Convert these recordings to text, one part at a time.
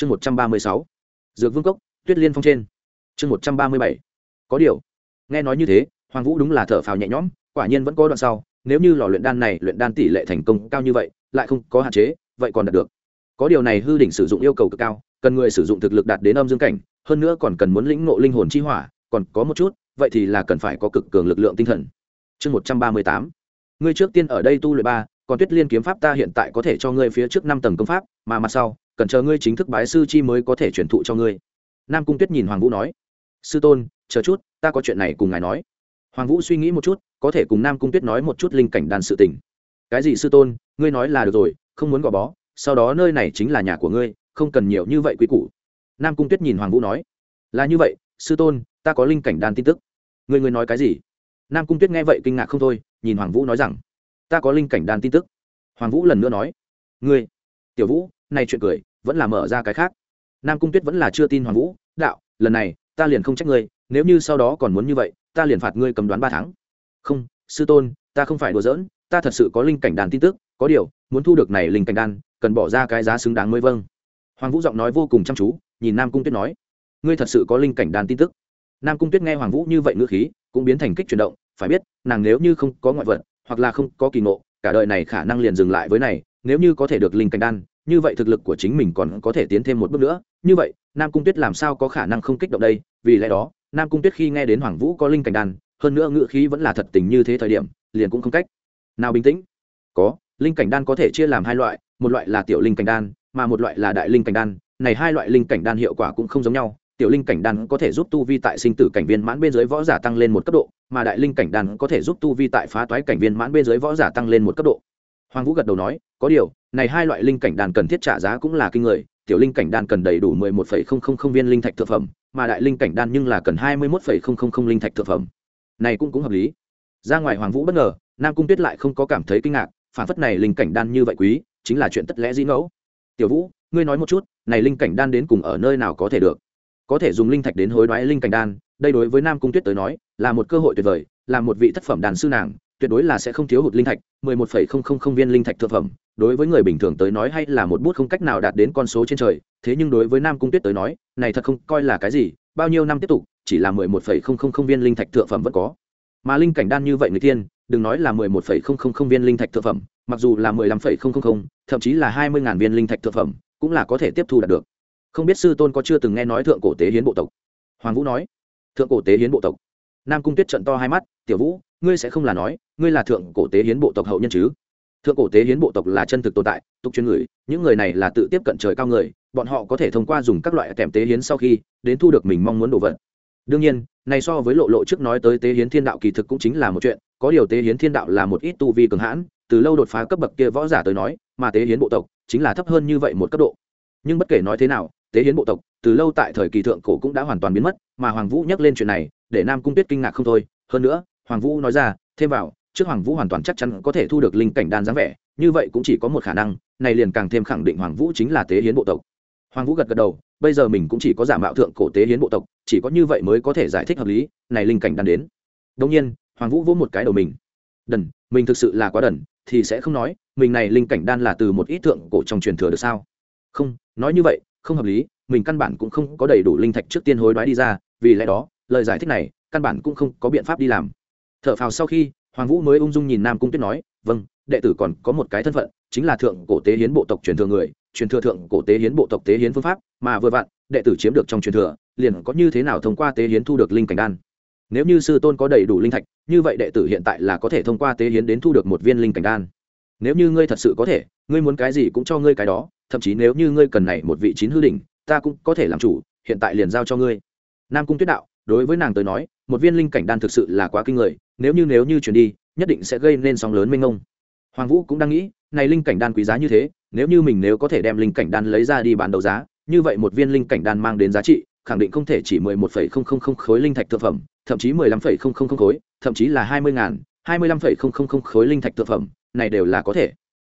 chương một trăm ba mươi sáu. Dược vương cốc, tuyết liên phong trên. Chương một trăm ba mươi bảy. Có điều, nghe nói như thế, hoàng vũ đúng là thở phào nhẹ nhõm, quả nhiên vẫn có đoạn sau, nếu như lò luyện đan này, luyện đan tỷ lệ thành công cao như vậy, lại không có hạn chế, vậy còn đạt được. Có điều này hư đỉnh sử dụng yêu cầu cực cao, cần người sử dụng thực lực đạt đến âm dương cảnh, hơn nữa còn cần muốn lĩnh ngộ linh hồn chi hỏa, còn có một chút, vậy thì là cần phải có cực cường lực lượng tinh thần. Chương một trăm ba mươi tám. Ngươi trước tiên ở đây tu luyện ba, còn tuyết liên kiếm pháp ta hiện tại có thể cho ngươi phía trước năm tầng công pháp, mà mặt sau cần chờ ngươi chính thức bái sư chi mới có thể truyền thụ cho ngươi. Nam cung tuyết nhìn hoàng vũ nói, sư tôn, chờ chút, ta có chuyện này cùng ngài nói. Hoàng vũ suy nghĩ một chút, có thể cùng nam cung tuyết nói một chút linh cảnh đàn sự tình. Cái gì sư tôn, ngươi nói là được rồi, không muốn gò bó, sau đó nơi này chính là nhà của ngươi, không cần nhiều như vậy quý củ. Nam cung tuyết nhìn hoàng vũ nói, là như vậy, sư tôn, ta có linh cảnh đan tin tức. Người người nói cái gì? Nam cung tuyết nghe vậy kinh ngạc không thôi, nhìn hoàng vũ nói rằng, ta có linh cảnh đan tin tức. Hoàng vũ lần nữa nói, ngươi, tiểu vũ này chuyện cười vẫn là mở ra cái khác. Nam cung tuyết vẫn là chưa tin hoàng vũ, đạo, lần này ta liền không trách ngươi, nếu như sau đó còn muốn như vậy, ta liền phạt ngươi cầm đoán ba tháng. Không, sư tôn, ta không phải đùa giỡn, ta thật sự có linh cảnh đàn tin tức, có điều, muốn thu được này linh cảnh đan, cần bỏ ra cái giá xứng đáng mới vâng. Hoàng vũ giọng nói vô cùng chăm chú, nhìn nam cung tuyết nói, ngươi thật sự có linh cảnh đàn tin tức? Nam cung tuyết nghe hoàng vũ như vậy ngữ khí, cũng biến thành kích chuyển động, phải biết, nàng nếu như không có ngoại vật, hoặc là không có kỳ ngộ, cả đời này khả năng liền dừng lại với này, nếu như có thể được linh cảnh đan như vậy thực lực của chính mình còn có thể tiến thêm một bước nữa. Như vậy, nam cung tuyết làm sao có khả năng không kích động đây? Vì lẽ đó, nam cung tuyết khi nghe đến hoàng vũ có linh cảnh đan, hơn nữa Ngự khí vẫn là thật tình như thế thời điểm, liền cũng không cách nào bình tĩnh. Có, linh cảnh đan có thể chia làm hai loại, một loại là tiểu linh cảnh đan, mà một loại là đại linh cảnh đan. Này hai loại linh cảnh đan hiệu quả cũng không giống nhau. Tiểu linh cảnh đan có thể giúp tu vi tại sinh tử cảnh viên mãn bên dưới võ giả tăng lên một cấp độ, mà đại linh cảnh đan có thể giúp tu vi tại phá toái cảnh viên mãn bên dưới võ giả tăng lên một cấp độ hoàng vũ gật đầu nói, có điều, này hai loại linh cảnh đan cần thiết trả giá cũng là kinh người. Tiểu linh cảnh đan cần đầy đủ mười một phẩy không không không viên linh thạch thực phẩm, mà đại linh cảnh đan nhưng là cần hai mươi một phẩy không không không linh thạch thực phẩm. Này cũng cũng hợp lý. Ra ngoài hoàng vũ bất ngờ, nam cung tuyết lại không có cảm thấy kinh ngạc, phản phất này linh cảnh đan như vậy quý, chính là chuyện tất lẽ dĩ ngẫu. Tiểu vũ, ngươi nói một chút, này linh cảnh đan đến cùng ở nơi nào có thể được? Có thể dùng linh thạch đến hối đoái linh cảnh đan, đây đối với nam cung tuyết tới nói, là một cơ hội tuyệt vời, là một vị thất phẩm đàn sư nàng tuyệt đối là sẽ không thiếu hụt linh thạch, mười một phẩy không không không viên linh thạch thượng phẩm. Đối với người bình thường tới nói hay là một bút không cách nào đạt đến con số trên trời, thế nhưng đối với nam cung tuyết tới nói, này thật không coi là cái gì, bao nhiêu năm tiếp tục, chỉ là mười một phẩy không không không viên linh thạch thượng phẩm vẫn có. Mà linh cảnh đan như vậy người tiên, đừng nói là mười một phẩy không không không viên linh thạch thượng phẩm, mặc dù là mười lăm phẩy không không không, thậm chí là hai mươi ngàn viên linh thạch thượng phẩm, cũng là có thể tiếp thu đạt được. Không biết sư tôn có chưa từng nghe nói thượng cổ tế hiến bộ tộc? Hoàng vũ nói. Thượng cổ tế hiến bộ tộc. Nam cung tuyết trận to hai mắt, tiểu vũ ngươi sẽ không là nói, ngươi là thượng cổ tế hiến bộ tộc hậu nhân chứ? Thượng cổ tế hiến bộ tộc là chân thực tồn tại, tục chuyên người, những người này là tự tiếp cận trời cao người, bọn họ có thể thông qua dùng các loại kèm tế hiến sau khi, đến thu được mình mong muốn đồ vật. Đương nhiên, này so với lộ lộ trước nói tới tế hiến thiên đạo kỳ thực cũng chính là một chuyện, có điều tế hiến thiên đạo là một ít tu vi cường hãn, từ lâu đột phá cấp bậc kia võ giả tới nói, mà tế hiến bộ tộc chính là thấp hơn như vậy một cấp độ. Nhưng bất kể nói thế nào, tế hiến bộ tộc từ lâu tại thời kỳ thượng cổ cũng đã hoàn toàn biến mất, mà hoàng vũ nhắc lên chuyện này, để nam cung tuyết kinh ngạc không thôi. Hơn nữa hoàng vũ nói ra, thêm vào, trước hoàng vũ hoàn toàn chắc chắn có thể thu được linh cảnh đan dáng vẻ, như vậy cũng chỉ có một khả năng, này liền càng thêm khẳng định hoàng vũ chính là tế hiến bộ tộc. Hoàng vũ gật gật đầu, bây giờ mình cũng chỉ có giả mạo thượng cổ tế hiến bộ tộc, chỉ có như vậy mới có thể giải thích hợp lý, này linh cảnh đan đến. Đông nhiên, hoàng vũ vỗ một cái đầu mình. Đần, mình thực sự là quá đần, thì sẽ không nói, mình này linh cảnh đan là từ một ít thượng cổ trong truyền thừa được sao? Không, nói như vậy, không hợp lý, mình căn bản cũng không có đầy đủ linh thạch trước tiên hối đoái đi ra, vì lẽ đó, lời giải thích này, căn bản cũng không có biện pháp đi làm thở phào sau khi, hoàng vũ mới ung dung nhìn nam cung tuyết nói vâng đệ tử còn có một cái thân phận, chính là thượng cổ tế hiến bộ tộc truyền thừa người. Truyền thừa thượng cổ tế hiến bộ tộc tế hiến phương pháp, mà vừa vặn, đệ tử chiếm được trong truyền thừa, liền có như thế nào thông qua tế hiến thu được linh cảnh đan? Nếu như sư tôn có đầy đủ linh thạch, như vậy đệ tử hiện tại là có thể thông qua tế hiến đến thu được một viên linh cảnh đan. Nếu như ngươi thật sự có thể, ngươi muốn cái gì cũng cho ngươi cái đó, thậm chí nếu như ngươi cần này một vị chín hư đỉnh, ta cũng có thể làm chủ, hiện tại liền giao cho ngươi. Nam cung tuyết đạo đối với nàng tới nói, một viên linh cảnh đan thực sự là quá kinh người nếu như nếu như chuyển đi, nhất định sẽ gây nên sóng lớn mênh ngông hoàng vũ cũng đang nghĩ, này linh cảnh đan quý giá như thế, nếu như mình nếu có thể đem linh cảnh đan lấy ra đi bán đấu giá, như vậy một viên linh cảnh đan mang đến giá trị, khẳng định không thể chỉ mười một phẩy không không không khối linh thạch thực phẩm, thậm chí mười lăm phẩy không không không khối, thậm chí là hai mươi ngàn, hai mươi lăm phẩy không không không khối linh thạch thực phẩm, này đều là có thể.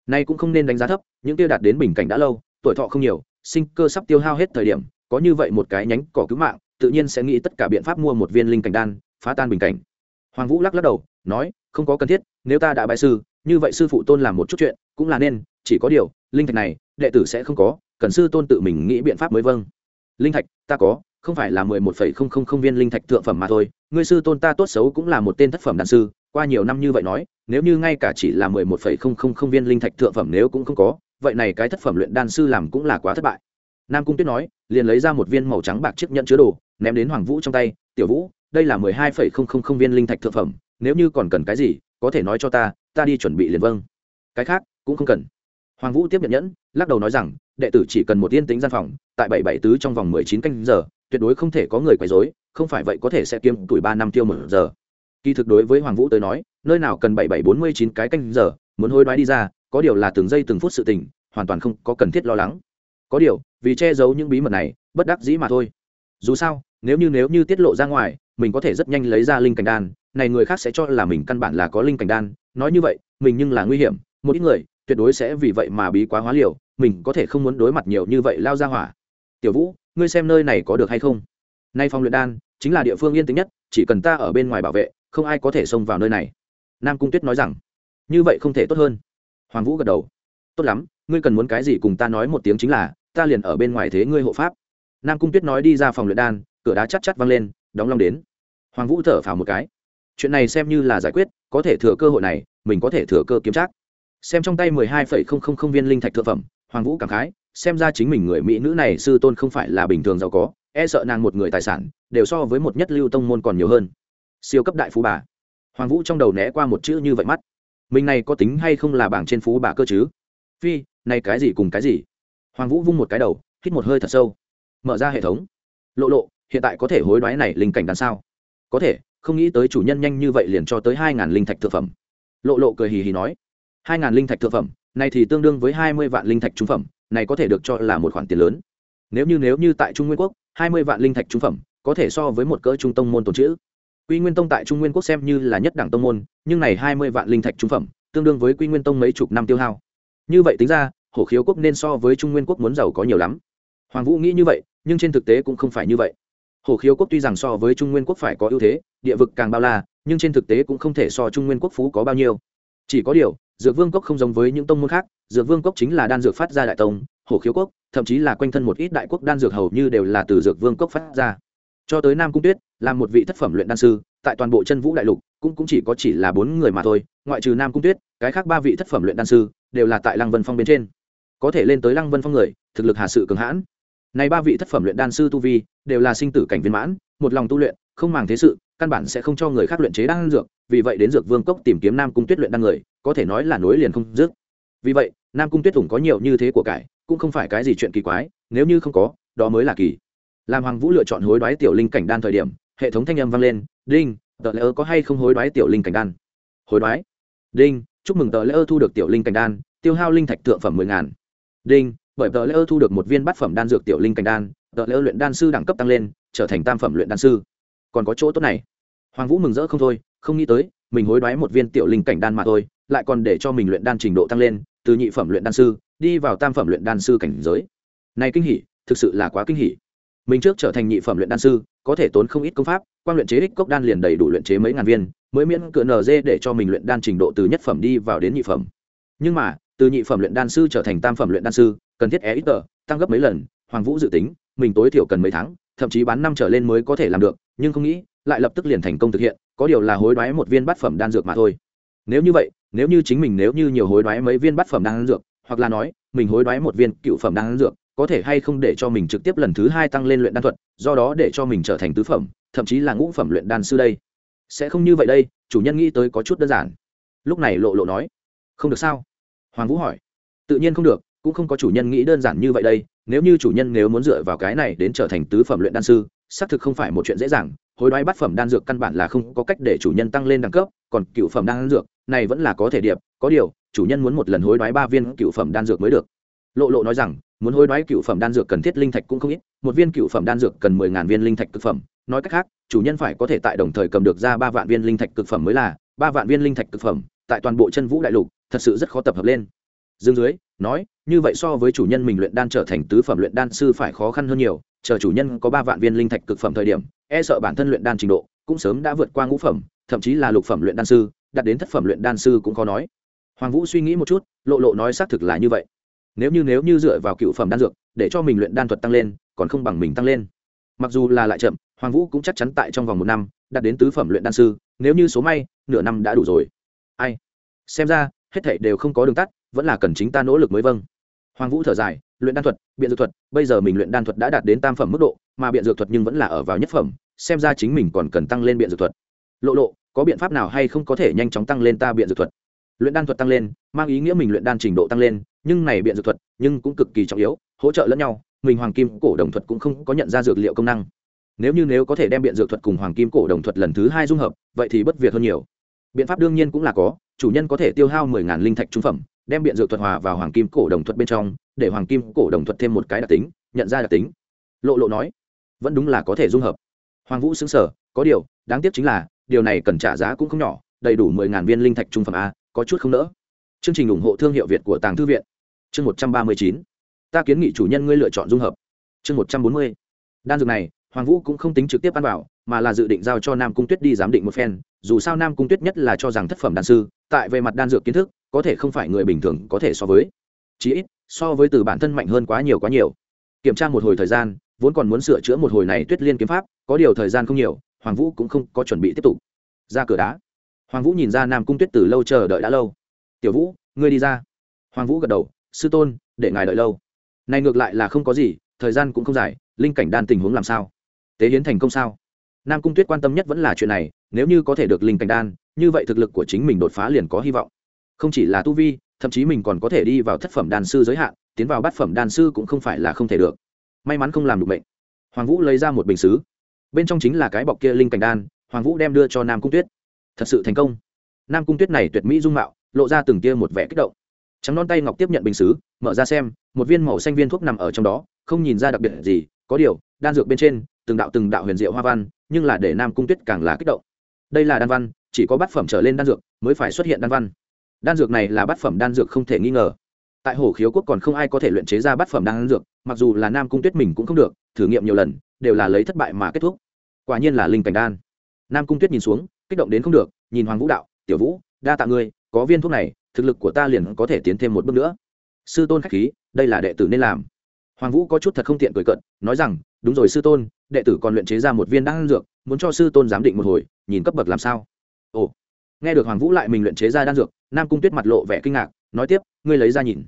Nay cũng không nên đánh giá thấp, những tiêu đạt đến bình cảnh đã lâu, tuổi thọ không nhiều, sinh cơ sắp tiêu hao hết thời điểm, có như vậy một cái nhánh cỏ cứu mạng, tự nhiên sẽ nghĩ tất cả biện pháp mua một viên linh cảnh đan, phá tan bình cảnh hoàng vũ lắc lắc đầu, nói, không có cần thiết, nếu ta đã bại sư, như vậy sư phụ tôn làm một chút chuyện, cũng là nên, chỉ có điều, linh thạch này, đệ tử sẽ không có, cần sư tôn tự mình nghĩ biện pháp mới vâng. Linh thạch, ta có, không phải là mười một phẩy không không không viên linh thạch thượng phẩm mà thôi, ngươi sư tôn ta tốt xấu cũng là một tên thất phẩm đàn sư, qua nhiều năm như vậy nói, nếu như ngay cả chỉ là mười một phẩy không không không viên linh thạch thượng phẩm nếu cũng không có, vậy này cái thất phẩm luyện đan sư làm cũng là quá thất bại. Nam cung tuyết nói, liền lấy ra một viên màu trắng bạc chiếc nhẫn chứa đồ, ném đến hoàng vũ trong tay, tiểu vũ đây là mười hai phẩy không không không viên linh thạch thượng phẩm, nếu như còn cần cái gì, có thể nói cho ta ta đi chuẩn bị liền vâng. Cái khác, cũng không cần. Hoàng vũ tiếp nhận nhẫn, lắc đầu nói rằng, đệ tử chỉ cần một yên tính gian phòng, tại bảy bảy tứ trong vòng mười chín canh giờ, tuyệt đối không thể có người quấy rối, không phải vậy có thể sẽ kiếm tuổi ba năm tiêu một giờ. Kỳ thực đối với hoàng vũ tới nói, nơi nào cần bảy bảy bốn mươi chín cái canh giờ, muốn hối đoái đi ra, có điều là từng giây từng phút sự tình, hoàn toàn không có cần thiết lo lắng. Có điều, vì che giấu những bí mật này, bất đắc dĩ mà thôi. Dù sao, nếu như nếu như tiết lộ ra ngoài mình có thể rất nhanh lấy ra linh cảnh đan, này người khác sẽ cho là mình căn bản là có linh cảnh đan, nói như vậy, mình nhưng là nguy hiểm, một ít người tuyệt đối sẽ vì vậy mà bí quá hóa liều, mình có thể không muốn đối mặt nhiều như vậy lao ra hỏa. Tiểu vũ, ngươi xem nơi này có được hay không? Nay phòng luyện đan chính là địa phương yên tĩnh nhất, chỉ cần ta ở bên ngoài bảo vệ, không ai có thể xông vào nơi này. Nam cung tuyết nói rằng, như vậy không thể tốt hơn. Hoàng vũ gật đầu, tốt lắm, ngươi cần muốn cái gì cùng ta nói một tiếng chính là, ta liền ở bên ngoài thế ngươi hộ pháp. Nam cung tuyết nói đi ra phòng luyện đan, cửa đá chắc chắc văng lên, đóng long đến hoàng vũ thở phào một cái. Chuyện này xem như là giải quyết, có thể thừa cơ hội này, mình có thể thừa cơ kiếm trác xem trong tay mười hai phẩy không không không viên linh thạch thượng phẩm, hoàng vũ cảm khái, xem ra chính mình người mỹ nữ này sư tôn không phải là bình thường giàu có e sợ nàng một người tài sản, đều so với một nhất lưu tông môn còn nhiều hơn. Siêu cấp đại phú bà. Hoàng vũ trong đầu né qua một chữ như vậy mắt. Mình này có tính hay không là bảng trên phú bà cơ chứ? Phi, này cái gì cùng cái gì? Hoàng vũ vung một cái đầu, hít một hơi thật sâu. Mở ra hệ thống. Lộ lộ, hiện tại có thể hối đoái này linh cảnh đằng sao? Có thể, không nghĩ tới chủ nhân nhanh như vậy liền cho tới hai ngàn linh thạch thực phẩm. Lộ lộ cười hì hì nói, hai ngàn linh thạch thực phẩm, này thì tương đương với hai mươi vạn linh thạch trung phẩm, này có thể được cho là một khoản tiền lớn. Nếu như nếu như tại trung nguyên quốc, hai mươi vạn linh thạch trung phẩm, có thể so với một cỡ trung tông môn tồn chữ quy nguyên tông tại trung nguyên quốc xem như là nhất đẳng tông môn, nhưng này hai mươi vạn linh thạch trung phẩm, tương đương với quy nguyên tông mấy chục năm tiêu hao. Như vậy tính ra, hổ khiếu quốc nên so với trung nguyên quốc muốn giàu có nhiều lắm. Hoàng vũ nghĩ như vậy, nhưng trên thực tế cũng không phải như vậy hổ khiếu quốc tuy rằng so với trung nguyên quốc phải có ưu thế địa vực càng bao la nhưng trên thực tế cũng không thể so trung nguyên quốc phú có bao nhiêu. Chỉ có điều dược vương cốc không giống với những tông môn khác dược vương cốc chính là đan dược phát ra đại tông hổ khiếu quốc thậm chí là quanh thân một ít đại quốc đan dược hầu như đều là từ dược vương cốc phát ra. Cho tới nam cung tuyết là một vị thất phẩm luyện đan sư tại toàn bộ chân vũ đại lục cũng, cũng chỉ có chỉ là bốn người mà thôi ngoại trừ nam cung tuyết cái khác ba vị thất phẩm luyện đan sư đều là tại lăng vân phong bên trên. Có thể lên tới lăng vân phong người thực lực hà sự cường hãn này ba vị thất phẩm luyện đan sư tu vi, đều là sinh tử cảnh viên mãn, một lòng tu luyện, không màng thế sự, căn bản sẽ không cho người khác luyện chế đan dược, vì vậy đến dược vương cốc tìm kiếm nam cung tuyết luyện đan người, có thể nói là nối liền không dứt. Vì vậy, nam cung tuyết thủng có nhiều như thế của cải, cũng không phải cái gì chuyện kỳ quái, nếu như không có, đó mới là kỳ. Làm hoàng vũ lựa chọn hối đoái tiểu linh cảnh đan thời điểm, hệ thống thanh âm vang lên, đinh, tờ lễ ơ có hay không hối đoái tiểu linh cảnh đan? Hối đoái? Đinh, chúc mừng tờ lễ ơ thu được tiểu linh cảnh đan, tiêu hao linh thạch thượng phẩm mười ngàn. Đinh bởi tờ lễ ơ thu được một viên bát phẩm đan dược tiểu linh cảnh đan, tờ lễ ơ luyện đan sư đẳng cấp tăng lên, trở thành tam phẩm luyện đan sư. Còn có chỗ tốt này. Hoàng vũ mừng rỡ không thôi, không nghĩ tới, mình hối đoái một viên tiểu linh cảnh đan mà thôi, lại còn để cho mình luyện đan trình độ tăng lên, từ nhị phẩm luyện đan sư, đi vào tam phẩm luyện đan sư cảnh giới. Này kinh hỉ, thực sự là quá kinh hỉ. Mình trước trở thành nhị phẩm luyện đan sư, có thể tốn không ít công pháp quan luyện chế ích cốc đan liền đầy đủ luyện chế mấy ngàn viên, mới miễn cựa nd để cho mình luyện đan trình độ từ nhất phẩm đi vào đến nhị phẩm. Nhưng mà, từ nhị phẩm luyện đan sư trở thành tam phẩm luyện đan sư cần thiết e ít tờ tăng gấp mấy lần, hoàng vũ dự tính, mình tối thiểu cần mấy tháng, thậm chí bán năm trở lên mới có thể làm được, nhưng không nghĩ, lại lập tức liền thành công thực hiện, có điều là hối đoái một viên bát phẩm đan dược mà thôi. Nếu như vậy, nếu như chính mình nếu như nhiều hối đoái mấy viên bát phẩm đan dược, hoặc là nói, mình hối đoái một viên cựu phẩm đan dược, có thể hay không để cho mình trực tiếp lần thứ hai tăng lên luyện đan thuật, do đó để cho mình trở thành tứ phẩm, thậm chí là ngũ phẩm luyện đan sư đây. Sẽ không như vậy đây, chủ nhân nghĩ tới có chút đơn giản. Lúc này lộ lộ nói, không được sao? Hoàng vũ hỏi. Tự nhiên không được cũng không có chủ nhân nghĩ đơn giản như vậy đây, nếu như chủ nhân nếu muốn dựa vào cái này đến trở thành tứ phẩm luyện đan sư, xác thực không phải một chuyện dễ dàng, hối đoái bát phẩm đan dược căn bản là không có cách để chủ nhân tăng lên đẳng cấp, còn cựu phẩm đan dược, này vẫn là có thể điệp, có điều, chủ nhân muốn một lần hối đoái ba viên cựu phẩm đan dược mới được. Lộ lộ nói rằng, muốn hối đoái cựu phẩm đan dược cần thiết linh thạch cũng không ít, một viên cựu phẩm đan dược cần mười ngàn viên linh thạch cực phẩm. Nói cách khác, chủ nhân phải có thể tại đồng thời cầm được ra ba vạn viên linh thạch cực phẩm mới là ba vạn viên linh thạch cực phẩm, tại toàn bộ chân vũ đại lục, thật sự rất khó tập hợp lên dương dưới nói, như vậy so với chủ nhân mình luyện đan trở thành tứ phẩm luyện đan sư phải khó khăn hơn nhiều, chờ chủ nhân có ba vạn viên linh thạch cực phẩm thời điểm e sợ bản thân luyện đan trình độ cũng sớm đã vượt qua ngũ phẩm, thậm chí là lục phẩm luyện đan sư, đạt đến thất phẩm luyện đan sư cũng khó nói. Hoàng vũ suy nghĩ một chút, lộ lộ nói xác thực là như vậy. Nếu như nếu như dựa vào cựu phẩm đan dược để cho mình luyện đan thuật tăng lên, còn không bằng mình tăng lên. Mặc dù là lại chậm, hoàng vũ cũng chắc chắn tại trong vòng một năm, đạt đến tứ phẩm luyện đan sư, nếu như số may, nửa năm đã đủ rồi. Ai? Xem ra, hết thảy đều không có đường tắt vẫn là cần chính ta nỗ lực mới vâng. Hoàng vũ thở dài, luyện đan thuật, biện dược thuật, bây giờ mình luyện đan thuật đã đạt đến tam phẩm mức độ, mà biện dược thuật nhưng vẫn là ở vào nhất phẩm, xem ra chính mình còn cần tăng lên biện dược thuật. Lộ lộ, có biện pháp nào hay không có thể nhanh chóng tăng lên ta biện dược thuật? Luyện đan thuật tăng lên, mang ý nghĩa mình luyện đan trình độ tăng lên, nhưng này biện dược thuật, nhưng cũng cực kỳ trọng yếu, hỗ trợ lẫn nhau, mình hoàng kim cổ đồng thuật cũng không có nhận ra dược liệu công năng. Nếu như nếu có thể đem biện dược thuật cùng hoàng kim cổ đồng thuật lần thứ hai dung hợp, vậy thì bất việc hơn nhiều. Biện pháp đương nhiên cũng là có, chủ nhân có thể tiêu hao mười ngàn linh thạch trung phẩm đem biện dược thuật hòa vào hoàng kim cổ đồng thuật bên trong, để hoàng kim cổ đồng thuật thêm một cái đặc tính, nhận ra đặc tính. Lộ lộ nói, vẫn đúng là có thể dung hợp. Hoàng vũ xứng sở có điều, đáng tiếc chính là, điều này cần trả giá cũng không nhỏ, đầy đủ mười ngàn viên linh thạch trung phẩm a, có chút không nỡ. Chương trình ủng hộ thương hiệu việt của tàng thư viện. Chương một trăm ba mươi chín. Ta kiến nghị chủ nhân ngươi lựa chọn dung hợp. Chương một trăm bốn mươi. Đan dược này, hoàng vũ cũng không tính trực tiếp ăn vào, mà là dự định giao cho nam cung tuyết đi giám định một phen, dù sao nam cung tuyết nhất là cho rằng thất phẩm đan sư, tại về mặt đan dược kiến thức có thể không phải người bình thường có thể so với. Chí ít, so với từ bản thân mạnh hơn quá nhiều quá nhiều. Kiểm tra một hồi thời gian, vốn còn muốn sửa chữa một hồi này tuyết liên kiếm pháp, có điều thời gian không nhiều, hoàng vũ cũng không có chuẩn bị tiếp tục. Ra cửa đá. Hoàng vũ nhìn ra nam cung tuyết từ lâu chờ đợi đã lâu. Tiểu vũ, ngươi đi ra. Hoàng vũ gật đầu, sư tôn, để ngài đợi lâu. Này ngược lại là không có gì, thời gian cũng không dài, linh cảnh đan tình huống làm sao? Tế hiến thành công sao? Nam cung tuyết quan tâm nhất vẫn là chuyện này, nếu như có thể được linh cảnh đan, như vậy thực lực của chính mình đột phá liền có hy vọng không chỉ là tu vi, thậm chí mình còn có thể đi vào thất phẩm đàn sư giới hạn, tiến vào bát phẩm đàn sư cũng không phải là không thể được. May mắn không làm được bệnh hoàng vũ lấy ra một bình xứ. Bên trong chính là cái bọc kia linh cảnh đan, hoàng vũ đem đưa cho nam cung tuyết. Thật sự thành công. Nam cung tuyết này tuyệt mỹ dung mạo, lộ ra từng tia một vẻ kích động. Trắng non tay ngọc tiếp nhận bình xứ, mở ra xem, một viên màu xanh viên thuốc nằm ở trong đó, không nhìn ra đặc biệt gì, có điều, đan dược bên trên, từng đạo từng đạo huyền diệu hoa văn, nhưng là để nam cung tuyết càng là kích động. Đây là đan văn, chỉ có bát phẩm trở lên đan dược mới phải xuất hiện đan văn đan dược này là bát phẩm đan dược không thể nghi ngờ. Tại hồ khiếu quốc còn không ai có thể luyện chế ra bát phẩm đan dược, mặc dù là nam cung tuyết mình cũng không được, thử nghiệm nhiều lần, đều là lấy thất bại mà kết thúc. Quả nhiên là linh cảnh đan. Nam cung tuyết nhìn xuống, kích động đến không được, nhìn hoàng vũ đạo, tiểu vũ, đa tạ ngươi, có viên thuốc này, thực lực của ta liền có thể tiến thêm một bước nữa. Sư tôn khách khí, đây là đệ tử nên làm. Hoàng vũ có chút thật không tiện cười cận nói rằng, đúng rồi sư tôn, đệ tử còn luyện chế ra một viên đan dược, muốn cho sư tôn giám định một hồi, nhìn cấp bậc làm sao? Ồ, nghe được hoàng vũ lại mình luyện chế ra đan dược nam cung tuyết mặt lộ vẻ kinh ngạc, nói tiếp, ngươi lấy ra nhìn.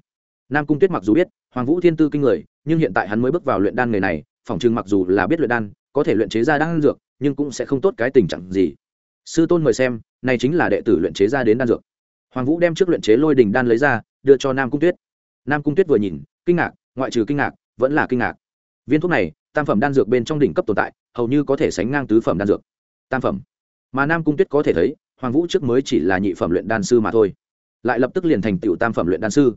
Nam cung tuyết mặc dù biết, hoàng vũ thiên tư kinh người, nhưng hiện tại hắn mới bước vào luyện đan nghề này phỏng chừng mặc dù là biết luyện đan, có thể luyện chế ra đan dược, nhưng cũng sẽ không tốt cái tình trạng gì. Sư tôn mời xem, này chính là đệ tử luyện chế ra đến đan dược. Hoàng vũ đem trước luyện chế lôi đình đan lấy ra, đưa cho nam cung tuyết. Nam cung tuyết vừa nhìn, kinh ngạc, ngoại trừ kinh ngạc, vẫn là kinh ngạc. Viên thuốc này, tam phẩm đan dược bên trong đỉnh cấp tồn tại, hầu như có thể sánh ngang tứ phẩm đan dược. Tam phẩm. Mà nam cung tuyết có thể thấy hoàng vũ trước mới chỉ là nhị phẩm luyện đan sư mà thôi, lại lập tức liền thành tựu tam phẩm luyện đan sư.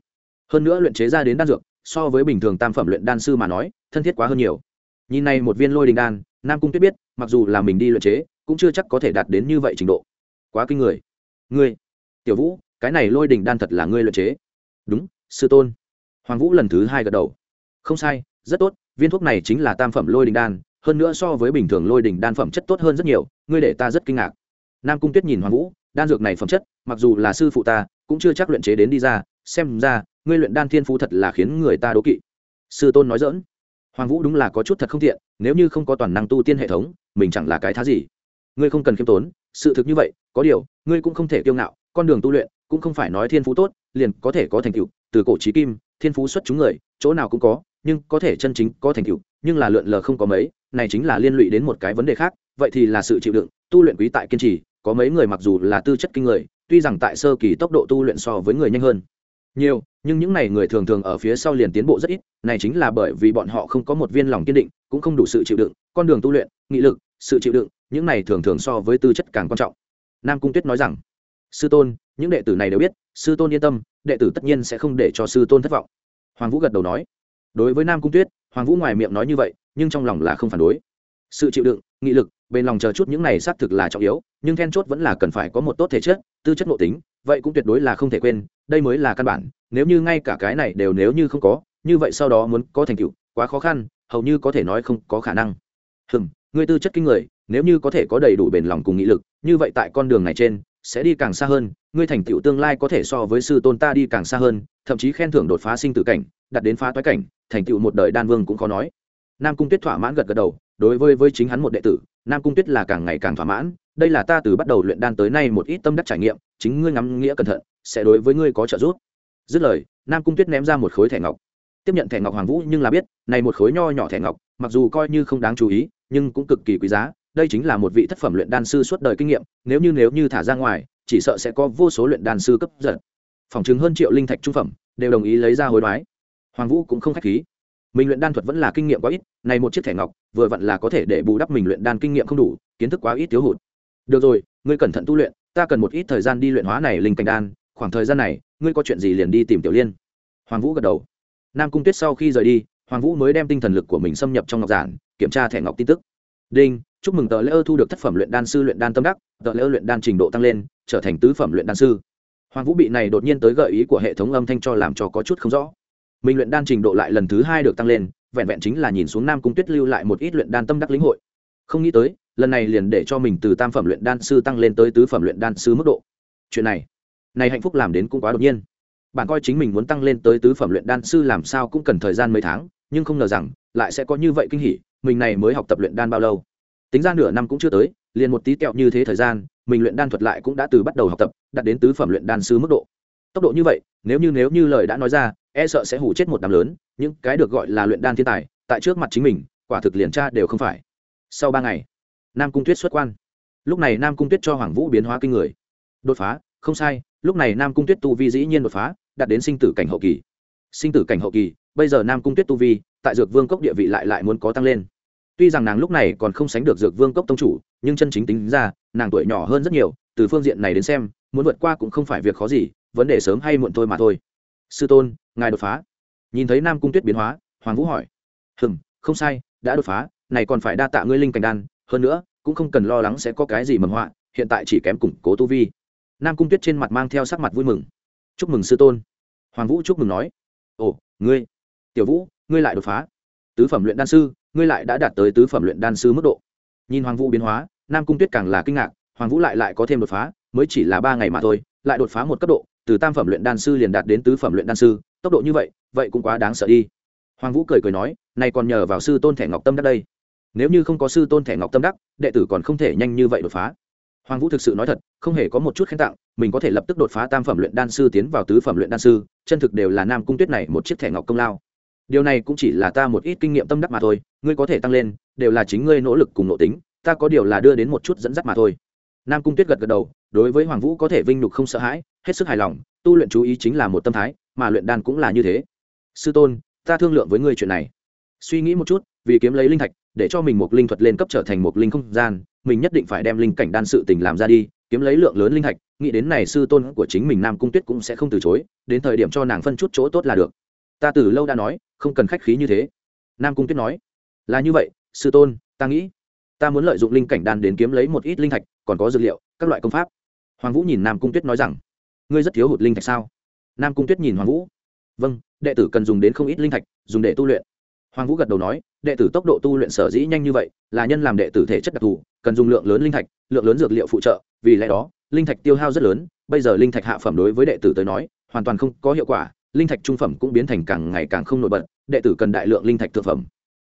Hơn nữa luyện chế ra đến đan dược, so với bình thường tam phẩm luyện đan sư mà nói, thân thiết quá hơn nhiều. Nhìn này một viên lôi đình đan, nam cung tuyết biết, mặc dù là mình đi luyện chế, cũng chưa chắc có thể đạt đến như vậy trình độ. Quá kinh người. Ngươi, tiểu vũ, cái này lôi đình đan thật là ngươi luyện chế. Đúng, sư tôn. Hoàng vũ lần thứ hai gật đầu. Không sai, rất tốt, viên thuốc này chính là tam phẩm lôi đình đan, hơn nữa so với bình thường lôi đình đan phẩm chất tốt hơn rất nhiều, ngươi để ta rất kinh ngạc nam cung tuyết nhìn hoàng vũ, đan dược này phẩm chất, mặc dù là sư phụ ta, cũng chưa chắc luyện chế đến đi ra, xem ra, ngươi luyện đan thiên phú thật là khiến người ta đố kỵ. Sư tôn nói dỡn hoàng vũ đúng là có chút thật không thiện nếu như không có toàn năng tu tiên hệ thống, mình chẳng là cái thá gì. Ngươi không cần khiêm tốn, sự thực như vậy, có điều, ngươi cũng không thể kiêu ngạo, con đường tu luyện, cũng không phải nói thiên phú tốt, liền có thể có thành tựu, từ cổ trí kim, thiên phú xuất chúng người, chỗ nào cũng có, nhưng có thể chân chính có thành tựu, nhưng là lượn lờ không có mấy, này chính là liên lụy đến một cái vấn đề khác, vậy thì là sự chịu đựng, tu luyện quý tại kiên trì có mấy người mặc dù là tư chất kinh người, tuy rằng tại sơ kỳ tốc độ tu luyện so với người nhanh hơn. Nhiều, nhưng những này người thường thường ở phía sau liền tiến bộ rất ít, này chính là bởi vì bọn họ không có một viên lòng kiên định, cũng không đủ sự chịu đựng, con đường tu luyện, nghị lực, sự chịu đựng, những này thường thường so với tư chất càng quan trọng. Nam cung tuyết nói rằng, sư tôn, những đệ tử này đều biết, sư tôn yên tâm, đệ tử tất nhiên sẽ không để cho sư tôn thất vọng. Hoàng vũ gật đầu nói. Đối với nam cung tuyết, hoàng vũ ngoài miệng nói như vậy, nhưng trong lòng là không phản đối. Sự chịu đựng nghị lực bên lòng chờ chút những này xác thực là trọng yếu, nhưng then chốt vẫn là cần phải có một tốt thể chất, tư chất nội tính, vậy cũng tuyệt đối là không thể quên, đây mới là căn bản, nếu như ngay cả cái này đều nếu như không có, như vậy sau đó muốn có thành tựu, quá khó khăn, hầu như có thể nói không có khả năng. Hừm, người tư chất kinh người, nếu như có thể có đầy đủ bền lòng cùng nghị lực, như vậy tại con đường này trên, sẽ đi càng xa hơn ngươi thành tựu tương lai có thể so với sư tôn ta đi càng xa hơn, thậm chí khen thưởng đột phá sinh tử cảnh đặt đến phá toái cảnh, thành tựu một đời đan vương cũng khó nói. Nam cung tuyết thỏa mãn gật gật đầu đối với với chính hắn một đệ tử, nam cung tuyết là càng ngày càng thỏa mãn. Đây là ta từ bắt đầu luyện đan tới nay một ít tâm đắc trải nghiệm, chính ngươi ngắm nghĩa cẩn thận, sẽ đối với ngươi có trợ giúp. Dứt lời, nam cung tuyết ném ra một khối thẻ ngọc. Tiếp nhận thẻ ngọc hoàng vũ nhưng là biết, này một khối nho nhỏ thẻ ngọc, mặc dù coi như không đáng chú ý, nhưng cũng cực kỳ quý giá. Đây chính là một vị thất phẩm luyện đan sư suốt đời kinh nghiệm, nếu như nếu như thả ra ngoài, chỉ sợ sẽ có vô số luyện đan sư cấp giật phòng chứng hơn triệu linh thạch trung phẩm, đều đồng ý lấy ra hối đoái. Hoàng vũ cũng không k h á c h khí mình luyện đan thuật vẫn là kinh nghiệm quá ít, này một chiếc thẻ ngọc, vừa vặn là có thể để bù đắp mình luyện đan kinh nghiệm không đủ, kiến thức quá ít thiếu hụt. Được rồi, ngươi cẩn thận tu luyện, ta cần một ít thời gian đi luyện hóa này linh cảnh đan, khoảng thời gian này, ngươi có chuyện gì liền đi tìm tiểu liên. Hoàng vũ gật đầu. Nam cung tuyết sau khi rời đi, hoàng vũ mới đem tinh thần lực của mình xâm nhập trong ngọc giản, kiểm tra thẻ ngọc tin tức. Đinh, chúc mừng tờ lễ ơ thu được thất phẩm luyện đan sư luyện đan tâm đắc, tờ lễ ơ luyện đan trình độ tăng lên, trở thành tứ phẩm luyện đan sư. Hoàng vũ bị này đột nhiên tới gợi ý của hệ thống âm thanh cho làm cho có chút không rõ mình luyện đan trình độ lại lần thứ hai được tăng lên, vẹn vẹn chính là nhìn xuống nam cung tuyết lưu lại một ít luyện đan tâm đắc lĩnh hội. Không nghĩ tới, lần này liền để cho mình từ tam phẩm luyện đan sư tăng lên tới tứ phẩm luyện đan sư mức độ. Chuyện này này hạnh phúc làm đến cũng quá đột nhiên. Bạn coi chính mình muốn tăng lên tới tứ phẩm luyện đan sư làm sao cũng cần thời gian mấy tháng, nhưng không ngờ rằng, lại sẽ có như vậy kinh hỉ, mình này mới học tập luyện đan bao lâu. Tính ra nửa năm cũng chưa tới, liền một tí kẹo như thế thời gian, mình luyện đan thuật lại cũng đã từ bắt đầu học tập, đạt đến tứ phẩm luyện đan sư mức độ. Tốc độ như vậy, nếu như nếu như lời đã nói ra e sợ sẽ hủ chết một đám lớn, những cái được gọi là luyện đan thiên tài, tại trước mặt chính mình, quả thực liền tra đều không phải. Sau ba ngày, nam cung tuyết xuất quan. Lúc này nam cung tuyết cho hoàng vũ biến hóa kinh người. Đột phá, không sai, lúc này nam cung tuyết tu vi dĩ nhiên đột phá, đạt đến sinh tử cảnh hậu kỳ. Sinh tử cảnh hậu kỳ, bây giờ nam cung tuyết tu vi, tại dược vương cốc địa vị lại lại muốn có tăng lên. Tuy rằng nàng lúc này còn không sánh được dược vương cốc tông chủ, nhưng chân chính tính ra, nàng tuổi nhỏ hơn rất nhiều, từ phương diện này đến xem, muốn vượt qua cũng không phải việc khó gì, vấn đề sớm hay muộn thôi mà thôi sư tôn, ngài đột phá. Nhìn thấy nam cung tuyết biến hóa, hoàng vũ hỏi. Hừm, không sai, đã đột phá, này còn phải đa tạ ngươi linh cảnh đan, hơn nữa, cũng không cần lo lắng sẽ có cái gì mầm họa, hiện tại chỉ kém củng cố tu vi. Nam cung tuyết trên mặt mang theo sắc mặt vui mừng. Chúc mừng sư tôn. Hoàng vũ chúc mừng nói. Ồ, ngươi. Tiểu vũ, ngươi lại đột phá. Tứ phẩm luyện đan sư, ngươi lại đã đạt tới tứ phẩm luyện đan sư mức độ. Nhìn hoàng vũ biến hóa, nam cung tuyết càng là kinh ngạc, hoàng vũ lại lại có thêm đột phá, mới chỉ là ba ngày mà thôi, lại đột phá một cấp độ từ tam phẩm luyện đan sư liền đạt đến tứ phẩm luyện đan sư, tốc độ như vậy vậy cũng quá đáng sợ đi. Hoàng vũ cười cười nói, này còn nhờ vào sư tôn thẻ ngọc tâm đắc đây. Nếu như không có sư tôn thẻ ngọc tâm đắc, đệ tử còn không thể nhanh như vậy đột phá. Hoàng vũ thực sự nói thật, không hề có một chút khen tặng, mình có thể lập tức đột phá tam phẩm luyện đan sư tiến vào tứ phẩm luyện đan sư, chân thực đều là nam cung tuyết này một chiếc thẻ ngọc công lao. Điều này cũng chỉ là ta một ít kinh nghiệm tâm đắc mà thôi, ngươi có thể tăng lên, đều là chính ngươi nỗ lực cùng nội tính, ta có điều là đưa đến một chút dẫn dắt mà thôi nam cung tuyết gật gật đầu, đối với hoàng vũ có thể vinh nhục không sợ hãi, hết sức hài lòng, tu luyện chú ý chính là một tâm thái, mà luyện đan cũng là như thế. Sư tôn, ta thương lượng với ngươi chuyện này. Suy nghĩ một chút, vì kiếm lấy linh thạch, để cho mình một linh thuật lên cấp trở thành một linh không gian, mình nhất định phải đem linh cảnh đan sự tình làm ra đi, kiếm lấy lượng lớn linh thạch, nghĩ đến này sư tôn của chính mình nam cung tuyết cũng sẽ không từ chối, đến thời điểm cho nàng phân chút chỗ tốt là được. Ta từ lâu đã nói, không cần khách khí như thế. Nam cung tuyết nói, là như vậy, sư tôn, ta nghĩ, ta muốn lợi dụng linh cảnh đan đến kiếm lấy một ít linh thạch còn có dược liệu, các loại công pháp. Hoàng vũ nhìn nam cung tuyết nói rằng, ngươi rất thiếu hụt linh thạch sao? Nam cung tuyết nhìn hoàng vũ vâng đệ tử cần dùng đến không ít linh thạch, dùng để tu luyện. Hoàng vũ gật đầu nói, đệ tử tốc độ tu luyện sở dĩ nhanh như vậy, là nhân làm đệ tử thể chất đặc thù, cần dùng lượng lớn linh thạch, lượng lớn dược liệu phụ trợ, vì lẽ đó, linh thạch tiêu hao rất lớn, bây giờ linh thạch hạ phẩm đối với đệ tử tới nói, hoàn toàn không có hiệu quả, linh thạch trung phẩm cũng biến thành càng ngày càng không nổi bật, đệ tử cần đại lượng linh thạch thượng phẩm.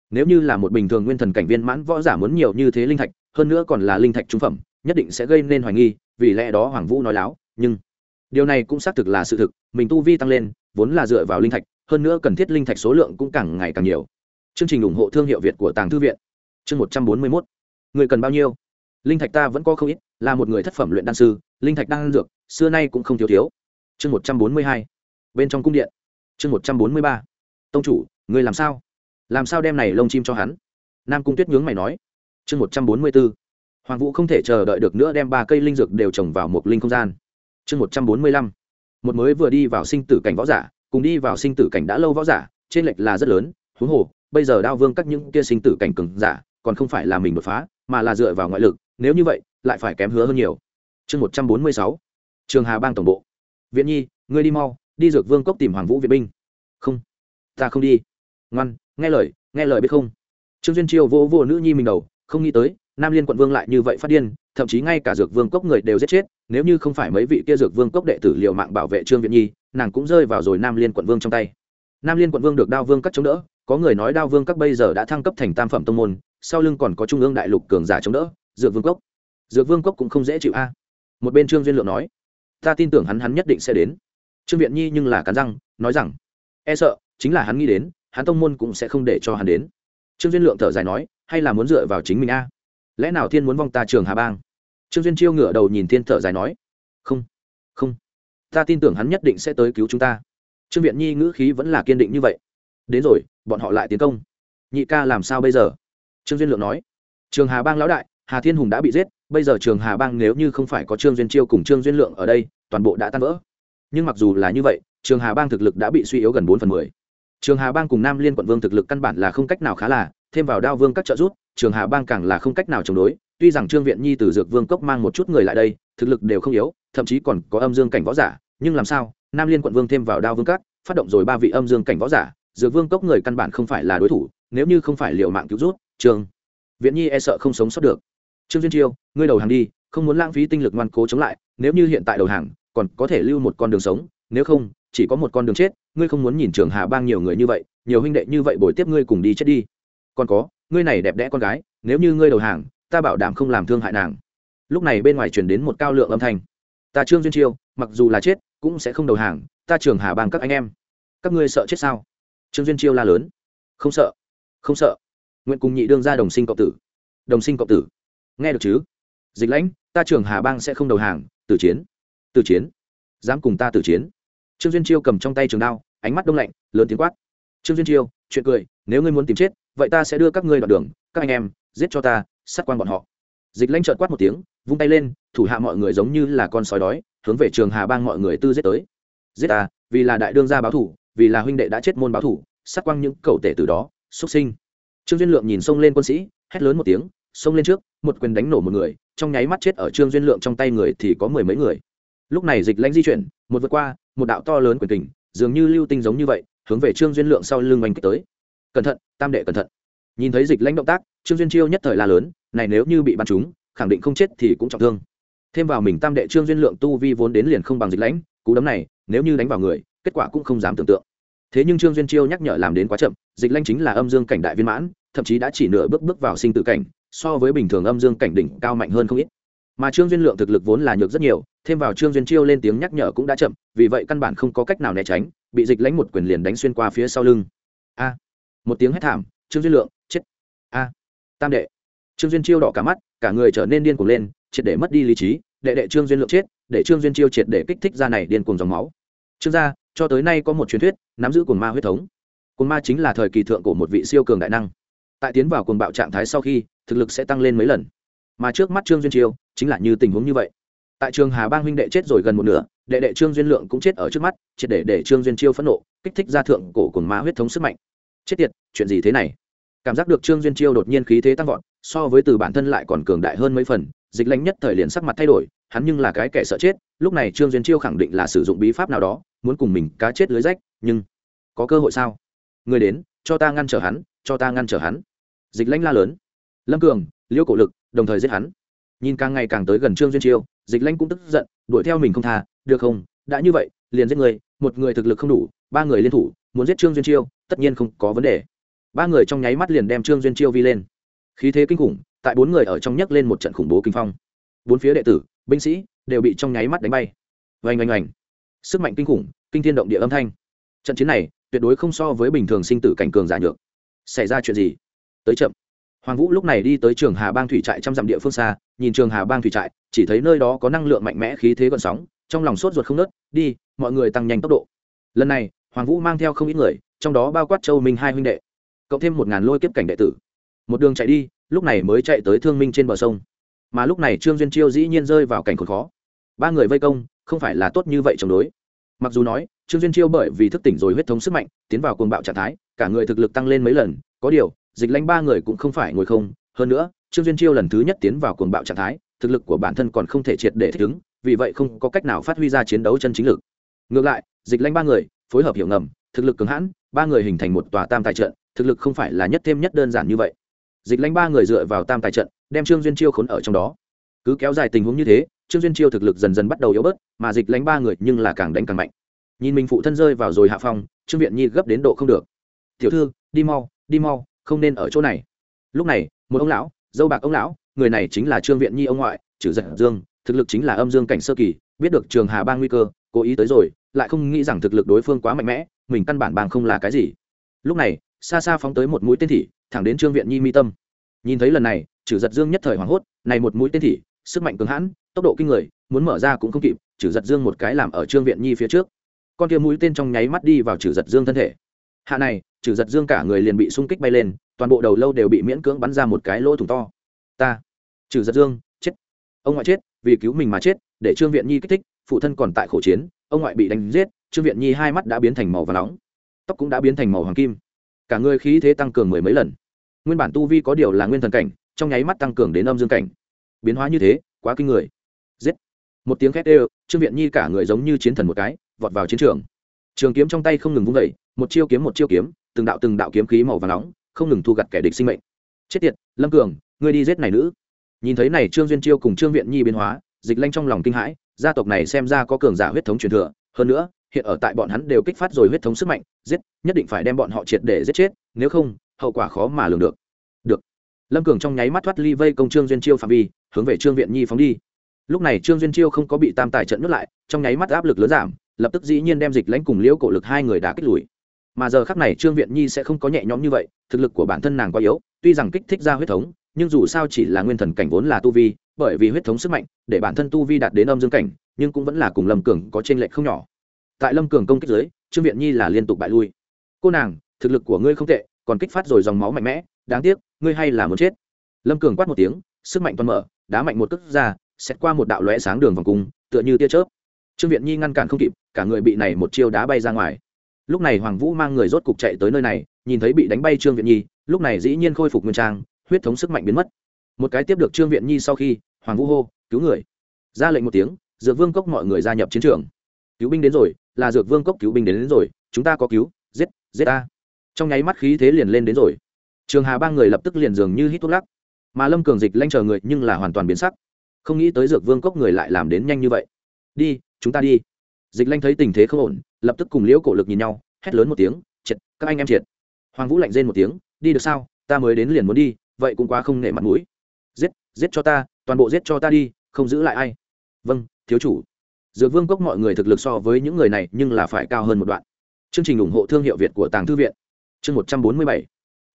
Nếu như là một bình thường nguyên thần cảnh viên mãn võ giả muốn nhiều như thế linh thạch, hơn nữa còn là linh thạch trung phẩm nhất định sẽ gây nên hoài nghi, vì lẽ đó hoàng vũ nói láo, nhưng điều này cũng xác thực là sự thực, mình tu vi tăng lên, vốn là dựa vào linh thạch, hơn nữa cần thiết linh thạch số lượng cũng càng ngày càng nhiều. Chương trình ủng hộ thương hiệu việt của tàng thư viện. Chương một trăm bốn mươi mốt. Người cần bao nhiêu? Linh thạch ta vẫn có không ít, là một người thất phẩm luyện đan sư, linh thạch đang dược, xưa nay cũng không thiếu thiếu. Chương một trăm bốn mươi hai. Bên trong cung điện. Chương một trăm bốn mươi ba. Tông chủ, người làm sao? Làm sao đem này lông chim cho hắn? Nam cung tuyết nhướng mày nói. Chương một trăm bốn mươi bốn hoàng vũ không thể chờ đợi được nữa đem ba cây linh dược đều trồng vào một linh không gian. Chương một trăm bốn mươi lăm. Một mới vừa đi vào sinh tử cảnh võ giả, cùng đi vào sinh tử cảnh đã lâu võ giả, trên lệch là rất lớn, huống hồ, bây giờ đao vương các những kia sinh tử cảnh cường giả, còn không phải là mình đột phá, mà là dựa vào ngoại lực, nếu như vậy, lại phải kém hứa hơn nhiều. Chương một trăm bốn mươi sáu. Trường hà bang tổng bộ. Viện nhi, ngươi đi mau, đi dược vương cốc tìm hoàng vũ viện binh. Không. Ta không đi. Ngoan, nghe lời nghe lời biết không? Trương duyên chiêu vô vô nữ nhi mình đầu, không nghĩ tới nam liên quận vương lại như vậy phát điên, thậm chí ngay cả dược vương cốc người đều giết chết, nếu như không phải mấy vị kia dược vương cốc đệ tử liệu mạng bảo vệ trương viện nhi, nàng cũng rơi vào rồi nam liên quận vương trong tay. Nam liên quận vương được đao vương các chống đỡ, có người nói đao vương các bây giờ đã thăng cấp thành tam phẩm tông môn, sau lưng còn có trung ương đại lục cường giả chống đỡ, dược vương cốc. Dược vương cốc cũng không dễ chịu a. Một bên trương duyên lượng nói, ta tin tưởng hắn hắn nhất định sẽ đến. Trương viện nhi nhưng là cắn răng, nói rằng e sợ, chính là hắn nghĩ đến, hắn tông môn cũng sẽ không để cho hắn đến. Trương duyên lượng thở dài nói, hay là muốn dựa vào chính mình a? Lẽ nào thiên muốn vong ta trường hà bang? Trương duyên chiêu ngửa đầu nhìn thiên thở dài nói, không không. Ta tin tưởng hắn nhất định sẽ tới cứu chúng ta. Trương viện nhi ngữ khí vẫn là kiên định như vậy. Đến rồi, bọn họ lại tiến công. Nhị ca làm sao bây giờ? Trương duyên lượng nói, trường hà bang lão đại, hà thiên hùng đã bị giết. Bây giờ trường hà bang nếu như không phải có trương duyên chiêu cùng trương duyên lượng ở đây, toàn bộ đã tan vỡ. Nhưng mặc dù là như vậy, trường hà bang thực lực đã bị suy yếu gần bốn phần mười. Trường hà bang cùng nam liên quận vương thực lực căn bản là không cách nào khá là thêm vào đao vương các trợ rút trường hà bang càng là không cách nào chống đối. Tuy rằng trương viện nhi từ dược vương cốc mang một chút người lại đây, thực lực đều không yếu, thậm chí còn có âm dương cảnh võ giả, nhưng làm sao, nam liên quận vương thêm vào đao vương các, phát động rồi ba vị âm dương cảnh võ giả, dược vương cốc người căn bản không phải là đối thủ, nếu như không phải liệu mạng cứu rút trường viện nhi e sợ không sống sót được. Trương duyên chiêu, ngươi đầu hàng đi, không muốn lãng phí tinh lực ngoan cố chống lại, nếu như hiện tại đầu hàng, còn có thể lưu một con đường sống, nếu không, chỉ có một con đường chết, ngươi không muốn nhìn trường hà bang nhiều người như vậy, nhiều huynh đệ như vậy bồi tiếp ngươi cùng đi chết đi còn có, ngươi này đẹp đẽ con gái, nếu như ngươi đầu hàng, ta bảo đảm không làm thương hại nàng. Lúc này bên ngoài truyền đến một cao lượng âm thanh. Ta trương duyên chiêu, mặc dù là chết, cũng sẽ không đầu hàng, ta trường hà bang các anh em. Các ngươi sợ chết sao? Trương duyên chiêu la lớn. Không sợ không sợ. Nguyện cùng nhị đương ra đồng sinh cộng tử. Đồng sinh cộng tử. Nghe được chứ? Dịch lãnh, ta trường hà bang sẽ không đầu hàng, tử chiến. Tử chiến. Dám cùng ta tử chiến. Trương duyên chiêu cầm trong tay trường đao, ánh mắt đông lạnh, lớn tiếng quát. Trương duyên chiêu, chuyện cười, nếu ngươi muốn tìm chết vậy ta sẽ đưa các ngươi đoạn đường, các anh em, giết cho ta, sát quan bọn họ. Dịch lãnh trợn quát một tiếng, vung tay lên, thủ hạ mọi người giống như là con sói đói, hướng về trường hà bang mọi người tư giết tới. Giết ta, vì là đại đương gia báo thủ, vì là huynh đệ đã chết môn báo thủ, sát quang những cậu tể từ đó, xuất sinh. Trương duyên lượng nhìn xông lên quân sĩ, hét lớn một tiếng, xông lên trước, một quyền đánh nổ một người, trong nháy mắt chết ở trương duyên lượng trong tay người thì có mười mấy người. Lúc này dịch lãnh di chuyển, một vượt qua, một đạo to lớn quyền tình dường như lưu tinh giống như vậy, hướng về trương duyên lượng sau lưng oanh kích tới cẩn thận, tam đệ cẩn thận. Nhìn thấy dịch lãnh động tác, trương duyên chiêu nhất thời la lớn, này nếu như bị bắn trúng, khẳng định không chết thì cũng trọng thương. Thêm vào mình tam đệ trương duyên lượng tu vi vốn đến liền không bằng dịch lãnh, cú đấm này, nếu như đánh vào người, kết quả cũng không dám tưởng tượng. Thế nhưng trương duyên chiêu nhắc nhở làm đến quá chậm, dịch lãnh chính là âm dương cảnh đại viên mãn, thậm chí đã chỉ nửa bước bước vào sinh tự cảnh, so với bình thường âm dương cảnh đỉnh cao mạnh hơn không ít. Mà trương duyên lượng thực lực vốn là nhược rất nhiều, thêm vào trương duyên chiêu lên tiếng nhắc nhở cũng đã chậm, vì vậy căn bản không có cách nào né tránh, bị dịch lãnh một quyền liền đánh xuyên qua phía sau lưng. A! Một tiếng hét thảm, trương duyên lượng, chết. A, tam đệ. Trương duyên chiêu đỏ cả mắt, cả người trở nên điên cuồng lên, triệt để mất đi lý trí, đệ đệ trương duyên lượng chết, để trương duyên chiêu triệt để kích thích ra này điên cuồng dòng máu. Trương gia, cho tới nay có một truyền thuyết, nắm giữ cuồng ma huyết thống. Cuồng ma chính là thời kỳ thượng của một vị siêu cường đại năng. Tại tiến vào cuồng bạo trạng thái sau khi, thực lực sẽ tăng lên mấy lần. Mà trước mắt trương duyên chiêu, chính là như tình huống như vậy. Tại trường hà bang huynh đệ chết rồi gần một nửa, đệ đệ trương duyên lượng cũng chết ở trước mắt, triệt để để trương duyên chiêu phẫn nộ, kích thích ra thượng cổ cuồng ma huyết thống sức mạnh chết tiệt, chuyện gì thế này? Cảm giác được trương duyên chiêu đột nhiên khí thế tăng vọt, so với từ bản thân lại còn cường đại hơn mấy phần, dịch lãnh nhất thời liền sắc mặt thay đổi, hắn nhưng là cái kẻ sợ chết, lúc này trương duyên chiêu khẳng định là sử dụng bí pháp nào đó, muốn cùng mình cá chết lưới rách, nhưng có cơ hội sao? Người đến, cho ta ngăn trở hắn, cho ta ngăn trở hắn. Dịch lãnh la lớn. Lâm cường, liêu cổ lực, đồng thời giết hắn. Nhìn càng ngày càng tới gần trương duyên chiêu, dịch lãnh cũng tức giận, đuổi theo mình không tha, được không? Đã như vậy, liền giết người, một người thực lực không đủ, ba người liên thủ muốn giết trương duyên chiêu, tất nhiên không có vấn đề. Ba người trong nháy mắt liền đem trương duyên chiêu vi lên. Khí thế kinh khủng, tại bốn người ở trong nhấc lên một trận khủng bố kinh phong. Bốn phía đệ tử, binh sĩ đều bị trong nháy mắt đánh bay. Oanh oanh oanh. Sức mạnh kinh khủng, kinh thiên động địa âm thanh. Trận chiến này tuyệt đối không so với bình thường sinh tử cảnh cường giả nhược. Xảy ra chuyện gì? Tới chậm. Hoàng vũ lúc này đi tới trường hà bang thủy trại trăm dặm địa phương xa, nhìn trường hà bang thủy trại, chỉ thấy nơi đó có năng lượng mạnh mẽ, khí thế gọn sóng, trong lòng sốt ruột không nớt, đi, mọi người tăng nhanh tốc độ. Lần này hoàng vũ mang theo không ít người, trong đó bao quát châu minh hai huynh đệ, cộng thêm một ngàn lôi kiếp cảnh đệ tử. Một đường chạy đi, lúc này mới chạy tới thương minh trên bờ sông. Mà lúc này trương duyên chiêu dĩ nhiên rơi vào cảnh khốn khó. Ba người vây công, không phải là tốt như vậy chống đối. Mặc dù nói, trương duyên chiêu bởi vì thức tỉnh rồi huyết thống sức mạnh, tiến vào cuồng bạo trạng thái, cả người thực lực tăng lên mấy lần, có điều, dịch lãnh ba người cũng không phải ngồi không. Hơn nữa, trương duyên chiêu lần thứ nhất tiến vào cuồng bạo trạng thái, thực lực của bản thân còn không thể triệt để thích ứng, vì vậy không có cách nào phát huy ra chiến đấu chân chính lực. Ngược lại, dịch lãnh ba người phối hợp hiểu ngầm, thực lực cứng hãn, ba người hình thành một tòa tam tài trận, thực lực không phải là nhất thêm nhất đơn giản như vậy. Dịch lãnh ba người dựa vào tam tài trận, đem trương duyên chiêu khốn ở trong đó. Cứ kéo dài tình huống như thế, trương duyên chiêu thực lực dần dần bắt đầu yếu bớt, mà dịch lãnh ba người nhưng là càng đánh càng mạnh. Nhìn mình phụ thân rơi vào rồi hạ phong, trương viện nhi gấp đến độ không được. Tiểu thư, đi mau đi mau, không nên ở chỗ này. Lúc này, một ông lão, dâu bạc ông lão, người này chính là trương viện nhi ông ngoại, trừ giật dương, thực lực chính là âm dương cảnh sơ kỳ, biết được trường hà ba nguy cơ, cố ý tới rồi lại không nghĩ rằng thực lực đối phương quá mạnh mẽ, mình căn bản bằng không là cái gì. Lúc này, xa xa phóng tới một mũi tên thị, thẳng đến trương viện nhi mi tâm. Nhìn thấy lần này trừ giật dương nhất thời hoảng hốt, này một mũi tên thị, sức mạnh cứng hãn, tốc độ kinh người, muốn mở ra cũng không kịp trừ giật dương một cái làm ở trương viện nhi phía trước. Con kia mũi tên trong nháy mắt đi vào trừ giật dương thân thể. Hạ này trừ giật dương cả người liền bị xung kích bay lên, toàn bộ đầu lâu đều bị miễn cưỡng bắn ra một cái lỗ thủng to. Ta trừ giật dương, chết. Ông ngoại chết, vì cứu mình mà chết, để trương viện nhi kích thích phụ thân còn tại khổ chiến, ông ngoại bị đánh giết, trương viện nhi hai mắt đã biến thành màu và nóng, tóc cũng đã biến thành màu hoàng kim. Cả người khí thế tăng cường mười mấy lần. Nguyên bản tu vi có điều là nguyên thần cảnh, trong nháy mắt tăng cường đến âm dương cảnh. Biến hóa như thế, quá kinh người. Giết. Một tiếng khét ê trương viện nhi cả người giống như chiến thần một cái, vọt vào chiến trường. Trường kiếm trong tay không ngừng vung vẩy một chiêu kiếm một chiêu kiếm, từng đạo từng đạo kiếm khí màu và nóng, không ngừng thu gặt kẻ địch sinh mệnh. Chết tiệt, lâm cường, ngươi đi giết này nữ. Nhìn thấy này trương duyên chiêu cùng trương viện nhi biến hóa, dịch lanh trong lòng kinh hãi gia tộc này xem ra có cường giả huyết thống truyền thừa, hơn nữa, hiện ở tại bọn hắn đều kích phát rồi huyết thống sức mạnh, giết, nhất định phải đem bọn họ triệt để giết chết, nếu không, hậu quả khó mà lường được. Được. Lâm cường trong nháy mắt thoát ly vây công trương duyên chiêu phạm vi, hướng về trương viện nhi phóng đi. Lúc này trương duyên chiêu không có bị tam tài trận nuốt lại, trong nháy mắt áp lực lớn giảm, lập tức dĩ nhiên đem dịch lãnh cùng liễu cổ lực hai người đã kích lùi. Mà giờ khắc này trương viện nhi sẽ không có nhẹ nhõm như vậy, thực lực của bản thân nàng quá yếu, tuy rằng kích thích ra huyết thống, nhưng dù sao chỉ là nguyên thần cảnh vốn là tu vi bởi vì huyết thống sức mạnh, để bản thân tu vi đạt đến âm dương cảnh, nhưng cũng vẫn là cùng lâm cường có t r ê n lệch không nhỏ. Tại lâm cường công kích dưới, trương viện nhi là liên tục bại lui. Cô nàng, thực lực của ngươi không tệ, còn kích phát rồi dòng máu mạnh mẽ, đáng tiếc, ngươi hay là muốn chết. Lâm cường quát một tiếng, sức mạnh toàn mở, đá mạnh một cước ra xét qua một đạo lóe sáng đường vòng cung, tựa như tia chớp. Trương viện nhi ngăn cản không kịp, cả người bị này một chiêu đá bay ra ngoài. Lúc này hoàng vũ mang người rốt cục chạy tới nơi này, nhìn thấy bị đánh bay trương viện nhi, lúc này dĩ nhiên khôi phục nguyên trang, huyết thống sức mạnh biến mất. Một cái tiếp được trương viện nhi sau khi hoàng vũ hô cứu người! Ra lệnh một tiếng dược vương cốc mọi người gia nhập chiến trường. Cứu binh đến rồi là dược vương cốc cứu binh đến, đến rồi chúng ta có cứu giết giết ta. Trong nháy mắt khí thế liền lên đến rồi. Trường hà ba người lập tức liền dường như hít thuốc lắc. Mà lâm cường dịch lanh chờ người nhưng là hoàn toàn biến sắc. Không nghĩ tới dược vương cốc người lại làm đến nhanh như vậy. Đi chúng ta đi. Dịch lanh thấy tình thế không ổn lập tức cùng liễu cổ lực nhìn nhau hét lớn một tiếng triệt các anh em triệt. Hoàng vũ lạnh rên một tiếng đi được sao? Ta mới đến liền muốn đi vậy cũng quá không nể mặt mũi. Giết giết cho ta toàn bộ giết cho ta đi, không giữ lại ai. Vâng thiếu chủ. Dược vương cốc mọi người thực lực so với những người này nhưng là phải cao hơn một đoạn. Chương trình ủng hộ thương hiệu việt của tàng thư viện. Chương một trăm bốn mươi bảy.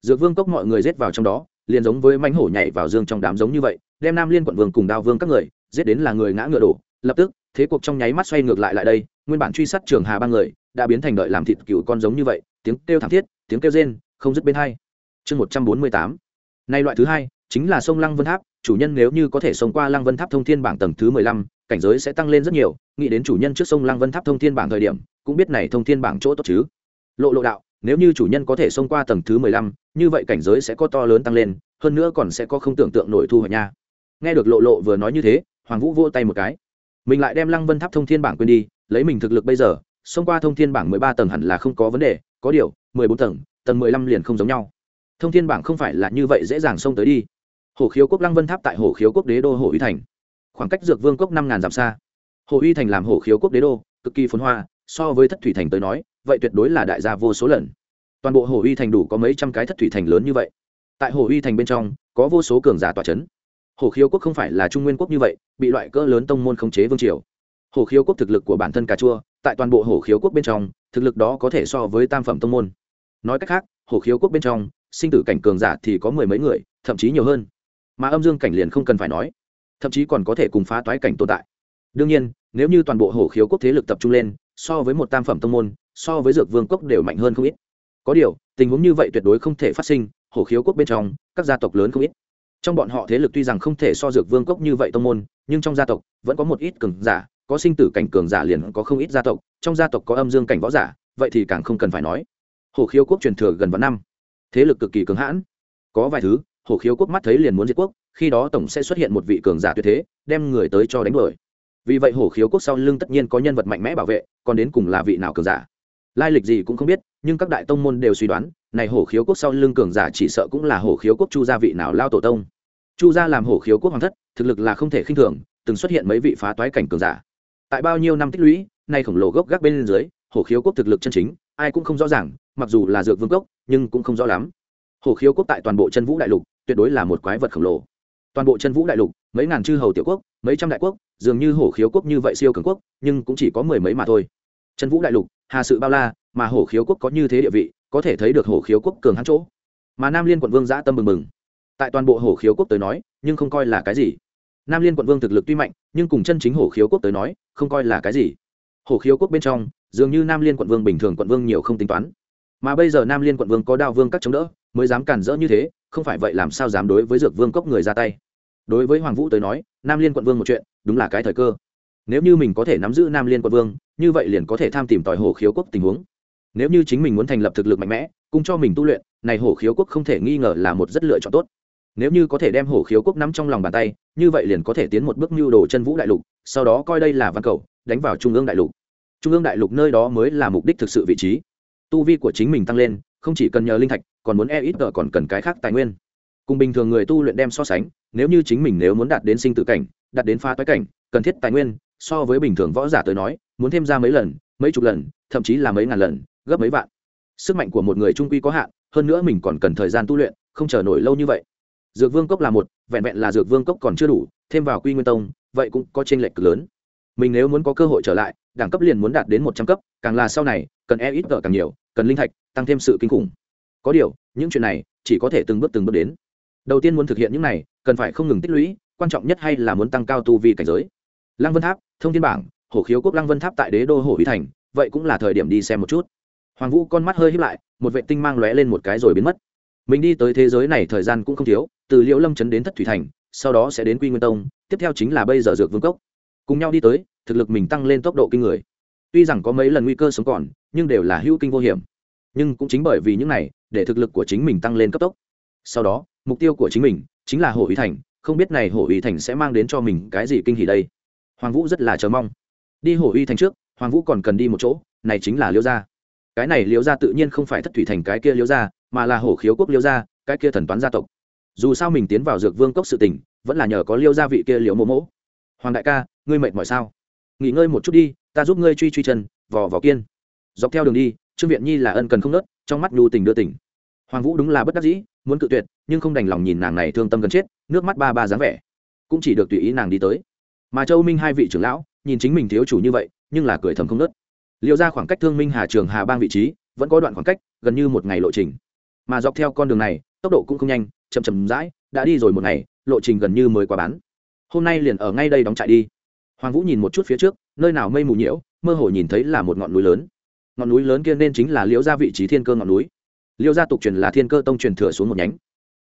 Dược vương cốc mọi người giết vào trong đó, liền giống với mánh hổ nhảy vào dương trong đám giống như vậy, đem nam liên quận vương cùng đao vương các người, giết đến là người ngã ngựa đổ. Lập tức, thế cuộc trong nháy mắt xoay ngược lại lại đây, nguyên bản truy sát trường hà ba người, đã biến thành đợi làm thịt cựu con giống như vậy, tiếng kêu thảm thiết, tiếng kêu rên, không dứt bên hai. Chương một trăm bốn mươi tám. Nay loại thứ hai, chính là sông lăng vân tháp chủ nhân nếu như có thể sống qua lăng vân tháp thông thiên bảng tầng thứ mười lăm, cảnh giới sẽ tăng lên rất nhiều, nghĩ đến chủ nhân trước sông lăng vân tháp thông thiên bảng thời điểm, cũng biết này thông thiên bảng chỗ tốt chứ. Lộ lộ đạo, nếu như chủ nhân có thể xông qua tầng thứ mười lăm, như vậy cảnh giới sẽ có to lớn tăng lên, hơn nữa còn sẽ có không tưởng tượng nổi thu hoạch nha. Nghe được lộ lộ vừa nói như thế, hoàng vũ vô tay một cái. Mình lại đem lăng vân tháp thông thiên bảng quên đi, lấy mình thực lực bây giờ, xông qua thông thiên bảng mười ba tầng hẳn là không có vấn đề, có điều, mười bốn tầng tầng mười lăm liền không giống nhau. Thông thiên bảng không phải là như vậy dễ dàng xông tới đi hồ khiếu quốc lăng vân tháp tại hồ khiếu quốc đế đô hồ uy thành. Khoảng cách dược vương cốc năm ngàn dặm xa. Hồ uy thành làm hồ khiếu quốc đế đô, cực kỳ phồn hoa, so với thất thủy thành tới nói, vậy tuyệt đối là đại gia vô số lần. Toàn bộ hồ uy thành đủ có mấy trăm cái thất thủy thành lớn như vậy. Tại hồ uy thành bên trong, có vô số cường giả tòa c h ấ n hồ khiếu quốc không phải là trung nguyên quốc như vậy, bị loại cỡ lớn tông môn khống chế vương triều. Hồ khiếu quốc thực lực của bản thân cà chua, tại toàn bộ hồ khiếu quốc bên trong, thực lực đó có thể so với tam phẩm tông môn. Nói cách khác, hồ khiếu quốc bên trong, sinh tử cảnh cường giả thì có mười mấy người, thậm chí nhiều hơn mà âm dương cảnh liền không cần phải nói, thậm chí còn có thể cùng phá toái cảnh tồn tại. Đương nhiên, nếu như toàn bộ hổ khiếu quốc thế lực tập trung lên, so với một tam phẩm tông môn, so với dược vương quốc đều mạnh hơn không ít. Có điều, tình huống như vậy tuyệt đối không thể phát sinh, hổ khiếu quốc bên trong, các gia tộc lớn không ít. Trong bọn họ thế lực tuy rằng không thể so dược vương quốc như vậy tông môn, nhưng trong gia tộc vẫn có một ít cường giả, có sinh tử cảnh cường giả liền có không ít gia tộc, trong gia tộc có âm dương cảnh võ giả, vậy thì càng không cần phải nói. Hổ khiếu quốc truyền thừa gần vạn năm, thế lực cực kỳ cường hãn, có vài thứ hổ khiếu quốc mắt thấy liền muốn diệt quốc, khi đó tổng sẽ xuất hiện một vị cường giả tuyệt thế, đem người tới cho đánh đuổi. Vì vậy hổ khiếu quốc sau lưng tất nhiên có nhân vật mạnh mẽ bảo vệ, còn đến cùng là vị nào cường giả? Lai lịch gì cũng không biết, nhưng các đại tông môn đều suy đoán, này hổ khiếu quốc sau lưng cường giả chỉ sợ cũng là hổ khiếu quốc chu gia vị nào lao tổ tông. Chu gia làm hổ khiếu quốc hoàng thất, thực lực là không thể khinh thường, từng xuất hiện mấy vị phá toái cảnh cường giả. Tại bao nhiêu năm tích lũy, nay khổng lồ gốc gác bên dưới, hổ khiếu quốc thực lực chân chính, ai cũng không rõ ràng, mặc dù là dược vương cốc nhưng cũng không rõ lắm. Hổ khiếu quốc tại toàn bộ chân vũ đại lục tuyệt đối là một quái vật khổng lồ. Toàn bộ chân vũ đại lục, mấy ngàn chư hầu tiểu quốc, mấy trăm đại quốc, dường như hổ khiếu quốc như vậy siêu cường quốc, nhưng cũng chỉ có mười mấy mà thôi. Chân vũ đại lục, hà sự bao la, mà hổ khiếu quốc có như thế địa vị, có thể thấy được hổ khiếu quốc cường hắn chỗ. Mà nam liên quận vương giã tâm mừng mừng tại toàn bộ hổ khiếu quốc tới nói, nhưng không coi là cái gì. Nam liên quận vương thực lực tuy mạnh, nhưng cùng chân chính hổ khiếu quốc tới nói, không coi là cái gì. Hổ khiếu quốc bên trong, dường như nam liên quận vương bình thường quận vương nhiều không tính toán. Mà bây giờ nam liên quận vương có đao vương các chống đỡ, mới dám cản rỡ như thế không phải vậy làm sao dám đối với dược vương cốc người ra tay? Đối với hoàng vũ tới nói, nam liên quận vương một chuyện, đúng là cái thời cơ. Nếu như mình có thể nắm giữ nam liên quận vương, như vậy liền có thể tham tìm tòi hồ khiếu quốc tình huống. Nếu như chính mình muốn thành lập thực lực mạnh mẽ cung cho mình tu luyện, này hồ khiếu quốc không thể nghi ngờ là một rất lựa chọn tốt. Nếu như có thể đem hồ khiếu quốc nắm trong lòng bàn tay, như vậy liền có thể tiến một bước mưu đồ chân vũ đại lục, sau đó coi đây là văn cầu, đánh vào trung ương đại lục. Trung ương đại lục nơi đó mới là mục đích thực sự vị trí. Tu vi của chính mình tăng lên không chỉ cần nhờ linh thạch, còn muốn e ít tờ còn cần cái khác tài nguyên. Cùng bình thường người tu luyện đem so sánh, nếu như chính mình nếu muốn đạt đến sinh tử cảnh, đạt đến pha toái cảnh, cần thiết tài nguyên, so với bình thường võ giả tới nói, muốn thêm ra mấy lần, mấy chục lần, thậm chí là mấy ngàn lần, gấp mấy vạn. Sức mạnh của một người trung quy có hạn, hơn nữa mình còn cần thời gian tu luyện, không chờ nổi lâu như vậy. Dược vương cốc là một, vẹn vẹn là dược vương cốc còn chưa đủ, thêm vào quy nguyên tông, vậy cũng có t r ê n lệch cực lớn. Mình nếu muốn có cơ hội trở lại, đẳng cấp liền muốn đạt đến một trăm cấp, càng là sau này, cần e ít càng nhiều cần linh thạch, tăng thêm sự kinh khủng. Có điều, những chuyện này chỉ có thể từng bước từng bước đến. Đầu tiên muốn thực hiện những này, cần phải không ngừng tích lũy, quan trọng nhất hay là muốn tăng cao tu vi cảnh giới. Lăng vân tháp, thông thiên bảng, hổ khiếu quốc lăng vân tháp tại đế đô hổ huy thành, vậy cũng là thời điểm đi xem một chút. Hoàng vũ con mắt hơi hít lại, một vệ tinh mang lóe lên một cái rồi biến mất. Mình đi tới thế giới này thời gian cũng không thiếu, từ liễu lâm trấn đến thất thủy thành, sau đó sẽ đến quy nguyên tông, tiếp theo chính là bây giờ dược vương cốc. Cùng nhau đi tới, thực lực mình tăng lên tốc độ kinh người tuy rằng có mấy lần nguy cơ sống còn, nhưng đều là hữu kinh vô hiểm. Nhưng cũng chính bởi vì những này, để thực lực của chính mình tăng lên cấp tốc. Sau đó, mục tiêu của chính mình chính là hồ ý thành, không biết này hồ ý thành sẽ mang đến cho mình cái gì kinh hỉ đây. Hoàng vũ rất là chờ mong. Đi hồ uy thành trước, hoàng vũ còn cần đi một chỗ, này chính là Liêu gia. Cái này Liêu gia tự nhiên không phải thất thủy thành cái kia Liêu gia, mà là hổ khiếu quốc Liêu gia, cái kia thần toán gia tộc. Dù sao mình tiến vào dược vương cốc sự tình, vẫn là nhờ có liêu gia vị kia liễu mộ mỗ hoàng đại ca, ngươi mệt mỏi sao? Nghỉ ngơi một chút đi ta giúp ngươi truy truy chân, vò vò kiên. Dọc theo đường đi, trương viện nhi là ân cần không nớt, trong mắt nhu tình đưa tỉnh hoàng vũ đúng là bất đắc dĩ, muốn cự tuyệt, nhưng không đành lòng nhìn nàng này thương tâm gần chết, nước mắt ba ba dáng vẻ. Cũng chỉ được tùy ý nàng đi tới. Mà châu minh hai vị trưởng lão, nhìn chính mình thiếu chủ như vậy, nhưng là cười thầm không nớt. Liệu ra khoảng cách thương minh hà trường hà bang vị trí, vẫn có đoạn khoảng cách, gần như một ngày lộ trình. Mà dọc theo con đường này, tốc độ cũng không nhanh, chậm chậm rãi, đã đi rồi một ngày, lộ trình gần như mới qua bán. Hôm nay liền ở ngay đây đóng trại đi hoàng vũ nhìn một chút phía trước, nơi nào mây mù nhiễu, mơ hồ nhìn thấy là một ngọn núi lớn. Ngọn núi lớn kia nên chính là liễu gia vị trí thiên cơ ngọn núi. Liễu gia tục truyền là thiên cơ tông truyền thừa xuống một nhánh.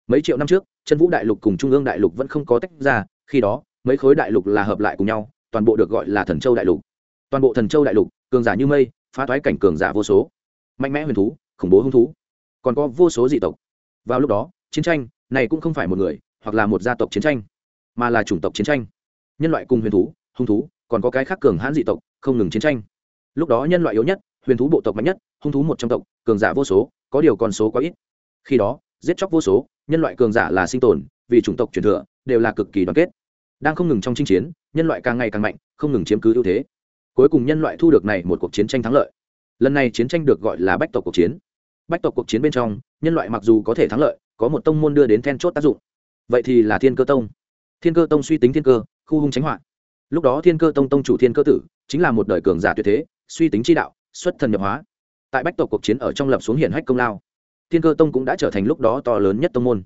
Mấy triệu năm trước, chân vũ đại lục cùng trung ương đại lục vẫn không có tách ra, khi đó, mấy khối đại lục là hợp lại cùng nhau, toàn bộ được gọi là thần châu đại lục. Toàn bộ thần châu đại lục, cường giả như mây, phá toái cảnh cường giả vô số. Mạnh mẽ huyền thú, khủng bố hung thú, còn có vô số dị tộc. Vào lúc đó, chiến tranh, này cũng không phải một người, hoặc là một gia tộc chiến tranh, mà là chủng tộc chiến tranh. Nhân loại cùng huyền thú hung thú, còn có cái khác cường hãn dị tộc, không ngừng chiến tranh. Lúc đó nhân loại yếu nhất, huyền thú bộ tộc mạnh nhất, hung thú một trong tộc, cường giả vô số, có điều còn số quá ít. Khi đó, giết chóc vô số, nhân loại cường giả là sinh tồn, vì chủng tộc truyền thừa, đều là cực kỳ đoàn kết. Đang không ngừng trong chinh chiến, nhân loại càng ngày càng mạnh, không ngừng chiếm cứ ưu thế. Cuối cùng nhân loại thu được này một cuộc chiến tranh thắng lợi. Lần này chiến tranh được gọi là bách tộc cuộc chiến. Bách tộc cuộc chiến bên trong, nhân loại mặc dù có thể thắng lợi, có một tông môn đưa đến then chốt tác dụng. Vậy thì là thiên cơ tông. Thiên cơ tông suy tính thiên cơ, khu hung tránh họa lúc đó thiên cơ tông tông chủ thiên cơ tử chính là một đời cường giả tuyệt thế, suy tính chi đạo, xuất thần nhập hóa. Tại bách tộc cuộc chiến ở trong lập xuống hiển hách công lao, thiên cơ tông cũng đã trở thành lúc đó to lớn nhất tông môn.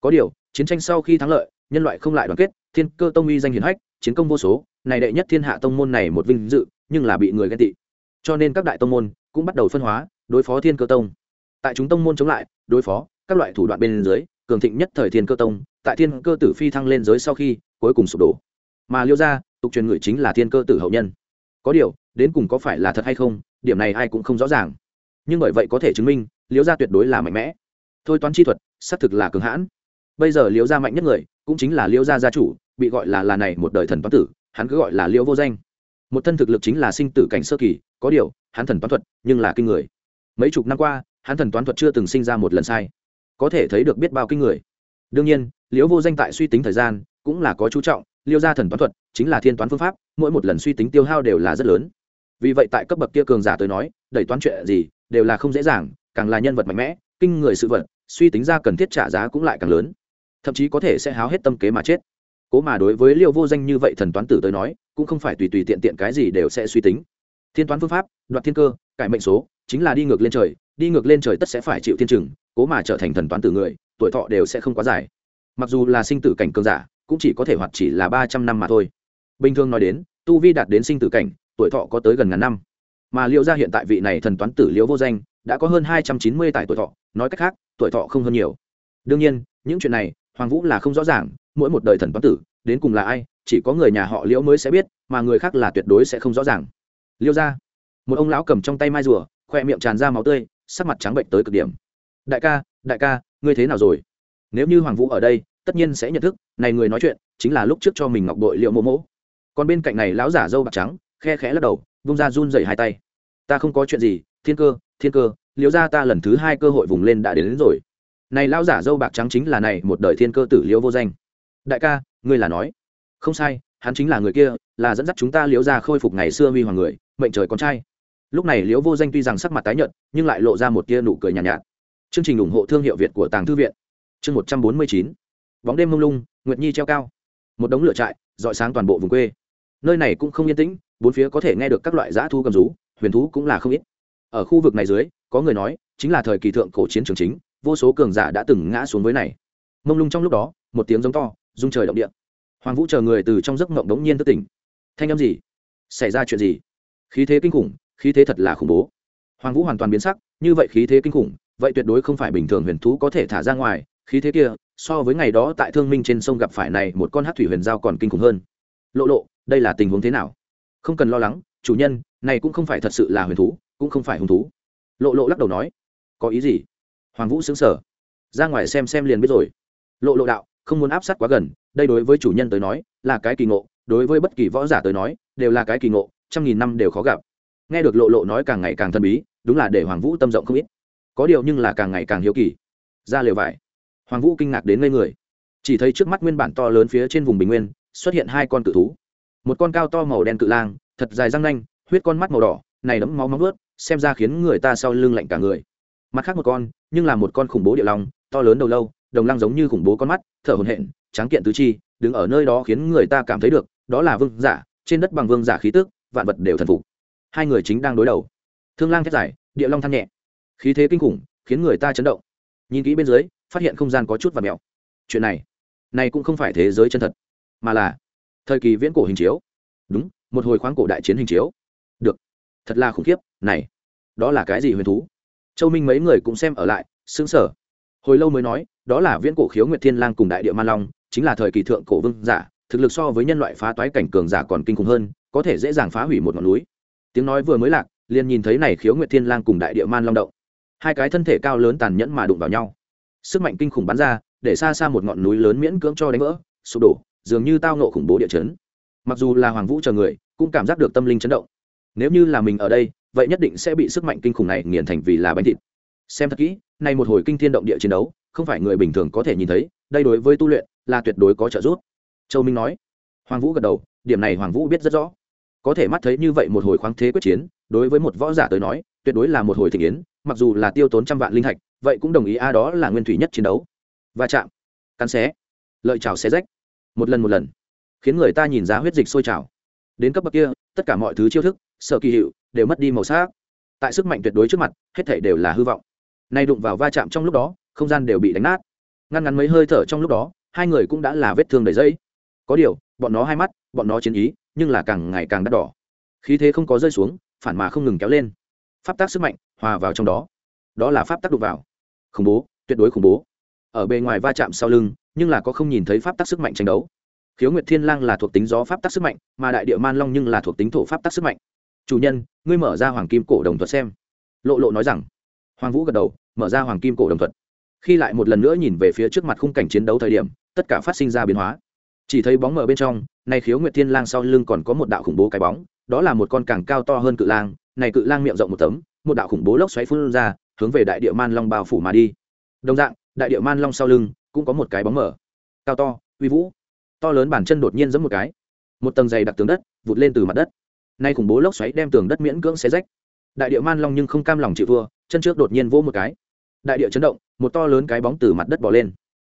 Có điều, chiến tranh sau khi thắng lợi, nhân loại không lại đoàn kết, thiên cơ tông uy danh hiển hách, chiến công vô số, này đệ nhất thiên hạ tông môn này một vinh dự, nhưng là bị người ghen tị. Cho nên các đại tông môn cũng bắt đầu phân hóa, đối phó thiên cơ tông. Tại chúng tông môn chống lại, đối phó các loại thủ đoạn bên dưới, cường thịnh nhất thời thiên cơ tông, tại thiên cơ tử phi thăng lên giới sau khi, cuối cùng sụp đổ mà liêu gia, tục truyền người chính là thiên cơ tử hậu nhân. Có điều, đến cùng có phải là thật hay không, điểm này ai cũng không rõ ràng. Nhưng bởi vậy có thể chứng minh, liêu gia tuyệt đối là mạnh mẽ. Thôi toán chi thuật, xác thực là cường hãn. Bây giờ liêu gia mạnh nhất người, cũng chính là liêu gia gia chủ, bị gọi là là này một đời thần toán tử, hắn cứ gọi là liêu vô danh. Một thân thực lực chính là sinh tử cảnh sơ kỳ, có điều, hắn thần toán thuật, nhưng là kinh người. Mấy chục năm qua, hắn thần toán thuật chưa từng sinh ra một lần sai. Có thể thấy được biết bao kinh người. Đương nhiên liễu vô danh tại suy tính thời gian, cũng là có chú trọng liêu gia thần toán thuật chính là thiên toán phương pháp, mỗi một lần suy tính tiêu hao đều là rất lớn. Vì vậy tại cấp bậc kia cường giả tới nói, đẩy toán chuyện gì đều là không dễ dàng, càng là nhân vật mạnh mẽ, kinh người sự vật, suy tính ra cần thiết trả giá cũng lại càng lớn. Thậm chí có thể sẽ háo hết tâm kế mà chết. Cố mà đối với liêu vô danh như vậy thần toán tử tới nói, cũng không phải tùy tùy tiện tiện cái gì đều sẽ suy tính. Thiên toán phương pháp, đoạt thiên cơ, cải mệnh số, chính là đi ngược lên trời, đi ngược lên trời tất sẽ phải chịu thiên trừng cố mà trở thành thần toán tử người, tuổi thọ đều sẽ không quá dài. Mặc dù là sinh tử cảnh cường giả cũng chỉ có thể hoạt chỉ là ba trăm năm mà thôi. Bình thường nói đến, tu vi đạt đến sinh tử cảnh, tuổi thọ có tới gần ngàn năm. Mà liệu ra hiện tại vị này thần toán tử liễu vô danh, đã có hơn hai trăm chín mươi tại tuổi thọ, nói cách khác, tuổi thọ không hơn nhiều. Đương nhiên, những chuyện này, hoàng vũ là không rõ ràng, mỗi một đời thần toán tử, đến cùng là ai, chỉ có người nhà họ liễu mới sẽ biết, mà người khác là tuyệt đối sẽ không rõ ràng. Liêu ra một ông lão cầm trong tay mai rùa, khoe miệng tràn ra máu tươi, sắc mặt trắng bệnh tới cực điểm. Đại ca đại ca, ngươi thế nào rồi? Nếu như hoàng vũ ở đây tất nhiên sẽ nhận thức này người nói chuyện chính là lúc trước cho mình ngọc đội liệu mô mỗ còn bên cạnh này lão giả dâu bạc trắng khe khẽ lắc đầu vung ra run dày hai tay. Ta không có chuyện gì thiên cơ thiên cơ liễu ra ta lần thứ hai cơ hội vùng lên đã đến, đến rồi. Này lão giả dâu bạc trắng chính là này một đời thiên cơ tử liễu vô danh. Đại ca ngươi là nói. Không sai hắn chính là người kia là dẫn dắt chúng ta liễu ra khôi phục ngày xưa huy hoàng người mệnh trời con trai. Lúc này liễu vô danh tuy rằng sắc mặt tái nhợt nhưng lại lộ ra một tia nụ cười nhàn nhạt, nhạt. Chương trình ủng hộ thương hiệu việt của tàng thư viện. Chương một trăm bốn mươi chín bóng đêm mông lung, nguyệt nhi treo cao. Một đống lửa trại, dọi sáng toàn bộ vùng quê. Nơi này cũng không yên tĩnh, bốn phía có thể nghe được các loại dã thu cầm rú, huyền thú cũng là không ít. Ở khu vực này dưới, có người nói, chính là thời kỳ thượng cổ chiến trường chính, vô số cường giả đã từng ngã xuống với này. Mông lung trong lúc đó, một tiếng giống to, rung trời động địa. Hoàng vũ chờ người từ trong giấc mộng đống nhiên thức tỉnh. Thanh âm gì? Xảy ra chuyện gì? Khí thế kinh khủng, khí thế thật là khủng bố. Hoàng vũ hoàn toàn biến sắc, như vậy khí thế kinh khủng, vậy tuyệt đối không phải bình thường huyền thú có thể thả ra ngoài, khí thế kia so với ngày đó tại thương minh trên sông gặp phải này một con hát thủy huyền giao còn kinh khủng hơn. Lộ lộ, đây là tình huống thế nào? Không cần lo lắng, chủ nhân, này cũng không phải thật sự là huyền thú, cũng không phải hung thú. Lộ lộ lắc đầu nói, có ý gì? Hoàng vũ xứng sở ra ngoài xem xem liền biết rồi. Lộ lộ đạo, không muốn áp sát quá gần, đây đối với chủ nhân tới nói, là cái kỳ ngộ, đối với bất kỳ võ giả tới nói, đều là cái kỳ ngộ, trăm nghìn năm đều khó gặp. Nghe được lộ lộ nói càng ngày càng thần bí, đúng là để hoàng vũ tâm rộng không ít. Có điều nhưng là càng ngày càng hiếu kỳ. Ra lều vải hoàng vũ kinh ngạc đến ngây người. Chỉ thấy trước mắt nguyên bản to lớn phía trên vùng bình nguyên, xuất hiện hai con cự thú. Một con cao to màu đen cự lang, thật dài răng nanh, huyết con mắt màu đỏ, này đẫm máu móng ướt xem ra khiến người ta sau lưng lạnh cả người. Mặt khác một con, nhưng là một con khủng bố địa long, to lớn đầu lâu, đồng lăng giống như khủng bố con mắt, thở hồn hện tráng kiện tứ chi, đứng ở nơi đó khiến người ta cảm thấy được, đó là vương giả, trên đất bằng vương giả khí tức, vạn vật đều thần phục. Hai người chính đang đối đầu. Thương lang thét giải địa long than nhẹ. Khí thế kinh khủng, khiến người ta chấn động. Nhìn kỹ bên dưới phát hiện không gian có chút và mèo chuyện này này cũng không phải thế giới chân thật, mà là thời kỳ viễn cổ hình chiếu. Đúng, một hồi khoáng cổ đại chiến hình chiếu. Được. Thật là khủng khiếp, này, đó là cái gì huyền thú? Châu minh mấy người cũng xem ở lại xứng sở hồi lâu mới nói, đó là viễn cổ khiếu nguyệt thiên lang cùng đại địa man long, chính là thời kỳ thượng cổ vương giả, thực lực so với nhân loại phá toái cảnh cường giả còn kinh khủng hơn, có thể dễ dàng phá hủy một ngọn núi. Tiếng nói vừa mới lạc, liền nhìn thấy này khiếu nguyệt thiên lang cùng đại địa man long động. Hai cái thân thể cao lớn tàn nhẫn mà đụng vào nhau sức mạnh kinh khủng bắn ra, để xa xa một ngọn núi lớn miễn cưỡng cho đánh vỡ, sụp đổ, dường như tao nộ khủng bố địa chấn. Mặc dù là hoàng vũ chờ người, cũng cảm giác được tâm linh chấn động. Nếu như là mình ở đây, vậy nhất định sẽ bị sức mạnh kinh khủng này nghiền thành vì là bánh thịt. Xem thật kỹ, này một hồi kinh thiên động địa chiến đấu, không phải người bình thường có thể nhìn thấy, đây đối với tu luyện là tuyệt đối có trợ giúp. Châu minh nói. Hoàng vũ gật đầu, điểm này hoàng vũ biết rất rõ. Có thể mắt thấy như vậy một hồi khoáng thế quyết chiến, đối với một võ giả tới nói, tuyệt đối là một hồi thị yến, mặc dù là tiêu tốn trăm vạn linh thạch vậy cũng đồng ý a, đó là nguyên thủy nhất chiến đấu. Va chạm, cắn xé, lợi chảo xé rách, một lần một lần, khiến người ta nhìn ra huyết dịch sôi trào. Đến cấp bậc kia, tất cả mọi thứ chiêu thức sợ kỳ hiệu, đều mất đi màu sắc. Tại sức mạnh tuyệt đối trước mặt, hết thể đều là hư vọng. Nay đụng vào va chạm trong lúc đó, không gian đều bị đánh nát. Ngăn ngắn mấy hơi thở trong lúc đó, hai người cũng đã là vết thương đầy dây có điều, bọn nó hai mắt, bọn nó chiến ý, nhưng là càng ngày càng đắt đỏ. Khí thế không có rơi xuống, phản mà không ngừng kéo lên. Pháp tác sức mạnh hòa vào trong đó. Đó là pháp tác đụng vào khủng bố, tuyệt đối khủng bố. Ở bề ngoài va chạm sau lưng, nhưng là có không nhìn thấy pháp tắc sức mạnh tranh đấu. Khiếu nguyệt thiên lang là thuộc tính gió pháp tắc sức mạnh, mà đại địa man long nhưng là thuộc tính thổ pháp tắc sức mạnh. Chủ nhân, ngươi mở ra hoàng kim cổ đồng thuật xem. Lộ lộ nói rằng. Hoàng vũ gật đầu, mở ra hoàng kim cổ đồng thuật. Khi lại một lần nữa nhìn về phía trước mặt khung cảnh chiến đấu thời điểm, tất cả phát sinh ra biến hóa. Chỉ thấy bóng mở bên trong này khiếu nguyệt thiên lang sau lưng còn có một đạo khủng bố cái bóng, đó là một con càng cao to hơn cự lang, này cự lang miệng rộng một tấm, một đạo khủng bố lốc xoáy phun ra hướng về đại địa man long bao phủ mà đi. Đồng dạng, đại địa man long sau lưng cũng có một cái bóng mở. Cao to, uy vũ. To lớn bàn chân đột nhiên giẫm một cái. Một tầng dày đặc tường đất vụt lên từ mặt đất. Nay khủng bố lốc xoáy đem tường đất miễn cưỡng xé rách. Đại địa man long nhưng không cam lòng chịu thua, chân trước đột nhiên vỗ một cái. Đại địa chấn động, một to lớn cái bóng từ mặt đất bỏ lên.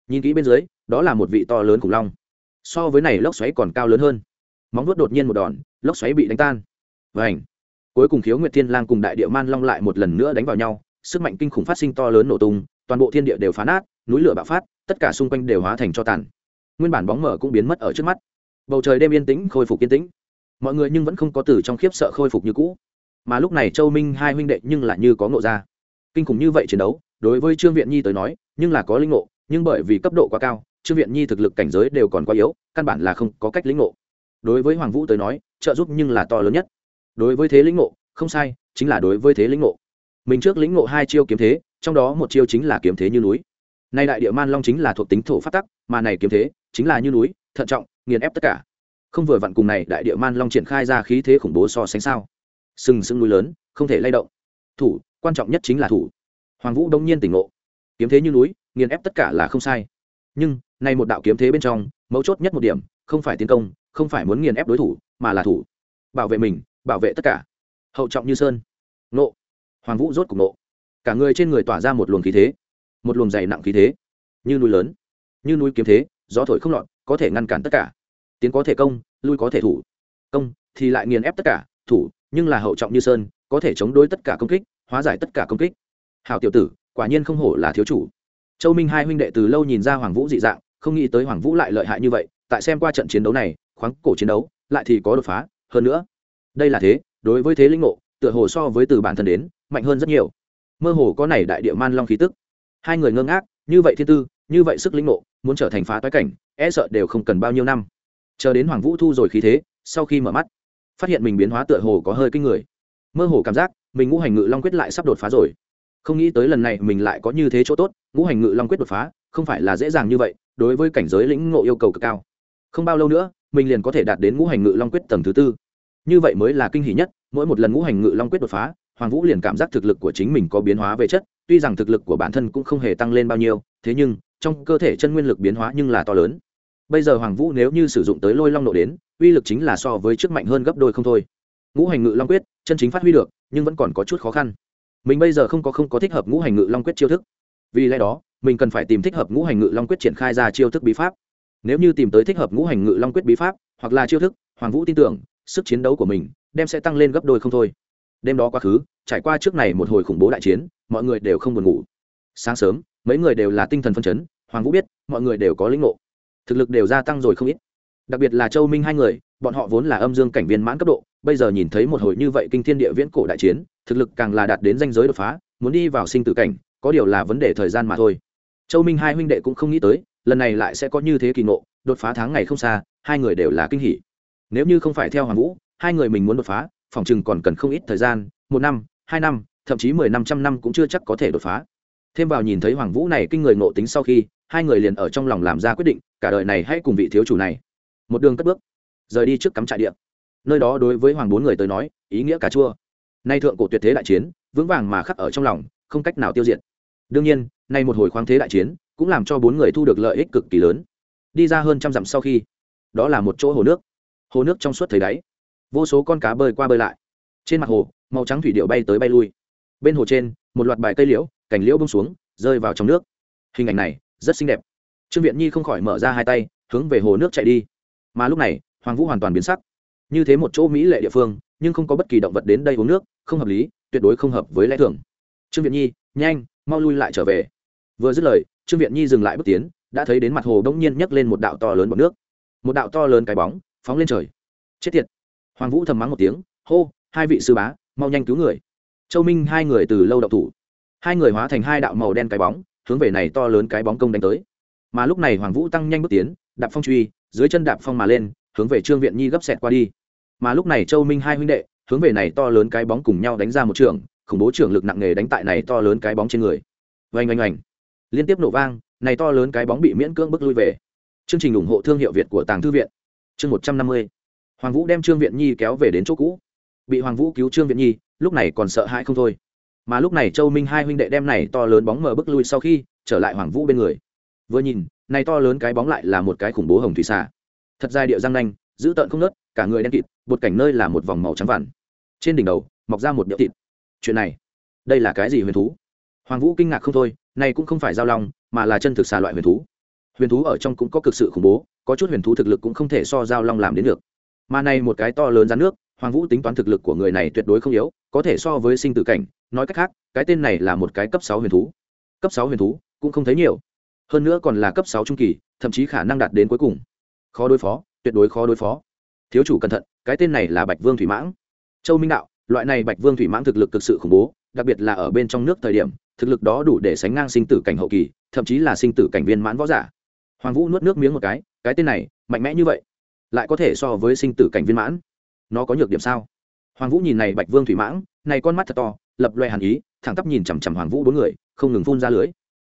Nhìn kỹ bên dưới, đó là một vị to lớn khủng long. So với này lốc xoáy còn cao lớn hơn. Móng vuốt đột nhiên một đòn, lốc xoáy bị đánh tan. Và ảnh cuối cùng khiếu nguyệt thiên lang cùng đại địa man long lại một lần nữa đánh vào nhau sức mạnh kinh khủng phát sinh to lớn nổ tung, toàn bộ thiên địa đều phá nát, núi lửa bạo phát, tất cả xung quanh đều hóa thành cho tàn. Nguyên bản bóng mở cũng biến mất ở trước mắt. Bầu trời đêm yên tĩnh, khôi phục yên tĩnh. Mọi người nhưng vẫn không có từ trong khiếp sợ khôi phục như cũ. Mà lúc này châu minh hai huynh đệ nhưng lại như có ngộ ra. Kinh khủng như vậy chiến đấu, đối với trương viện nhi tới nói, nhưng là có linh ngộ, nhưng bởi vì cấp độ quá cao, trương viện nhi thực lực cảnh giới đều còn quá yếu, căn bản là không có cách lĩnh ngộ. Đối với hoàng vũ tới nói, trợ giúp nhưng là to lớn nhất. Đối với thế lĩnh ngộ, không sai, chính là đối với thế lĩnh ngộ mình trước lĩnh ngộ hai chiêu kiếm thế, trong đó một chiêu chính là kiếm thế như núi. Nay đại địa man long chính là thuộc tính thổ phát tắc, mà này kiếm thế chính là như núi, thận trọng, nghiền ép tất cả. Không vừa vặn cùng này đại địa man long triển khai ra khí thế khủng bố so sánh sao. Sừng sững núi lớn, không thể lay động. Thủ, quan trọng nhất chính là thủ. Hoàng vũ đông nhiên tỉnh ngộ. Kiếm thế như núi, nghiền ép tất cả là không sai. Nhưng, nay một đạo kiếm thế bên trong, mấu chốt nhất một điểm, không phải tiến công, không phải muốn nghiền ép đối thủ, mà là thủ. Bảo vệ mình, bảo vệ tất cả. Hậu trọng như sơn. Nộ hoàng vũ rốt cục nộ. Cả người trên người tỏa ra một luồng khí thế, một luồng dày nặng khí thế. Như núi lớn, như núi kiếm thế, gió thổi không lọt, có thể ngăn cản tất cả. Tiến có thể công, lui có thể thủ. Công thì lại nghiền ép tất cả, thủ nhưng là hậu trọng như sơn, có thể chống đối tất cả công kích, hóa giải tất cả công kích. Hào tiểu tử, quả nhiên không hổ là thiếu chủ. Châu minh hai huynh đệ từ lâu nhìn ra hoàng vũ dị dạng, không nghĩ tới hoàng vũ lại lợi hại như vậy, tại xem qua trận chiến đấu này, khoáng cổ chiến đấu, lại thì có đột phá. Hơn nữa, đây là thế, đối với thế linh ngộ, tựa hồ so với từ bản thân đến mạnh hơn rất nhiều. Mơ hồ có này đại địa man long khí tức. Hai người ngơ ngác, như vậy thiên tư, như vậy sức lĩnh ngộ, muốn trở thành phá toái cảnh e sợ đều không cần bao nhiêu năm. Chờ đến hoàng vũ thu rồi khí thế, sau khi mở mắt, phát hiện mình biến hóa tựa hồ có hơi kinh người. Mơ hồ cảm giác, mình ngũ hành ngự long quyết lại sắp đột phá rồi. Không nghĩ tới lần này mình lại có như thế chỗ tốt, ngũ hành ngự long quyết đột phá, không phải là dễ dàng như vậy, đối với cảnh giới lĩnh ngộ yêu cầu cực cao. Không bao lâu nữa, mình liền có thể đạt đến ngũ hành ngự long quyết tầng thứ tư. Như vậy mới là kinh hỷ nhất, mỗi một lần ngũ hành ngự long quyết đột phá hoàng vũ liền cảm giác thực lực của chính mình có biến hóa về chất, tuy rằng thực lực của bản thân cũng không hề tăng lên bao nhiêu, thế nhưng, trong cơ thể chân nguyên lực biến hóa nhưng là to lớn. Bây giờ hoàng vũ nếu như sử dụng tới lôi long nộ đến, uy lực chính là so với trước mạnh hơn gấp đôi không thôi. Ngũ hành ngự long quyết, chân chính phát huy được, nhưng vẫn còn có chút khó khăn. Mình bây giờ không có không có thích hợp ngũ hành ngự long quyết chiêu thức. Vì lẽ đó, mình cần phải tìm thích hợp ngũ hành ngự long quyết triển khai ra chiêu thức bí pháp. Nếu như tìm tới thích hợp ngũ hành ngự long quyết bí pháp, hoặc là chiêu thức, hoàng vũ tin tưởng, sức chiến đấu của mình, đem sẽ tăng lên gấp đôi không thôi đêm đó quá khứ, trải qua trước này một hồi khủng bố đại chiến, mọi người đều không buồn ngủ. Sáng sớm, mấy người đều là tinh thần phân chấn, hoàng vũ biết, mọi người đều có lĩnh ngộ. Thực lực đều gia tăng rồi không ít. Đặc biệt là châu minh hai người, bọn họ vốn là âm dương cảnh viên mãn cấp độ, bây giờ nhìn thấy một hồi như vậy kinh thiên địa viễn cổ đại chiến, thực lực càng là đạt đến danh giới đột phá, muốn đi vào sinh tử cảnh, có điều là vấn đề thời gian mà thôi. Châu minh hai huynh đệ cũng không nghĩ tới, lần này lại sẽ có như thế kỳ ngộ, đột phá tháng ngày không xa, hai người đều là kinh hỉ. Nếu như không phải theo hoàng vũ, hai người mình muốn đột phá phòng chừng còn cần không ít thời gian, một năm, hai năm, thậm chí mười năm trăm năm cũng chưa chắc có thể đột phá. Thêm vào nhìn thấy hoàng vũ này kinh người ngộ tính sau khi, hai người liền ở trong lòng làm ra quyết định, cả đời này hãy cùng vị thiếu chủ này. Một đường cất bước, rời đi trước cắm trại điện nơi đó đối với hoàng bốn người tới nói, ý nghĩa cà chua. Nay thượng cổ tuyệt thế đại chiến, vững vàng mà khắc ở trong lòng, không cách nào tiêu diệt. Đương nhiên, nay một hồi khoáng thế đại chiến cũng làm cho bốn người thu được lợi ích cực kỳ lớn. Đi ra hơn trăm dặm sau khi, đó là một chỗ hồ nước. Hồ nước trong suốt thấy đáy vô số con cá bơi qua bơi lại. Trên mặt hồ, màu trắng thủy điệu bay tới bay lui. Bên hồ trên, một loạt bài cây liễu, cành liễu bông xuống, rơi vào trong nước. Hình ảnh này rất xinh đẹp. Trương viện nhi không khỏi mở ra hai tay, hướng về hồ nước chạy đi. Mà lúc này, hoàng vũ hoàn toàn biến sắc. Như thế một chỗ mỹ lệ địa phương, nhưng không có bất kỳ động vật đến đây uống nước, không hợp lý, tuyệt đối không hợp với lẽ thường. Trương viện nhi, nhanh, mau lui lại trở về. Vừa dứt lời, trương viện nhi dừng lại bước tiến, đã thấy đến mặt hồ bỗng nhiên nhấc lên một đạo to lớn bọt nước. Một đạo to lớn cái bóng, phóng lên trời. Chết tiệt hoàng vũ thầm mắng một tiếng, hô, hai vị sư bá, mau nhanh cứu người. Châu minh hai người từ lâu đậu thủ. Hai người hóa thành hai đạo màu đen cái bóng, hướng về này to lớn cái bóng công đánh tới. Mà lúc này hoàng vũ tăng nhanh bước tiến, đạp phong truy, dưới chân đạp phong mà lên, hướng về trương viện nhi gấp xẹt qua đi. Mà lúc này châu minh hai huynh đệ, hướng về này to lớn cái bóng cùng nhau đánh ra một trường, khủng bố trưởng lực nặng nề đánh tại này to lớn cái bóng trên người. Oanh oanh oanh. Liên tiếp nổ vang, này to lớn cái bóng bị miễn cưỡng bước lui về. Chương trình ủng hộ thương hiệu việt của tàng thư viện. Chương một trăm năm mươi hoàng vũ đem trương viện nhi kéo về đến chỗ cũ. Bị hoàng vũ cứu trương viện nhi, lúc này còn sợ hãi không thôi. Mà lúc này châu minh hai huynh đệ đem này to lớn bóng mờ bước lui sau khi trở lại hoàng vũ bên người. Vừa nhìn, này to lớn cái bóng lại là một cái khủng bố hồng thủy xà. Thật dài địa răng nanh giữ tợn không nớt, cả người đen kịt bột cảnh nơi là một vòng màu trắng vằn. Trên đỉnh đầu, mọc ra một điệu thịt. Chuyện này, đây là cái gì huyền thú? Hoàng vũ kinh ngạc không thôi, này cũng không phải giao long, mà là chân thực xà loại huyền thú. Huyền thú ở trong cũng có cực sự khủng bố, có chút huyền thú thực lực cũng không thể so giao long làm đến được mà này một cái to lớn rắn nước, hoàng vũ tính toán thực lực của người này tuyệt đối không yếu, có thể so với sinh tử cảnh, nói cách khác, cái tên này là một cái cấp sáu huyền thú. Cấp sáu huyền thú, cũng không thấy nhiều. Hơn nữa còn là cấp sáu trung kỳ, thậm chí khả năng đạt đến cuối cùng. Khó đối phó, tuyệt đối khó đối phó. Thiếu chủ cẩn thận, cái tên này là bạch vương thủy mãng. Châu minh đạo, loại này bạch vương thủy mãng thực lực cực sự khủng bố, đặc biệt là ở bên trong nước thời điểm, thực lực đó đủ để sánh ngang sinh tử cảnh hậu kỳ, thậm chí là sinh tử cảnh viên mãn võ giả. Hoàng vũ nuốt nước miếng một cái cái tên này, mạnh mẽ như vậy lại có thể so với sinh tử cảnh viên mãn. Nó có nhược điểm sao? Hoàng vũ nhìn này bạch vương thủy mãng, này con mắt thật to, lập loe hàn ý, thẳng tắp nhìn chằm chằm hoàng vũ bốn người, không ngừng phun ra lưới.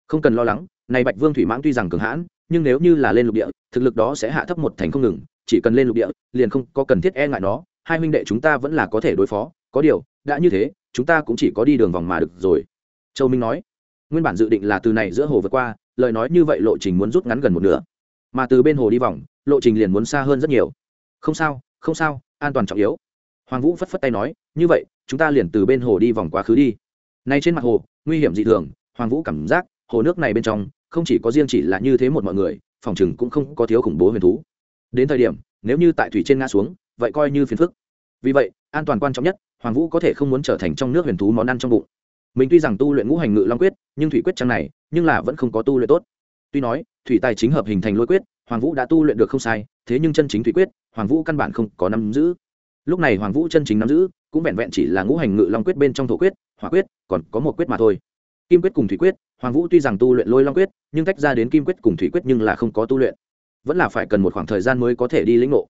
Không cần lo lắng, này bạch vương thủy mãng tuy rằng cường hãn, nhưng nếu như là lên lục địa, thực lực đó sẽ hạ thấp một thành không ngừng, chỉ cần lên lục địa, liền không có cần thiết e ngại nó. Hai huynh đệ chúng ta vẫn là có thể đối phó, có điều, đã như thế, chúng ta cũng chỉ có đi đường vòng mà được rồi. Châu minh nói. Nguyên bản dự định là từ này giữa hồ vượt qua, lời nói như vậy lộ trình muốn rút ngắn gần một nửa. Mà từ bên hồ đi vòng lộ trình liền muốn xa hơn rất nhiều. Không sao không sao, an toàn trọng yếu. Hoàng vũ phất phất tay nói, như vậy, chúng ta liền từ bên hồ đi vòng quá khứ đi. Nay trên mặt hồ, nguy hiểm dị thường, hoàng vũ cảm giác hồ nước này bên trong không chỉ có riêng chỉ là như thế một mọi người, phòng chừng cũng không có thiếu khủng bố huyền thú. Đến thời điểm, nếu như tại thủy trên ngã xuống, vậy coi như phiền phức. Vì vậy, an toàn quan trọng nhất, hoàng vũ có thể không muốn trở thành trong nước huyền thú món ăn trong bụng. Mình tuy rằng tu luyện ngũ hành ngự long quyết, nhưng thủy quyết trang này, nhưng là vẫn không có tu luyện tốt. Tuy nói, thủy tài chính hợp hình thành lôi quyết hoàng vũ đã tu luyện được không sai, thế nhưng chân chính thủy quyết, hoàng vũ căn bản không có nắm giữ. Lúc này hoàng vũ chân chính nắm giữ, cũng vẹn vẹn chỉ là ngũ hành ngự long quyết bên trong thổ quyết, hỏa quyết, còn có một quyết mà thôi. Kim quyết cùng thủy quyết, hoàng vũ tuy rằng tu luyện lôi long quyết, nhưng tách ra đến kim quyết cùng thủy quyết nhưng là không có tu luyện. Vẫn là phải cần một khoảng thời gian mới có thể đi lĩnh ngộ.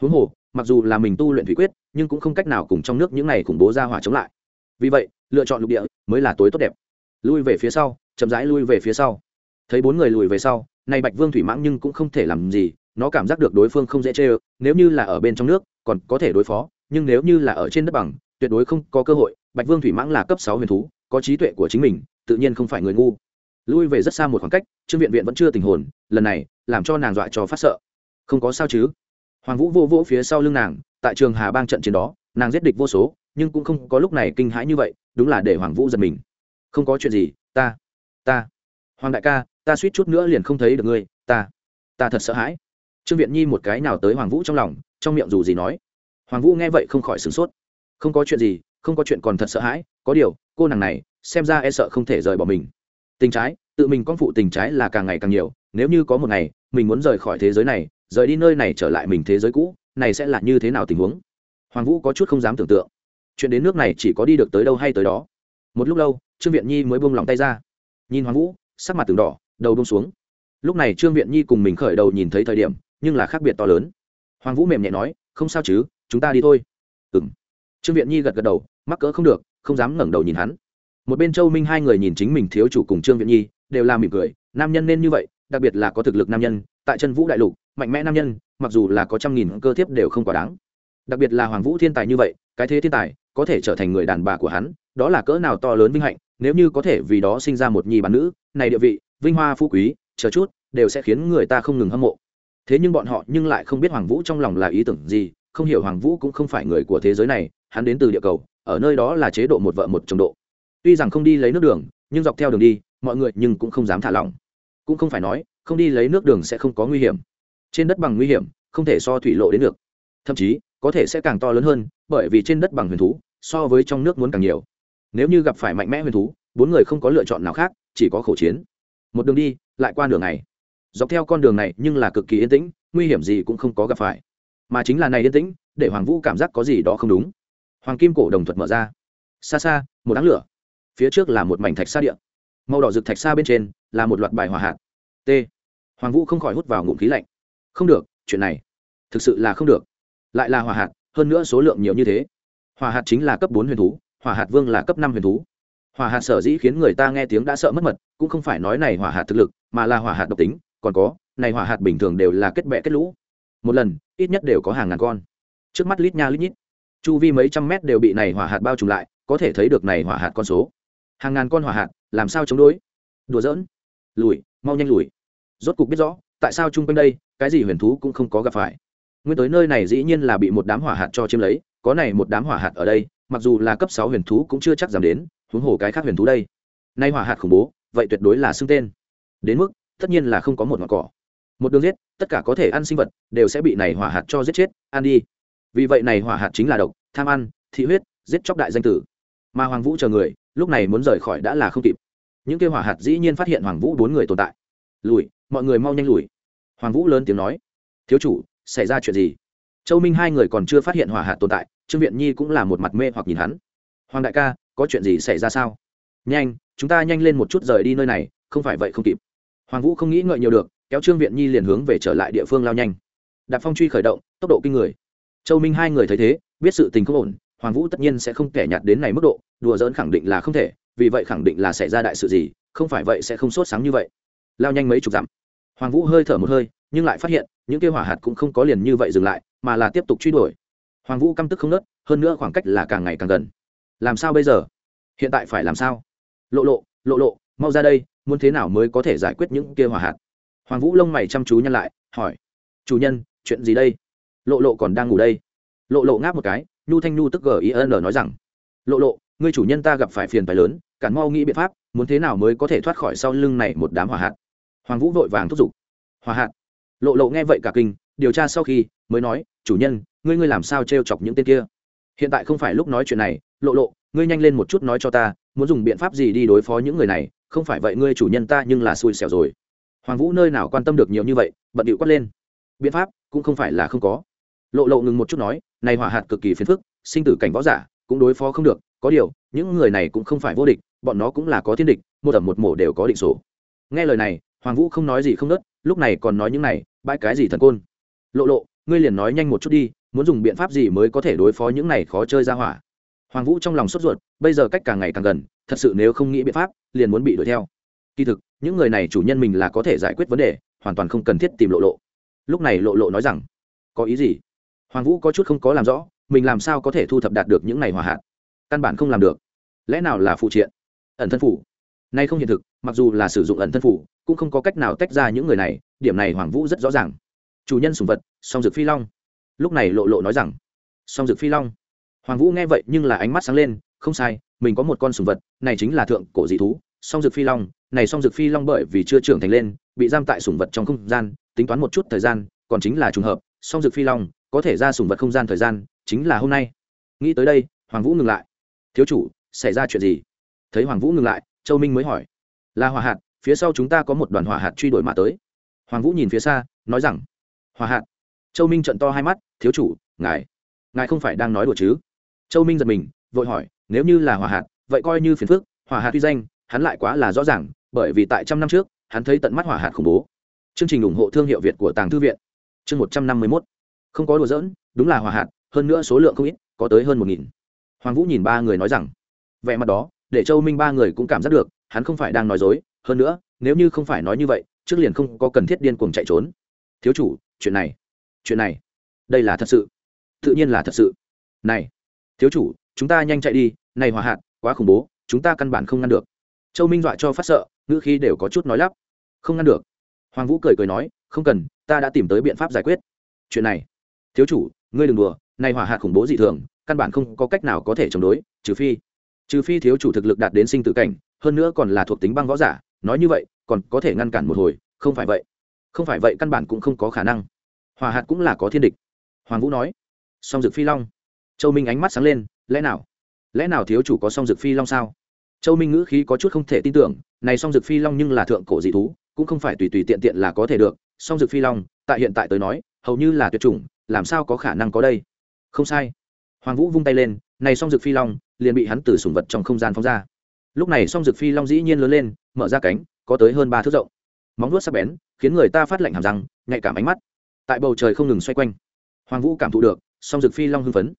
Huống hồ, mặc dù là mình tu luyện thủy quyết, nhưng cũng không cách nào cùng trong nước những này khủng bố ra hỏa chống lại. Vì vậy, lựa chọn lục địa mới là tối tốt đẹp. Lui về phía sau, chậm rãi lui về phía sau. Thấy bốn người lùi về sau này bạch vương thủy mãng nhưng cũng không thể làm gì, nó cảm giác được đối phương không dễ chê ơ, nếu như là ở bên trong nước, còn có thể đối phó, nhưng nếu như là ở trên đất bằng, tuyệt đối không có cơ hội. Bạch vương thủy mãng là cấp sáu huyền thú, có trí tuệ của chính mình, tự nhiên không phải người ngu. Lui về rất xa một khoảng cách, trương viện viện vẫn chưa tình hồn, lần này, làm cho nàng dọa cho phát sợ. Không có sao chứ? Hoàng vũ vô vỗ phía sau lưng nàng, tại trường hà bang trận chiến đó, nàng giết địch vô số, nhưng cũng không có lúc này kinh hãi như vậy, đúng là để hoàng vũ giật mình. Không có chuyện gì, ta ta. Hoàng đại ca ta suýt chút nữa liền không thấy được ngươi, ta ta thật sợ hãi. Trương viện nhi một cái nào tới hoàng vũ trong lòng, trong miệng dù gì nói. Hoàng vũ nghe vậy không khỏi sửng sốt. Không có chuyện gì, không có chuyện còn thật sợ hãi, có điều, cô nàng này, xem ra e sợ không thể rời bỏ mình. Tình trái, tự mình con phụ tình trái là càng ngày càng nhiều, nếu như có một ngày, mình muốn rời khỏi thế giới này, rời đi nơi này trở lại mình thế giới cũ, này sẽ là như thế nào tình huống? Hoàng vũ có chút không dám tưởng tượng. Chuyện đến nước này chỉ có đi được tới đâu hay tới đó. Một lúc lâu, trương viện nhi mới buông lòng tay ra. Nhìn hoàng vũ, sắc mặt từng đỏ đầu bông xuống. Lúc này trương viện nhi cùng mình khởi đầu nhìn thấy thời điểm, nhưng là khác biệt to lớn. Hoàng vũ mềm nhẹ nói, không sao chứ, chúng ta đi thôi. Ừ m trương viện nhi gật gật đầu, mắc cỡ không được, không dám ngẩng đầu nhìn hắn. Một bên châu minh hai người nhìn chính mình thiếu chủ cùng trương viện nhi, đều là mỉm cười, nam nhân nên như vậy, đặc biệt là có thực lực nam nhân, tại chân vũ đại lục, mạnh mẽ nam nhân, mặc dù là có trăm nghìn cơ thiếp đều không quá đáng. Đặc biệt là hoàng vũ thiên tài như vậy, cái thế thiên tài, có thể trở thành người đàn bà của hắn, đó là cỡ nào to lớn vinh hạnh, nếu như có thể vì đó sinh ra một nhi bàn nữ, này địa vị vinh hoa phú quý, chờ chút, đều sẽ khiến người ta không ngừng hâm mộ. Thế nhưng bọn họ nhưng lại không biết hoàng vũ trong lòng là ý tưởng gì, không hiểu hoàng vũ cũng không phải người của thế giới này, hắn đến từ địa cầu, ở nơi đó là chế độ một vợ một chồng độ. Tuy rằng không đi lấy nước đường, nhưng dọc theo đường đi, mọi người nhưng cũng không dám thả lỏng. Cũng không phải nói, không đi lấy nước đường sẽ không có nguy hiểm. Trên đất bằng nguy hiểm, không thể so thủy lộ đến được. Thậm chí, có thể sẽ càng to lớn hơn, bởi vì trên đất bằng huyền thú, so với trong nước muốn càng nhiều. Nếu như gặp phải mạnh mẽ huyền thú, bốn người không có lựa chọn nào khác, chỉ có khổ chiến một đường đi, lại qua đường này dọc theo con đường này nhưng là cực kỳ yên tĩnh, nguy hiểm gì cũng không có gặp phải. Mà chính là này yên tĩnh, để hoàng vũ cảm giác có gì đó không đúng. Hoàng kim cổ đồng thuật mở ra. Xa xa, một đám lửa. Phía trước là một mảnh thạch xa địa. Màu đỏ rực thạch xa bên trên là một loạt bài hỏa hạt. T. Hoàng vũ không khỏi hút vào ngụm khí lạnh. Không được, chuyện này thực sự là không được. Lại là hỏa hạt, hơn nữa số lượng nhiều như thế. Hỏa hạt chính là cấp bốn huyền thú hỏa hạt vương là cấp năm huyền thú hỏa hạt sở dĩ khiến người ta nghe tiếng đã sợ mất mật, cũng không phải nói này hỏa hạt thực lực, mà là hỏa hạt độc tính, còn có, này hỏa hạt bình thường đều là kết bẹ kết lũ. Một lần, ít nhất đều có hàng ngàn con. Trước mắt lít nha lít nhít, chu vi mấy trăm mét đều bị này hỏa hạt bao trùm lại, có thể thấy được này hỏa hạt con số. Hàng ngàn con hỏa hạt, làm sao chống đối? Đùa giỡn, lùi, mau nhanh lùi. Rốt cục biết rõ, tại sao chung quanh đây, cái gì huyền thú cũng không có gặp phải. Nguyên tới nơi này dĩ nhiên là bị một đám hỏa hạt cho chiếm lấy, có này một đám hỏa hạt ở đây, mặc dù là cấp sáu huyền thú cũng chưa chắc giảm đến huống hồ cái khác huyền thú đây. Nay hỏa hạt khủng bố, vậy tuyệt đối là xưng tên. Đến mức, tất nhiên là không có một ngọn cỏ. Một đường giết, tất cả có thể ăn sinh vật, đều sẽ bị này hỏa hạt cho giết chết, ăn đi. Vì vậy này hỏa hạt chính là độc, tham ăn, thị huyết, giết chóc đại danh tử. Mà hoàng vũ chờ người, lúc này muốn rời khỏi đã là không kịp. Những kêu hỏa hạt dĩ nhiên phát hiện hoàng vũ bốn người tồn tại. Lùi, mọi người mau nhanh lùi. Hoàng vũ lớn tiếng nói. Thiếu chủ, xảy ra chuyện gì? Châu minh hai người còn chưa phát hiện hỏa hạt tồn tại, trương viện nhi cũng là một mặt mê hoặc nhìn hắn. Hoàng đại ca có chuyện gì xảy ra sao? Nhanh, chúng ta nhanh lên một chút rời đi nơi này, không phải vậy không kịp. Hoàng vũ không nghĩ ngợi nhiều được, kéo trương viện nhi liền hướng về trở lại địa phương lao nhanh. Đạp phong truy khởi động, tốc độ kinh người. Châu minh hai người thấy thế, biết sự tình không ổn, hoàng vũ tất nhiên sẽ không kẻ nhạt đến này mức độ, đùa dỡn khẳng định là không thể, vì vậy khẳng định là xảy ra đại sự gì, không phải vậy sẽ không sốt sáng như vậy. Lao nhanh mấy chục dặm. Hoàng vũ hơi thở một hơi, nhưng lại phát hiện, những kêu hỏa hạt cũng không có liền như vậy dừng lại, mà là tiếp tục truy đuổi. Hoàng vũ căm tức không nớt, hơn nữa khoảng cách là càng ngày càng gần làm sao bây giờ? Hiện tại phải làm sao? Lộ lộ lộ lộ, mau ra đây, muốn thế nào mới có thể giải quyết những kia hỏa hạt? Hoàng vũ lông mày chăm chú nhăn lại, hỏi. Chủ nhân, chuyện gì đây? Lộ lộ còn đang ngủ đây. Lộ lộ ngáp một cái, nhu thanh nhu tức gin nói rằng. Lộ lộ, ngươi chủ nhân ta gặp phải phiền phái lớn, cản mau nghĩ biện pháp, muốn thế nào mới có thể thoát khỏi sau lưng này một đám hỏa hạt? Hoàng vũ vội vàng thúc giục. Hỏa hạt? Lộ lộ nghe vậy cả kinh, điều tra sau khi mới nói, chủ nhân, ngươi ngươi làm sao t chọc những tên kia? Hiện tại không phải lúc nói chuyện này lộ lộ, ngươi nhanh lên một chút nói cho ta, muốn dùng biện pháp gì đi đối phó những người này? Không phải vậy ngươi chủ nhân ta nhưng là xui xẻo rồi. Hoàng vũ nơi nào quan tâm được nhiều như vậy, bận điệu quát lên. Biện pháp, cũng không phải là không có. Lộ lộ ngừng một chút nói, này hỏa hạt cực kỳ phiền phức, sinh tử cảnh võ giả, cũng đối phó không được, có điều, những người này cũng không phải vô địch, bọn nó cũng là có thiên địch, một ẩm một mổ đều có định sổ nghe lời này, hoàng vũ không nói gì không nớt, lúc này còn nói những này, bãi cái gì thần côn. Lộ lộ, ngươi liền nói nhanh một chút đi, muốn dùng biện pháp gì mới có thể đối phó những này khó chơi ra hỏa? Hoàng vũ trong lòng sốt ruột, bây giờ cách càng ngày càng gần, thật sự nếu không nghĩ biện pháp, liền muốn bị đuổi theo. Kỳ thực, những người này chủ nhân mình là có thể giải quyết vấn đề, hoàn toàn không cần thiết tìm lộ lộ. Lúc này lộ lộ nói rằng, có ý gì? Hoàng vũ có chút không có làm rõ, mình làm sao có thể thu thập đạt được những này hòa hạn căn bản không làm được. Lẽ nào là phụ triện? Ẩn thân phủ. Nay không hiện thực, mặc dù là sử dụng ẩn thân phủ, cũng không có cách nào tách ra những người này, điểm này hoàng vũ rất rõ ràng. Chủ nhân sùng vật, song dược phi long. Lúc này lộ lộ nói rằng, song dược phi long hoàng vũ nghe vậy nhưng là ánh mắt sáng lên, không sai, mình có một con sùng vật, này chính là thượng cổ dị thú, song dược phi long, này song dược phi long bởi vì chưa trưởng thành lên, bị giam tại sùng vật trong không gian, tính toán một chút thời gian, còn chính là trùng hợp, song dược phi long, có thể ra sùng vật không gian thời gian, chính là hôm nay. Nghĩ tới đây, hoàng vũ ngừng lại. Thiếu chủ, xảy ra chuyện gì? Thấy hoàng vũ ngừng lại, châu minh mới hỏi. Là hỏa hạt, phía sau chúng ta có một đoàn hỏa hạt truy đuổi mà tới. Hoàng vũ nhìn phía xa, nói rằng, hỏa hạt. Châu minh trận to hai mắt, thiếu chủ, ngài ngài không phải đang nói đùa chứ? Châu minh giật mình, vội hỏi, nếu như là hỏa hạt, vậy coi như phiền phức hỏa hạt tuy danh, hắn lại quá là rõ ràng, bởi vì tại trăm năm trước, hắn thấy tận mắt hỏa hạt khủng bố. Chương trình ủng hộ thương hiệu việt của tàng thư viện. Chương một trăm năm mươi mốt. Không có đùa dỡn đúng là hỏa hạt, hơn nữa số lượng không ít, có tới hơn một nghìn. Hoàng vũ nhìn ba người nói rằng, vẻ mặt đó, để châu minh ba người cũng cảm giác được, hắn không phải đang nói dối, hơn nữa, nếu như không phải nói như vậy, trước liền không có cần thiết điên cuồng chạy trốn. Thiếu chủ, chuyện này chuyện này, đây là thật sự. Tự nhiên là thật sự. Này thiếu chủ, chúng ta nhanh chạy đi, này hỏa hạt, quá khủng bố, chúng ta căn bản không ngăn được. Châu minh dọa cho phát sợ, ngữ khí đều có chút nói lắp. Không ngăn được. Hoàng vũ cười cười nói, không cần, ta đã tìm tới biện pháp giải quyết. Chuyện này. Thiếu chủ, ngươi đừng đùa, này hỏa hạt khủng bố dị thường, căn bản không có cách nào có thể chống đối, trừ phi trừ phi thiếu chủ thực lực đạt đến sinh tử cảnh, hơn nữa còn là thuộc tính băng võ giả, nói như vậy, còn có thể ngăn cản một hồi, không phải vậy. Không phải vậy căn bản cũng không có khả năng. Hỏa hạt cũng là có thiên địch. Hoàng vũ nói. Song dực phi long châu minh ánh mắt sáng lên, lẽ nào? Lẽ nào thiếu chủ có song dực phi long sao? Châu minh ngữ khí có chút không thể tin tưởng, này song dực phi long nhưng là thượng cổ dị thú, cũng không phải tùy tùy tiện tiện là có thể được. Song dực phi long, tại hiện tại tới nói, hầu như là tuyệt chủng, làm sao có khả năng có đây? Không sai. Hoàng vũ vung tay lên, này song dực phi long, liền bị hắn từ sùng vật trong không gian phóng ra. Lúc này song dực phi long dĩ nhiên lớn lên, mở ra cánh, có tới hơn ba thước rộng. Móng vuốt sắc bén, khiến người ta phát lạnh hàm răng, nhạy cảm ánh mắt. Tại bầu trời không ngừng xoay quanh, hoàng vũ cảm thụ được song dực phi long hưng phấn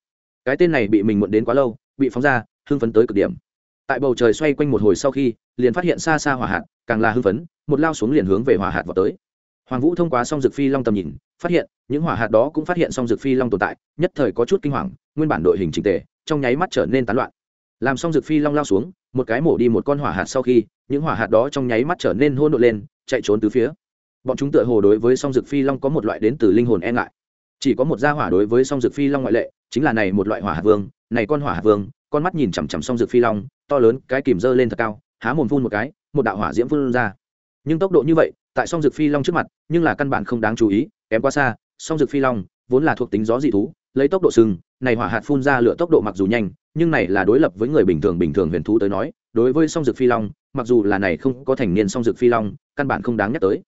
cái tên này bị mình muộn đến quá lâu, bị phóng ra, hưng phấn tới cực điểm. Tại bầu trời xoay quanh một hồi sau khi, liền phát hiện xa xa hỏa hạt, càng là hưng phấn, một lao xuống liền hướng về hỏa hạt vào tới. Hoàng vũ thông qua song dược phi long tầm nhìn, phát hiện, những hỏa hạt đó cũng phát hiện song dược phi long tồn tại, nhất thời có chút kinh hoàng, nguyên bản đội hình trình tề, trong nháy mắt trở nên tán loạn. Làm song dược phi long lao xuống, một cái mổ đi một con hỏa hạt sau khi, những hỏa hạt đó trong nháy mắt trở nên hôn đội lên, chạy trốn từ phía. Bọn chúng tựa hồ đối với song dược phi long có một loại đến từ linh hồn e ngại chỉ có một gia hỏa đối với song dược phi long ngoại lệ, chính là này một loại hỏa hạt vương, này con hỏa hạt vương, con mắt nhìn chằm chằm song dược phi long, to lớn, cái kìm dơ lên thật cao, há mồm phun một cái, một đạo hỏa diễm phun ra. Nhưng tốc độ như vậy, tại song dược phi long trước mặt, nhưng là căn bản không đáng chú ý, kém quá xa, song dược phi long vốn là thuộc tính gió dị thú, lấy tốc độ sừng, này hỏa hạt phun ra lửa tốc độ mặc dù nhanh, nhưng này là đối lập với người bình thường bình thường huyền thú tới nói, đối với song dược phi long, mặc dù là này không có thành niên song dược phi long, căn bản không đáng nhắc tới.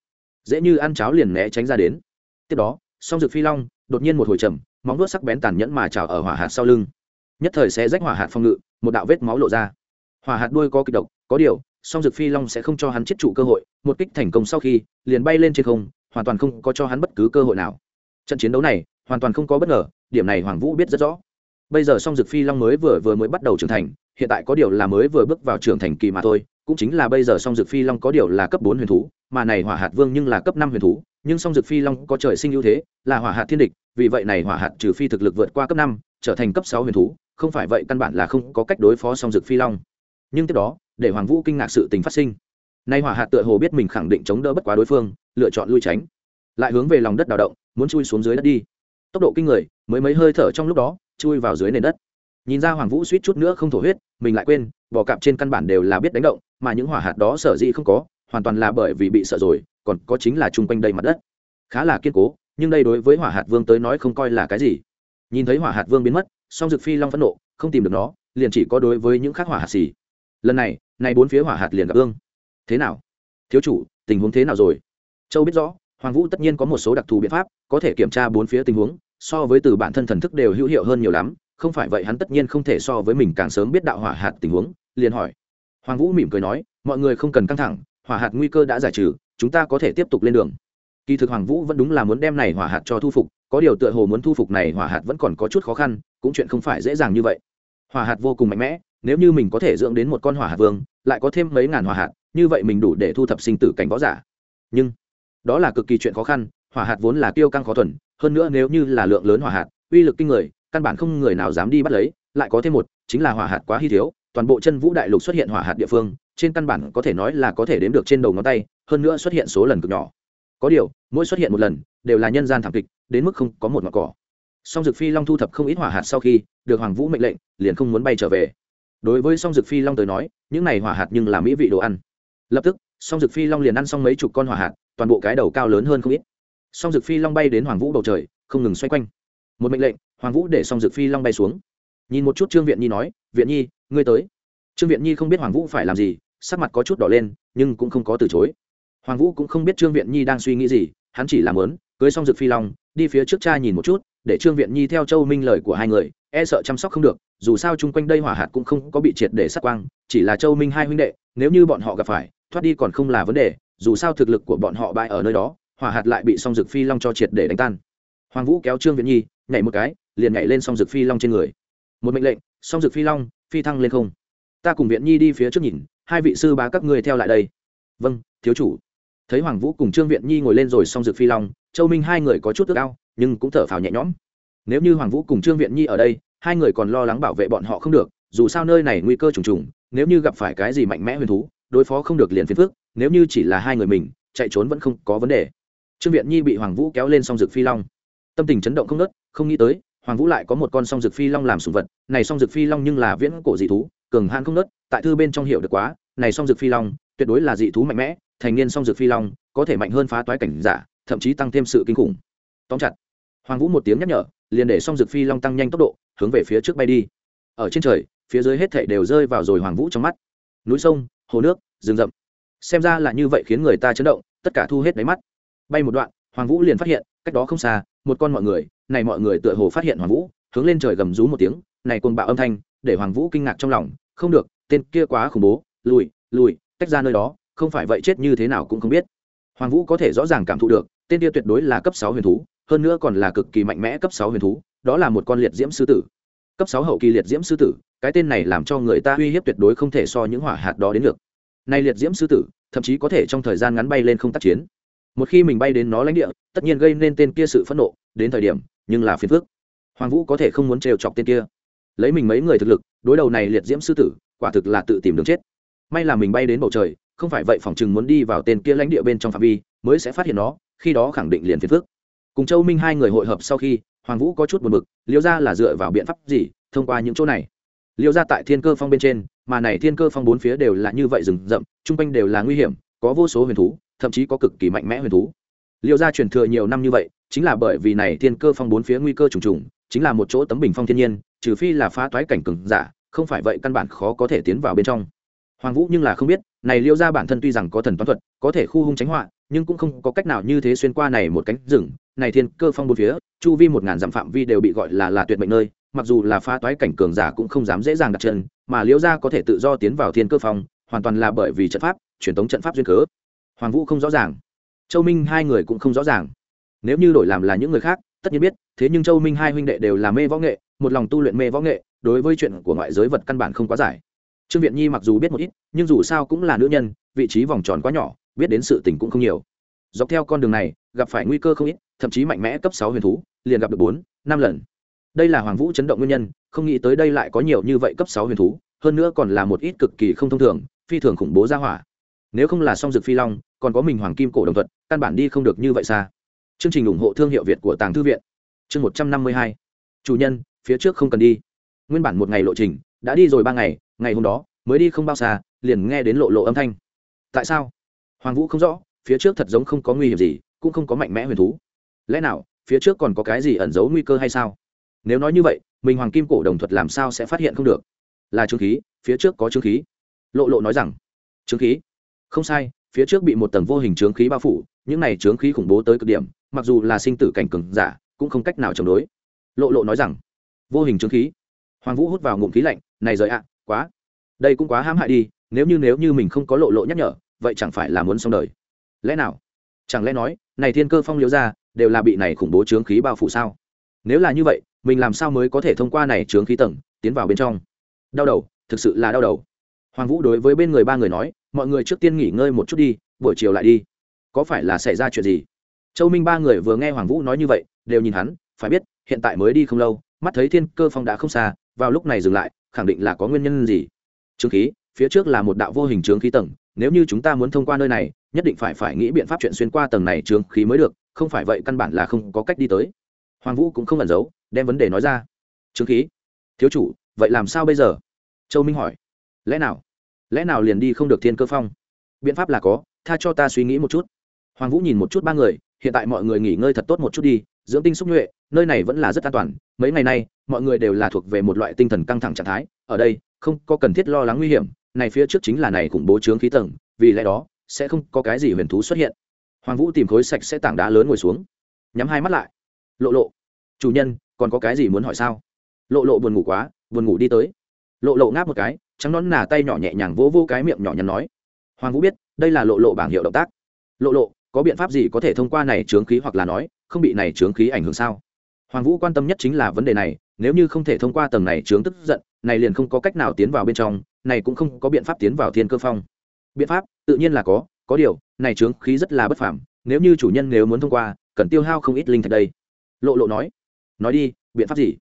Dễ như ăn cháo liền né tránh ra đến. Tiếp đó song Dược phi long, đột nhiên một hồi trầm, móng vuốt sắc bén tàn nhẫn mà trào ở hỏa hạt sau lưng. Nhất thời sẽ rách hỏa hạt phong ngự, một đạo vết máu lộ ra. Hỏa hạt đuôi có kịch độc, có điều, song Dược phi long sẽ không cho hắn chết trụ cơ hội, một kích thành công sau khi, liền bay lên trên không, hoàn toàn không có cho hắn bất cứ cơ hội nào. Trận chiến đấu này, hoàn toàn không có bất ngờ, điểm này hoàng vũ biết rất rõ. Bây giờ song Dược phi long mới vừa vừa mới bắt đầu trưởng thành, hiện tại có điều là mới vừa bước vào trưởng thành kỳ mà thôi, cũng chính là bây giờ song Dược phi long có điều là cấp bốn huyền thú, mà này hỏa hạt vương nhưng là cấp năm huyền thú nhưng song dược phi long có trời sinh ưu thế, là hỏa hạt thiên địch, vì vậy này hỏa hạt trừ phi thực lực vượt qua cấp năm, trở thành cấp sáu huyền thú, không phải vậy căn bản là không có cách đối phó song dược phi long. Nhưng tiếp đó, để hoàng vũ kinh ngạc sự tình phát sinh. Nay hỏa hạt tựa hồ biết mình khẳng định chống đỡ bất quá đối phương, lựa chọn lui tránh. Lại hướng về lòng đất đào động, muốn chui xuống dưới đất đi. Tốc độ kinh người, mới mấy hơi thở trong lúc đó, chui vào dưới nền đất. Nhìn ra hoàng vũ suýt chút nữa không thổ huyết, mình lại quên, bò cạp trên căn bản đều là biết đánh động, mà những hỏa hạt đó sở dĩ không có, hoàn toàn là bởi vì bị sợ rồi còn có chính là chung quanh đầy mặt đất. Khá là kiên cố, nhưng đây đối với hỏa hạt vương tới nói không coi là cái gì. Nhìn thấy hỏa hạt vương biến mất, song dực phi long phẫn nộ, không tìm được nó, liền chỉ có đối với những khác hỏa hạt xì. Lần này, nay bốn phía hỏa hạt liền gặp ương thế nào? Thiếu chủ, tình huống thế nào rồi? Châu biết rõ, hoàng vũ tất nhiên có một số đặc thù biện pháp, có thể kiểm tra bốn phía tình huống, so với từ bản thân thần thức đều hữu hiệu hơn nhiều lắm. Không phải vậy hắn tất nhiên không thể so với mình càng sớm biết đạo hỏa hạt tình huống, liền hỏi. Hoàng vũ mỉm cười nói, mọi người không cần căng thẳng, hỏa hạt nguy cơ đã giải trừ chúng ta có thể tiếp tục lên đường. Kỳ thực hoàng vũ vẫn đúng là muốn đem này hỏa hạt cho thu phục, có điều tựa hồ muốn thu phục này hỏa hạt vẫn còn có chút khó khăn, cũng chuyện không phải dễ dàng như vậy. Hỏa hạt vô cùng mạnh mẽ, nếu như mình có thể dưỡng đến một con hỏa hạt vương, lại có thêm mấy ngàn hỏa hạt, như vậy mình đủ để thu thập sinh tử cảnh võ giả. Nhưng, đó là cực kỳ chuyện khó khăn, hỏa hạt vốn là tiêu căng khó thuần, hơn nữa nếu như là lượng lớn hỏa hạt, uy lực kinh người, căn bản không người nào dám đi bắt lấy, lại có thêm một, chính là hỏa hạt quá hy thiếu toàn bộ chân vũ đại lục xuất hiện hỏa hạt địa phương, trên căn bản có thể nói là có thể đếm được trên đầu ngón tay, hơn nữa xuất hiện số lần cực nhỏ. Có điều, mỗi xuất hiện một lần, đều là nhân gian thảm kịch, đến mức không có một mặt cỏ. Song dực phi long thu thập không ít hỏa hạt sau khi được hoàng vũ mệnh lệnh, liền không muốn bay trở về. Đối với song dực phi long tới nói, những này hỏa hạt nhưng là mỹ vị đồ ăn. Lập tức, song dực phi long liền ăn xong mấy chục con hỏa hạt, toàn bộ cái đầu cao lớn hơn không ít. Song dực phi long bay đến hoàng vũ bầu trời, không ngừng xoay quanh. Một mệnh lệnh, hoàng vũ để song dực phi long bay xuống nhìn một chút trương viện nhi nói, viện nhi, ngươi tới. Trương viện nhi không biết hoàng vũ phải làm gì, sắc mặt có chút đỏ lên, nhưng cũng không có từ chối. Hoàng vũ cũng không biết trương viện nhi đang suy nghĩ gì, hắn chỉ làm lớn cưới xong rực phi long, đi phía trước cha nhìn một chút, để trương viện nhi theo châu minh lời của hai người e sợ chăm sóc không được, dù sao chung quanh đây hỏa hạt cũng không có bị triệt để sát quang, chỉ là châu minh hai huynh đệ, nếu như bọn họ gặp phải, thoát đi còn không là vấn đề, dù sao thực lực của bọn họ bại ở nơi đó, hỏa hạt lại bị song dực phi long cho triệt để đánh tan. Hoàng vũ kéo trương viện nhi, nhảy một cái, liền nhảy lên song dực phi long trên người một mệnh lệnh, song dực phi long, phi thăng lên không. Ta cùng viện nhi đi phía trước nhìn, hai vị sư bá các ngươi theo lại đây. Vâng thiếu chủ. Thấy hoàng vũ cùng trương viện nhi ngồi lên rồi song dực phi long, châu minh hai người có chút ước ao, nhưng cũng thở phào nhẹ nhõm. Nếu như hoàng vũ cùng trương viện nhi ở đây, hai người còn lo lắng bảo vệ bọn họ không được, dù sao nơi này nguy cơ trùng trùng, nếu như gặp phải cái gì mạnh mẽ huyền thú, đối phó không được liền phiền phước nếu như chỉ là hai người mình, chạy trốn vẫn không có vấn đề. Trương viện nhi bị hoàng vũ kéo lên song dực phi long. Tâm tình chấn động không nớt không nghĩ tới hoàng vũ lại có một con song dực phi long làm sùng vật, này song dực phi long nhưng là viễn cổ dị thú, cường hãn không nớt, tại thư bên trong hiểu được quá, này song dực phi long, tuyệt đối là dị thú mạnh mẽ, thành niên song dực phi long, có thể mạnh hơn phá toái cảnh giả, thậm chí tăng thêm sự kinh khủng. Tóm chặt. Hoàng vũ một tiếng nhắc nhở, liền để song dực phi long tăng nhanh tốc độ, hướng về phía trước bay đi. Ở trên trời, phía dưới hết thảy đều rơi vào rồi hoàng vũ trong mắt. Núi sông, hồ nước, rừng rậm. Xem ra là như vậy khiến người ta chấn động, tất cả thu hết đáy mắt. Bay một đoạn hoàng vũ liền phát hiện, cách đó không xa, một con mọi người, này mọi người tựa hồ phát hiện hoàng vũ, hướng lên trời gầm rú một tiếng, này côn bạo âm thanh, để hoàng vũ kinh ngạc trong lòng, không được, tên kia quá khủng bố, lùi lùi, tách ra nơi đó, không phải vậy chết như thế nào cũng không biết. Hoàng vũ có thể rõ ràng cảm thụ được, tên kia tuyệt đối là cấp sáu huyền thú, hơn nữa còn là cực kỳ mạnh mẽ cấp sáu huyền thú, đó là một con liệt diễm sư tử. Cấp sáu hậu kỳ liệt diễm sư tử, cái tên này làm cho người ta uy hiếp tuyệt đối không thể so những hỏa hạt đó đến được. Nay liệt diễm sư tử, thậm chí có thể trong thời gian ngắn bay lên không tác chiến một khi mình bay đến nó lãnh địa, tất nhiên gây nên tên kia sự phẫn nộ, đến thời điểm, nhưng là phiền phước hoàng vũ có thể không muốn trêu chọc tên kia. Lấy mình mấy người thực lực, đối đầu này liệt diễm sư tử, quả thực là tự tìm đường chết. May là mình bay đến bầu trời, không phải vậy phòng chừng muốn đi vào tên kia lãnh địa bên trong phạm vi, mới sẽ phát hiện nó, khi đó khẳng định liền phiền phước cùng châu minh hai người hội hợp sau khi, hoàng vũ có chút buồn bực, liêu ra là dựa vào biện pháp gì, thông qua những chỗ này? Liêu ra tại thiên cơ phong bên trên, mà này thiên cơ phong bốn phía đều là như vậy rừng rậm, chung quanh đều là nguy hiểm, có vô số huyền thú thậm chí có cực kỳ mạnh mẽ huyền thú. Liêu gia truyền thừa nhiều năm như vậy, chính là bởi vì này thiên cơ phong bốn phía nguy cơ trùng trùng, chính là một chỗ tấm bình phong thiên nhiên, trừ phi là phá toái cảnh cừng giả, không phải vậy căn bản khó có thể tiến vào bên trong. Hoàng vũ nhưng là không biết, này liêu ra bản thân tuy rằng có thần toán thuật, có thể khu hung tránh họa, nhưng cũng không có cách nào như thế xuyên qua này một cánh rừng, này thiên cơ phong bốn phía, chu vi một ngàn dặm phạm vi đều bị gọi là là tuyệt mệnh nơi, mặc dù là phá toái cảnh cường giả cũng không dám dễ dàng đặt chân, mà liêu gia có thể tự do tiến vào thiên cơ phong, hoàn toàn là bởi vì trận pháp, truyền thống trận pháp duyên cớ hoàng vũ không rõ ràng. Châu minh hai người cũng không rõ ràng. Nếu như đổi làm là những người khác, tất nhiên biết, thế nhưng châu minh hai huynh đệ đều là mê võ nghệ, một lòng tu luyện mê võ nghệ, đối với chuyện của ngoại giới vật căn bản không quá giải. Trương viện nhi mặc dù biết một ít, nhưng dù sao cũng là nữ nhân, vị trí vòng tròn quá nhỏ, biết đến sự tình cũng không nhiều. Dọc theo con đường này, gặp phải nguy cơ không ít, thậm chí mạnh mẽ cấp sáu huyền thú, liền gặp được bốn, năm lần. Đây là hoàng vũ chấn động nguyên nhân, không nghĩ tới đây lại có nhiều như vậy cấp sáu huyền thú, hơn nữa còn là một ít cực kỳ không thông thường, phi thường khủng bố ra hỏa. Nếu không là song dược phi long còn có mình hoàng kim cổ đồng thuận căn bản đi không được như vậy xa. Chương trình ủng hộ thương hiệu việt của tàng thư viện. Chương một trăm năm mươi hai. Chủ nhân, phía trước không cần đi. Nguyên bản một ngày lộ trình, đã đi rồi ba ngày ngày hôm đó, mới đi không bao xa, liền nghe đến lộ lộ âm thanh. Tại sao? Hoàng vũ không rõ, phía trước thật giống không có nguy hiểm gì, cũng không có mạnh mẽ huyền thú. Lẽ nào, phía trước còn có cái gì ẩn giấu nguy cơ hay sao? Nếu nói như vậy, mình hoàng kim cổ đồng thuật làm sao sẽ phát hiện không được? Là trương khí, phía trước có trương khí. Lộ lộ nói rằng trương khí? Không sai phía trước bị một tầng vô hình trướng khí bao phủ, những này trướng khí khủng bố tới cực điểm, mặc dù là sinh tử cảnh cường giả, cũng không cách nào chống đối. Lộ lộ nói rằng, vô hình trướng khí. Hoàng vũ hút vào ngụm khí lạnh, này rời ạ, quá. Đây cũng quá hãm hại đi, nếu như nếu như mình không có lộ lộ nhắc nhở, vậy chẳng phải là muốn xong đời. Lẽ nào? Chẳng lẽ nói, này thiên cơ phong liễu ra đều là bị này khủng bố trướng khí bao phủ sao? Nếu là như vậy, mình làm sao mới có thể thông qua này trướng khí tầng tiến vào bên trong? Đau đầu, thực sự là đau đầu. Hoàng vũ đối với bên người ba người nói mọi người trước tiên nghỉ ngơi một chút đi, buổi chiều lại đi. Có phải là xảy ra chuyện gì? Châu minh ba người vừa nghe hoàng vũ nói như vậy, đều nhìn hắn, phải biết, hiện tại mới đi không lâu, mắt thấy thiên cơ phong đã không xa, vào lúc này dừng lại, khẳng định là có nguyên nhân gì. Trướng khí, phía trước là một đạo vô hình trướng khí tầng, nếu như chúng ta muốn thông qua nơi này, nhất định phải phải nghĩ biện pháp chuyện xuyên qua tầng này trướng khí mới được, không phải vậy căn bản là không có cách đi tới. Hoàng vũ cũng không ẩn giấu, đem vấn đề nói ra. Trướng khí, thiếu chủ, vậy làm sao bây giờ? Châu minh hỏi. Lẽ nào? Lẽ nào liền đi không được thiên cơ phong? Biện pháp là có, tha cho ta suy nghĩ một chút. Hoàng vũ nhìn một chút ba người, hiện tại mọi người nghỉ ngơi thật tốt một chút đi, dưỡng tinh xúc nhuệ, nơi này vẫn là rất an toàn. Mấy ngày nay, mọi người đều là thuộc về một loại tinh thần căng thẳng trạng thái. Ở đây, không có cần thiết lo lắng nguy hiểm. Này phía trước chính là này khủng bố trướng khí tầng, vì lẽ đó, sẽ không có cái gì huyền thú xuất hiện. Hoàng vũ tìm khối sạch sẽ tảng đá lớn ngồi xuống, nhắm hai mắt lại. Lộ lộ, chủ nhân, còn có cái gì muốn hỏi sao? Lộ lộ buồn ngủ quá, buồn ngủ đi tới. Lộ lộ ngáp một cái trắng nón nà tay nhỏ nhẹ nhàng vỗ vô cái miệng nhỏ nhắn nói, hoàng vũ biết, đây là lộ lộ bảng hiệu động tác. Lộ lộ, có biện pháp gì có thể thông qua này trướng khí hoặc là nói, không bị này trướng khí ảnh hưởng sao? Hoàng vũ quan tâm nhất chính là vấn đề này, nếu như không thể thông qua tầng này trướng tức giận, này liền không có cách nào tiến vào bên trong, này cũng không có biện pháp tiến vào thiên cơ phong. Biện pháp, tự nhiên là có có điều, này trướng khí rất là bất phàm, nếu như chủ nhân nếu muốn thông qua, cần tiêu hao không ít linh thạch đây. Lộ lộ nói nói đi, biện pháp gì?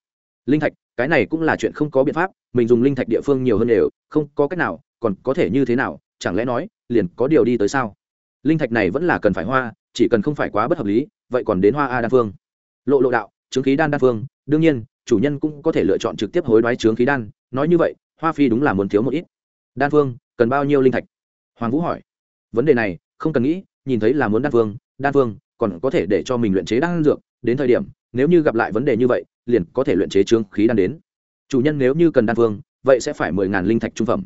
Linh thạch cái này cũng là chuyện không có biện pháp, mình dùng linh thạch địa phương nhiều hơn đều, không có cách nào, còn có thể như thế nào, chẳng lẽ nói, liền có điều đi tới sao? Linh thạch này vẫn là cần phải hoa, chỉ cần không phải quá bất hợp lý, vậy còn đến hoa a đan phương. Lộ lộ đạo chứng khí đan đan phương, đương nhiên, chủ nhân cũng có thể lựa chọn trực tiếp hối đoái trướng khí đan, nói như vậy, hoa phi đúng là muốn thiếu một ít. Đan phương, cần bao nhiêu linh thạch? Hoàng vũ hỏi. Vấn đề này, không cần nghĩ, nhìn thấy là muốn đan phương đan phương, còn có thể để cho mình luyện chế đan dược, đến thời điểm, nếu như gặp lại vấn đề như vậy liền có thể luyện chế trướng khí đan đến. Chủ nhân nếu như cần đan vương vậy sẽ phải mười ngàn linh thạch trung phẩm.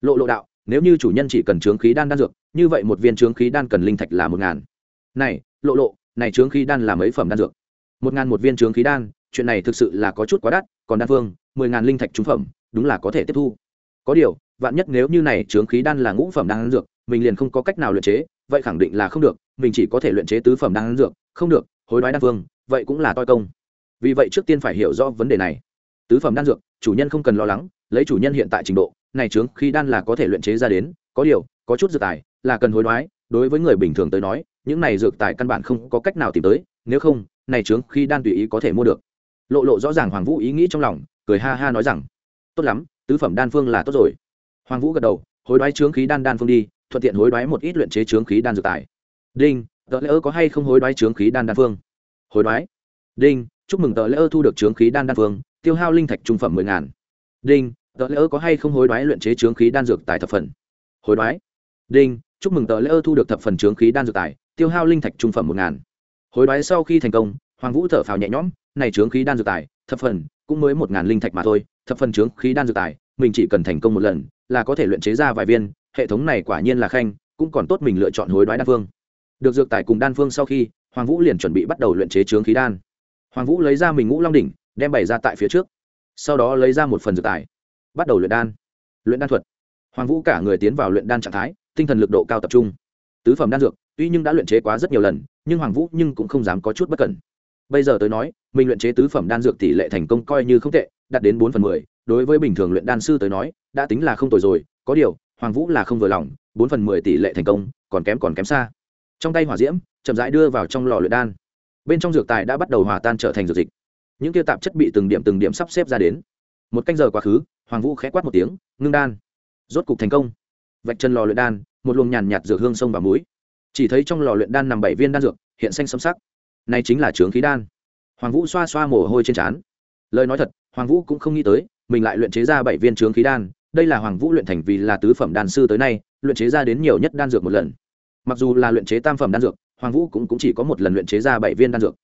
Lộ lộ đạo, nếu như chủ nhân chỉ cần trướng khí đan đan dược, như vậy một viên trướng khí đan cần linh thạch là một ngàn. Này, lộ lộ, này trướng khí đan là mấy phẩm đan dược? Một ngàn một viên trướng khí đan, chuyện này thực sự là có chút quá đắt, còn đan vương mười ngàn linh thạch trung phẩm, đúng là có thể tiếp thu. Có điều, vạn nhất nếu như này trướng khí đan là ngũ phẩm đan dược, mình liền không có cách nào luyện chế, vậy khẳng định là không được, mình chỉ có thể luyện chế tứ phẩm đan dược, không được, hối đoái đan vương vậy cũng là toi công vì vậy trước tiên phải hiểu rõ vấn đề này. Tứ phẩm đan dược, chủ nhân không cần lo lắng, lấy chủ nhân hiện tại trình độ, này trướng khi đan là có thể luyện chế ra đến, có điều, có chút dược tài là cần hối đoái. Đối với người bình thường tới nói, những này dược tài căn bản không có cách nào tìm tới, nếu không, này trướng khi đan tùy ý có thể mua được. Lộ lộ rõ ràng hoàng vũ ý nghĩ trong lòng, cười ha ha nói rằng, tốt lắm, tứ phẩm đan phương là tốt rồi. Hoàng vũ gật đầu, hối đoái trướng khí đan đan phương đi, thuận tiện hối đoái một ít luyện chế trướng khí đan dược tài. Đinh tờ lỡ có hay không hối đoái trướng khí đan đan phương? Hối đoái. Đinh chúc mừng tờ lễ ơ thu được trướng khí đan đan phương, tiêu hao linh thạch trung phẩm mười ngàn. Đinh, tờ lễ ơ có hay không hối đoái luyện chế trướng khí đan dược tài thập phần? Hối đoái. Đinh, chúc mừng tờ lễ ơ thu được thập phần trướng khí đan dược tài, tiêu hao linh thạch trung phẩm một ngàn. Hối đoái sau khi thành công, hoàng vũ thở phào nhẹ nhõm, này trướng khí đan dược tài, thập phần, cũng mới một ngàn linh thạch mà thôi, thập phần trướng khí đan dược tài, mình chỉ cần thành công một lần, là có thể luyện chế ra vài viên, hệ thống này quả nhiên là khanh, cũng còn tốt mình lựa chọn hối đoái đan phương. Được dược tài cùng đan phương sau khi, hoàng vũ liền chuẩn bị bắt đầu luyện chế trướng khí đan hoàng vũ lấy ra mình ngũ long đỉnh, đem bày ra tại phía trước. Sau đó lấy ra một phần dược tài. Bắt đầu luyện đan. Luyện đan thuật. Hoàng vũ cả người tiến vào luyện đan trạng thái, tinh thần lực độ cao tập trung. Tứ phẩm đan dược, tuy nhưng đã luyện chế quá rất nhiều lần, nhưng hoàng vũ nhưng cũng không dám có chút bất cẩn. Bây giờ tới nói, mình luyện chế tứ phẩm đan dược tỷ lệ thành công coi như không tệ, đạt đến bốn phần mười. Đối với bình thường luyện đan sư tới nói, đã tính là không tồi rồi, có điều, hoàng vũ là không vừa lòng, bốn phần mười tỷ lệ thành công, còn kém còn kém xa. Trong tay hỏa diễm, chậm rãi đưa vào trong lò luyện đan bên trong dược tài đã bắt đầu hòa tan trở thành dược dịch. Những tiêu tạp chất bị từng điểm từng điểm sắp xếp ra đến. Một canh giờ quá khứ, hoàng vũ khẽ quát một tiếng, ngưng đan. Rốt cục thành công. Vạch chân lò luyện đan, một luồng nhàn nhạt dược hương sông và muối chỉ thấy trong lò luyện đan nằm bảy viên đan dược, hiện xanh xâm sắc. Này chính là trướng khí đan. Hoàng vũ xoa xoa mồ hôi trên trán. Lời nói thật, hoàng vũ cũng không nghĩ tới, mình lại luyện chế ra bảy viên trướng khí đan. Đây là hoàng vũ luyện thành vì là tứ phẩm đan sư tới nay, luyện chế ra đến nhiều nhất đan dược một lần. Mặc dù là luyện chế tam phẩm đan dược hoàng vũ cũng, cũng chỉ có một lần luyện chế ra bảy viên đan dược.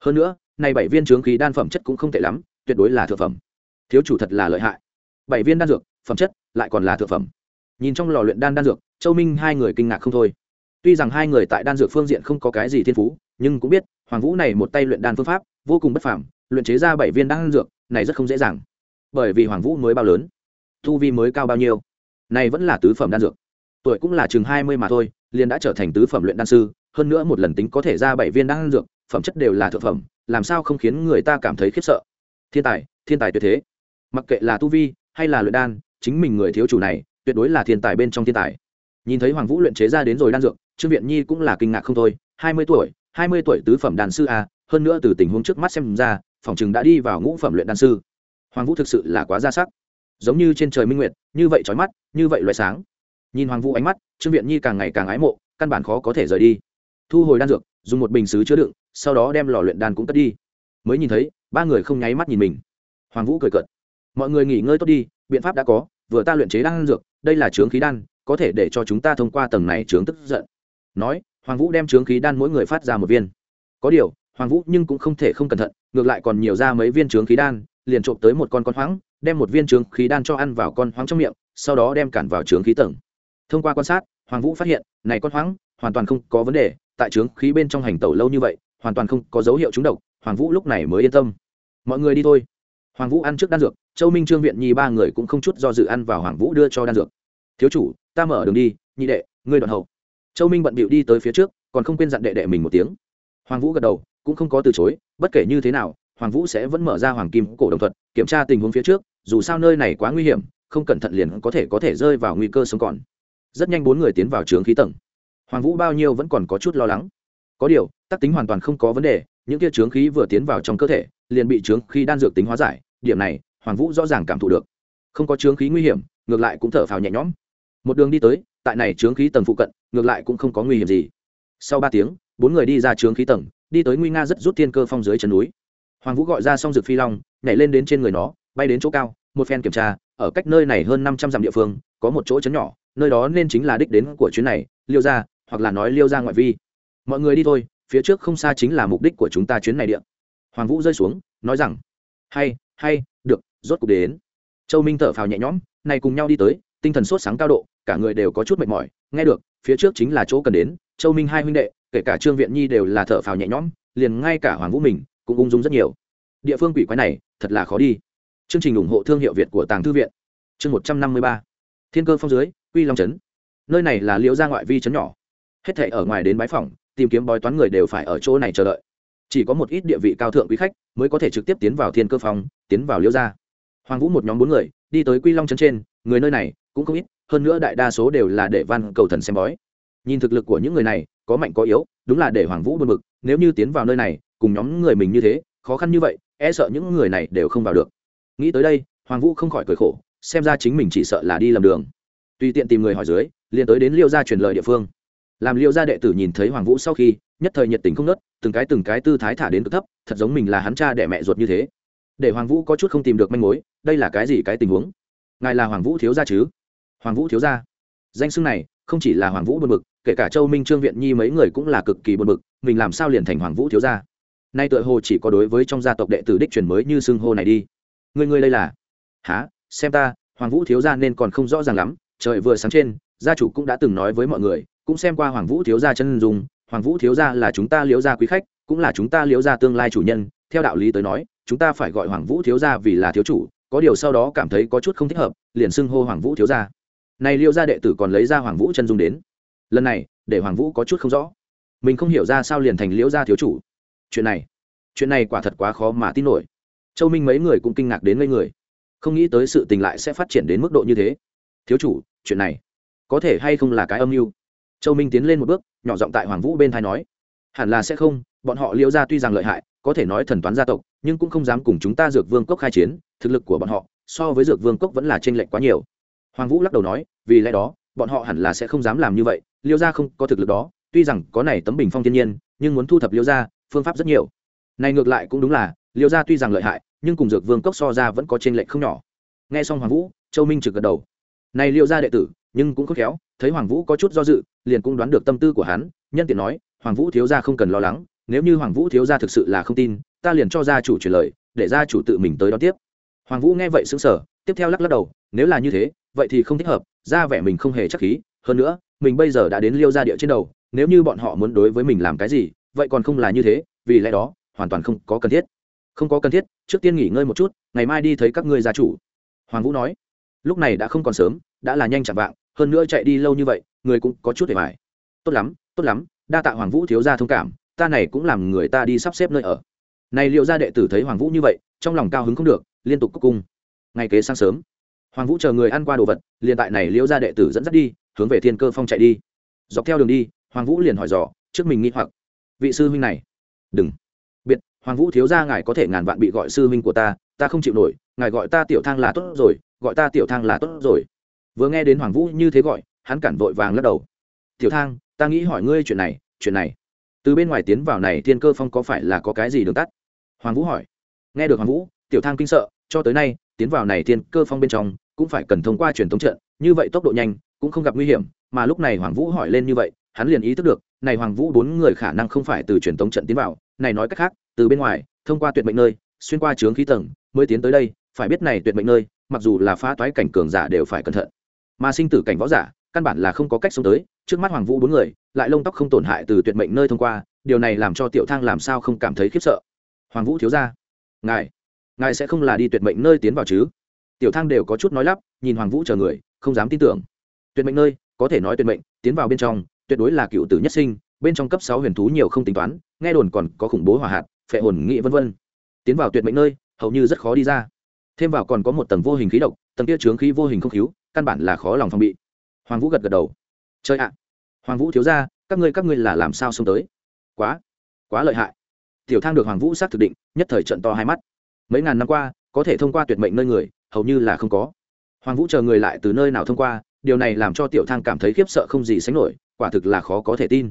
Hơn nữa này bảy viên trướng khí đan phẩm chất cũng không tệ lắm tuyệt đối là thượng phẩm. Thiếu chủ thật là lợi hại. Bảy viên đan dược phẩm chất lại còn là thượng phẩm. Nhìn trong lò luyện đan đan dược châu minh hai người kinh ngạc không thôi. Tuy rằng hai người tại đan dược phương diện không có cái gì thiên phú nhưng cũng biết hoàng vũ này một tay luyện đan phương pháp vô cùng bất phàm luyện chế ra bảy viên đan dược này rất không dễ dàng. Bởi vì hoàng vũ mới bao lớn thu vi mới cao bao nhiêu này vẫn là tứ phẩm đan dược. Tuổi cũng là chừng hai mươi mà thôi liền đã trở thành tứ phẩm luyện đan sư hơn nữa một lần tính có thể ra bảy viên đan dược, phẩm chất đều là thượng phẩm, làm sao không khiến người ta cảm thấy khiếp sợ? Thiên tài thiên tài tuyệt thế. Mặc kệ là tu vi hay là luyện đan, chính mình người thiếu chủ này, tuyệt đối là thiên tài bên trong thiên tài. Nhìn thấy hoàng vũ luyện chế ra đến rồi đan dược, trương viện nhi cũng là kinh ngạc không thôi. Hai mươi tuổi, hai mươi tuổi tứ phẩm đan sư a hơn nữa từ tình huống trước mắt xem ra, phòng chừng đã đi vào ngũ phẩm luyện đan sư. Hoàng vũ thực sự là quá ra sắc. Giống như trên trời minh nguyệt, như vậy trói mắt, như vậy loại sáng. Nhìn hoàng vũ ánh mắt, trương viện nhi càng ngày càng ái mộ, căn bản khó có thể rời đi thu hồi đan dược, dùng một bình xứ chứa đựng, sau đó đem lò luyện đan cũng cất đi. Mới nhìn thấy, ba người không nháy mắt nhìn mình. Hoàng vũ cười cợt. Mọi người nghỉ ngơi tốt đi, biện pháp đã có, vừa ta luyện chế đan dược, đây là trướng khí đan, có thể để cho chúng ta thông qua tầng này trướng tức giận. Nói, hoàng vũ đem trướng khí đan mỗi người phát ra một viên. Có điều, hoàng vũ nhưng cũng không thể không cẩn thận, ngược lại còn nhiều ra mấy viên trướng khí đan, liền trộm tới một con con hoáng, đem một viên trướng khí đan cho ăn vào con hoáng trong miệng, sau đó đem cản vào trướng khí tầng. Thông qua quan sát, hoàng vũ phát hiện, này con hoáng hoàn toàn không có vấn đề tại trướng khí bên trong hành tẩu lâu như vậy, hoàn toàn không có dấu hiệu trúng độc, hoàng vũ lúc này mới yên tâm. Mọi người đi thôi. Hoàng vũ ăn trước đan dược, châu minh trương viện nhi ba người cũng không chút do dự ăn vào hoàng vũ đưa cho đan dược. Thiếu chủ, ta mở đường đi, nhị đệ, ngươi đoạn hậu. Châu minh bận bịu đi tới phía trước, còn không quên dặn đệ đệ mình một tiếng. Hoàng vũ gật đầu, cũng không có từ chối, bất kể như thế nào, hoàng vũ sẽ vẫn mở ra hoàng kim cổ đồng thuật, kiểm tra tình huống phía trước, dù sao nơi này quá nguy hiểm, không cẩn thận liền có thể có thể rơi vào nguy cơ sống còn. Rất nhanh bốn người tiến vào trướng khí tầng hoàng vũ bao nhiêu vẫn còn có chút lo lắng. Có điều tác tính hoàn toàn không có vấn đề, những kia trướng khí vừa tiến vào trong cơ thể, liền bị trướng khí đan dược tính hóa giải, điểm này, hoàng vũ rõ ràng cảm thụ được. Không có trướng khí nguy hiểm, ngược lại cũng thở phào nhẹ nhõm. Một đường đi tới, tại này trướng khí tầng phụ cận, ngược lại cũng không có nguy hiểm gì. Sau ba tiếng, bốn người đi ra trướng khí tầng, đi tới nguy nga rất rút thiên cơ phong dưới chân núi. Hoàng vũ gọi ra xong dược phi long, nhảy lên đến trên người nó, bay đến chỗ cao, một phen kiểm tra, ở cách nơi này hơn năm trăm dặm địa phương, có một chỗ chấn nhỏ, nơi đó nên chính là đích đến của chuyến này. Liêu ra hoặc là nói liêu ra ngoại vi. Mọi người đi thôi, phía trước không xa chính là mục đích của chúng ta chuyến này điện hoàng vũ rơi xuống, nói rằng, hay hay, được, rốt cuộc đến. Châu minh thở phào nhẹ nhõm, này cùng nhau đi tới, tinh thần sốt sáng cao độ, cả người đều có chút mệt mỏi. Nghe được, phía trước chính là chỗ cần đến, châu minh hai huynh đệ, kể cả trương viện nhi đều là thở phào nhẹ nhõm, liền ngay cả hoàng vũ mình cũng ung dung rất nhiều. Địa phương quỷ quái này, thật là khó đi. Chương trình ủng hộ thương hiệu việt của tàng thư viện. Chương một trăm năm mươi ba. Thiên cơ phong dưới, quy long trấn. Nơi này là liễu gia ngoại vi trấn nhỏ hết thệ ở ngoài đến bái phòng tìm kiếm bói toán người đều phải ở chỗ này chờ đợi. Chỉ có một ít địa vị cao thượng quý khách mới có thể trực tiếp tiến vào thiên cơ Phòng, tiến vào liễu gia. Hoàng vũ một nhóm bốn người đi tới quy long trấn trên người nơi này cũng không ít hơn nữa đại đa số đều là để văn cầu thần xem bói. Nhìn thực lực của những người này có mạnh có yếu đúng là để hoàng vũ buồn bực nếu như tiến vào nơi này cùng nhóm người mình như thế khó khăn như vậy e sợ những người này đều không vào được. Nghĩ tới đây hoàng vũ không khỏi cười khổ xem ra chính mình chỉ sợ là đi lầm đường. Tùy tiện tìm người hỏi dưới liền tới đến liêu gia truyền lời địa phương làm liêu gia đệ tử nhìn thấy hoàng vũ sau khi, nhất thời nhiệt tình không nớt từng cái từng cái tư thái thả đến cực thấp, thật giống mình là hắn cha đẻ mẹ ruột như thế. Để hoàng vũ có chút không tìm được manh mối, đây là cái gì cái tình huống? Ngài là hoàng vũ thiếu gia chứ? Hoàng vũ thiếu gia. Danh xưng này, không chỉ là hoàng vũ buồn bực, kể cả châu minh, trương viện nhi mấy người cũng là cực kỳ buồn bực, mình làm sao liền thành hoàng vũ thiếu gia? Nay tựa hồ chỉ có đối với trong gia tộc đệ tử đích truyền mới như xưng hô này đi. Người người đây là? Há xem ta, hoàng vũ thiếu gia nên còn không rõ ràng lắm, trời vừa sáng trên, gia chủ cũng đã từng nói với mọi người cũng xem qua hoàng vũ thiếu gia chân dùng hoàng vũ thiếu gia là chúng ta liễu gia quý khách, cũng là chúng ta liễu gia tương lai chủ nhân. Theo đạo lý tới nói, chúng ta phải gọi hoàng vũ thiếu gia vì là thiếu chủ, có điều sau đó cảm thấy có chút không thích hợp, liền xưng hô hoàng vũ thiếu gia. Này liễu gia đệ tử còn lấy ra hoàng vũ chân dung đến. Lần này, để hoàng vũ có chút không rõ. Mình không hiểu ra sao liền thành liễu gia thiếu chủ. Chuyện này chuyện này quả thật quá khó mà tin nổi. Châu minh mấy người cũng kinh ngạc đến ngây người. Không nghĩ tới sự tình lại sẽ phát triển đến mức độ như thế. Thiếu chủ, chuyện này, có thể hay không là cái âm mưu? Châu minh tiến lên một bước, nhỏ giọng tại hoàng vũ bên thai nói, hẳn là sẽ không, bọn họ liễu ra tuy rằng lợi hại, có thể nói thần toán gia tộc, nhưng cũng không dám cùng chúng ta dược vương cốc khai chiến, thực lực của bọn họ so với dược vương cốc vẫn là t r ê n lệch quá nhiều. Hoàng vũ lắc đầu nói, vì lẽ đó, bọn họ hẳn là sẽ không dám làm như vậy liêu gia không có thực lực đó, tuy rằng có này tấm bình phong thiên nhiên, nhưng muốn thu thập liêu gia, phương pháp rất nhiều. Này ngược lại cũng đúng là liêu gia tuy rằng lợi hại, nhưng cùng dược vương cốc so ra vẫn có t r ê n lệch không nhỏ. Nghe xong hoàng vũ, châu minh trực gật đầu. Này liêu gia đệ tử nhưng cũng khôn khéo, thấy hoàng vũ có chút do dự, liền cũng đoán được tâm tư của hắn, nhân tiện nói, hoàng vũ thiếu gia không cần lo lắng, nếu như hoàng vũ thiếu gia thực sự là không tin, ta liền cho gia chủ truyền lời, để gia chủ tự mình tới đón tiếp. Hoàng vũ nghe vậy xứng sở tiếp theo lắc lắc đầu, nếu là như thế, vậy thì không thích hợp, ra vẻ mình không hề chắc khí, hơn nữa, mình bây giờ đã đến liêu gia địa trên đầu, nếu như bọn họ muốn đối với mình làm cái gì, vậy còn không là như thế, vì lẽ đó, hoàn toàn không có cần thiết. Không có cần thiết, trước tiên nghỉ ngơi một chút, ngày mai đi thấy các ngươi gia chủ. Hoàng vũ nói. Lúc này đã không còn sớm, đã là nhanh chạm vạng hơn nữa chạy đi lâu như vậy, người cũng có chút để bài. Tốt lắm tốt lắm, đa tạ hoàng vũ thiếu gia thông cảm, ta này cũng làm người ta đi sắp xếp nơi ở. Này liệu ra đệ tử thấy hoàng vũ như vậy, trong lòng cao hứng không được, liên tục cúc cung. Ngày kế sáng sớm, hoàng vũ chờ người ăn qua đồ vật, liền tại này liễu ra đệ tử dẫn dắt đi, hướng về thiên cơ phong chạy đi. Dọc theo đường đi, hoàng vũ liền hỏi dò, trước mình nghĩ hoặc, vị sư huynh này? Đừng. Biệt, hoàng vũ thiếu ra ngài có thể ngàn vạn bị gọi sư huynh của ta ta không chịu nổi, ngài gọi ta tiểu thang là tốt rồi, gọi ta tiểu thang là tốt rồi vừa nghe đến hoàng vũ như thế gọi, hắn cản vội vàng lắc đầu. Tiểu thang, ta nghĩ hỏi ngươi chuyện này chuyện này. Từ bên ngoài tiến vào này thiên cơ phong có phải là có cái gì đường tắt? Hoàng vũ hỏi. Nghe được hoàng vũ, tiểu thang kinh sợ, cho tới nay, tiến vào này thiên cơ phong bên trong, cũng phải cần thông qua truyền thống trận, như vậy tốc độ nhanh, cũng không gặp nguy hiểm, mà lúc này hoàng vũ hỏi lên như vậy, hắn liền ý thức được, này hoàng vũ bốn người khả năng không phải từ truyền thống trận tiến vào, này nói cách khác, từ bên ngoài, thông qua tuyệt mệnh nơi, xuyên qua trướng khí tầng, mới tiến tới đây, phải biết này tuyệt mệnh nơi, mặc dù là phá toái cảnh cường giả đều phải cẩn thận mà sinh tử cảnh võ giả, căn bản là không có cách sống tới. Trước mắt hoàng vũ bốn người, lại lông tóc không tổn hại từ tuyệt mệnh nơi thông qua, điều này làm cho tiểu thang làm sao không cảm thấy khiếp sợ. Hoàng vũ thiếu ra ngài ngài sẽ không là đi tuyệt mệnh nơi tiến vào chứ? Tiểu thang đều có chút nói lắp, nhìn hoàng vũ chờ người, không dám tin tưởng. Tuyệt mệnh nơi, có thể nói tuyệt mệnh, tiến vào bên trong, tuyệt đối là cựu tử nhất sinh, bên trong cấp sáu huyền thú nhiều không tính toán, nghe đồn còn có khủng bố hỏa hạt, phệ hồn nghị vân vân. Tiến vào tuyệt mệnh nơi, hầu như rất khó đi ra. Thêm vào còn có một tầng vô hình khí độc, tầng kia trướng khí vô hình không cứu căn bản là khó lòng phòng bị. Hoàng vũ gật gật đầu. Chơi ạ, hoàng vũ thiếu ra các ngươi các ngươi là làm sao xông tới? Quá quá lợi hại. Tiểu thang được hoàng vũ xác thực định, nhất thời trận to hai mắt. Mấy ngàn năm qua, có thể thông qua tuyệt mệnh nơi người, hầu như là không có. Hoàng vũ chờ người lại từ nơi nào thông qua, điều này làm cho tiểu thang cảm thấy khiếp sợ không gì sánh nổi, quả thực là khó có thể tin.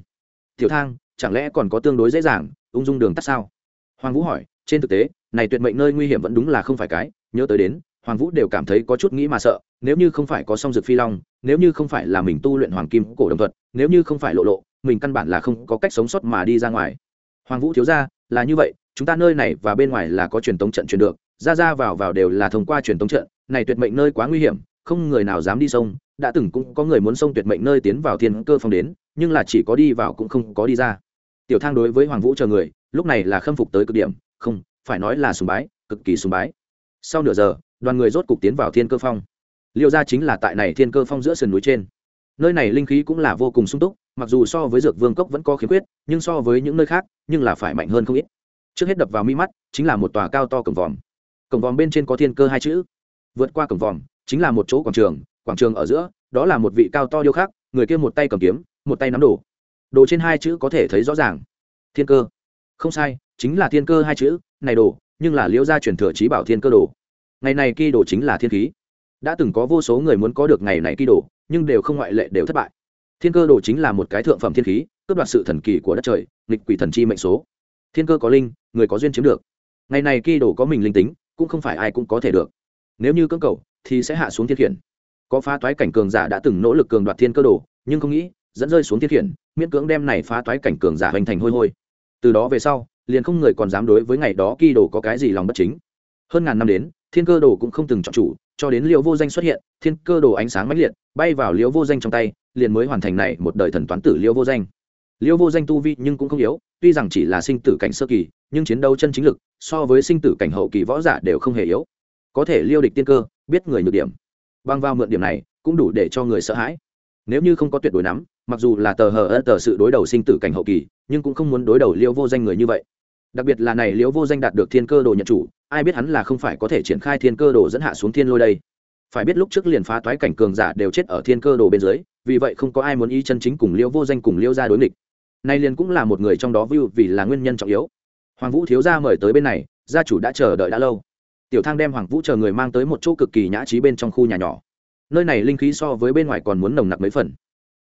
Tiểu thang, chẳng lẽ còn có tương đối dễ dàng, ung dung đường tắt sao? Hoàng vũ hỏi, trên thực tế, này tuyệt mệnh nơi nguy hiểm vẫn đúng là không phải cái, nhớ tới đến hoàng vũ đều cảm thấy có chút nghĩ mà sợ, nếu như không phải có song dược phi long, nếu như không phải là mình tu luyện hoàng kim cổ đồng thuật, nếu như không phải lộ lộ, mình căn bản là không có cách sống sót mà đi ra ngoài. Hoàng vũ thiếu ra, là như vậy, chúng ta nơi này và bên ngoài là có truyền tống trận truyền được, ra ra vào vào đều là thông qua truyền tống trận, này tuyệt mệnh nơi quá nguy hiểm, không người nào dám đi sông, đã từng cũng có người muốn sông tuyệt mệnh nơi tiến vào thiên cơ phong đến, nhưng là chỉ có đi vào cũng không có đi ra. Tiểu thang đối với hoàng vũ chờ người, lúc này là khâm phục tới cực điểm, không, phải nói là sùng bái, cực kỳ sùng bái. Sau nửa giờ đoàn người rốt cục tiến vào thiên cơ phong. Liêu ra chính là tại này thiên cơ phong giữa sườn núi trên. Nơi này linh khí cũng là vô cùng sung túc, mặc dù so với dược vương cốc vẫn có khiếm khuyết, nhưng so với những nơi khác, nhưng là phải mạnh hơn không ít. Trước hết đập vào mi mắt, chính là một tòa cao to cổng vòm. Cổng vòm bên trên có thiên cơ hai chữ. Vượt qua cổng vòm, chính là một chỗ quảng trường quảng trường ở giữa, đó là một vị cao to điêu khắc, người kia một tay cầm kiếm, một tay nắm đồ. Đồ trên hai chữ có thể thấy rõ ràng. Thiên cơ. Không sai, chính là thiên cơ hai chữ, này đồ, nhưng là liễu gia truyền thừa trí bảo thiên cơ đồ ngày này kỳ đồ chính là thiên khí. Đã từng có vô số người muốn có được ngày này kỳ đồ, nhưng đều không ngoại lệ, đều thất bại. Thiên cơ đồ chính là một cái thượng phẩm thiên khí, cướp đoạt sự thần kỳ của đất trời, nghịch quỷ thần chi mệnh số. Thiên cơ có linh, người có duyên chiếm được. Ngày này kỳ đồ có mình linh tính, cũng không phải ai cũng có thể được. Nếu như cưỡng cầu, thì sẽ hạ xuống thiên khiển. Có phá toái cảnh cường giả đã từng nỗ lực cường đoạt thiên cơ đồ, nhưng không nghĩ, dẫn rơi xuống thiên khiển, miễn cưỡng đem này phá toái cảnh cường giả hoành thành hôi hôi. Từ đó về sau, liền không người còn dám đối với ngày đó kỳ đồ có cái gì lòng bất chính hơn ngàn năm đến, thiên cơ đồ cũng không từng chọn chủ, cho đến liễu vô danh xuất hiện, thiên cơ đồ ánh sáng mãnh liệt, bay vào liễu vô danh trong tay, liền mới hoàn thành này một đời thần toán tử liễu vô danh. Liễu vô danh tu vi nhưng cũng không yếu, tuy rằng chỉ là sinh tử cảnh sơ kỳ, nhưng chiến đấu chân chính lực, so với sinh tử cảnh hậu kỳ võ giả đều không hề yếu. Có thể liêu địch tiên cơ, biết người nhược điểm. Băng vào mượn điểm này, cũng đủ để cho người sợ hãi. Nếu như không có tuyệt đối nắm, mặc dù là tờ hờ ơ tờ sự đối đầu sinh tử cảnh hậu kỳ, nhưng cũng không muốn đối đầu liêu vô danh người như vậy. Đặc biệt là này liêu vô danh đạt được thiên cơ đồ nhận chủ ai biết hắn là không phải có thể triển khai thiên cơ đồ dẫn hạ xuống thiên lôi đây. Phải biết lúc trước liền phá toái cảnh cường giả đều chết ở thiên cơ đồ bên dưới, vì vậy không có ai muốn y chân chính cùng liêu vô danh cùng liêu ra đối nghịch. Nay liền cũng là một người trong đó view vì là nguyên nhân trọng yếu. Hoàng vũ thiếu gia mời tới bên này, gia chủ đã chờ đợi đã lâu. Tiểu thang đem hoàng vũ chờ người mang tới một chỗ cực kỳ nhã trí bên trong khu nhà nhỏ. Nơi này linh khí so với bên ngoài còn muốn nồng nặc mấy phần.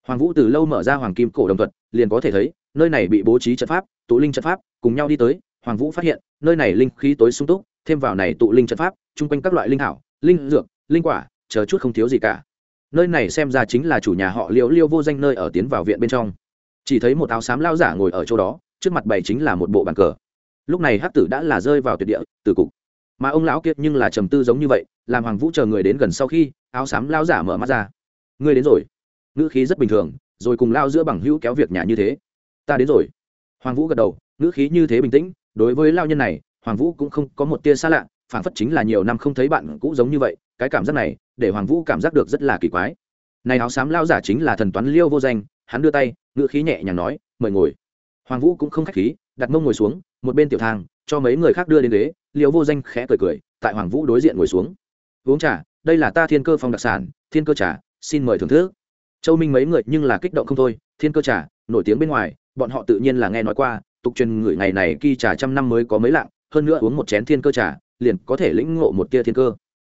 Hoàng vũ từ lâu mở ra hoàng kim cổ đồng thuật, liền có thể thấy, nơi này bị bố trí trận pháp, tụ linh trận pháp, cùng nhau đi tới, hoàng vũ phát hiện, nơi này linh khí tối sung túc thêm vào này tụ linh trận pháp, chung quanh các loại linh hảo linh dược, linh quả, chờ chút không thiếu gì cả. Nơi này xem ra chính là chủ nhà họ liễu liêu vô danh nơi ở tiến vào viện bên trong. Chỉ thấy một áo xám lao giả ngồi ở chỗ đó, trước mặt bày chính là một bộ bàn cờ. Lúc này hắc tử đã là rơi vào tuyệt địa từ cục. Mà ông lão kiệt nhưng là trầm tư giống như vậy, làm hoàng vũ chờ người đến gần sau khi, áo xám lao giả mở mắt ra. Ngươi đến rồi. Ngữ khí rất bình thường, rồi cùng lao giữa bằng hữu kéo việc nhà như thế. Ta đến rồi. Hoàng vũ gật đầu, ngữ khí như thế bình tĩnh, đối với lao nhân này hoàng vũ cũng không có một tia xa lạ phản phất chính là nhiều năm không thấy bạn cũ giống như vậy, cái cảm giác này để hoàng vũ cảm giác được rất là kỳ quái. Này áo xám lao giả chính là thần toán liêu vô danh, hắn đưa tay, ngữ khí nhẹ nhàng nói, mời ngồi. Hoàng vũ cũng không khách khí, đặt mông ngồi xuống, một bên tiểu thang, cho mấy người khác đưa đến ghế, liêu vô danh khẽ cười cười, tại hoàng vũ đối diện ngồi xuống. Uống trà, đây là ta thiên cơ phòng đặc sản, thiên cơ trà, xin mời thưởng thức. Châu minh mấy người nhưng là kích động không thôi, thiên cơ trà, nổi tiếng bên ngoài, bọn họ tự nhiên là nghe nói qua, tục truyền người ngày này kỳ trà trăm năm mới có mấy lạng hơn nữa uống một chén thiên cơ trà, liền có thể lĩnh ngộ một tia thiên cơ.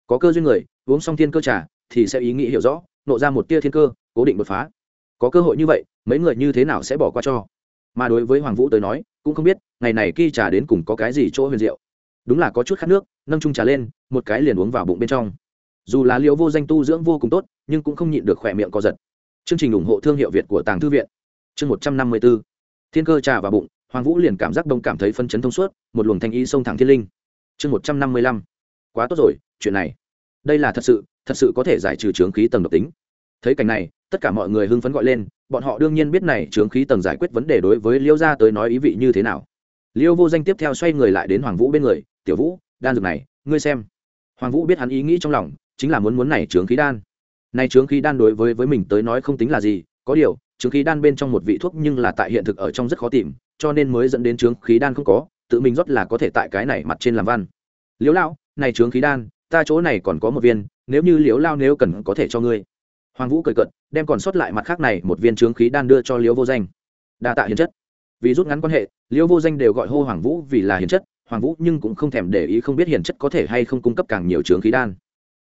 Có cơ duyên người, uống xong thiên cơ trà, thì sẽ ý nghĩ hiểu rõ, nộ ra một tia thiên cơ, cố định đột phá. Có cơ hội như vậy, mấy người như thế nào sẽ bỏ qua cho? Mà đối với hoàng vũ tới nói, cũng không biết, ngày này kỳ trà đến cùng có cái gì chỗ huyền diệu. Đúng là có chút khát nước, nâng trung trà lên, một cái liền uống vào bụng bên trong. Dù là liễu vô danh tu dưỡng vô cùng tốt, nhưng cũng không nhịn được khỏe miệng co giật. Chương trình ủng hộ thương hiệu việt của tàng thư viện. Chương một trăm năm mươi b ố thiên cơ trà vào bụng hoàng vũ liền cảm giác đông cảm thấy phân chấn thông suốt, một luồng thanh ý sông thẳng thiên linh. Chương một trăm năm mươi lăm. Quá tốt rồi, chuyện này. Đây là thật sự thật sự có thể giải trừ trướng khí tầng độc tính. Thấy cảnh này, tất cả mọi người hưng phấn gọi lên, bọn họ đương nhiên biết này trướng khí tầng giải quyết vấn đề đối với liêu gia tới nói ý vị như thế nào. Liêu vô danh tiếp theo xoay người lại đến hoàng vũ bên người, tiểu vũ, đan dược này, ngươi xem. Hoàng vũ biết hắn ý nghĩ trong lòng, chính là muốn muốn này trướng khí đan. Này trướng khí đan đối với với mình tới nói không tính là gì, có điều chứng khí đan bên trong một vị thuốc nhưng là tại hiện thực ở trong rất khó tìm, cho nên mới dẫn đến chứng khí đan không có, tự mình rót là có thể tại cái này mặt trên làm văn. Liễu lao này chứng khí đan, ta chỗ này còn có một viên, nếu như liễu lao nếu cần có thể cho ngươi. Hoàng vũ cười cận đem còn sót lại mặt khác này một viên chứng khí đan đưa cho liễu vô danh. Đa tạ hiền chất. Vì rút ngắn quan hệ, liễu vô danh đều gọi hô hoàng vũ vì là hiền chất, hoàng vũ nhưng cũng không thèm để ý không biết hiền chất có thể hay không cung cấp càng nhiều trướng khí đan.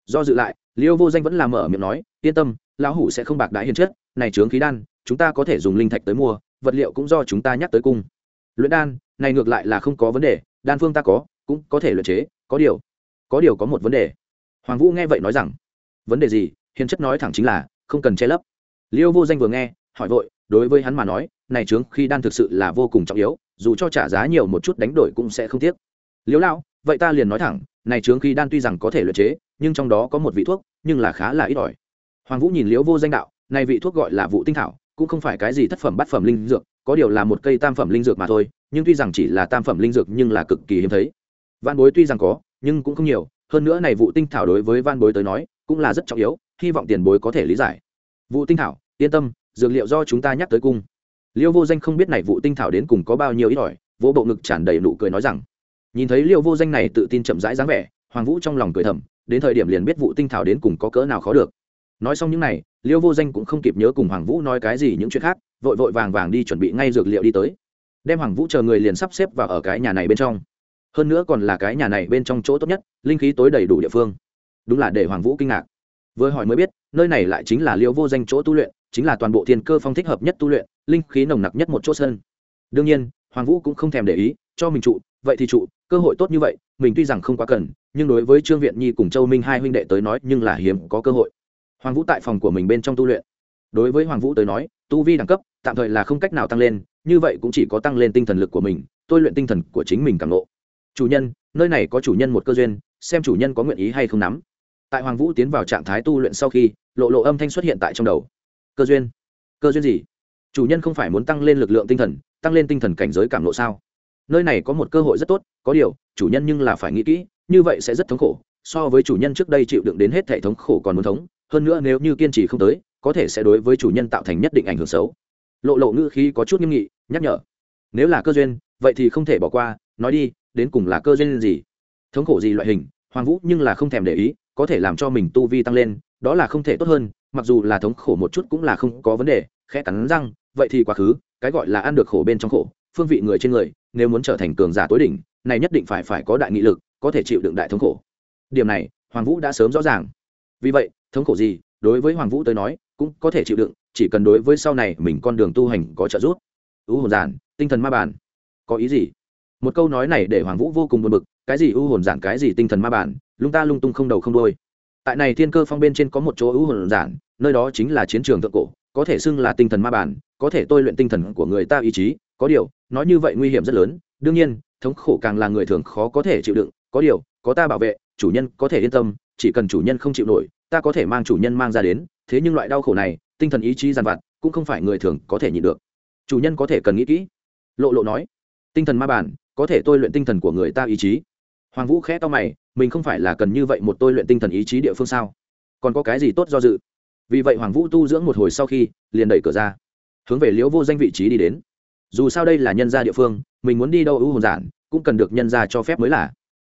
Do dự lại Liêu vô danh vẫn làm mở miệng nói, yên tâm, lão hủ sẽ không bạc đái hiền chất, này trướng khí đan, chúng ta có thể dùng linh thạch tới mua, vật liệu cũng do chúng ta nhắc tới cung. Luyện đan, này ngược lại là không có vấn đề, đan phương ta có, cũng có thể luyện chế, có điều có điều có một vấn đề. Hoàng vũ nghe vậy nói rằng, vấn đề gì? Hiền chất nói thẳng chính là, không cần che lấp. Liêu vô danh vừa nghe, hỏi vội, đối với hắn mà nói, này trướng khi đan thực sự là vô cùng trọng yếu, dù cho trả giá nhiều một chút đánh đổi cũng sẽ không tiếc. Liêu lão, vậy ta liền nói thẳng này chướng khi đan tuy rằng có thể luyện chế, nhưng trong đó có một vị thuốc, nhưng là khá là ít ỏi. Hoàng vũ nhìn liễu vô danh đạo, này vị thuốc gọi là vụ tinh thảo, cũng không phải cái gì thất phẩm bát phẩm linh dược, có điều là một cây tam phẩm linh dược mà thôi, nhưng tuy rằng chỉ là tam phẩm linh dược nhưng là cực kỳ hiếm thấy. Văn bối tuy rằng có, nhưng cũng không nhiều, hơn nữa này vụ tinh thảo đối với văn bối tới nói, cũng là rất trọng yếu, hy vọng tiền bối có thể lý giải. Vụ tinh thảo, yên tâm, dược liệu do chúng ta nhắc tới cung. Liêu vô danh không biết này vụ tinh thảo đến cùng có bao nhiêu ít ỏi, vỗ bộ ngực tràn đầy nụ cười nói rằng nhìn thấy liêu vô danh này tự tin chậm rãi dáng vẻ, hoàng vũ trong lòng cười thầm, đến thời điểm liền biết vụ tinh thảo đến cùng có cỡ nào khó được. Nói xong những này, liêu vô danh cũng không kịp nhớ cùng hoàng vũ nói cái gì những chuyện khác, vội vội vàng vàng đi chuẩn bị ngay dược liệu đi tới. Đem hoàng vũ chờ người liền sắp xếp vào ở cái nhà này bên trong. Hơn nữa còn là cái nhà này bên trong chỗ tốt nhất, linh khí tối đầy đủ địa phương. Đúng là để hoàng vũ kinh ngạc. Vừa hỏi mới biết, nơi này lại chính là liêu vô danh chỗ tu luyện, chính là toàn bộ thiên cơ phong thích hợp nhất tu luyện, linh khí nồng nặc nhất một chỗ sơn đương nhiên, hoàng vũ cũng không thèm để ý, cho mình trụ, vậy thì trụ cơ hội tốt như vậy, mình tuy rằng không quá cần, nhưng đối với trương viện nhi cùng châu minh hai huynh đệ tới nói nhưng là hiếm có cơ hội. Hoàng vũ tại phòng của mình bên trong tu luyện. Đối với hoàng vũ tới nói, tu vi đẳng cấp tạm thời là không cách nào tăng lên, như vậy cũng chỉ có tăng lên tinh thần lực của mình, tôi luyện tinh thần của chính mình càng lộ. Chủ nhân, nơi này có chủ nhân một cơ duyên, xem chủ nhân có nguyện ý hay không nắm. Tại hoàng vũ tiến vào trạng thái tu luyện sau khi, lộ lộ âm thanh xuất hiện tại trong đầu. Cơ duyên? Cơ duyên gì? Chủ nhân không phải muốn tăng lên lực lượng tinh thần, tăng lên tinh thần cảnh giới cảm lộ sao? Nơi này có một cơ hội rất tốt, có điều, chủ nhân nhưng là phải nghĩ kỹ, như vậy sẽ rất thống khổ, so với chủ nhân trước đây chịu đựng đến hết hệ thống khổ còn muốn thống, hơn nữa nếu như kiên trì không tới, có thể sẽ đối với chủ nhân tạo thành nhất định ảnh hưởng xấu. Lộ lộ ngữ khí có chút nghiêm nghị, nhắc nhở, nếu là cơ duyên, vậy thì không thể bỏ qua, nói đi, đến cùng là cơ duyên gì? Thống khổ gì loại hình, hoàng vũ nhưng là không thèm để ý, có thể làm cho mình tu vi tăng lên, đó là không thể tốt hơn, mặc dù là thống khổ một chút cũng là không có vấn đề, khẽ cắn răng, vậy thì quá khứ, cái gọi là ăn được khổ bên trong khổ phương vị người trên người, nếu muốn trở thành cường giả tối đỉnh, này nhất định phải phải có đại nghị lực, có thể chịu đựng đại thống khổ. Điểm này, hoàng vũ đã sớm rõ ràng. Vì vậy, thống khổ gì, đối với hoàng vũ tới nói, cũng có thể chịu đựng, chỉ cần đối với sau này mình con đường tu hành có trợ giúp. U hồn giản, tinh thần ma bản có ý gì? Một câu nói này để hoàng vũ vô cùng buồn bực, cái gì u hồn giản, cái gì tinh thần ma bản lung ta lung tung không đầu không đôi tại này thiên cơ phong bên trên có một chỗ u hồn giản, nơi đó chính là chiến trường thượng cổ, có thể xưng là tinh thần ma bản có thể tôi luyện tinh thần của người ta ý chí có điều, nói như vậy nguy hiểm rất lớn. Đương nhiên, thống khổ càng là người thường khó có thể chịu đựng. Có điều, có ta bảo vệ, chủ nhân có thể yên tâm. Chỉ cần chủ nhân không chịu nổi, ta có thể mang chủ nhân mang ra đến. Thế nhưng loại đau khổ này, tinh thần ý chí giàn vặt, cũng không phải người thường có thể nhịn được. Chủ nhân có thể cần nghĩ kỹ. Lộ lộ nói, tinh thần ma bản, có thể tôi luyện tinh thần của người ta ý chí. Hoàng vũ khẽ to mày, mình không phải là cần như vậy một tôi luyện tinh thần ý chí địa phương sao? Còn có cái gì tốt do dự? Vì vậy hoàng vũ tu dưỡng một hồi sau khi, liền đẩy cửa ra, hướng về liễu vô danh vị trí đi đến dù sao đây là nhân gia địa phương, mình muốn đi đâu ưu hồn giản, cũng cần được nhân gia cho phép mới là.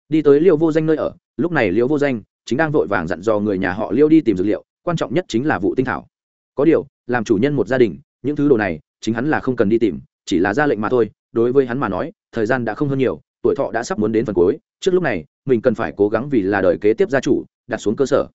Đi tới Liêu vô danh nơi ở, lúc này Liêu vô danh chính đang vội vàng dặn dò người nhà họ Liêu đi tìm dược liệu, quan trọng nhất chính là vụ tinh thảo. Có điều, làm chủ nhân một gia đình, những thứ đồ này chính hắn là không cần đi tìm, chỉ là ra lệnh mà thôi, đối với hắn mà nói, thời gian đã không hơn nhiều, tuổi thọ đã sắp muốn đến phần cuối, trước lúc này, mình cần phải cố gắng vì là đời kế tiếp gia chủ, đặt xuống cơ sở.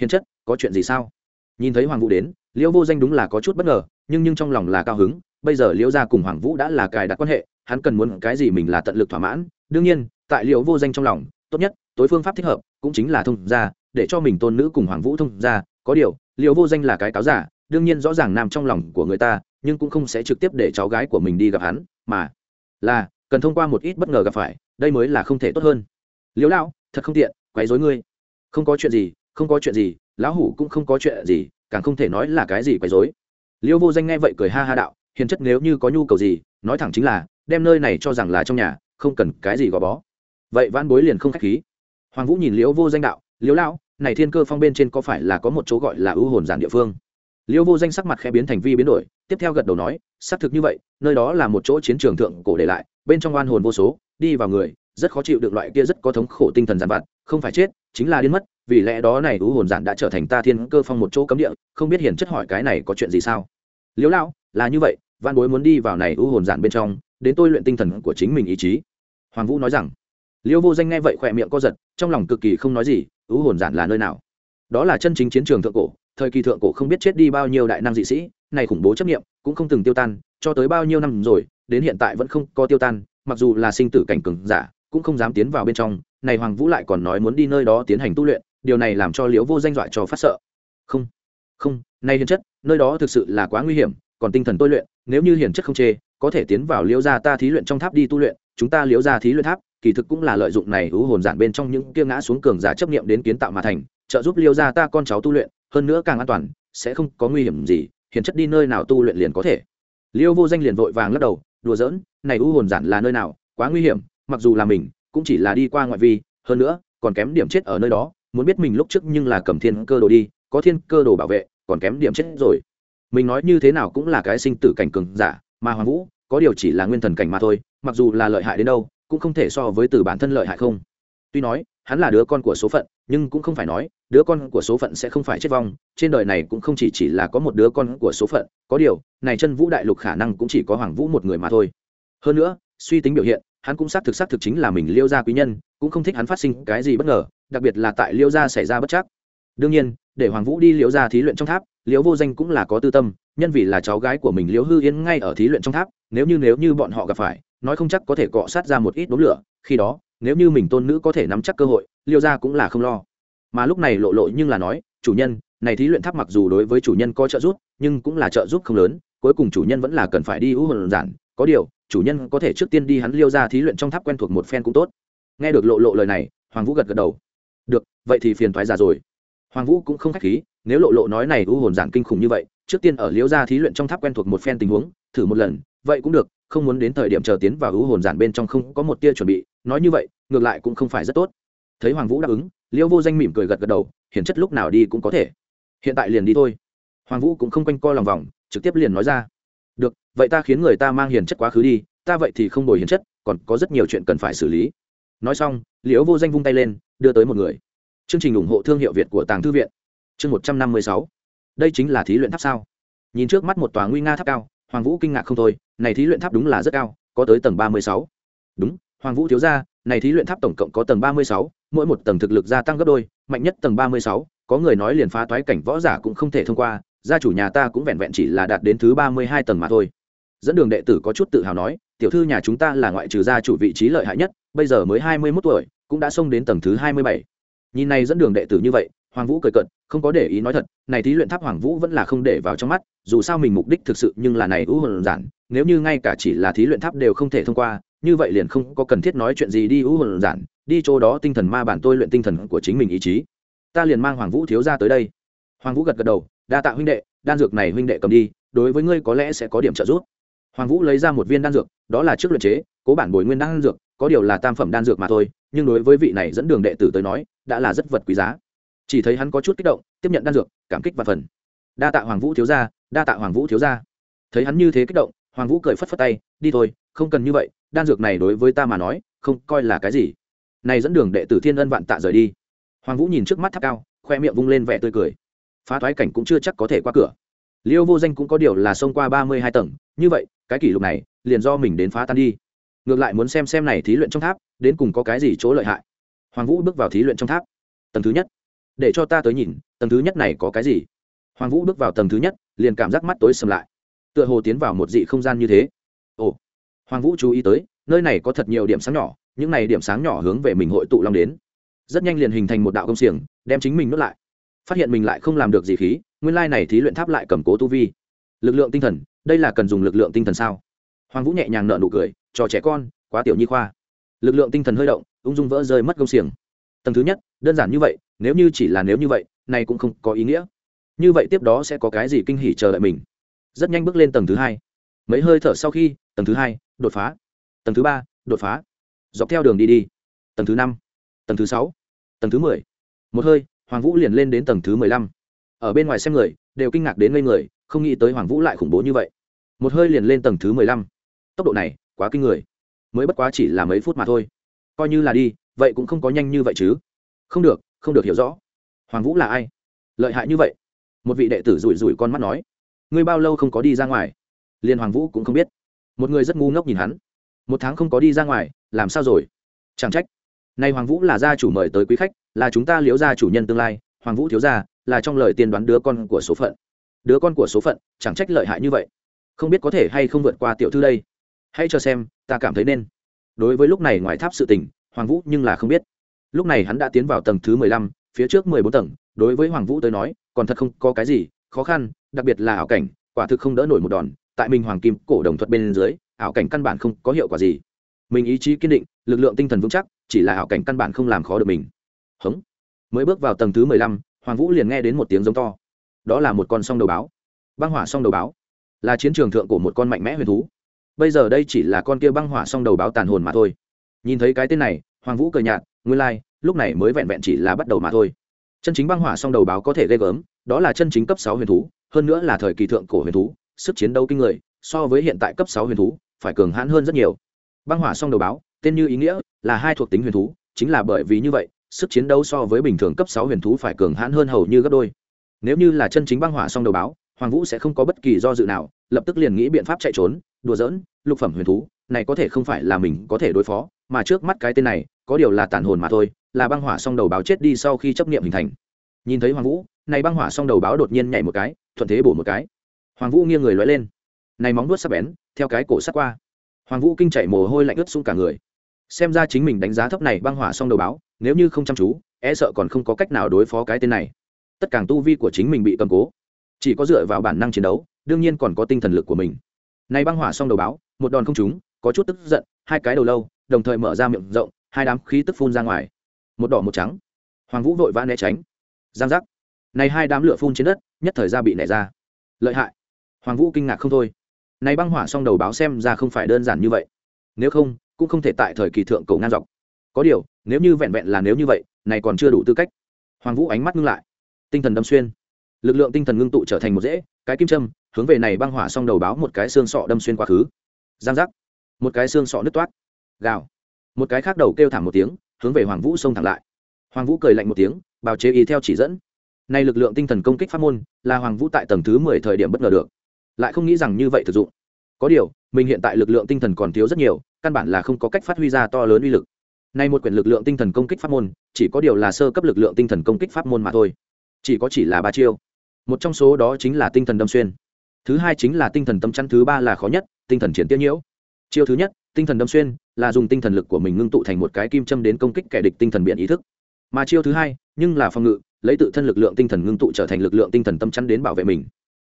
Hiền chất, có chuyện gì sao? Nhìn thấy hoàng vũ đến liễu vô danh đúng là có chút bất ngờ, nhưng nhưng trong lòng là cao hứng bây giờ liễu gia cùng hoàng vũ đã là cài đặt quan hệ, hắn cần muốn cái gì mình là tận lực thỏa mãn. Đương nhiên, tại liễu vô danh trong lòng, tốt nhất, tối phương pháp thích hợp, cũng chính là thông gia, để cho mình tôn nữ cùng hoàng vũ thông gia. Có điều, liễu vô danh là cái cáo giả, đương nhiên rõ ràng nằm trong lòng của người ta, nhưng cũng không sẽ trực tiếp để cháu gái của mình đi gặp hắn, mà là cần thông qua một ít bất ngờ gặp phải, đây mới là không thể tốt hơn. Liễu lão, thật không tiện, quấy rối ngươi. Không có chuyện gì, không có chuyện gì, lão hủ cũng không có chuyện gì, càng không thể nói là cái gì quấy rối. Liễu vô danh nghe vậy cười ha ha đạo hiền chất nếu như có nhu cầu gì, nói thẳng chính là, đem nơi này cho rằng là trong nhà, không cần cái gì gò bó. Vậy văn bối liền không k h á c h khí. Hoàng vũ nhìn liễu vô danh đạo, liễu lão, này thiên cơ phong bên trên có phải là có một chỗ gọi là ưu hồn giản địa phương? Liễu vô danh sắc mặt khẽ biến thành vi biến đổi, tiếp theo gật đầu nói, xác thực như vậy, nơi đó là một chỗ chiến trường thượng cổ để lại, bên trong oan hồn vô số, đi vào người, rất khó chịu được loại kia rất có thống khổ tinh thần giàn vặt, không phải chết, chính là điên mất, vì lẽ đó này ưu hồn giản đã trở thành ta thiên cơ phong một chỗ cấm địa, không biết Hiền chất hỏi cái này có chuyện gì sao? Liễu lão, là như vậy văn bối muốn đi vào này ưu hồn giản bên trong, đến tôi luyện tinh thần của chính mình ý chí. Hoàng vũ nói rằng. Liễu vô danh nghe vậy khỏe miệng co giật, trong lòng cực kỳ không nói gì ưu hồn giản là nơi nào? Đó là chân chính chiến trường thượng cổ, thời kỳ thượng cổ không biết chết đi bao nhiêu đại năng dị sĩ, này khủng bố chấp nghiệm cũng không từng tiêu tan, cho tới bao nhiêu năm rồi, đến hiện tại vẫn không có tiêu tan, mặc dù là sinh tử cảnh cường giả, cũng không dám tiến vào bên trong, này hoàng vũ lại còn nói muốn đi nơi đó tiến hành tu luyện, điều này làm cho liễu vô danh dọa cho phát sợ. Không không, nay hiền chất, nơi đó thực sự là quá nguy hiểm, còn tinh thần tôi luyện, nếu như hiền chất không chê, có thể tiến vào liễu gia ta thí luyện trong tháp đi tu luyện, chúng ta liễu gia thí luyện tháp, kỳ thực cũng là lợi dụng này hữu hồn giản bên trong những kia ngã xuống cường giả chấp nghiệm đến kiến tạo mà thành, trợ giúp liễu gia ta con cháu tu luyện, hơn nữa càng an toàn, sẽ không có nguy hiểm gì, hiền chất đi nơi nào tu luyện liền có thể. Liêu vô danh liền vội vàng lắc đầu, đùa giỡn, này u hồn giản là nơi nào, quá nguy hiểm, mặc dù là mình, cũng chỉ là đi qua ngoại vi, hơn nữa, còn kém điểm chết ở nơi đó, muốn biết mình lúc trước nhưng là cầm thiên cơ đồ đi có thiên cơ đồ bảo vệ, còn kém điểm chết rồi. Mình nói như thế nào cũng là cái sinh tử cảnh cường giả, mà hoàng vũ, có điều chỉ là nguyên thần cảnh mà thôi, mặc dù là lợi hại đến đâu, cũng không thể so với từ bản thân lợi hại không. Tuy nói, hắn là đứa con của số phận, nhưng cũng không phải nói, đứa con của số phận sẽ không phải chết vong, trên đời này cũng không chỉ chỉ là có một đứa con của số phận, có điều, này chân vũ đại lục khả năng cũng chỉ có hoàng vũ một người mà thôi. Hơn nữa, suy tính biểu hiện, hắn cũng xác thực xác thực chính là mình liêu gia quý nhân, cũng không thích hắn phát sinh cái gì bất ngờ, đặc biệt là tại liêu gia xảy ra bất chắc đương nhiên, để hoàng vũ đi liễu gia thí luyện trong tháp, liễu vô danh cũng là có tư tâm, nhân vì là cháu gái của mình liễu hư yên ngay ở thí luyện trong tháp, nếu như nếu như bọn họ gặp phải, nói không chắc có thể cọ sát ra một ít đốm lửa, khi đó, nếu như mình tôn nữ có thể nắm chắc cơ hội liêu ra cũng là không lo. Mà lúc này lộ lộ nhưng là nói, chủ nhân, này thí luyện tháp mặc dù đối với chủ nhân có trợ giúp, nhưng cũng là trợ giúp không lớn, cuối cùng chủ nhân vẫn là cần phải đi hữu hồn giản. Có điều, chủ nhân có thể trước tiên đi hắn liêu ra thí luyện trong tháp quen thuộc một phen cũng tốt. Nghe được lộ lộ lời này, hoàng vũ gật gật đầu. Được, vậy thì phiền thoái già rồi hoàng vũ cũng không khách khí, nếu lộ lộ nói này u hồn giản kinh khủng như vậy, trước tiên ở liêu gia thí luyện trong tháp quen thuộc một phen tình huống, thử một lần, vậy cũng được, không muốn đến thời điểm chờ tiến vào u hồn giản bên trong không có một tia chuẩn bị, nói như vậy, ngược lại cũng không phải rất tốt. Thấy hoàng vũ đáp ứng liêu vô danh mỉm cười gật gật đầu, hiển chất lúc nào đi cũng có thể. Hiện tại liền đi thôi. Hoàng vũ cũng không quanh co lòng vòng, trực tiếp liền nói ra. Được, vậy ta khiến người ta mang hiền chất quá khứ đi, ta vậy thì không đổi hiền chất, còn có rất nhiều chuyện cần phải xử lý. Nói xong, liễu vô danh vung tay lên, đưa tới một người chương trình ủng hộ thương hiệu việt của tàng thư viện. Chương một trăm năm mươi sáu. Đây chính là thí luyện tháp sao? Nhìn trước mắt một tòa nguy nga tháp cao, hoàng vũ kinh ngạc không thôi, này thí luyện tháp đúng là rất cao, có tới tầng ba mươi sáu. Đúng, hoàng vũ thiếu ra này thí luyện tháp tổng cộng có tầng ba mươi sáu, mỗi một tầng thực lực gia tăng gấp đôi, mạnh nhất tầng ba mươi sáu, có người nói liền phá toái cảnh võ giả cũng không thể thông qua, gia chủ nhà ta cũng vẹn vẹn chỉ là đạt đến thứ ba mươi hai tầng mà thôi. Dẫn đường đệ tử có chút tự hào nói, tiểu thư nhà chúng ta là ngoại trừ gia chủ vị trí lợi hại nhất, bây giờ mới hai mươi mốt tuổi, cũng đã xông đến tầng thứ hai mươi bảy nhìn này dẫn đường đệ tử như vậy, hoàng vũ cười cận không có để ý nói thật, này thí luyện tháp hoàng vũ vẫn là không để vào trong mắt, dù sao mình mục đích thực sự nhưng là này ưu hồn giản, nếu như ngay cả chỉ là thí luyện tháp đều không thể thông qua, như vậy liền không có cần thiết nói chuyện gì đi ưu hồn giản, đi chỗ đó tinh thần ma bản tôi luyện tinh thần của chính mình ý chí. Ta liền mang hoàng vũ thiếu ra tới đây. Hoàng vũ gật gật đầu, đa tạ huynh đệ, đan dược này huynh đệ cầm đi, đối với ngươi có lẽ sẽ có điểm trợ giúp. Hoàng vũ lấy ra một viên đan dược, đó là trước luyện chế, cố bản bồi nguyên đan dược, có điều là tam phẩm đan dược mà thôi, nhưng đối với vị này dẫn đường đệ tử tới nói đã là rất vật quý giá. Chỉ thấy hắn có chút kích động, tiếp nhận đan dược, cảm kích và phần. Đa tạ hoàng vũ thiếu gia, đa tạ hoàng vũ thiếu gia. Thấy hắn như thế kích động, hoàng vũ cười phất phất tay, đi thôi, không cần như vậy, đan dược này đối với ta mà nói, không coi là cái gì. Này dẫn đường đệ tử thiên ân vạn tạ rời đi. Hoàng vũ nhìn trước mắt tháp cao, khoe miệng vung lên vẻ tươi cười. Phá thoái cảnh cũng chưa chắc có thể qua cửa. Liêu vô danh cũng có điều là xông qua ba mươi hai tầng, như vậy, cái kỷ lục này, liền do mình đến phá tan đi. Ngược lại muốn xem xem này thí luyện trong tháp, đến cùng có cái gì chỗ lợi hại hoàng vũ bước vào thí luyện trong tháp. Tầng thứ nhất. Để cho ta tới nhìn, tầng thứ nhất này có cái gì? Hoàng vũ bước vào tầng thứ nhất, liền cảm giác mắt tối sầm lại. Tựa hồ tiến vào một dị không gian như thế. Ồ. Hoàng vũ chú ý tới, nơi này có thật nhiều điểm sáng nhỏ, những này điểm sáng nhỏ hướng về mình hội tụ long đến. Rất nhanh liền hình thành một đạo công xiềng, đem chính mình nuốt lại. Phát hiện mình lại không làm được gì khí, nguyên lai này thí luyện tháp lại cầm cố tu vi. Lực lượng tinh thần, đây là cần dùng lực lượng tinh thần sao? Hoàng vũ nhẹ nhàng nợ nụ cười, cho trẻ con, quá tiểu nhi khoa. Lực lượng tinh thần hơi động ung dung vỡ rơi mất công xiềng. Tầng thứ nhất, đơn giản như vậy, nếu như chỉ là nếu như vậy, này cũng không có ý nghĩa. Như vậy tiếp đó sẽ có cái gì kinh hỉ chờ đợi mình? Rất nhanh bước lên tầng thứ hai. Mấy hơi thở sau khi, tầng thứ hai, đột phá. Tầng thứ ba, đột phá. Dọc theo đường đi đi. Tầng thứ năm, tầng thứ sáu, tầng thứ mười. Một hơi, hoàng vũ liền lên đến tầng thứ mười lăm. Ở bên ngoài xem người, đều kinh ngạc đến ngây người, không nghĩ tới hoàng vũ lại khủng bố như vậy. Một hơi liền lên tầng thứ mười lăm. Tốc độ này, quá kinh người. Mới bất quá chỉ là mấy phút mà thôi coi như là đi, vậy cũng không có nhanh như vậy chứ. Không được không được hiểu rõ. Hoàng vũ là ai? Lợi hại như vậy? Một vị đệ tử rủi rủi con mắt nói. Ngươi bao lâu không có đi ra ngoài? Liền hoàng vũ cũng không biết. Một người rất ngu ngốc nhìn hắn. Một tháng không có đi ra ngoài, làm sao rồi? Chẳng trách. Nay hoàng vũ là gia chủ mời tới quý khách, là chúng ta liễu gia chủ nhân tương lai. Hoàng vũ thiếu gia, là trong lời tiên đoán đứa con của số phận. Đứa con của số phận, chẳng trách lợi hại như vậy. Không biết có thể hay không vượt qua tiểu thư đây. Hãy cho xem, ta cảm thấy nên đối với lúc này ngoài tháp sự tình, hoàng vũ nhưng là không biết. Lúc này hắn đã tiến vào tầng thứ mười lăm, phía trước mười bốn tầng. Đối với hoàng vũ tới nói, còn thật không có cái gì khó khăn, đặc biệt là ảo cảnh, quả thực không đỡ nổi một đòn. Tại mình hoàng kim cổ đồng thuật bên dưới, ảo cảnh căn bản không có hiệu quả gì. Mình ý chí kiên định, lực lượng tinh thần vững chắc, chỉ là ảo cảnh căn bản không làm khó được mình. Hống. Mới bước vào tầng thứ mười lăm, hoàng vũ liền nghe đến một tiếng giống to. Đó là một con song đầu báo. Băng hỏa song đầu báo. Là chiến trường thượng của một con mạnh mẽ huyền thú bây giờ đây chỉ là con kia băng hỏa song đầu báo tàn hồn mà thôi. Nhìn thấy cái tên này hoàng vũ cười nhạt nguyên lai、like, lúc này mới vẹn vẹn chỉ là bắt đầu mà thôi. Chân chính băng hỏa song đầu báo có thể ghê gớm đó là chân chính cấp sáu huyền thú hơn nữa là thời kỳ thượng cổ huyền thú sức chiến đấu kinh người so với hiện tại cấp sáu huyền thú phải cường hãn hơn rất nhiều. Băng hỏa song đầu báo tên như ý nghĩa là hai thuộc tính huyền thú chính là bởi vì như vậy sức chiến đấu so với bình thường cấp sáu huyền thú phải cường hãn hơn hầu như gấp đôi. Nếu như là chân chính băng hỏa song đầu báo hoàng vũ sẽ không có bất kỳ do dự nào lập tức liền nghĩ biện pháp chạy trốn đùa giỡn, lục phẩm huyền thú, này có thể không phải là mình có thể đối phó, mà trước mắt cái tên này, có điều là tàn hồn mà thôi, là băng hỏa song đầu báo chết đi sau khi chấp nghiệm hình thành. Nhìn thấy hoàng vũ, này băng hỏa song đầu báo đột nhiên nhảy một cái, thuận thế bổ một cái. Hoàng vũ nghiêng người lóe lên. Này móng vuốt sắc bén, theo cái cổ sắc qua. Hoàng vũ kinh chạy mồ hôi lạnh ướt xuống cả người. Xem ra chính mình đánh giá thấp này băng hỏa song đầu báo, nếu như không chăm chú e sợ còn không có cách nào đối phó cái tên này. Tất cả tu vi của chính mình bị cầm cố. Chỉ có dựa vào bản năng chiến đấu, đương nhiên còn có tinh thần lực của mình này băng hỏa xong đầu báo, một đòn không trúng, có chút tức giận, hai cái đầu lâu, đồng thời mở ra miệng rộng, hai đám khí tức phun ra ngoài. Một đỏ một trắng. Hoàng vũ vội vã né tránh. Giang giác. Này hai đám lửa phun trên đất, nhất thời ra bị nảy ra. Lợi hại. Hoàng vũ kinh ngạc không thôi. Này băng hỏa xong đầu báo xem ra không phải đơn giản như vậy. Nếu không, cũng không thể tại thời kỳ thượng cầu ngang dọc. Có điều, nếu như vẹn vẹn là nếu như vậy, này còn chưa đủ tư cách. Hoàng vũ ánh mắt ngưng lại. Tinh thần đâm xuyên lực lượng tinh thần ngưng tụ trở thành một dễ, cái kim châm, hướng về này băng hỏa xong đầu báo một cái xương sọ đâm xuyên quá khứ. Giang giác. Một cái xương sọ nứt toát. Gào. Một cái khác đầu kêu thảm một tiếng, hướng về hoàng vũ xông thẳng lại. Hoàng vũ cười lạnh một tiếng, bào chế ý theo chỉ dẫn. Nay lực lượng tinh thần công kích pháp môn, là hoàng vũ tại tầng thứ mười thời điểm bất ngờ được. Lại không nghĩ rằng như vậy thực dụng. Có điều, mình hiện tại lực lượng tinh thần còn thiếu rất nhiều, căn bản là không có cách phát huy ra to lớn uy lực. Nay một quyển lực lượng tinh thần công kích pháp môn, chỉ có điều là sơ cấp lực lượng tinh thần công kích pháp môn mà thôi. Chỉ có chỉ là ba chiêu một trong số đó chính là tinh thần đâm xuyên thứ hai chính là tinh thần tâm chắn thứ ba là khó nhất tinh thần triển tiêu nhiễu chiêu thứ nhất tinh thần đâm xuyên là dùng tinh thần lực của mình ngưng tụ thành một cái kim châm đến công kích kẻ địch tinh thần biện ý thức mà chiêu thứ hai nhưng là phòng ngự lấy tự thân lực lượng tinh thần ngưng tụ trở thành lực lượng tinh thần tâm chắn đến bảo vệ mình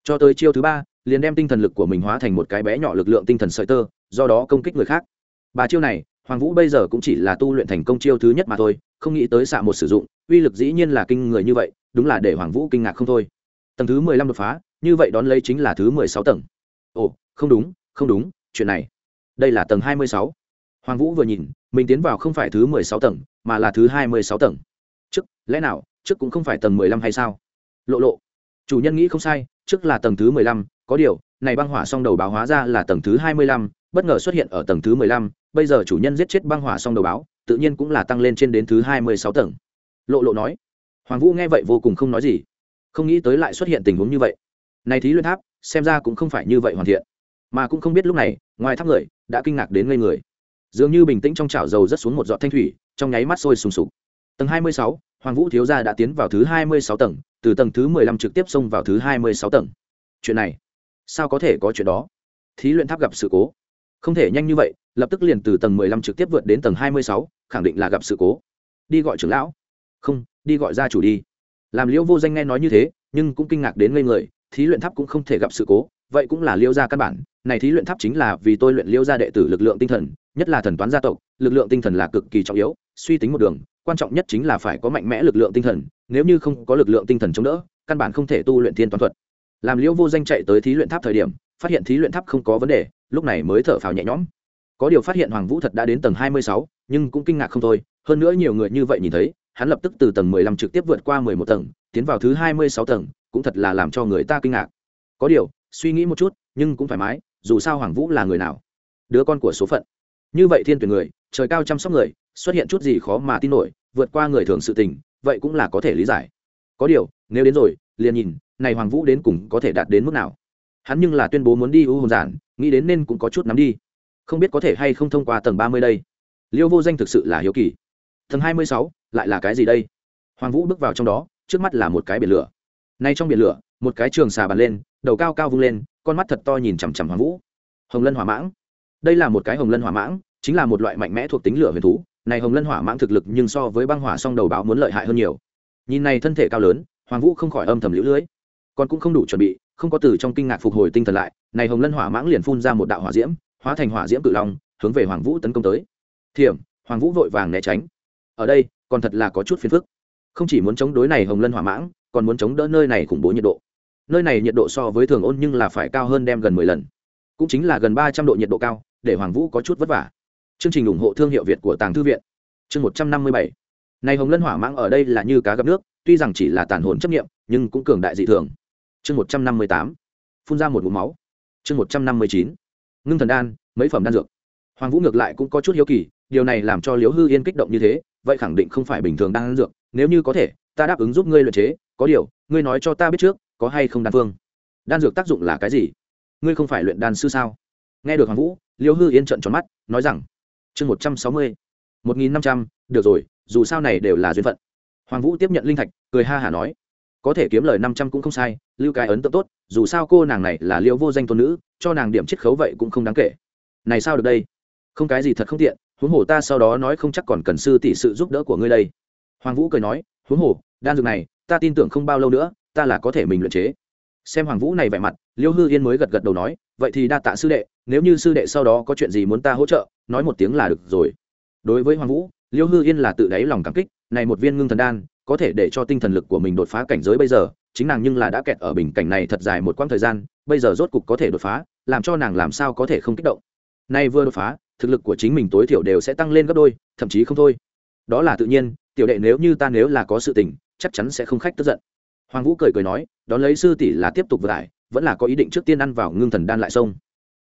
cho tới chiêu thứ ba liền đem tinh thần lực của mình hóa thành một cái bé nhỏ lực lượng tinh thần sợi tơ do đó công kích người khác ba chiêu này hoàng vũ bây giờ cũng chỉ là tu luyện thành công chiêu thứ nhất mà thôi không nghĩ tới xạ một sử dụng uy lực dĩ nhiên là kinh người như vậy đúng là để hoàng vũ kinh ngạc không thôi tầng thứ mười lăm đột phá, như vậy đón lấy chính là thứ mười sáu tầng. Ồ, không đúng không đúng, chuyện này. Đây là tầng hai mươi sáu. Hoàng vũ vừa nhìn, mình tiến vào không phải thứ mười sáu tầng, mà là thứ hai mươi sáu tầng. Trước, lẽ nào, trước cũng không phải tầng mười lăm hay sao? Lộ lộ. Chủ nhân nghĩ không sai, trước là tầng thứ mười lăm, có điều, này băng hỏa song đầu báo hóa ra là tầng thứ hai mươi lăm, bất ngờ xuất hiện ở tầng thứ mười lăm, bây giờ chủ nhân giết chết băng hỏa song đầu báo, tự nhiên cũng là tăng lên trên đến thứ hai mươi sáu tầng. Lộ lộ nói. Hoàng vũ nghe vậy vô cùng không nói gì không nghĩ tới lại xuất hiện tình huống như vậy. Này thí luyện tháp, xem ra cũng không phải như vậy hoàn thiện. Mà cũng không biết lúc này, ngoài tháp người, đã kinh ngạc đến ngây người. Dường như bình tĩnh trong chảo dầu rất xuống một giọt thanh thủy, trong nháy mắt sôi sùng sục. Tầng hai mươi sáu, hoàng vũ thiếu gia đã tiến vào thứ hai mươi sáu tầng, từ tầng thứ mười lăm trực tiếp xông vào thứ hai mươi sáu tầng. Chuyện này, sao có thể có chuyện đó? Thí luyện tháp gặp sự cố. Không thể nhanh như vậy, lập tức liền từ tầng mười lăm trực tiếp vượt đến tầng hai mươi sáu, khẳng định là gặp sự cố. Đi gọi trưởng lão. Không, đi gọi gia chủ đi làm liễu vô danh nghe nói như thế, nhưng cũng kinh ngạc đến ngây người, thí luyện tháp cũng không thể gặp sự cố, vậy cũng là liễu gia căn bản. Này thí luyện tháp chính là vì tôi luyện liễu gia đệ tử lực lượng tinh thần, nhất là thần toán gia tộc, lực lượng tinh thần là cực kỳ trọng yếu, suy tính một đường, quan trọng nhất chính là phải có mạnh mẽ lực lượng tinh thần, nếu như không có lực lượng tinh thần chống đỡ, căn bản không thể tu luyện thiên toán thuật. Làm liễu vô danh chạy tới thí luyện tháp thời điểm, phát hiện thí luyện tháp không có vấn đề, lúc này mới thở phào nhẹ nhõm. Có điều phát hiện hoàng vũ thật đã đến tầng hai mươi sáu, nhưng cũng kinh ngạc không thôi, hơn nữa nhiều người như vậy nhìn thấy hắn lập tức từ tầng mười lăm trực tiếp vượt qua mười một tầng, tiến vào thứ hai mươi sáu tầng, cũng thật là làm cho người ta kinh ngạc. Có điều, suy nghĩ một chút, nhưng cũng thoải mái, dù sao hoàng vũ là người nào? Đứa con của số phận. Như vậy thiên tuyển người, trời cao chăm sóc người, xuất hiện chút gì khó mà tin nổi, vượt qua người thường sự tình, vậy cũng là có thể lý giải. Có điều, nếu đến rồi, liền nhìn, này hoàng vũ đến cùng có thể đạt đến mức nào? Hắn nhưng là tuyên bố muốn đi u hồn giản, nghĩ đến nên cũng có chút nắm đi. Không biết có thể hay không thông qua tầng ba mươi đây. Liêu vô danh thực sự là hiếu kỳ tầng hai mươi sáu, lại là cái gì đây? Hoàng vũ bước vào trong đó, trước mắt là một cái biển lửa. Nay trong biển lửa, một cái trường xà bắn lên, đầu cao cao vung lên, con mắt thật to nhìn chằm chằm hoàng vũ. Hồng lân hỏa mãng. Đây là một cái hồng lân hỏa mãng, chính là một loại mạnh mẽ thuộc tính lửa huyền thú. Này hồng lân hỏa mãng thực lực nhưng so với băng hỏa song đầu báo muốn lợi hại hơn nhiều. Nhìn này thân thể cao lớn, hoàng vũ không khỏi âm thầm lũ lưỡi còn cũng không đủ chuẩn bị, không có từ trong kinh ngạc phục hồi tinh thần lại, này hồng lân hỏa mãng liền phun ra một đạo hỏa diễm, hóa thành hỏa diễm cự long, hướng về hoàng vũ tấn công tới. Thiểm, hoàng vũ vội vàng né tránh ở đây, còn thật là có chút phiền phức. Không chỉ muốn chống đối này hồng lân hỏa mãng, còn muốn chống đỡ nơi này khủng bố nhiệt độ. Nơi này nhiệt độ so với thường ôn nhưng là phải cao hơn đem gần mười lần. Cũng chính là gần ba trăm độ nhiệt độ cao, để hoàng vũ có chút vất vả. Chương trình ủng hộ thương hiệu việt của tàng thư viện. Chương một trăm năm mươi bảy. Này hồng lân hỏa mãng ở đây là như cá gặp nước, tuy rằng chỉ là tàn hồn chấp nghiệm nhưng cũng cường đại dị thường. Chương một trăm năm mươi tám. Phun ra một vùng máu. Chương một trăm năm mươi chín. Ngưng thần đan, mấy phẩm đan dược. Hoàng vũ ngược lại cũng có chút hiếu kỳ, điều này làm cho liễu hư yên kích động như thế vậy khẳng định không phải bình thường đan dược, nếu như có thể, ta đáp ứng giúp ngươi luyện chế, có điều, ngươi nói cho ta biết trước, có hay không đan phương? Đan dược tác dụng là cái gì? Ngươi không phải luyện đan sư sao? Nghe được hoàng vũ, liêu hư yên trận tròn mắt, nói rằng, chương một trăm sáu mươi, một nghìn năm trăm, được rồi, dù sao này đều là duyên phận. Hoàng vũ tiếp nhận linh thạch, cười ha hả nói, có thể kiếm lời năm trăm cũng không sai, lưu cái ấn tượng tốt, dù sao cô nàng này là liêu vô danh tôn nữ, cho nàng điểm chiết khấu vậy cũng không đáng kể. Này sao được đây? Không cái gì thật không tiện huống hồ ta sau đó nói không chắc còn cần sư tỷ sự giúp đỡ của ngươi đây. Hoàng vũ cười nói, huống hồ, đan dược này, ta tin tưởng không bao lâu nữa, ta là có thể mình luyện chế. Xem hoàng vũ này vẻ mặt, liêu hư yên mới gật gật đầu nói, vậy thì đa tạ sư đệ, nếu như sư đệ sau đó có chuyện gì muốn ta hỗ trợ, nói một tiếng là được rồi. Đối với hoàng vũ, liêu hư yên là tự đáy lòng cảm kích, này một viên ngưng thần đan, có thể để cho tinh thần lực của mình đột phá cảnh giới bây giờ, chính nàng nhưng là đã kẹt ở bình cảnh này thật dài một quãng thời gian, bây giờ rốt cục có thể đột phá, làm cho nàng làm sao có thể không kích động. Nay vừa đột phá thực lực của chính mình tối thiểu đều sẽ tăng lên gấp đôi, thậm chí không thôi. Đó là tự nhiên, tiểu đệ nếu như ta nếu là có sự tình, chắc chắn sẽ không khách tức giận. Hoàng vũ cười cười nói, đón lấy sư tỷ là tiếp tục vượt lại vẫn là có ý định trước tiên ăn vào ngưng thần đan lại sông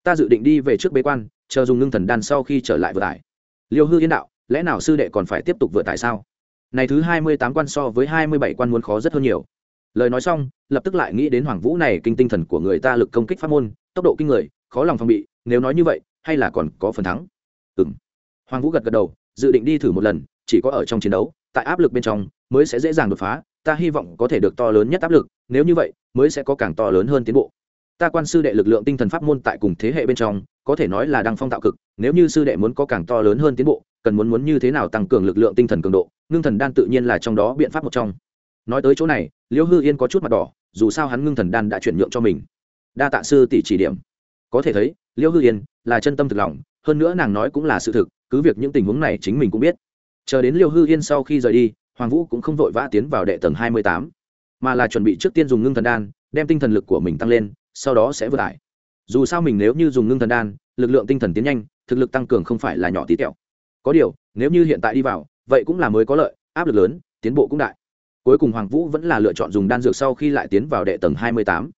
ta dự định đi về trước bế quan, chờ dùng ngưng thần đan sau khi trở lại vượt tải liêu hư yên đạo, lẽ nào sư đệ còn phải tiếp tục vượt tại sao? Này thứ hai mươi tám quan so với hai mươi bảy quan muốn khó rất hơn nhiều. Lời nói xong, lập tức lại nghĩ đến hoàng vũ này kinh tinh thần của người ta lực công kích pháp môn, tốc độ kinh người, khó lòng phòng bị, nếu nói như vậy hay là còn có phần thắng? Ừ m hoàng vũ gật gật đầu, dự định đi thử một lần, chỉ có ở trong chiến đấu, tại áp lực bên trong mới sẽ dễ dàng đột phá, ta hy vọng có thể được to lớn nhất áp lực, nếu như vậy, mới sẽ có càng to lớn hơn tiến bộ. Ta quan sư đệ lực lượng tinh thần pháp môn tại cùng thế hệ bên trong, có thể nói là đang phong tạo cực, nếu như sư đệ muốn có càng to lớn hơn tiến bộ, cần muốn muốn như thế nào tăng cường lực lượng tinh thần cường độ, ngưng thần đan tự nhiên là trong đó biện pháp một trong. Nói tới chỗ này, Liễu hư yên có chút mặt đỏ, dù sao hắn ngưng thần đan đã chuyển nhượng cho mình. Đa tạ sư tỷ chỉ điểm có thể thấy, liêu hư yên là chân tâm thực lòng, hơn nữa nàng nói cũng là sự thực, cứ việc những tình huống này chính mình cũng biết. Chờ đến liêu hư yên sau khi rời đi, hoàng vũ cũng không vội vã tiến vào đệ tầng hai mươi tám, mà là chuẩn bị trước tiên dùng ngưng thần đan, đem tinh thần lực của mình tăng lên, sau đó sẽ vượt lại. dù sao mình nếu như dùng ngưng thần đan, lực lượng tinh thần tiến nhanh, thực lực tăng cường không phải là nhỏ tí tẹo. Có điều, nếu như hiện tại đi vào, vậy cũng là mới có lợi, áp lực lớn, tiến bộ cũng đại. Cuối cùng hoàng vũ vẫn là lựa chọn dùng đan dược sau khi lại tiến vào đệ tầng hai mươi tám.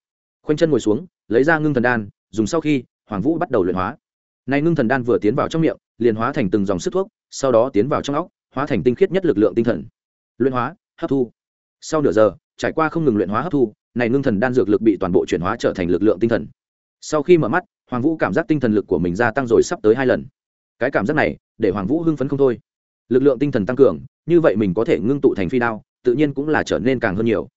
Khoanh chân ngồi xuống, lấy ra ngưng thần đan dùng sau khi, hoàng vũ bắt đầu luyện hóa. Nay ngưng thần đan vừa tiến vào trong miệng, liền hóa thành từng dòng sức thuốc, sau đó tiến vào trong óc, hóa thành tinh khiết nhất lực lượng tinh thần. Luyện hóa, hấp thu. Sau nửa giờ, trải qua không ngừng luyện hóa hấp thu, này ngưng thần đan dược lực bị toàn bộ chuyển hóa trở thành lực lượng tinh thần. Sau khi mở mắt, hoàng vũ cảm giác tinh thần lực của mình gia tăng rồi sắp tới hai lần. Cái cảm giác này, để hoàng vũ hưng phấn không thôi. Lực lượng tinh thần tăng cường, như vậy mình có thể ngưng tụ thành phi đao, tự nhiên cũng là trở nên càng hơn nhiều.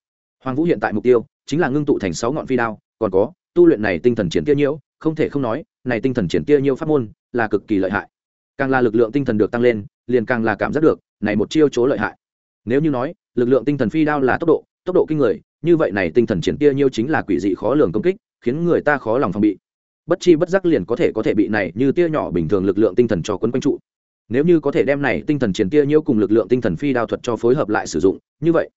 Hoàng vũ hiện tại mục tiêu, chính là ngưng tụ thành sáu ngọn phi đao, còn có tu luyện này tinh thần triển tia nhiễu, không thể không nói, này tinh thần triển tia nhiễu pháp môn là cực kỳ lợi hại. Càng là lực lượng tinh thần được tăng lên, liền càng là cảm giác được, này một chiêu chỗ lợi hại. Nếu như nói, lực lượng tinh thần phi đao là tốc độ tốc độ kinh người, như vậy này tinh thần triển tia nhiễu chính là quỷ dị khó lường công kích, khiến người ta khó lòng phòng bị. Bất chi bất giác liền có thể có thể bị này như tia nhỏ bình thường lực lượng tinh thần cho quấn quanh trụ. Nếu như có thể đem này tinh thần triển tia nhiễu cùng lực lượng tinh thần phi đao thuật cho phối hợp lại sử dụng, như vậy,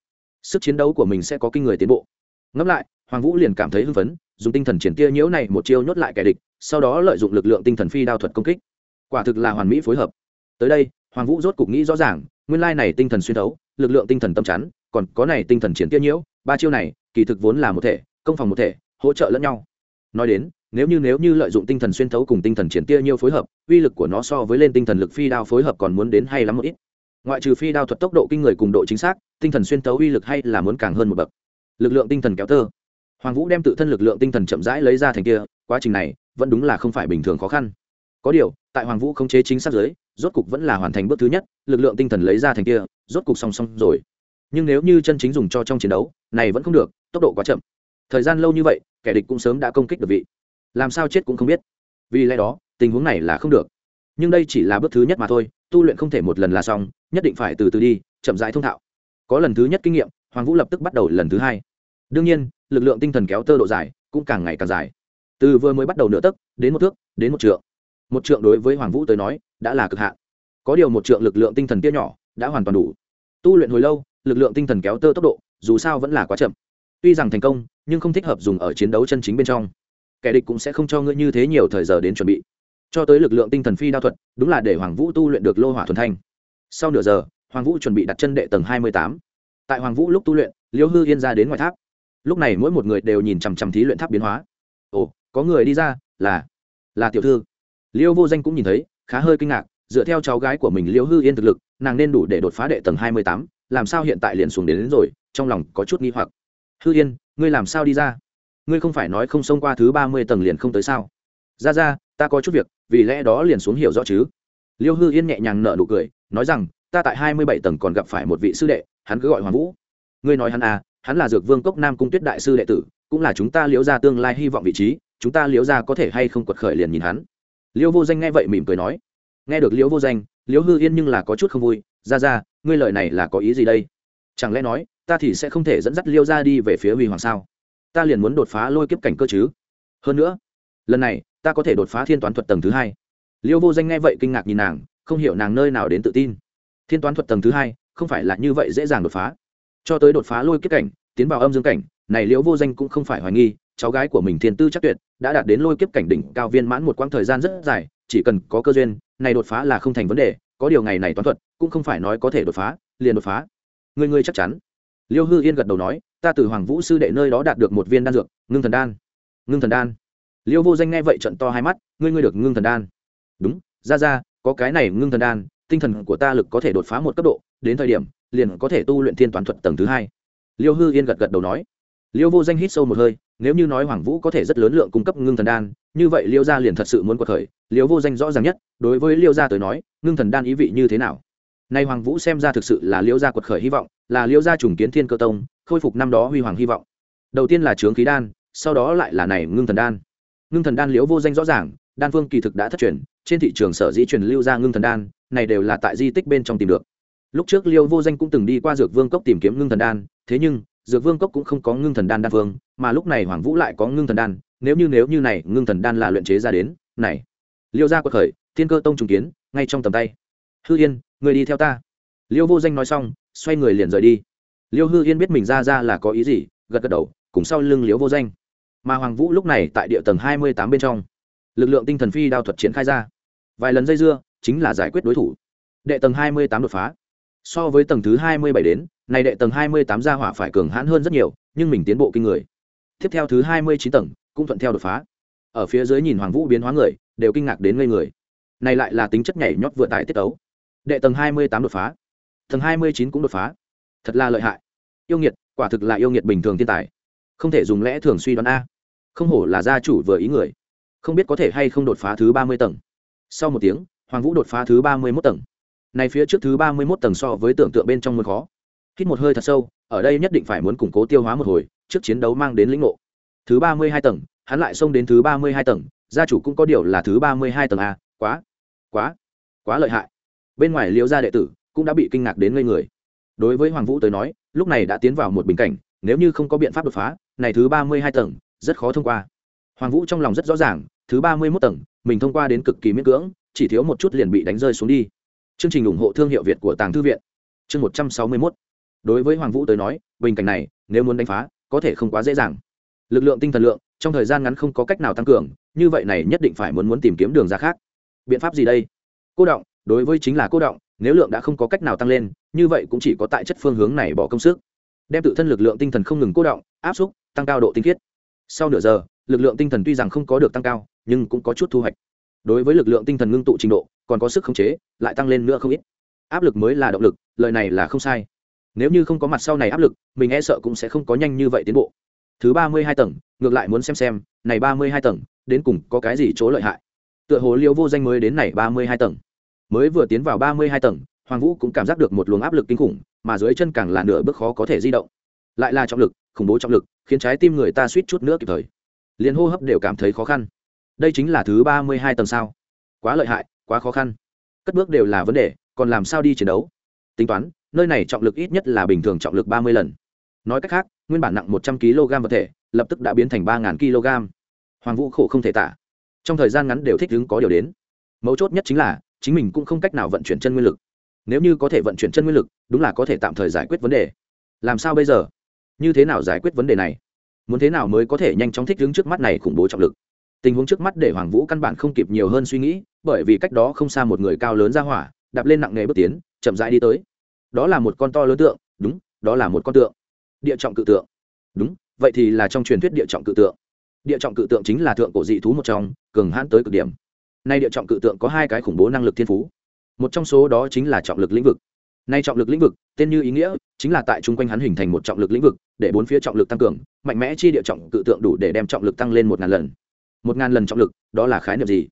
sức chiến đấu của mình sẽ có kinh người tiến bộ. Ngẫm lại, hoàng vũ liền cảm thấy hưng phấn dùng tinh thần triển tia nhiễu này một chiêu nhốt lại kẻ địch sau đó lợi dụng lực lượng tinh thần phi đao thuật công kích quả thực là hoàn mỹ phối hợp tới đây hoàng vũ rốt cục nghĩ rõ ràng nguyên lai này tinh thần xuyên thấu lực lượng tinh thần tâm chắn còn có này tinh thần triển tia nhiễu ba chiêu này kỳ thực vốn là một thể công phòng một thể hỗ trợ lẫn nhau nói đến nếu như nếu như lợi dụng tinh thần xuyên thấu cùng tinh thần triển tia nhiêu phối hợp uy lực của nó so với lên tinh thần lực phi đao phối hợp còn muốn đến hay lắm một ít ngoại trừ phi đao thuật tốc độ kinh người cùng độ chính xác tinh thần xuyên thấu uy lực hay là muốn càng hơn một bậc lực lượng tinh thần kéo tơ hoàng vũ đem tự thân lực lượng tinh thần chậm rãi lấy ra thành kia, quá trình này vẫn đúng là không phải bình thường khó khăn. Có điều, tại hoàng vũ không chế chính xác giới, rốt cục vẫn là hoàn thành bước thứ nhất, lực lượng tinh thần lấy ra thành kia, rốt cục song song rồi. Nhưng nếu như chân chính dùng cho trong chiến đấu, này vẫn không được, tốc độ quá chậm. Thời gian lâu như vậy, kẻ địch cũng sớm đã công kích được vị. Làm sao chết cũng không biết. Vì lẽ đó, tình huống này là không được. Nhưng đây chỉ là bước thứ nhất mà thôi, tu luyện không thể một lần là xong, nhất định phải từ từ đi, chậm rãi thông thạo. Có lần thứ nhất kinh nghiệm, hoàng vũ lập tức bắt đầu lần thứ hai đương nhiên, lực lượng tinh thần kéo tơ độ dài cũng càng ngày càng dài. Từ vừa mới bắt đầu nửa tấc, đến một thước, đến một trượng. Một trượng đối với hoàng vũ tới nói đã là cực hạn. Có điều một trượng lực lượng tinh thần kia nhỏ đã hoàn toàn đủ. Tu luyện hồi lâu, lực lượng tinh thần kéo tơ tốc độ dù sao vẫn là quá chậm. Tuy rằng thành công, nhưng không thích hợp dùng ở chiến đấu chân chính bên trong. Kẻ địch cũng sẽ không cho ngươi như thế nhiều thời giờ đến chuẩn bị. Cho tới lực lượng tinh thần phi đao thuật, đúng là để hoàng vũ tu luyện được lô hỏa thuần thanh. Sau nửa giờ, hoàng vũ chuẩn bị đặt chân đệ tầng hai mươi tám. Tại hoàng vũ lúc tu luyện liễu hư yên ra đến ngoài tháp lúc này mỗi một người đều nhìn chằm chằm thí luyện tháp biến hóa. Ồ có người đi ra là là tiểu thư. Liêu vô danh cũng nhìn thấy khá hơi kinh ngạc dựa theo cháu gái của mình liêu hư yên thực lực nàng nên đủ để đột phá đệ tầng hai mươi tám làm sao hiện tại liền xuống đến, đến rồi trong lòng có chút nghi hoặc. Hư yên ngươi làm sao đi ra? Ngươi không phải nói không xông qua thứ ba mươi tầng liền không tới sao? Ra ra ta có chút việc vì lẽ đó liền xuống hiểu rõ chứ. Liêu hư yên nhẹ nhàng nở nụ cười nói rằng ta tại hai mươi bảy tầng còn gặp phải một vị sư đệ hắn cứ gọi hoàng vũ. Ngươi nói hắn à hắn là dược vương cốc nam cung tuyết đại sư đệ tử, cũng là chúng ta liễu ra tương lai hy vọng vị trí, chúng ta liễu ra có thể hay không quật khởi liền nhìn hắn. Liễu vô danh nghe vậy mỉm cười nói. Nghe được liễu vô danh, liễu hư yên nhưng là có chút không vui, ra ra, ngươi lời này là có ý gì đây? Chẳng lẽ nói, ta thì sẽ không thể dẫn dắt liêu ra đi về phía huy hoàng sao? Ta liền muốn đột phá lôi kiếp cảnh cơ chứ? Hơn nữa, lần này, ta có thể đột phá thiên toán thuật tầng thứ hai. Liêu vô danh nghe vậy kinh ngạc nhìn nàng, không hiểu nàng nơi nào đến tự tin. Thiên toán thuật tầng thứ hai, không phải là như vậy dễ dàng đột phá cho tới đột phá lôi kiếp cảnh, tiến vào âm dương cảnh, này liễu vô danh cũng không phải hoài nghi, cháu gái của mình thiên tư chắc tuyệt, đã đạt đến lôi kiếp cảnh đỉnh cao viên mãn một quãng thời gian rất dài, chỉ cần có cơ duyên, này đột phá là không thành vấn đề, có điều ngày này toán thuật, cũng không phải nói có thể đột phá, liền đột phá. Người người chắc chắn. Liêu hư yên gật đầu nói, ta từ hoàng vũ sư đệ nơi đó đạt được một viên đan dược, ngưng thần đan. Ngưng thần đan. Liêu vô danh nghe vậy trận to hai mắt, ngươi ngươi được ngưng thần đan. Đúng, ra ra, có cái này ngưng thần đan tinh thần của ta lực có thể đột phá một cấp độ, đến thời điểm, liền có thể tu luyện thiên toàn thuật tầng thứ hai. Liêu hư yên gật gật đầu nói. Liêu vô danh hít sâu một hơi, nếu như nói hoàng vũ có thể rất lớn lượng cung cấp ngưng thần đan, như vậy liêu gia liền thật sự muốn quật khởi. Liêu vô danh rõ ràng nhất, đối với liêu gia tới nói, ngưng thần đan ý vị như thế nào? Nay hoàng vũ xem ra thực sự là liêu gia quật khởi hy vọng, là liêu gia trùng kiến thiên cơ tông, khôi phục năm đó huy hoàng hy vọng. Đầu tiên là trướng khí đan, sau đó lại là này ngưng thần đan. Ngưng thần đan liễu vô danh rõ ràng, đan phương kỳ thực đã thất truyền, trên thị trường sở dĩ truyền lưu ra ngưng thần đan này đều là tại di tích bên trong tìm được. Lúc trước liêu vô danh cũng từng đi qua dược vương cốc tìm kiếm ngưng thần đan thế nhưng dược vương cốc cũng không có ngưng thần đan đan vương, mà lúc này hoàng vũ lại có ngưng thần đan nếu như nếu như này ngưng thần đan là luyện chế ra đến này. Liêu gia quật khởi thiên cơ tông trùng kiến ngay trong tầm tay. Hư yên người đi theo ta. Liêu vô danh nói xong xoay người liền rời đi. Liêu hư yên biết mình ra ra là có ý gì gật gật đầu cùng sau lưng liêu vô danh. Mà hoàng vũ lúc này tại địa tầng hai mươi tám bên trong. Lực lượng tinh thần phi đao thuật triển khai ra. Vài lần dây dưa chính là giải quyết đối thủ. Đệ tầng hai mươi tám đột phá. So với tầng thứ hai mươi bảy đến, này đệ tầng hai mươi tám gia hỏa phải cường hãn hơn rất nhiều, nhưng mình tiến bộ kinh người. Tiếp theo thứ hai mươi chín tầng, cũng thuận theo đột phá. Ở phía dưới nhìn hoàng vũ biến hóa người, đều kinh ngạc đến ngây người. Này lại là tính chất nhảy nhót vừa tại tiết tấu. Đệ tầng hai mươi tám đột phá. Tầng hai mươi chín cũng đột phá. Thật là lợi hại. Yêu nghiệt, quả thực là yêu nghiệt bình thường thiên tài. Không thể dùng lẽ thường suy đoán a. Không hổ là gia chủ vừa ý người. Không biết có thể hay không đột phá thứ ba mươi tầng. Sau một tiếng hoàng vũ đột phá thứ ba mươi mốt tầng. Này phía trước thứ ba mươi mốt tầng so với tưởng tượng bên trong mưa khó. Hít một hơi thật sâu, ở đây nhất định phải muốn củng cố tiêu hóa một hồi, trước chiến đấu mang đến lĩnh ngộ. Thứ ba mươi hai tầng, hắn lại xông đến thứ ba mươi hai tầng, gia chủ cũng có điều là thứ ba mươi hai tầng a, quá quá quá lợi hại. Bên ngoài liễu gia đệ tử cũng đã bị kinh ngạc đến ngây người. Đối với hoàng vũ tới nói, lúc này đã tiến vào một bình cảnh, nếu như không có biện pháp đột phá, này thứ ba mươi hai tầng rất khó thông qua. Hoàng vũ trong lòng rất rõ ràng, thứ ba mươi mốt tầng, mình thông qua đến cực kỳ miễn cưỡng chỉ thiếu một chút liền bị đánh rơi xuống đi. Chương trình ủng hộ thương hiệu việt của tàng thư viện. Chương một trăm sáu mươi mốt. Đối với hoàng vũ tới nói, bình cảnh này, nếu muốn đánh phá, có thể không quá dễ dàng. Lực lượng tinh thần lượng, trong thời gian ngắn không có cách nào tăng cường, như vậy này nhất định phải muốn muốn tìm kiếm đường ra khác. Biện pháp gì đây? Cô động, đối với chính là cô động, nếu lượng đã không có cách nào tăng lên, như vậy cũng chỉ có tại chất phương hướng này bỏ công sức. Đem tự thân lực lượng tinh thần không ngừng cô động, áp xúc, tăng cao độ tinh khiết. Sau nửa giờ, lực lượng tinh thần tuy rằng không có được tăng cao, nhưng cũng có chút thu hoạch đối với lực lượng tinh thần ngưng tụ trình độ, còn có sức khống chế, lại tăng lên nữa không ít. Áp lực mới là động lực, lời này là không sai. Nếu như không có mặt sau này áp lực, mình e sợ cũng sẽ không có nhanh như vậy tiến bộ. Thứ ba mươi hai tầng, ngược lại muốn xem xem, này ba mươi hai tầng, đến cùng có cái gì chỗ lợi hại. Tựa hồ liêu vô danh mới đến này ba mươi hai tầng. Mới vừa tiến vào ba mươi hai tầng, hoàng vũ cũng cảm giác được một luồng áp lực kinh khủng, mà dưới chân càng là nửa bước khó có thể di động. Lại là trọng lực, khủng bố trọng lực, khiến trái tim người ta suýt chút nữa kịp thời. Liền hô hấp đều cảm thấy khó khăn đây chính là thứ ba mươi hai tầng sao? Quá lợi hại, quá khó khăn. Cất bước đều là vấn đề, còn làm sao đi chiến đấu? Tính toán, nơi này trọng lực ít nhất là bình thường trọng lực ba mươi lần. Nói cách khác, nguyên bản nặng một trăm kg vật thể, lập tức đã biến thành ba kg hoàng vũ khổ không thể tả. Trong thời gian ngắn đều thích ứng có điều đến. Mấu chốt nhất chính là, chính mình cũng không cách nào vận chuyển chân nguyên lực. Nếu như có thể vận chuyển chân nguyên lực, đúng là có thể tạm thời giải quyết vấn đề. Làm sao bây giờ? Như thế nào giải quyết vấn đề này? Muốn thế nào mới có thể nhanh chóng thích ứng trước mắt này khủng bố trọng lực? Tình huống trước mắt để hoàng vũ căn bản không kịp nhiều hơn suy nghĩ, bởi vì cách đó không xa một người cao lớn ra hỏa, đạp lên nặng nghề bước tiến, chậm rãi đi tới. Đó là một con to lớn tượng, đúng, đó là một con tượng. Địa trọng cự tượng. Đúng, vậy thì là trong truyền thuyết địa trọng cự tượng. Địa trọng cự tượng chính là thượng cổ dị thú một trong, cường hãn tới cực điểm. Nay địa trọng cự tượng có hai cái khủng bố năng lực thiên phú. Một trong số đó chính là trọng lực lĩnh vực. Nay trọng lực lĩnh vực, tên như ý nghĩa, chính là tại chung quanh hắn hình thành một trọng lực lĩnh vực, để bốn phía trọng lực tăng cường, mạnh mẽ chi địa trọng cự tượng đủ để đem trọng lực tăng lên một ngàn lần một ngàn lần trọng lực, đó là khái niệm gì?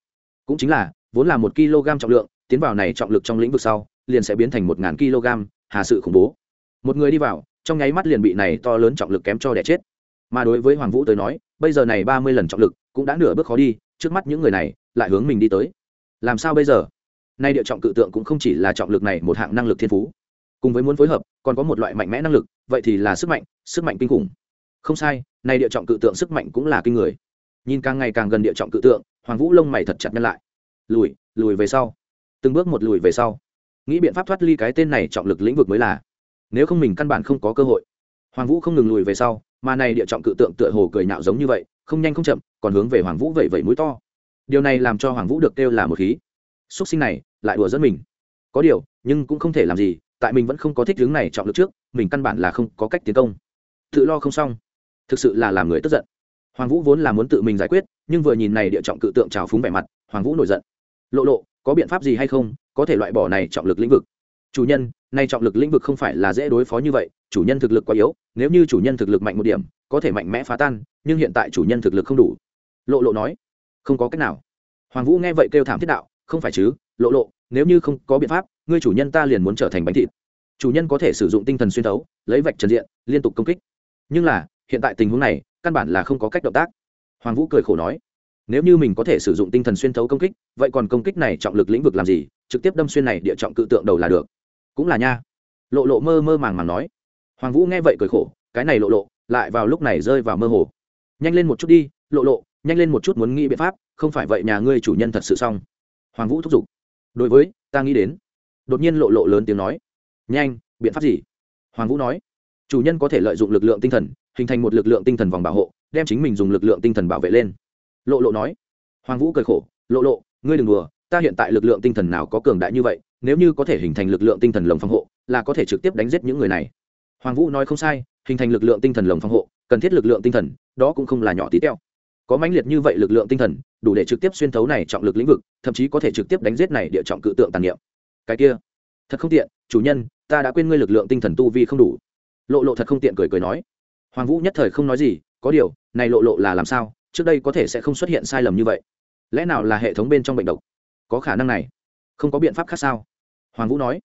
Cũng chính là, vốn là một kg trọng lượng, tiến vào này trọng lực trong lĩnh vực sau, liền sẽ biến thành một ngàn kg, hà sự khủng bố. Một người đi vào, trong nháy mắt liền bị này to lớn trọng lực kém cho đẻ chết. Mà đối với hoàng vũ tới nói, bây giờ này ba mươi lần trọng lực cũng đã nửa bước khó đi, trước mắt những người này lại hướng mình đi tới. Làm sao bây giờ? Nay địa trọng cự tượng cũng không chỉ là trọng lực này một hạng năng lực thiên phú. Cùng với muốn phối hợp, còn có một loại mạnh mẽ năng lực, vậy thì là sức mạnh sức mạnh kinh khủng. Không sai, nay địa trọng cự tượng sức mạnh cũng là kinh người nhìn càng ngày càng gần địa trọng cự tượng, hoàng vũ lông mày thật chặt nhân lại. Lùi lùi về sau. Từng bước một lùi về sau. Nghĩ biện pháp thoát ly cái tên này trọng lực lĩnh vực mới là, nếu không mình căn bản không có cơ hội. Hoàng vũ không ngừng lùi về sau, mà này địa trọng cự tượng tựa hồ cười nhạo giống như vậy, không nhanh không chậm, còn hướng về hoàng vũ vẩy vẩy mũi to. Điều này làm cho hoàng vũ được kêu là một khí. X sinh này, lại đùa dẫn mình. Có điều, nhưng cũng không thể làm gì, tại mình vẫn không có thích hướng này trọng lực trước, mình căn bản là không có cách tiến công. Tự lo không xong. Thực sự là làm người tức giận hoàng vũ vốn là muốn tự mình giải quyết, nhưng vừa nhìn này địa trọng cự tượng trào phúng vẻ mặt, hoàng vũ nổi giận. Lộ lộ, có biện pháp gì hay không? Có thể loại bỏ này trọng lực lĩnh vực. Chủ nhân nay trọng lực lĩnh vực không phải là dễ đối phó như vậy, chủ nhân thực lực quá yếu, nếu như chủ nhân thực lực mạnh một điểm, có thể mạnh mẽ phá tan, nhưng hiện tại chủ nhân thực lực không đủ. Lộ lộ nói, không có cách nào. Hoàng vũ nghe vậy kêu thảm thiết đạo, không phải chứ? Lộ lộ, nếu như không có biện pháp, ngươi chủ nhân ta liền muốn trở thành bánh thịt. Chủ nhân có thể sử dụng tinh thần xuyên thấu, lấy vạch trần diện, liên tục công kích. Nhưng là, hiện tại tình huống này căn bản là không có cách động tác. Hoàng vũ cười khổ nói, nếu như mình có thể sử dụng tinh thần xuyên thấu công kích, vậy còn công kích này trọng lực lĩnh vực làm gì? Trực tiếp đâm xuyên này địa trọng cự tượng đầu là được. Cũng là nha. Lộ lộ mơ mơ màng màng nói. Hoàng vũ nghe vậy cười khổ, cái này lộ lộ, lại vào lúc này rơi vào mơ hồ. Nhanh lên một chút đi, lộ lộ, nhanh lên một chút muốn nghĩ biện pháp, không phải vậy nhà ngươi chủ nhân thật sự xong. Hoàng vũ thúc giục. Đối với, ta nghĩ đến. Đột nhiên lộ lộ lớn tiếng nói. Nhanh, biện pháp gì? Hoàng vũ nói. Chủ nhân có thể lợi dụng lực lượng tinh thần hình thành một lực lượng tinh thần vòng bảo hộ, đem chính mình dùng lực lượng tinh thần bảo vệ lên. Lộ lộ nói. Hoàng vũ cười khổ. Lộ lộ, ngươi đừng đùa, ta hiện tại lực lượng tinh thần nào có cường đại như vậy, nếu như có thể hình thành lực lượng tinh thần lồng phòng hộ, là có thể trực tiếp đánh giết những người này. Hoàng vũ nói không sai, hình thành lực lượng tinh thần lồng phòng hộ, cần thiết lực lượng tinh thần, đó cũng không là nhỏ tí teo. Có mãnh liệt như vậy lực lượng tinh thần, đủ để trực tiếp xuyên thấu này trọng lực lĩnh vực, thậm chí có thể trực tiếp đánh giết này địa trọng cự tượng tàn niệm. Cái kia, thật không tiện, chủ nhân, ta đã quên ngươi lực lượng tinh thần tu vi không đủ. Lộ lộ thật không tiện cười cười nói hoàng vũ nhất thời không nói gì, có điều, này lộ lộ là làm sao, trước đây có thể sẽ không xuất hiện sai lầm như vậy. Lẽ nào là hệ thống bên trong bệnh độc? Có khả năng này. Không có biện pháp khác sao? Hoàng vũ nói.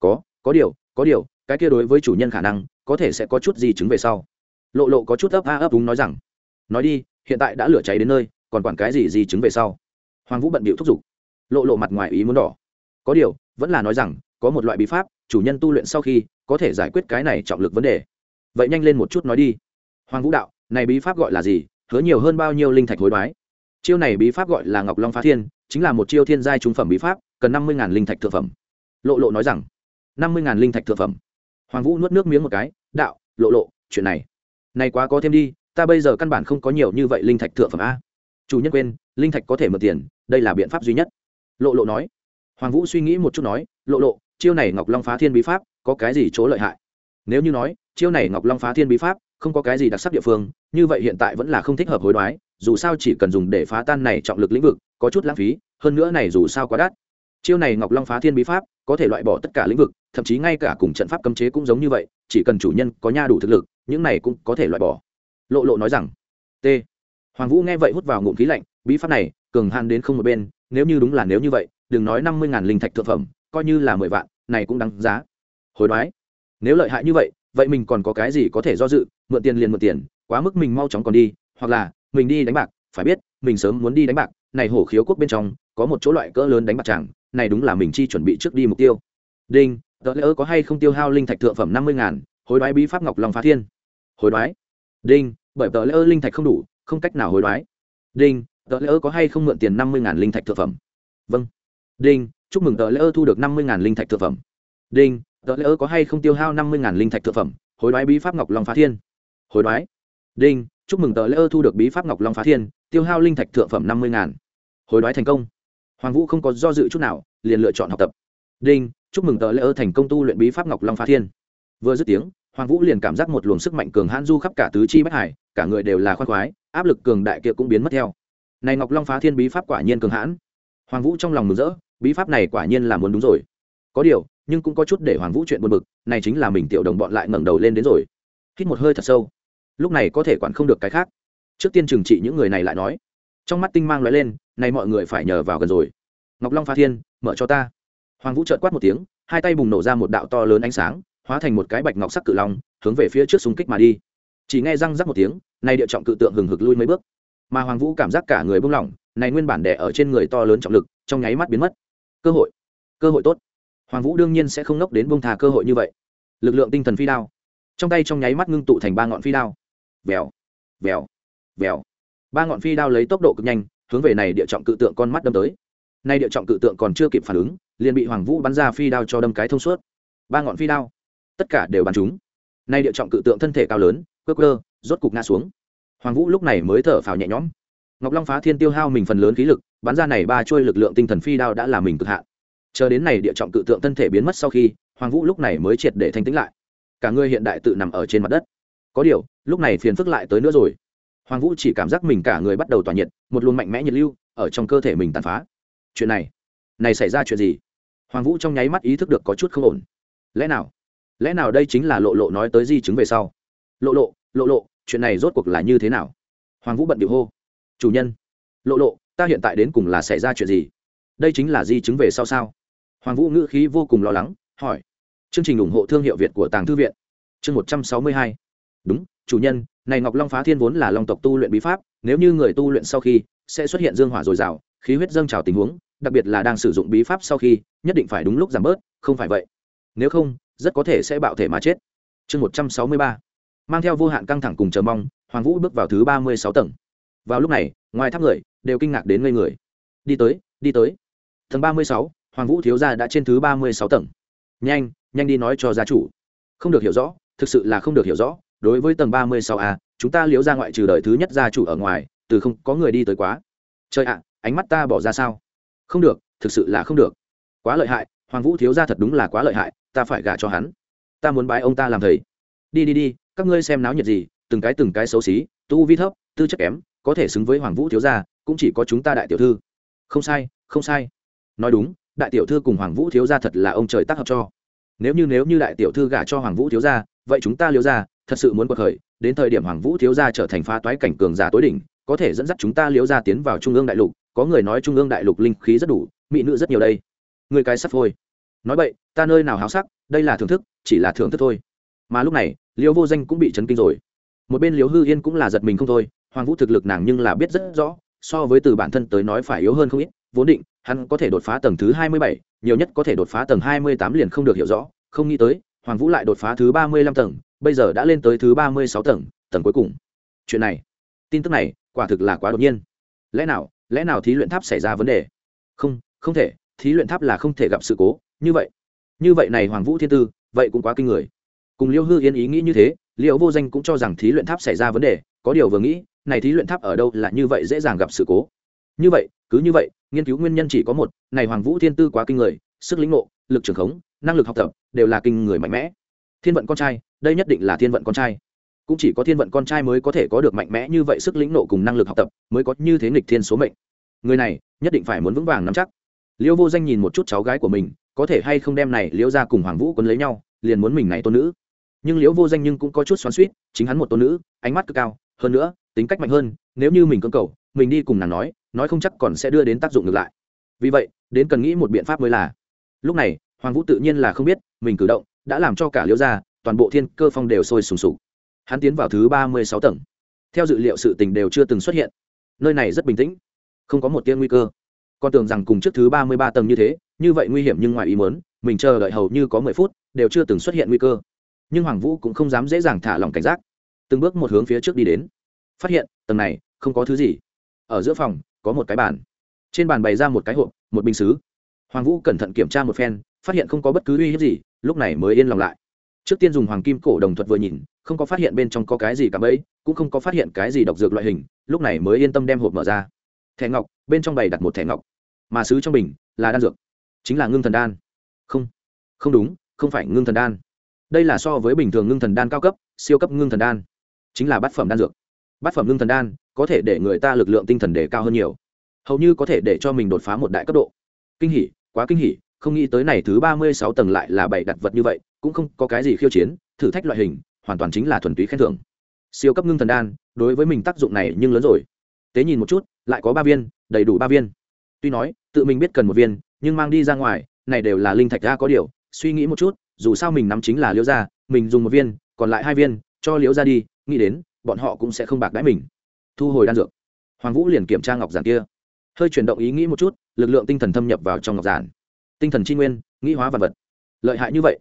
Có có điều có điều, cái kia đối với chủ nhân khả năng, có thể sẽ có chút gì chứng về sau. Lộ lộ có chút ấp a ấp đúng nói rằng, nói đi, hiện tại đã lửa cháy đến nơi, còn quản cái gì gì chứng về sau? Hoàng vũ bận bịu thúc giục. Lộ lộ mặt ngoài ý muốn đỏ. Có điều, vẫn là nói rằng, có một loại bí pháp, chủ nhân tu luyện sau khi, có thể giải quyết cái này trọng lực vấn đề vậy nhanh lên một chút nói đi. Hoàng vũ đạo, này bí pháp gọi là gì? Hứa nhiều hơn bao nhiêu linh thạch hối đoái? Chiêu này bí pháp gọi là ngọc long phá thiên, chính là một chiêu thiên giai trung phẩm bí pháp, cần năm mươi linh thạch thượng phẩm. Lộ lộ nói rằng, năm mươi linh thạch thượng phẩm. Hoàng vũ nuốt nước miếng một cái, đạo, lộ lộ, chuyện này này quá có thêm đi, ta bây giờ căn bản không có nhiều như vậy linh thạch thượng phẩm a. Chủ nhân quên, linh thạch có thể mượn tiền, đây là biện pháp duy nhất. Lộ lộ nói. Hoàng vũ suy nghĩ một chút nói, lộ lộ, chiêu này ngọc long phá thiên bí pháp có cái gì chỗ lợi hại? Nếu như nói chiêu này ngọc long phá thiên bí pháp, không có cái gì đặc sắc địa phương, như vậy hiện tại vẫn là không thích hợp hối đoái, dù sao chỉ cần dùng để phá tan này trọng lực lĩnh vực, có chút lãng phí, hơn nữa này dù sao quá đắt. Chiêu này ngọc long phá thiên bí pháp, có thể loại bỏ tất cả lĩnh vực, thậm chí ngay cả cùng trận pháp cấm chế cũng giống như vậy, chỉ cần chủ nhân có nha đủ thực lực, những này cũng có thể loại bỏ. Lộ lộ nói rằng, t. Hoàng vũ nghe vậy hút vào ngụm khí lạnh, bí pháp này, cường hàn đến không một bên, nếu như đúng là nếu như vậy, đừng nói năm mươi ngàn linh thạch thượng phẩm, coi như là mười vạn, này cũng đáng giá. Hồi đoái, nếu lợi hại như vậy vậy mình còn có cái gì có thể do dự, mượn tiền liền mượn tiền, quá mức mình mau chóng còn đi, hoặc là, mình đi đánh bạc, phải biết, mình sớm muốn đi đánh bạc, này hổ khiếu quốc bên trong, có một chỗ loại cỡ lớn đánh bạc chẳng, này đúng là mình chi chuẩn bị trước đi mục tiêu. Đinh tờ lỡ có hay không tiêu hao linh thạch thượng phẩm năm mươi ngàn, hối đoái bí pháp ngọc long phá thiên. Hối đoái? Đinh, bởi tờ lỡ linh thạch không đủ, không cách nào hối đoái. Đinh tờ lỡ có hay không mượn tiền năm mươi ngàn linh thạch thượng phẩm? Vâng. Đinh, chúc mừng tờ lỡ thu được năm mươi ngàn linh thạch thượng phẩm. Đinh tờ lỡ có hay không tiêu hao năm mươi ngàn linh thạch thượng phẩm, hối đoái bí pháp ngọc long phá thiên. Hối đoái. Đinh, chúc mừng tờ lỡ thu được bí pháp ngọc long phá thiên, tiêu hao linh thạch thượng phẩm năm mươi ngàn. Hối đoái thành công. Hoàng vũ không có do dự chút nào, liền lựa chọn học tập. Đinh, chúc mừng tờ lỡ thành công tu luyện bí pháp ngọc long phá thiên. Vừa dứt tiếng, hoàng vũ liền cảm giác một luồng sức mạnh cường hãn du khắp cả tứ chi bách hải, cả người đều là khoan khoái, áp lực cường đại kia cũng biến mất theo. Này ngọc long phá thiên bí pháp quả nhiên cường hãn. Hoàng vũ trong lòng mừng rỡ, bí pháp này quả nhiên là muốn đúng rồi. Có điều nhưng cũng có chút để hoàng vũ chuyện buồn bực, này chính là mình tiểu đồng bọn lại ngẩng đầu lên đến rồi. Hít một hơi thật sâu. Lúc này có thể quản không được cái khác. Trước tiên trừng trị những người này lại nói. Trong mắt tinh mang lóe lên, này mọi người phải nhờ vào gần rồi. Ngọc long pha thiên, mở cho ta. Hoàng vũ trợt quát một tiếng, hai tay bùng nổ ra một đạo to lớn ánh sáng, hóa thành một cái bạch ngọc sắc cự long, hướng về phía trước xung kích mà đi. Chỉ nghe răng rắc một tiếng nay địa trọng cự tượng hừng hực lui mấy bước. Mà hoàng vũ cảm giác cả người buông lỏng, này nguyên bản đẻ ở trên người to lớn trọng lực, trong nháy mắt biến mất. Cơ hội. Cơ hội tốt hoàng vũ đương nhiên sẽ không nốc đến bông thà cơ hội như vậy. Lực lượng tinh thần phi đao. Trong tay trong nháy mắt ngưng tụ thành ba ngọn phi đao. Vèo vèo vèo. Ba ngọn phi đao lấy tốc độ cực nhanh, hướng về này địa trọng cự tượng con mắt đâm tới. Nay địa trọng cự tượng còn chưa kịp phản ứng, liền bị hoàng vũ bắn ra phi đao cho đâm cái thông suốt. Ba ngọn phi đao. Tất cả đều bắn chúng nay địa trọng cự tượng thân thể cao lớn cơ cơ rốt cục ngã xuống. Hoàng vũ lúc này mới thở phào nhẹ nhõm. Ngọc long phá thiên tiêu hao mình phần lớn khí lực, bắn ra này ba chuôi lực lượng tinh thần phi đao đã làm mình cực hạn chờ đến này địa trọng cự tượng thân thể biến mất sau khi, hoàng vũ lúc này mới triệt để thanh tĩnh lại. Cả người hiện đại tự nằm ở trên mặt đất. Có điều, lúc này phiền phức lại tới nữa rồi. Hoàng vũ chỉ cảm giác mình cả người bắt đầu tỏa nhiệt, một luồng mạnh mẽ nhiệt lưu ở trong cơ thể mình tàn phá. Chuyện này này xảy ra chuyện gì? Hoàng vũ trong nháy mắt ý thức được có chút không ổn. Lẽ nào? Lẽ nào đây chính là lộ lộ nói tới di chứng về sau? Lộ lộ lộ lộ, chuyện này rốt cuộc là như thế nào? Hoàng vũ bận điệu hô. Chủ nhân, lộ lộ, ta hiện tại đến cùng là xảy ra chuyện gì? Đây chính là di chứng về sau sao? Hoàng vũ ngữ khí vô cùng lo lắng, hỏi. Chương trình ủng hộ thương hiệu việt của tàng thư viện. Chương một trăm sáu mươi hai. Đúng, chủ nhân, này ngọc long phá thiên vốn là long tộc tu luyện bí pháp, nếu như người tu luyện sau khi sẽ xuất hiện dương hỏa dồi dào, khí huyết dâng trào tình huống, đặc biệt là đang sử dụng bí pháp sau khi, nhất định phải đúng lúc giảm bớt, không phải vậy. Nếu không, rất có thể sẽ bạo thể mà chết. Chương một trăm sáu mươi ba. Mang theo vô hạn căng thẳng cùng chờ mong, hoàng vũ bước vào thứ ba mươi sáu tầng. Vào lúc này, ngoài tháp người, đều kinh ngạc đến ngây người. Đi tới đi tới. Tầng ba mươi sáu hoàng vũ thiếu gia đã trên thứ ba mươi sáu tầng. Nhanh nhanh đi nói cho gia chủ. Không được hiểu rõ, thực sự là không được hiểu rõ. Đối với tầng ba mươi sáu a, chúng ta liếu ra ngoại trừ đời thứ nhất gia chủ ở ngoài, từ không có người đi tới quá. Trời ạ, ánh mắt ta bỏ ra sao? Không được, thực sự là không được. Quá lợi hại, hoàng vũ thiếu gia thật đúng là quá lợi hại, ta phải gả cho hắn. Ta muốn bái ông ta làm thầy. Đi đi đi, các ngươi xem náo nhiệt gì, từng cái từng cái xấu xí, tu vi thấp, tư chất kém, có thể xứng với hoàng vũ thiếu gia, cũng chỉ có chúng ta đại tiểu thư. Không sai không sai. Nói đúng đại tiểu thư cùng hoàng vũ thiếu gia thật là ông trời tác hợp cho. Nếu như nếu như đại tiểu thư gả cho hoàng vũ thiếu gia, vậy chúng ta liêu gia thật sự muốn cuộc khởi, đến thời điểm hoàng vũ thiếu gia trở thành phá toái cảnh cường giả tối đỉnh, có thể dẫn dắt chúng ta liêu gia tiến vào trung ương đại lục, có người nói trung ương đại lục linh khí rất đủ, mỹ nữ rất nhiều đây. Người cái sắp thôi nói vậy, ta nơi nào háo sắc, đây là thưởng thức, chỉ là thưởng thức thôi. Mà lúc này, liêu vô danh cũng bị chấn kinh rồi. Một bên liêu hư yên cũng là giật mình không thôi, hoàng vũ thực lực nàng nhưng là biết rất rõ, so với từ bản thân tới nói phải yếu hơn không ít vốn định, hắn có thể đột phá tầng thứ hai mươi bảy, nhiều nhất có thể đột phá tầng hai mươi tám liền không được hiểu rõ, không nghĩ tới, hoàng vũ lại đột phá thứ ba mươi lăm tầng, bây giờ đã lên tới thứ ba mươi sáu tầng tầng cuối cùng. Chuyện này, tin tức này, quả thực là quá đột nhiên. Lẽ nào lẽ nào thí luyện tháp xảy ra vấn đề? Không không thể, thí luyện tháp là không thể gặp sự cố, như vậy. Như vậy này hoàng vũ thiên tư, vậy cũng quá kinh người. Cùng liêu hư yên ý nghĩ như thế liệu vô danh cũng cho rằng thí luyện tháp xảy ra vấn đề, có điều vừa nghĩ, này thí luyện tháp ở đâu là như vậy dễ dàng gặp sự cố. Như vậy cứ như vậy, nghiên cứu nguyên nhân chỉ có một, này hoàng vũ thiên tư quá kinh người, sức lĩnh ngộ, lực trưởng khống, năng lực học tập, đều là kinh người mạnh mẽ. Thiên vận con trai, đây nhất định là thiên vận con trai. Cũng chỉ có thiên vận con trai mới có thể có được mạnh mẽ như vậy sức lĩnh nộ cùng năng lực học tập, mới có như thế nghịch thiên số mệnh. Người này, nhất định phải muốn vững vàng nắm chắc. Liêu vô danh nhìn một chút cháu gái của mình, có thể hay không đem này liễu ra cùng hoàng vũ quân lấy nhau, liền muốn mình này tôn nữ. Nhưng liễu vô danh nhưng cũng có chút xoắn suýt chính hắn một tôn nữ, ánh mắt cực cao, hơn nữa, tính cách mạnh hơn, nếu như mình cưỡng cầu, mình đi cùng nàng nói nói không chắc còn sẽ đưa đến tác dụng ngược lại. Vì vậy, đến cần nghĩ một biện pháp mới là. Lúc này, hoàng vũ tự nhiên là không biết, mình cử động đã làm cho cả liễu gia, toàn bộ thiên cơ phong đều sôi sùng sục. Hắn tiến vào thứ ba mươi sáu tầng. Theo dự liệu sự tình đều chưa từng xuất hiện. Nơi này rất bình tĩnh, không có một tiên nguy cơ. Con tưởng rằng cùng trước thứ ba mươi ba tầng như thế, như vậy nguy hiểm nhưng ngoài ý mớn mình chờ đợi hầu như có mười phút, đều chưa từng xuất hiện nguy cơ. Nhưng hoàng vũ cũng không dám dễ dàng thả lỏng cảnh giác. Từng bước một hướng phía trước đi đến. Phát hiện, tầng này, không có thứ gì. Ở giữa phòng có một cái bàn. Trên bàn bày ra một cái hộp, một bình xứ. Hoàng vũ cẩn thận kiểm tra một phen, phát hiện không có bất cứ uy hiếp gì, lúc này mới yên lòng lại. Trước tiên dùng hoàng kim cổ đồng thuật vừa nhìn, không có phát hiện bên trong có cái gì cả bẫy, cũng không có phát hiện cái gì độc dược loại hình, lúc này mới yên tâm đem hộp mở ra. Thẻ ngọc, bên trong bày đặt một thẻ ngọc. Mà xứ trong bình là đan dược. Chính là ngưng thần đan. Không không đúng, không phải ngưng thần đan. Đây là so với bình thường ngưng thần đan cao cấp, siêu cấp ngưng thần đan. Chính là bát phẩm đan dược bát phẩm ngưng thần đan, có thể để người ta lực lượng tinh thần đề cao hơn nhiều. Hầu như có thể để cho mình đột phá một đại cấp độ. Kinh hỉ, quá kinh hỉ, không nghĩ tới này thứ ba mươi sáu tầng lại là bảy đặt vật như vậy, cũng không có cái gì khiêu chiến, thử thách loại hình, hoàn toàn chính là thuần túy khen thưởng. Siêu cấp ngưng thần đan, đối với mình tác dụng này nhưng lớn rồi. Tế nhìn một chút, lại có ba viên, đầy đủ ba viên. Tuy nói, tự mình biết cần một viên, nhưng mang đi ra ngoài, này đều là linh thạch ra có điều, suy nghĩ một chút, dù sao mình nắm chính là Liễu ra mình dùng một viên, còn lại hai viên, cho liễu ra đi, nghĩ đến bọn họ cũng sẽ không bạc đãi mình. Thu hồi đan dược. Hoàng vũ liền kiểm tra ngọc giản kia. Hơi chuyển động ý nghĩ một chút, lực lượng tinh thần thâm nhập vào trong ngọc giản. Tinh thần tri nguyên, nghĩ hóa vật vật. Lợi hại như vậy?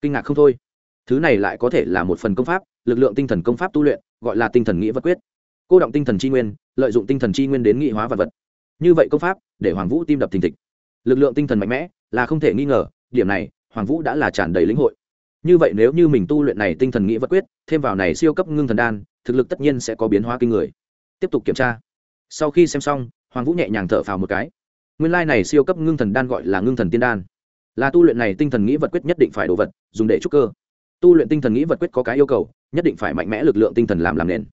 Kinh ngạc không thôi. Thứ này lại có thể là một phần công pháp, lực lượng tinh thần công pháp tu luyện, gọi là tinh thần nghĩ vật quyết. Cô động tinh thần tri nguyên, lợi dụng tinh thần tri nguyên đến nghị hóa vật vật. Như vậy công pháp, để hoàng vũ tim đập thình thịch. Lực lượng tinh thần mạnh mẽ, là không thể nghi ngờ, điểm này, hoàng vũ đã là tràn đầy lĩnh hội. Như vậy nếu như mình tu luyện này tinh thần nghĩ vật quyết, thêm vào này siêu cấp ngưng thần đan thực lực tất nhiên sẽ có biến hóa kinh người. Tiếp tục kiểm tra. Sau khi xem xong, hoàng vũ nhẹ nhàng thở phào một cái. Nguyên lai này siêu cấp ngưng thần đan gọi là ngưng thần tiên đan. Là tu luyện này tinh thần nghĩ vật quyết nhất định phải đồ vật, dùng để trúc cơ. Tu luyện tinh thần nghĩ vật quyết có cái yêu cầu, nhất định phải mạnh mẽ lực lượng tinh thần làm làm nền.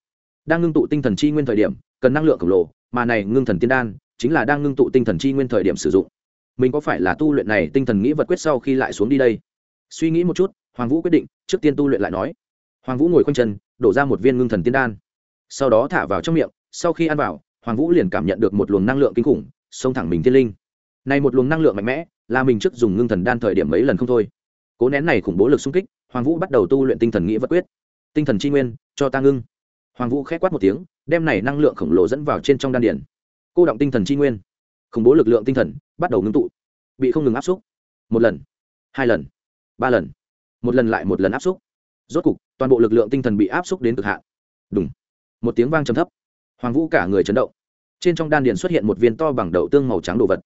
Đang ngưng tụ tinh thần chi nguyên thời điểm, cần năng lượng khổng lồ, mà này ngưng thần tiên đan chính là đang ngưng tụ tinh thần chi nguyên thời điểm sử dụng. Mình có phải là tu luyện này tinh thần nghĩ vật quyết sau khi lại xuống đi đây? Suy nghĩ một chút, hoàng vũ quyết định, trước tiên tu luyện lại nói hoàng vũ ngồi khoanh chân, đổ ra một viên ngưng thần tiên đan. Sau đó thả vào trong miệng, sau khi ăn vào, hoàng vũ liền cảm nhận được một luồng năng lượng kinh khủng, xông thẳng mình tiên linh. Này một luồng năng lượng mạnh mẽ, là mình trước dùng ngưng thần đan thời điểm mấy lần không thôi. Cố nén này khủng bố lực xung kích, hoàng vũ bắt đầu tu luyện tinh thần nghĩa vật quyết. Tinh thần chi nguyên, cho ta ngưng. Hoàng vũ k h quát một tiếng, đem này năng lượng khổng lồ dẫn vào trên trong đan điển cô động tinh thần chi nguyên. Khủng bố lực lượng tinh thần, bắt đầu ngưng tụ. Bị không ngừng áp xúc. Một lần, hai lần, ba lần. Một lần lại một lần áp xúc rốt cục, toàn bộ lực lượng tinh thần bị áp xúc đến cực hạn. Đúng một tiếng vang trầm thấp. Hoàng vũ cả người chấn động. Trên trong đan điền xuất hiện một viên to bằng đậu tương màu trắng đồ vật.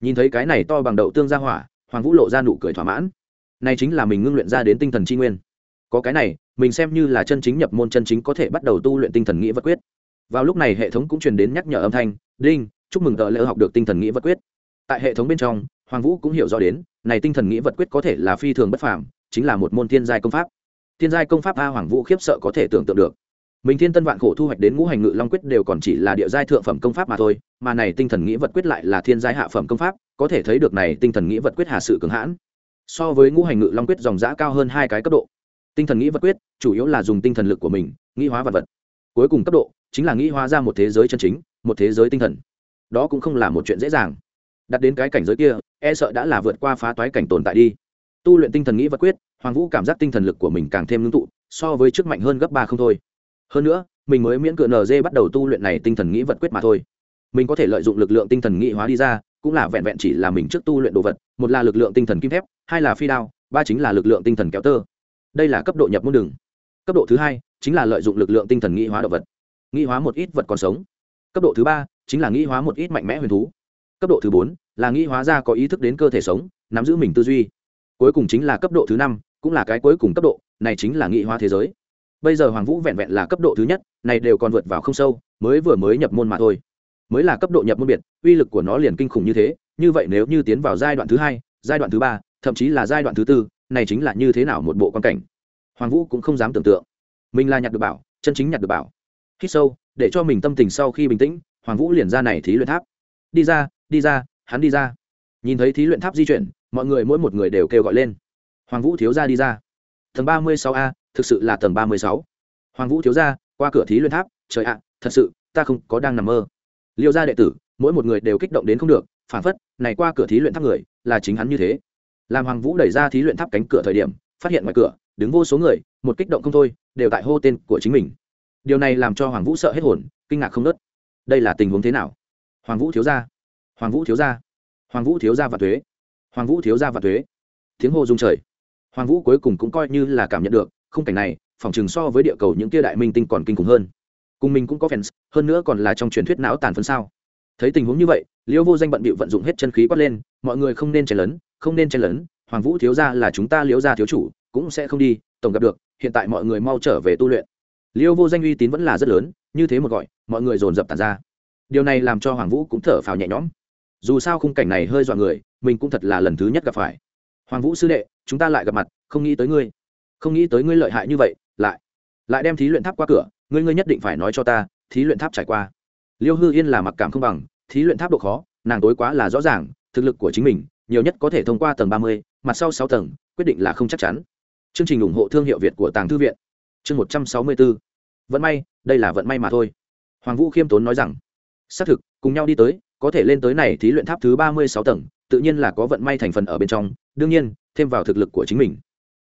Nhìn thấy cái này to bằng đậu tương ra hỏa, hoàng vũ lộ ra nụ cười thỏa mãn. Này chính là mình ngưng luyện ra đến tinh thần tri nguyên. Có cái này, mình xem như là chân chính nhập môn chân chính có thể bắt đầu tu luyện tinh thần nghĩa vật quyết. Vào lúc này hệ thống cũng truyền đến nhắc nhở âm thanh, đinh, chúc mừng tờ lễ học được tinh thần nghĩa vật quyết. Tại hệ thống bên trong, hoàng vũ cũng hiểu rõ đến, này tinh thần nghĩa vật quyết có thể là phi thường bất phàm, chính là một môn thiên giai công pháp thiên giai công pháp a hoàng vũ khiếp sợ có thể tưởng tượng được. Mình thiên tân vạn khổ thu hoạch đến ngũ hành ngự long quyết đều còn chỉ là địa giai thượng phẩm công pháp mà thôi, mà này tinh thần nghĩa vật quyết lại là thiên giai hạ phẩm công pháp, có thể thấy được này tinh thần nghĩa vật quyết hà sự cường hãn. So với ngũ hành ngự long quyết dòng giã cao hơn hai cái cấp độ. Tinh thần nghĩ vật quyết chủ yếu là dùng tinh thần lực của mình, nghĩ hóa vật vật. Cuối cùng cấp độ chính là nghĩ hóa ra một thế giới chân chính, một thế giới tinh thần. Đó cũng không là một chuyện dễ dàng. Đặt đến cái cảnh giới kia e sợ đã là vượt qua phá toái cảnh tồn tại đi. Tu luyện tinh thần nghĩ vật quyết hoàng vũ cảm giác tinh thần lực của mình càng thêm ngưng tụ, so với trước mạnh hơn gấp ba không thôi. Hơn nữa, mình mới miễn cựa nd bắt đầu tu luyện này tinh thần nghĩ vật quyết mà thôi. Mình có thể lợi dụng lực lượng tinh thần nghĩ hóa đi ra, cũng là vẹn vẹn chỉ là mình trước tu luyện đồ vật, một là lực lượng tinh thần kim thép, hai là phi đao, ba chính là lực lượng tinh thần kéo tơ. Đây là cấp độ nhập môn đường. Cấp độ thứ hai chính là lợi dụng lực lượng tinh thần nghĩ hóa động vật. Nghĩ hóa một ít vật còn sống. Cấp độ thứ ba chính là nghĩ hóa một ít mạnh mẽ huyền thú. Cấp độ thứ bốn là nghĩ hóa ra có ý thức đến cơ thể sống, nắm giữ mình tư duy. Cuối cùng chính là cấp độ thứ năm cũng là cái cuối cùng cấp độ, này chính là nghị hóa thế giới. Bây giờ hoàng vũ vẹn vẹn là cấp độ thứ nhất, này đều còn vượt vào không sâu, mới vừa mới nhập môn mà thôi. Mới là cấp độ nhập môn biệt, uy lực của nó liền kinh khủng như thế, như vậy nếu như tiến vào giai đoạn thứ hai, giai đoạn thứ ba, thậm chí là giai đoạn thứ tư, này chính là như thế nào một bộ quan cảnh? Hoàng vũ cũng không dám tưởng tượng. Mình là nhặt được bảo, chân chính nhặt được bảo. Hít sâu, để cho mình tâm tình sau khi bình tĩnh, hoàng vũ liền ra này thí luyện tháp. Đi ra đi ra, hắn đi ra. Nhìn thấy thí luyện tháp di chuyển, mọi người mỗi một người đều kêu gọi lên hoàng vũ thiếu ra đi ra. Tầng ba mươi sáu a, thực sự là tầng ba mươi sáu. Hoàng vũ thiếu ra qua cửa thí luyện tháp, trời ạ, thật sự, ta không có đang nằm mơ. Liêu gia đệ tử, mỗi một người đều kích động đến không được, phản phất, này qua cửa thí luyện tháp người, là chính hắn như thế. Làm hoàng vũ đẩy ra thí luyện tháp cánh cửa thời điểm, phát hiện ngoài cửa, đứng vô số người, một kích động không thôi, đều tại hô tên của chính mình. Điều này làm cho hoàng vũ sợ hết hồn, kinh ngạc không nớt đây là tình huống thế nào? Hoàng vũ thiếu gia. Hoàng vũ thiếu gia. Hoàng vũ thiếu gia và thuế hoàng vũ thiếu gia và thuế tiếng hô rung trời hoàng vũ cuối cùng cũng coi như là cảm nhận được, khung cảnh này, phòng chừng so với địa cầu những kia đại minh tinh còn kinh khủng hơn. Cùng mình cũng có fans, hơn nữa còn là trong truyền thuyết não tàn phân sao. Thấy tình huống như vậy, liêu vô danh bận bịu vận dụng hết chân khí quát lên, mọi người không nên chen lấn, không nên chen lấn, hoàng vũ thiếu gia là chúng ta liễu gia thiếu chủ, cũng sẽ không đi, tổng gặp được, hiện tại mọi người mau trở về tu luyện. Liêu vô danh uy tín vẫn là rất lớn, như thế một gọi, mọi người dồn dập tàn ra. Điều này làm cho hoàng vũ cũng thở phào nhẹ nhõm. Dù sao khung cảnh này hơi dọa người, mình cũng thật là lần thứ nhất gặp phải hoàng vũ sư đệ, chúng ta lại gặp mặt, không nghĩ tới ngươi. Không nghĩ tới ngươi lợi hại như vậy, lại lại đem thí luyện tháp qua cửa, ngươi ngươi nhất định phải nói cho ta, thí luyện tháp trải qua. Liêu hư yên là mặc cảm không bằng, thí luyện tháp độ khó, nàng tối quá là rõ ràng, thực lực của chính mình, nhiều nhất có thể thông qua tầng ba mươi, mặt sau sáu tầng, quyết định là không chắc chắn. Chương trình ủng hộ thương hiệu việt của tàng thư viện. Chương một trăm sáu mươi bốn. Vận may, đây là vận may mà thôi. Hoàng vũ khiêm tốn nói rằng, xác thực, cùng nhau đi tới, có thể lên tới này thí luyện tháp thứ ba mươi sáu tầng, tự nhiên là có vận may thành phần ở bên trong đương nhiên, thêm vào thực lực của chính mình.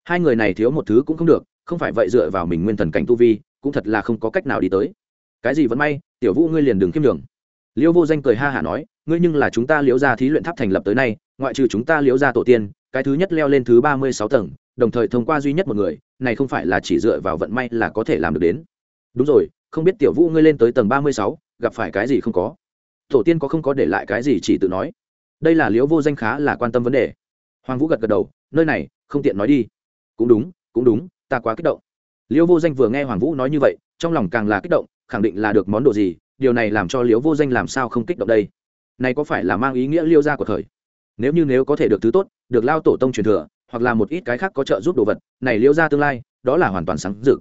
Hai người này thiếu một thứ cũng không được, không phải vậy dựa vào mình nguyên thần cảnh tu vi, cũng thật là không có cách nào đi tới. Cái gì vẫn may, tiểu vũ ngươi liền đừng kiêm đường liêu vô danh cười ha hả nói, ngươi nhưng là chúng ta liễu ra thí luyện tháp thành lập tới nay, ngoại trừ chúng ta liễu ra tổ tiên, cái thứ nhất leo lên thứ ba mươi sáu tầng, đồng thời thông qua duy nhất một người, này không phải là chỉ dựa vào vận may là có thể làm được đến. Đúng rồi, không biết tiểu vũ ngươi lên tới tầng ba mươi sáu, gặp phải cái gì không có? Tổ tiên có không có để lại cái gì chỉ tự nói? Đây là liễu vô danh khá là quan tâm vấn đề hoàng vũ gật gật đầu, nơi này, không tiện nói đi. Cũng đúng cũng đúng, ta quá kích động. Liễu vô danh vừa nghe hoàng vũ nói như vậy, trong lòng càng là kích động, khẳng định là được món đồ gì, điều này làm cho liễu vô danh làm sao không kích động đây? Này có phải là mang ý nghĩa liêu ra của thời? Nếu như nếu có thể được thứ tốt, được lao tổ tông truyền thừa, hoặc là một ít cái khác có trợ giúp đồ vật, này liễu ra tương lai, đó là hoàn toàn sáng rực.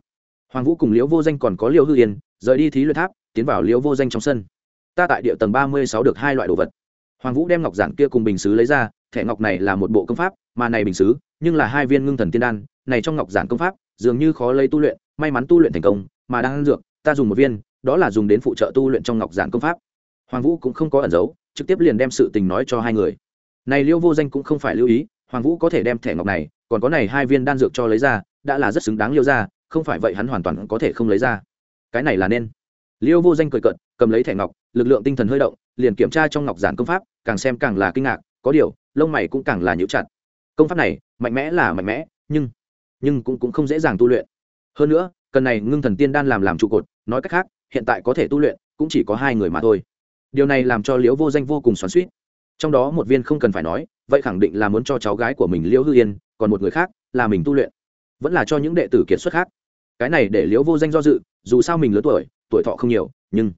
hoàng vũ cùng liễu vô danh còn có liễu hư yên, rời đi thí luyện tháp, tiến vào liễu vô danh trong sân. Ta tại địa tầng ba mươi sáu được hai loại đồ vật. Hoàng vũ đem ngọc giản kia cùng bình xứ lấy ra thẻ ngọc này là một bộ công pháp, mà này bình xứ, nhưng là hai viên ngưng thần tiên đan, này trong ngọc giản công pháp, dường như khó lấy tu luyện, may mắn tu luyện thành công, mà đang ăn dược, ta dùng một viên, đó là dùng đến phụ trợ tu luyện trong ngọc giản công pháp. Hoàng vũ cũng không có ẩn giấu, trực tiếp liền đem sự tình nói cho hai người. Này liêu vô danh cũng không phải lưu ý, hoàng vũ có thể đem thẻ ngọc này, còn có này hai viên đan dược cho lấy ra, đã là rất xứng đáng liêu ra không phải vậy hắn hoàn toàn có thể không lấy ra. Cái này là nên. Liêu vô danh cười cận cầm lấy thẻ ngọc, lực lượng tinh thần hơi động, liền kiểm tra trong ngọc giản công pháp, càng xem càng là kinh ngạc, có điều lông mày cũng càng là nhíu chặt. Công pháp này, mạnh mẽ là mạnh mẽ, nhưng nhưng cũng cũng không dễ dàng tu luyện. Hơn nữa, cần này ngưng thần tiên đan làm làm trụ cột, nói cách khác, hiện tại có thể tu luyện, cũng chỉ có hai người mà thôi. Điều này làm cho liễu vô danh vô cùng xoắn suýt trong đó một viên không cần phải nói, vậy khẳng định là muốn cho cháu gái của mình liễu hư yên, còn một người khác, là mình tu luyện. Vẫn là cho những đệ tử kiệt xuất khác. Cái này để liễu vô danh do dự, dù sao mình lớn tuổi tuổi thọ không nhiều, nhưng,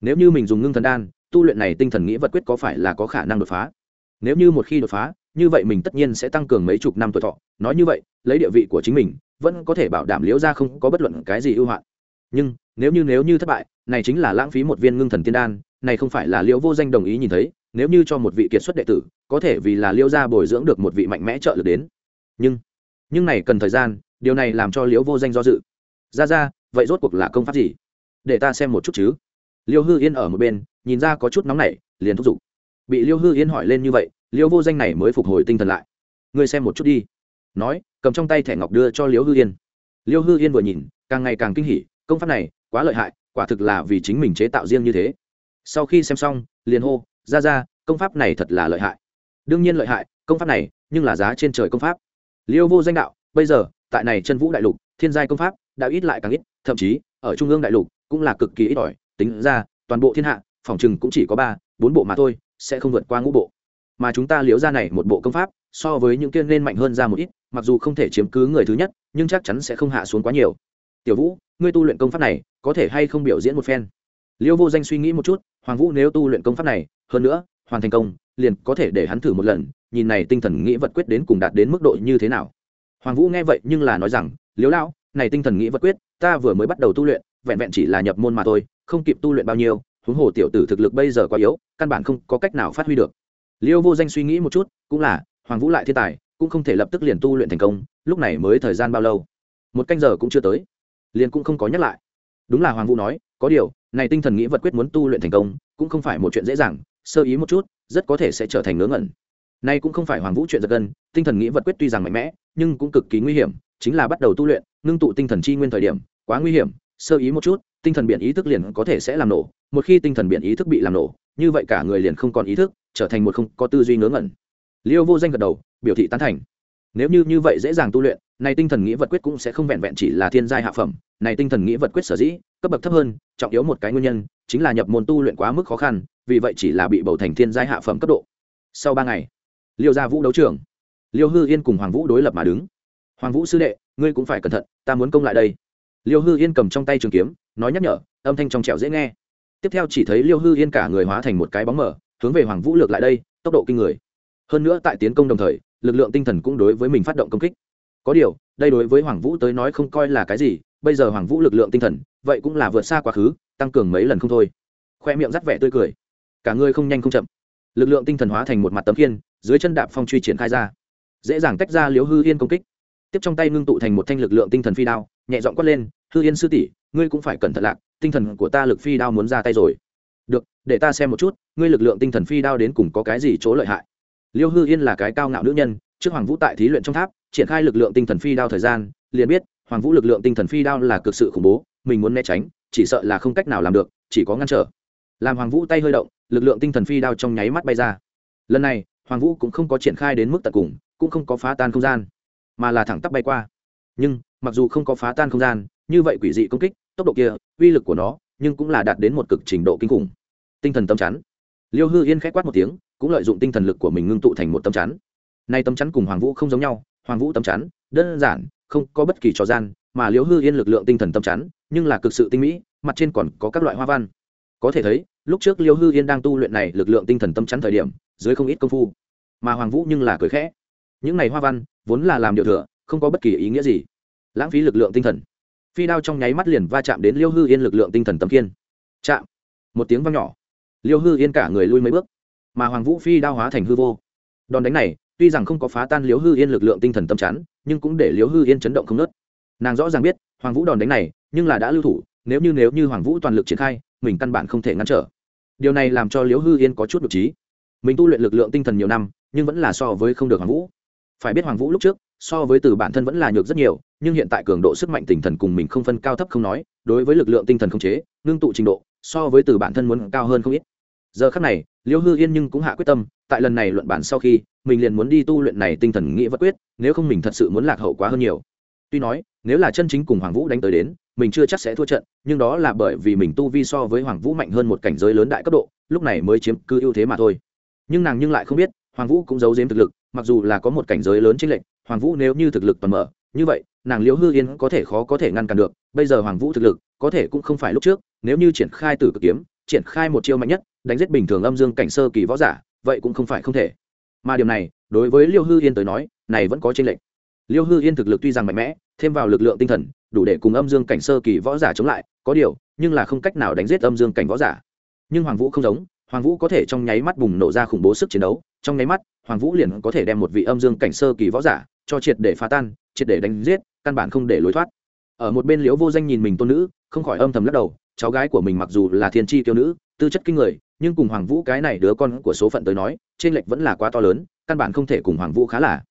nếu như mình dùng ngưng thần đan, tu luyện này tinh thần nghĩ vật quyết có phải là có khả năng đột phá? Nếu như một khi đột phá, như vậy mình tất nhiên sẽ tăng cường mấy chục năm tuổi thọ. Nói như vậy, lấy địa vị của chính mình, vẫn có thể bảo đảm liễu ra không có bất luận cái gì ưu hoạn. Nhưng, nếu như nếu như thất bại, này chính là lãng phí một viên ngưng thần tiên đan, này không phải là liễu vô danh đồng ý nhìn thấy, nếu như cho một vị kiệt xuất đệ tử, có thể vì là liễu gia bồi dưỡng được một vị mạnh mẽ trợ lực đến. Nhưng nhưng này cần thời gian, điều này làm cho liễu vô danh do dự. Ra ra vậy rốt cuộc là công pháp gì? Để ta xem một chút chứ. Liêu hư yên ở một bên, nhìn ra có chút nóng nảy, liền thúc giục bị liêu hư yên hỏi lên như vậy, liêu vô danh này mới phục hồi tinh thần lại. Ngươi xem một chút đi. Nói, cầm trong tay thẻ ngọc đưa cho liêu hư yên. Liêu hư yên vừa nhìn, càng ngày càng kinh hỉ, công pháp này, quá lợi hại, quả thực là vì chính mình chế tạo riêng như thế. Sau khi xem xong, liền hô, ra ra, công pháp này thật là lợi hại. Đương nhiên lợi hại, công pháp này, nhưng là giá trên trời công pháp. Liêu vô danh đạo, bây giờ, tại này chân vũ đại lục, thiên giai công pháp đã ít lại càng ít, thậm chí, ở trung ương đại lục cũng là cực kỳ ít ỏi, tính ra, toàn bộ thiên hạ, phòng chừng cũng chỉ có ba, bốn bộ mà thôi sẽ không vượt qua ngũ bộ. Mà chúng ta liếu ra này một bộ công pháp, so với những kia nên mạnh hơn ra một ít, mặc dù không thể chiếm cứ người thứ nhất, nhưng chắc chắn sẽ không hạ xuống quá nhiều. Tiểu vũ, ngươi tu luyện công pháp này, có thể hay không biểu diễn một phen? Liêu vô danh suy nghĩ một chút, hoàng vũ nếu tu luyện công pháp này, hơn nữa, hoàn thành công, liền có thể để hắn thử một lần, nhìn này tinh thần nghĩ vật quyết đến cùng đạt đến mức độ như thế nào. Hoàng vũ nghe vậy nhưng là nói rằng liếu lão, này tinh thần nghĩ vật quyết, ta vừa mới bắt đầu tu luyện, vẹn vẹn chỉ là nhập môn mà thôi, không kịp tu luyện bao nhiêu huống hồ tiểu tử thực lực bây giờ quá yếu, căn bản không có cách nào phát huy được. Liêu vô danh suy nghĩ một chút, cũng là, hoàng vũ lại thiên tài, cũng không thể lập tức liền tu luyện thành công, lúc này mới thời gian bao lâu? Một canh giờ cũng chưa tới. Liền cũng không có nhắc lại. Đúng là hoàng vũ nói, có điều, này tinh thần nghĩ vật quyết muốn tu luyện thành công, cũng không phải một chuyện dễ dàng, sơ ý một chút, rất có thể sẽ trở thành ngớ ngẩn. Nay cũng không phải hoàng vũ chuyện giật gân, tinh thần nghĩ vật quyết tuy rằng mạnh mẽ, nhưng cũng cực kỳ nguy hiểm, chính là bắt đầu tu luyện, ngưng tụ tinh thần chi nguyên thời điểm, quá nguy hiểm, sơ ý một chút, tinh thần biện ý thức liền có thể sẽ làm nổ một khi tinh thần biển ý thức bị làm nổ, như vậy cả người liền không còn ý thức, trở thành một không có tư duy ngớ ngẩn. Liêu vô danh gật đầu, biểu thị tán thành. Nếu như như vậy dễ dàng tu luyện, này tinh thần nghĩa vật quyết cũng sẽ không vẹn vẹn chỉ là thiên giai hạ phẩm, này tinh thần nghĩa vật quyết sở dĩ cấp bậc thấp hơn, trọng yếu một cái nguyên nhân chính là nhập môn tu luyện quá mức khó khăn, vì vậy chỉ là bị bầu thành thiên giai hạ phẩm cấp độ. Sau ba ngày, liêu gia vũ đấu trường. Liêu hư yên cùng hoàng vũ đối lập mà đứng. Hoàng vũ sư đệ, ngươi cũng phải cẩn thận, ta muốn công lại đây. Liêu hư yên cầm trong tay trường kiếm, nói nhắc nhở, âm thanh trong trẻo dễ nghe tiếp theo chỉ thấy liêu hư yên cả người hóa thành một cái bóng mở hướng về hoàng vũ lược lại đây, tốc độ kinh người. Hơn nữa tại tiến công đồng thời, lực lượng tinh thần cũng đối với mình phát động công kích. Có điều, đây đối với hoàng vũ tới nói không coi là cái gì, bây giờ hoàng vũ lực lượng tinh thần, vậy cũng là vượt xa quá khứ, tăng cường mấy lần không thôi. Khoe miệng rắt vẻ tươi cười. Cả người không nhanh không chậm. Lực lượng tinh thần hóa thành một mặt tấm kiên dưới chân đạp phong truy triển khai ra. Dễ dàng tách ra liếu hư yên công kích. Tiếp trong tay ngưng tụ thành một thanh lực lượng tinh thần phi đao, nhẹ dọn quát lên, hư yên sư tỷ, ngươi cũng phải cẩn thận lạc tinh thần của ta lực phi đao muốn ra tay rồi. Được, để ta xem một chút, ngươi lực lượng tinh thần phi đao đến cùng có cái gì chỗ lợi hại? Liêu hư yên là cái cao ngạo nữ nhân, trước hoàng vũ tại thí luyện trong tháp, triển khai lực lượng tinh thần phi đao thời gian, liền biết hoàng vũ lực lượng tinh thần phi đao là cực sự khủng bố, mình muốn né tránh, chỉ sợ là không cách nào làm được, chỉ có ngăn trở. Làm hoàng vũ tay hơi động, lực lượng tinh thần phi đao trong nháy mắt bay ra. Lần này, hoàng vũ cũng không có triển khai đến mức tận cùng, cũng không có phá tan không gian, mà là thẳng tắp bay qua. Nhưng, mặc dù không có phá tan không gian, như vậy quỷ dị công kích tốc độ kia, uy lực của nó, nhưng cũng là đạt đến một cực trình độ kinh khủng. Tinh thần tâm chắn. Liêu hư yên k h á c quát một tiếng, cũng lợi dụng tinh thần lực của mình ngưng tụ thành một tâm chắn. Nay tâm chắn cùng hoàng vũ không giống nhau, hoàng vũ tâm chắn, đơn giản, không có bất kỳ trò gian, mà liêu hư yên lực lượng tinh thần tâm chắn, nhưng là cực sự tinh mỹ, mặt trên còn có các loại hoa văn. Có thể thấy, lúc trước liêu hư yên đang tu luyện này lực lượng tinh thần tâm chắn thời điểm, dưới không ít công phu. Mà hoàng vũ nhưng là cười khẽ. Những này hoa văn, vốn là làm điều thừa, không có bất kỳ ý nghĩa gì. Lãng phí lực lượng tinh thần phi đao trong nháy mắt liền va chạm đến liêu hư yên lực lượng tinh thần tấm kiên. Chạm. Một tiếng văng nhỏ. Liêu hư yên cả người lui mấy bước, mà hoàng vũ phi đao hóa thành hư vô. Đòn đánh này, tuy rằng không có phá tan liêu hư yên lực lượng tinh thần tâm chắn, nhưng cũng để liêu hư yên chấn động không nớt nàng rõ ràng biết, hoàng vũ đòn đánh này, nhưng là đã lưu thủ, nếu như nếu như hoàng vũ toàn lực triển khai, mình căn bản không thể ngăn trở. Điều này làm cho liêu hư yên có chút được trí mình tu luyện lực lượng tinh thần nhiều năm, nhưng vẫn là so với không được hoàng vũ. Phải biết hoàng vũ lúc trước so với từ bản thân vẫn là nhược rất nhiều, nhưng hiện tại cường độ sức mạnh tinh thần cùng mình không phân cao thấp không nói, đối với lực lượng tinh thần không chế, ngưng tụ trình độ, so với từ bản thân muốn cao hơn không ít. Giờ khắc này, liêu hư yên nhưng cũng hạ quyết tâm, tại lần này luận bản sau khi, mình liền muốn đi tu luyện này tinh thần nghĩa vật quyết, nếu không mình thật sự muốn lạc hậu quá hơn nhiều. Tuy nói, nếu là chân chính cùng hoàng vũ đánh tới đến, mình chưa chắc sẽ thua trận, nhưng đó là bởi vì mình tu vi so với hoàng vũ mạnh hơn một cảnh giới lớn đại cấp độ, lúc này mới chiếm cứ ưu thế mà thôi. Nhưng nàng nhưng lại không biết, hoàng vũ cũng giấu giếm thực lực, mặc dù là có một cảnh giới lớn chênh lệnh hoàng vũ nếu như thực lực toàn mở, như vậy, nàng liễu hư yên có thể khó có thể ngăn cản được. Bây giờ hoàng vũ thực lực, có thể cũng không phải lúc trước, nếu như triển khai Tử cực kiếm, triển khai một chiêu mạnh nhất, đánh giết bình thường âm dương cảnh sơ kỳ võ giả, vậy cũng không phải không thể. Mà điều này, đối với liêu hư yên tới nói, này vẫn có trên lệnh liêu hư yên thực lực tuy rằng mạnh mẽ, thêm vào lực lượng tinh thần, đủ để cùng âm dương cảnh sơ kỳ võ giả chống lại, có điều, nhưng là không cách nào đánh giết âm dương cảnh võ giả. Nhưng hoàng vũ không giống, hoàng vũ có thể trong nháy mắt bùng nổ ra khủng bố sức chiến đấu, trong nháy mắt, hoàng vũ liền có thể đem một vị âm dương cảnh sơ kỳ võ giả cho triệt để phá tan, triệt để đánh giết, căn bản không để lối thoát. Ở một bên liễu vô danh nhìn mình tôn nữ, không khỏi âm thầm lắc đầu, cháu gái của mình mặc dù là thiên tri tiêu nữ, tư chất kinh người, nhưng cùng hoàng vũ cái này đứa con của số phận tới nói, trên lệch vẫn là quá to lớn, căn bản không thể cùng hoàng vũ khá là.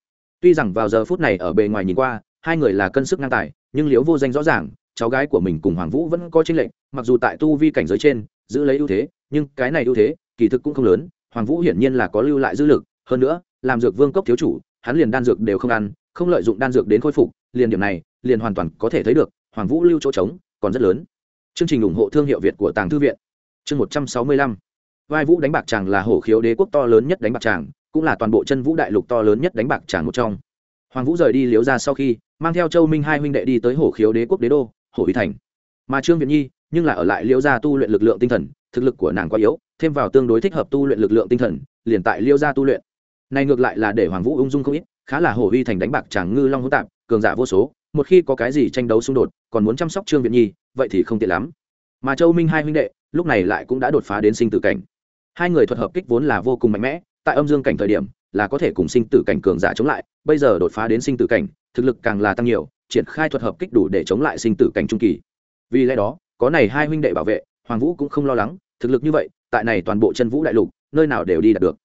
Tuy rằng vào giờ phút này ở bề ngoài nhìn qua, hai người là cân sức ngang tài, nhưng liễu vô danh rõ ràng, cháu gái của mình cùng hoàng vũ vẫn có trên lệch, mặc dù tại tu vi cảnh giới trên, giữ lấy ưu thế, nhưng cái này ưu thế, kỳ thực cũng không lớn, hoàng vũ hiển nhiên là có lưu lại dư lực, hơn nữa, làm dược vương cốc thiếu chủ hắn liền đan dược đều không ăn, không lợi dụng đan dược đến khôi phục, liền điểm này, liền hoàn toàn có thể thấy được, hoàng vũ lưu chỗ trống còn rất lớn. Chương trình ủng hộ thương hiệu việt của tàng thư viện. Chương một trăm sáu mươi lăm. Vai vũ đánh bạc tràng là hổ khiếu đế quốc to lớn nhất đánh bạc tràng cũng là toàn bộ chân vũ đại lục to lớn nhất đánh bạc tràng một trong. Hoàng vũ rời đi liếu ra sau khi, mang theo châu minh hai huynh đệ đi tới hổ khiếu đế quốc đế đô, hổ uy thành. Mà trương viện nhi, nhưng là ở lại liễu gia tu luyện lực lượng tinh thần, thực lực của nàng quá yếu, thêm vào tương đối thích hợp tu luyện lực lượng tinh thần, liền tại liễu gia tu luyện này ngược lại là để hoàng vũ ung dung không ít, khá là hổ huy thành đánh bạc chàng ngư long hữu tạp, cường giả vô số, một khi có cái gì tranh đấu xung đột, còn muốn chăm sóc trương viện nhi, vậy thì không tiện lắm. Mà châu minh hai huynh đệ, lúc này lại cũng đã đột phá đến sinh tử cảnh. Hai người thuật hợp kích vốn là vô cùng mạnh mẽ, tại âm dương cảnh thời điểm, là có thể cùng sinh tử cảnh cường giả chống lại, bây giờ đột phá đến sinh tử cảnh, thực lực càng là tăng nhiều, triển khai thuật hợp kích đủ để chống lại sinh tử cảnh trung kỳ. Vì lẽ đó, có này hai huynh đệ bảo vệ, hoàng vũ cũng không lo lắng, thực lực như vậy, tại này toàn bộ chân vũ đại lục, nơi nào đều đi đạt được.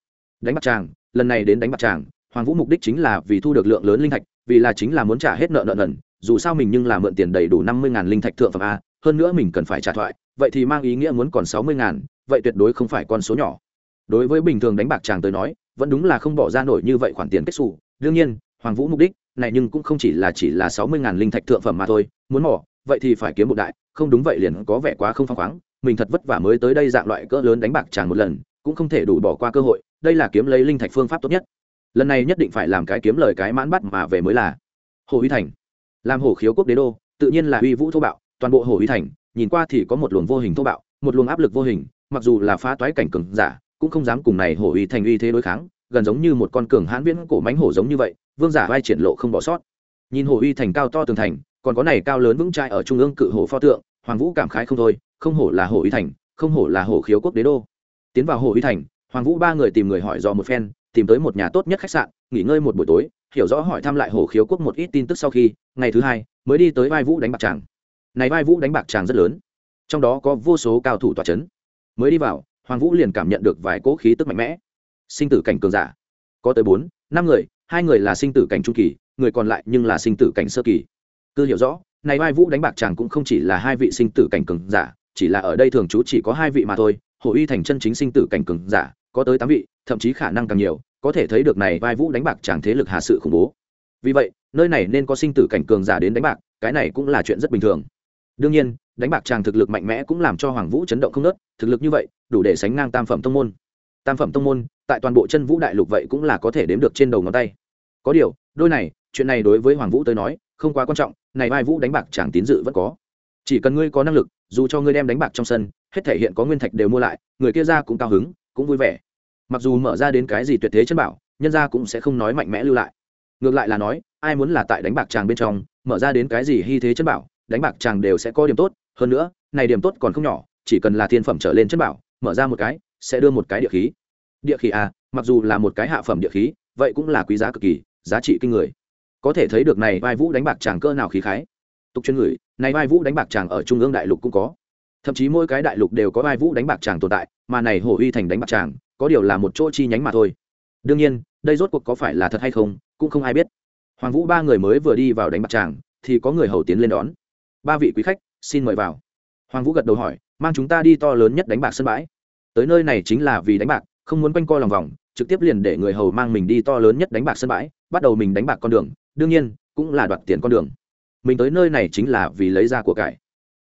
Đánh bạc tràng lần này đến đánh bạc tràng, hoàng vũ mục đích chính là vì thu được lượng lớn linh thạch, vì là chính là muốn trả hết nợ nợ nần, dù sao mình nhưng là mượn tiền đầy đủ năm mươi linh thạch thượng phẩm a, hơn nữa mình cần phải trả thoại, vậy thì mang ý nghĩa muốn còn sáu mươi vậy tuyệt đối không phải con số nhỏ. Đối với bình thường đánh bạc tràng tới nói, vẫn đúng là không bỏ ra nổi như vậy khoản tiền kết xù. Đương nhiên, hoàng vũ mục đích này nhưng cũng không chỉ là chỉ là sáu mươi linh thạch thượng phẩm mà thôi, muốn mỏ vậy thì phải kiếm một đại, không đúng vậy liền có vẻ quá không phăng khoáng, mình thật vất vả mới tới đây dạng loại cỡ lớn đánh bạc tràng một lần, cũng không thể đủ bỏ qua cơ hội đây là kiếm lấy linh thạch phương pháp tốt nhất. Lần này nhất định phải làm cái kiếm lời cái mãn bắt mà về mới là. Hồ uy thành. Làm hồ khiếu quốc đế đô, tự nhiên là uy vũ thô bạo, toàn bộ hồ uy thành, nhìn qua thì có một luồng vô hình thô bạo, một luồng áp lực vô hình, mặc dù là phá toái cảnh cường giả, cũng không dám cùng này hồ uy thành uy thế đối kháng, gần giống như một con cường hãn viễn cổ mánh hổ giống như vậy, vương giả vai triển lộ không bỏ sót. Nhìn hồ uy thành cao to tường thành, còn có này cao lớn vững trai ở trung ương cự hồ pho tượng, hoàng vũ cảm khái không thôi, không hổ là hồ uy thành, không hổ là hồ khiếu quốc đế đô. Tiến vào hồ uy thành hoàng vũ ba người tìm người hỏi dò một phen, tìm tới một nhà tốt nhất khách sạn, nghỉ ngơi một buổi tối, hiểu rõ hỏi thăm lại hồ khiếu quốc một ít tin tức sau khi, ngày thứ hai, mới đi tới vai vũ đánh bạc tràng. Này vai vũ đánh bạc tràng rất lớn, trong đó có vô số cao thủ tòa c h ấ n mới đi vào, hoàng vũ liền cảm nhận được vài cỗ khí tức mạnh mẽ. Sinh tử cảnh cường giả. Có tới bốn, năm người, hai người là sinh tử cảnh trung kỳ, người còn lại nhưng là sinh tử cảnh sơ kỳ. Cứ hiểu rõ, này vai vũ đánh bạc chàng cũng không chỉ là hai vị sinh tử cảnh cường giả, chỉ là ở đây thường chú chỉ có hai vị mà thôi, hồ uy thành chân chính sinh tử cảnh cường giả có tới tám vị, thậm chí khả năng càng nhiều, có thể thấy được này vai vũ đánh bạc chẳng thế lực hạ sự khủng bố. Vì vậy, nơi này nên có sinh tử cảnh cường giả đến đánh bạc, cái này cũng là chuyện rất bình thường. Đương nhiên, đánh bạc chàng thực lực mạnh mẽ cũng làm cho hoàng vũ chấn động không nớt, thực lực như vậy, đủ để sánh ngang tam phẩm tông môn. Tam phẩm tông môn, tại toàn bộ chân vũ đại lục vậy cũng là có thể đếm được trên đầu ngón tay. Có điều, đôi này, chuyện này đối với hoàng vũ tới nói, không quá quan trọng, này vai vũ đánh bạc chàng tín dự vẫn có. Chỉ cần ngươi có năng lực, dù cho ngươi đem đánh bạc trong sân, hết thể hiện có nguyên thạch đều mua lại, người kia ra cũng cao hứng cũng vui vẻ. Mặc dù mở ra đến cái gì tuyệt thế chân bảo, nhân ra cũng sẽ không nói mạnh mẽ lưu lại. Ngược lại là nói, ai muốn là tại đánh bạc chàng bên trong, mở ra đến cái gì hy thế chân bảo, đánh bạc chàng đều sẽ có điểm tốt. Hơn nữa, này điểm tốt còn không nhỏ, chỉ cần là thiên phẩm trở lên chân bảo, mở ra một cái, sẽ đưa một cái địa khí. Địa khí à mặc dù là một cái hạ phẩm địa khí, vậy cũng là quý giá cực kỳ, giá trị kinh người. Có thể thấy được này vai vũ đánh bạc chàng cơ nào khí khái. Tục chuyên người này vai vũ đánh bạc chàng ở trung ương đại lục cũng có thậm chí mỗi cái đại lục đều có vai vũ đánh bạc chàng tồn tại, mà này hổ uy thành đánh bạc chàng, có điều là một chỗ chi nhánh mà thôi. Đương nhiên, đây rốt cuộc có phải là thật hay không, cũng không ai biết. Hoàng vũ ba người mới vừa đi vào đánh bạc chàng, thì có người hầu tiến lên đón. Ba vị quý khách, xin mời vào. Hoàng vũ gật đầu hỏi, mang chúng ta đi to lớn nhất đánh bạc sân bãi. Tới nơi này chính là vì đánh bạc, không muốn quanh co lòng vòng, trực tiếp liền để người hầu mang mình đi to lớn nhất đánh bạc sân bãi, bắt đầu mình đánh bạc con đường, đương nhiên, cũng là đoạt tiền con đường. Mình tới nơi này chính là vì lấy ra của cải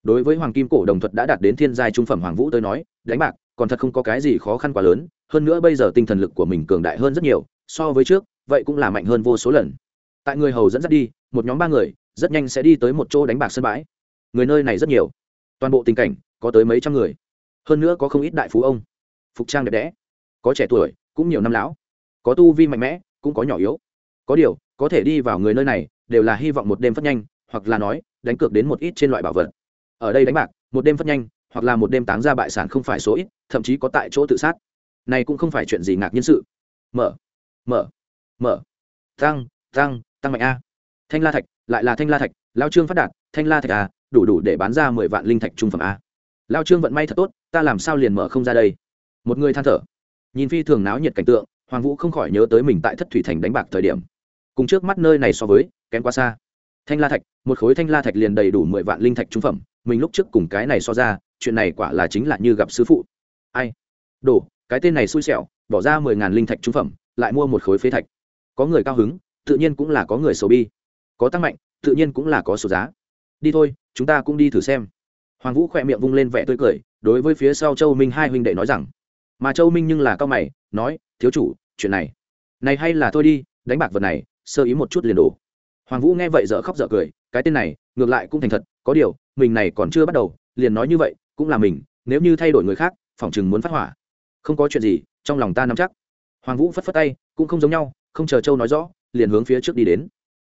đối với hoàng kim cổ đồng thuật đã đạt đến thiên giai trung phẩm hoàng vũ tới nói, đánh bạc còn thật không có cái gì khó khăn quá lớn, hơn nữa bây giờ tinh thần lực của mình cường đại hơn rất nhiều, so với trước, vậy cũng là mạnh hơn vô số lần. Tại người hầu dẫn dắt đi, một nhóm ba người, rất nhanh sẽ đi tới một chỗ đánh bạc sân bãi. Người nơi này rất nhiều. Toàn bộ tình cảnh, có tới mấy trăm người. Hơn nữa có không ít đại phú ông. Phục trang đẹp đẽ. Có trẻ tuổi, cũng nhiều năm lão. Có tu vi mạnh mẽ, cũng có nhỏ yếu. Có điều, có thể đi vào người nơi này, đều là hy vọng một đêm phát nhanh, hoặc là nói, đánh cược đến một ít trên loại bảo vật ở đây đánh bạc, một đêm phát nhanh, hoặc là một đêm táng ra bại sản không phải số ít, thậm chí có tại chỗ tự sát. Này cũng không phải chuyện gì ngạc nhiên sự. Mở mở mở. Tăng tăng tăng mạnh a. Thanh la thạch, lại là thanh la thạch, lao trương phát đạt, thanh la thạch a, đủ đủ để bán ra mười vạn linh thạch trung phẩm a. Lao trương vận may thật tốt, ta làm sao liền mở không ra đây? Một người than thở. Nhìn phi thường náo nhiệt cảnh tượng, hoàng vũ không khỏi nhớ tới mình tại thất thủy thành đánh bạc thời điểm. Cùng trước mắt nơi này so với, kém quá xa. Thanh la thạch, một khối thanh la thạch liền đầy đủ mười vạn linh thạch trung phẩm mình lúc trước cùng cái này so ra, chuyện này quả là chính là như gặp sư phụ. Ai? Đổ cái tên này xui xẻo, bỏ ra mười ngàn linh thạch trung phẩm, lại mua một khối phế thạch. Có người cao hứng, tự nhiên cũng là có người sầu bi. Có tăng mạnh, tự nhiên cũng là có số giá. Đi thôi, chúng ta cũng đi thử xem. Hoàng vũ khỏe miệng vung lên vẻ tươi cười, đối với phía sau châu minh hai huynh đệ nói rằng. Mà châu minh nhưng là cao mày, nói, thiếu chủ, chuyện này này hay là thôi đi, đánh bạc vật này, sơ ý một chút liền đổ hoàng vũ nghe vậy dở khóc dở cười, cái tên này, ngược lại cũng thành thật có điều, mình này còn chưa bắt đầu, liền nói như vậy, cũng là mình, nếu như thay đổi người khác phỏng chừng muốn phát hỏa. Không có chuyện gì, trong lòng ta nắm chắc. Hoàng vũ phất phất tay, cũng không giống nhau, không chờ châu nói rõ, liền hướng phía trước đi đến.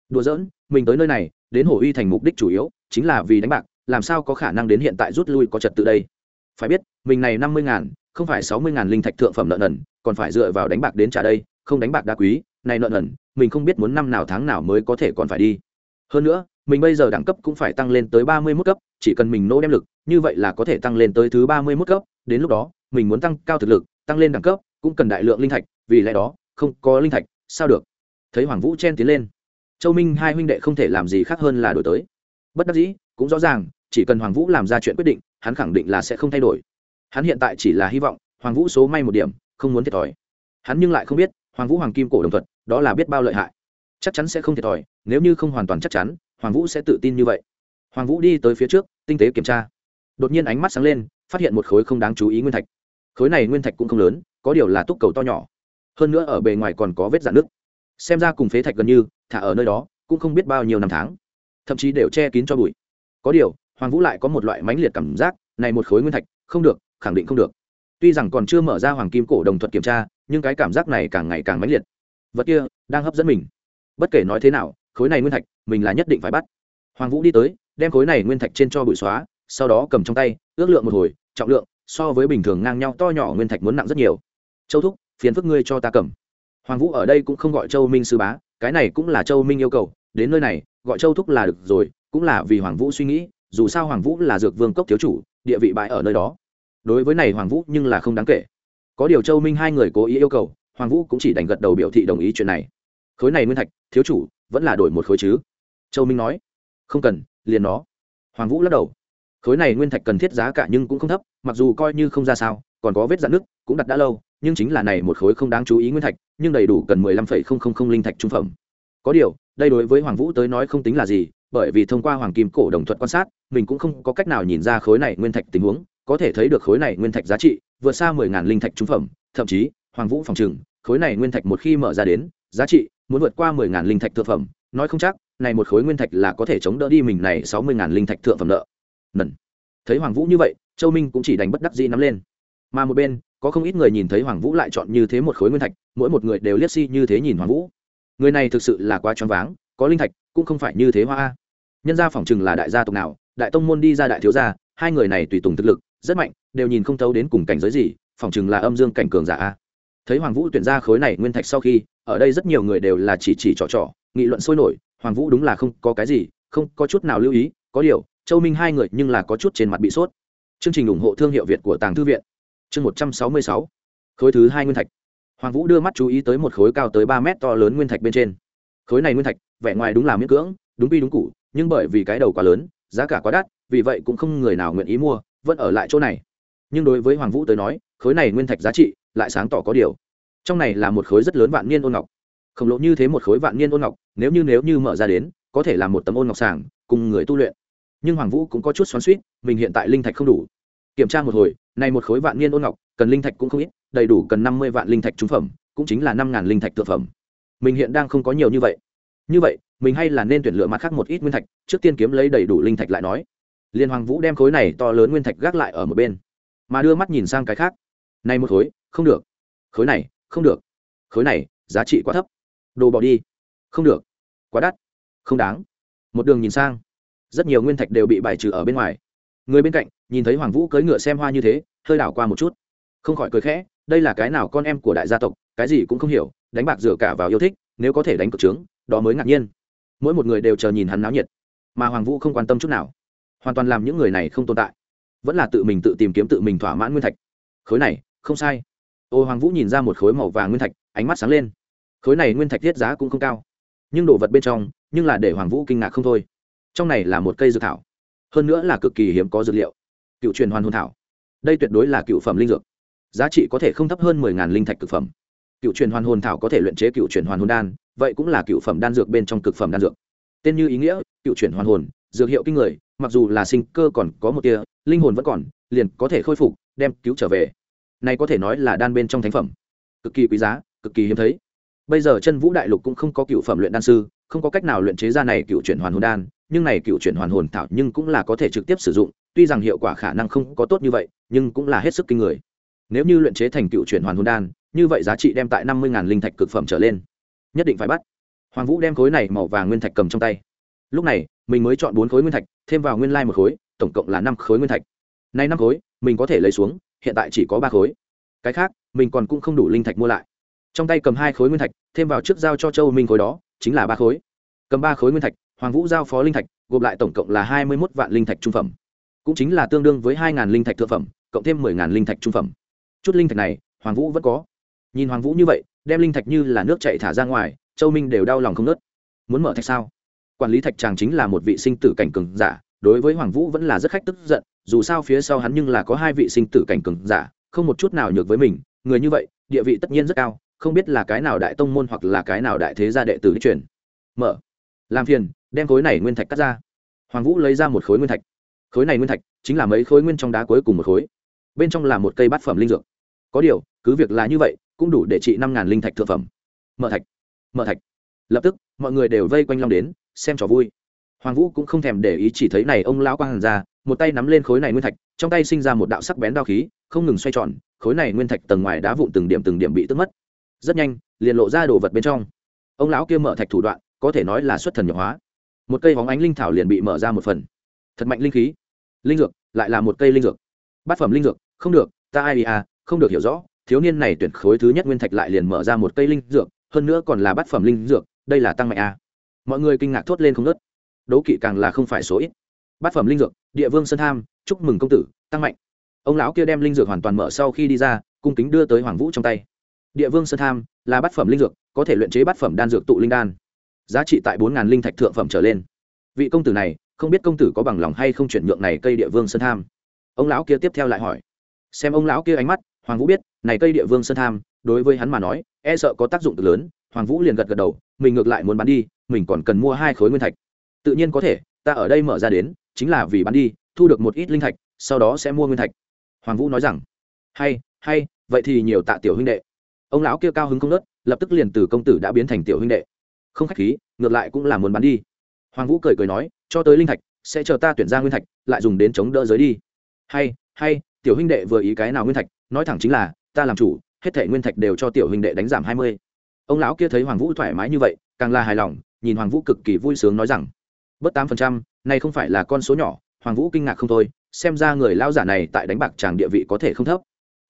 Đùa giỡn, mình tới nơi này, đến hồ uy thành mục đích chủ yếu, chính là vì đánh bạc, làm sao có khả năng đến hiện tại rút lui có trật tự đây? Phải biết, mình này năm mươi ngàn, không phải sáu mươi ngàn linh thạch thượng phẩm nợ nần, còn phải dựa vào đánh bạc đến trả đây, không đánh bạc đa quý, này nợ nần, mình không biết muốn năm nào tháng nào mới có thể còn phải đi. Hơn nữa mình bây giờ đẳng cấp cũng phải tăng lên tới ba mươi mức cấp, chỉ cần mình nỗ đem lực, như vậy là có thể tăng lên tới thứ ba mươi mức cấp. Đến lúc đó, mình muốn tăng cao thực lực, tăng lên đẳng cấp, cũng cần đại lượng linh thạch, vì lẽ đó, không có linh thạch, sao được? Thấy hoàng vũ chen tiến lên. Châu minh hai huynh đệ không thể làm gì khác hơn là đổi tới. Bất đắc dĩ, cũng rõ ràng, chỉ cần hoàng vũ làm ra chuyện quyết định, hắn khẳng định là sẽ không thay đổi. Hắn hiện tại chỉ là hy vọng, hoàng vũ số may một điểm, không muốn thiệt thòi. Hắn nhưng lại không biết, hoàng vũ hoàng kim cổ đồng thuật, đó là biết bao lợi hại. Chắc chắn sẽ không thiệt thòi, nếu như không hoàn toàn chắc chắn hoàng vũ sẽ tự tin như vậy. Hoàng vũ đi tới phía trước, tinh tế kiểm tra. Đột nhiên ánh mắt sáng lên, phát hiện một khối không đáng chú ý nguyên thạch. Khối này nguyên thạch cũng không lớn, có điều là túc cầu to nhỏ. Hơn nữa ở bề ngoài còn có vết dạn nước xem ra cùng phế thạch gần như, thả ở nơi đó, cũng không biết bao nhiêu năm tháng. Thậm chí đều che kín cho bụi. Có điều, hoàng vũ lại có một loại mãnh liệt cảm giác, này một khối nguyên thạch, không được, khẳng định không được. Tuy rằng còn chưa mở ra hoàng kim cổ đồng thuật kiểm tra, nhưng cái cảm giác này càng ngày càng mãnh liệt. Vật kia đang hấp dẫn mình. Bất kể nói thế nào khối này nguyên thạch, mình là nhất định phải bắt. Hoàng vũ đi tới, đem khối này nguyên thạch trên cho bụi xóa, sau đó cầm trong tay, ước lượng một hồi, trọng lượng, so với bình thường ngang nhau to nhỏ nguyên thạch muốn nặng rất nhiều. Châu thúc, phiền phức ngươi cho ta cầm. Hoàng vũ ở đây cũng không gọi châu minh sư bá, cái này cũng là châu minh yêu cầu, đến nơi này, gọi châu thúc là được rồi, cũng là vì hoàng vũ suy nghĩ, dù sao hoàng vũ là dược vương cốc thiếu chủ, địa vị bãi ở nơi đó. Đối với này hoàng vũ nhưng là không đáng kể. Có điều châu minh hai người cố ý yêu cầu, hoàng vũ cũng chỉ đành gật đầu biểu thị đồng ý chuyện này khối này nguyên thạch, thiếu chủ, vẫn là đổi một khối chứ? Châu minh nói. Không cần, liền nó. Hoàng vũ lắc đầu. Khối này nguyên thạch cần thiết giá cả nhưng cũng không thấp, mặc dù coi như không ra sao, còn có vết dạn nước cũng đặt đã lâu, nhưng chính là này một khối không đáng chú ý nguyên thạch, nhưng đầy đủ cần mười lăm phẩy không không không linh thạch trung phẩm. Có điều, đây đối với hoàng vũ tới nói không tính là gì, bởi vì thông qua hoàng kim cổ đồng thuận quan sát, mình cũng không có cách nào nhìn ra khối này nguyên thạch tình huống, có thể thấy được khối này nguyên thạch giá trị vượt xa mười ngàn linh thạch trung phẩm, thậm chí, hoàng vũ phòng trừng, khối này nguyên thạch một khi mở ra đến, giá trị muốn vượt qua mười ngàn linh thạch thượng phẩm, nói không chắc, này một khối nguyên thạch là có thể chống đỡ đi mình này sáu mươi ngàn linh thạch thượng phẩm nợ. Nần. Thấy hoàng vũ như vậy, châu minh cũng chỉ đành bất đắc dĩ nắm lên. Mà một bên, có không ít người nhìn thấy hoàng vũ lại chọn như thế một khối nguyên thạch, mỗi một người đều liếc si như thế nhìn hoàng vũ. Người này thực sự là quá choáng váng, có linh thạch cũng không phải như thế hoa nhân gia phỏng chừng là đại gia tộc nào, đại tông môn đi ra đại thiếu gia, hai người này tùy tùng thực lực, rất mạnh, đều nhìn không thấu đến cùng cảnh giới gì, phỏng chừng là âm dương cảnh cường giả a thấy hoàng vũ tuyển ra khối này nguyên thạch sau khi, ở đây rất nhiều người đều là chỉ chỉ trò trò, nghị luận sôi nổi, hoàng vũ đúng là không có cái gì, không có chút nào lưu ý, có điều, châu minh hai người nhưng là có chút trên mặt bị sốt. Chương trình ủng hộ thương hiệu việt của tàng thư viện. Chương một trăm sáu mươi sáu. Khối thứ hai nguyên thạch. Hoàng vũ đưa mắt chú ý tới một khối cao tới ba mét to lớn nguyên thạch bên trên. Khối này nguyên thạch, vẻ ngoài đúng là miễn cưỡng, đúng bi đúng cụ nhưng bởi vì cái đầu quá lớn, giá cả quá đắt, vì vậy cũng không người nào nguyện ý mua, vẫn ở lại chỗ này. Nhưng đối với hoàng vũ tới nói, khối này nguyên thạch giá trị lại sáng tỏ có điều. Trong này là một khối rất lớn vạn niên ôn ngọc. Khổng lồ như thế một khối vạn niên ôn ngọc, nếu như nếu như mở ra đến, có thể là một tấm ôn ngọc sàng, cùng người tu luyện. Nhưng hoàng vũ cũng có chút xoắn suýt mình hiện tại linh thạch không đủ. Kiểm tra một hồi, này một khối vạn niên ôn ngọc, cần linh thạch cũng không ít, đầy đủ cần năm mươi vạn linh thạch trung phẩm, cũng chính là năm ngàn linh thạch thực phẩm. Mình hiện đang không có nhiều như vậy. Như vậy, mình hay là nên tuyển lựa mặt khác một ít nguyên thạch, trước tiên kiếm lấy đầy đủ linh thạch lại nói. Liên hoàng vũ đem khối này to lớn nguyên thạch gác lại ở một bên, mà đưa mắt nhìn sang cái khác. Này một khối không được. Khối này, không được. Khối này, giá trị quá thấp. Đồ bỏ đi. Không được. Quá đắt. Không đáng. Một đường nhìn sang, rất nhiều nguyên thạch đều bị bài trừ ở bên ngoài. Người bên cạnh, nhìn thấy hoàng vũ cưỡi ngựa xem hoa như thế, hơi đảo qua một chút. Không khỏi cười khẽ, đây là cái nào con em của đại gia tộc, cái gì cũng không hiểu, đánh bạc dựa cả vào yêu thích, nếu có thể đánh cực trướng, đó mới ngạc nhiên. Mỗi một người đều chờ nhìn hắn náo nhiệt, mà hoàng vũ không quan tâm chút nào. Hoàn toàn làm những người này không tồn tại, vẫn là tự mình tự tìm kiếm tự mình thỏa mãn nguyên thạch. Khối này, không sai ô hoàng vũ nhìn ra một khối màu vàng nguyên thạch, ánh mắt sáng lên. Khối này nguyên thạch thiết giá cũng không cao, nhưng đồ vật bên trong, nhưng là để hoàng vũ kinh ngạc không thôi. Trong này là một cây dược thảo, hơn nữa là cực kỳ hiếm có dược liệu. Cựu truyền hoàn hồn thảo, đây tuyệt đối là cựu phẩm linh dược, giá trị có thể không thấp hơn mười ngàn linh thạch cực phẩm. Cựu truyền hoàn hồn thảo có thể luyện chế cựu truyền hoàn hồn đan, vậy cũng là cựu phẩm đan dược bên trong cực phẩm đan dược. Tên như ý nghĩa, cựu truyền hoàn hồn, dược hiệu kinh người, mặc dù là sinh cơ còn có một tia, linh hồn vẫn còn, liền có thể khôi phục, đem cứu trở về này có thể nói là đan bên trong thánh phẩm. Cực kỳ quý giá, cực kỳ hiếm thấy. Bây giờ chân vũ đại lục cũng không có cựu phẩm luyện đan sư, không có cách nào luyện chế ra này cựu chuyển hoàn hồn đan, nhưng này cựu chuyển hoàn hồn thảo nhưng cũng là có thể trực tiếp sử dụng, tuy rằng hiệu quả khả năng không có tốt như vậy, nhưng cũng là hết sức kinh người. Nếu như luyện chế thành cựu chuyển hoàn hồn đan, như vậy giá trị đem tại năm mươi linh thạch cực phẩm trở lên. Nhất định phải bắt. Hoàng vũ đem khối này màu vàng nguyên thạch cầm trong tay. Lúc này, mình mới chọn bốn khối nguyên thạch, thêm vào nguyên lai một khối, tổng cộng là năm khối nguyên thạch. Nay năm khối, mình có thể lấy xuống hiện tại chỉ có ba khối. Cái khác, mình còn cũng không đủ linh thạch mua lại. Trong tay cầm hai khối nguyên thạch, thêm vào trước giao cho châu minh khối đó, chính là ba khối. Cầm ba khối nguyên thạch, hoàng vũ giao phó linh thạch, gộp lại tổng cộng là hai mươi một vạn linh thạch trung phẩm. Cũng chính là tương đương với hai ngàn linh thạch thượng phẩm, cộng thêm mười ngàn linh thạch trung phẩm. Chút linh thạch này, hoàng vũ vẫn có. Nhìn hoàng vũ như vậy, đem linh thạch như là nước chạy thả ra ngoài, châu minh đều đau lòng không nớt muốn mở thạch sao? Quản lý thạch tràng chính là một vị sinh tử cảnh cường giả, đối với hoàng vũ vẫn là rất khách tức giận dù sao phía sau hắn nhưng là có hai vị sinh tử cảnh cường giả, không một chút nào nhược với mình, người như vậy, địa vị tất nhiên rất cao, không biết là cái nào đại tông môn hoặc là cái nào đại thế gia đệ tử truyền. Mở. Làm phiền, đem khối này nguyên thạch cắt ra. Hoàng vũ lấy ra một khối nguyên thạch. Khối này nguyên thạch chính là mấy khối nguyên trong đá cuối cùng một khối. Bên trong là một cây bát phẩm linh dược. Có điều, cứ việc là như vậy, cũng đủ để trị năm ngàn linh thạch thượng phẩm. Mở thạch. Mở thạch. Lập tức, mọi người đều vây quanh long đến, xem trò vui. Hoàng vũ cũng không thèm để ý chỉ thấy này ông lão quang hàn ra một tay nắm lên khối này nguyên thạch, trong tay sinh ra một đạo sắc bén đao khí, không ngừng xoay tròn, khối này nguyên thạch tầng ngoài đá vụn từng điểm từng điểm bị tức mất. Rất nhanh, liền lộ ra đồ vật bên trong. Ông lão kia mở thạch thủ đoạn, có thể nói là xuất thần nhập hóa. Một cây hóng ánh linh thảo liền bị mở ra một phần. Thật mạnh linh khí. Linh dược, lại là một cây linh dược. Bát phẩm linh dược, không được, ta ai à không được hiểu rõ. Thiếu niên này tuyển khối thứ nhất nguyên thạch lại liền mở ra một cây linh dược, hơn nữa còn là bát phẩm linh dược, đây là tăng mạnh à. mọi người kinh ngạc thốt lên không nớt đố kỵ càng là không phải số ít. Bát phẩm linh dược địa vương sơn tham, chúc mừng công tử, tăng mạnh. Ông lão kia đem linh dược hoàn toàn mở sau khi đi ra, cung kính đưa tới hoàng vũ trong tay. Địa vương sơn tham là bát phẩm linh dược, có thể luyện chế bát phẩm đan dược tụ linh đan. Giá trị tại bốn linh thạch thượng phẩm trở lên. Vị công tử này, không biết công tử có bằng lòng hay không chuyển nhượng này cây địa vương sơn tham? Ông lão kia tiếp theo lại hỏi. Xem ông lão kia ánh mắt, hoàng vũ biết, này cây địa vương sơn tham, đối với hắn mà nói e sợ có tác dụng cực lớn. Hoàng vũ liền gật gật đầu, mình ngược lại muốn bán đi, mình còn cần mua hai khối nguyên thạch. Tự nhiên có thể, ta ở đây mở ra đến chính là vì bán đi, thu được một ít linh thạch, sau đó sẽ mua nguyên thạch. Hoàng vũ nói rằng. Hay hay, vậy thì nhiều tạ tiểu huynh đệ. Ông lão kia cao hứng không nớt, lập tức liền từ công tử đã biến thành tiểu huynh đệ. Không khách khí, ngược lại cũng là muốn bán đi. Hoàng vũ cười cười nói, cho tới linh thạch, sẽ chờ ta tuyển ra nguyên thạch, lại dùng đến chống đỡ giới đi. Hay hay, tiểu huynh đệ vừa ý cái nào nguyên thạch, nói thẳng chính là, ta làm chủ, hết thể nguyên thạch đều cho tiểu huynh đệ đánh giảm hai mươi. Ông lão kia thấy hoàng vũ thoải mái như vậy, càng là hài lòng, nhìn hoàng vũ cực kỳ vui sướng nói rằng. Bớt tám phần trăm này không phải là con số nhỏ, hoàng vũ kinh ngạc không thôi, xem ra người lao giả này tại đánh bạc tràng địa vị có thể không thấp.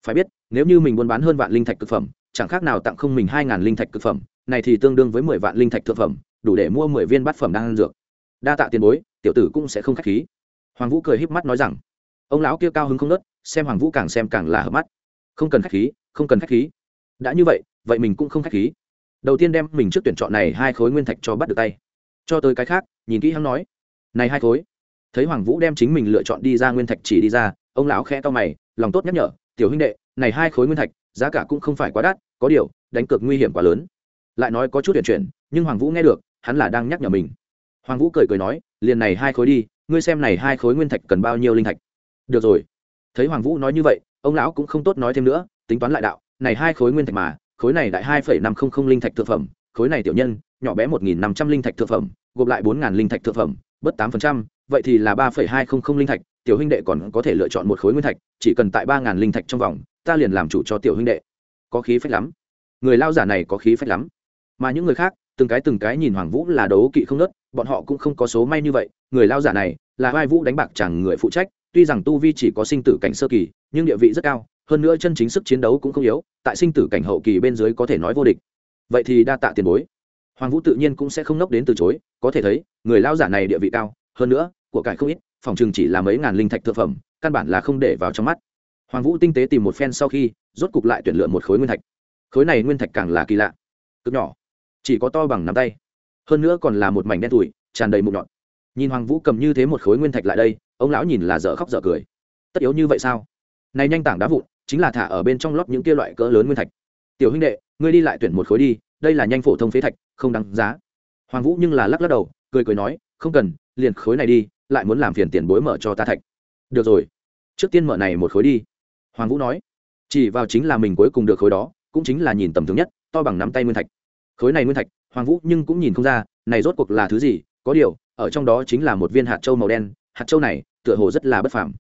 Phải biết, nếu như mình buôn bán hơn vạn linh thạch cực phẩm, chẳng khác nào tặng không mình hai ngàn linh thạch cực phẩm, này thì tương đương với mười vạn linh thạch thực phẩm, đủ để mua mười viên bát phẩm đang ăn dược. Đa tạ tiền bối, tiểu tử cũng sẽ không khách khí. Hoàng vũ cười híp mắt nói rằng, ông lão kia cao hứng không nớt, xem hoàng vũ càng xem càng là hợp mắt. Không cần khách khí, không cần khách khí. Đã như vậy vậy mình cũng không khách khí. Đầu tiên đem mình trước tuyển chọn này hai khối nguyên thạch cho bắt được tay. Cho tới cái khác, nhìn kỹ hắn nói này hai khối. Thấy hoàng vũ đem chính mình lựa chọn đi ra nguyên thạch chỉ đi ra, ông lão khẽ to mày, lòng tốt nhắc nhở, tiểu huynh đệ, này hai khối nguyên thạch, giá cả cũng không phải quá đắt, có điều, đánh cược nguy hiểm quá lớn. Lại nói có chút chuyện chuyển, nhưng hoàng vũ nghe được, hắn là đang nhắc nhở mình. Hoàng vũ cười cười nói, liền này hai khối đi, ngươi xem này hai khối nguyên thạch cần bao nhiêu linh thạch. Được rồi. Thấy hoàng vũ nói như vậy, ông lão cũng không tốt nói thêm nữa, tính toán lại đạo, này hai khối nguyên thạch mà, khối này đại hai phẩy năm không không linh thạch thực phẩm, khối này tiểu nhân, nhỏ bé một nghìn năm trăm linh thạch thực phẩm, gộp lại bốn ngàn linh thạch thực phẩm bớt tám phần trăm, vậy thì là ba phẩy hai không không linh thạch, tiểu huynh đệ còn có thể lựa chọn một khối nguyên thạch, chỉ cần tại ba ngàn linh thạch trong vòng, ta liền làm chủ cho tiểu huynh đệ. Có khí phách lắm. Người lao giả này có khí phách lắm. Mà những người khác, từng cái từng cái nhìn hoàng vũ là đấu kỵ không nớt bọn họ cũng không có số may như vậy, người lao giả này là vai vũ đánh bạc chẳng người phụ trách, tuy rằng tu vi chỉ có sinh tử cảnh sơ kỳ, nhưng địa vị rất cao, hơn nữa chân chính sức chiến đấu cũng không yếu, tại sinh tử cảnh hậu kỳ bên dưới có thể nói vô địch. Vậy thì đa tạ tiền bối hoàng vũ tự nhiên cũng sẽ không nốc đến từ chối, có thể thấy, người lao giả này địa vị cao, hơn nữa, của cải không ít, phòng chừng chỉ là mấy ngàn linh thạch thực phẩm, căn bản là không để vào trong mắt. Hoàng vũ tinh tế tìm một phen sau khi, rốt cục lại tuyển lựa một khối nguyên thạch. Khối này nguyên thạch càng là kỳ lạ, cực nhỏ, chỉ có to bằng nắm tay, hơn nữa còn là một mảnh đen tủi, tràn đầy mụn nhọn nhìn hoàng vũ cầm như thế một khối nguyên thạch lại đây, ông lão nhìn là dở khóc dở cười. Tất yếu như vậy sao? Này nhanh tảng đá vụn, chính là thả ở bên trong lót những kia loại cỡ lớn nguyên thạch. Tiểu huynh đệ, ngươi đi lại tuyển một khối đi, đây là nhanh phổ thông phế thạch không đáng giá. Hoàng vũ nhưng là lắc lắc đầu, cười cười nói, không cần, liền khối này đi, lại muốn làm phiền tiền bối mở cho ta thạch. Được rồi, trước tiên mở này một khối đi. Hoàng vũ nói, chỉ vào chính là mình cuối cùng được khối đó, cũng chính là nhìn tầm thường nhất, to bằng nắm tay nguyên thạch. Khối này nguyên thạch, hoàng vũ nhưng cũng nhìn không ra, này rốt cuộc là thứ gì, có điều, ở trong đó chính là một viên hạt châu màu đen, hạt châu này, tựa hồ rất là bất phàm.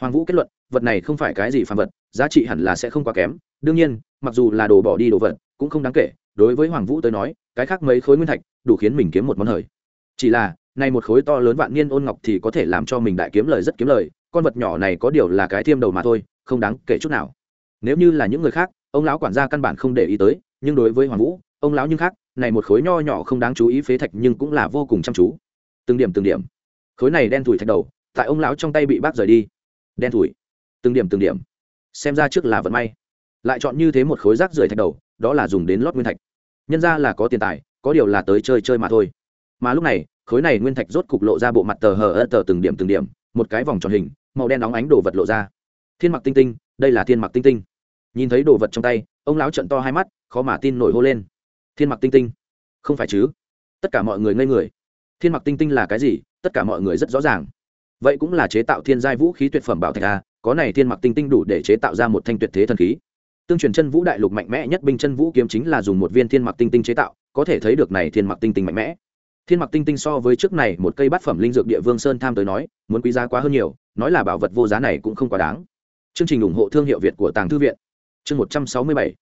Hoàng vũ kết luận, vật này không phải cái gì phàm vật, giá trị hẳn là sẽ không quá kém, đương nhiên, mặc dù là đồ bỏ đi đồ vật, cũng không đáng kể đối với hoàng vũ tới nói, cái khác mấy khối nguyên thạch đủ khiến mình kiếm một món hời. Chỉ là, này một khối to lớn vạn niên ôn ngọc thì có thể làm cho mình đại kiếm lời rất kiếm lời, con vật nhỏ này có điều là cái thiêm đầu mà thôi, không đáng kể chút nào. Nếu như là những người khác, ông lão quản gia căn bản không để ý tới, nhưng đối với hoàng vũ, ông lão nhưng khác, này một khối nho nhỏ không đáng chú ý phế thạch nhưng cũng là vô cùng chăm chú. Từng điểm từng điểm. Khối này đen thủi thạch đầu, tại ông lão trong tay bị bác rời đi. Đen thủi. Từng điểm từng điểm. Xem ra trước là vận may. Lại chọn như thế một khối rác rưởi thạch đầu đó là dùng đến lót nguyên thạch. Nhân ra là có tiền tài, có điều là tới chơi chơi mà thôi. Mà lúc này, khối này nguyên thạch rốt cục lộ ra bộ mặt tờ hờ ơ tờ từng điểm từng điểm, một cái vòng tròn hình, màu đen nóng ánh đồ vật lộ ra. Thiên mặc tinh tinh, đây là thiên mặc tinh tinh. Nhìn thấy đồ vật trong tay, ông lão trận to hai mắt, khó mà tin nổi hô lên. Thiên mặc tinh tinh. Không phải chứ? Tất cả mọi người ngây người. Thiên mặc tinh tinh là cái gì? Tất cả mọi người rất rõ ràng. Vậy cũng là chế tạo thiên giai vũ khí tuyệt phẩm bảo thạch a có này thiên mặc tinh tinh đủ để chế tạo ra một thanh tuyệt thế thần khí tương truyền chân vũ đại lục mạnh mẽ nhất binh chân vũ kiếm chính là dùng một viên thiên mặc tinh tinh chế tạo, có thể thấy được này thiên mặc tinh tinh mạnh mẽ. Thiên mặc tinh tinh so với trước này một cây bát phẩm linh dược địa vương sơn tham tới nói, muốn quý giá quá hơn nhiều, nói là bảo vật vô giá này cũng không quá đáng. Chương trình ủng hộ thương hiệu việt của tàng thư viện. Chương một trăm sáu mươi bảy.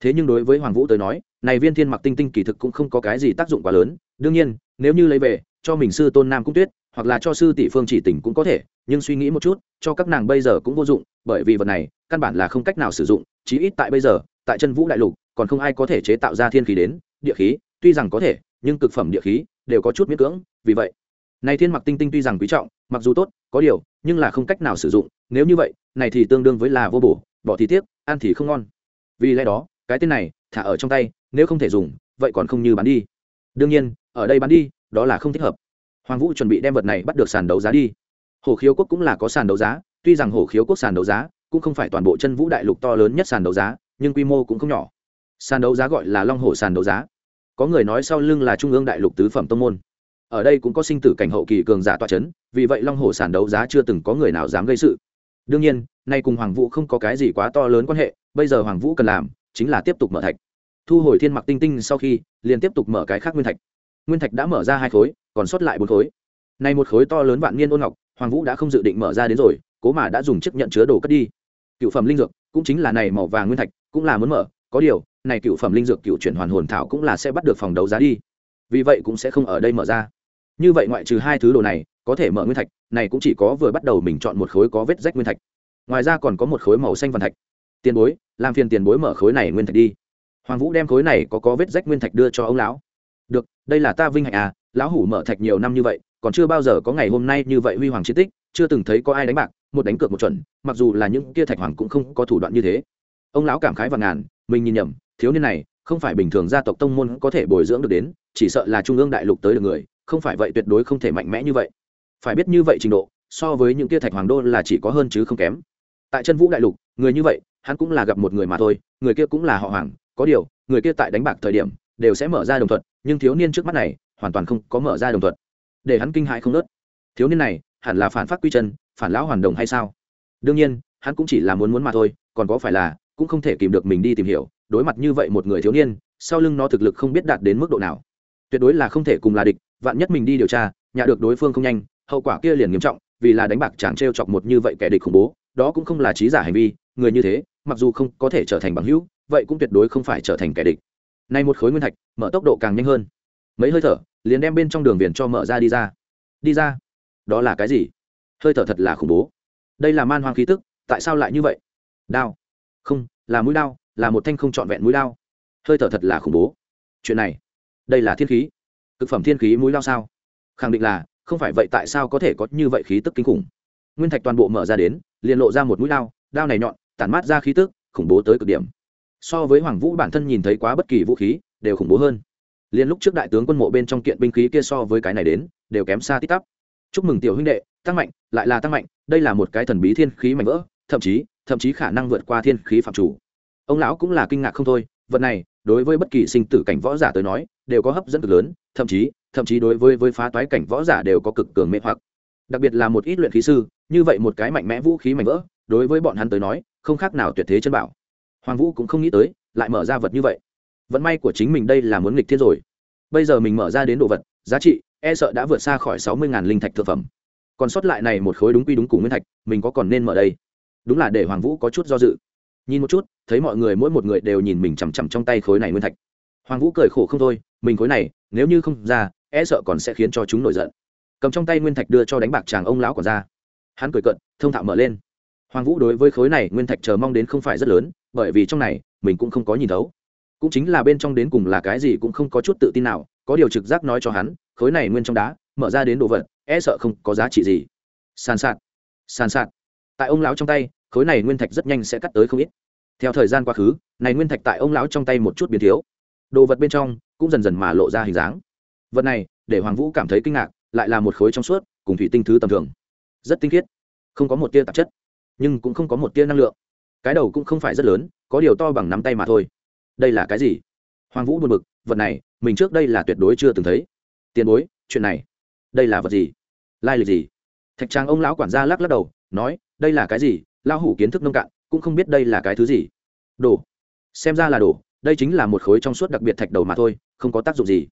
Thế nhưng đối với hoàng vũ tới nói, này viên thiên mặc tinh tinh kỳ thực cũng không có cái gì tác dụng quá lớn. Đương nhiên, nếu như lấy về, cho mình sư tôn nam cung tuyết, hoặc là cho sư tỷ phương chỉ tỉnh cũng có thể, nhưng suy nghĩ một chút, cho các nàng bây giờ cũng vô dụng, bởi vì vật này, căn bản là không cách nào sử dụng chí ít tại bây giờ, tại chân vũ đại lục, còn không ai có thể chế tạo ra thiên khí đến, địa khí, tuy rằng có thể, nhưng cực phẩm địa khí đều có chút miễn cưỡng, vì vậy, này thiên mặc tinh tinh tuy rằng quý trọng, mặc dù tốt, có điều, nhưng là không cách nào sử dụng, nếu như vậy, này thì tương đương với là vô bổ, bỏ thì tiếc, ăn thì không ngon. Vì lẽ đó, cái tên này, thả ở trong tay, nếu không thể dùng, vậy còn không như bán đi. Đương nhiên, ở đây bán đi, đó là không thích hợp. Hoàng vũ chuẩn bị đem vật này bắt được sàn đấu giá đi. Hồ khiếu quốc cũng là có sàn đấu giá, tuy rằng hồ khiếu quốc sàn đấu giá cũng không phải toàn bộ chân vũ đại lục to lớn nhất sàn đấu giá, nhưng quy mô cũng không nhỏ. Sàn đấu giá gọi là long hồ sàn đấu giá. Có người nói sau lưng là trung ương đại lục tứ phẩm tông môn. Ở đây cũng có sinh tử cảnh hậu kỳ cường giả toa c h ấ n vì vậy long hồ sàn đấu giá chưa từng có người nào dám gây sự. Đương nhiên, nay cùng hoàng vũ không có cái gì quá to lớn quan hệ, bây giờ hoàng vũ cần làm chính là tiếp tục mở thạch. Thu hồi thiên mặc tinh tinh sau khi, liền tiếp tục mở cái khác nguyên thạch. Nguyên thạch đã mở ra hai khối, còn sót lại bốn khối. Nay một khối to lớn vạn niên ôn ngọc, hoàng vũ đã không dự định mở ra đến rồi, cố mà đã dùng chiếc nhận chứa đồ cất đi cựu phẩm linh dược cũng chính là này màu vàng nguyên thạch, cũng là muốn mở. Có điều, này cựu phẩm linh dược cựu chuyển hoàn hồn thảo cũng là sẽ bắt được phòng đấu giá đi. Vì vậy cũng sẽ không ở đây mở ra. Như vậy ngoại trừ hai thứ đồ này, có thể mở nguyên thạch, này cũng chỉ có vừa bắt đầu mình chọn một khối có vết rách nguyên thạch. Ngoài ra còn có một khối màu xanh văn thạch. Tiền bối, làm phiền tiền bối mở khối này nguyên thạch đi. Hoàng vũ đem khối này có có vết rách nguyên thạch đưa cho ông lão. Được, đây là ta vinh hạnh à lão hủ mở thạch nhiều năm như vậy, còn chưa bao giờ có ngày hôm nay như vậy huy hoàng chiến tích, chưa từng thấy có ai đánh bạc một đánh cược một chuẩn, mặc dù là những kia thạch hoàng cũng không có thủ đoạn như thế. Ông lão cảm khái và ngàn, mình nhìn nhầm, thiếu niên này, không phải bình thường gia tộc tông môn có thể bồi dưỡng được đến, chỉ sợ là trung ương đại lục tới được người, không phải vậy tuyệt đối không thể mạnh mẽ như vậy. Phải biết như vậy trình độ, so với những kia thạch hoàng đô là chỉ có hơn chứ không kém. Tại chân vũ đại lục, người như vậy, hắn cũng là gặp một người mà thôi, người kia cũng là họ hoàng, có điều, người kia tại đánh bạc thời điểm, đều sẽ mở ra đồng thuận, nhưng thiếu niên trước mắt này, hoàn toàn không có mở ra đồng thuận. Để hắn kinh hãi không nớt. Thiếu niên này, hẳn là phản phát quy chân phản lão hoàn đồng hay sao? Đương nhiên, hắn cũng chỉ là muốn muốn mà thôi, còn có phải là cũng không thể kìm được mình đi tìm hiểu, đối mặt như vậy một người thiếu niên, sau lưng nó thực lực không biết đạt đến mức độ nào. Tuyệt đối là không thể cùng là địch, vạn nhất mình đi điều tra nhà được đối phương không nhanh, hậu quả kia liền nghiêm trọng, vì là đánh bạc chẳng t r e o chọc một như vậy kẻ địch khủng bố, đó cũng không là trí giả hành vi, người như thế, mặc dù không có thể trở thành bằng hữu, vậy cũng tuyệt đối không phải trở thành kẻ địch. Nay một khối nguyên thạch, mở tốc độ càng nhanh hơn. Mấy hơi thở, liền đem bên trong đường viền cho mở ra đi ra. Đi ra? Đó là cái gì? Hơi thở thật là khủng bố. Đây là man hoang khí tức, tại sao lại như vậy? Đao. Không, là mũi đao, là một thanh không trọn vẹn mũi đao. Hơi thở thật là khủng bố. Chuyện này, đây là thiên khí. Cực phẩm thiên khí mũi đao sao? Khẳng định là, không phải vậy tại sao có thể có như vậy khí tức kinh khủng? Nguyên thạch toàn bộ mở ra đến, liền lộ ra một mũi đao đao này nhọn, tản mát ra khí tức, khủng bố tới cực điểm. So với hoàng vũ bản thân nhìn thấy quá bất kỳ vũ khí, đều khủng bố hơn. Liền lúc trước đại tướng quân mộ bên trong kiện binh khí kia so với cái này đến, đều kém xa tít tắp. Chúc mừng tiểu huynh đệ, tăng mạnh lại là tăng mạnh, đây là một cái thần bí thiên khí mạnh vỡ, thậm chí thậm chí khả năng vượt qua thiên khí phạm chủ. Ông lão cũng là kinh ngạc không thôi, vật này, đối với bất kỳ sinh tử cảnh võ giả tới nói, đều có hấp dẫn cực lớn, thậm chí thậm chí đối với với phá toái cảnh võ giả đều có cực cường mê hoặc. Đặc biệt là một ít luyện khí sư, như vậy một cái mạnh mẽ vũ khí mạnh vỡ, đối với bọn hắn tới nói, không khác nào tuyệt thế chân bảo. Hoàng vũ cũng không nghĩ tới, lại mở ra vật như vậy. Vận may của chính mình đây là muốn nghịch thiên rồi. Bây giờ mình mở ra đến đồ vật, giá trị e sợ đã vượt xa khỏi sáu mươi linh thạch thực phẩm còn sót lại này một khối đúng quy đúng củ nguyên thạch, mình có còn nên mở đây? Đúng là để hoàng vũ có chút do dự. Nhìn một chút, thấy mọi người mỗi một người đều nhìn mình chằm chằm trong tay khối này nguyên thạch. Hoàng vũ cười khổ không thôi, mình khối này, nếu như không ra e sợ còn sẽ khiến cho chúng nổi giận. Cầm trong tay nguyên thạch đưa cho đánh bạc chàng ông lão còn ra. Hắn cười cận thông thạo mở lên. Hoàng vũ đối với khối này nguyên thạch chờ mong đến không phải rất lớn, bởi vì trong này, mình cũng không có nhìn thấu. Cũng chính là bên trong đến cùng là cái gì cũng không có chút tự tin nào, có điều trực giác nói cho hắn, khối này nguyên trong đá, mở ra đến đồ vật e sợ không có giá trị gì. Sàn sạt sàn sạt. Tại ông lão trong tay, khối này nguyên thạch rất nhanh sẽ cắt tới không ít. Theo thời gian quá khứ, này nguyên thạch tại ông lão trong tay một chút biến thiếu. Đồ vật bên trong cũng dần dần mà lộ ra hình dáng. Vật này, để hoàng vũ cảm thấy kinh ngạc, lại là một khối trong suốt, cùng thủy tinh thứ tầm thường. Rất tinh khiết. Không có một tia tạp chất, nhưng cũng không có một tia năng lượng. Cái đầu cũng không phải rất lớn, có điều to bằng nắm tay mà thôi. Đây là cái gì? Hoàng vũ buồn bực, vật này, mình trước đây là tuyệt đối chưa từng thấy. Tiền bối, chuyện này đây là vật gì? Lai lịch gì? Thạch trang ông lão quản gia lắc lắc đầu, nói, đây là cái gì? Lao hủ kiến thức nông cạn, cũng không biết đây là cái thứ gì. Đồ. Xem ra là đồ, đây chính là một khối trong suốt đặc biệt thạch đầu mà thôi, không có tác dụng gì.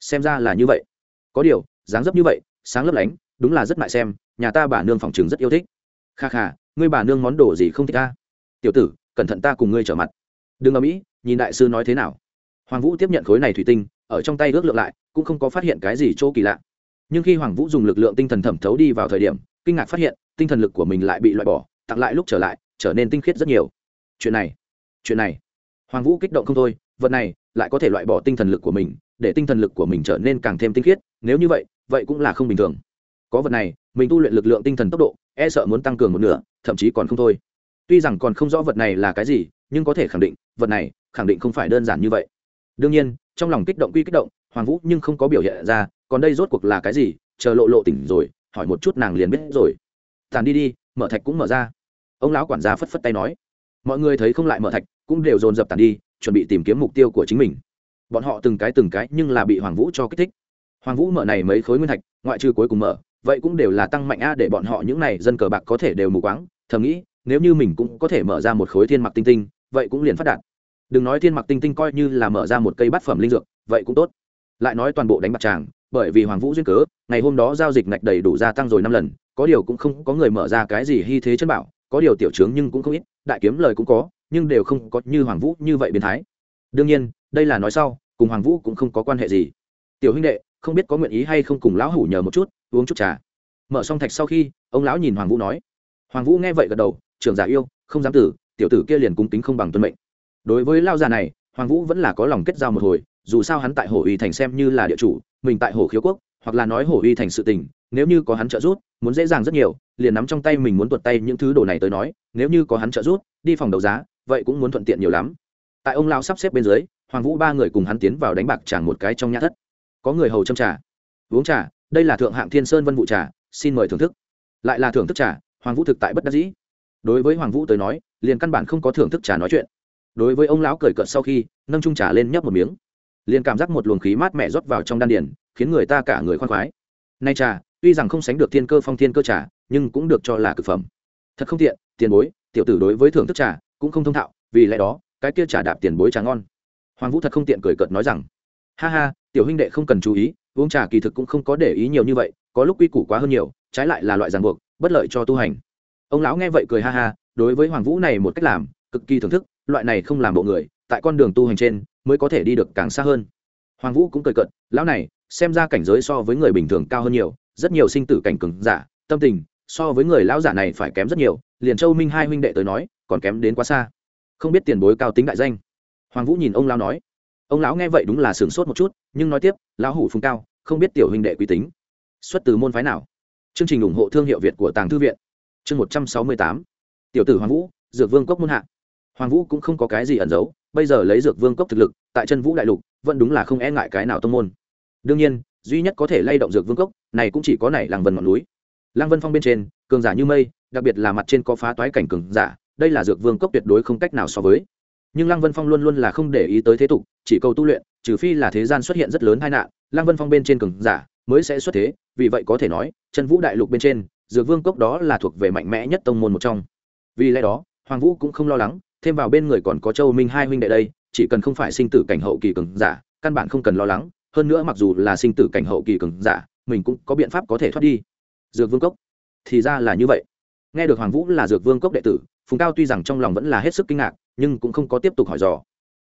Xem ra là như vậy. Có điều, dáng dấp như vậy, sáng lấp lánh, đúng là rất mại xem, nhà ta bà nương phòng trường rất yêu thích. Kha kha, ngươi bà nương món đồ gì không thích ta? Tiểu tử, cẩn thận ta cùng ngươi trở mặt. Đừng ở mỹ nhìn đại sư nói thế nào. Hoàng vũ tiếp nhận khối này thủy tinh, ở trong tay ước lượng lại, cũng không có phát hiện cái gì chỗ kỳ lạ nhưng khi hoàng vũ dùng lực lượng tinh thần thẩm thấu đi vào thời điểm, kinh ngạc phát hiện, tinh thần lực của mình lại bị loại bỏ, tặng lại lúc trở lại, trở nên tinh khiết rất nhiều. Chuyện này chuyện này. Hoàng vũ kích động không thôi, vật này lại có thể loại bỏ tinh thần lực của mình, để tinh thần lực của mình trở nên càng thêm tinh khiết, nếu như vậy vậy cũng là không bình thường. Có vật này, mình tu luyện lực lượng tinh thần tốc độ e sợ muốn tăng cường một nửa, thậm chí còn không thôi. Tuy rằng còn không rõ vật này là cái gì, nhưng có thể khẳng định, vật này khẳng định không phải đơn giản như vậy. Đương nhiên trong lòng kích động quy kích động, hoàng vũ nhưng không có biểu hiện ra, còn đây rốt cuộc là cái gì, chờ lộ lộ tỉnh rồi, hỏi một chút nàng liền biết rồi. Tàn đi đi, mở thạch cũng mở ra. Ông lão quản gia phất phất tay nói. Mọi người thấy không lại mở thạch, cũng đều dồn dập tàn đi, chuẩn bị tìm kiếm mục tiêu của chính mình. Bọn họ từng cái từng cái nhưng là bị hoàng vũ cho kích thích. Hoàng vũ mở này mấy khối nguyên thạch, ngoại trừ cuối cùng mở, vậy cũng đều là tăng mạnh a để bọn họ những này dân cờ bạc có thể đều mù quáng, thầm nghĩ, nếu như mình cũng có thể mở ra một khối thiên mặc tinh tinh, vậy cũng liền phát đạt đừng nói thiên mặc tinh tinh coi như là mở ra một cây bát phẩm linh dược, vậy cũng tốt. Lại nói toàn bộ đánh bạc tràng, bởi vì hoàng vũ duyên cớ, ngày hôm đó giao dịch ngạch đầy đủ gia tăng rồi năm lần, có điều cũng không có người mở ra cái gì hy thế chân bảo, có điều tiểu trướng nhưng cũng không ít, đại kiếm lời cũng có, nhưng đều không có như hoàng vũ như vậy biến thái. Đương nhiên, đây là nói sau, cùng hoàng vũ cũng không có quan hệ gì. Tiểu huynh đệ, không biết có nguyện ý hay không cùng lão hủ nhờ một chút, uống chút trà. Mở xong thạch sau khi, ông lão nhìn hoàng vũ nói. Hoàng vũ nghe vậy gật đầu, trưởng giả yêu, không dám tử, tiểu tử kia liền cung tính không bằng tuân mệnh đối với lao già này, hoàng vũ vẫn là có lòng kết giao một hồi, dù sao hắn tại hồ uy thành xem như là địa chủ, mình tại hồ khiếu quốc, hoặc là nói hồ uy thành sự tình, nếu như có hắn trợ giúp, muốn dễ dàng rất nhiều, liền nắm trong tay mình muốn tuột tay những thứ đồ này tới nói, nếu như có hắn trợ giúp, đi phòng đấu giá, vậy cũng muốn thuận tiện nhiều lắm. Tại ông lao sắp xếp bên dưới, hoàng vũ ba người cùng hắn tiến vào đánh bạc tràng một cái trong nhã thất. Có người hầu châm trà. Uống trà, đây là thượng hạng thiên sơn vân vụ trà, xin mời thưởng thức. Lại là thưởng thức trà, hoàng vũ thực tại bất đắc dĩ. Đối với hoàng vũ tới nói, liền căn bản không có thưởng thức trà nói chuyện đối với ông lão cười cợt sau khi, nâng trung trà lên nhấp một miếng. Liền cảm giác một luồng khí mát mẻ rót vào trong đan điền, khiến người ta cả người khoan khoái. Nay trà, tuy rằng không sánh được thiên cơ phong thiên cơ trà, nhưng cũng được cho là cực phẩm. Thật không tiện, tiền bối, tiểu tử đối với thưởng thức trà cũng không thông thạo, vì lẽ đó, cái kia trà đạp tiền bối trà ngon. Hoàng vũ thật không tiện cười cợt nói rằng, ha ha, tiểu huynh đệ không cần chú ý, uống trà kỳ thực cũng không có để ý nhiều như vậy, có lúc quy củ quá hơn nhiều, trái lại là loại ràng buộc, bất lợi cho tu hành. Ông lão nghe vậy cười ha ha, đối với hoàng vũ này một cách làm, cực kỳ thưởng thức loại này không làm bộ người, tại con đường tu hành trên, mới có thể đi được càng xa hơn. Hoàng vũ cũng cười cợt, lão này, xem ra cảnh giới so với người bình thường cao hơn nhiều, rất nhiều sinh tử cảnh cừng giả, tâm tình so với người lão giả này phải kém rất nhiều, liền châu minh hai huynh đệ tới nói, còn kém đến quá xa. Không biết tiền bối cao tính đại danh. Hoàng vũ nhìn ông lão nói. Ông lão nghe vậy đúng là sửng sốt một chút, nhưng nói tiếp, lão hủ phùng cao, không biết tiểu huynh đệ quý tính xuất từ môn phái nào? Chương trình ủng hộ thương hiệu việt của tàng thư viện. Chương một trăm sáu mươi tám. Tiểu tử hoàng vũ, dược vương cốc môn hạ hoàng vũ cũng không có cái gì ẩn giấu, bây giờ lấy dược vương cốc thực lực, tại chân vũ đại lục, vẫn đúng là không e ngại cái nào tông môn. Đương nhiên, duy nhất có thể lay động dược vương cốc, này cũng chỉ có này làng vân ngọn núi. Làng vân phong bên trên, cường giả như mây, đặc biệt là mặt trên có phá toái cảnh cường giả, đây là dược vương cốc tuyệt đối không cách nào so với. Nhưng lăng vân phong luôn luôn là không để ý tới thế tục, chỉ cầu tu luyện, trừ phi là thế gian xuất hiện rất lớn tai nạn, lăng vân phong bên trên cường giả mới sẽ xuất thế, vì vậy có thể nói, chân vũ đại lục bên trên, dược vương cốc đó là thuộc về mạnh mẽ nhất tông môn một trong. Vì lẽ đó, hoàng vũ cũng không lo lắng thêm vào bên người còn có châu minh hai huynh đệ đây, chỉ cần không phải sinh tử cảnh hậu kỳ cường giả, căn bản không cần lo lắng. Hơn nữa mặc dù là sinh tử cảnh hậu kỳ cường giả, mình cũng có biện pháp có thể thoát đi. Dược vương cốc. Thì ra là như vậy. Nghe được hoàng vũ là dược vương cốc đệ tử, phùng cao tuy rằng trong lòng vẫn là hết sức kinh ngạc, nhưng cũng không có tiếp tục hỏi dò.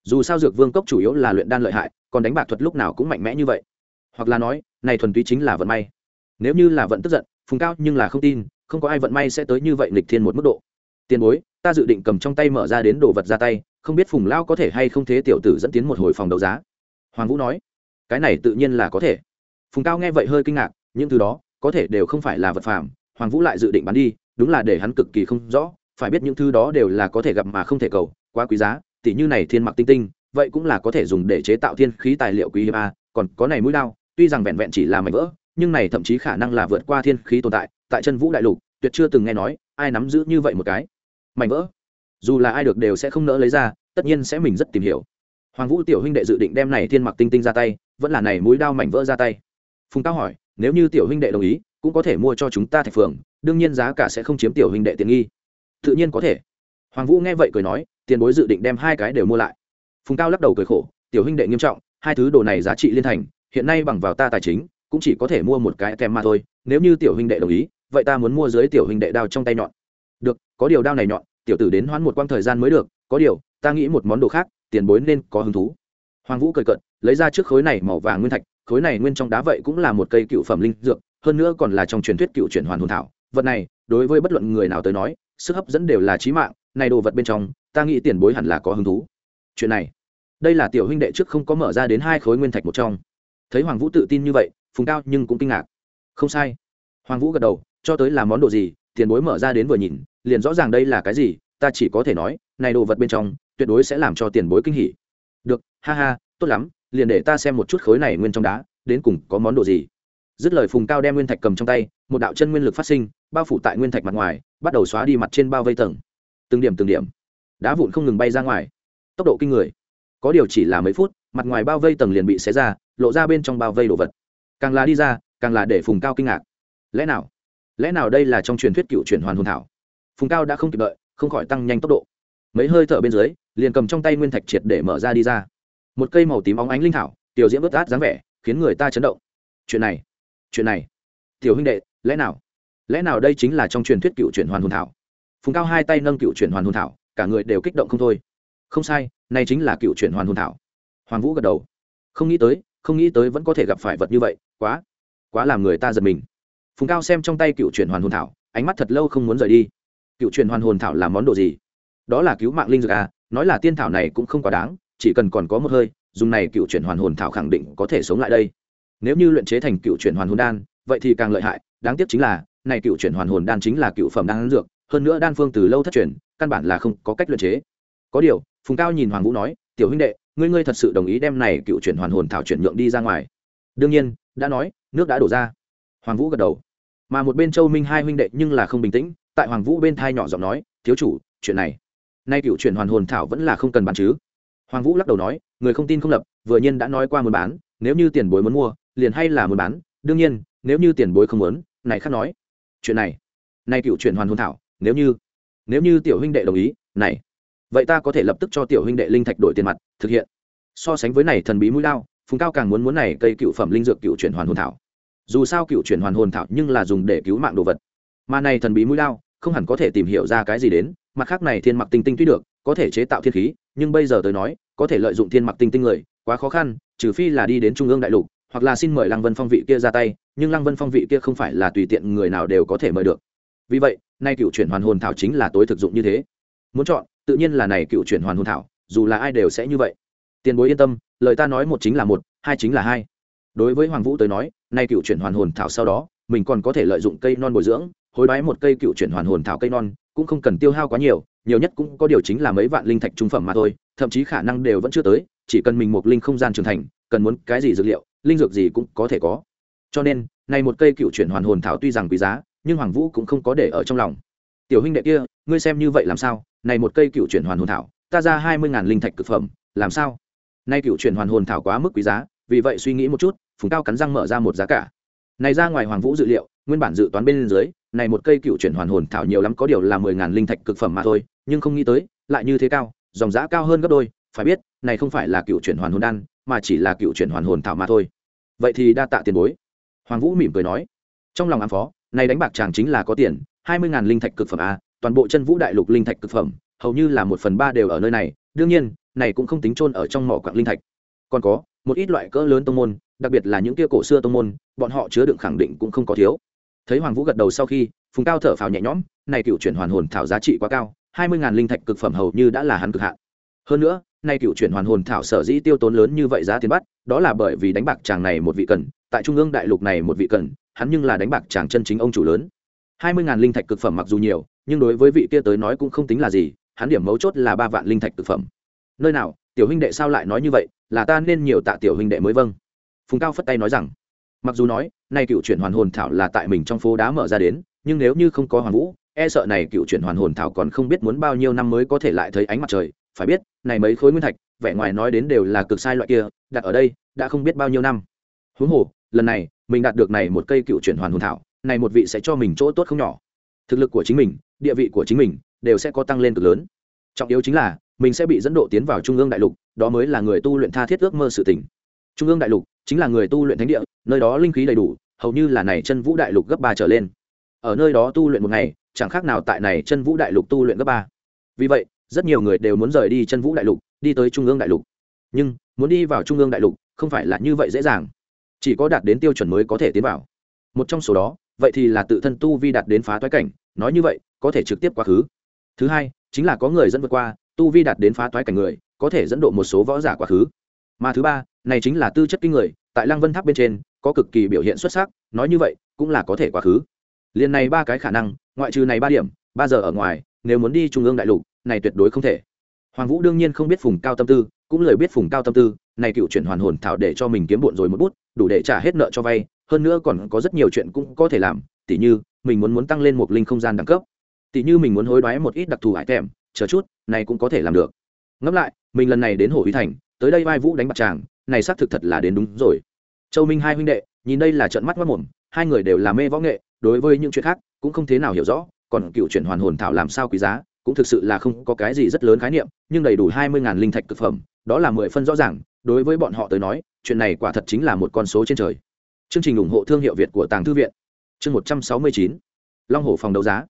Dù sao dược vương cốc chủ yếu là luyện đan lợi hại, còn đánh bạc thuật lúc nào cũng mạnh mẽ như vậy. Hoặc là nói, này thuần túy chính là vận may. Nếu như là vận tức giận, phùng cao nhưng là không tin, không có ai vận may sẽ tới như vậy lịch thiên một mức độ. Tiền bối ta dự định cầm trong tay mở ra đến đồ vật ra tay, không biết phùng lao có thể hay không thế tiểu tử dẫn tiến một hồi phòng đấu giá. Hoàng vũ nói. Cái này tự nhiên là có thể. Phùng cao nghe vậy hơi kinh ngạc, những thứ đó, có thể đều không phải là vật phẩm hoàng vũ lại dự định bán đi, đúng là để hắn cực kỳ không rõ, phải biết những thứ đó đều là có thể gặp mà không thể cầu, quá quý giá, tỉ như này thiên mặc tinh tinh, vậy cũng là có thể dùng để chế tạo thiên khí tài liệu quý hiếm a, còn có này mũi đao, tuy rằng vẹn vẹn chỉ là mảnh vỡ, nhưng này thậm chí khả năng là vượt qua thiên khí tồn tại tại chân vũ đại lục, tuyệt chưa từng nghe nói, ai nắm giữ như vậy một cái mảnh vỡ. Dù là ai được đều sẽ không nỡ lấy ra, tất nhiên sẽ mình rất tìm hiểu. Hoàng vũ tiểu huynh đệ dự định đem này thiên mặc tinh tinh ra tay, vẫn là này mũi đao mảnh vỡ ra tay. Phùng cao hỏi, nếu như tiểu huynh đệ đồng ý, cũng có thể mua cho chúng ta thạch phường đương nhiên giá cả sẽ không chiếm tiểu huynh đệ tiện nghi. Tự nhiên có thể. Hoàng vũ nghe vậy cười nói, tiền bối dự định đem hai cái đều mua lại. Phùng cao lắc đầu cười khổ, tiểu huynh đệ nghiêm trọng, hai thứ đồ này giá trị liên thành, hiện nay bằng vào ta tài chính, cũng chỉ có thể mua một cái kèm mà thôi, nếu như tiểu huynh đệ đồng ý, vậy ta muốn mua dưới tiểu huynh đệ đao trong tay nhọn có điều đao này nhọn, tiểu tử đến hoãn một quãng thời gian mới được, có điều, ta nghĩ một món đồ khác, tiền bối nên có hứng thú. Hoàng vũ cười cận lấy ra trước khối này màu vàng nguyên thạch, khối này nguyên trong đá vậy cũng là một cây cựu phẩm linh dược, hơn nữa còn là trong truyền thuyết cựu chuyển hoàn hồn thảo. Vật này, đối với bất luận người nào tới nói, sức hấp dẫn đều là trí mạng, này đồ vật bên trong, ta nghĩ tiền bối hẳn là có hứng thú. Chuyện này, đây là tiểu huynh đệ trước không có mở ra đến hai khối nguyên thạch một trong. Thấy hoàng vũ tự tin như vậy, phùng cao nhưng cũng kinh ngạc. Không sai. Hoàng vũ gật đầu, cho tới là món đồ gì, tiền bối mở ra đến vừa nhìn liền rõ ràng đây là cái gì, ta chỉ có thể nói, này đồ vật bên trong, tuyệt đối sẽ làm cho tiền bối kinh hỉ. Được, ha ha, tốt lắm, liền để ta xem một chút khối này nguyên trong đá, đến cùng có món đồ gì. Dứt lời phùng cao đem nguyên thạch cầm trong tay, một đạo chân nguyên lực phát sinh, bao phủ tại nguyên thạch mặt ngoài, bắt đầu xóa đi mặt trên bao vây tầng. Từng điểm từng điểm. Đá vụn không ngừng bay ra ngoài. Tốc độ kinh người. Có điều chỉ là mấy phút, mặt ngoài bao vây tầng liền bị xé ra, lộ ra bên trong bao vây đồ vật. Càng là đi ra, càng là để phùng cao kinh ngạc. Lẽ nào? Lẽ nào đây là trong truyền thuyết cựu chuyển hoàn hồn thảo? Phùng cao đã không kịp đợi, không khỏi tăng nhanh tốc độ. Mấy hơi thở bên dưới, liền cầm trong tay nguyên thạch triệt để mở ra đi ra. Một cây màu tím óng ánh linh thảo, tiểu Diễm bớt át dáng vẻ, khiến người ta chấn động. Chuyện này chuyện này. Tiểu huynh đệ, lẽ nào? Lẽ nào đây chính là trong truyền thuyết cựu chuyển hoàn hồn thảo? Phùng cao hai tay nâng cựu chuyển hoàn hồn thảo, cả người đều kích động không thôi. Không sai, này chính là cựu chuyển hoàn hồn thảo. Hoàng vũ gật đầu. Không nghĩ tới, không nghĩ tới vẫn có thể gặp phải vật như vậy, quá quá làm người ta giật mình. Phùng cao xem trong tay cựu chuyển hoàn hồn thảo, ánh mắt thật lâu không muốn rời đi cựu truyền hoàn hồn thảo là món đồ gì? Đó là cứu mạng linh dược à nói là tiên thảo này cũng không quá đáng, chỉ cần còn có một hơi, dùng này cựu chuyển hoàn hồn thảo khẳng định có thể sống lại đây. Nếu như luyện chế thành cựu chuyển hoàn hồn đan, vậy thì càng lợi hại, đáng tiếc chính là, này cựu chuyển hoàn hồn đan chính là cựu phẩm đan dược, hơn nữa đan phương từ lâu thất truyền, căn bản là không có cách luyện chế. Có điều, phùng cao nhìn hoàng vũ nói, tiểu huynh đệ, ngươi ngươi thật sự đồng ý đem này cựu chuyển hoàn hồn thảo chuyển nhượng đi ra ngoài? Đương nhiên, đã nói, nước đã đổ ra. Hoàng vũ gật đầu. Mà một bên châu minh hai huynh đệ nhưng là không bình tĩnh tại hoàng vũ bên thai nhỏ giọng nói, thiếu chủ, chuyện này, nay cựu chuyển hoàn hồn thảo vẫn là không cần bán chứ? Hoàng vũ lắc đầu nói, người không tin không lập, vừa nhiên đã nói qua muốn bán, nếu như tiền bối muốn mua, liền hay là muốn bán, đương nhiên, nếu như tiền bối không muốn, này khác nói. Chuyện này, nay cựu chuyển hoàn hồn thảo, nếu như nếu như tiểu huynh đệ đồng ý, này, vậy ta có thể lập tức cho tiểu huynh đệ linh thạch đổi tiền mặt, thực hiện. So sánh với này thần bí mũi lao, phùng cao càng muốn muốn này cây cựu phẩm linh dược cựu chuyển hoàn hồn thảo. Dù sao cựu chuyển hoàn hồn thảo nhưng là dùng để cứu mạng đồ vật mà này thần bí mũi lao không hẳn có thể tìm hiểu ra cái gì đến, mặt khác này thiên mặc tinh tinh tuy được, có thể chế tạo thiên khí, nhưng bây giờ tới nói, có thể lợi dụng thiên mặc tinh tinh người, quá khó khăn, trừ phi là đi đến trung ương đại lục, hoặc là xin mời lăng vân phong vị kia ra tay, nhưng lăng vân phong vị kia không phải là tùy tiện người nào đều có thể mời được. Vì vậy, nay cựu chuyển hoàn hồn thảo chính là tối thực dụng như thế. Muốn chọn, tự nhiên là này cựu chuyển hoàn hồn thảo, dù là ai đều sẽ như vậy. Tiền bối yên tâm, lời ta nói một chính là một, hai chính là hai. Đối với hoàng vũ tới nói, nay cựu chuyển hoàn hồn thảo sau đó, mình còn có thể lợi dụng cây non bồi dưỡng hối đoái một cây cựu chuyển hoàn hồn thảo cây non, cũng không cần tiêu hao quá nhiều nhiều nhất cũng có điều chính là mấy vạn linh thạch trung phẩm mà thôi, thậm chí khả năng đều vẫn chưa tới, chỉ cần mình một linh không gian trưởng thành, cần muốn cái gì dược liệu, linh dược gì cũng có thể có. Cho nên này một cây cựu chuyển hoàn hồn thảo tuy rằng quý giá, nhưng hoàng vũ cũng không có để ở trong lòng. Tiểu huynh đệ kia, ngươi xem như vậy làm sao? Này một cây cựu chuyển hoàn hồn thảo, ta ra hai mươi ngàn linh thạch cực phẩm, làm sao? Nay cựu chuyển hoàn hồn thảo quá mức quý giá, vì vậy suy nghĩ một chút, phùng cao cắn răng mở ra một giá cả. Này ra ngoài hoàng vũ dự liệu nguyên bản dự toán bên dưới, này một cây cựu chuyển hoàn hồn thảo nhiều lắm có điều là mười ngàn linh thạch cực phẩm mà thôi, nhưng không nghĩ tới, lại như thế cao, dòng giá cao hơn gấp đôi, phải biết, này không phải là cựu chuyển hoàn hồn đan, mà chỉ là cựu chuyển hoàn hồn thảo mà thôi. Vậy thì đa tạ tiền bối. Hoàng vũ mỉm cười nói. Trong lòng ám phó, này đánh bạc chàng chính là có tiền, hai mươi ngàn linh thạch cực phẩm a toàn bộ chân vũ đại lục linh thạch cực phẩm, hầu như là một phần ba đều ở nơi này, đương nhiên, này cũng không tính chôn ở trong mỏ quặng linh thạch. Còn có, một ít loại cỡ lớn tông môn, đặc biệt là những kia cổ xưa tông môn, bọn họ chứa đựng khẳng định cũng không có thiếu thấy hoàng vũ gật đầu sau khi, phùng cao thở phào nhẹ nhõm, này cựu chuyển hoàn hồn thảo giá trị quá cao, hai mươi ngàn linh thạch cực phẩm hầu như đã là hắn cực hạn. Hơn nữa nay cựu chuyển hoàn hồn thảo sở dĩ tiêu tốn lớn như vậy giá tiền bắt, đó là bởi vì đánh bạc chàng này một vị cần, tại trung ương đại lục này một vị cần, hắn nhưng là đánh bạc chàng chân chính ông chủ lớn. hai mươi ngàn linh thạch cực phẩm mặc dù nhiều, nhưng đối với vị kia tới nói cũng không tính là gì, hắn điểm mấu chốt là ba vạn linh thạch cực phẩm. Nơi nào, tiểu huynh đệ sao lại nói như vậy, là ta nên nhiều tạ tiểu huynh đệ mới vâng. Phùng cao phất tay nói rằng mặc dù nói, nay cựu chuyển hoàn hồn thảo là tại mình trong phố đá mở ra đến, nhưng nếu như không có hoàng vũ e sợ này cựu chuyển hoàn hồn thảo còn không biết muốn bao nhiêu năm mới có thể lại thấy ánh mặt trời. Phải biết, này mấy khối nguyên thạch, vẻ ngoài nói đến đều là cực sai loại kia, đặt ở đây, đã không biết bao nhiêu năm. Huống hồ, lần này, mình đạt được này một cây cựu chuyển hoàn hồn thảo, này một vị sẽ cho mình chỗ tốt không nhỏ. Thực lực của chính mình, địa vị của chính mình, đều sẽ có tăng lên cực lớn. Trọng yếu chính là, mình sẽ bị dẫn độ tiến vào trung ương đại lục, đó mới là người tu luyện tha thiết ước mơ sự tỉnh trung ương đại lục chính là người tu luyện thánh địa, nơi đó linh khí đầy đủ, hầu như là này chân vũ đại lục gấp ba trở lên. Ở nơi đó tu luyện một ngày, chẳng khác nào tại này chân vũ đại lục tu luyện gấp ba. Vì vậy, rất nhiều người đều muốn rời đi chân vũ đại lục, đi tới trung ương đại lục. Nhưng, muốn đi vào trung ương đại lục, không phải là như vậy dễ dàng. Chỉ có đạt đến tiêu chuẩn mới có thể tiến vào. Một trong số đó, vậy thì là tự thân tu vi đạt đến phá toái cảnh, nói như vậy, có thể trực tiếp quá khứ. Thứ hai, chính là có người dẫn vượt qua, tu vi đạt đến phá toái cảnh người, có thể dẫn độ một số võ giả quá khứ. Mà thứ ba này chính là tư chất kinh người, tại lăng vân tháp bên trên, có cực kỳ biểu hiện xuất sắc, nói như vậy, cũng là có thể quá khứ. Liền này ba cái khả năng, ngoại trừ này ba điểm, ba giờ ở ngoài, nếu muốn đi trung ương đại lục, này tuyệt đối không thể. Hoàng vũ đương nhiên không biết phùng cao tâm tư, cũng lời biết phùng cao tâm tư, này cựu chuyển hoàn hồn thảo để cho mình kiếm bộn rồi một bút, đủ để trả hết nợ cho vay, hơn nữa còn có rất nhiều chuyện cũng có thể làm, tỉ như, mình muốn muốn tăng lên một linh không gian đẳng cấp. Tỉ như mình muốn hối đoái một ít đặc thù hải thèm chờ chút, này cũng có thể làm được. Ngẫm lại, mình lần này đến hồ huy thành, tới đây vai vũ đánh bạc tràng này xác thực thật là đến đúng rồi. Châu minh hai huynh đệ, nhìn đây là trận mắt mất mồm, hai người đều là mê võ nghệ, đối với những chuyện khác cũng không thế nào hiểu rõ, còn cựu chuyển hoàn hồn thảo làm sao quý giá, cũng thực sự là không có cái gì rất lớn khái niệm, nhưng đầy đủ hai mươi linh thạch thực phẩm, đó là mười phân rõ ràng, đối với bọn họ tới nói, chuyện này quả thật chính là một con số trên trời. Chương trình ủng hộ thương hiệu việt của tàng thư viện. Chương một trăm sáu mươi chín. Long hồ phòng đấu giá.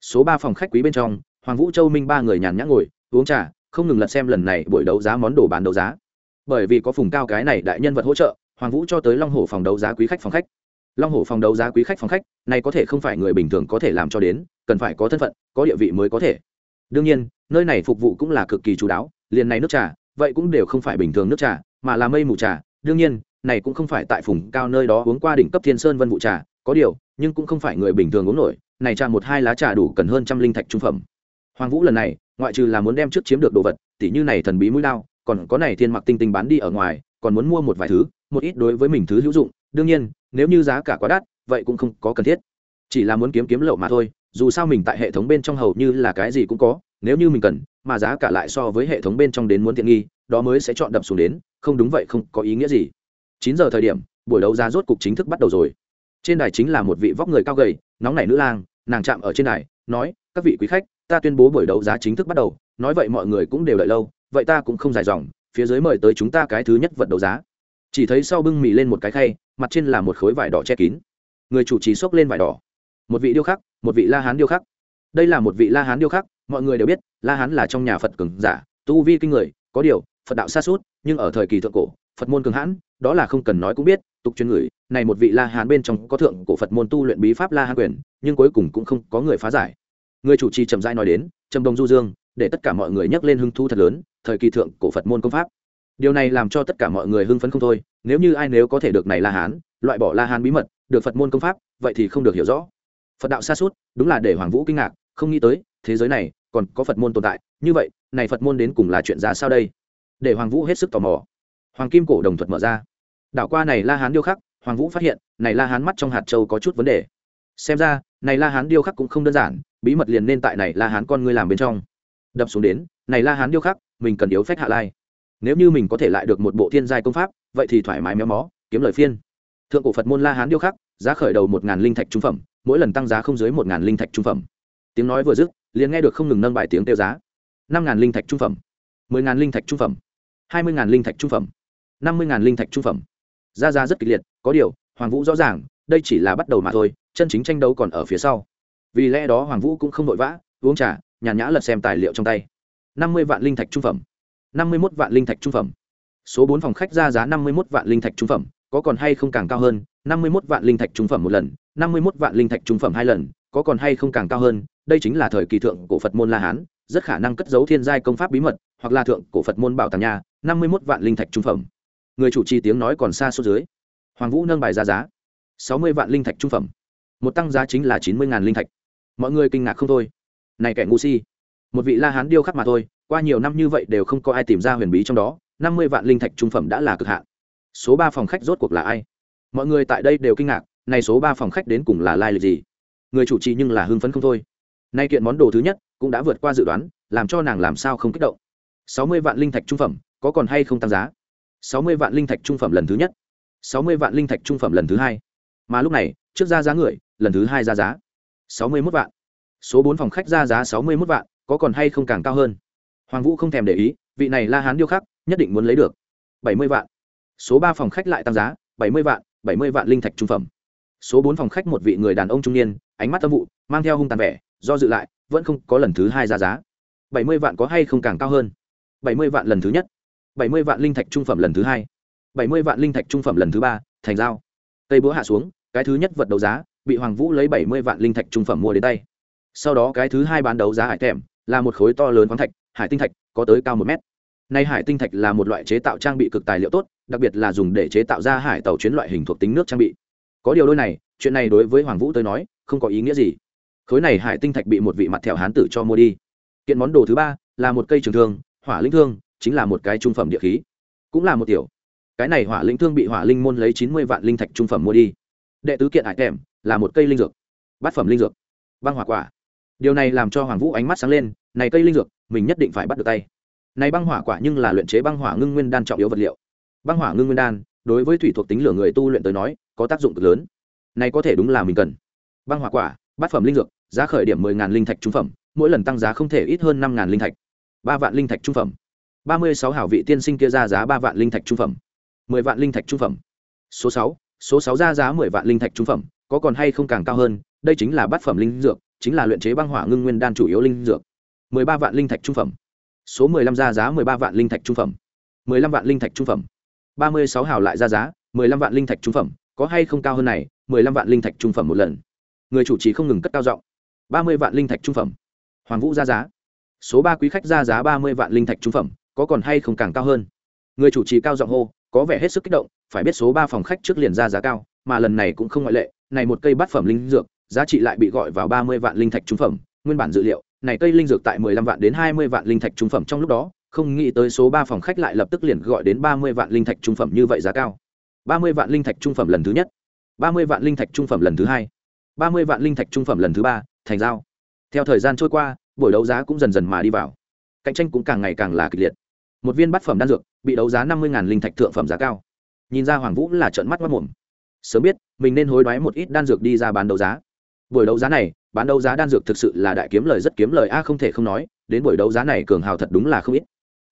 Số ba phòng khách quý bên trong, hoàng vũ, châu minh ba người nhàn nhã ngồi, uống trà, không ngừng lật xem lần này buổi đấu giá món đồ bán đấu giá bởi vì có phùng cao cái này đại nhân vật hỗ trợ, hoàng vũ cho tới long hồ phòng đấu giá quý khách phòng khách. Long hồ phòng đấu giá quý khách phòng khách, này có thể không phải người bình thường có thể làm cho đến, cần phải có thân phận, có địa vị mới có thể. Đương nhiên, nơi này phục vụ cũng là cực kỳ chú đáo, liền này nước trà, vậy cũng đều không phải bình thường nước trà, mà là mây mù trà. Đương nhiên, này cũng không phải tại phùng cao nơi đó uống qua đỉnh cấp thiên sơn vân vụ trà, có điều, nhưng cũng không phải người bình thường uống nổi. Này trà một hai lá trà đủ cần hơn trăm linh thạch trung phẩm. Hoàng vũ lần này, ngoại trừ là muốn đem trước chiếm được đồ vật, tỉ như này thần bí mũi lao còn có này thiên mặc tinh tinh bán đi ở ngoài, còn muốn mua một vài thứ, một ít đối với mình thứ hữu dụng. Đương nhiên, nếu như giá cả quá đắt, vậy cũng không có cần thiết. Chỉ là muốn kiếm kiếm lậu mà thôi, dù sao mình tại hệ thống bên trong hầu như là cái gì cũng có, nếu như mình cần, mà giá cả lại so với hệ thống bên trong đến muốn tiện nghi, đó mới sẽ chọn đập xuống đến, không đúng vậy không có ý nghĩa gì. Chín giờ thời điểm, buổi đấu giá rốt cục chính thức bắt đầu rồi. Trên đài chính là một vị vóc người cao gầy, nóng nảy nữ lang, nàng chạm ở trên đài, nói, các vị quý khách, ta tuyên bố buổi đấu giá chính thức bắt đầu. Nói vậy mọi người cũng đều đợi lâu vậy ta cũng không dài dòng, phía dưới mời tới chúng ta cái thứ nhất vật đấu giá. Chỉ thấy sau bưng mì lên một cái khay, mặt trên là một khối vải đỏ che kín. Người chủ trì xốc lên vải đỏ. Một vị điêu khắc, một vị la hán điêu khắc. Đây là một vị la hán điêu khắc, mọi người đều biết, la hán là trong nhà phật cường giả, tu vi kinh người, có điều, phật đạo xa suốt, nhưng ở thời kỳ thượng cổ, phật môn cường hãn, đó là không cần nói cũng biết, tục chuyên người, này một vị la hán bên trong có thượng cổ phật môn tu luyện bí pháp la hán quyền, nhưng cuối cùng cũng không có người phá giải. Người chủ trì trầm giai nói đến, trầm đông du dương, để tất cả mọi người nhắc lên hưng thu thật lớn thời kỳ thượng cổ phật môn công pháp. Điều này làm cho tất cả mọi người hưng phấn không thôi, nếu như ai nếu có thể được này la hán, loại bỏ la hán bí mật, được phật môn công pháp, vậy thì không được hiểu rõ. Phật đạo xa suốt, đúng là để hoàng vũ kinh ngạc, không nghĩ tới, thế giới này còn có phật môn tồn tại, như vậy, này phật môn đến cùng là chuyện ra sao đây? Để hoàng vũ hết sức tò mò. Hoàng kim cổ đồng thuật mở ra. Đảo qua này la hán điêu khắc, hoàng vũ phát hiện, này la hán mắt trong hạt châu có chút vấn đề. Xem ra, này la hán điêu khắc cũng không đơn giản, bí mật liền nên tại này la hán con ngươi làm bên trong. Đập xuống đến, này la hán điêu khắc mình cần yếu phách hạ lai. Nếu như mình có thể lại được một bộ thiên giai công pháp, vậy thì thoải mái méo mó, kiếm lời phiên. Thượng cổ phật môn la hán điêu khắc, giá khởi đầu một ngàn linh thạch trung phẩm, mỗi lần tăng giá không dưới một ngàn linh thạch trung phẩm. Tiếng nói vừa dứt, liền nghe được không ngừng nâng bài tiếng tiêu giá. Năm ngàn linh thạch trung phẩm, mười ngàn linh thạch trung phẩm, hai mươi ngàn linh thạch trung phẩm, năm mươi ngàn linh thạch trung phẩm. Ra ra rất kịch liệt, có điều, hoàng vũ rõ ràng, đây chỉ là bắt đầu mà thôi, chân chính tranh đấu còn ở phía sau. Vì lẽ đó hoàng vũ cũng không vội vã, uống trà, nhàn nhã lật xem tài liệu trong tay năm mươi vạn linh thạch trung phẩm. năm mươi một vạn linh thạch trung phẩm. Số bốn phòng khách ra giá năm mươi một vạn linh thạch trung phẩm, có còn hay không càng cao hơn, năm mươi một vạn linh thạch trung phẩm một lần, năm mươi một vạn linh thạch trung phẩm hai lần, có còn hay không càng cao hơn, đây chính là thời kỳ thượng cổ phật môn la hán, rất khả năng cất giấu thiên giai công pháp bí mật, hoặc là thượng cổ phật môn bảo tàng nhà, năm mươi một vạn linh thạch trung phẩm. Người chủ trì tiếng nói còn xa số dưới. Hoàng vũ nâng bài ra giá, sáu mươi vạn linh thạch trung phẩm. Một tăng giá chính là chín mươi ngàn linh thạch. Mọi người kinh ngạc không thôi. Này kẻ ngu si một vị la hán điêu khắc mà thôi, qua nhiều năm như vậy đều không có ai tìm ra huyền bí trong đó, năm mươi vạn linh thạch trung phẩm đã là cực hạn. Số ba phòng khách rốt cuộc là ai? Mọi người tại đây đều kinh ngạc, này số ba phòng khách đến cùng là lai lịch gì? Người chủ trì nhưng là hưng phấn không thôi. Nay kiện món đồ thứ nhất cũng đã vượt qua dự đoán, làm cho nàng làm sao không kích động. Sáu mươi vạn linh thạch trung phẩm, có còn hay không tăng giá? Sáu mươi vạn linh thạch trung phẩm lần thứ nhất. Sáu mươi vạn linh thạch trung phẩm lần thứ hai. Mà lúc này, trước ra giá người, lần thứ hai ra giá. Sáu mươi mốt vạn. Số bốn phòng khách ra giá sáu mươi mốt vạn có còn hay không càng cao hơn? Hoàng vũ không thèm để ý, vị này la hán điêu khắc, nhất định muốn lấy được. Bảy mươi vạn. Số ba phòng khách lại tăng giá, bảy mươi vạn, bảy mươi vạn linh thạch trung phẩm. Số bốn phòng khách một vị người đàn ông trung niên, ánh mắt tâm vụ, mang theo hung tàn vẻ, do dự lại, vẫn không có lần thứ hai ra giá. Bảy mươi vạn có hay không càng cao hơn? Bảy mươi vạn lần thứ nhất. Bảy mươi vạn linh thạch trung phẩm lần thứ hai. Bảy mươi vạn linh thạch trung phẩm lần thứ ba, thành giao. Tây búa hạ xuống, cái thứ nhất vật đấu giá, bị hoàng vũ lấy bảy mươi vạn linh thạch trung phẩm mua đến tay. Sau đó cái thứ hai bán đấu giá hải thèm là một khối to lớn khoáng thạch, hải tinh thạch, có tới cao một mét. Nay hải tinh thạch là một loại chế tạo trang bị cực tài liệu tốt, đặc biệt là dùng để chế tạo ra hải tàu chuyến loại hình thuộc tính nước trang bị. Có điều đôi này, chuyện này đối với hoàng vũ tới nói, không có ý nghĩa gì. Khối này hải tinh thạch bị một vị mặt thẹo hán tử cho mua đi. Kiện món đồ thứ ba là một cây trường thương, hỏa linh thương, chính là một cái trung phẩm địa khí. Cũng là một tiểu. Cái này hỏa linh thương bị hỏa linh môn lấy chín mươi vạn linh thạch trung phẩm mua đi. Đệ tứ kiện hải kèm là một cây linh dược. Bát phẩm linh dược. Băng hỏa quả điều này làm cho hoàng vũ ánh mắt sáng lên, này cây linh dược, mình nhất định phải bắt được tay. Này băng hỏa quả nhưng là luyện chế băng hỏa ngưng nguyên đan trọng yếu vật liệu. Băng hỏa ngưng nguyên đan, đối với thủy thuộc tính lửa người tu luyện tới nói, có tác dụng cực lớn. Này có thể đúng là mình cần. Băng hỏa quả, bát phẩm linh dược, giá khởi điểm mười ngàn linh thạch trung phẩm, mỗi lần tăng giá không thể ít hơn năm ngàn linh thạch. Ba vạn linh thạch trung phẩm. Ba mươi sáu hảo vị tiên sinh kia ra giá ba vạn linh thạch trung phẩm. mười vạn linh thạch trung phẩm. Số sáu số sáu ra giá mười vạn linh thạch trung phẩm, có còn hay không càng cao hơn, đây chính là bát phẩm linh dược chính là luyện chế băng hỏa ngưng nguyên đan chủ yếu linh dược. mười ba vạn linh thạch trung phẩm. Số mười lăm ra giá mười ba vạn linh thạch trung phẩm. mười lăm vạn linh thạch trung phẩm. ba mươi sáu hào lại ra giá mười lăm vạn linh thạch trung phẩm. Có hay không cao hơn này, mười lăm vạn linh thạch trung phẩm một lần. Người chủ trì không ngừng cất cao giọng. ba mươi vạn linh thạch trung phẩm. Hoàng vũ ra giá. Số ba quý khách ra giá ba mươi vạn linh thạch trung phẩm, có còn hay không càng cao hơn? Người chủ trì cao giọng hô, có vẻ hết sức kích động, phải biết số ba phòng khách trước liền ra giá cao, mà lần này cũng không ngoại lệ, này một cây bát phẩm linh dược giá trị lại bị gọi vào ba mươi vạn linh thạch trung phẩm, nguyên bản dự liệu, này cây linh dược tại mười lăm vạn đến hai mươi vạn linh thạch trung phẩm trong lúc đó, không nghĩ tới số ba phòng khách lại lập tức liền gọi đến ba mươi vạn linh thạch trung phẩm như vậy giá cao. Ba mươi vạn linh thạch trung phẩm lần thứ nhất, ba mươi vạn linh thạch trung phẩm lần thứ hai, ba mươi vạn linh thạch trung phẩm lần thứ ba, thành giao. Theo thời gian trôi qua, buổi đấu giá cũng dần dần mà đi vào. Cạnh tranh cũng càng ngày càng là kịch liệt. Một viên bát phẩm đan dược bị đấu giá năm mươi linh thạch thượng phẩm giá cao. Nhìn ra hoàng vũ là trợn mắt mất mồm sớm biết, mình nên hối đoái một ít đan dược đi ra bán đấu giá buổi đấu giá này, bán đấu giá đan dược thực sự là đại kiếm lời rất kiếm lời a, không thể không nói, đến buổi đấu giá này cường hào thật đúng là không ít.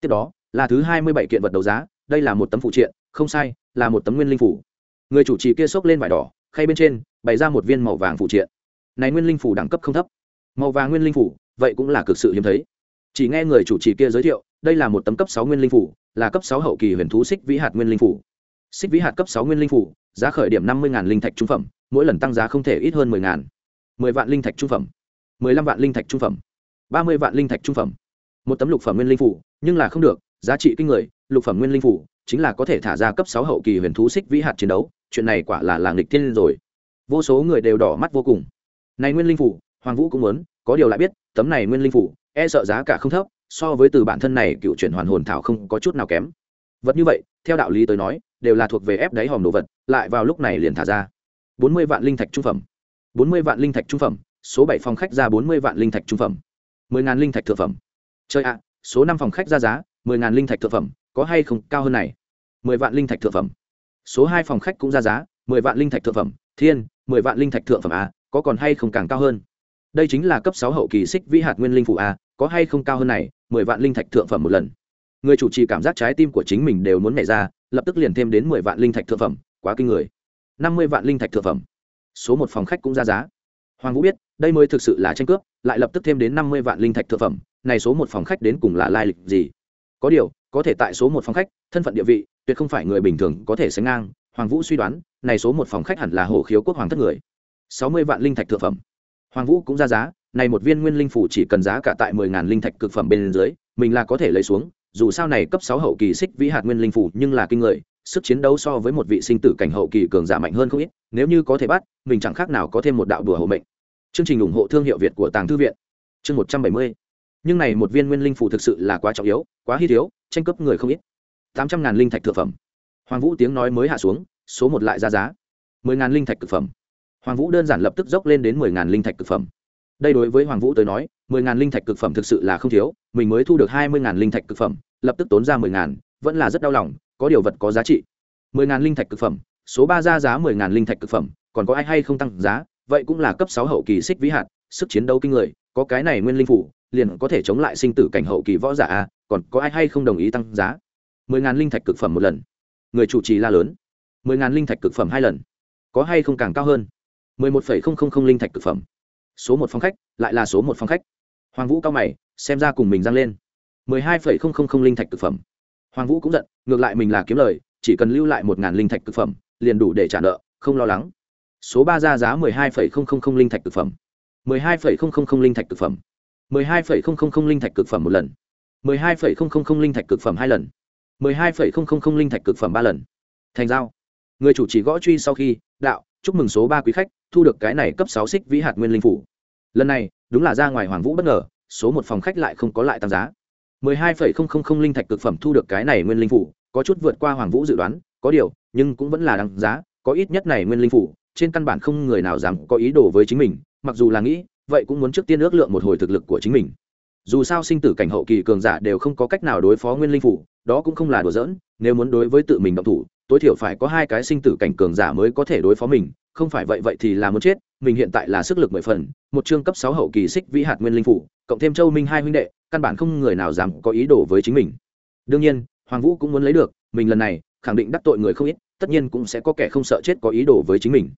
Tiếp đó, là thứ hai mươi bảy kiện vật đấu giá, đây là một tấm phụ triện, không sai, là một tấm nguyên linh phủ. Người chủ trì kia xốc lên vải đỏ, khay bên trên, bày ra một viên màu vàng phụ triện. Này nguyên linh phủ đẳng cấp không thấp. Màu vàng nguyên linh phủ, vậy cũng là cực sự hiếm thấy. Chỉ nghe người chủ trì kia giới thiệu, đây là một tấm cấp sáu nguyên linh phủ, là cấp sáu hậu kỳ huyền thú xích vĩ hạt nguyên linh phủ. Xích vĩ hạt cấp sáu nguyên linh phủ, giá khởi điểm năm mươi linh thạch trung phẩm, mỗi lần tăng giá không thể ít hơn mười ngàn mười vạn linh thạch trung phẩm, mười lăm vạn linh thạch trung phẩm, ba mươi vạn linh thạch trung phẩm. Một tấm lục phẩm nguyên linh phủ, nhưng là không được, giá trị kinh người, lục phẩm nguyên linh phủ chính là có thể thả ra cấp sáu hậu kỳ huyền thú xích vĩ hạt chiến đấu, chuyện này quả là làng lịch thiên rồi. Vô số người đều đỏ mắt vô cùng. Này nguyên linh phủ, hoàng vũ cũng muốn, có điều lại biết, tấm này nguyên linh phủ e sợ giá cả không thấp, so với từ bản thân này cựu chuyển hoàn hồn thảo không có chút nào kém. Vật như vậy, theo đạo lý tới nói, đều là thuộc về ép đáy hòm đồ vật, lại vào lúc này liền thả ra. Bốn mươi vạn linh thạch trung phẩm bốn mươi vạn linh thạch trung phẩm số bảy phòng khách ra bốn mươi vạn linh thạch trung phẩm mười ngàn linh thạch thượng phẩm chơi ạ số năm phòng khách ra giá mười ngàn linh thạch thượng phẩm có hay không cao hơn này mười vạn linh thạch thượng phẩm số hai phòng khách cũng ra giá mười vạn linh thạch thượng phẩm thiên mười vạn linh thạch thượng phẩm a có còn hay không càng cao hơn đây chính là cấp sáu hậu kỳ xích vĩ hạt nguyên linh phụ a có hay không cao hơn này mười vạn linh thạch thượng phẩm một lần người chủ trì cảm giác trái tim của chính mình đều muốn nảy ra lập tức liền thêm đến mười vạn linh thạch thượng phẩm quá kinh người năm mươi vạn linh thạch thượng phẩm số một phòng khách cũng ra giá. Hoàng vũ biết, đây mới thực sự là tranh cướp, lại lập tức thêm đến năm mươi vạn linh thạch thượng phẩm, này số một phòng khách đến cùng là lai lịch gì? Có điều, có thể tại số một phòng khách, thân phận địa vị, tuyệt không phải người bình thường có thể sánh ngang. Hoàng vũ suy đoán, này số một phòng khách hẳn là hồ khiếu quốc hoàng thất người. Sáu mươi vạn linh thạch thượng phẩm. Hoàng vũ cũng ra giá, này một viên nguyên linh phủ chỉ cần giá cả tại mười ngàn linh thạch cực phẩm bên dưới, mình là có thể lấy xuống, dù sao này cấp sáu hậu kỳ xích vĩ hạt nguyên linh phủ nhưng là kinh người sức chiến đấu so với một vị sinh tử cảnh hậu kỳ cường giả mạnh hơn không ít, nếu như có thể bắt, mình chẳng khác nào có thêm một đạo đùa hộ mệnh. Chương trình ủng hộ thương hiệu việt của tàng thư viện. Chương một trăm bảy mươi. Nhưng này một viên nguyên linh phủ thực sự là quá trọng yếu, quá hy thiếu, tranh cướp người không ít. Tám trăm ngàn linh thạch thực phẩm. Hoàng vũ tiếng nói mới hạ xuống, số một lại ra giá. Mười ngàn linh thạch thực phẩm. Hoàng vũ đơn giản lập tức dốc lên đến mười ngàn linh thạch thực phẩm. Đây đối với hoàng vũ tới nói, mười ngàn linh thạch cực phẩm thực sự là không thiếu, mình mới thu được hai mươi ngàn linh thạch cực phẩm, lập tức tốn ra mười ngàn, vẫn là rất đau lòng có điều vật có giá trị. Mười ngàn linh thạch cực phẩm, số ba ra giá mười ngàn linh thạch cực phẩm, còn có ai hay không tăng giá, vậy cũng là cấp sáu hậu kỳ xích vĩ hạt, sức chiến đấu kinh người, có cái này nguyên linh phủ, liền có thể chống lại sinh tử cảnh hậu kỳ võ giả a, còn có ai hay không đồng ý tăng giá? Mười ngàn linh thạch cực phẩm một lần. Người chủ trì la lớn. Mười ngàn linh thạch cực phẩm hai lần. Có hay không càng cao hơn? Mười một phẩy không không không linh thạch cực phẩm. Số một phòng khách, lại là số một phòng khách. Hoàng vũ cao mày, xem ra cùng mình răng lên. Mười hai phẩy không không không linh thạch cực phẩm hoàng vũ cũng giận ngược lại mình là kiếm lời chỉ cần lưu lại một ngàn linh thạch cực phẩm liền đủ để trả nợ không lo lắng số ba ra giá mười hai phẩy không không không linh thạch cực phẩm mười hai phẩy không không không linh thạch cực phẩm mười hai phẩy không không không linh thạch cực phẩm một lần mười hai phẩy không không không linh thạch cực phẩm hai lần mười hai phẩy không không không linh thạch cực phẩm ba lần thành giao người chủ chỉ gõ truy sau khi đạo chúc mừng số ba quý khách thu được cái này cấp sáu xích vĩ hạt nguyên linh phủ lần này đúng là ra ngoài hoàng vũ bất ngờ số một phòng khách lại không có lại tăng giá mười hai phẩy không không không linh thạch cực phẩm thu được cái này nguyên linh phủ, có chút vượt qua hoàng vũ dự đoán, có điều, nhưng cũng vẫn là đáng giá, có ít nhất này nguyên linh phủ, trên căn bản không người nào dám có ý đồ với chính mình, mặc dù là nghĩ, vậy cũng muốn trước tiên ước lượng một hồi thực lực của chính mình. Dù sao sinh tử cảnh hậu kỳ cường giả đều không có cách nào đối phó nguyên linh phủ, đó cũng không là đùa giỡn, nếu muốn đối với tự mình động thủ, tối thiểu phải có hai cái sinh tử cảnh cường giả mới có thể đối phó mình, không phải vậy vậy thì là muốn chết mình hiện tại là sức lực mười phần, một chương cấp sáu hậu kỳ xích vĩ hạt nguyên linh phủ, cộng thêm châu minh hai huynh đệ, căn bản không người nào dám có ý đồ với chính mình. Đương nhiên, hoàng vũ cũng muốn lấy được, mình lần này khẳng định đắc tội người không ít, tất nhiên cũng sẽ có kẻ không sợ chết có ý đồ với chính mình.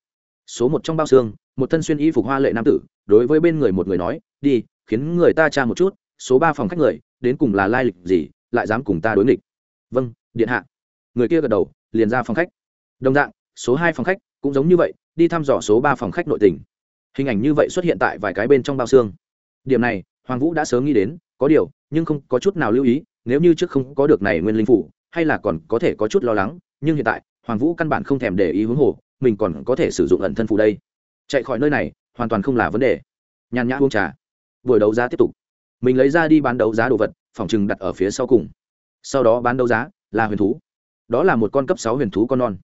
Số một trong bao xương, một thân xuyên y phục hoa lệ nam tử, đối với bên người một người nói, đi, khiến người ta tra một chút, số ba phòng khách người, đến cùng là lai lịch gì, lại dám cùng ta đối nghịch. Vâng điện hạ. Người kia gật đầu, liền ra phòng khách. Đồng dạng, số hai phòng khách cũng giống như vậy đi thăm dò số ba phòng khách nội tỉnh hình ảnh như vậy xuất hiện tại vài cái bên trong bao xương. Điểm này, hoàng vũ đã sớm nghĩ đến, có điều, nhưng không có chút nào lưu ý, nếu như trước không có được này nguyên linh phủ, hay là còn có thể có chút lo lắng, nhưng hiện tại, hoàng vũ căn bản không thèm để ý hướng hồ, mình còn có thể sử dụng ẩn thân phủ đây. Chạy khỏi nơi này, hoàn toàn không là vấn đề. Nhàn nhã uống trà. Buổi đấu giá tiếp tục. Mình lấy ra đi bán đấu giá đồ vật, phòng chừng đặt ở phía sau cùng. Sau đó bán đấu giá là huyền thú. Đó là một con cấp sáu huyền thú con non.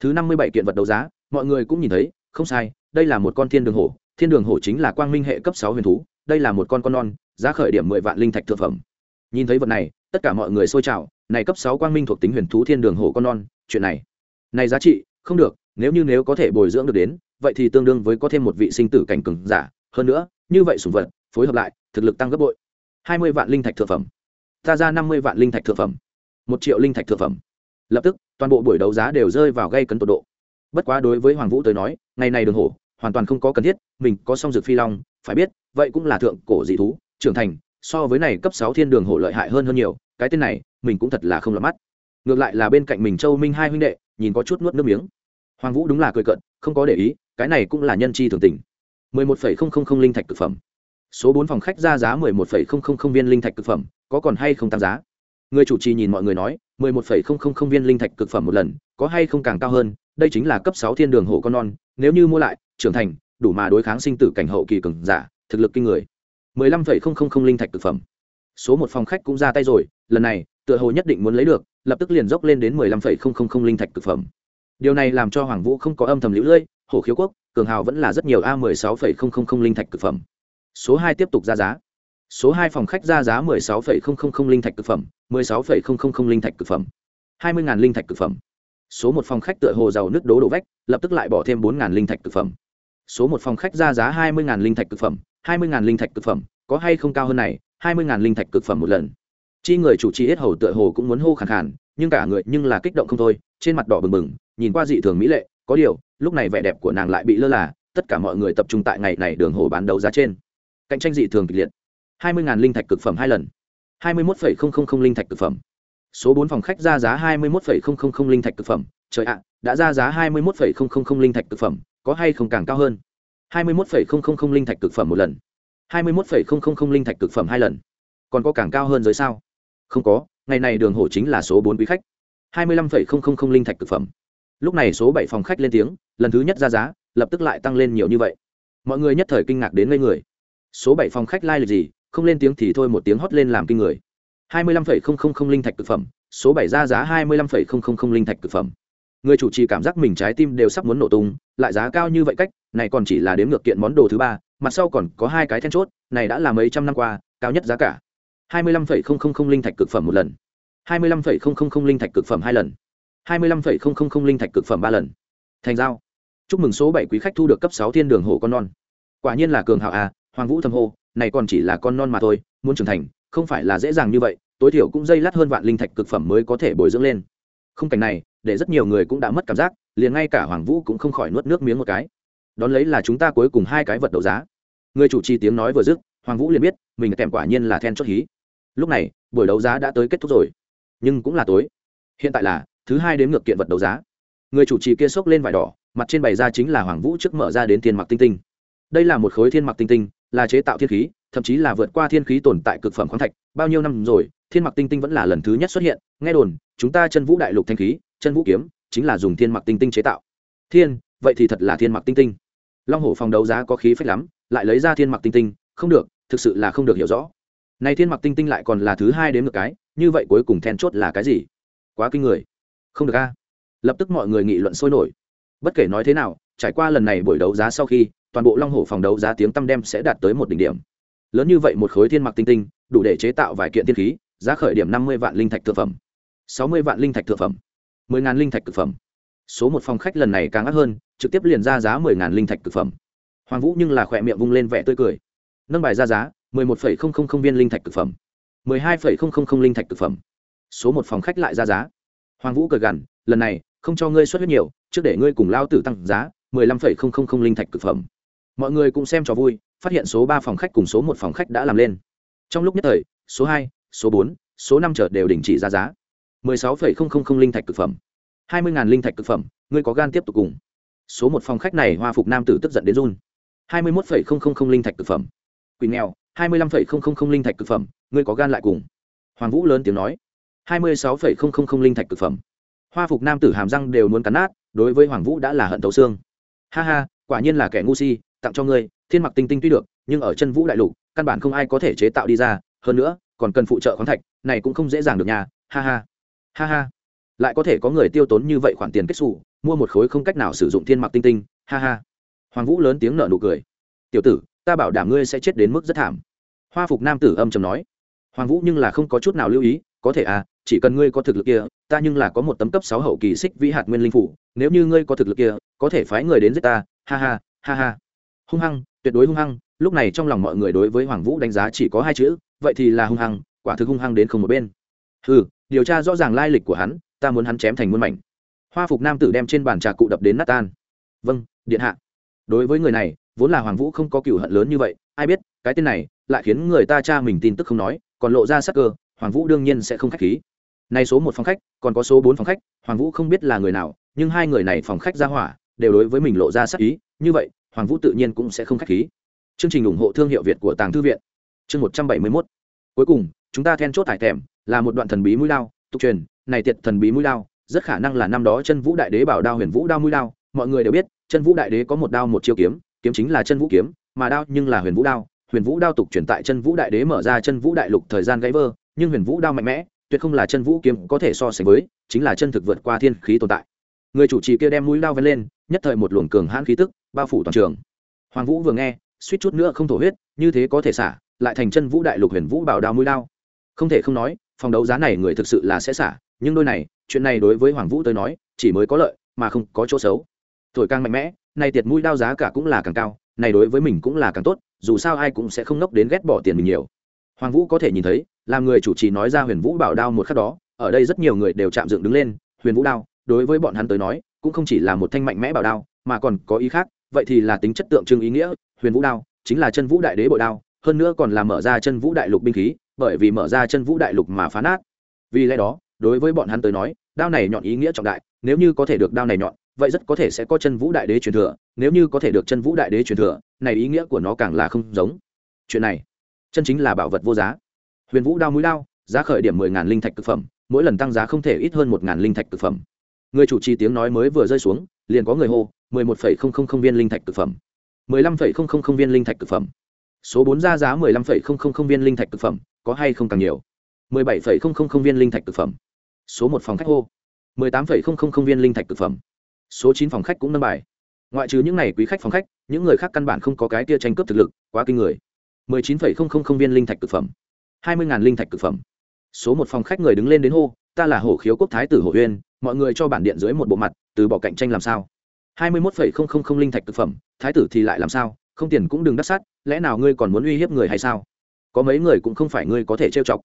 Thứ năm mươi bảy kiện vật đấu giá mọi người cũng nhìn thấy, không sai, đây là một con thiên đường hổ, thiên đường hổ chính là quang minh hệ cấp sáu huyền thú, đây là một con con non, giá khởi điểm mười vạn linh thạch thượng phẩm. Nhìn thấy vật này, tất cả mọi người xôi trào, này cấp sáu quang minh thuộc tính huyền thú thiên đường hổ con non, chuyện này này giá trị, không được, nếu như nếu có thể bồi dưỡng được đến, vậy thì tương đương với có thêm một vị sinh tử cảnh cường giả, hơn nữa, như vậy sủng vật, phối hợp lại, thực lực tăng gấp bội. Hai mươi vạn linh thạch thượng phẩm. Ta ra năm mươi vạn linh thạch thượng phẩm. Một triệu linh thạch thượng phẩm. Lập tức, toàn bộ buổi đấu giá đều rơi vào gây cấn tột độ bất quá đối với hoàng vũ tới nói, ngày này đường hổ, hoàn toàn không có cần thiết, mình có song dược phi long, phải biết, vậy cũng là thượng cổ dị thú, trưởng thành, so với này cấp sáu thiên đường hổ lợi hại hơn hơn nhiều, cái tên này, mình cũng thật là không lọt mắt. Ngược lại là bên cạnh mình châu minh hai huynh đệ, nhìn có chút nuốt nước miếng. Hoàng vũ đúng là cười cận không có để ý, cái này cũng là nhân chi thường tình. mười một phẩy không không không linh thạch thực phẩm. Số bốn phòng khách ra giá mười một phẩy không không không viên linh thạch thực phẩm, có còn hay không tăng giá? Người chủ trì nhìn mọi người nói, mười một phẩy không không không viên linh thạch cực phẩm một lần, có hay không càng cao hơn đây chính là cấp sáu thiên đường hổ con non nếu như mua lại trưởng thành đủ mà đối kháng sinh tử cảnh hậu kỳ cường giả thực lực kinh người mười lăm phẩy không không không linh thạch cực phẩm số một phòng khách cũng ra tay rồi lần này tựa hồ nhất định muốn lấy được lập tức liền dốc lên đến mười lăm phẩy không không không linh thạch cực phẩm điều này làm cho hoàng vũ không có âm thầm lũ lưỡi hổ khiếu quốc cường hào vẫn là rất nhiều a mười sáu phẩy không không không linh thạch cực phẩm số hai tiếp tục ra giá số hai phòng khách ra giá mười sáu phẩy không không không linh thạch cực phẩm mười sáu phẩy không không không linh thạch cực phẩm hai mươi ngàn linh thạch cực phẩm số một phòng khách tựa hồ giàu nước đố đổ vách, lập tức lại bỏ thêm bốn ngàn linh thạch cực phẩm. Số một phòng khách ra giá hai mươi ngàn linh thạch cực phẩm, hai mươi ngàn linh thạch cực phẩm, có hay không cao hơn này, hai mươi ngàn linh thạch cực phẩm một lần. Chi người chủ trì hết hầu tựa hồ cũng muốn hô khẳng khàn, nhưng cả người nhưng là kích động không thôi, trên mặt đỏ bừng bừng, nhìn qua dị thường mỹ lệ, có điều, lúc này vẻ đẹp của nàng lại bị lơ là, tất cả mọi người tập trung tại ngày này đường hồ bán đấu giá trên. Cạnh tranh dị thường kịch liệt. hai mươi linh thạch cực phẩm hai lần. hai mươi một linh thạch cực phẩm số bốn phòng khách ra giá hai mươi một linh thạch cực phẩm trời ạ đã ra giá hai mươi một linh thạch cực phẩm có hay không càng cao hơn hai mươi một linh thạch cực phẩm một lần hai mươi một linh thạch cực phẩm hai lần còn có càng cao hơn giới sao không có ngày này đường hổ chính là số bốn quý khách hai mươi lăm linh thạch cực phẩm lúc này số bảy phòng khách lên tiếng lần thứ nhất ra giá lập tức lại tăng lên nhiều như vậy mọi người nhất thời kinh ngạc đến ngây người số bảy phòng khách lai là gì không lên tiếng thì thôi một tiếng hót lên làm kinh người hai mươi lăm phẩy không không không linh thạch thực phẩm số bảy ra giá hai mươi lăm phẩy không không không linh thạch thực phẩm người chủ trì cảm giác mình trái tim đều sắp muốn nổ tung lại giá cao như vậy cách này còn chỉ là đếm ngược kiện món đồ thứ ba mặt sau còn có hai cái then chốt này đã là mấy trăm năm qua cao nhất giá cả hai mươi lăm phẩy không không không linh thạch cực phẩm một lần hai mươi lăm phẩy không không không linh thạch cực phẩm hai lần hai mươi lăm phẩy không không không linh thạch cực phẩm ba lần thành giao chúc mừng số bảy quý khách thu được cấp sáu thiên đường hổ con non quả nhiên là cường hào à hoàng vũ thầm hô này còn chỉ là con non mà thôi muốn trưởng thành không phải là dễ dàng như vậy, tối thiểu cũng dây lát hơn vạn linh thạch cực phẩm mới có thể bồi dưỡng lên. Không cảnh này, để rất nhiều người cũng đã mất cảm giác, liền ngay cả hoàng vũ cũng không khỏi nuốt nước miếng một cái. Đón lấy là chúng ta cuối cùng hai cái vật đấu giá. Người chủ trì tiếng nói vừa dứt, hoàng vũ liền biết, mình kèm quả nhiên là then chốt hí. Lúc này, buổi đấu giá đã tới kết thúc rồi. Nhưng cũng là tối. Hiện tại là thứ hai đến ngược kiện vật đấu giá. Người chủ trì kia xốc lên vải đỏ, mặt trên bày ra chính là hoàng vũ trước mở ra đến thiên mặc tinh tinh. Đây là một khối thiên mặc tinh tinh, là chế tạo thiên khí thậm chí là vượt qua thiên khí tồn tại cực phẩm khoáng thạch, bao nhiêu năm rồi, thiên mặc tinh tinh vẫn là lần thứ nhất xuất hiện. Nghe đồn, chúng ta chân vũ đại lục thanh khí, chân vũ kiếm, chính là dùng thiên mặc tinh tinh chế tạo. Thiên, vậy thì thật là thiên mặc tinh tinh. Long hổ phòng đấu giá có khí phách lắm, lại lấy ra thiên mặc tinh tinh, không được, thực sự là không được hiểu rõ. Này thiên mặc tinh tinh lại còn là thứ hai đến một cái, như vậy cuối cùng then chốt là cái gì? Quá kinh người. Không được a. Lập tức mọi người nghị luận sôi nổi. Bất kể nói thế nào, trải qua lần này buổi đấu giá sau khi, toàn bộ long hổ phòng đấu giá tiếng tăm đem sẽ đạt tới một đỉnh điểm lớn như vậy một khối thiên mặc tinh tinh, đủ để chế tạo vài kiện thiên khí, giá khởi điểm năm mươi vạn linh thạch thực phẩm, sáu mươi vạn linh thạch thực phẩm, mười ngàn linh thạch thực phẩm. Số một phòng khách lần này càng ác hơn, trực tiếp liền ra giá mười ngàn linh thạch thực phẩm. Hoàng vũ nhưng là khỏe miệng vung lên vẻ tươi cười. Nâng bài ra giá, mười một phẩy không không không viên linh thạch thực phẩm, mười hai phẩy không không không linh thạch thực phẩm. Số một phòng khách lại ra giá. Hoàng vũ cười gằn, lần này, không cho ngươi xuất huyết nhiều, trước để ngươi cùng lao tử tăng giá, mười lăm phẩy không không không linh thạch thực phẩm. Mọi người cũng xem cho vui phát hiện số ba phòng khách cùng số một phòng khách đã làm lên. Trong lúc nhất thời, số hai, số bốn, số năm chợt đều đình chỉ ra giá. mười sáu phẩy không không không linh thạch thực phẩm. hai mươi ngàn linh thạch thực phẩm, ngươi có gan tiếp tục cùng. Số một phòng khách này hoa phục nam tử tức giận đến run. hai mươi một phẩy không không không linh thạch thực phẩm. Quỷ nghèo, hai mươi lăm phẩy không không không linh thạch thực phẩm, ngươi có gan lại cùng. Hoàng vũ lớn tiếng nói. hai mươi sáu phẩy không không không linh thạch thực phẩm. Hoa phục nam tử hàm răng đều muốn cắn nát, đối với hoàng vũ đã là hận thấu xương. Ha ha, quả nhiên là kẻ ngu si, tặng cho ngươi thiên mặc tinh tinh tuy được, nhưng ở chân vũ đại lục, căn bản không ai có thể chế tạo đi ra, hơn nữa, còn cần phụ trợ khoáng thạch, này cũng không dễ dàng được nhà ha ha. Ha ha. Lại có thể có người tiêu tốn như vậy khoản tiền kết xù, mua một khối không cách nào sử dụng thiên mặc tinh tinh, ha ha. Hoàng vũ lớn tiếng nở nụ cười. Tiểu tử, ta bảo đảm ngươi sẽ chết đến mức rất thảm. Hoa phục nam tử âm chầm nói. Hoàng vũ nhưng là không có chút nào lưu ý, có thể à chỉ cần ngươi có thực lực kia, ta nhưng là có một tấm cấp sáu hậu kỳ xích vĩ hạt nguyên linh phủ, nếu như ngươi có thực lực kia, có thể phái người đến giết ta, ha ha ha ha. Hung hăng tuyệt đối hung hăng, lúc này trong lòng mọi người đối với hoàng vũ đánh giá chỉ có hai chữ, vậy thì là hung hăng, quả thực hung hăng đến không một bên. Ừ điều tra rõ ràng lai lịch của hắn, ta muốn hắn chém thành muôn mảnh. Hoa phục nam tử đem trên bàn trà cụ đập đến nát tan. Vâng điện hạ. Đối với người này, vốn là hoàng vũ không có cựu hận lớn như vậy, ai biết, cái tên này lại khiến người ta cha mình tin tức không nói, còn lộ ra sắc cơ, hoàng vũ đương nhiên sẽ không khách khí. Nay số một phòng khách, còn có số bốn phòng khách, hoàng vũ không biết là người nào, nhưng hai người này phòng khách ra hỏa, đều đối với mình lộ ra sắc ý, như vậy hoàng vũ tự nhiên cũng sẽ không khách khí. Chương trình ủng hộ thương hiệu việt của tàng thư viện. Chương một trăm bảy mươi mốt. Cuối cùng, chúng ta then chốt thải thèm là một đoạn thần bí mũi lao, tục truyền, này tiệt thần bí mũi lao, rất khả năng là năm đó chân vũ đại đế bảo đao huyền vũ đao mũi lao. Mọi người đều biết, chân vũ đại đế có một đao một chiêu kiếm kiếm chính là chân vũ kiếm, mà đao nhưng là huyền vũ đao. Huyền vũ đao tục truyền tại chân vũ đại đế mở ra chân vũ đại lục thời gian gãy vơ, nhưng huyền vũ đao mạnh mẽ, tuyệt không là chân vũ kiếm có thể so sánh với, chính là chân thực vượt qua thiên khí tồn tại. Người chủ trì kia đem mũi đao vén lên, nhất thời một luồng cường hãn khí tức bao phủ toàn trường. Hoàng vũ vừa nghe, suýt chút nữa không thổ huyết, như thế có thể xả, lại thành chân vũ đại lục huyền vũ bảo đao mũi đao. Không thể không nói, phòng đấu giá này người thực sự là sẽ xả, nhưng đôi này, chuyện này đối với hoàng vũ tới nói, chỉ mới có lợi, mà không có chỗ xấu. Thổi càng mạnh mẽ, này tiệt mũi đao giá cả cũng là càng cao, này đối với mình cũng là càng tốt, dù sao ai cũng sẽ không nốc đến ghét bỏ tiền mình nhiều. Hoàng vũ có thể nhìn thấy, làm người chủ trì nói ra huyền vũ bảo đao một khắc đó, ở đây rất nhiều người đều chạm dựng đứng lên, huyền vũ đao, đối với bọn hắn tới nói, cũng không chỉ là một thanh mạnh mẽ bảo đao, mà còn có ý khác vậy thì là tính chất tượng trưng ý nghĩa, huyền vũ đao, chính là chân vũ đại đế bội đao, hơn nữa còn là mở ra chân vũ đại lục binh khí, bởi vì mở ra chân vũ đại lục mà phá nát. Vì lẽ đó, đối với bọn hắn tới nói, đao này nhọn ý nghĩa trọng đại, nếu như có thể được đao này nhọn, vậy rất có thể sẽ có chân vũ đại đế truyền thừa, nếu như có thể được chân vũ đại đế truyền thừa, này ý nghĩa của nó càng là không giống. Chuyện này, chân chính là bảo vật vô giá. Huyền vũ đao mũi đao, giá khởi điểm mười ngàn linh thạch thực phẩm, mỗi lần tăng giá không thể ít hơn một ngàn linh thạch thực phẩm. Người chủ trì tiếng nói mới vừa rơi xuống, liền có người hô mười một phẩy không không không viên linh thạch thực phẩm mười lăm phẩy không không không viên linh thạch thực phẩm số bốn ra giá mười lăm phẩy không không không viên linh thạch thực phẩm có hay không càng nhiều mười bảy phẩy không không không viên linh thạch thực phẩm số một phòng khách hô mười tám phẩy không không không viên linh thạch thực phẩm số chín phòng khách cũng nâng bài ngoại trừ những này quý khách phòng khách những người khác căn bản không có cái tia tranh cướp thực lực quá kinh người mười chín phẩy không không không viên linh thạch thực phẩm hai mươi ngàn linh thạch thực phẩm số một phòng khách người đứng lên đến hô ta là hổ khiếu quốc thái tử hổ huyên mọi người cho bản điện dưới một bộ mặt từ bỏ cạnh tranh làm sao hai mươi mốt phẩy không không không linh thạch thực phẩm, thái tử thì lại làm sao? Không tiền cũng đừng đắc sát, lẽ nào ngươi còn muốn uy hiếp người hay sao? Có mấy người cũng không phải ngươi có thể trêu chọc.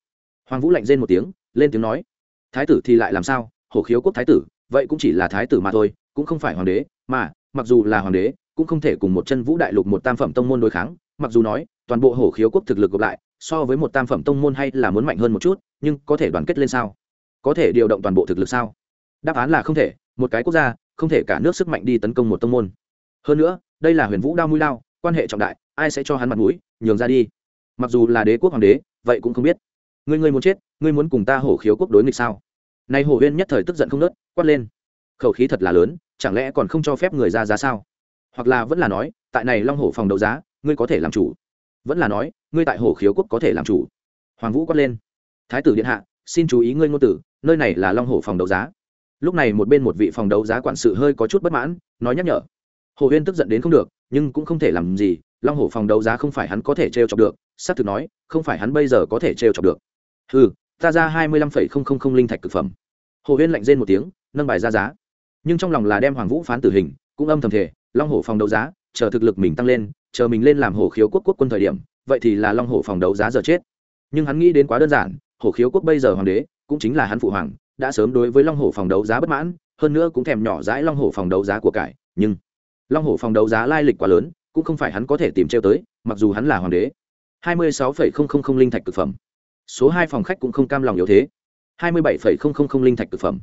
Hoàng vũ lạnh rên một tiếng, lên tiếng nói, thái tử thì lại làm sao? Hổ khiếu quốc thái tử, vậy cũng chỉ là thái tử mà thôi, cũng không phải hoàng đế, mà, mặc dù là hoàng đế, cũng không thể cùng một chân vũ đại lục một tam phẩm tông môn đối kháng. Mặc dù nói, toàn bộ hổ khiếu quốc thực lực gộp lại, so với một tam phẩm tông môn hay là muốn mạnh hơn một chút, nhưng có thể đoàn kết lên sao? Có thể điều động toàn bộ thực lực sao? Đáp án là không thể. Một cái quốc gia không thể cả nước sức mạnh đi tấn công một tông môn. Hơn nữa, đây là huyền vũ đao mũi đao, quan hệ trọng đại, ai sẽ cho hắn mặt mũi, nhường ra đi. Mặc dù là đế quốc hoàng đế, vậy cũng không biết. Ngươi ngươi muốn chết, ngươi muốn cùng ta hổ khiếu quốc đối nghịch sao? Nay hổ huyên nhất thời tức giận không nớt, quát lên. Khẩu khí thật là lớn, chẳng lẽ còn không cho phép người ra giá sao? Hoặc là vẫn là nói, tại này long hổ phòng đấu giá, ngươi có thể làm chủ. Vẫn là nói, ngươi tại hổ khiếu quốc có thể làm chủ. Hoàng vũ quát lên. Thái tử điện hạ, xin chú ý ngươi ngôn tử, nơi này là long hổ phòng đấu giá lúc này một bên một vị phòng đấu giá quản sự hơi có chút bất mãn, nói nhắc nhở. Hồ huyên tức giận đến không được, nhưng cũng không thể làm gì, long hổ phòng đấu giá không phải hắn có thể t r e o chọc được s á c thực nói, không phải hắn bây giờ có thể t r e o chọc được. Ừ ta ra hai mươi lăm phẩy không không không linh thạch thực phẩm. Hồ huyên lạnh rên một tiếng, nâng bài ra giá. Nhưng trong lòng là đem hoàng vũ phán tử hình, cũng âm thầm thể long hổ phòng đấu giá, chờ thực lực mình tăng lên, chờ mình lên làm hổ khiếu quốc quốc quân thời điểm, vậy thì là long hổ phòng đấu giá giờ chết. Nhưng hắn nghĩ đến quá đơn giản hổ khiếu quốc bây giờ hoàng đế, cũng chính là hắn phụ hoàng đã sớm đối với long hổ phòng đấu giá bất mãn hơn nữa cũng thèm nhỏ dãi long hổ phòng đấu giá của cải nhưng long hổ phòng đấu giá lai lịch quá lớn cũng không phải hắn có thể tìm treo tới mặc dù hắn là hoàng đế. hai mươi sáu linh thạch thực phẩm. Số hai phòng khách cũng không cam lòng yếu thế. hai mươi bảy linh thạch thực phẩm.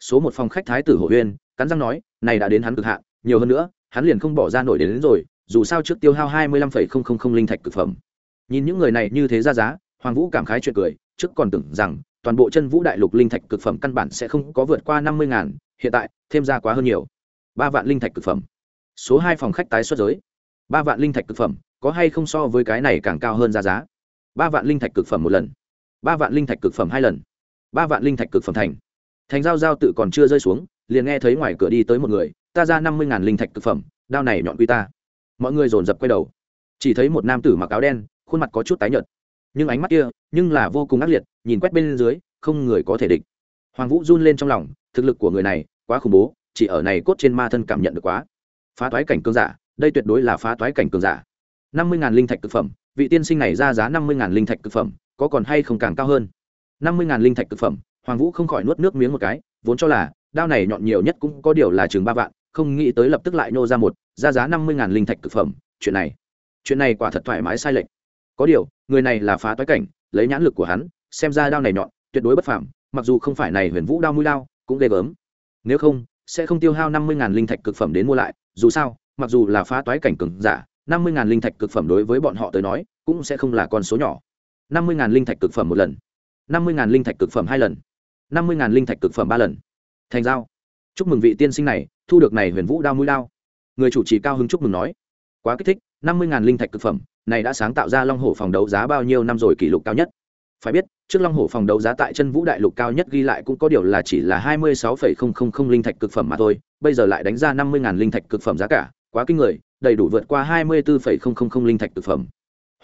Số một phòng khách thái tử hồ huyên cắn răng nói này đã đến hắn cực hạn nhiều hơn nữa hắn liền không bỏ ra nổi đến, đến rồi dù sao trước tiêu hao hai mươi lăm linh thạch thực phẩm. Nhìn những người này như thế ra giá hoàng vũ cảm khái chuyện cười trước còn tưởng rằng toàn bộ chân vũ đại lục linh thạch cực phẩm căn bản sẽ không có vượt qua năm mươi ngàn, hiện tại, thêm ra quá hơn nhiều. Ba vạn linh thạch cực phẩm. Số hai phòng khách tái xuất giới. Ba vạn linh thạch cực phẩm, có hay không so với cái này càng cao hơn ra giá? Ba vạn linh thạch cực phẩm một lần. Ba vạn linh thạch cực phẩm hai lần. Ba vạn linh thạch cực phẩm thành. Thành giao giao tự còn chưa rơi xuống, liền nghe thấy ngoài cửa đi tới một người, ta ra năm mươi ngàn linh thạch cực phẩm, đao này nhọn quy ta. Mọi người dồn dập quay đầu. Chỉ thấy một nam tử mặc áo đen, khuôn mặt có chút tái nhợt nhưng ánh mắt kia nhưng là vô cùng ác liệt, nhìn quét bên dưới, không người có thể địch. Hoàng vũ run lên trong lòng, thực lực của người này quá khủng bố, chỉ ở này cốt trên ma thân cảm nhận được quá. Phá toái cảnh cường giả, đây tuyệt đối là phá toái cảnh cường giả. năm mươi linh thạch thực phẩm, vị tiên sinh này ra giá năm mươi linh thạch thực phẩm, có còn hay không càng cao hơn? năm mươi linh thạch thực phẩm, hoàng vũ không khỏi nuốt nước miếng một cái, vốn cho là đao này nhọn nhiều nhất cũng có điều là chừng ba vạn, không nghĩ tới lập tức lại nô ra một, ra giá năm mươi linh thạch thực phẩm, chuyện này chuyện này quả thật thoải mái sai lệch. Có điều người này là phá toái cảnh, lấy nhãn lực của hắn, xem ra đao này nhọn, tuyệt đối bất phàm, mặc dù không phải này huyền vũ đao mũi đao, cũng ghê gớm. Nếu không, sẽ không tiêu hao năm mươi linh thạch cực phẩm đến mua lại, dù sao, mặc dù là phá toái cảnh cường giả, năm mươi linh thạch cực phẩm đối với bọn họ tới nói, cũng sẽ không là con số nhỏ. năm mươi linh thạch cực phẩm một lần, năm mươi linh thạch cực phẩm hai lần, năm mươi linh thạch cực phẩm ba lần. Thành giao. Chúc mừng vị tiên sinh này, thu được này huyền vũ đao mũi đao. Người chủ trì cao hứng chúc mừng nói. Quá kích thích, năm mươi linh thạch cực phẩm này đã sáng tạo ra long hổ phòng đấu giá bao nhiêu năm rồi kỷ lục cao nhất? Phải biết, trước long hổ phòng đấu giá tại chân vũ đại lục cao nhất ghi lại cũng có điều là chỉ là hai mươi sáu linh thạch cực phẩm mà thôi, bây giờ lại đánh ra năm mươi linh thạch cực phẩm giá cả, quá kinh người, đầy đủ vượt qua hai mươi bốn linh thạch cực phẩm.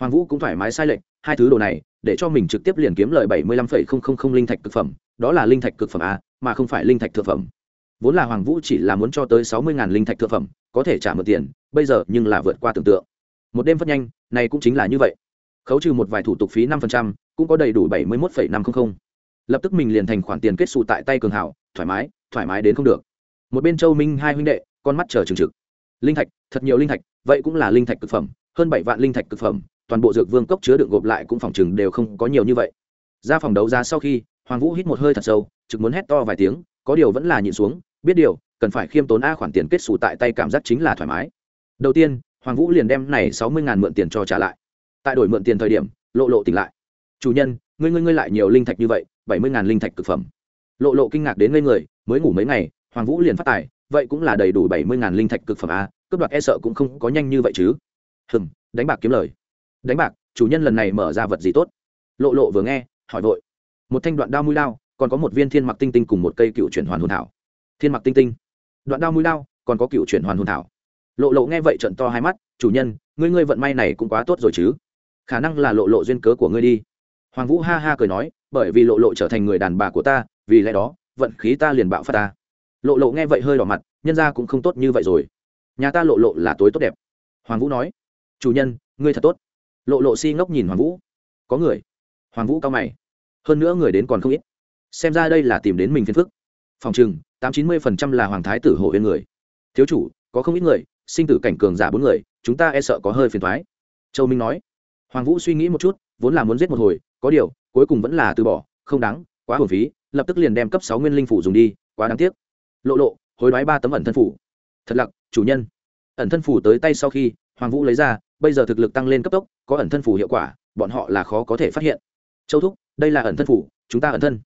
Hoàng vũ cũng thoải mái sai lệch, hai thứ đồ này, để cho mình trực tiếp liền kiếm lời bảy mươi lăm linh thạch cực phẩm, đó là linh thạch cực phẩm a, mà không phải linh thạch thực phẩm. Vốn là hoàng vũ chỉ là muốn cho tới sáu mươi linh thạch thực phẩm, có thể trả mượn tiền, bây giờ nhưng là vượt qua tưởng tượng một đêm phát nhanh, này cũng chính là như vậy. Khấu trừ một vài thủ tục phí năm cũng có đầy đủ bảy mươi một năm trăm linh lập tức mình liền thành khoản tiền kết xù tại tay cường hảo, thoải mái thoải mái đến không được. Một bên châu minh hai huynh đệ, con mắt chờ trừng trực. Linh thạch, thật nhiều linh thạch, vậy cũng là linh thạch cực phẩm, hơn bảy vạn linh thạch cực phẩm, toàn bộ dược vương cốc chứa đựng gộp lại cũng phòng chừng đều không có nhiều như vậy. Ra phòng đấu giá sau khi, hoàng vũ hít một hơi thật sâu, trực muốn hét to vài tiếng, có điều vẫn là nhịn xuống, biết điều, cần phải khiêm tốn a khoản tiền kết xù tại tay cảm giác chính là thoải mái. Đầu tiên hoàng vũ liền đem này sáu mươi ngàn mượn tiền cho trả lại. Tại đổi mượn tiền thời điểm, lộ lộ tỉnh lại. Chủ nhân, ngươi ngươi ngươi lại nhiều linh thạch như vậy, bảy mươi ngàn linh thạch cực phẩm. Lộ lộ kinh ngạc đến ngây người, mới ngủ mấy ngày, hoàng vũ liền phát tài, vậy cũng là đầy đủ bảy mươi ngàn linh thạch cực phẩm a cướp đoạt e sợ cũng không có nhanh như vậy chứ. Hừng đánh bạc kiếm lời. Đánh bạc, chủ nhân lần này mở ra vật gì tốt? Lộ lộ vừa nghe, hỏi vội. Một thanh đoạn đao mũi đao, còn có một viên thiên mặc tinh tinh cùng một cây cựu chuyển hoàn hồn thảo. Thiên mặc tinh tinh. Đoạn đao mũi đao, còn có cựu chuyển hoàn hồn thảo lộ lộ nghe vậy trận to hai mắt, chủ nhân, ngươi ngươi vận may này cũng quá tốt rồi chứ? Khả năng là lộ lộ duyên cớ của ngươi đi. Hoàng vũ ha ha cười nói, bởi vì lộ lộ trở thành người đàn bà của ta, vì lẽ đó, vận khí ta liền bạo phát ta. Lộ lộ nghe vậy hơi đỏ mặt, nhân ra cũng không tốt như vậy rồi. Nhà ta lộ lộ là tối tốt đẹp. Hoàng vũ nói, chủ nhân, ngươi thật tốt. Lộ lộ si ngốc nhìn hoàng vũ. Có người. Hoàng vũ cao mày. Hơn nữa người đến còn không ít. Xem ra đây là tìm đến mình phiền phức. Phòng chừng tám chín mươi phần trăm là hoàng thái tử hộ yên người. Thiếu chủ, có không ít người sinh tử cảnh cường giả bốn người, chúng ta e sợ có hơi phiền thoái. Châu minh nói. Hoàng vũ suy nghĩ một chút, vốn là muốn giết một hồi, có điều, cuối cùng vẫn là từ bỏ, không đáng, quá hồn phí, lập tức liền đem cấp sáu nguyên linh phủ dùng đi, quá đáng tiếc. Lộ lộ, hối đoái ba tấm ẩn thân phủ. Thật lặc, chủ nhân. Ẩn thân phủ tới tay sau khi, hoàng vũ lấy ra, bây giờ thực lực tăng lên cấp tốc, có ẩn thân phủ hiệu quả, bọn họ là khó có thể phát hiện. Châu thúc, đây là ẩn thân phủ, chúng ta ẩn thân.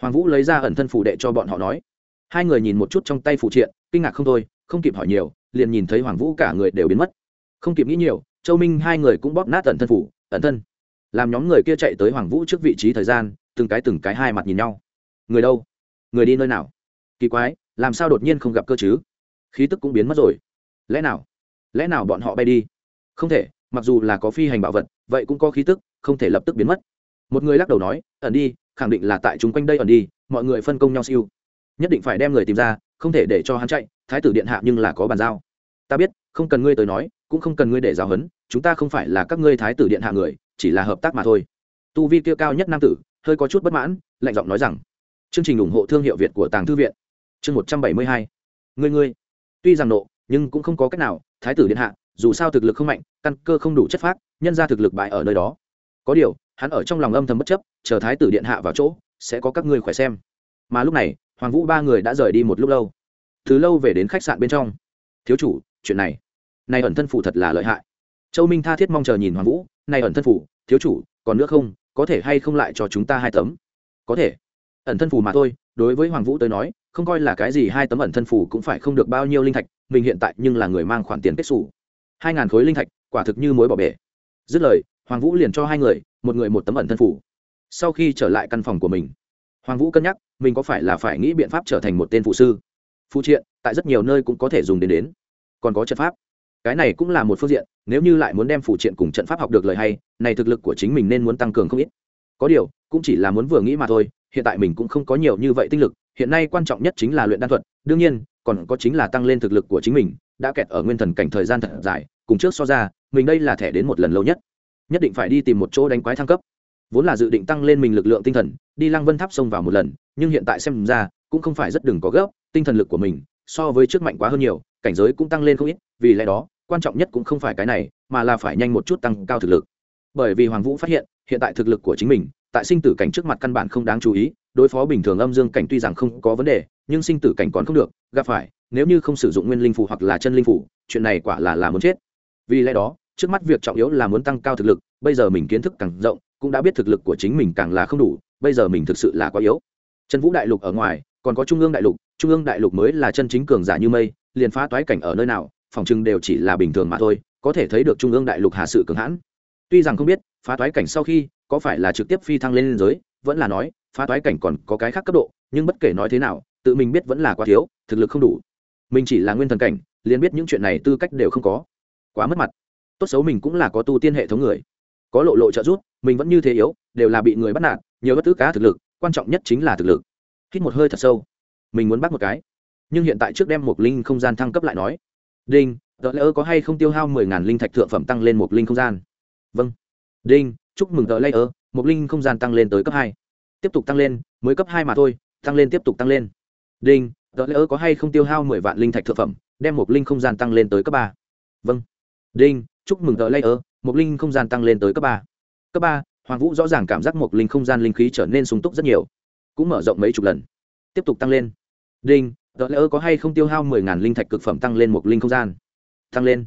Hoàng vũ lấy ra ẩn thân phủ đệ cho bọn họ nói. Hai người nhìn một chút trong tay phụ triện, kinh ngạc không thôi, không kịp hỏi nhiều liền nhìn thấy hoàng vũ cả người đều biến mất. Không kịp nghĩ nhiều, châu minh hai người cũng bóp nát tận thân phủ tận thân. Làm nhóm người kia chạy tới hoàng vũ trước vị trí thời gian, từng cái từng cái hai mặt nhìn nhau. Người đâu? Người đi nơi nào? Kỳ quái, làm sao đột nhiên không gặp cơ chứ? Khí tức cũng biến mất rồi. Lẽ nào? Lẽ nào bọn họ bay đi? Không thể, mặc dù là có phi hành bảo vật, vậy cũng có khí tức, không thể lập tức biến mất. Một người lắc đầu nói, ẩn đi, khẳng định là tại chúng quanh đây ẩn đi, mọi người phân công nhau siêu. Nhất định phải đem người tìm ra, không thể để cho hắn chạy thái tử điện hạ nhưng là có bàn giao. Ta biết, không cần ngươi tới nói, cũng không cần ngươi để giáo huấn, chúng ta không phải là các ngươi thái tử điện hạ người, chỉ là hợp tác mà thôi. Tu vi kia cao nhất nam tử, hơi có chút bất mãn, lạnh giọng nói rằng, chương trình ủng hộ thương hiệu việt của tàng thư viện. Chương một trăm bảy mươi hai. Ngươi ngươi. Tuy rằng nộ, nhưng cũng không có cách nào, thái tử điện hạ, dù sao thực lực không mạnh, căn cơ không đủ chất phác, nhân ra thực lực bại ở nơi đó. Có điều, hắn ở trong lòng âm thầm bất chấp, chờ thái tử điện hạ vào chỗ, sẽ có các ngươi khỏe xem. Mà lúc này, hoàng vũ ba người đã rời đi một lúc lâu từ lâu về đến khách sạn bên trong. Thiếu chủ, chuyện này. Này ẩn thân phủ thật là lợi hại. Châu minh tha thiết mong chờ nhìn hoàng vũ, này ẩn thân phủ, thiếu chủ, còn nữa không, có thể hay không lại cho chúng ta hai tấm? Có thể. Ẩn thân phủ mà thôi, đối với hoàng vũ tới nói, không coi là cái gì hai tấm ẩn thân phủ cũng phải không được bao nhiêu linh thạch, mình hiện tại nhưng là người mang khoản tiền kết xù. Hai ngàn khối linh thạch, quả thực như mối bỏ bể. Dứt lời, hoàng vũ liền cho hai người, một người một tấm ẩn thân phủ. Sau khi trở lại căn phòng của mình, hoàng vũ cân nhắc, mình có phải là phải nghĩ biện pháp trở thành một tên phụ sư? Phụ triện, tại rất nhiều nơi cũng có thể dùng đến đến. Còn có trận pháp. Cái này cũng là một phương diện, nếu như lại muốn đem phụ triện cùng trận pháp học được lời hay, này thực lực của chính mình nên muốn tăng cường không ít. Có điều, cũng chỉ là muốn vừa nghĩ mà thôi, hiện tại mình cũng không có nhiều như vậy tinh lực, hiện nay quan trọng nhất chính là luyện đan thuật, đương nhiên, còn có chính là tăng lên thực lực của chính mình, đã kẹt ở nguyên thần cảnh thời gian thật dài, cùng trước so ra, mình đây là thẻ đến một lần lâu nhất. Nhất định phải đi tìm một chỗ đánh quái thăng cấp. Vốn là dự định tăng lên mình lực lượng tinh thần, đi lăng vân tháp xông vào một lần, nhưng hiện tại xem ra cũng không phải rất đừng có gấp, tinh thần lực của mình so với trước mạnh quá hơn nhiều, cảnh giới cũng tăng lên không ít, vì lẽ đó, quan trọng nhất cũng không phải cái này, mà là phải nhanh một chút tăng cao thực lực. Bởi vì hoàng vũ phát hiện hiện tại thực lực của chính mình, tại sinh tử cảnh trước mặt căn bản không đáng chú ý, đối phó bình thường âm dương cảnh tuy rằng không có vấn đề, nhưng sinh tử cảnh còn không được, gặp phải, nếu như không sử dụng nguyên linh phủ hoặc là chân linh phủ chuyện này quả là là muốn chết. Vì lẽ đó, trước mắt việc trọng yếu là muốn tăng cao thực lực, bây giờ mình kiến thức càng rộng, cũng đã biết thực lực của chính mình càng là không đủ, bây giờ mình thực sự là quá yếu. Trần vũ đại lục ở ngoài còn có trung ương đại lục, trung ương đại lục mới là chân chính cường giả như mây, liền phá toái cảnh ở nơi nào, phòng chừng đều chỉ là bình thường mà thôi, có thể thấy được trung ương đại lục hà sự cường hãn. Tuy rằng không biết, phá toái cảnh sau khi có phải là trực tiếp phi thăng lên giới, vẫn là nói, phá toái cảnh còn có cái khác cấp độ, nhưng bất kể nói thế nào, tự mình biết vẫn là quá thiếu, thực lực không đủ. Mình chỉ là nguyên thần cảnh, liền biết những chuyện này tư cách đều không có. Quá mất mặt. Tốt xấu mình cũng là có tu tiên hệ thống người. Có lộ lộ trợ giúp, mình vẫn như thế yếu, đều là bị người bắt nạt, nhiều bất tứ cá thực lực, quan trọng nhất chính là thực lực hít một hơi thật sâu. Mình muốn bắt một cái. Nhưng hiện tại trước đem một linh không gian thăng cấp lại nói. Đinh, tờ lễ ơ có hay không tiêu hao mười ngàn linh thạch thượng phẩm tăng lên một linh không gian? Vâng. Đinh, chúc mừng tờ lễ ơ, một linh không gian tăng lên tới cấp hai. Tiếp tục tăng lên, mới cấp hai mà thôi, tăng lên tiếp tục tăng lên. Đinh, tờ lễ ơ có hay không tiêu hao mười vạn linh thạch thượng phẩm, đem một linh không gian tăng lên tới cấp ba? Vâng. Đinh, chúc mừng tờ lễ ơ, một linh không gian tăng lên tới cấp ba. Cấp ba, hoàng vũ rõ ràng cảm giác một linh không gian linh khí trở nên sung túc rất nhiều cũng mở rộng mấy chục lần. Tiếp tục tăng lên. Đinh, tờ lễ có hay không tiêu hao mười ngàn linh thạch cực phẩm tăng lên một linh không gian? Tăng lên.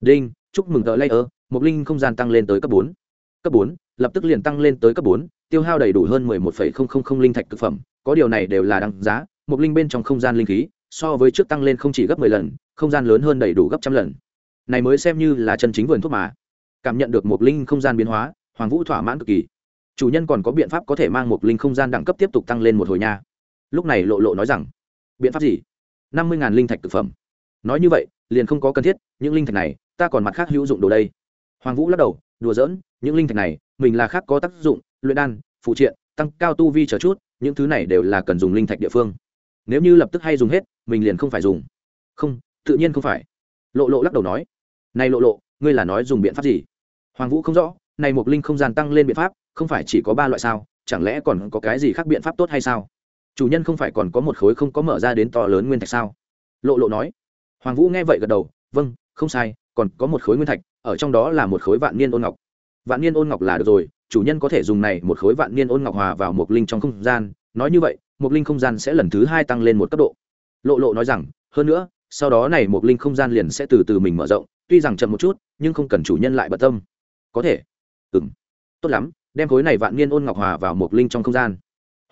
Đinh, chúc mừng tờ lễ một linh không gian tăng lên tới cấp bốn. Cấp bốn, lập tức liền tăng lên tới cấp bốn, tiêu hao đầy đủ hơn mười một phẩy không không không linh thạch cực phẩm. Có điều này đều là đăng giá, một linh bên trong không gian linh khí, so với trước tăng lên không chỉ gấp mười lần, không gian lớn hơn đầy đủ gấp trăm lần. Này mới xem như là chân chính vườn thuốc mà. Cảm nhận được một linh không gian biến hóa, hoàng vũ thỏa mãn cực kỳ chủ nhân còn có biện pháp có thể mang một linh không gian đẳng cấp tiếp tục tăng lên một hồi nha. Lúc này lộ lộ nói rằng, biện pháp gì? Năm mươi linh thạch thực phẩm. Nói như vậy, liền không có cần thiết, những linh thạch này, ta còn mặt khác hữu dụng đồ đây. Hoàng vũ lắc đầu, đùa giỡn, những linh thạch này, mình là khác có tác dụng, luyện đan, phụ triện, tăng cao tu vi chờ chút, những thứ này đều là cần dùng linh thạch địa phương. Nếu như lập tức hay dùng hết, mình liền không phải dùng. Không, tự nhiên không phải. Lộ lộ lắc đầu nói. Này lộ lộ, ngươi là nói dùng biện pháp gì? Hoàng vũ không rõ này một linh không gian tăng lên biện pháp, không phải chỉ có ba loại sao, chẳng lẽ còn có cái gì khác biện pháp tốt hay sao? Chủ nhân không phải còn có một khối không có mở ra đến to lớn nguyên thạch sao? Lộ lộ nói. Hoàng vũ nghe vậy gật đầu vâng không sai, còn có một khối nguyên thạch, ở trong đó là một khối vạn niên ôn ngọc. Vạn niên ôn ngọc là được rồi, chủ nhân có thể dùng này một khối vạn niên ôn ngọc hòa vào một linh trong không gian. Nói như vậy một linh không gian sẽ lần thứ hai tăng lên một cấp độ. Lộ lộ nói rằng, hơn nữa, sau đó này một linh không gian liền sẽ từ từ mình mở rộng, tuy rằng chậm một chút, nhưng không cần chủ nhân lại bận tâm. Có thể ừng tốt lắm, đem khối này vạn niên ôn ngọc hòa vào một linh trong không gian.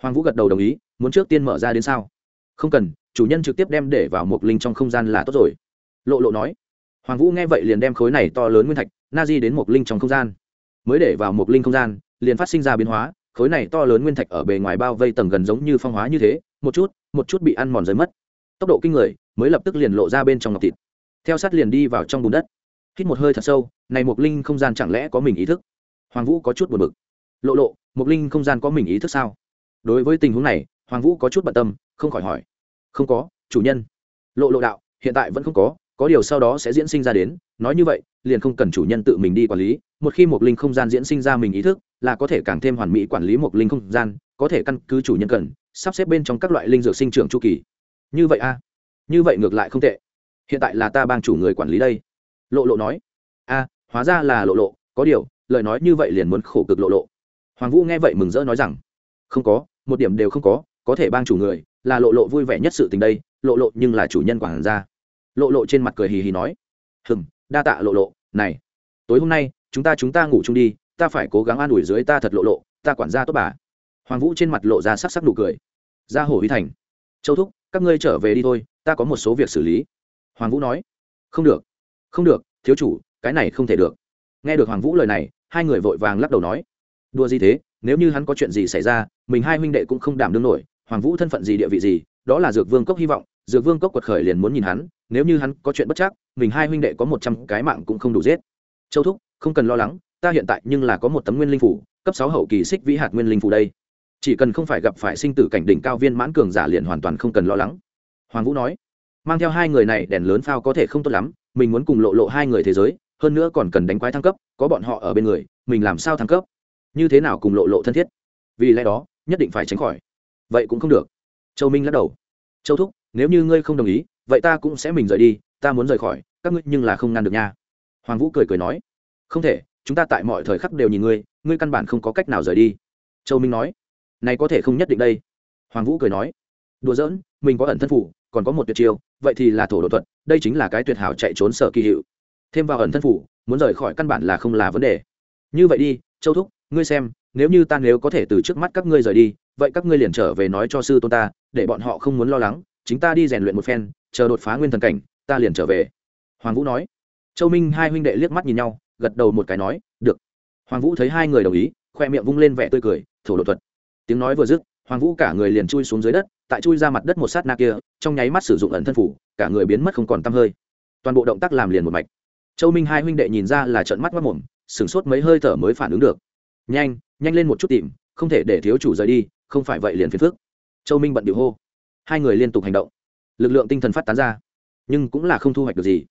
Hoàng vũ gật đầu đồng ý, muốn trước tiên mở ra đến sao? Không cần, chủ nhân trực tiếp đem để vào một linh trong không gian là tốt rồi. Lộ lộ nói. Hoàng vũ nghe vậy liền đem khối này to lớn nguyên thạch, na di đến một linh trong không gian. Mới để vào một linh không gian, liền phát sinh ra biến hóa, khối này to lớn nguyên thạch ở bề ngoài bao vây tầng gần giống như phong hóa như thế, một chút một chút bị ăn mòn rơi mất. Tốc độ kinh người, mới lập tức liền lộ ra bên trong ngọc thịt. Theo sát liền đi vào trong bùn đất. Hít một hơi thật sâu, này mục linh không gian chẳng lẽ có mình ý thức? Hoàng vũ có chút buồn bực. Lộ lộ mục linh không gian có mình ý thức sao? Đối với tình huống này, hoàng vũ có chút bận tâm, không khỏi hỏi. Không có, chủ nhân. Lộ lộ đạo, hiện tại vẫn không có có điều sau đó sẽ diễn sinh ra đến, nói như vậy, liền không cần chủ nhân tự mình đi quản lý, một khi một linh không gian diễn sinh ra mình ý thức, là có thể càng thêm hoàn mỹ quản lý một linh không gian, có thể căn cứ chủ nhân cần, sắp xếp bên trong các loại linh dược sinh trưởng chu kỳ. Như vậy a như vậy ngược lại không tệ. Hiện tại là ta bang chủ người quản lý đây. Lộ lộ nói. A hóa ra là lộ lộ, có điều lời nói như vậy liền muốn khổ cực lộ lộ. Hoàng vũ nghe vậy mừng rỡ nói rằng, không có, một điểm đều không có có thể bang chủ người, là lộ lộ vui vẻ nhất sự tình đây, lộ lộ nhưng là chủ nhân quản gia. Lộ lộ trên mặt cười hì hì nói hừng đa tạ lộ lộ, này, tối hôm nay, chúng ta chúng ta ngủ chung đi, ta phải cố gắng an ủi dưới ta thật lộ lộ, ta quản gia tốt bà. Hoàng vũ trên mặt lộ ra sắc sắc nụ cười. Ra hồ huy thành, châu thúc, các ngươi trở về đi thôi, ta có một số việc xử lý. Hoàng vũ nói, không được không được, thiếu chủ, cái này không thể được. Nghe được hoàng vũ lời này hai người vội vàng lắc đầu nói, đùa gì thế? Nếu như hắn có chuyện gì xảy ra, mình hai huynh đệ cũng không đảm đương nổi. Hoàng vũ thân phận gì, địa vị gì, đó là dược vương cốc hy vọng. Dược vương cốc quật khởi liền muốn nhìn hắn. Nếu như hắn có chuyện bất chắc, mình hai huynh đệ có một trăm cái mạng cũng không đủ giết. Châu thúc, không cần lo lắng. Ta hiện tại nhưng là có một tấm nguyên linh phủ, cấp sáu hậu kỳ xích vĩ hạt nguyên linh phủ đây. Chỉ cần không phải gặp phải sinh tử cảnh đỉnh cao viên mãn cường giả liền hoàn toàn không cần lo lắng. Hoàng vũ nói. Mang theo hai người này, đèn lớn phao có thể không tốt lắm. Mình muốn cùng lộ lộ hai người thế giới hơn nữa còn cần đánh quái thăng cấp, có bọn họ ở bên người, mình làm sao thăng cấp? Như thế nào cùng lộ lộ thân thiết? Vì lẽ đó, nhất định phải tránh khỏi. Vậy cũng không được. Châu minh lắc đầu. Châu thúc, nếu như ngươi không đồng ý, vậy ta cũng sẽ mình rời đi, ta muốn rời khỏi, các ngươi nhưng là không ngăn được nha. Hoàng vũ cười cười nói. Không thể, chúng ta tại mọi thời khắc đều nhìn ngươi ngươi căn bản không có cách nào rời đi. Châu minh nói. Này có thể không nhất định đây. Hoàng vũ cười nói. Đùa giỡn, mình có ẩn thân phủ, còn có một tuyệt chiêu, vậy thì là thổ đột thuật, đây chính là cái tuyệt hảo chạy trốn sở kỳ hiệu thêm vào ẩn thân phủ, muốn rời khỏi căn bản là không là vấn đề. Như vậy đi, châu thúc, ngươi xem, nếu như ta nếu có thể từ trước mắt các ngươi rời đi, vậy các ngươi liền trở về nói cho sư tôn ta, để bọn họ không muốn lo lắng, chính ta đi rèn luyện một phen, chờ đột phá nguyên thần cảnh, ta liền trở về. Hoàng vũ nói. Châu minh hai huynh đệ liếc mắt nhìn nhau, gật đầu một cái nói, được. Hoàng vũ thấy hai người đồng ý, khoe miệng vung lên vẻ tươi cười, thổ độ thuật. Tiếng nói vừa dứt, hoàng vũ cả người liền chui xuống dưới đất, tại chui ra mặt đất một sát na kia, trong nháy mắt sử dụng ẩn thân phủ, cả người biến mất không còn tăm hơi. Toàn bộ động tác làm liền một mạch châu minh hai huynh đệ nhìn ra là trận mắt mất mồm, sửng sốt mấy hơi thở mới phản ứng được. Nhanh nhanh lên một chút tìm, không thể để thiếu chủ rời đi, không phải vậy liền phiền phức. châu minh bận điệu hô. Hai người liên tục hành động. Lực lượng tinh thần phát tán ra, nhưng cũng là không thu hoạch được gì.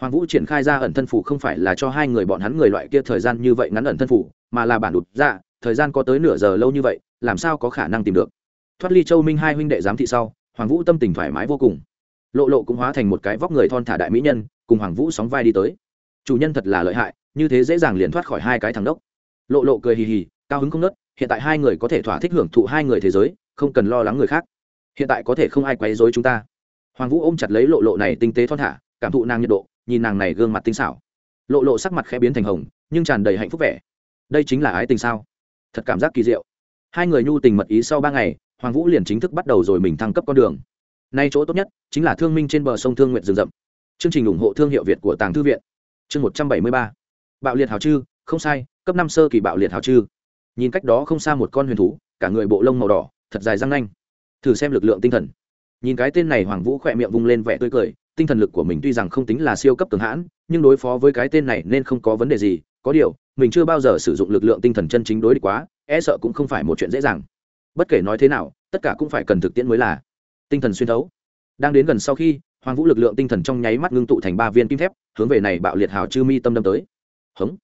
Hoàng vũ triển khai ra ẩn thân phủ không phải là cho hai người bọn hắn người loại kia thời gian như vậy ngắn ẩn thân phủ, mà là bản đụt ra dạ, thời gian có tới nửa giờ lâu như vậy, làm sao có khả năng tìm được? Thoát ly châu minh hai huynh đệ giám thị sau, hoàng vũ tâm tình thoải mái vô cùng. Lộ lộ cũng hóa thành một cái vóc người thon thả đại mỹ nhân, cùng hoàng vũ sóng vai đi tới chủ nhân thật là lợi hại, như thế dễ dàng liền thoát khỏi hai cái thằng đốc. Lộ lộ cười hì hì, cao hứng không nớt, hiện tại hai người có thể thỏa thích hưởng thụ hai người thế giới, không cần lo lắng người khác. Hiện tại có thể không ai quấy dối chúng ta. Hoàng vũ ôm chặt lấy lộ lộ này tinh tế thon thả, cảm thụ nàng nhiệt độ, nhìn nàng này gương mặt tinh xảo. Lộ lộ sắc mặt khẽ biến thành hồng, nhưng tràn đầy hạnh phúc vẻ. Đây chính là ái tình sao? Thật cảm giác kỳ diệu. Hai người nhu tình mật ý sau ba ngày, hoàng vũ liền chính thức bắt đầu rồi mình thăng cấp con đường. Nay chỗ tốt nhất chính là thương minh trên bờ sông thương nguyện rừng rậm. Chương trình ủng hộ thương hiệu việt của tàng thư viện chương một trăm bảy mươi ba. Bạo liệt hào chư, không sai, cấp năm sơ kỳ bạo liệt hào chư. Nhìn cách đó không xa một con huyền thú, cả người bộ lông màu đỏ, thật dài răng nanh. Thử xem lực lượng tinh thần. Nhìn cái tên này, hoàng vũ khỏe miệng vung lên vẻ tươi cười, tinh thần lực của mình tuy rằng không tính là siêu cấp cường hãn, nhưng đối phó với cái tên này nên không có vấn đề gì. Có điều, mình chưa bao giờ sử dụng lực lượng tinh thần chân chính đối địch quá e sợ cũng không phải một chuyện dễ dàng. Bất kể nói thế nào, tất cả cũng phải cần thực tiễn mới là. Tinh thần xuyên thấu. Đang đến gần sau khi hoàng vũ lực lượng tinh thần trong nháy mắt ngưng tụ thành ba viên kim thép, hướng về này bạo liệt hào chư mi tâm đâm tới. Hống.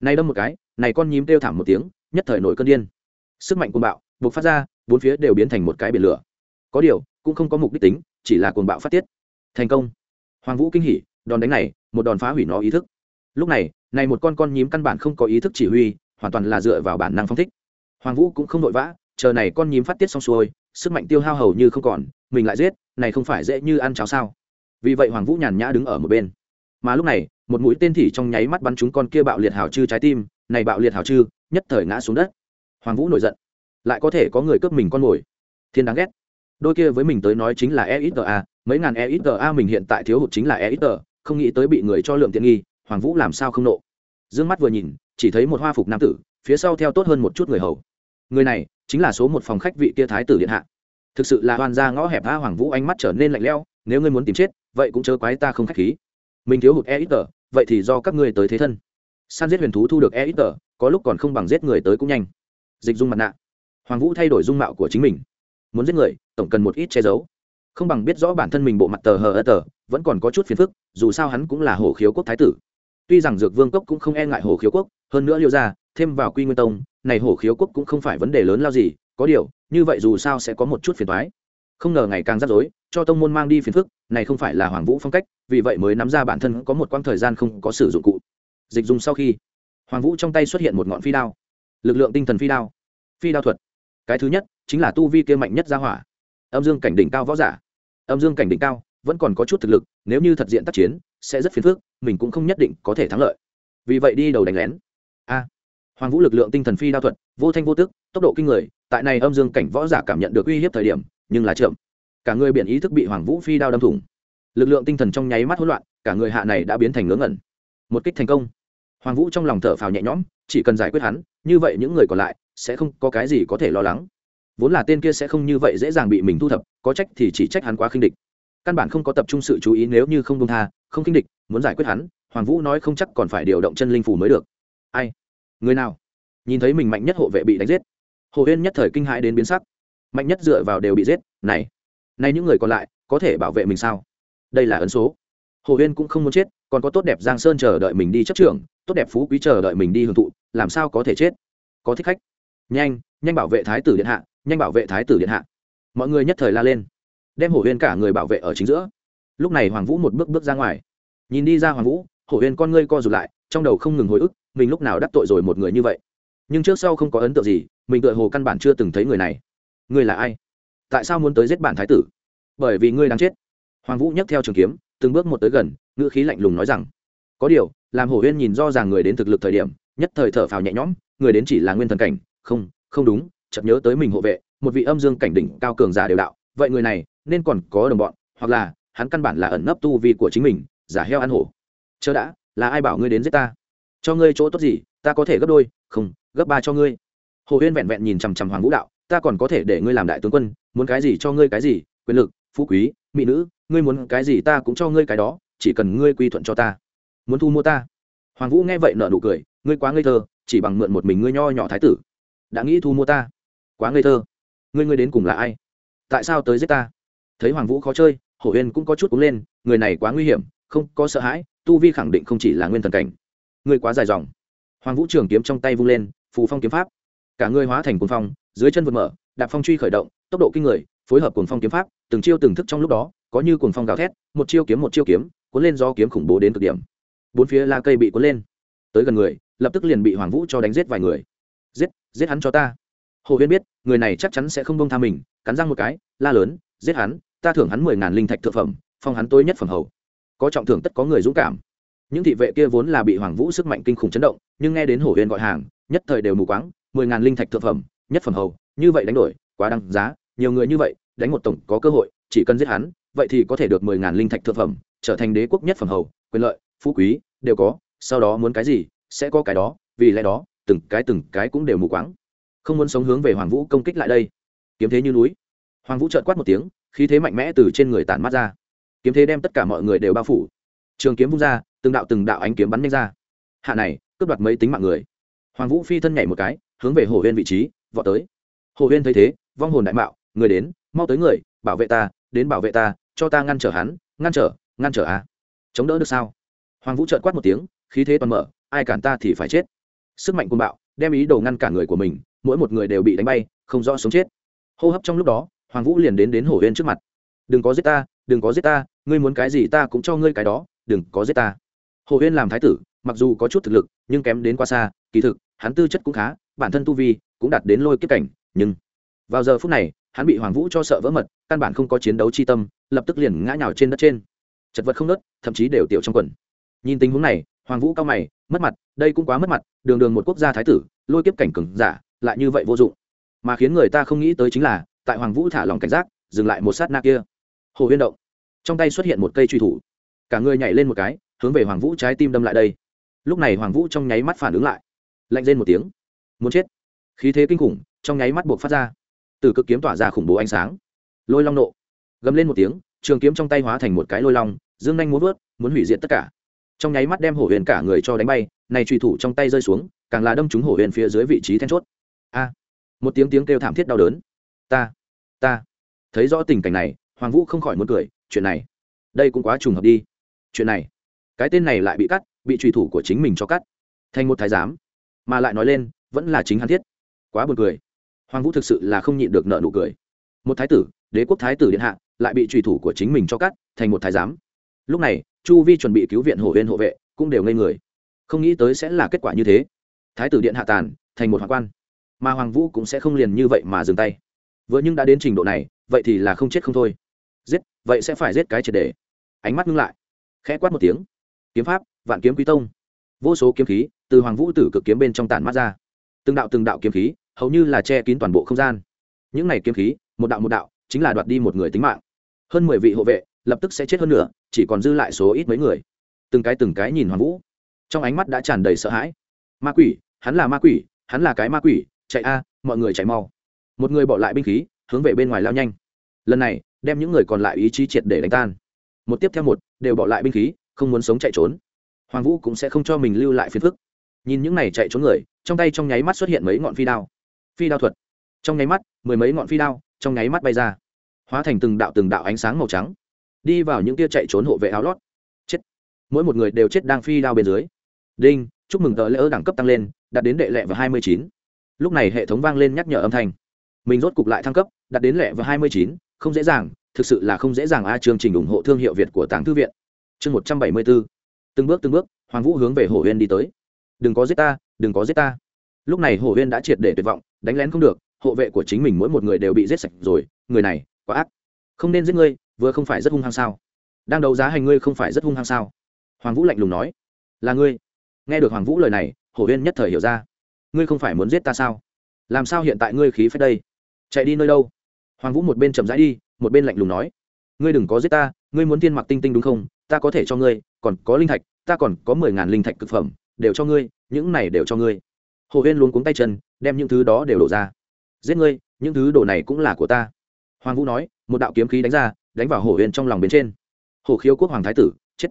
Này đâm một cái, này con nhím kêu thảm một tiếng, nhất thời nổi cơn điên. Sức mạnh cuồng bạo buộc phát ra, bốn phía đều biến thành một cái biển lửa. Có điều, cũng không có mục đích tính, chỉ là cuồng bạo phát tiết. Thành công. Hoàng vũ kinh hỉ, đòn đánh này, một đòn phá hủy nó ý thức. Lúc này này một con con nhím căn bản không có ý thức chỉ huy, hoàn toàn là dựa vào bản năng phong thích. Hoàng vũ cũng không vội vã, chờ này con nhím phát tiết xong xuôi, sức mạnh tiêu hao hầu như không còn, mình lại giết, này không phải dễ như ăn cháo sao? Vì vậy hoàng vũ nhàn nhã đứng ở một bên mà lúc này một mũi tên thỉ trong nháy mắt bắn chúng con kia bạo liệt hào chư trái tim này bạo liệt hào chư nhất thời ngã xuống đất hoàng vũ nổi giận lại có thể có người cướp mình con mồi thiên đáng ghét đôi kia với mình tới nói chính là e ít a, mấy ngàn e ít a mình hiện tại thiếu hụt chính là e ít không nghĩ tới bị người cho lượng tiện nghi, hoàng vũ làm sao không nộ. D ư ơ n g mắt vừa nhìn, chỉ thấy một hoa phục nam tử, phía sau theo tốt hơn một chút người hầu. Người này chính là số một phòng khách vị kia thái tử điện hạ. Thực sự là hoàn ra ngõ hẹp tha hoàng vũ ánh mắt trở nên lạnh lẽo, nếu ngươi muốn tìm chết vậy cũng chớ quái ta không khách khí. Mình thiếu hụt e ít tờ vậy thì do các ngươi tới thế thân. San giết huyền thú thu được e ít tờ có lúc còn không bằng giết người tới cũng nhanh. Dịch dung mặt nạ. Hoàng vũ thay đổi dung mạo của chính mình. Muốn giết người, tổng cần một ít che giấu. Không bằng biết rõ bản thân mình bộ mặt tờ hờ ơ tờ, vẫn còn có chút phiền phức, dù sao hắn cũng là hồ khiếu quốc thái tử. Tuy rằng dược vương cốc cũng không e ngại hồ khiếu quốc, hơn nữa liêu ra thêm vào quy nguyên tông, này hồ khiếu quốc cũng không phải vấn đề lớn lao gì, có điều, như vậy dù sao sẽ có một chút phiền thoái không ngờ ngày càng rắc rối, cho tông môn mang đi phiền phức này không phải là hoàng vũ phong cách, vì vậy mới nắm ra bản thân có một quãng thời gian không có sử dụng cụ. Dịch dùng sau khi, hoàng vũ trong tay xuất hiện một ngọn phi đao. Lực lượng tinh thần phi đao. Phi đao thuật. Cái thứ nhất, chính là tu vi kia mạnh nhất ra hỏa. Âm dương cảnh đỉnh cao võ giả. Âm dương cảnh đỉnh cao, vẫn còn có chút thực lực, nếu như thật diện tác chiến, sẽ rất phiền phức, mình cũng không nhất định có thể thắng lợi. Vì vậy đi đầu đánh lén. A. Hoàng vũ lực lượng tinh thần phi đao thuật, vô thanh vô tức, tốc độ kinh người, tại này âm dương cảnh võ giả cảm nhận được uy hiếp thời điểm, nhưng là chậm cả người biển ý thức bị hoàng vũ phi đao đâm thủng. Lực lượng tinh thần trong nháy mắt hỗn loạn, cả người hạ này đã biến thành ngớ ngẩn. Một kích thành công. Hoàng vũ trong lòng thở phào nhẹ nhõm, chỉ cần giải quyết hắn, như vậy những người còn lại sẽ không có cái gì có thể lo lắng. Vốn là tên kia sẽ không như vậy dễ dàng bị mình thu thập, có trách thì chỉ trách hắn quá khinh địch. Căn bản không có tập trung sự chú ý nếu như không công tha, không khinh địch, muốn giải quyết hắn, hoàng vũ nói không chắc còn phải điều động chân linh phủ mới được. Ai? Người nào? Nhìn thấy mình mạnh nhất hộ vệ bị đánh giết. Hồ huyên nhất thời kinh hãi đến biến sắc. Mạnh nhất dựa vào đều bị giết, này nay những người còn lại có thể bảo vệ mình sao? Đây là ấn số. Hồ huyên cũng không muốn chết, còn có tốt đẹp giang sơn chờ đợi mình đi chấp trưởng, tốt đẹp phú quý chờ đợi mình đi hưởng thụ, làm sao có thể chết? Có thích khách. Nhanh nhanh bảo vệ thái tử điện hạ, nhanh bảo vệ thái tử điện hạ. Mọi người nhất thời la lên. Đem hổ huyên cả người bảo vệ ở chính giữa. Lúc này hoàng vũ một bước bước ra ngoài. Nhìn đi ra hoàng vũ hổ huyên con ngươi co rụt lại, trong đầu không ngừng hồi ức, mình lúc nào đắc tội rồi một người như vậy. Nhưng trước sau không có ấn tượng gì, mình tựa hồ căn bản chưa từng thấy người này. Người là ai? Tại sao muốn tới giết bản thái tử? Bởi vì ngươi đang chết. Hoàng vũ nhấc theo trường kiếm, từng bước một tới gần, ngữ khí lạnh lùng nói rằng, có điều, làm hổ huyên nhìn do ràng người đến thực lực thời điểm, nhất thời thở phào nhẹ nhõm, người đến chỉ là nguyên thần cảnh, không không đúng, chợt nhớ tới mình hộ vệ, một vị âm dương cảnh đỉnh cao cường giả đều đạo, vậy người này nên còn có đồng bọn, hoặc là hắn căn bản là ẩn nấp tu vi của chính mình, giả heo ăn hổ. Chớ đã, là ai bảo ngươi đến giết ta? Cho ngươi chỗ tốt gì, ta có thể gấp đôi, không, gấp ba cho ngươi. Hồ huyên vẹn vẹn nhìn chằm chằm hoàng vũ đạo ta còn có thể để ngươi làm đại tướng quân, muốn cái gì cho ngươi cái gì, quyền lực, phú quý, mỹ nữ, ngươi muốn cái gì ta cũng cho ngươi cái đó, chỉ cần ngươi quy thuận cho ta. Muốn thu mua ta. Hoàng vũ nghe vậy nợ nụ cười, ngươi quá ngây thơ, chỉ bằng mượn một mình ngươi nho nhỏ thái tử. Đã nghĩ thu mua ta. Quá ngây thơ. Ngươi ngươi đến cùng là ai? Tại sao tới giết ta? Thấy hoàng vũ khó chơi, hổ huyên cũng có chút cúng lên, người này quá nguy hiểm, không có sợ hãi, tu vi khẳng định không chỉ là nguyên thần cảnh. Ngươi quá dài dòng. Hoàng vũ trường kiếm trong tay vung lên, phù phong kiếm pháp cả người hóa thành cuồng phong, dưới chân vượt mở, đạp phong truy khởi động, tốc độ kinh người, phối hợp cuồng phong kiếm pháp, từng chiêu từng thức trong lúc đó, có như cuồng phong gào thét, một chiêu kiếm một chiêu kiếm, cuốn lên do kiếm khủng bố đến cực điểm. Bốn phía la cây bị cuốn lên. Tới gần người, lập tức liền bị hoàng vũ cho đánh giết vài người. Giết giết hắn cho ta. Hồ huyên biết, người này chắc chắn sẽ không bông tha mình, cắn răng một cái, la lớn, giết hắn, ta thưởng hắn mười ngàn linh thạch thượng phẩm, phong hắn tối nhất phẩm hầu. Có trọng thưởng tất có người dũng cảm. Những thị vệ kia vốn là bị hoàng vũ sức mạnh kinh khủng chấn động, nhưng nghe đến hổ huyên gọi hàng, nhất thời đều mù quáng mười ngàn linh thạch thượng phẩm, nhất phẩm hầu, như vậy đánh đổi, quá đăng giá, nhiều người như vậy, đánh một tổng có cơ hội, chỉ cần giết hắn, vậy thì có thể được mười ngàn linh thạch thượng phẩm, trở thành đế quốc nhất phẩm hầu, quyền lợi, phú quý, đều có, sau đó muốn cái gì, sẽ có cái đó, vì lẽ đó, từng cái từng cái cũng đều mù quáng. Không muốn sống hướng về hoàng vũ công kích lại đây. Kiếm thế như núi. Hoàng vũ trợn quát một tiếng, khí thế mạnh mẽ từ trên người tản mắt ra. Kiếm thế đem tất cả mọi người đều bao phủ. Trường kiếm vung ra, từng đạo từng đạo ánh kiếm bắn nhanh ra. Hạ này, cướp đoạt mấy tính mạng người. Hoàng vũ phi thân nhảy một cái hướng về hồ huyên vị trí, vọt tới. Hồ huyên thấy thế, vong hồn đại mạo, người đến, mau tới người, bảo vệ ta, đến bảo vệ ta, cho ta ngăn trở hắn, ngăn trở ngăn trở a. Chống đỡ được sao? Hoàng vũ trợn quát một tiếng, khí thế toàn mở, ai cản ta thì phải chết. Sức mạnh côn bạo, đem ý đồ ngăn cản người của mình, mỗi một người đều bị đánh bay, không rõ sống chết. Hô hấp trong lúc đó, hoàng vũ liền đến đến hổ huyên trước mặt. Đừng có giết ta, đừng có giết ta, ngươi muốn cái gì ta cũng cho ngươi cái đó, đừng có giết ta. Hồ huyên làm thái tử, mặc dù có chút thực lực, nhưng kém đến quá xa, kỳ thực, hắn tư chất cũng khá bản thân tu vi cũng đạt đến lôi kiếp cảnh, nhưng vào giờ phút này, hắn bị hoàng vũ cho sợ vỡ mật, căn bản không có chiến đấu chi tâm, lập tức liền ngã nhào trên đất trên. Chật vật không nớt, thậm chí đều tiểu trong quần. Nhìn tình huống này, hoàng vũ cao mày, mất mặt, đây cũng quá mất mặt, đường đường một quốc gia thái tử, lôi kiếp cảnh cừng giả, lại như vậy vô dụng. Mà khiến người ta không nghĩ tới chính là, tại hoàng vũ thả lòng cảnh giác, dừng lại một sát na kia. Hồ huyên động. Trong tay xuất hiện một cây truy thủ. Cả người nhảy lên một cái, hướng về hoàng vũ trái tim đâm lại đây. Lúc này hoàng vũ trong nháy mắt phản ứng lại. Lạnh lên một tiếng muốn chết. Khí thế kinh khủng, trong nháy mắt buộc phát ra. Từ cực kiếm tỏa ra khủng bố ánh sáng. Lôi long nộ. Gầm lên một tiếng, trường kiếm trong tay hóa thành một cái lôi long, dương nhanh muốn vớt, muốn hủy diệt tất cả. Trong nháy mắt đem hổ huyền cả người cho đánh bay, này truy thủ trong tay rơi xuống, càng là đâm trúng hổ huyền phía dưới vị trí then chốt. A. Một tiếng tiếng kêu thảm thiết đau đớn. Ta ta. Thấy rõ tình cảnh này, hoàng vũ không khỏi muốn cười, chuyện này, đây cũng quá trùng hợp đi. Chuyện này, cái tên này lại bị cắt, bị truy thủ của chính mình cho cắt. Thành một thái giám. Mà lại nói lên vẫn là chính hắn thiết. Quá buồn cười. Hoàng vũ thực sự là không nhịn được nợ nụ cười. Một thái tử, đế quốc thái tử điện hạ, lại bị truy thủ của chính mình cho cắt, thành một thái giám. Lúc này, chu vi chuẩn bị cứu viện hổ huyên hộ vệ, cũng đều ngây người. Không nghĩ tới sẽ là kết quả như thế. Thái tử điện hạ tàn, thành một hoàng quan. Mà hoàng vũ cũng sẽ không liền như vậy mà dừng tay. Vừa nhưng đã đến trình độ này, vậy thì là không chết không thôi. Giết, vậy sẽ phải giết cái triệt đề ánh mắt ngưng lại. Khẽ quát một tiếng. Kiếm pháp, vạn kiếm quý tông. Vô số kiếm khí từ hoàng vũ tử cực kiếm bên trong tản mắt ra từng đạo từng đạo kiếm khí, hầu như là che kín toàn bộ không gian. Những này kiếm khí, một đạo một đạo, chính là đoạt đi một người tính mạng. Hơn mười vị hộ vệ, lập tức sẽ chết hơn nữa chỉ còn dư lại số ít mấy người. Từng cái từng cái nhìn hoàng vũ. Trong ánh mắt đã tràn đầy sợ hãi. Ma quỷ, hắn là ma quỷ, hắn là cái ma quỷ, chạy a, mọi người chạy mau. Một người bỏ lại binh khí, hướng về bên ngoài lao nhanh. Lần này, đem những người còn lại ý chí triệt để đánh tan. Một tiếp theo một, đều bỏ lại binh khí, không muốn sống chạy trốn. Hoàng vũ cũng sẽ không cho mình lưu lại phiền phức nhìn những này chạy trốn người, trong tay trong nháy mắt xuất hiện mấy ngọn phi đao. Phi đao thuật. Trong nháy mắt, mười mấy ngọn phi đao, trong nháy mắt bay ra. Hóa thành từng đạo từng đạo ánh sáng màu trắng. Đi vào những tia chạy trốn hộ vệ áo lót. Chết. Mỗi một người đều chết đang phi đao bên dưới. Đinh, chúc mừng tờ lễ ơ đẳng cấp tăng lên, đạt đến đệ lệ và hai mươi chín. Lúc này hệ thống vang lên nhắc nhở âm thanh. Mình rốt cục lại thăng cấp, đạt đến lệ và hai mươi chín, không dễ dàng, thực sự là không dễ dàng a, chương trình ủng hộ thương hiệu việt của tàng thư viện. Chương một trăm bảy mươi bốn từng bước từng bước, hoàng vũ hướng về hồ huyên đi tới đừng có giết ta, đừng có giết ta. Lúc này hồ huyên đã triệt để tuyệt vọng, đánh lén không được, hộ vệ của chính mình mỗi một người đều bị giết sạch rồi, người này, quá ác. Không nên giết ngươi, vừa không phải rất hung hăng sao? Đang đấu giá hành ngươi không phải rất hung hăng sao? Hoàng vũ lạnh lùng nói. Là ngươi. Nghe được hoàng vũ lời này, hồ huyên nhất thời hiểu ra. Ngươi không phải muốn giết ta sao? Làm sao hiện tại ngươi khí phách đây? Chạy đi nơi đâu? Hoàng vũ một bên chậm rãi đi, một bên lạnh lùng nói. Ngươi đừng có giết ta, ngươi muốn tiên mặc tinh tinh đúng không? Ta có thể cho ngươi, còn có linh thạch, ta còn có mười ngàn linh thạch cực phẩm đều cho ngươi, những này đều cho ngươi. Hồ huyên luôn cuống tay chân, đem những thứ đó đều đổ ra. Giết ngươi, những thứ đồ này cũng là của ta. Hoàng vũ nói, một đạo kiếm khí đánh ra, đánh vào hồ huyên trong lòng bên trên. Hồ khiếu quốc hoàng thái tử, chết.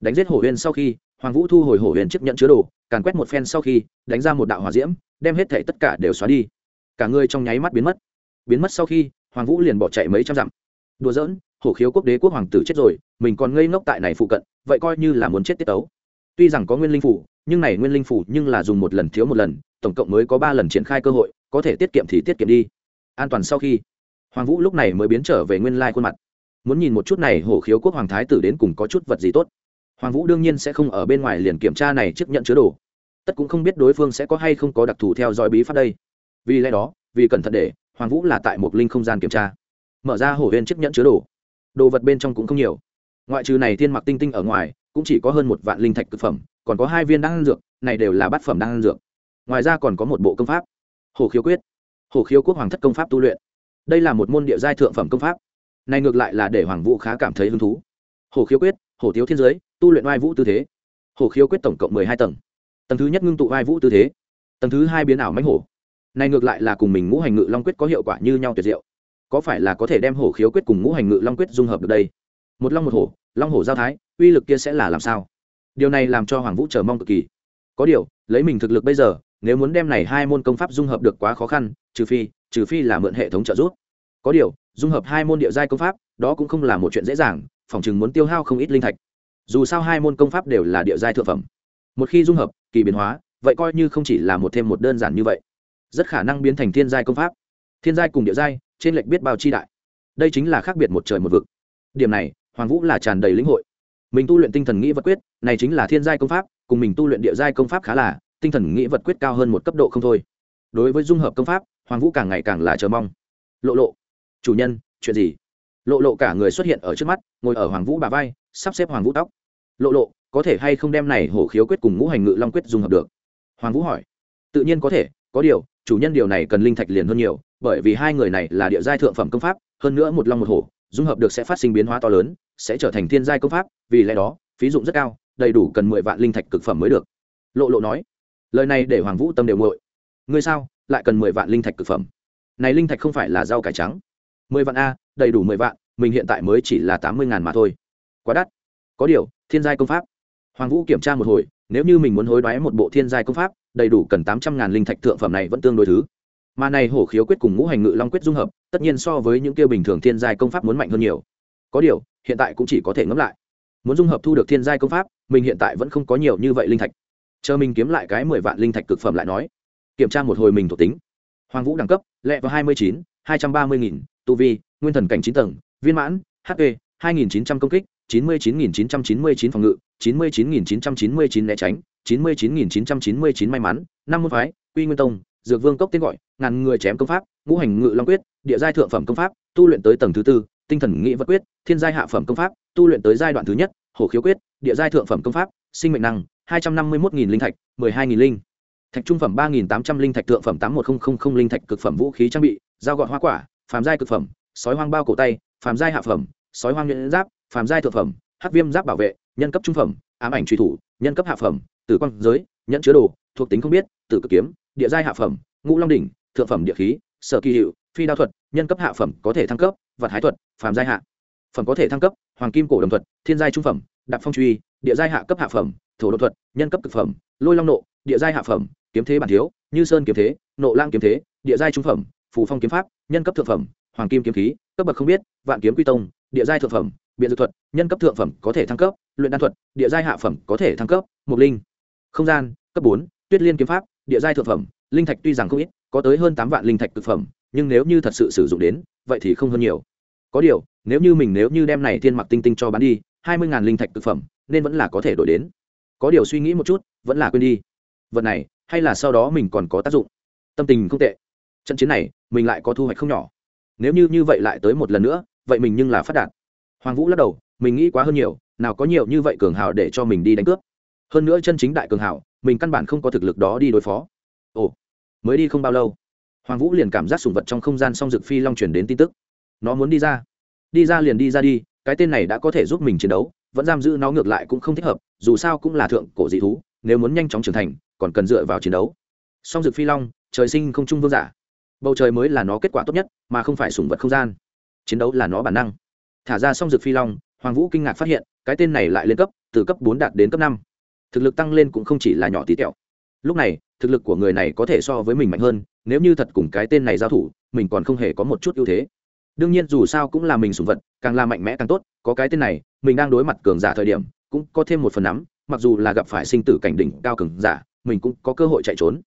Đánh giết hồ huyên sau khi, hoàng vũ thu hồi hồ huyên chiếc nhận chứa đồ, càn quét một phen sau khi, đánh ra một đạo hỏa diễm, đem hết thể tất cả đều xóa đi. Cả ngươi trong nháy mắt biến mất. Biến mất sau khi, hoàng vũ liền bỏ chạy mấy trăm dặm. Đùa giỡn hổ khiếu quốc đế quốc hoàng tử chết rồi, mình còn ngây ngốc tại này phụ cận, vậy coi như là muốn chết tiết tấu. Tuy rằng có nguyên linh phủ nhưng này nguyên linh phủ nhưng là dùng một lần thiếu một lần, tổng cộng mới có ba lần triển khai cơ hội, có thể tiết kiệm thì tiết kiệm đi. An toàn sau khi, hoàng vũ lúc này mới biến trở về nguyên lai khuôn mặt. Muốn nhìn một chút này hổ khiếu quốc hoàng thái tử đến cùng có chút vật gì tốt. Hoàng vũ đương nhiên sẽ không ở bên ngoài liền kiểm tra này trước nhận chứa đồ. Tất cũng không biết đối phương sẽ có hay không có đặc thù theo dõi bí pháp đây. Vì lẽ đó, vì cẩn thận để, hoàng vũ là tại một linh không gian kiểm tra. Mở ra hổ huyên chiếc nhẫn chứa đồ. Đồ vật bên trong cũng không nhiều. Ngoại trừ này thiên mặc tinh tinh ở ngoài, cũng chỉ có hơn một vạn linh thạch thực phẩm còn có hai viên đan dược, này đều là bát phẩm đan dược. Ngoài ra còn có một bộ công pháp. Hồ khiếu quyết. Hồ khiếu quốc hoàng thất công pháp tu luyện. Đây là một môn địa giai thượng phẩm công pháp. Này ngược lại là để hoàng vũ khá cảm thấy hứng thú. Hồ khiếu quyết, hồ tiếu thiên giới, tu luyện oai vũ tư thế. Hồ khiếu quyết tổng cộng mười hai tầng. Tầng thứ nhất ngưng tụ oai vũ tư thế. Tầng thứ hai biến ảo mánh hổ. Này ngược lại là cùng mình ngũ hành ngự long quyết có hiệu quả như nhau tuyệt diệu. Có phải là có thể đem hổ khiếu quyết cùng ngũ hành ngự long quyết dung hợp được đây? Một long một hổ, long hổ giao thái, uy lực kia sẽ là làm sao? Điều này làm cho hoàng vũ chờ mong cực kỳ. Có điều, lấy mình thực lực bây giờ, nếu muốn đem này hai môn công pháp dung hợp được quá khó khăn, trừ phi trừ phi là mượn hệ thống trợ giúp. Có điều, dung hợp hai môn địa giai công pháp, đó cũng không là một chuyện dễ dàng, phòng chừng muốn tiêu hao không ít linh thạch. Dù sao hai môn công pháp đều là địa giai thượng phẩm. Một khi dung hợp, kỳ biến hóa, vậy coi như không chỉ là một thêm một đơn giản như vậy. Rất khả năng biến thành thiên giai công pháp. Thiên giai cùng địa giai, trên lệch biết bao chi đại. Đây chính là khác biệt một trời một vực. Điểm này, hoàng vũ là tràn đầy lĩnh hội mình tu luyện tinh thần nghĩ vật quyết, này chính là thiên giai công pháp, cùng mình tu luyện địa giai công pháp khá là, tinh thần nghĩ vật quyết cao hơn một cấp độ không thôi. Đối với dung hợp công pháp, hoàng vũ càng ngày càng là chờ mong. Lộ lộ, chủ nhân, chuyện gì? Lộ lộ cả người xuất hiện ở trước mắt, ngồi ở hoàng vũ bà vai, sắp xếp hoàng vũ tóc. Lộ lộ, có thể hay không đem này hổ khiếu quyết cùng ngũ hành ngự long quyết dung hợp được? Hoàng vũ hỏi. Tự nhiên có thể, có điều, chủ nhân điều này cần linh thạch liền hơn nhiều, bởi vì hai người này là địa giai thượng phẩm công pháp, hơn nữa một long một hổ, dung hợp được sẽ phát sinh biến hóa to lớn sẽ trở thành thiên giai công pháp, vì lẽ đó, phí dụng rất cao, đầy đủ cần mười vạn linh thạch cực phẩm mới được. Lộ lộ nói. Lời này để hoàng vũ tâm đều ngội ngươi sao, lại cần mười vạn linh thạch cực phẩm? Này linh thạch không phải là rau cải trắng. Mười vạn a, đầy đủ mười vạn, mình hiện tại mới chỉ là tám mươi ngàn mà thôi. Quá đắt. Có điều, thiên giai công pháp. Hoàng vũ kiểm tra một hồi, nếu như mình muốn hối đoái một bộ thiên giai công pháp, đầy đủ cần tám trăm ngàn linh thạch thượng phẩm này vẫn tương đối thứ. Mà này hổ khiếu quyết cùng ngũ hành ngự long quyết dung hợp, tất nhiên so với những kia bình thường thiên giai công pháp muốn mạnh hơn nhiều. Có điều hiện tại cũng chỉ có thể ngẫm lại. Muốn dung hợp thu được thiên giai công pháp, mình hiện tại vẫn không có nhiều như vậy linh thạch. Chờ mình kiếm lại cái mười vạn linh thạch cực phẩm lại nói. Kiểm tra một hồi mình thuộc tính. Hoàng vũ đẳng cấp lẹ vào hai mươi chín, hai trăm ba mươi nghìn, tu vi, nguyên thần cảnh chín tầng, viên mãn hp hai nghìn chín trăm công kích, chín mươi chín nghìn chín trăm chín mươi chín phòng ngự, chín mươi chín nghìn chín trăm chín mươi chín né tránh, chín mươi chín nghìn chín trăm chín mươi chín may mắn, năm môn phái, quy nguyên tông, dược vương cốc tên gọi, ngàn người chém công pháp, ngũ hành ngự long quyết, địa giai thượng phẩm công pháp, tu luyện tới tầng thứ tư tinh thần nghĩ vật quyết, thiên giai hạ phẩm công pháp, tu luyện tới giai đoạn thứ nhất, hổ khiếu quyết, địa giai thượng phẩm công pháp, sinh mệnh năng, hai trăm năm mươi một linh thạch, mười hai linh. Thạch trung phẩm ba tám trăm linh thạch thượng phẩm tám một nghìn linh thạch cực phẩm vũ khí trang bị, dao gọt hoa quả, phàm giai cực phẩm, sói hoang bao cổ tay, phàm giai hạ phẩm, sói hoang nhuyễn giáp, phàm giai thượng phẩm, hắc viêm giáp bảo vệ, nhân cấp trung phẩm, ám ảnh truy thủ, nhân cấp hạ phẩm, tử quang giới, nhẫn chứa đồ, thuộc tính không biết, tử cực kiếm, địa giai hạ phẩm, ngũ long đỉnh, thượng phẩm địa khí, sở kỳ hiệu phi đao thuật, nhân cấp hạ phẩm có thể thăng cấp, vật hái thuật, phàm giai hạ phẩm có thể thăng cấp, hoàng kim cổ đồng thuật, thiên giai trung phẩm, đạp phong truy, địa giai hạ cấp hạ phẩm, thổ đột thuật, nhân cấp cực phẩm, lôi long nộ, địa giai hạ phẩm, kiếm thế bản thiếu, như sơn kiếm thế, nộ lang kiếm thế, địa giai trung phẩm, phù phong kiếm pháp, nhân cấp thượng phẩm, hoàng kim kiếm khí, cấp bậc không biết, vạn kiếm quy tông, địa giai thượng phẩm, biện dược thuật, nhân cấp thượng phẩm có thể thăng cấp, luyện đan thuật, địa giai hạ phẩm có thể thăng cấp mục linh, không gian, cấp bốn, tuyết liên kiếm pháp, địa giai thượng phẩm, linh thạch tuy rằng không ít, có tới hơn tám vạn linh thạch cực phẩm nhưng nếu như thật sự sử dụng đến, vậy thì không hơn nhiều. Có điều, nếu như mình nếu như đem này thiên mặc tinh tinh cho bán đi, hai mươi linh thạch thực phẩm, nên vẫn là có thể đổi đến. Có điều suy nghĩ một chút, vẫn là quên đi. Vật này, hay là sau đó mình còn có tác dụng? Tâm tình không tệ. Trận chiến này, mình lại có thu hoạch không nhỏ. Nếu như như vậy lại tới một lần nữa, vậy mình nhưng là phát đạt. Hoàng vũ lắc đầu, mình nghĩ quá hơn nhiều, nào có nhiều như vậy cường hào để cho mình đi đánh cướp. Hơn nữa chân chính đại cường hào, mình căn bản không có thực lực đó đi đối phó. Ồ, mới đi không bao lâu hoàng vũ liền cảm giác sùng vật trong không gian song dực phi long truyền đến tin tức. Nó muốn đi ra. Đi ra liền đi ra đi, cái tên này đã có thể giúp mình chiến đấu, vẫn giam giữ nó ngược lại cũng không thích hợp, dù sao cũng là thượng cổ dị thú, nếu muốn nhanh chóng trưởng thành, còn cần dựa vào chiến đấu. Song dực phi long, trời sinh không trung vương giả. Bầu trời mới là nó kết quả tốt nhất, mà không phải sùng vật không gian. Chiến đấu là nó bản năng. Thả ra song dực phi long, hoàng vũ kinh ngạc phát hiện, cái tên này lại lên cấp, từ cấp bốn đạt đến cấp năm. Thực lực tăng lên cũng không chỉ là nhỏ tí tẹo. Lúc này thực lực của người này có thể so với mình mạnh hơn, nếu như thật cùng cái tên này giao thủ, mình còn không hề có một chút ưu thế. Đương nhiên dù sao cũng là mình sùng vật, càng là mạnh mẽ càng tốt, có cái tên này, mình đang đối mặt cường giả thời điểm, cũng có thêm một phần nắm, mặc dù là gặp phải sinh tử cảnh đỉnh cao cường giả, mình cũng có cơ hội chạy trốn.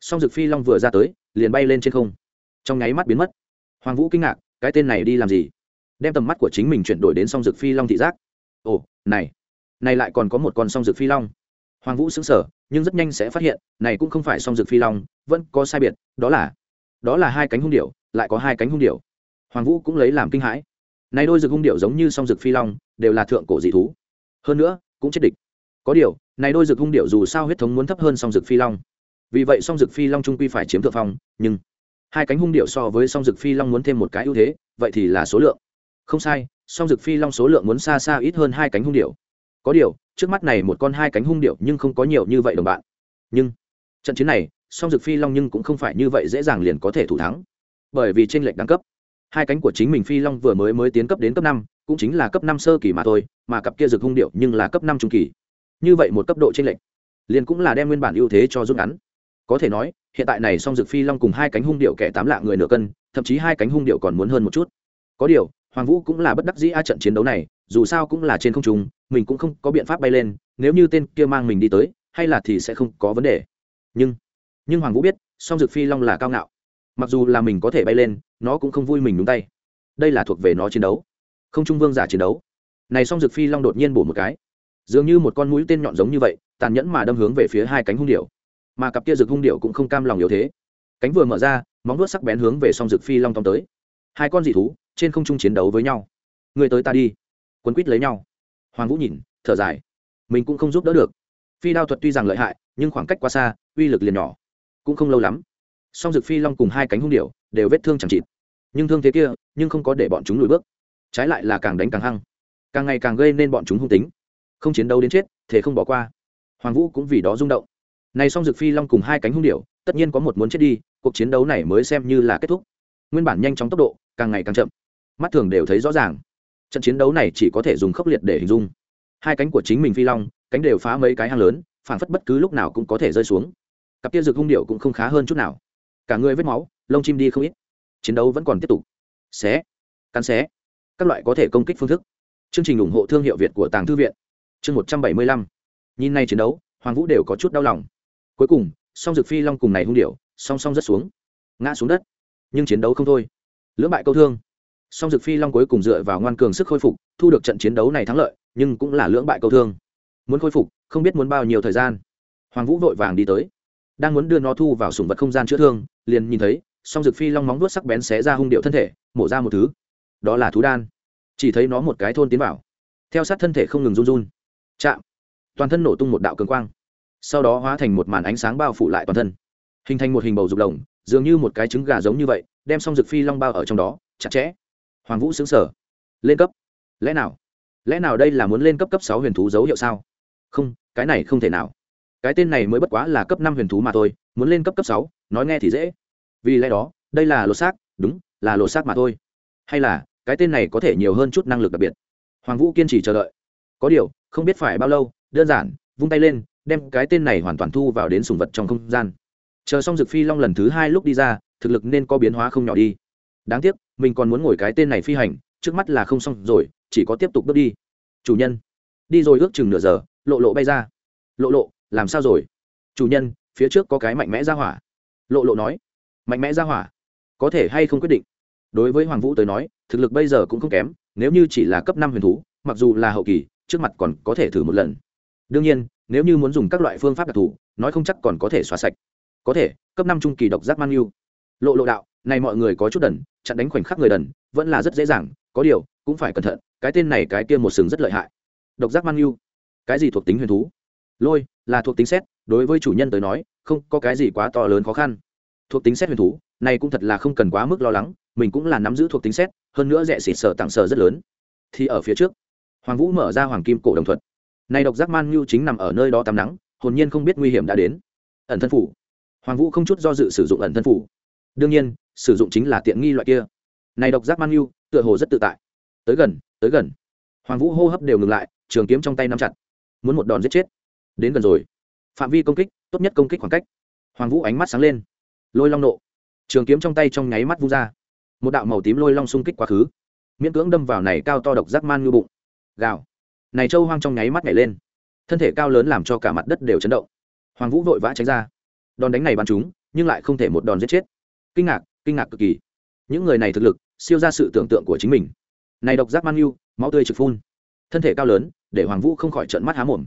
Song dực phi long vừa ra tới, liền bay lên trên không. Trong nháy mắt biến mất. Hoàng vũ kinh ngạc, cái tên này đi làm gì? Đem tầm mắt của chính mình chuyển đổi đến song dực phi long thị giác. Ồ, này này lại còn có một con song dực phi long hoàng vũ xứng sở nhưng rất nhanh sẽ phát hiện, này cũng không phải song dực phi long, vẫn có sai biệt, đó là đó là hai cánh hung điệu lại có hai cánh hung điệu hoàng vũ cũng lấy làm kinh hãi. Này đôi dược hung điệu giống như song dực phi long, đều là thượng cổ dị thú. Hơn nữa, cũng chết địch. Có điều, này đôi dược hung điệu dù sao huyết thống muốn thấp hơn song dực phi long. Vì vậy song dực phi long trung quy phải chiếm thượng phong, nhưng hai cánh hung điệu so với song dực phi long muốn thêm một cái ưu thế, vậy thì là số lượng. Không sai, song dực phi long số lượng muốn xa xa ít hơn hai cánh hung điệu có điều trước mắt này một con hai cánh hung điệu nhưng không có nhiều như vậy đồng bạn. Nhưng, trận chiến này, song dực phi long nhưng cũng không phải như vậy dễ dàng liền có thể thủ thắng. Bởi vì tranh lệch đẳng cấp. Hai cánh của chính mình phi long vừa mới mới tiến cấp đến cấp năm, cũng chính là cấp năm sơ kỳ mà thôi, mà cặp kia dực hung điệu nhưng là cấp năm trung kỳ. Như vậy một cấp độ tranh lệch, liền cũng là đem nguyên bản ưu thế cho rút ngắn. Có thể nói, hiện tại này song dực phi long cùng hai cánh hung điệu kẻ tám lạ người nửa cân, thậm chí hai cánh hung điệu còn muốn hơn một chút. Có điều hoàng vũ cũng là bất đắc dĩ a trận chiến đấu này, dù sao cũng là trên không trung, mình cũng không có biện pháp bay lên, nếu như tên kia mang mình đi tới, hay là thì sẽ không có vấn đề. Nhưng nhưng hoàng vũ biết, song dực phi long là cao ngạo. Mặc dù là mình có thể bay lên, nó cũng không vui mình đúng tay. Đây là thuộc về nó chiến đấu. Không trung vương giả chiến đấu. Này song dực phi long đột nhiên bổ một cái. Dường như một con mũi tên nhọn giống như vậy, tàn nhẫn mà đâm hướng về phía hai cánh hung điệu mà cặp kia rực hung điệu cũng không cam lòng yếu thế. Cánh vừa mở ra, móng vuốt sắc bén hướng về song rực phi long tông tới. Hai con dị thú trên không trung chiến đấu với nhau. Người tới ta đi. Quấn quýt lấy nhau. Hoàng vũ nhìn, thở dài. Mình cũng không giúp đỡ được. Phi đao thuật tuy rằng lợi hại, nhưng khoảng cách quá xa, uy lực liền nhỏ. Cũng không lâu lắm. Song rực phi long cùng hai cánh hung điệu đều vết thương chẳng chịt. Nhưng thương thế kia, nhưng không có để bọn chúng lùi bước. Trái lại là càng đánh càng hăng. Càng ngày càng gây nên bọn chúng hung tính. Không chiến đấu đến chết thế không bỏ qua. Hoàng vũ cũng vì đó rung động. Này song dực phi long cùng hai cánh hung điệu tất nhiên có một muốn chết đi, cuộc chiến đấu này mới xem như là kết thúc. Nguyên bản nhanh chóng tốc độ, càng ngày càng chậm mắt thường đều thấy rõ ràng. Trận chiến đấu này chỉ có thể dùng khốc liệt để hình dung. Hai cánh của chính mình phi long, cánh đều phá mấy cái hang lớn phản phất bất cứ lúc nào cũng có thể rơi xuống. Cặp kia rực hung điệu cũng không khá hơn chút nào. Cả người vết máu, lông chim đi không ít. Chiến đấu vẫn còn tiếp tục. Xé, cắn xé. Các loại có thể công kích phương thức. Chương trình ủng hộ thương hiệu việt của tàng thư viện. Chương một trăm bảy mươi lăm. Nhìn nay chiến đấu, hoàng vũ đều có chút đau lòng. Cuối cùng, song dực phi long cùng này hung điệu, song song rất xuống. Ngã xuống đất. Nhưng chiến đấu không thôi. Lưỡng bại câu thương song dực phi long cuối cùng dựa vào ngoan cường sức khôi phục, thu được trận chiến đấu này thắng lợi, nhưng cũng là lưỡng bại câu thương. Muốn khôi phục, không biết muốn bao nhiêu thời gian. Hoàng vũ vội vàng đi tới. Đang muốn đưa nó thu vào sùng vật không gian chữa thương, liền nhìn thấy, song dực phi long móng vuốt sắc bén xé ra hung điệu thân thể, mổ ra một thứ. Đó là thú đan. Chỉ thấy nó một cái thôn tiến vào. Theo sát thân thể không ngừng run run. Chạm. Toàn thân nổ tung một đạo cường quang. Sau đó hóa thành một màn ánh sáng bao phủ lại toàn thân. Hình thành một hình bầu dục đồng dường như một cái trứng gà giống như vậy, đem xong rực phi long bao ở trong đó, chặt chẽ hoàng vũ xứng sở lên cấp. Lẽ nào? Lẽ nào đây là muốn lên cấp cấp sáu huyền thú dấu hiệu sao? Không, cái này không thể nào. Cái tên này mới bất quá là cấp năm huyền thú mà thôi, muốn lên cấp cấp sáu, nói nghe thì dễ. Vì lẽ đó, đây là lột xác, đúng, là lột xác mà thôi. Hay là, cái tên này có thể nhiều hơn chút năng lực đặc biệt. Hoàng vũ kiên trì chờ đợi. Có điều, không biết phải bao lâu, đơn giản, vung tay lên, đem cái tên này hoàn toàn thu vào đến sùng vật trong không gian. Chờ xong dực phi long lần thứ hai lúc đi ra, thực lực nên có biến hóa không nhỏ đi đáng tiếc, mình còn muốn ngồi cái tên này phi hành, trước mắt là không xong rồi, chỉ có tiếp tục bước đi. Chủ nhân. Đi rồi ước chừng nửa giờ, lộ lộ bay ra. Lộ lộ, làm sao rồi? Chủ nhân, phía trước có cái mạnh mẽ ra hỏa. Lộ lộ nói. Mạnh mẽ ra hỏa? Có thể hay không quyết định? Đối với hoàng vũ tới nói, thực lực bây giờ cũng không kém, nếu như chỉ là cấp năm huyền thú, mặc dù là hậu kỳ, trước mặt còn có thể thử một lần. Đương nhiên, nếu như muốn dùng các loại phương pháp đặc thù, nói không chắc còn có thể xóa sạch. Có thể, cấp năm trung kỳ độc giác man yêu. Lộ lộ đạo này mọi người có chút đần, chặn đánh khoảnh khắc người đần, vẫn là rất dễ dàng, có điều, cũng phải cẩn thận, cái tên này cái kia một sừng rất lợi hại. Độc giác mang yêu cái gì thuộc tính huyền thú? Lôi, là thuộc tính xét, đối với chủ nhân tới nói, không có cái gì quá to lớn khó khăn. Thuộc tính xét huyền thú, này cũng thật là không cần quá mức lo lắng, mình cũng là nắm giữ thuộc tính xét, hơn nữa rẻ xịt sở tặng sở rất lớn. Thì ở phía trước, hoàng vũ mở ra hoàng kim cổ đồng thuật. Này độc giác man nhu chính nằm ở nơi đó tắm nắng, hồn nhiên không biết nguy hiểm đã đến. Ẩn thân phủ. Hoàng vũ không chút do dự sử dụng ẩn thân phủ đương nhiên sử dụng chính là tiện nghi loại kia. Này độc giác man yêu, tựa hồ rất tự tại. Tới gần tới gần. Hoàng vũ hô hấp đều ngừng lại trường kiếm trong tay nắm chặt. Muốn một đòn giết chết. Đến gần rồi. Phạm vi công kích tốt nhất công kích khoảng cách. Hoàng vũ ánh mắt sáng lên. Lôi long nộ. Trường kiếm trong tay trong nháy mắt vung ra. Một đạo màu tím lôi long xung kích quá khứ. Miễn cưỡng đâm vào này cao to độc giác man như bụng. Gào. Này châu hoang trong nháy mắt nhảy lên. Thân thể cao lớn làm cho cả mặt đất đều chấn động. Hoàng vũ vội vã tránh ra. Đòn đánh này bắn chúng nhưng lại không thể một đòn giết chết kinh ngạc kinh ngạc cực kỳ. Những người này thực lực, siêu ra sự tưởng tượng của chính mình. Này độc giác man yêu máu tươi trực phun. Thân thể cao lớn, để hoàng vũ không khỏi trợn mắt há mồm.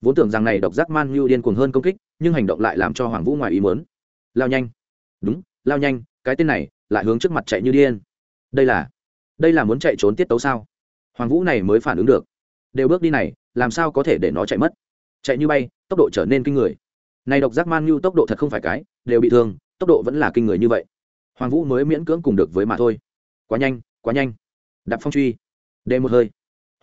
Vốn tưởng rằng này độc giác man yêu điên cuồng hơn công kích, nhưng hành động lại làm cho hoàng vũ ngoài ý muốn. Lao nhanh. Đúng, lao nhanh, cái tên này lại hướng trước mặt chạy như điên. Đây là đây là muốn chạy trốn tiết tấu sao? Hoàng vũ này mới phản ứng được. Đều bước đi này, làm sao có thể để nó chạy mất? Chạy như bay, tốc độ trở nên kinh người. Này độc giác man như tốc độ thật không phải cái, đều bị thương tốc độ vẫn là kinh người như vậy. Hoàng vũ mới miễn cưỡng cùng được với mà thôi. Quá nhanh quá nhanh. Đạp phong truy. Đê một hơi.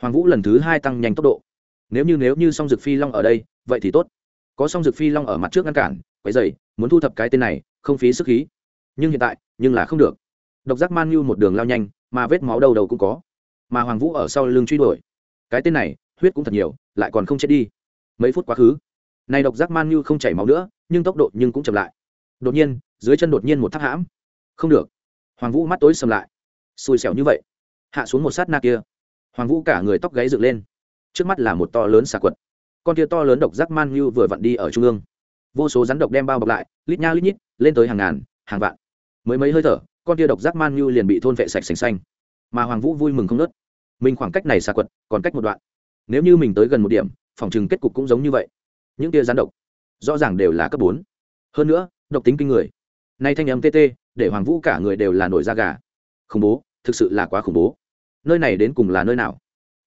Hoàng vũ lần thứ hai tăng nhanh tốc độ. Nếu như nếu như song dực phi long ở đây, vậy thì tốt. Có song dực phi long ở mặt trước ngăn cản, quấy dày muốn thu thập cái tên này, không phí sức khí. Nhưng hiện tại, nhưng là không được. Độc giác man như một đường lao nhanh, mà vết máu đầu đầu cũng có. Mà hoàng vũ ở sau lưng truy đuổi. Cái tên này, huyết cũng thật nhiều, lại còn không chết đi. Mấy phút quá khứ. Này độc giác man như không chảy máu nữa, nhưng tốc độ nhưng cũng chậm lại đột nhiên, dưới chân đột nhiên một tháp hãm. Không được. Hoàng vũ mắt tối sầm lại. Xui xẻo như vậy. Hạ xuống một sát na kia. Hoàng vũ cả người tóc gáy dựng lên. Trước mắt là một to lớn xà quật. Con kia to lớn độc giác man như vừa vặn đi ở trung ương. Vô số rắn độc đem bao bọc lại, lít nha lít nhít, lên tới hàng ngàn, hàng vạn. Mới mấy hơi thở, con tia độc giác man như liền bị thôn vệ sạch sành xanh. Mà hoàng vũ vui mừng không nớt mình khoảng cách này xa quật còn cách một đoạn. Nếu như mình tới gần một điểm, phòng chừng kết cục cũng giống như vậy. Những tia rắn độc, rõ ràng đều là cấp bốn. Hơn nữa độc tính kinh người. Nay thanh âm tt để hoàng vũ cả người đều là nổi da gà. Khủng bố, thực sự là quá khủng bố. Nơi này đến cùng là nơi nào?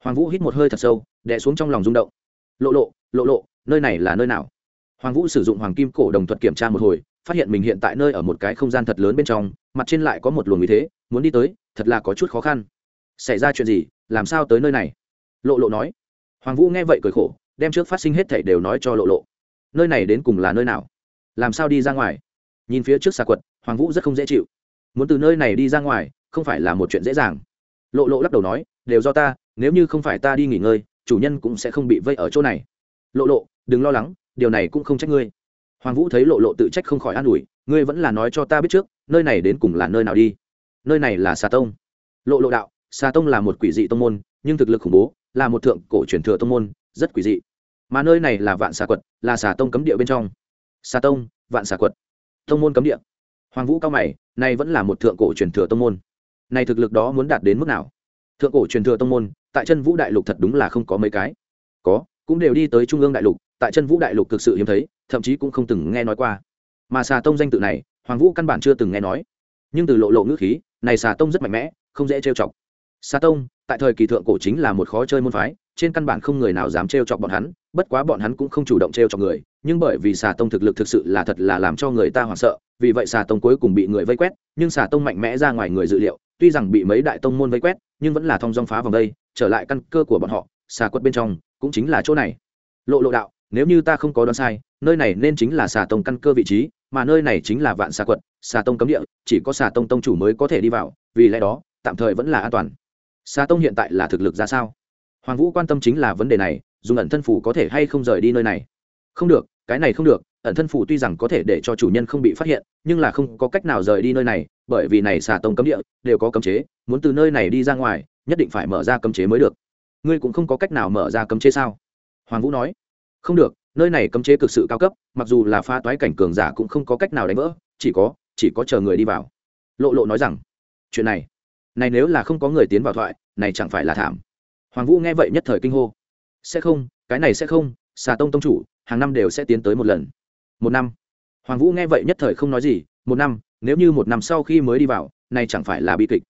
Hoàng vũ hít một hơi thật sâu, đè xuống trong lòng rung động. Lộ lộ lộ lộ, nơi này là nơi nào? Hoàng vũ sử dụng hoàng kim cổ đồng thuật kiểm tra một hồi, phát hiện mình hiện tại nơi ở một cái không gian thật lớn bên trong, mặt trên lại có một luồng như thế, muốn đi tới, thật là có chút khó khăn. Xảy ra chuyện gì? Làm sao tới nơi này? Lộ lộ nói. Hoàng vũ nghe vậy cười khổ, đem trước phát sinh hết thảy đều nói cho lộ lộ. Nơi này đến cùng là nơi nào? Làm sao đi ra ngoài? Nhìn phía trước xà quật, hoàng vũ rất không dễ chịu. Muốn từ nơi này đi ra ngoài, không phải là một chuyện dễ dàng. Lộ lộ lắc đầu nói, đều do ta, nếu như không phải ta đi nghỉ ngơi, chủ nhân cũng sẽ không bị vây ở chỗ này. Lộ lộ, đừng lo lắng, điều này cũng không trách ngươi. Hoàng vũ thấy lộ lộ tự trách không khỏi an ủi, ngươi vẫn là nói cho ta biết trước, nơi này đến cùng là nơi nào đi? Nơi này là xà tông. Lộ lộ đạo, xà tông là một quỷ dị tông môn, nhưng thực lực khủng bố, là một thượng cổ truyền thừa tông môn, rất quỷ dị. Mà nơi này là vạn xà quật, là xà tông cấm địa bên trong xà tông, vạn xà quật. Tông môn cấm địa. Hoàng vũ cao mày này vẫn là một thượng cổ truyền thừa tông môn. Này thực lực đó muốn đạt đến mức nào? Thượng cổ truyền thừa tông môn, tại chân vũ đại lục thật đúng là không có mấy cái. Có, cũng đều đi tới trung ương đại lục, tại chân vũ đại lục thực sự hiếm thấy, thậm chí cũng không từng nghe nói qua. Mà xà tông danh tự này, hoàng vũ căn bản chưa từng nghe nói. Nhưng từ lộ lộ ngữ khí, này xà tông rất mạnh mẽ, không dễ trêu chọc. Xà tông, tại thời kỳ thượng cổ chính là một khó chơi môn phái, trên căn bản không người nào dám trêu chọc bọn hắn, bất quá bọn hắn cũng không chủ động trêu chọc người nhưng bởi vì xà tông thực lực thực sự là thật là làm cho người ta hoảng sợ, vì vậy xà tông cuối cùng bị người vây quét, nhưng xà tông mạnh mẽ ra ngoài người dự liệu, tuy rằng bị mấy đại tông môn vây quét, nhưng vẫn là thong dong phá vòng đây, trở lại căn cơ của bọn họ, xà quất bên trong cũng chính là chỗ này. Lộ lộ đạo, nếu như ta không có đoán sai, nơi này nên chính là xà tông căn cơ vị trí, mà nơi này chính là vạn xà quật, xà tông cấm địa, chỉ có xà tông tông chủ mới có thể đi vào, vì lẽ đó, tạm thời vẫn là an toàn. Xà tông hiện tại là thực lực ra sao? Hoàng vũ quan tâm chính là vấn đề này, dùng ẩn thân phủ có thể hay không rời đi nơi này? Không được cái này không được, ẩn thân phủ tuy rằng có thể để cho chủ nhân không bị phát hiện, nhưng là không có cách nào rời đi nơi này, bởi vì này xà tông cấm địa đều có cấm chế, muốn từ nơi này đi ra ngoài, nhất định phải mở ra cấm chế mới được. Ngươi cũng không có cách nào mở ra cấm chế sao? Hoàng vũ nói. Không được, nơi này cấm chế cực sự cao cấp, mặc dù là pha toái cảnh cường giả cũng không có cách nào đánh vỡ, chỉ có chỉ có chờ người đi vào. Lộ lộ nói rằng, chuyện này này nếu là không có người tiến vào thoại, này chẳng phải là thảm. Hoàng vũ nghe vậy nhất thời kinh hô. Sẽ không, cái này sẽ không, xà tông tông chủ hàng năm đều sẽ tiến tới một lần. Một năm. Hoàng vũ nghe vậy nhất thời không nói gì, một năm, nếu như một năm sau khi mới đi vào, này chẳng phải là bi kịch.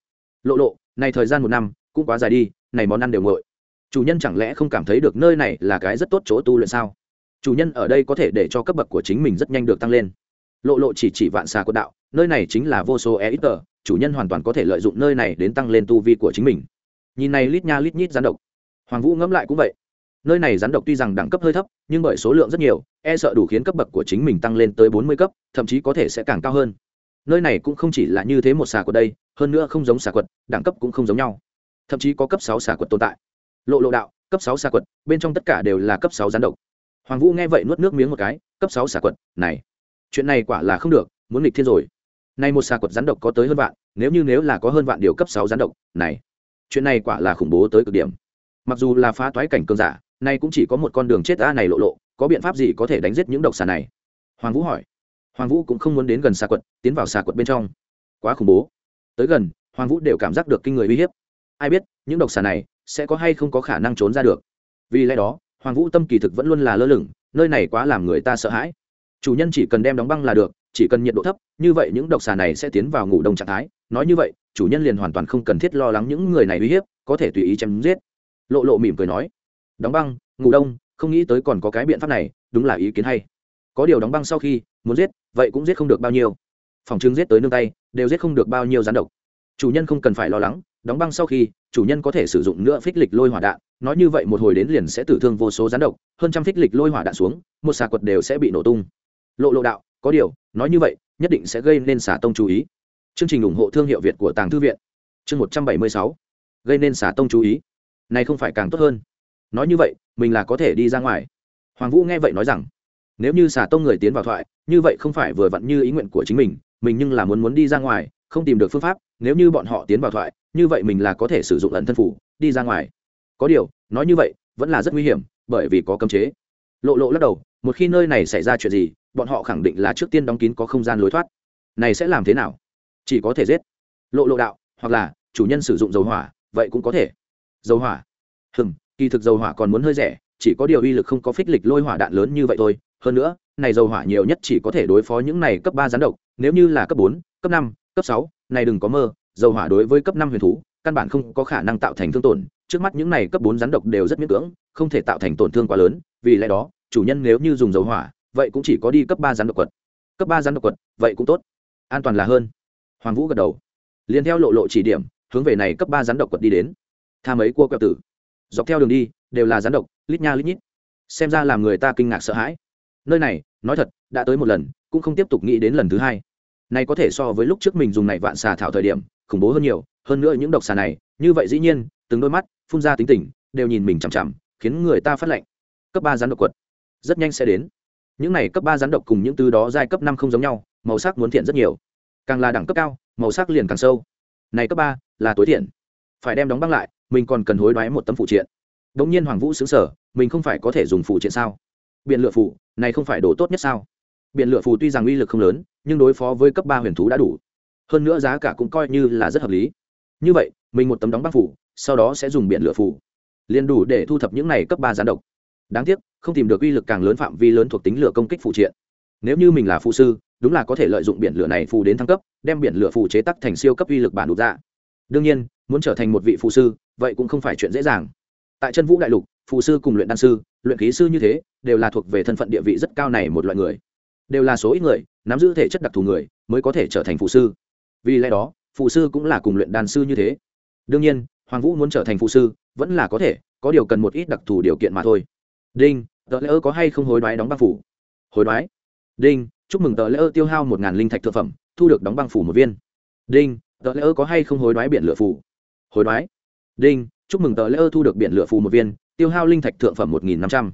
Lộ lộ, này thời gian một năm, cũng quá dài đi, này món ăn đều ngội chủ nhân chẳng lẽ không cảm thấy được nơi này là cái rất tốt chỗ tu luyện sao? Chủ nhân ở đây có thể để cho cấp bậc của chính mình rất nhanh được tăng lên. Lộ lộ chỉ chỉ vạn xà của đạo, nơi này chính là vô số e ít tờ, chủ nhân hoàn toàn có thể lợi dụng nơi này đến tăng lên tu vi của chính mình. Nhìn này lít nha lít nhít gián độc. Hoàng vũ ngẫm lại cũng vậy nơi này rắn độc tuy rằng đẳng cấp hơi thấp, nhưng bởi số lượng rất nhiều e sợ đủ khiến cấp bậc của chính mình tăng lên tới bốn mươi cấp, thậm chí có thể sẽ càng cao hơn. Nơi này cũng không chỉ là như thế một xà quật đây, hơn nữa không giống xà quật, đẳng cấp cũng không giống nhau. Thậm chí có cấp sáu xà quật tồn tại. Lộ lộ đạo, cấp sáu xà quật, bên trong tất cả đều là cấp sáu rắn độc. Hoàng vũ nghe vậy nuốt nước miếng một cái, cấp sáu xà quật, này, chuyện này quả là không được, muốn nghịch thiên rồi. Nay một xà quật rắn độc có tới hơn vạn, nếu như nếu là có hơn vạn điều cấp sáu rắn độc, này, chuyện này quả là khủng bố tới cực điểm. Mặc dù là phá toái cảnh cơn giả nay cũng chỉ có một con đường chết ta này lộ lộ, có biện pháp gì có thể đánh giết những độc xà này? Hoàng vũ hỏi. Hoàng vũ cũng không muốn đến gần xà quật, tiến vào xà quật bên trong. Quá khủng bố. Tới gần, hoàng vũ đều cảm giác được kinh người uy hiếp. Ai biết, những độc xà này sẽ có hay không có khả năng trốn ra được? Vì lẽ đó, hoàng vũ tâm kỳ thực vẫn luôn là lơ lửng, nơi này quá làm người ta sợ hãi. Chủ nhân chỉ cần đem đóng băng là được, chỉ cần nhiệt độ thấp, như vậy những độc xà này sẽ tiến vào ngủ đông trạng thái. Nói như vậy, chủ nhân liền hoàn toàn không cần thiết lo lắng những người này uy hiếp, có thể tùy ý chém giết. Lộ lộ mỉm cười nói đóng băng, ngủ đông, không nghĩ tới còn có cái biện pháp này, đúng là ý kiến hay. Có điều đóng băng sau khi, muốn giết, vậy cũng giết không được bao nhiêu. Phòng chứng giết tới nương tay, đều giết không được bao nhiêu rắn độc. Chủ nhân không cần phải lo lắng, đóng băng sau khi, chủ nhân có thể sử dụng nữa phích lịch lôi hỏa đạn, nói như vậy một hồi đến liền sẽ tử thương vô số rắn độc, hơn trăm phích lịch lôi hỏa đạn xuống, một xà quật đều sẽ bị nổ tung. Lộ lộ đạo, có điều, nói như vậy, nhất định sẽ gây nên xả tông chú ý. Chương trình ủng hộ thương hiệu việt của tàng thư viện. Chương một trăm bảy mươi sáu. Gây nên xả tông chú ý. Này không phải càng tốt hơn nói như vậy, mình là có thể đi ra ngoài. Hoàng vũ nghe vậy nói rằng, nếu như xà tông người tiến vào thoại, như vậy không phải vừa vặn như ý nguyện của chính mình mình nhưng là muốn muốn đi ra ngoài, không tìm được phương pháp, nếu như bọn họ tiến vào thoại, như vậy mình là có thể sử dụng ẩn thân phủ, đi ra ngoài. Có điều, nói như vậy, vẫn là rất nguy hiểm, bởi vì có cấm chế. Lộ lộ lắc đầu, một khi nơi này xảy ra chuyện gì, bọn họ khẳng định là trước tiên đóng kín có không gian lối thoát. Này sẽ làm thế nào? Chỉ có thể giết. Lộ lộ đạo, hoặc là, chủ nhân sử dụng dầu hỏa, vậy cũng có thể. Dầu hỏa? Hừm kỳ thực dầu hỏa còn muốn hơi rẻ, chỉ có điều uy lực không có phích lịch lôi hỏa đạn lớn như vậy thôi. Hơn nữa, này dầu hỏa nhiều nhất chỉ có thể đối phó những này cấp ba gián độc, nếu như là cấp bốn, cấp năm, cấp sáu, này đừng có mơ, dầu hỏa đối với cấp năm huyền thú, căn bản không có khả năng tạo thành thương tổn. Trước mắt những này cấp bốn rắn độc đều rất miễn cưỡng, không thể tạo thành tổn thương quá lớn, vì lẽ đó, chủ nhân nếu như dùng dầu hỏa, vậy cũng chỉ có đi cấp ba rắn độc quật. Cấp ba rắn độc quật, vậy cũng tốt. An toàn là hơn. Hoàng vũ gật đầu. Liền theo lộ lộ chỉ điểm, hướng về này cấp ba rắn độc quật đi đến. Tha mấy cua quẹo tử dọc theo đường đi, đều là rắn độc, lít nha lít nhít. Xem ra làm người ta kinh ngạc sợ hãi. Nơi này, nói thật, đã tới một lần, cũng không tiếp tục nghĩ đến lần thứ hai. Này có thể so với lúc trước mình dùng này vạn xà thảo thời điểm, khủng bố hơn nhiều, hơn nữa những độc xà này, như vậy dĩ nhiên, từng đôi mắt, phun ra tính tình, đều nhìn mình chằm chằm, khiến người ta phát lệnh. Cấp ba rắn độc quật. Rất nhanh sẽ đến. Những này cấp ba rắn độc cùng những từ đó giai cấp năm không giống nhau, màu sắc muốn thiện rất nhiều. Càng là đẳng cấp cao, màu sắc liền càng sâu. Này cấp ba là tối thiện phải đem đóng băng lại, mình còn cần hối đoái một tấm phụ triện. Đ ỗ n g nhiên hoàng vũ xứng sở mình không phải có thể dùng phụ triện sao? Biện lựa phụ này không phải đồ tốt nhất sao? Biện lựa phù tuy rằng uy lực không lớn, nhưng đối phó với cấp ba huyền thú đã đủ. Hơn nữa giá cả cũng coi như là rất hợp lý. Như vậy, mình một tấm đóng băng phủ, sau đó sẽ dùng biện lựa phù liền đủ để thu thập những này cấp ba gián độc. Đáng tiếc, không tìm được uy lực càng lớn phạm vi lớn thuộc tính lửa công kích phụ triện. Nếu như mình là phụ sư, đúng là có thể lợi dụng biển lửa này phù đến thăng cấp, đem biển lửa phù chế tắc thành siêu cấp uy lực bản đục ra. Đương nhiên muốn trở thành một vị phụ sư, vậy cũng không phải chuyện dễ dàng. Tại chân vũ đại lục, phụ sư cùng luyện đan sư, luyện khí sư như thế, đều là thuộc về thân phận địa vị rất cao này một loại người. Đều là số ít người, nắm giữ thể chất đặc thù người, mới có thể trở thành phụ sư. Vì lẽ đó, phụ sư cũng là cùng luyện đan sư như thế. Đương nhiên, hoàng vũ muốn trở thành phụ sư, vẫn là có thể, có điều cần một ít đặc thù điều kiện mà thôi. Đinh, tờ lễ ơ có hay không hối đoái đóng băng phủ? Hối đoái. Đinh, chúc mừng tờ lễ ơ tiêu hao một ngàn linh thạch thực phẩm, thu được đóng băng phủ một viên. Đinh, tờ lễ ơ có hay không hối đoái biển lửa phủ? Hối đoái. Đinh, chúc mừng tờ lễ ơ thu được biển lửa phù một viên, tiêu hao linh thạch thượng phẩm một nghìn năm trăm.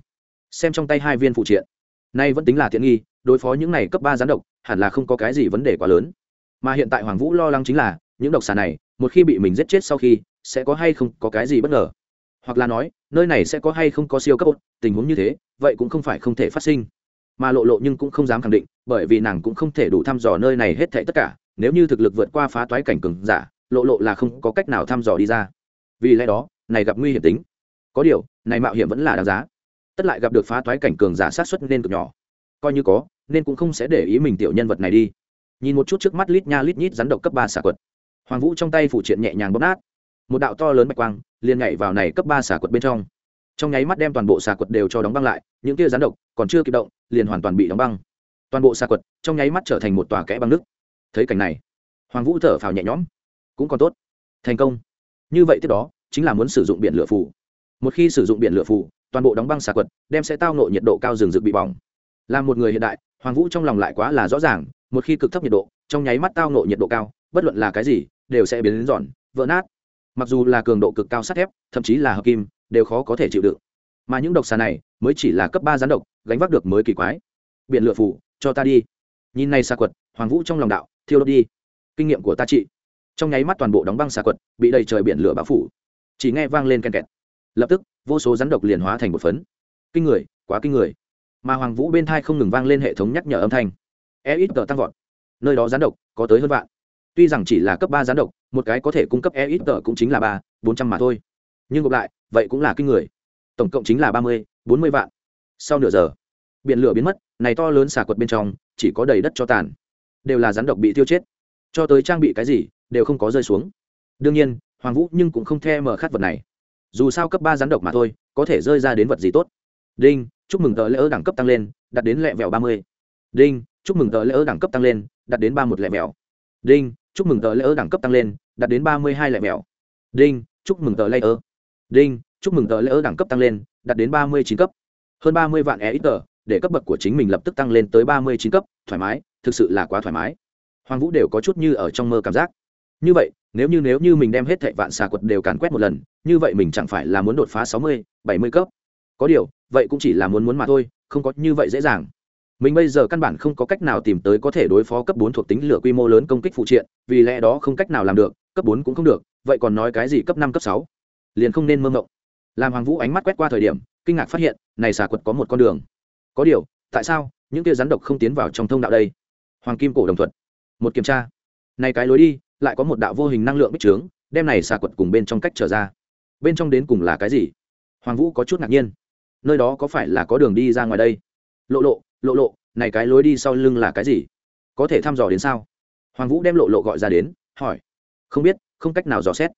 Xem trong tay hai viên phụ triện. Nay vẫn tính là tiện nghi, đối phó những này cấp ba gián độc, hẳn là không có cái gì vấn đề quá lớn. Mà hiện tại hoàng vũ lo lắng chính là, những độc xà này, một khi bị mình giết chết sau khi, sẽ có hay không có cái gì bất ngờ. Hoặc là nói, nơi này sẽ có hay không có siêu cấp ốt, tình huống như thế, vậy cũng không phải không thể phát sinh. Mà lộ lộ nhưng cũng không dám khẳng định, bởi vì nàng cũng không thể đủ thăm dò nơi này hết thảy tất cả, nếu như thực lực vượt qua phá toái cảnh cường giả lộ lộ là không có cách nào thăm dò đi ra. Vì lẽ đó, này gặp nguy hiểm tính. Có điều, này mạo hiểm vẫn là đáng giá. Tất lại gặp được phá toái cảnh cường giả sát xuất nên cực nhỏ. Coi như có, nên cũng không sẽ để ý mình tiểu nhân vật này đi. Nhìn một chút trước mắt lít nha lít nhít rắn độc cấp ba xả quật. Hoàng vũ trong tay phủ triện nhẹ nhàng bóp nát. Một đạo to lớn bạch quang, liền nhảy vào này cấp ba xả quật bên trong. Trong nháy mắt đem toàn bộ xà quật đều cho đóng băng lại, những kia rắn độc còn chưa kịp động, liền hoàn toàn bị đóng băng. Toàn bộ xà quật trong nháy mắt trở thành một tòa kẽ băng nước. Thấy cảnh này, hoàng vũ thở phào nhẹ nhõm cũng còn tốt. Thành công. Như vậy tiếp đó, chính là muốn sử dụng biển lửa phủ một khi sử dụng biển lửa phủ toàn bộ đóng băng xà quật đem sẽ tao nộ nhiệt độ cao rừng rực bị bỏng. Là một người hiện đại, hoàng vũ trong lòng lại quá là rõ ràng, một khi cực thấp nhiệt độ, trong nháy mắt tao nộ nhiệt độ cao, bất luận là cái gì, đều sẽ biến đến giòn, vỡ nát. Mặc dù là cường độ cực cao sắt thép, thậm chí là hợp kim, đều khó có thể chịu đựng. Mà những độc xà này, mới chỉ là cấp ba gián độc, gánh vác được mới kỳ quái. Biển lửa phủ cho ta đi. Nhìn này xa quật, hoàng vũ trong lòng đạo, thiêu đốt đi. Kinh nghiệm của ta chị trong nháy mắt toàn bộ đóng băng xà quật, bị đầy trời biển lửa bao phủ. Chỉ nghe vang lên ken kẹt. Lập tức, vô số rắn độc liền hóa thành một phấn. Kinh người, quá kinh người. Mà hoàng vũ bên thai không ngừng vang lên hệ thống nhắc nhở âm thanh. E ít tờ tăng vọt. Nơi đó rắn độc có tới hơn vạn. Tuy rằng chỉ là cấp ba rắn độc, một cái có thể cung cấp e ít tờ cũng chính là ba, bốn trăm mà thôi. Nhưng ngược lại, vậy cũng là kinh người. Tổng cộng chính là ba mươi, bốn mươi vạn. Sau nửa giờ, biển lửa biến mất, này to lớn xà quật bên trong chỉ có đầy đất cho tàn. Đều là rắn độc bị tiêu chết cho tới trang bị cái gì đều không có rơi xuống. Đương nhiên, hoàng vũ nhưng cũng không the mở khát vật này. Dù sao cấp ba rắn độc mà thôi, có thể rơi ra đến vật gì tốt. Đinh, chúc mừng tờ lễ ơ đẳng cấp tăng lên, đạt đến lẹ vẹo ba mươi. Đinh, chúc mừng tờ lễ ơ đẳng cấp tăng lên, đạt đến ba một lẹ vẹo. Đinh, chúc mừng tờ lễ ơ đẳng cấp tăng lên, đạt đến ba mươi hai lẹ vẹo. Đinh, chúc mừng tờ lễ ơ. Đinh, chúc mừng tờ lễ ơ đẳng cấp tăng lên, đạt đến ba mươi chín cấp. Hơn ba mươi vạn e ít tờ để cấp bậc của chính mình lập tức tăng lên tới ba mươi chín cấp, thoải mái, thực sự là quá thoải mái hoàng vũ đều có chút như ở trong mơ cảm giác. Như vậy, nếu như nếu như mình đem hết thệ vạn xà quật đều càn quét một lần, như vậy mình chẳng phải là muốn đột phá sáu mươi, bảy mươi cấp. Có điều, vậy cũng chỉ là muốn muốn mà thôi, không có như vậy dễ dàng. Mình bây giờ căn bản không có cách nào tìm tới có thể đối phó cấp bốn thuộc tính lửa quy mô lớn công kích phụ triện, vì lẽ đó không cách nào làm được, cấp bốn cũng không được, vậy còn nói cái gì cấp năm, cấp sáu? Liền không nên mơ mộng. Làm hoàng vũ ánh mắt quét qua thời điểm, kinh ngạc phát hiện, này xà quật có một con đường. Có điều, tại sao những tia rắn độc không tiến vào trong thông đạo đây? Hoàng kim cổ đồng thuận một kiểm tra. Này cái lối đi, lại có một đạo vô hình năng lượng bích trướng, đem này xà quật cùng bên trong cách trở ra. Bên trong đến cùng là cái gì? Hoàng vũ có chút ngạc nhiên. Nơi đó có phải là có đường đi ra ngoài đây? Lộ lộ lộ lộ, này cái lối đi sau lưng là cái gì? Có thể thăm dò đến sao? Hoàng vũ đem lộ lộ gọi ra đến, hỏi. Không biết, không cách nào dò xét.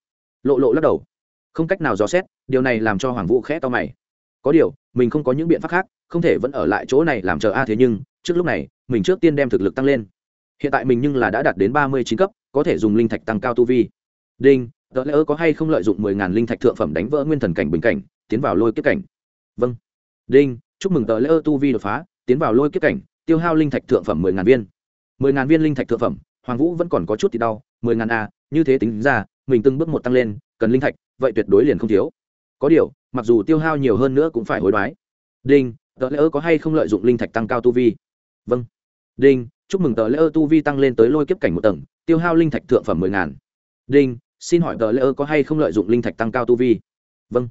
Lộ lộ lắc đầu. Không cách nào dò xét, điều này làm cho hoàng vũ khẽ to mày. Có điều, mình không có những biện pháp khác, không thể vẫn ở lại chỗ này làm chờ. A thế nhưng, trước lúc này, mình trước tiên đem thực lực tăng lên hiện tại mình nhưng là đã đạt đến ba mươi chín cấp, có thể dùng linh thạch tăng cao tu vi. Đinh tờ lễ ơ có hay không lợi dụng mười ngàn linh thạch thượng phẩm đánh vỡ nguyên thần cảnh bình cảnh, tiến vào lôi kiếp cảnh? Vâng. Đinh, chúc mừng tờ lễ ơ tu vi đột phá, tiến vào lôi kiếp cảnh, tiêu hao linh thạch thượng phẩm mười ngàn viên. Mười ngàn viên linh thạch thượng phẩm, hoàng vũ vẫn còn có chút thì đau, mười ngàn a như thế tính ra, mình từng bước một tăng lên, cần linh thạch, vậy tuyệt đối liền không thiếu. Có điều, mặc dù tiêu hao nhiều hơn nữa cũng phải hối đoái. Đinh tờ lễ ơ có hay không lợi dụng linh thạch tăng cao tu vi? Vâng. Đinh chúc mừng tờ lễ ơ tu vi tăng lên tới lôi kiếp cảnh một tầng, tiêu hao linh thạch thượng phẩm mười ngàn. Đinh, xin hỏi tờ lễ ơ có hay không lợi dụng linh thạch tăng cao tu vi? Vâng.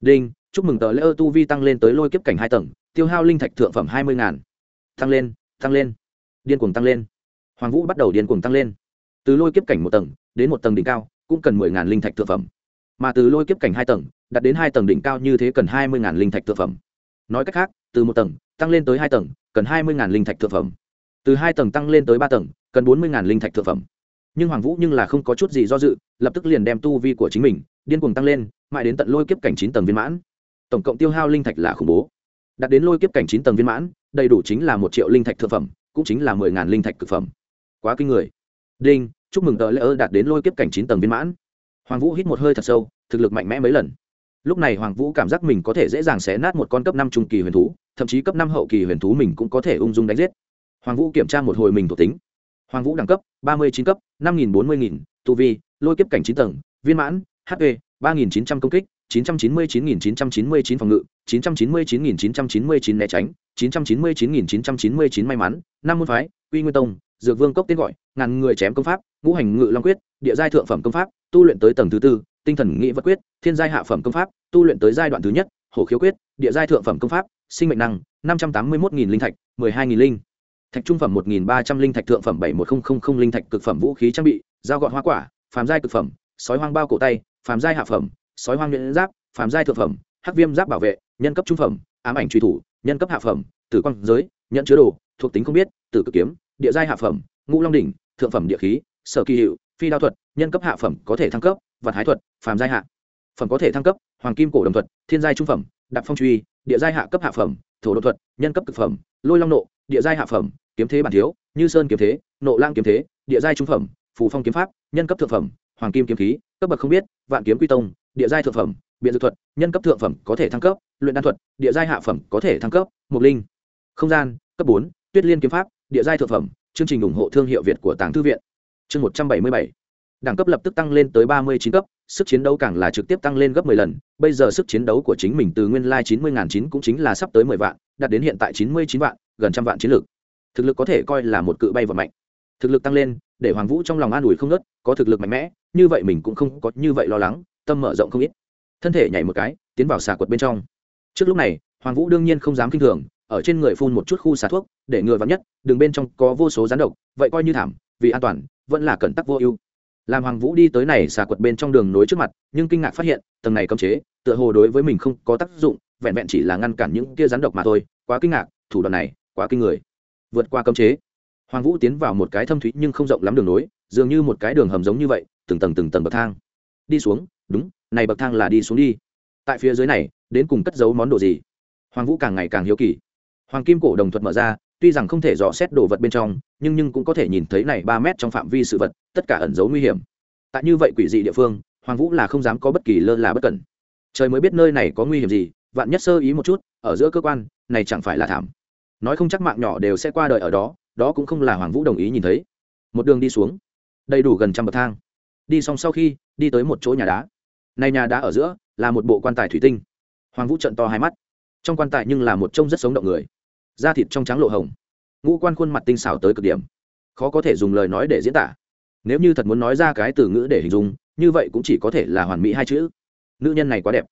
Đinh, chúc mừng tờ lễ ơ tu vi tăng lên tới lôi kiếp cảnh hai tầng, tiêu hao linh thạch thượng phẩm hai mươi ngàn. Tăng lên tăng lên. Điên cuồng tăng lên. Hoàng vũ bắt đầu điên cuồng tăng lên. Từ lôi kiếp cảnh một tầng, đến một tầng đỉnh cao, cũng cần mười ngàn linh thạch thượng phẩm. Mà từ lôi kiếp cảnh hai tầng đặt đến hai tầng đỉnh cao như thế cần hai mươi ngàn linh thạch thượng phẩm. Nói cách khác, từ một tầng, tăng lên tới hai tầng, cần hai mươi ngàn linh thạch thượng phẩm từ hai tầng tăng lên tới ba tầng, cần bốn mươi ngàn linh thạch thượng phẩm. Nhưng hoàng vũ nhưng là không có chút gì do dự, lập tức liền đem tu vi của chính mình, điên cuồng tăng lên, mãi đến tận lôi kiếp cảnh chín tầng viên mãn. Tổng cộng tiêu hao linh thạch là khủng bố. Đạt đến lôi kiếp cảnh chín tầng viên mãn, đầy đủ chính là một triệu linh thạch thượng phẩm, cũng chính là mười ngàn linh thạch thực phẩm. Quá kinh người. Đinh, chúc mừng tờ lễ ơ đạt đến lôi kiếp cảnh chín tầng viên mãn. Hoàng vũ hít một hơi thật sâu, thực lực mạnh mẽ mấy lần. Lúc này hoàng vũ cảm giác mình có thể dễ dàng xé nát một con cấp năm trung kỳ huyền thú, thậm chí cấp năm hậu kỳ huyền thú mình cũng có thể ung dung đánh giết hoàng vũ kiểm tra một hồi mình thuộc tính. Hoàng vũ đẳng cấp, ba mươi chín cấp, năm nghìn bốn mươi nghìn, tu vi, lôi kiếp cảnh chín tầng, viên mãn hp ba nghìn chín trăm công kích, chín trăm chín mươi chín nghìn chín trăm chín mươi chín phòng ngự, chín trăm chín mươi chín nghìn chín trăm chín mươi chín né tránh, chín trăm chín mươi chín nghìn chín trăm chín mươi chín may mắn, năm môn phái uy nguyên tông, dược vương cốc tên gọi, ngàn người chém công pháp, ngũ hành ngự long quyết, địa giai thượng phẩm công pháp, tu luyện tới tầng thứ tư, tinh thần nghĩ vật quyết, thiên giai hạ phẩm công pháp, tu luyện tới giai đoạn thứ nhất, hổ khiếu quyết, địa giai thượng phẩm công pháp, sinh mệnh năng, năm trăm tám mươi một linh thạch, mười hai linh thạch trung phẩm một nghìn ba trăm linh, thạch thượng phẩm bảy một nghìn linh, thạch cực phẩm vũ khí trang bị, dao gọt hoa quả, phàm giai cực phẩm, sói hoang bao cổ tay, phàm giai hạ phẩm, sói hoang nhuyễn giáp, phàm giai thượng phẩm, hắc viêm giáp bảo vệ, nhân cấp trung phẩm, ám ảnh truy thủ, nhân cấp hạ phẩm, tử quang giới, nhận chứa đồ, thuộc tính không biết, tử cực kiếm, địa giai hạ phẩm, ngũ long đỉnh, thượng phẩm địa khí, sở kỳ hiệu, phi đao thuật, nhân cấp hạ phẩm có thể thăng cấp, vật hái thuật, phàm giai hạ phẩm có thể thăng cấp, hoàng kim cổ đồng thuật, thiên giai trung phẩm, đạp phong truy, địa giai hạ cấp hạ phẩm, thổ đột thuật, nhân cấp cực phẩm, lôi long nộ, địa giai hạ phẩm kiếm thế bản thiếu, như sơn kiếm thế, nộ lang kiếm thế, địa giai trung phẩm, phù phong kiếm pháp, nhân cấp thượng phẩm, hoàng kim kiếm khí, cấp bậc không biết, vạn kiếm quy tông, địa giai thượng phẩm, biện dược thuật, nhân cấp thượng phẩm có thể thăng cấp, luyện đan thuật, địa giai hạ phẩm có thể thăng cấp mục linh. Không gian, cấp bốn, tuyết liên kiếm pháp, địa giai thượng phẩm, chương trình ủng hộ thương hiệu việt của tàng thư viện. Chương một trăm bảy mươi bảy. Đẳng cấp lập tức tăng lên tới ba mươi chín cấp, sức chiến đấu càng là trực tiếp tăng lên gấp 10 lần, bây giờ sức chiến đấu của chính mình từ nguyên lai chín mươi chín cũng chính là sắp tới mười vạn, đạt đến hiện tại chín mươi chín vạn, gần trăm vạn chiến lược thực lực có thể coi là một cự bay vật mạnh. Thực lực tăng lên, để hoàng vũ trong lòng an ủi không nớt có thực lực mạnh mẽ, như vậy mình cũng không có như vậy lo lắng, tâm mở rộng không ít. Thân thể nhảy một cái, tiến vào xà quật bên trong. Trước lúc này, hoàng vũ đương nhiên không dám kinh thường, ở trên người phun một chút khu xà thuốc, để ngừa vắng nhất, đường bên trong có vô số rắn độc, vậy coi như thảm, vì an toàn, vẫn là cẩn tắc vô ưu. Làm hoàng vũ đi tới này xà quật bên trong đường nối trước mặt, nhưng kinh ngạc phát hiện, tầng này cấm chế, tựa hồ đối với mình không có tác dụng, vẹn vẹn chỉ là ngăn cản những kia rắn độc mà thôi, quá kinh ngạc, thủ đoạn này, quá kinh người vượt qua cấm chế. Hoàng vũ tiến vào một cái thâm thúy nhưng không rộng lắm đường nối, dường như một cái đường hầm giống như vậy, từng tầng từng tầng bậc thang. Đi xuống, đúng, này bậc thang là đi xuống đi. Tại phía dưới này, đến cùng cất giấu món đồ gì? Hoàng vũ càng ngày càng hiếu kỳ. Hoàng kim cổ đồng thuật mở ra, tuy rằng không thể dò xét đồ vật bên trong, nhưng nhưng cũng có thể nhìn thấy này ba mét trong phạm vi sự vật, tất cả ẩn dấu nguy hiểm. Tại như vậy quỷ dị địa phương, hoàng vũ là không dám có bất kỳ lơ là bất cẩn. Trời mới biết nơi này có nguy hiểm gì, vạn nhất sơ ý một chút, ở giữa cơ quan, này chẳng phải là thảm nói không chắc mạng nhỏ đều sẽ qua đời ở đó đó cũng không là hoàng vũ đồng ý nhìn thấy. Một đường đi xuống, đầy đủ gần trăm bậc thang. Đi xong sau khi, đi tới một chỗ nhà đá. Này nhà đá ở giữa là một bộ quan tài thủy tinh. Hoàng vũ trận to hai mắt. Trong quan tài nhưng là một trông rất sống động người. Da thịt trong trắng lộ hồng. Ngũ quan khuôn mặt tinh xảo tới cực điểm. Khó có thể dùng lời nói để diễn tả. Nếu như thật muốn nói ra cái từ ngữ để hình dung, như vậy cũng chỉ có thể là hoàn mỹ hai chữ. Nữ nhân này quá đẹp.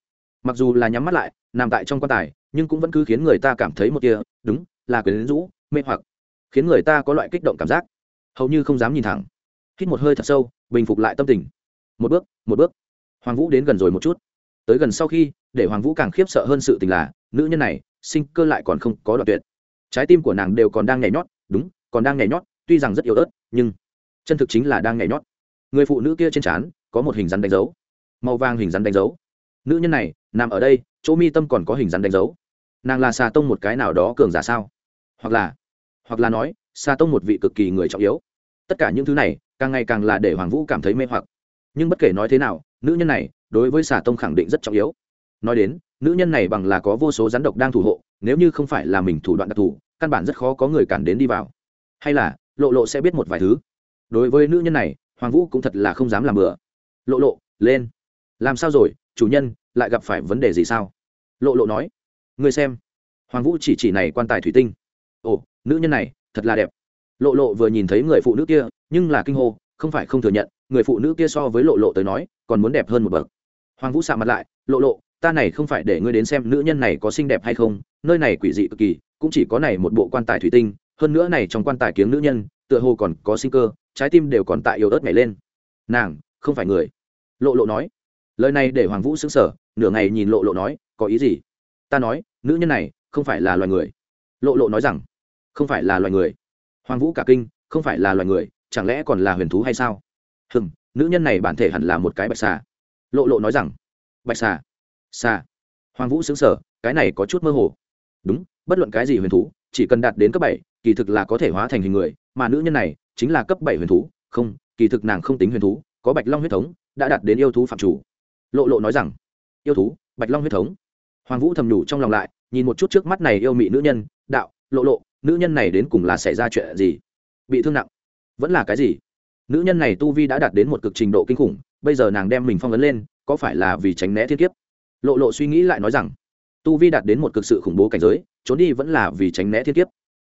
Mặc dù là nhắm mắt lại, nằm tại trong quan tài, nhưng cũng vẫn cứ khiến người ta cảm thấy một kia đúng là quyến rũ, mê hoặc, khiến người ta có loại kích động cảm giác. Hầu như không dám nhìn thẳng. Hít một hơi thật sâu, bình phục lại tâm tình. Một bước một bước. Hoàng vũ đến gần rồi một chút. Tới gần sau khi, để hoàng vũ càng khiếp sợ hơn sự tình là, nữ nhân này, sinh cơ lại còn không có đoạn tuyệt. Trái tim của nàng đều còn đang nhảy nhót, đúng, còn đang nhảy nhót, tuy rằng rất yếu ớt, nhưng chân thực chính là đang nhảy nhót. Người phụ nữ kia trên trán, có một hình rắn đánh dấu. Màu vàng hình rắn đánh dấu. Nữ nhân này, nằm ở đây, chỗ mi tâm còn có hình rắn đánh dấu nàng là xà tông một cái nào đó cường giả sao? Hoặc là hoặc là nói xà tông một vị cực kỳ người trọng yếu. Tất cả những thứ này, càng ngày càng là để hoàng vũ cảm thấy mê hoặc. Nhưng bất kể nói thế nào, nữ nhân này, đối với xà tông khẳng định rất trọng yếu. Nói đến, nữ nhân này bằng là có vô số rắn độc đang thủ hộ, nếu như không phải là mình thủ đoạn đặc thù, căn bản rất khó có người cản đến đi vào. Hay là, lộ lộ sẽ biết một vài thứ. Đối với nữ nhân này, hoàng vũ cũng thật là không dám làm bừa. Lộ lộ, lên. Làm sao rồi, chủ nhân, lại gặp phải vấn đề gì sao? Lộ lộ nói ngươi xem. Hoàng vũ chỉ chỉ này quan tài thủy tinh. Ồ, nữ nhân này, thật là đẹp. Lộ lộ vừa nhìn thấy người phụ nữ kia, nhưng là kinh hô, không phải không thừa nhận, người phụ nữ kia so với lộ lộ tới nói, còn muốn đẹp hơn một bậc. Hoàng vũ sạ mặt lại, lộ lộ, ta này không phải để ngươi đến xem nữ nhân này có xinh đẹp hay không, nơi này quỷ dị cực kỳ, cũng chỉ có này một bộ quan tài thủy tinh, hơn nữa này trong quan tài kiếng nữ nhân, tựa hồ còn có sinh cơ, trái tim đều còn tại yếu ớt nhảy lên. Nàng, không phải người. Lộ lộ nói. Lời này để hoàng vũ xứng sở nửa ngày nhìn lộ lộ nói, có ý gì? Ta nói nữ nhân này không phải là loài người. Lộ lộ nói rằng, không phải là loài người. Hoàng vũ cả kinh, không phải là loài người, chẳng lẽ còn là huyền thú hay sao? Hừm, nữ nhân này bản thể hẳn là một cái bạch xà. Lộ lộ nói rằng, bạch xà xà. Hoàng vũ xứng sở cái này có chút mơ hồ. Đúng, bất luận cái gì huyền thú, chỉ cần đạt đến cấp bảy, kỳ thực là có thể hóa thành hình người, mà nữ nhân này chính là cấp bảy huyền thú. Không, kỳ thực nàng không tính huyền thú, có bạch long huyết thống, đã đạt đến yêu thú phạm chủ. Lộ lộ nói rằng, yêu thú, bạch long huyết thống hoàng vũ thầm nhủ trong lòng lại, nhìn một chút trước mắt này yêu mị nữ nhân, đạo, lộ lộ, nữ nhân này đến cùng là xảy ra chuyện gì? Bị thương nặng, vẫn là cái gì? Nữ nhân này tu vi đã đạt đến một cực trình độ kinh khủng, bây giờ nàng đem mình phong ấn lên, có phải là vì tránh né thiên kiếp? Lộ lộ suy nghĩ lại nói rằng, tu vi đạt đến một cực sự khủng bố cảnh giới, trốn đi vẫn là vì tránh né thiên kiếp.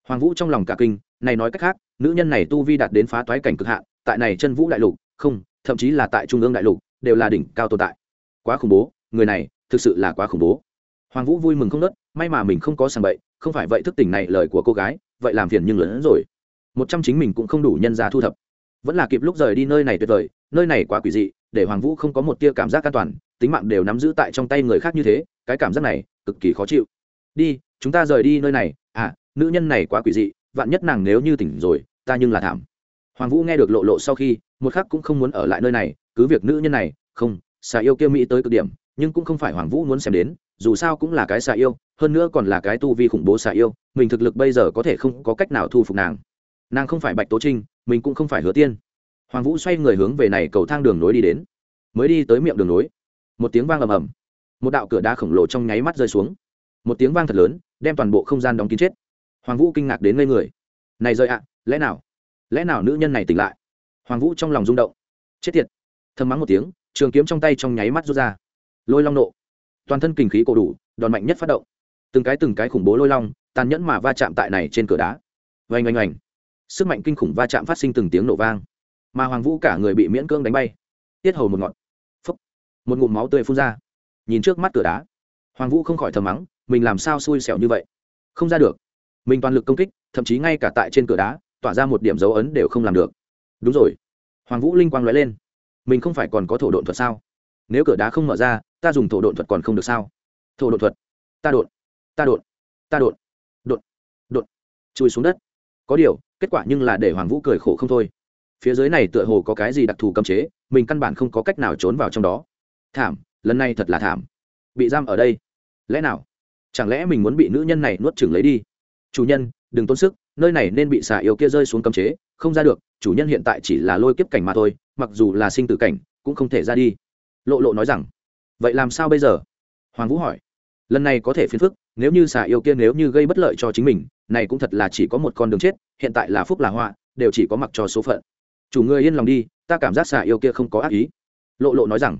Hoàng vũ trong lòng cả kinh, này nói cách khác, nữ nhân này tu vi đạt đến phá toái cảnh cực hạn, tại này chân vũ đại lục, không, thậm chí là tại trung ương đại lục, đều là đỉnh cao tồn tại. Quá khủng bố, người này thực sự là quá khủng bố hoàng vũ vui mừng không nớt, may mà mình không có sàng bậy, không phải vậy thức tỉnh này lời của cô gái, vậy làm phiền nhưng lớn hơn rồi. Một trăm chính mình cũng không đủ nhân ra thu thập. Vẫn là kịp lúc rời đi nơi này tuyệt vời, nơi này quá quỷ dị, để hoàng vũ không có một tia cảm giác an toàn, tính mạng đều nắm giữ tại trong tay người khác như thế, cái cảm giác này cực kỳ khó chịu. Đi, chúng ta rời đi nơi này. À nữ nhân này quá quỷ dị, vạn nhất nàng nếu như tỉnh rồi, ta nhưng là thảm. Hoàng vũ nghe được lộ lộ sau khi, một khắc cũng không muốn ở lại nơi này, cứ việc nữ nhân này, không, xà yêu kia mỹ tới cực điểm, nhưng cũng không phải hoàng vũ muốn xem đến dù sao cũng là cái xà yêu, hơn nữa còn là cái tu vi khủng bố xà yêu, mình thực lực bây giờ có thể không có cách nào thu phục nàng. Nàng không phải bạch tố trinh, mình cũng không phải hứa tiên. Hoàng vũ xoay người hướng về này cầu thang đường nối đi đến. Mới đi tới miệng đường nối. Một tiếng vang ầm ầm. Một đạo cửa đá khổng lồ trong nháy mắt rơi xuống. Một tiếng vang thật lớn, đem toàn bộ không gian đóng kín chết. Hoàng vũ kinh ngạc đến ngây người. Này rơi ạ, lẽ nào? Lẽ nào nữ nhân này tỉnh lại? Hoàng vũ trong lòng rung động. Chết tiệt. Thầm mắng một tiếng, trường kiếm trong tay trong nháy mắt rút ra. Lôi long nộ toàn thân kinh khí cổ đủ, đòn mạnh nhất phát động. Từng cái từng cái khủng bố lôi long, tàn nhẫn mà va chạm tại này trên cửa đá. Vành oanh oanh. Sức mạnh kinh khủng va chạm phát sinh từng tiếng nổ vang. Mà hoàng vũ cả người bị miễn cưỡng đánh bay. Tiết hầu một ngọn. Phấp một ngụm máu tươi phun ra. Nhìn trước mắt cửa đá. Hoàng vũ không khỏi thầm mắng, mình làm sao xui xẻo như vậy? Không ra được. Mình toàn lực công kích, thậm chí ngay cả tại trên cửa đá, tỏa ra một điểm dấu ấn đều không làm được. Đúng rồi. Hoàng vũ linh quang nói lên. Mình không phải còn có thổ độn thuật sao? Nếu cửa đá không mở ra ta dùng thổ độn thuật còn không được sao? Thổ độn thuật. Ta đột ta đột ta đột đột đột chui xuống đất. Có điều, kết quả nhưng là để hoàng vũ cười khổ không thôi. Phía dưới này tựa hồ có cái gì đặc thù cấm chế, mình căn bản không có cách nào trốn vào trong đó. Thảm, lần này thật là thảm. Bị giam ở đây. Lẽ nào? Chẳng lẽ mình muốn bị nữ nhân này nuốt chừng lấy đi? Chủ nhân, đừng tốn sức, nơi này nên bị xà yêu kia rơi xuống cấm chế, không ra được, chủ nhân hiện tại chỉ là lôi kiếp cảnh mà thôi, mặc dù là sinh tử cảnh, cũng không thể ra đi. Lộ lộ nói rằng vậy làm sao bây giờ? Hoàng vũ hỏi. Lần này có thể phiền phức, nếu như xà yêu kia nếu như gây bất lợi cho chính mình, này cũng thật là chỉ có một con đường chết, hiện tại là phúc là họa, đều chỉ có mặc cho số phận. Chủ người yên lòng đi, ta cảm giác xà yêu kia không có ác ý. Lộ lộ nói rằng,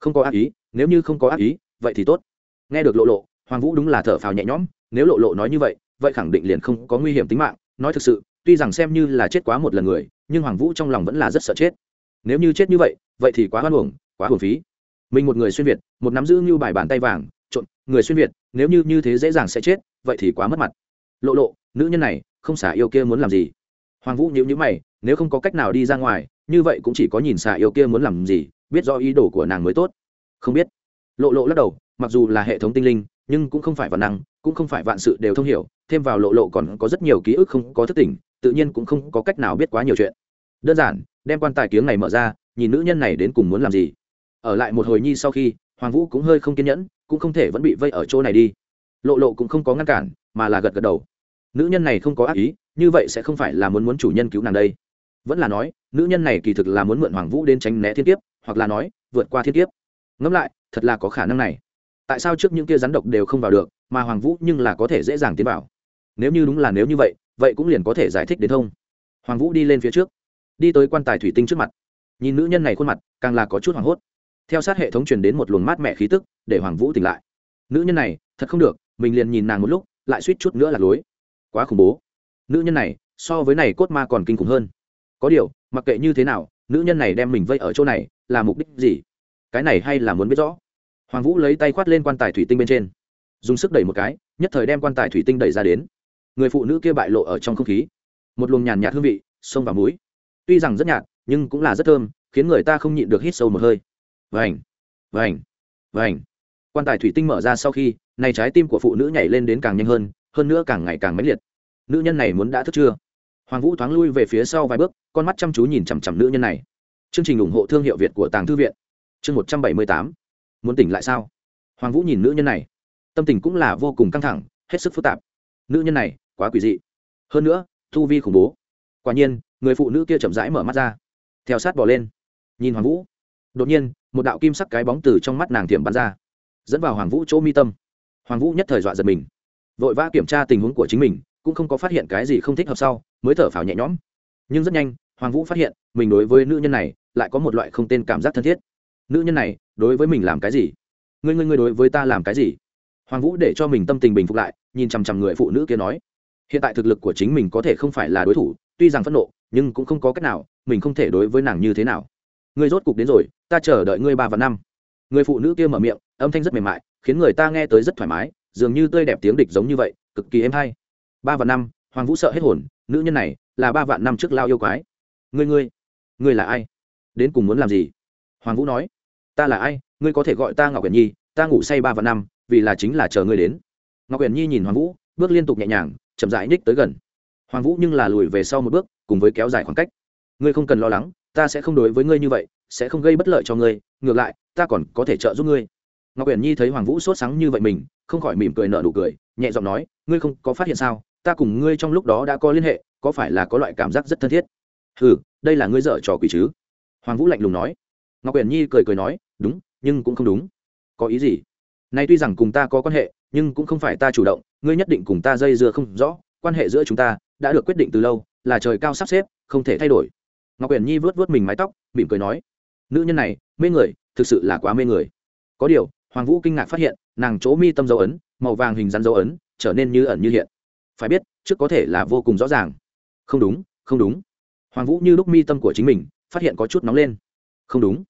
không có ác ý, nếu như không có ác ý, vậy thì tốt. Nghe được lộ lộ, hoàng vũ đúng là thở phào nhẹ nhõm, nếu lộ lộ nói như vậy vậy khẳng định liền không có nguy hiểm tính mạng. Nói thực sự, tuy rằng xem như là chết quá một lần người, nhưng hoàng vũ trong lòng vẫn là rất sợ chết. Nếu như chết như vậy vậy thì quá hoan hồng quá hồn phí mình một người xuyên việt, một nắm giữ như bài bàn tay vàng, trộn, người xuyên việt, nếu như như thế dễ dàng sẽ chết, vậy thì quá mất mặt. Lộ lộ, nữ nhân này, không xả yêu kia muốn làm gì? Hoàng vũ nhíu nhíu mày, nếu không có cách nào đi ra ngoài, như vậy cũng chỉ có nhìn xả yêu kia muốn làm gì, biết rõ ý đồ của nàng mới tốt. Không biết. Lộ lộ lắc đầu, mặc dù là hệ thống tinh linh, nhưng cũng không phải vạn năng, cũng không phải vạn sự đều thông hiểu, thêm vào lộ lộ còn có rất nhiều ký ức không có thức tỉnh, tự nhiên cũng không có cách nào biết quá nhiều chuyện. Đơn giản, đem quan tài kiếng này mở ra, nhìn nữ nhân này đến cùng muốn làm gì ở lại một hồi nhi sau khi, hoàng vũ cũng hơi không kiên nhẫn, cũng không thể vẫn bị vây ở chỗ này đi. Lộ lộ cũng không có ngăn cản, mà là gật gật đầu. Nữ nhân này không có ác ý, như vậy sẽ không phải là muốn muốn chủ nhân cứu nàng đây. Vẫn là nói, nữ nhân này kỳ thực là muốn mượn hoàng vũ đến tránh né thiên kiếp, hoặc là nói, vượt qua thiên kiếp. Ngẫm lại, thật là có khả năng này. Tại sao trước những kia rắn độc đều không vào được, mà hoàng vũ nhưng là có thể dễ dàng tiến vào? Nếu như đúng là nếu như vậy vậy cũng liền có thể giải thích đến thông. Hoàng vũ đi lên phía trước, đi tới quan tài thủy tinh trước mặt. Nhìn nữ nhân này khuôn mặt, càng là có chút hoảng hốt theo sát hệ thống truyền đến một luồng mát mẻ khí tức, để hoàng vũ tỉnh lại. Nữ nhân này, thật không được, mình liền nhìn nàng một lúc, lại suýt chút nữa là lối. Quá khủng bố. Nữ nhân này, so với này cốt ma còn kinh khủng hơn. Có điều, mặc kệ như thế nào, nữ nhân này đem mình vây ở chỗ này, là mục đích gì? Cái này hay là muốn biết rõ? Hoàng vũ lấy tay khoát lên quan tài thủy tinh bên trên. Dùng sức đẩy một cái, nhất thời đem quan tài thủy tinh đẩy ra đến. Người phụ nữ kia bại lộ ở trong không khí. Một luồng nhàn nhạt hương vị, xông vào mũi. Tuy rằng rất nhạt, nhưng cũng là rất thơm, khiến người ta không nhịn được hít sâu một hơi vành vành vành. Quan tài thủy tinh mở ra sau khi, này trái tim của phụ nữ nhảy lên đến càng nhanh hơn hơn nữa càng ngày càng mãnh liệt. Nữ nhân này muốn đã thức chưa? Hoàng vũ thoáng lui về phía sau vài bước, con mắt chăm chú nhìn chằm chằm nữ nhân này. Chương trình ủng hộ thương hiệu việt của tàng thư viện. Chương một trăm bảy mươi tám. Muốn tỉnh lại sao? Hoàng vũ nhìn nữ nhân này. Tâm tình cũng là vô cùng căng thẳng, hết sức phức tạp. Nữ nhân này, quá quỷ dị. Hơn nữa, thu vi khủng bố. Quả nhiên, người phụ nữ kia chậm rãi mở mắt ra. Theo sát bỏ lên. Nhìn hoàng vũ. Đột nhiên một đạo kim sắc cái bóng từ trong mắt nàng tiệm bắn ra, dẫn vào hoàng vũ chỗ mi tâm. Hoàng vũ nhất thời dọa giật mình. Vội vã kiểm tra tình huống của chính mình, cũng không có phát hiện cái gì không thích hợp sau, mới thở phào nhẹ nhõm. Nhưng rất nhanh, hoàng vũ phát hiện, mình đối với nữ nhân này, lại có một loại không tên cảm giác thân thiết. Nữ nhân này, đối với mình làm cái gì? Ngươi ngươi ngươi đối với ta làm cái gì? Hoàng vũ để cho mình tâm tình bình phục lại, nhìn chằm chằm người phụ nữ kia nói. Hiện tại thực lực của chính mình có thể không phải là đối thủ, tuy rằng phẫn nộ, nhưng cũng không có cách nào, mình không thể đối với nàng như thế nào ngươi rốt cục đến rồi, ta chờ đợi ngươi ba và năm. Người phụ nữ kia mở miệng, âm thanh rất mềm mại, khiến người ta nghe tới rất thoải mái, dường như tươi đẹp tiếng địch giống như vậy, cực kỳ êm hay. Ba và năm, hoàng vũ sợ hết hồn, nữ nhân này là ba vạn năm trước lao yêu quái. Ngươi ngươi ngươi là ai? Đến cùng muốn làm gì? Hoàng vũ nói. Ta là ai? Ngươi có thể gọi ta ngọc quyển nhi, ta ngủ say ba vạn năm, vì là chính là chờ ngươi đến. Ngọc quyển nhi nhìn hoàng vũ, bước liên tục nhẹ nhàng, chậm rãi ních tới gần. Hoàng vũ nhưng là lùi về sau một bước, cùng với kéo dài khoảng cách. Ngươi không cần lo lắng ta sẽ không đối với ngươi như vậy, sẽ không gây bất lợi cho ngươi, ngược lại, ta còn có thể trợ giúp ngươi. Ngọc uyển nhi thấy hoàng vũ sốt sáng như vậy mình, không khỏi mỉm cười nở nụ cười, nhẹ giọng nói, ngươi không có phát hiện sao, ta cùng ngươi trong lúc đó đã có liên hệ, có phải là có loại cảm giác rất thân thiết? Ừ đây là ngươi dở trò quỷ chứ? Hoàng vũ lạnh lùng nói. Ngọc uyển nhi cười cười nói, đúng, nhưng cũng không đúng. Có ý gì? Nay tuy rằng cùng ta có quan hệ, nhưng cũng không phải ta chủ động, ngươi nhất định cùng ta dây dưa không rõ, quan hệ giữa chúng ta đã được quyết định từ lâu, là trời cao sắp xếp, không thể thay đổi ngọc quyển nhi vớt vớt mình mái tóc, mỉm cười nói, nữ nhân này, mê người, thực sự là quá mê người. Có điều, hoàng vũ kinh ngạc phát hiện, nàng chỗ mi tâm dấu ấn, màu vàng hình rắn dấu ấn, trở nên như ẩn như hiện. Phải biết, trước có thể là vô cùng rõ ràng. Không đúng không đúng. Hoàng vũ như lúc mi tâm của chính mình, phát hiện có chút nóng lên. Không đúng.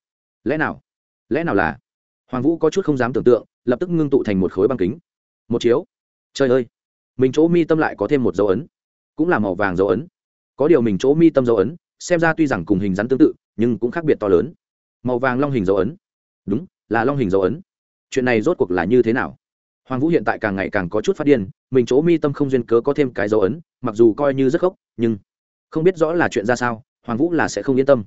Lẽ nào? Lẽ nào là? Hoàng vũ có chút không dám tưởng tượng, lập tức ngưng tụ thành một khối băng kính. Một chiếu. Trời ơi. Mình chỗ mi tâm lại có thêm một dấu ấn, cũng là màu vàng dấu ấn. Có điều mình chỗ mi tâm dấu ấn xem ra tuy rằng cùng hình rắn tương tự, nhưng cũng khác biệt to lớn. Màu vàng long hình dấu ấn. Đúng, là long hình dấu ấn. Chuyện này rốt cuộc là như thế nào? Hoàng vũ hiện tại càng ngày càng có chút phát điên, mình chỗ mi tâm không duyên cớ có thêm cái dấu ấn, mặc dù coi như rất khốc nhưng không biết rõ là chuyện ra sao, hoàng vũ là sẽ không yên tâm.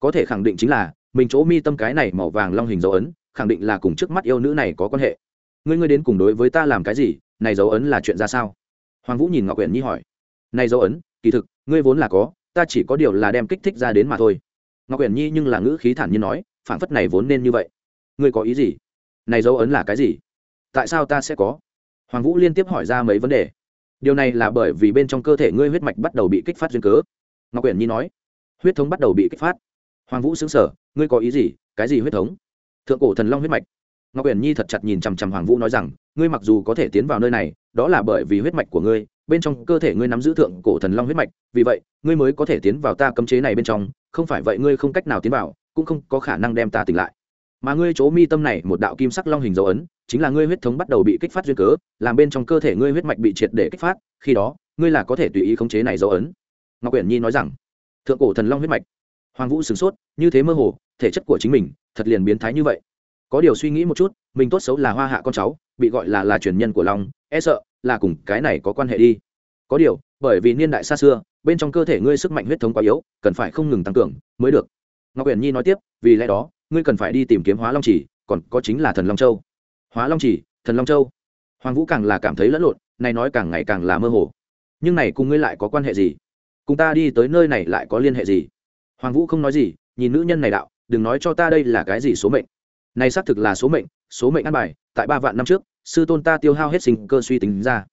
Có thể khẳng định chính là, mình chỗ mi tâm cái này màu vàng long hình dấu ấn, khẳng định là cùng trước mắt yêu nữ này có quan hệ. Ngươi ngươi đến cùng đối với ta làm cái gì? Này dấu ấn là chuyện ra sao? Hoàng vũ nhìn ngọc quyển nhi hỏi. Này dấu ấn, kỳ thực, ngươi vốn là có ta chỉ có điều là đem kích thích ra đến mà thôi. Ngọc quyển nhi nhưng là ngữ khí thản nhiên nói phản phất này vốn nên như vậy. Ngươi có ý gì? Này dấu ấn là cái gì? Tại sao ta sẽ có? Hoàng vũ liên tiếp hỏi ra mấy vấn đề. Điều này là bởi vì bên trong cơ thể ngươi huyết mạch bắt đầu bị kích phát duyên cớ. Ngọc quyển nhi nói, huyết thống bắt đầu bị kích phát. Hoàng vũ xứng sở ngươi có ý gì? Cái gì huyết thống? Thượng cổ thần long huyết mạch. Ngọc uyển nhi thật chặt nhìn chằm chằm hoàng vũ nói rằng, ngươi mặc dù có thể tiến vào nơi này, đó là bởi vì huyết mạch của ngươi bên trong cơ thể ngươi nắm giữ thượng cổ thần long huyết mạch, vì vậy, ngươi mới có thể tiến vào ta cấm chế này bên trong, không phải vậy ngươi không cách nào tiến vào, cũng không có khả năng đem ta tỉnh lại. Mà ngươi chỗ mi tâm này, một đạo kim sắc long hình dấu ấn, chính là ngươi huyết thống bắt đầu bị kích phát duyên cớ, làm bên trong cơ thể ngươi huyết mạch bị triệt để kích phát, khi đó, ngươi là có thể tùy ý khống chế này dấu ấn. Ngọc uyển nhi nói rằng, thượng cổ thần long huyết mạch. Hoàng vũ sửng sốt, như thế mơ hồ, thể chất của chính mình, thật liền biến thái như vậy. Có điều suy nghĩ một chút, mình tốt xấu là hoa hạ con cháu, bị gọi là là truyền nhân của long e sợ là cùng cái này có quan hệ đi. Có điều, bởi vì niên đại xa xưa, bên trong cơ thể ngươi sức mạnh huyết thống quá yếu, cần phải không ngừng tăng cường mới được. Ngọc uyển nhi nói tiếp, vì lẽ đó, ngươi cần phải đi tìm kiếm hóa long chỉ, còn có chính là thần long châu. Hóa long chỉ, thần long châu. Hoàng vũ càng là cảm thấy lẫn lộn này nói càng ngày càng là mơ hồ. Nhưng này cùng ngươi lại có quan hệ gì? Cùng ta đi tới nơi này lại có liên hệ gì? Hoàng vũ không nói gì, nhìn nữ nhân này đạo, đừng nói cho ta đây là cái gì số mệnh. Này xác thực là số mệnh số mệnh ăn bài, tại ba vạn năm trước sư tôn ta tiêu hao hết sinh cơ suy tính ra.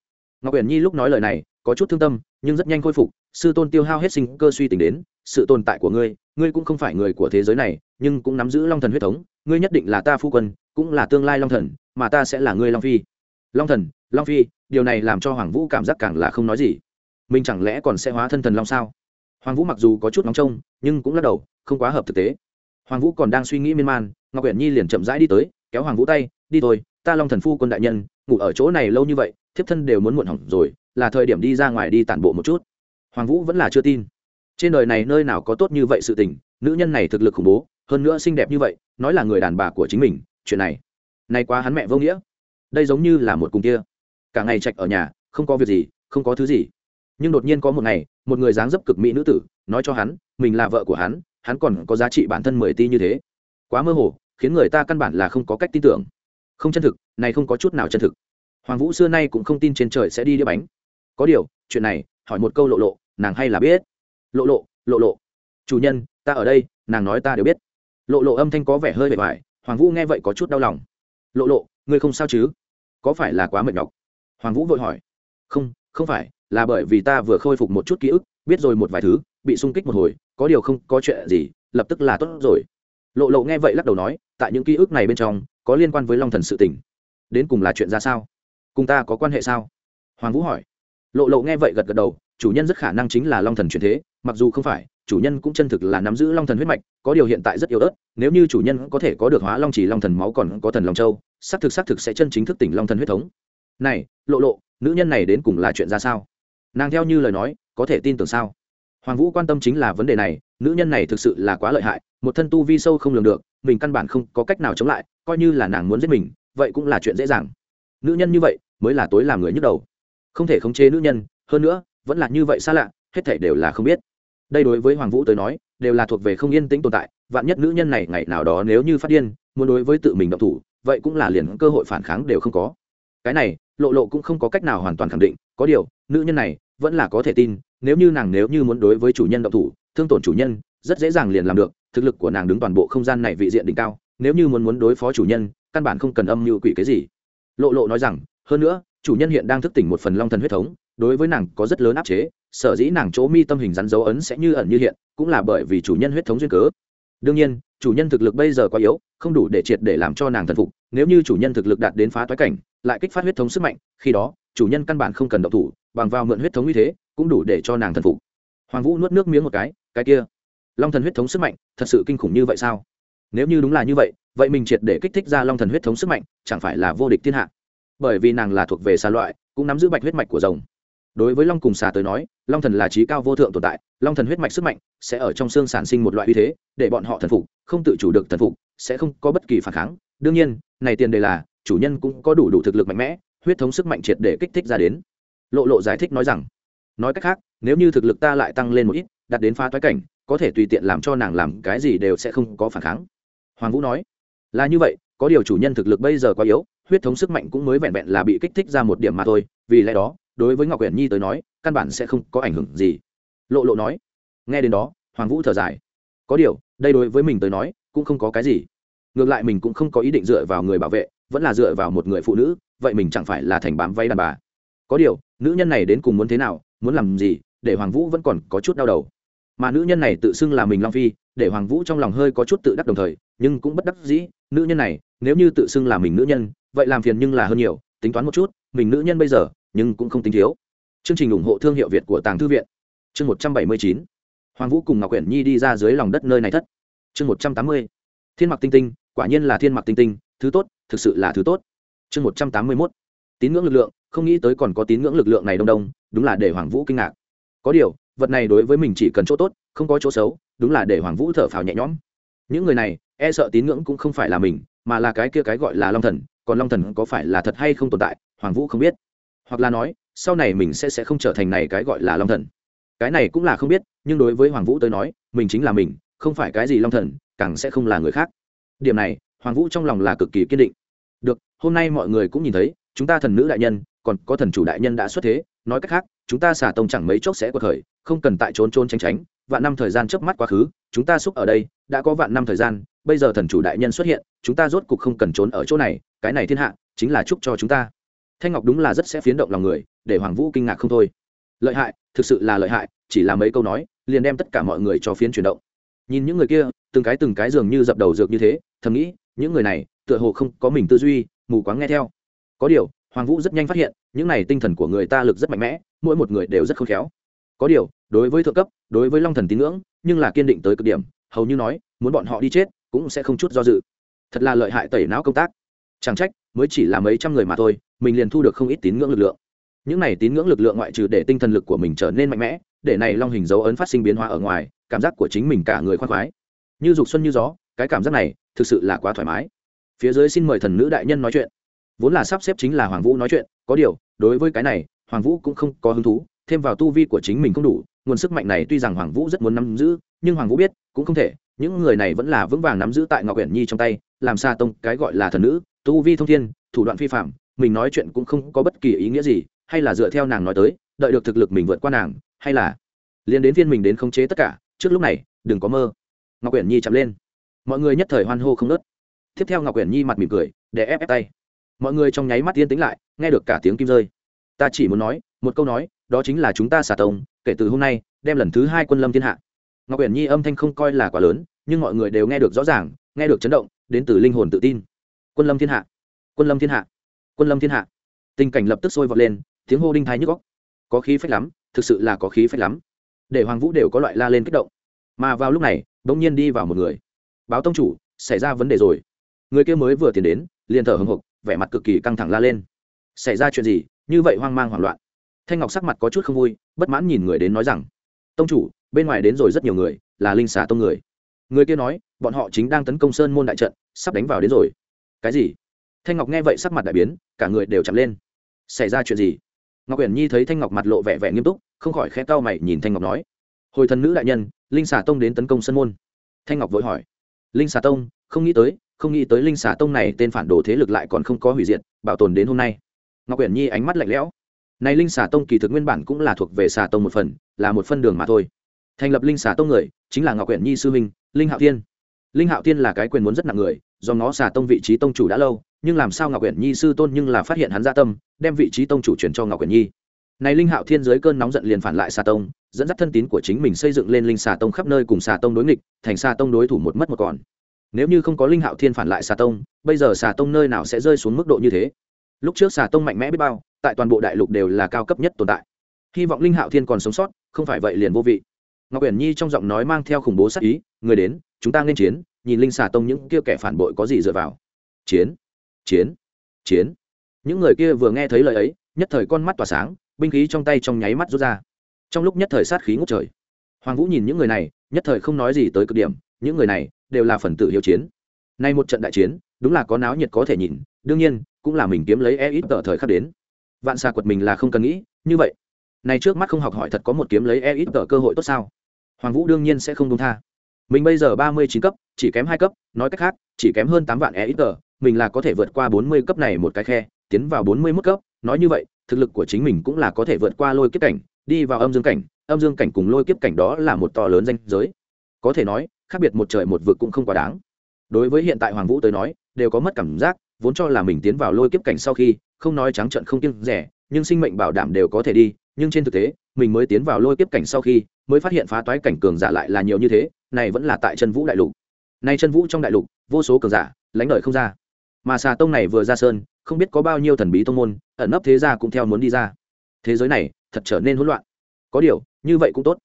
Ngọc uyển nhi lúc nói lời này, có chút thương tâm, nhưng rất nhanh khôi phục. Sư tôn tiêu hao hết sinh cơ suy tính đến, sự tồn tại của ngươi ngươi cũng không phải người của thế giới này, nhưng cũng nắm giữ long thần huyết thống. Ngươi nhất định là ta phu quân, cũng là tương lai long thần, mà ta sẽ là ngươi long phi. Long thần, long phi, điều này làm cho hoàng vũ cảm giác càng là không nói gì. Mình chẳng lẽ còn sẽ hóa thân thần long sao? Hoàng vũ mặc dù có chút nóng trông, nhưng cũng lắc đầu, không quá hợp thực tế. Hoàng vũ còn đang suy nghĩ miên man, ngọc uyển nhi liền chậm rãi đi tới, kéo hoàng vũ tay, đi thôi ta long thần phu quân đại nhân, ngủ ở chỗ này lâu như vậy, thiếp thân đều muốn muộn hỏng rồi, là thời điểm đi ra ngoài đi tản bộ một chút. Hoàng vũ vẫn là chưa tin. Trên đời này nơi nào có tốt như vậy sự tình, nữ nhân này thực lực khủng bố, hơn nữa xinh đẹp như vậy, nói là người đàn bà của chính mình, chuyện này, nay quá hắn mẹ vô nghĩa. Đây giống như là một cùng kia. Cả ngày trạch ở nhà, không có việc gì, không có thứ gì. Nhưng đột nhiên có một ngày, một người dáng dấp cực mỹ nữ tử, nói cho hắn, mình là vợ của hắn hắn còn có giá trị bản thân mười ti như thế. Quá mơ hồ, khiến người ta căn bản là không có cách tin tưởng không chân thực, này không có chút nào chân thực. Hoàng vũ xưa nay cũng không tin trên trời sẽ đi đĩa bánh. Có điều, chuyện này, hỏi một câu lộ lộ, nàng hay là biết? Lộ lộ lộ lộ. Chủ nhân, ta ở đây, nàng nói ta đều biết. Lộ lộ âm thanh có vẻ hơi bề ngoài, hoàng vũ nghe vậy có chút đau lòng. Lộ lộ, ngươi không sao chứ? Có phải là quá mệt nhọc? Hoàng vũ vội hỏi. Không không phải, là bởi vì ta vừa khôi phục một chút ký ức, biết rồi một vài thứ, bị sung kích một hồi, có điều không có chuyện gì, lập tức là tốt rồi. Lộ lộ nghe vậy lắc đầu nói tại những ký ức này bên trong, có liên quan với long thần sự tỉnh đến cùng là chuyện ra sao? Cùng ta có quan hệ sao? Hoàng vũ hỏi. Lộ lộ nghe vậy gật gật đầu, chủ nhân rất khả năng chính là long thần truyền thế, mặc dù không phải, chủ nhân cũng chân thực là nắm giữ long thần huyết mạch, có điều hiện tại rất yếu ớt, nếu như chủ nhân có thể có được hóa long chỉ long thần máu còn có thần long châu, xác thực xác thực sẽ chân chính thức tỉnh long thần huyết thống. Này, lộ lộ, nữ nhân này đến cùng là chuyện ra sao? Nàng theo như lời nói, có thể tin tưởng sao? Hoàng vũ quan tâm chính là vấn đề này nữ nhân này thực sự là quá lợi hại, một thân tu vi sâu không lường được, mình căn bản không có cách nào chống lại, coi như là nàng muốn giết mình, vậy cũng là chuyện dễ dàng. Nữ nhân như vậy, mới là tối làm người nhức đầu. Không thể khống chế nữ nhân, hơn nữa, vẫn là như vậy xa lạ, hết thảy đều là không biết. Đây đối với hoàng vũ tới nói, đều là thuộc về không yên tĩnh tồn tại, vạn nhất nữ nhân này ngày nào đó nếu như phát điên, muốn đối với tự mình động thủ, vậy cũng là liền cơ hội phản kháng đều không có. Cái này, lộ lộ cũng không có cách nào hoàn toàn khẳng định, có điều, nữ nhân này vẫn là có thể tin, nếu như nàng nếu như muốn đối với chủ nhân động thủ thương tổn chủ nhân, rất dễ dàng liền làm được, thực lực của nàng đứng toàn bộ không gian này vị diện đỉnh cao, nếu như muốn muốn đối phó chủ nhân, căn bản không cần âm mưu quỷ cái gì. Lộ lộ nói rằng, hơn nữa, chủ nhân hiện đang thức tỉnh một phần long thần huyết thống, đối với nàng có rất lớn áp chế, sở dĩ nàng chỗ mi tâm hình rắn dấu ấn sẽ như ẩn như hiện, cũng là bởi vì chủ nhân huyết thống duyên cớ. Đương nhiên, chủ nhân thực lực bây giờ quá yếu, không đủ để triệt để làm cho nàng thần phục, nếu như chủ nhân thực lực đạt đến phá toái cảnh, lại kích phát huyết thống sức mạnh, khi đó, chủ nhân căn bản không cần độc thủ, bằng vào mượn huyết thống như thế, cũng đủ để cho nàng thần phục hoàng vũ nuốt nước miếng một cái cái kia, long thần huyết thống sức mạnh, thật sự kinh khủng như vậy sao? Nếu như đúng là như vậy vậy mình triệt để kích thích ra long thần huyết thống sức mạnh, chẳng phải là vô địch thiên hạ? Bởi vì nàng là thuộc về xà loại, cũng nắm giữ bạch huyết mạch của rồng. Đối với long cùng xà tới nói, long thần là trí cao vô thượng tồn tại, long thần huyết mạch sức mạnh sẽ ở trong xương sản sinh một loại uy thế, để bọn họ thần phục, không tự chủ được thần phục, sẽ không có bất kỳ phản kháng. Đương nhiên, này tiền đề là, chủ nhân cũng có đủ đủ thực lực mạnh mẽ, huyết thống sức mạnh triệt để kích thích ra đến. Lộ lộ giải thích nói rằng, nói cách khác nếu như thực lực ta lại tăng lên một ít, đạt đến phá toái cảnh, có thể tùy tiện làm cho nàng làm cái gì đều sẽ không có phản kháng. Hoàng vũ nói. Là như vậy, có điều chủ nhân thực lực bây giờ quá yếu, huyết thống sức mạnh cũng mới vẹn vẹn là bị kích thích ra một điểm mà thôi, vì lẽ đó, đối với ngọc quyển nhi tới nói, căn bản sẽ không có ảnh hưởng gì. Lộ lộ nói. Nghe đến đó, hoàng vũ thở dài. Có điều, đây đối với mình tới nói, cũng không có cái gì. Ngược lại mình cũng không có ý định dựa vào người bảo vệ, vẫn là dựa vào một người phụ nữ, vậy mình chẳng phải là thành bám vay đàn bà. Có điều, nữ nhân này đến cùng muốn thế nào, muốn làm gì để hoàng vũ vẫn còn có chút đau đầu. Mà nữ nhân này tự xưng là mình long phi, để hoàng vũ trong lòng hơi có chút tự đắc đồng thời, nhưng cũng bất đắc dĩ, nữ nhân này, nếu như tự xưng là mình nữ nhân, vậy làm phiền nhưng là hơn nhiều, tính toán một chút, mình nữ nhân bây giờ, nhưng cũng không tính thiếu. Chương trình ủng hộ thương hiệu việt của tàng thư viện. Chương một trăm bảy mươi chín. Hoàng vũ cùng ngọc quyển nhi đi ra dưới lòng đất nơi này thất. Chương một trăm tám mươi. Thiên mặc tinh tinh, quả nhiên là thiên mặc tinh tinh, thứ tốt, thực sự là thứ tốt. Chương một trăm tám mươi mốt. Tín ngưỡng lực lượng, không nghĩ tới còn có tín ngưỡng lực lượng này đông đông, đúng là để hoàng vũ kinh ngạc có điều, vật này đối với mình chỉ cần chỗ tốt, không có chỗ xấu, đúng là để hoàng vũ thở phào nhẹ nhõm. Những người này e sợ tín ngưỡng cũng không phải là mình, mà là cái kia cái gọi là long thần, còn long thần có phải là thật hay không tồn tại, hoàng vũ không biết. Hoặc là nói, sau này mình sẽ sẽ không trở thành này cái gọi là long thần. Cái này cũng là không biết, nhưng đối với hoàng vũ tới nói, mình chính là mình, không phải cái gì long thần, càng sẽ không là người khác. Điểm này, hoàng vũ trong lòng là cực kỳ kiên định. Được, hôm nay mọi người cũng nhìn thấy, chúng ta thần nữ đại nhân, còn có thần chủ đại nhân đã xuất thế, nói cách khác chúng ta xả tông chẳng mấy chốc sẽ quật thời không cần tại trốn trốn tránh tránh, vạn năm thời gian trước mắt quá khứ, chúng ta xúc ở đây, đã có vạn năm thời gian, bây giờ thần chủ đại nhân xuất hiện, chúng ta rốt cục không cần trốn ở chỗ này, cái này thiên hạ, chính là chúc cho chúng ta. Thanh ngọc đúng là rất sẽ phiến động lòng người, để hoàng vũ kinh ngạc không thôi. Lợi hại, thực sự là lợi hại, chỉ là mấy câu nói, liền đem tất cả mọi người cho phiến chuyển động. Nhìn những người kia, từng cái từng cái dường như dập đầu dược như thế, thầm nghĩ, những người này, tựa hồ không có mình tư duy, mù quáng nghe theo. Có điều hoàng vũ rất nhanh phát hiện, những này tinh thần của người ta lực rất mạnh mẽ, mỗi một người đều rất khôn khéo. Có điều, đối với thượng cấp, đối với long thần tín ngưỡng, nhưng là kiên định tới cực điểm, hầu như nói, muốn bọn họ đi chết, cũng sẽ không chút do dự. Thật là lợi hại tẩy não công tác. Chẳng trách, mới chỉ là mấy trăm người mà thôi, mình liền thu được không ít tín ngưỡng lực lượng. Những này tín ngưỡng lực lượng ngoại trừ để tinh thần lực của mình trở nên mạnh mẽ, để này long hình dấu ấn phát sinh biến hóa ở ngoài, cảm giác của chính mình cả người khoan khoái. Như dục xuân như gió, cái cảm giác này thực sự là quá thoải mái. Phía dưới xin mời thần nữ đại nhân nói chuyện vốn là sắp xếp chính là hoàng vũ nói chuyện, có điều, đối với cái này, hoàng vũ cũng không có hứng thú, thêm vào tu vi của chính mình không đủ, nguồn sức mạnh này tuy rằng hoàng vũ rất muốn nắm giữ, nhưng hoàng vũ biết, cũng không thể, những người này vẫn là vững vàng nắm giữ tại ngọc uyển nhi trong tay, làm xa tông, cái gọi là thần nữ, tu vi thông thiên, thủ đoạn phi phạm, mình nói chuyện cũng không có bất kỳ ý nghĩa gì, hay là dựa theo nàng nói tới, đợi được thực lực mình vượt qua nàng, hay là liền đến viên mình đến khống chế tất cả, trước lúc này, đừng có mơ. Ngọc uyển nhi chậm lên. Mọi người nhất thời hoan hô không nớt tiếp theo ngọc uyển nhi mặt mỉm cười để ép ép tay mọi người trong nháy mắt yên tĩnh lại, nghe được cả tiếng kim rơi. Ta chỉ muốn nói, một câu nói, đó chính là chúng ta xả tông, kể từ hôm nay, đem lần thứ hai quân lâm thiên hạ. Ngọc uyển nhi âm thanh không coi là quá lớn, nhưng mọi người đều nghe được rõ ràng, nghe được chấn động, đến từ linh hồn tự tin. Quân lâm thiên hạ, quân lâm thiên hạ, quân lâm thiên hạ. Tình cảnh lập tức sôi vọt lên, tiếng hô đinh thái nhức góc có khí phách lắm, thực sự là có khí phách lắm. Để hoàng vũ đều có loại la lên kích động. Mà vào lúc này đ ỗ n g nhiên đi vào một người. Báo tông chủ, xảy ra vấn đề rồi. Người kia mới vừa tiến đến, liền thở hồng hộc vẻ mặt cực kỳ căng thẳng la lên. Xảy ra chuyện gì? Như vậy hoang mang hoảng loạn. Thanh ngọc sắc mặt có chút không vui, bất mãn nhìn người đến nói rằng, tông chủ, bên ngoài đến rồi rất nhiều người, là linh xà tông người. Người kia nói, bọn họ chính đang tấn công sơn môn đại trận, sắp đánh vào đến rồi. Cái gì? Thanh ngọc nghe vậy sắc mặt đại biến, cả người đều chậm lên. Xảy ra chuyện gì? Ngọc uyển nhi thấy thanh ngọc mặt lộ vẻ vẻ nghiêm túc, không khỏi khẽ cau mày nhìn thanh ngọc nói, hồi thần nữ đại nhân, linh xà tông đến tấn công sân môn. Thanh ngọc vội hỏi, linh xà tông, không nghĩ tới không nghĩ tới linh xà tông này tên phản đồ thế lực lại còn không có hủy diệt, bảo tồn đến hôm nay. Ngọc uyển nhi ánh mắt lạnh lẽo. Này linh xà tông kỳ thực nguyên bản cũng là thuộc về xà tông một phần, là một phân đường mà thôi. Thành lập linh xà tông người, chính là ngọc uyển nhi sư minh linh hạo thiên. Linh hạo thiên là cái quyền muốn rất nặng người, do nó xà tông vị trí tông chủ đã lâu, nhưng làm sao ngọc uyển nhi sư tôn nhưng là phát hiện hắn gia tâm, đem vị trí tông chủ chuyển cho ngọc uyển nhi. Này linh hạo thiên dưới cơn nóng giận liền phản lại xà tông, dẫn dắt thân tín của chính mình xây dựng lên linh xà tông khắp nơi cùng xà tông đối nghịch, thành xà tông đối thủ một mất một còn nếu như không có linh hạo thiên phản lại xà tông, bây giờ xà tông nơi nào sẽ rơi xuống mức độ như thế? Lúc trước xà tông mạnh mẽ biết bao, tại toàn bộ đại lục đều là cao cấp nhất tồn tại. Hy vọng linh hạo thiên còn sống sót, không phải vậy liền vô vị. Ngọc uyển nhi trong giọng nói mang theo khủng bố sắc ý, người đến, chúng ta nên chiến, nhìn linh xà tông những kia kẻ phản bội có gì dựa vào. Chiến chiến chiến. Những người kia vừa nghe thấy lời ấy, nhất thời con mắt tỏa sáng, binh khí trong tay trong nháy mắt rút ra. Trong lúc nhất thời sát khí ngút trời, hoàng vũ nhìn những người này, nhất thời không nói gì tới cực điểm những người này đều là phần tử hiếu chiến. Nay một trận đại chiến, đúng là có náo nhiệt có thể nhìn, đương nhiên, cũng là mình kiếm lấy e ít tờ thời khắc đến. Vạn xa quật mình là không cần nghĩ, như vậy. Này trước mắt không học hỏi thật có một kiếm lấy e ít tờ cơ hội tốt sao? Hoàng vũ đương nhiên sẽ không đúng tha. Mình bây giờ ba mươi chín cấp, chỉ kém hai cấp, nói cách khác, chỉ kém hơn tám vạn e ít tờ, mình là có thể vượt qua bốn mươi cấp này một cái khe, tiến vào bốn mươi mức cấp. Nói như vậy, thực lực của chính mình cũng là có thể vượt qua lôi kiếp cảnh, đi vào âm dương cảnh. Âm dương cảnh cùng lôi kiếp cảnh đó là một to lớn danh giới. Có thể nói khác biệt một trời một vực cũng không quá đáng. Đối với hiện tại hoàng vũ tới nói, đều có mất cảm giác, vốn cho là mình tiến vào lôi kiếp cảnh sau khi, không nói trắng trận không kiêng rẻ, nhưng sinh mệnh bảo đảm đều có thể đi, nhưng trên thực tế, mình mới tiến vào lôi kiếp cảnh sau khi, mới phát hiện phá toái cảnh cường giả lại là nhiều như thế, này vẫn là tại chân vũ đại lục. Nay chân vũ trong đại lục, vô số cường giả lãnh đời không ra. Mà xà tông này vừa ra sơn, không biết có bao nhiêu thần bí tông môn, ẩn nấp thế gia cũng theo muốn đi ra. Thế giới này, thật trở nên hỗn loạn. Có điều, như vậy cũng tốt.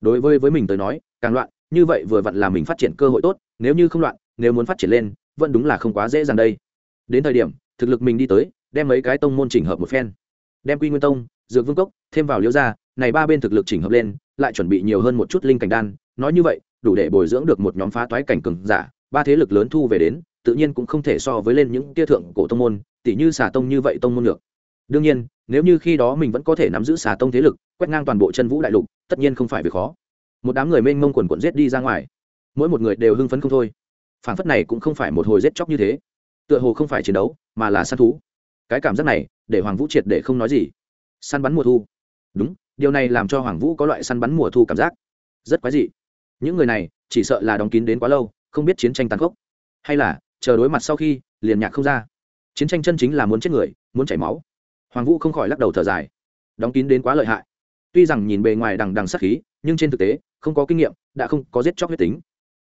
Đối với với mình tới nói, càng loạn như vậy vừa vặn là mình phát triển cơ hội tốt, nếu như không loạn, nếu muốn phát triển lên, vẫn đúng là không quá dễ dàng đây. Đến thời điểm, thực lực mình đi tới, đem mấy cái tông môn chỉnh hợp một phen. Đem quy nguyên tông, dược vương cốc, thêm vào liễu gia, này ba bên thực lực chỉnh hợp lên, lại chuẩn bị nhiều hơn một chút linh cảnh đan. Nói như vậy, đủ để bồi dưỡng được một nhóm phá toái cảnh cường giả, ba thế lực lớn thu về đến, tự nhiên cũng không thể so với lên những tia thượng cổ tông môn tỷ như xà tông như vậy tông môn được. Đương nhiên, nếu như khi đó mình vẫn có thể nắm giữ xà tông thế lực, quét ngang toàn bộ chân vũ đại lục, tất nhiên không phải việc khó một đám người mênh mông quần quận giết đi ra ngoài. Mỗi một người đều hưng phấn không thôi. Phản phất này cũng không phải một hồi giết chóc như thế. Tựa hồ không phải chiến đấu, mà là săn thú. Cái cảm giác này, để hoàng vũ triệt để không nói gì. Săn bắn mùa thu. Đúng, điều này làm cho hoàng vũ có loại săn bắn mùa thu cảm giác. Rất quái dị. Những người này, chỉ sợ là đóng kín đến quá lâu, không biết chiến tranh tàn khốc. Hay là, chờ đối mặt sau khi, liền nhạc không ra. Chiến tranh chân chính là muốn chết người, muốn chảy máu. Hoàng vũ không khỏi lắc đầu thở dài. Đóng kín đến quá lợi hại tuy rằng nhìn bề ngoài đằng đằng sắc khí, nhưng trên thực tế, không có kinh nghiệm, đã không có giết chóc huyết tính.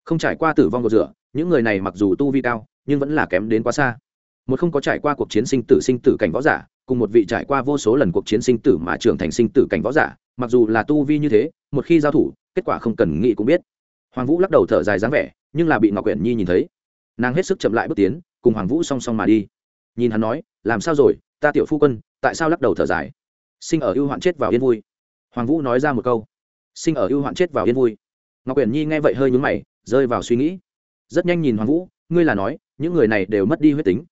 Không trải qua tử vong gột rửa những người này mặc dù tu vi cao, nhưng vẫn là kém đến quá xa. Một không có trải qua cuộc chiến sinh tử sinh tử cảnh võ giả, cùng một vị trải qua vô số lần cuộc chiến sinh tử mà trưởng thành sinh tử cảnh võ giả, mặc dù là tu vi như thế, một khi giao thủ, kết quả không cần nghĩ cũng biết. Hoàng vũ lắc đầu thở dài dáng vẻ, nhưng là bị ngọc quyển nhi nhìn thấy. Nàng hết sức chậm lại bước tiến, cùng hoàng vũ song song mà đi. Nhìn hắn nói, làm sao rồi, ta tiểu phu quân, tại sao lắc đầu thở dài? Sinh ở ưu hoạn chết vào yên vui hoàng vũ nói ra một câu. Sinh ở ưu hoạn chết vào yên vui. Ngọc quyển nhi nghe vậy hơi nhúng mày, rơi vào suy nghĩ. Rất nhanh nhìn hoàng vũ, ngươi là nói, những người này đều mất đi huyết tính.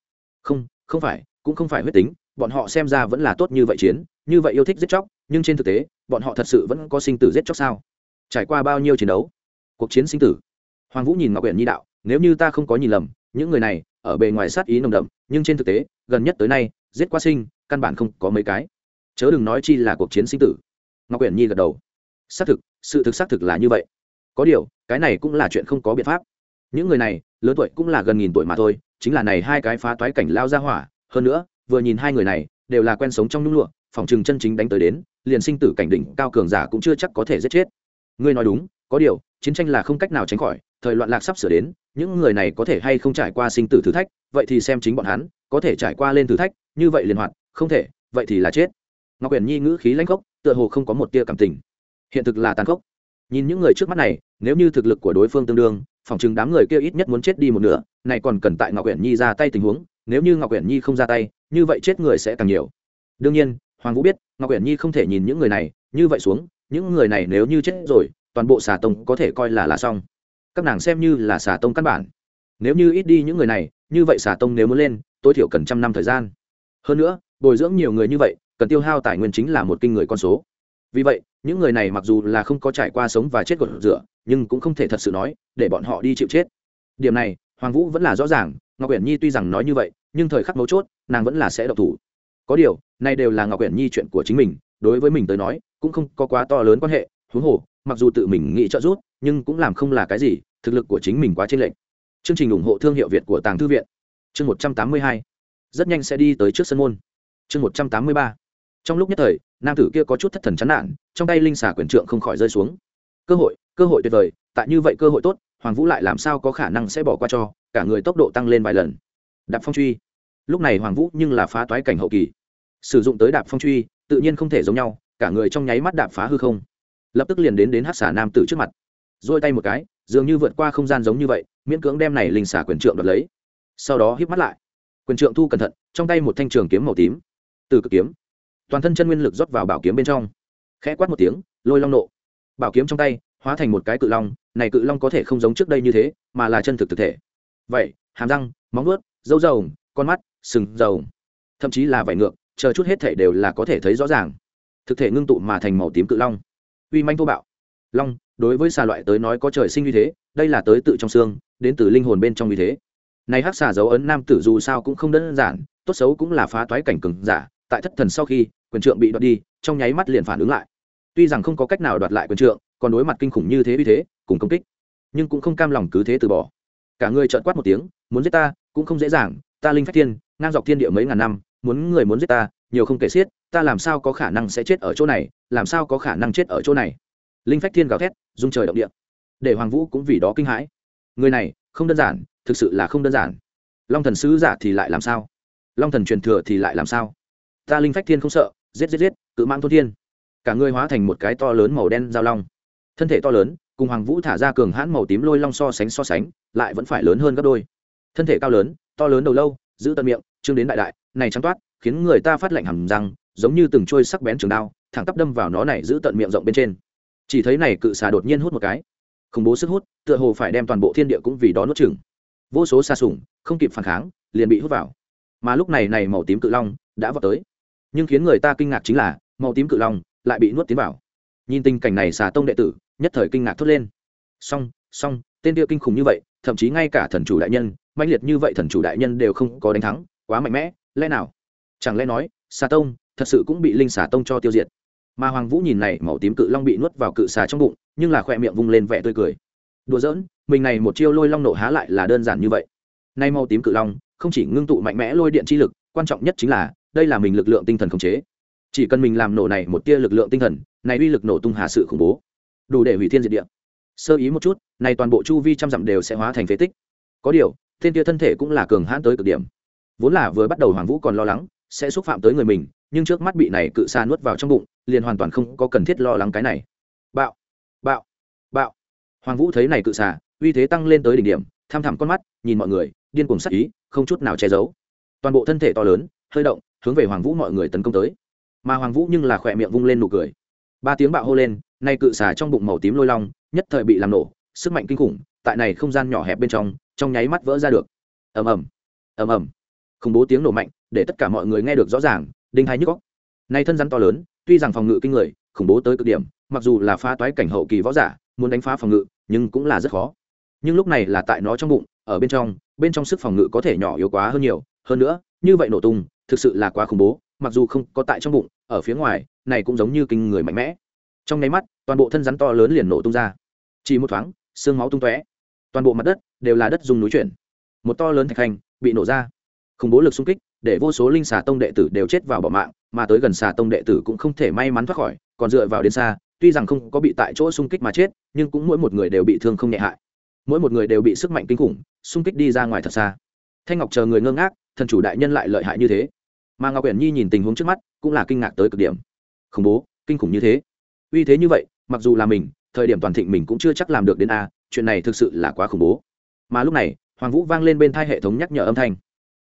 Không không phải, cũng không phải huyết tính, bọn họ xem ra vẫn là tốt như vậy chiến, như vậy yêu thích giết chóc, nhưng trên thực tế, bọn họ thật sự vẫn có sinh tử giết chóc sao? Trải qua bao nhiêu chiến đấu, cuộc chiến sinh tử. Hoàng vũ nhìn ngọc huyện nhi đạo, nếu như ta không có nhìn lầm, những người này ở bề ngoài sát ý nồng đậm, nhưng trên thực tế, gần nhất tới nay, giết qua sinh, căn bản không có mấy cái. Chớ đừng nói chi là cuộc chiến sinh tử ngọc quyển nhi gật đầu. Xác thực, sự thực xác thực là như vậy. Có điều, cái này cũng là chuyện không có biện pháp. Những người này, lớn tuổi cũng là gần nghìn tuổi mà thôi, chính là này hai cái phá toái cảnh lao ra hỏa. Hơn nữa, vừa nhìn hai người này, đều là quen sống trong nhung lụa, phòng trừng chân chính đánh tới đến, liền sinh tử cảnh đỉnh cao cường giả cũng chưa chắc có thể giết chết. Ngươi nói đúng, có điều, chiến tranh là không cách nào tránh khỏi, thời loạn lạc sắp sửa đến, những người này có thể hay không trải qua sinh tử thử thách, vậy thì xem chính bọn hắn, có thể trải qua lên thử thách, như vậy liền hoạt, không thể, vậy thì là chết ngọc quyển nhi ngữ khí lãnh khốc, tựa hồ không có một tia cảm tình. Hiện thực là tàn khốc. Nhìn những người trước mắt này, nếu như thực lực của đối phương tương đương, phòng chừng đám người kia ít nhất muốn chết đi một nửa, này còn cần tại ngọc quyển nhi ra tay tình huống, nếu như ngọc quyển nhi không ra tay, như vậy chết người sẽ càng nhiều. Đương nhiên, hoàng vũ biết, ngọc quyển nhi không thể nhìn những người này, như vậy xuống, những người này nếu như chết rồi, toàn bộ xà tông có thể coi là là xong. Các nàng xem như là xà tông căn bản. Nếu như ít đi những người này, như vậy xà tông nếu muốn lên, tối thiểu cần trăm năm thời gian. Hơn nữa, bồi dưỡng nhiều người như vậy cần tiêu hao tài nguyên chính là một kinh người con số. Vì vậy, những người này mặc dù là không có trải qua sống và chết gột rửa, nhưng cũng không thể thật sự nói, để bọn họ đi chịu chết. Điểm này, hoàng vũ vẫn là rõ ràng, ngọc uyển nhi tuy rằng nói như vậy, nhưng thời khắc mấu chốt, nàng vẫn là sẽ độc thủ. Có điều, nay đều là ngọc uyển nhi chuyện của chính mình, đối với mình tới nói, cũng không có quá to lớn quan hệ, huống hồ, mặc dù tự mình nghĩ trợ giúp, nhưng cũng làm không là cái gì, thực lực của chính mình quá trên lệnh chương trình ủng hộ thương hiệu việt của tàng thư viện. Chương một trăm tám mươi hai. Rất nhanh sẽ đi tới trước sân môn. Chương một trăm tám mươi ba trong lúc nhất thời, nam tử kia có chút thất thần chán nản, trong tay linh xà quyền trượng không khỏi rơi xuống. Cơ hội cơ hội tuyệt vời, tại như vậy cơ hội tốt, hoàng vũ lại làm sao có khả năng sẽ bỏ qua cho, cả người tốc độ tăng lên vài lần. Đạp phong truy. Lúc này hoàng vũ nhưng là phá toái cảnh hậu kỳ. Sử dụng tới đạp phong truy, tự nhiên không thể giống nhau, cả người trong nháy mắt đạp phá hư không. Lập tức liền đến đến hát xả nam tử trước mặt. Dôi tay một cái, dường như vượt qua không gian giống như vậy, miễn cưỡng đem này linh xả quyền trượng đoạt lấy. Sau đó híp mắt lại. Quyền trượng thu cẩn thận, trong tay một thanh trường kiếm màu tím. Từ cực kiếm toàn thân chân nguyên lực rót vào bảo kiếm bên trong. Khẽ quát một tiếng, lôi long nộ. Bảo kiếm trong tay, hóa thành một cái cự long, này cự long có thể không giống trước đây như thế, mà là chân thực thực thể. Vậy, hàm răng, móng vuốt dâu dầu con mắt, sừng dầu thậm chí là vải ngược, chờ chút hết thể đều là có thể thấy rõ ràng. Thực thể ngưng tụ mà thành màu tím cự long. Uy manh thô bạo. Long, đối với xà loại tới nói có trời sinh như thế, đây là tới tự trong xương, đến từ linh hồn bên trong như thế. Này hắc xà dấu ấn nam tử dù sao cũng không đơn giản, tốt xấu cũng là phá toái cảnh cừng giả, tại thất thần sau khi quyền trượng bị đoạt đi, trong nháy mắt liền phản ứng lại. Tuy rằng không có cách nào đoạt lại quyền trượng, còn đối mặt kinh khủng như thế uy thế, cùng công kích, nhưng cũng không cam lòng cứ thế từ bỏ. Cả người trợn quát một tiếng, muốn giết ta, cũng không dễ dàng, ta linh phách thiên, ngang dọc thiên địa mấy ngàn năm, muốn người muốn giết ta, nhiều không kể xiết, ta làm sao có khả năng sẽ chết ở chỗ này, làm sao có khả năng chết ở chỗ này? Linh phách thiên gào thét dung trời động địa. Để hoàng vũ cũng vì đó kinh hãi. Người này, không đơn giản, thực sự là không đơn giản. Long thần sứ giả thì lại làm sao? Long thần truyền thừa thì lại làm sao? Ta linh phách thiên không sợ giết giết giết, cự mang thôn thiên. Cả người hóa thành một cái to lớn màu đen giao long. Thân thể to lớn, cùng hoàng vũ thả ra cường hãn màu tím lôi long so sánh so sánh, lại vẫn phải lớn hơn gấp đôi. Thân thể cao lớn, to lớn đầu lâu, giữ tận miệng, trương đến đại đại, này trắng toát, khiến người ta phát lạnh hầm răng giống như từng trôi sắc bén trường đao, thẳng tắp đâm vào nó này giữ tận miệng rộng bên trên. Chỉ thấy này cự xà đột nhiên hút một cái. Khủng bố sức hút, tựa hồ phải đem toàn bộ thiên địa cũng vì đó nuốt chừng vô số xa sủng không kịp phản kháng, liền bị hút vào. Mà lúc này này màu tím cự long đã vào tới nhưng khiến người ta kinh ngạc chính là, màu tím cự long lại bị nuốt tiến vào. Nhìn tình cảnh này xà tông đệ tử, nhất thời kinh ngạc thốt lên. Song song, tên địa kinh khủng như vậy, thậm chí ngay cả thần chủ đại nhân mạnh liệt như vậy thần chủ đại nhân đều không có đánh thắng, quá mạnh mẽ, lẽ nào? Chẳng lẽ nói, xà tông thật sự cũng bị linh xà tông cho tiêu diệt? Mà hoàng vũ nhìn này, màu tím cự long bị nuốt vào cự xà trong bụng, nhưng là khoe miệng vung lên vẻ tươi cười. Đùa giỡn, mình này một chiêu lôi long nổ há lại là đơn giản như vậy. Nay màu tím cự long không chỉ ngưng tụ mạnh mẽ lôi điện chi lực, quan trọng nhất chính là đây là mình lực lượng tinh thần khống chế. Chỉ cần mình làm nổ này một tia lực lượng tinh thần, này uy lực nổ tung hà sự khủng bố. Đủ để hủy thiên diệt địa. Sơ ý một chút, này toàn bộ chu vi trăm dặm đều sẽ hóa thành phế tích. Có điều, thiên tia thân thể cũng là cường hãn tới cực điểm. Vốn là vừa bắt đầu hoàng vũ còn lo lắng, sẽ xúc phạm tới người mình, nhưng trước mắt bị này cự xa nuốt vào trong bụng, liền hoàn toàn không có cần thiết lo lắng cái này. Bạo bạo bạo. Hoàng vũ thấy này cự xà uy thế tăng lên tới đỉnh điểm, tham thẳm con mắt, nhìn mọi người, điên cuồng sắc ý, không chút nào che giấu. Toàn bộ thân thể to lớn, hơi động hướng về hoàng vũ mọi người tấn công tới. Mà hoàng vũ nhưng là khỏe miệng vung lên nụ cười. Ba tiếng bạo hô lên, nay cự xà trong bụng màu tím lôi long, nhất thời bị làm nổ, sức mạnh kinh khủng, tại này không gian nhỏ hẹp bên trong trong nháy mắt vỡ ra được. Ầm ầm ầm ầm. Khủng bố tiếng nổ mạnh, để tất cả mọi người nghe được rõ ràng, đinh hay nhức góc nay thân rắn to lớn, tuy rằng phòng ngự kinh người, khủng bố tới cực điểm, mặc dù là phá toái cảnh hậu kỳ võ giả, muốn đánh phá phòng ngự, nhưng cũng là rất khó. Nhưng lúc này là tại nó trong bụng, ở bên trong bên trong sức phòng ngự có thể nhỏ yếu quá hơn nhiều. Hơn nữa, như vậy nổ tung thực sự là quá khủng bố, mặc dù không có tại trong bụng, ở phía ngoài, này cũng giống như kinh người mạnh mẽ. Trong nháy mắt, toàn bộ thân rắn to lớn liền nổ tung ra. Chỉ một thoáng, xương máu tung tóe. Toàn bộ mặt đất đều là đất dùng núi chuyển. Một to lớn thạch hành bị nổ ra. Khủng bố lực xung kích để vô số linh xà tông đệ tử đều chết vào bỏ mạng, mà tới gần xà tông đệ tử cũng không thể may mắn thoát khỏi, còn dựa vào đến xa, tuy rằng không có bị tại chỗ xung kích mà chết, nhưng cũng mỗi một người đều bị thương không nhẹ hại. Mỗi một người đều bị sức mạnh kinh khủng xung kích đi ra ngoài thật xa. Thanh ngọc chờ người ngơ ngác thần chủ đại nhân lại lợi hại như thế. Mà ngọc quyển nhi nhìn tình huống trước mắt, cũng là kinh ngạc tới cực điểm. Khủng bố, kinh khủng như thế. Uy thế như vậy, mặc dù là mình, thời điểm toàn thịnh mình cũng chưa chắc làm được đến a, chuyện này thực sự là quá khủng bố. Mà lúc này, hoàng vũ vang lên bên thai hệ thống nhắc nhở âm thanh.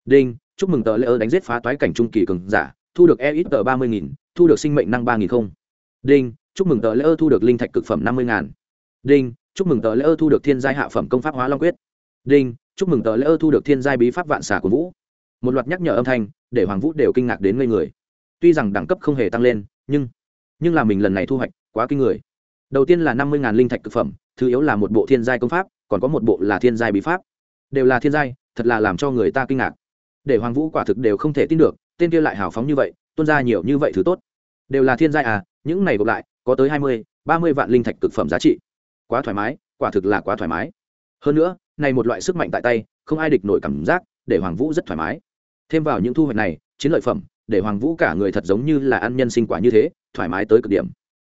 Đinh, chúc mừng tờ lễ ơ đánh giết phá toái cảnh trung kỳ cường giả, thu được e ít tờ ba mươi nghìn, thu được sinh mệnh năng ba nghìn không. Đinh, chúc mừng tờ lễ ơ thu được linh thạch cực phẩm năm mươi ngàn. Đinh, chúc mừng tờ lễ ơ thu được thiên giai hạ phẩm công pháp hóa long quyết. Đinh, chúc mừng tờ lễ ơ thu được thiên giai bí pháp vạn xà của vũ một loạt nhắc nhở âm thanh, để hoàng vũ đều kinh ngạc đến ngây người. Tuy rằng đẳng cấp không hề tăng lên, nhưng nhưng là mình lần này thu hoạch quá kinh người. Đầu tiên là năm mươi linh thạch cực phẩm, thứ yếu là một bộ thiên giai công pháp, còn có một bộ là thiên giai bí pháp. Đều là thiên giai, thật là làm cho người ta kinh ngạc. Để hoàng vũ quả thực đều không thể tin được, tên kia lại hào phóng như vậy tuân ra nhiều như vậy thứ tốt. Đều là thiên giai à những này gộp lại, có tới hai mươi, ba mươi vạn linh thạch cực phẩm giá trị. Quá thoải mái, quả thực là quá thoải mái. Hơn nữa, này một loại sức mạnh tại tay, không ai địch nổi cảm giác, để hoàng vũ rất thoải mái thêm vào những thu hoạch này, chiến lợi phẩm, để hoàng vũ cả người thật giống như là ăn nhân sinh quả như thế, thoải mái tới cực điểm.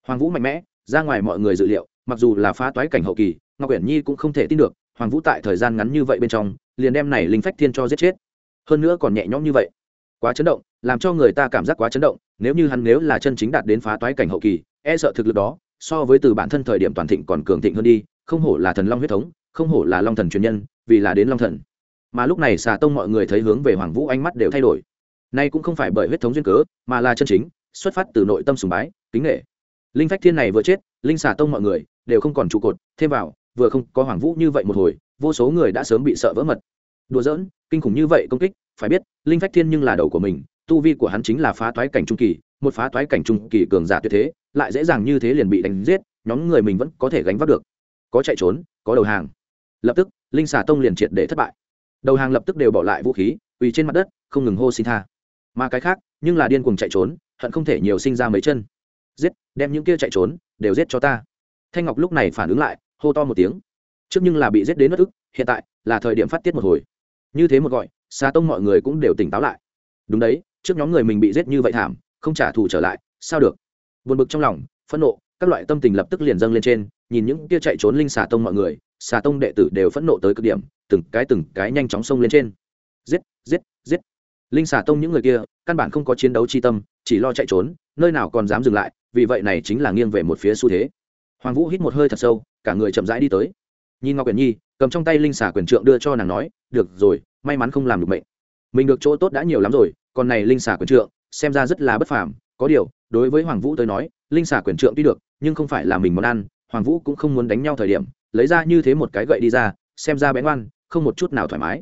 Hoàng vũ mạnh mẽ, ra ngoài mọi người dự liệu, mặc dù là phá toái cảnh hậu kỳ, ngọc uyển nhi cũng không thể tin được, hoàng vũ tại thời gian ngắn như vậy bên trong, liền đem này linh phách thiên cho giết chết. Hơn nữa còn nhẹ nhõm như vậy. Quá chấn động, làm cho người ta cảm giác quá chấn động, nếu như hắn nếu là chân chính đạt đến phá toái cảnh hậu kỳ e sợ thực lực đó, so với từ bản thân thời điểm toàn thịnh còn cường thịnh hơn đi, không hổ là thần long huyết thống, không hổ là long thần truyền nhân, vì là đến long thần mà lúc này xà tông mọi người thấy hướng về hoàng vũ ánh mắt đều thay đổi. Nay cũng không phải bởi huyết thống duyên cớ, mà là chân chính, xuất phát từ nội tâm sùng bái, kính nghệ linh phách thiên này vừa chết, linh xà tông mọi người đều không còn trụ cột, thêm vào, vừa không có hoàng vũ như vậy một hồi, vô số người đã sớm bị sợ vỡ mật. Đùa giỡn, kinh khủng như vậy công kích, phải biết, linh phách thiên nhưng là đầu của mình, tu vi của hắn chính là phá toái cảnh trung kỳ, một phá toái cảnh trung kỳ cường giả tuyệt thế, lại dễ dàng như thế liền bị đánh giết, nhóm người mình vẫn có thể gánh vác được. Có chạy trốn, có đầu hàng. Lập tức, linh xà tông liền triệt để thất bại đầu hàng lập tức đều bỏ lại vũ khí, quỳ trên mặt đất, không ngừng hô xin tha. Mà cái khác, nhưng là điên cuồng chạy trốn, hận không thể nhiều sinh ra mấy chân. Giết, đem những kia chạy trốn, đều giết cho ta. Thanh ngọc lúc này phản ứng lại, hô to một tiếng. Trước nhưng là bị giết đến mất ức, hiện tại là thời điểm phát tiết một hồi. Như thế một gọi xà tông mọi người cũng đều tỉnh táo lại. Đúng đấy, trước nhóm người mình bị giết như vậy thảm, không trả thù trở lại, sao được? Buồn bực trong lòng, phẫn nộ, các loại tâm tình lập tức liền dâng lên trên, nhìn những kia chạy trốn linh xà tông mọi người xà tông đệ tử đều phẫn nộ tới cực điểm, từng cái từng cái nhanh chóng xông lên trên. Giết giết giết. Linh xà tông những người kia, căn bản không có chiến đấu chi tâm, chỉ lo chạy trốn, nơi nào còn dám dừng lại, vì vậy này chính là nghiêng về một phía xu thế. Hoàng vũ hít một hơi thật sâu, cả người chậm rãi đi tới. Nhìn ngọc quyển nhi, cầm trong tay linh xà quyền trượng đưa cho nàng nói, được rồi, may mắn không làm được mệnh. Mình được chỗ tốt đã nhiều lắm rồi, còn này linh xà quyền trượng, xem ra rất là bất phàm. Có điều, đối với hoàng vũ tới nói, linh xà quyền trượng tuy được, nhưng không phải là mình muốn ăn, hoàng vũ cũng không muốn đánh nhau thời điểm lấy ra như thế một cái gậy đi ra, xem ra bén ngoan, không một chút nào thoải mái.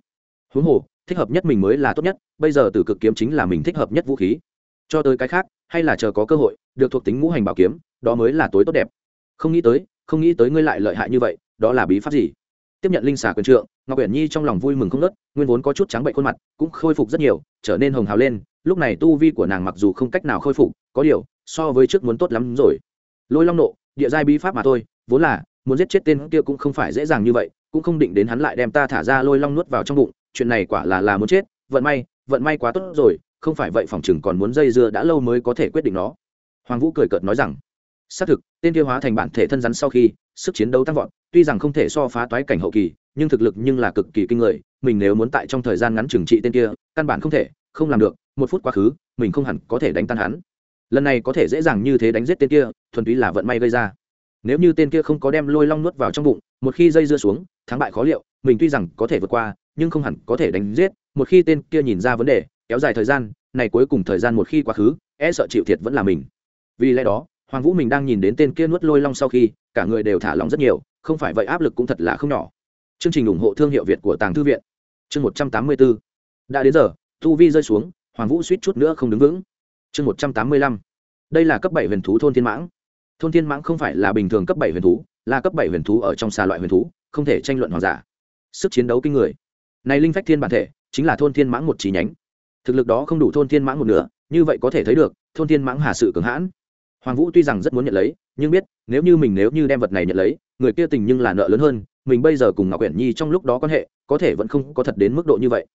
Huống hồ, thích hợp nhất mình mới là tốt nhất, bây giờ từ cực kiếm chính là mình thích hợp nhất vũ khí. Cho tới cái khác, hay là chờ có cơ hội, được thuộc tính ngũ hành bảo kiếm, đó mới là tối tốt đẹp. Không nghĩ tới, không nghĩ tới ngươi lại lợi hại như vậy, đó là bí pháp gì? Tiếp nhận linh xà quyền trượng, ngọc uyển nhi trong lòng vui mừng không nớt nguyên vốn có chút trắng bệnh khuôn mặt, cũng khôi phục rất nhiều, trở nên hồng hào lên, lúc này tu vi của nàng mặc dù không cách nào khôi phục, có điều, so với trước muốn tốt lắm rồi. Lôi long nộ, địa giai bí pháp mà thôi, vốn là muốn giết chết tên kia cũng không phải dễ dàng như vậy, cũng không định đến hắn lại đem ta thả ra lôi long nuốt vào trong bụng, chuyện này quả là là muốn chết, vận may vận may quá tốt rồi, không phải vậy phòng chừng còn muốn dây dưa đã lâu mới có thể quyết định nó. Hoàng vũ cười cợt nói rằng, xác thực, tên kia hóa thành bản thể thân rắn sau khi sức chiến đấu tăng vọt, tuy rằng không thể so phá toái cảnh hậu kỳ, nhưng thực lực nhưng là cực kỳ kinh người, mình nếu muốn tại trong thời gian ngắn trừng trị tên kia, căn bản không thể, không làm được, một phút quá khứ, mình không hẳn có thể đánh tan hắn. Lần này có thể dễ dàng như thế đánh giết tên kia, thuần túy là vận may gây ra nếu như tên kia không có đem lôi long nuốt vào trong bụng, một khi dây dưa xuống, thắng bại khó liệu, mình tuy rằng có thể vượt qua, nhưng không hẳn có thể đánh giết, một khi tên kia nhìn ra vấn đề, kéo dài thời gian, này cuối cùng thời gian một khi quá khứ e sợ chịu thiệt vẫn là mình. Vì lẽ đó, hoàng vũ mình đang nhìn đến tên kia nuốt lôi long sau khi, cả người đều thả lỏng rất nhiều, không phải vậy áp lực cũng thật là không nhỏ. Chương trình ủng hộ thương hiệu việt của tàng thư viện. Chương một trăm tám mươi bốn đã đến giờ thu vi rơi xuống, hoàng vũ suýt chút nữa không đứng vững. Chương một trăm tám mươi lăm. Đây là cấp bảy huyền thú thôn thiên mãng thôn thiên mãng không phải là bình thường cấp bảy huyền thú, là cấp bảy huyền thú ở trong xà loại huyền thú, không thể tranh luận hoàng giả. Sức chiến đấu kinh người. Này linh phách thiên bản thể, chính là thôn thiên mãng một trí nhánh. Thực lực đó không đủ thôn thiên mãng một nửa, như vậy có thể thấy được, thôn thiên mãng hà sự cường hãn. Hoàng vũ tuy rằng rất muốn nhận lấy, nhưng biết, nếu như mình nếu như đem vật này nhận lấy, người kia tình nhưng là nợ lớn hơn, mình bây giờ cùng ngọc quyển nhi trong lúc đó quan hệ, có thể vẫn không có thật đến mức độ như vậy.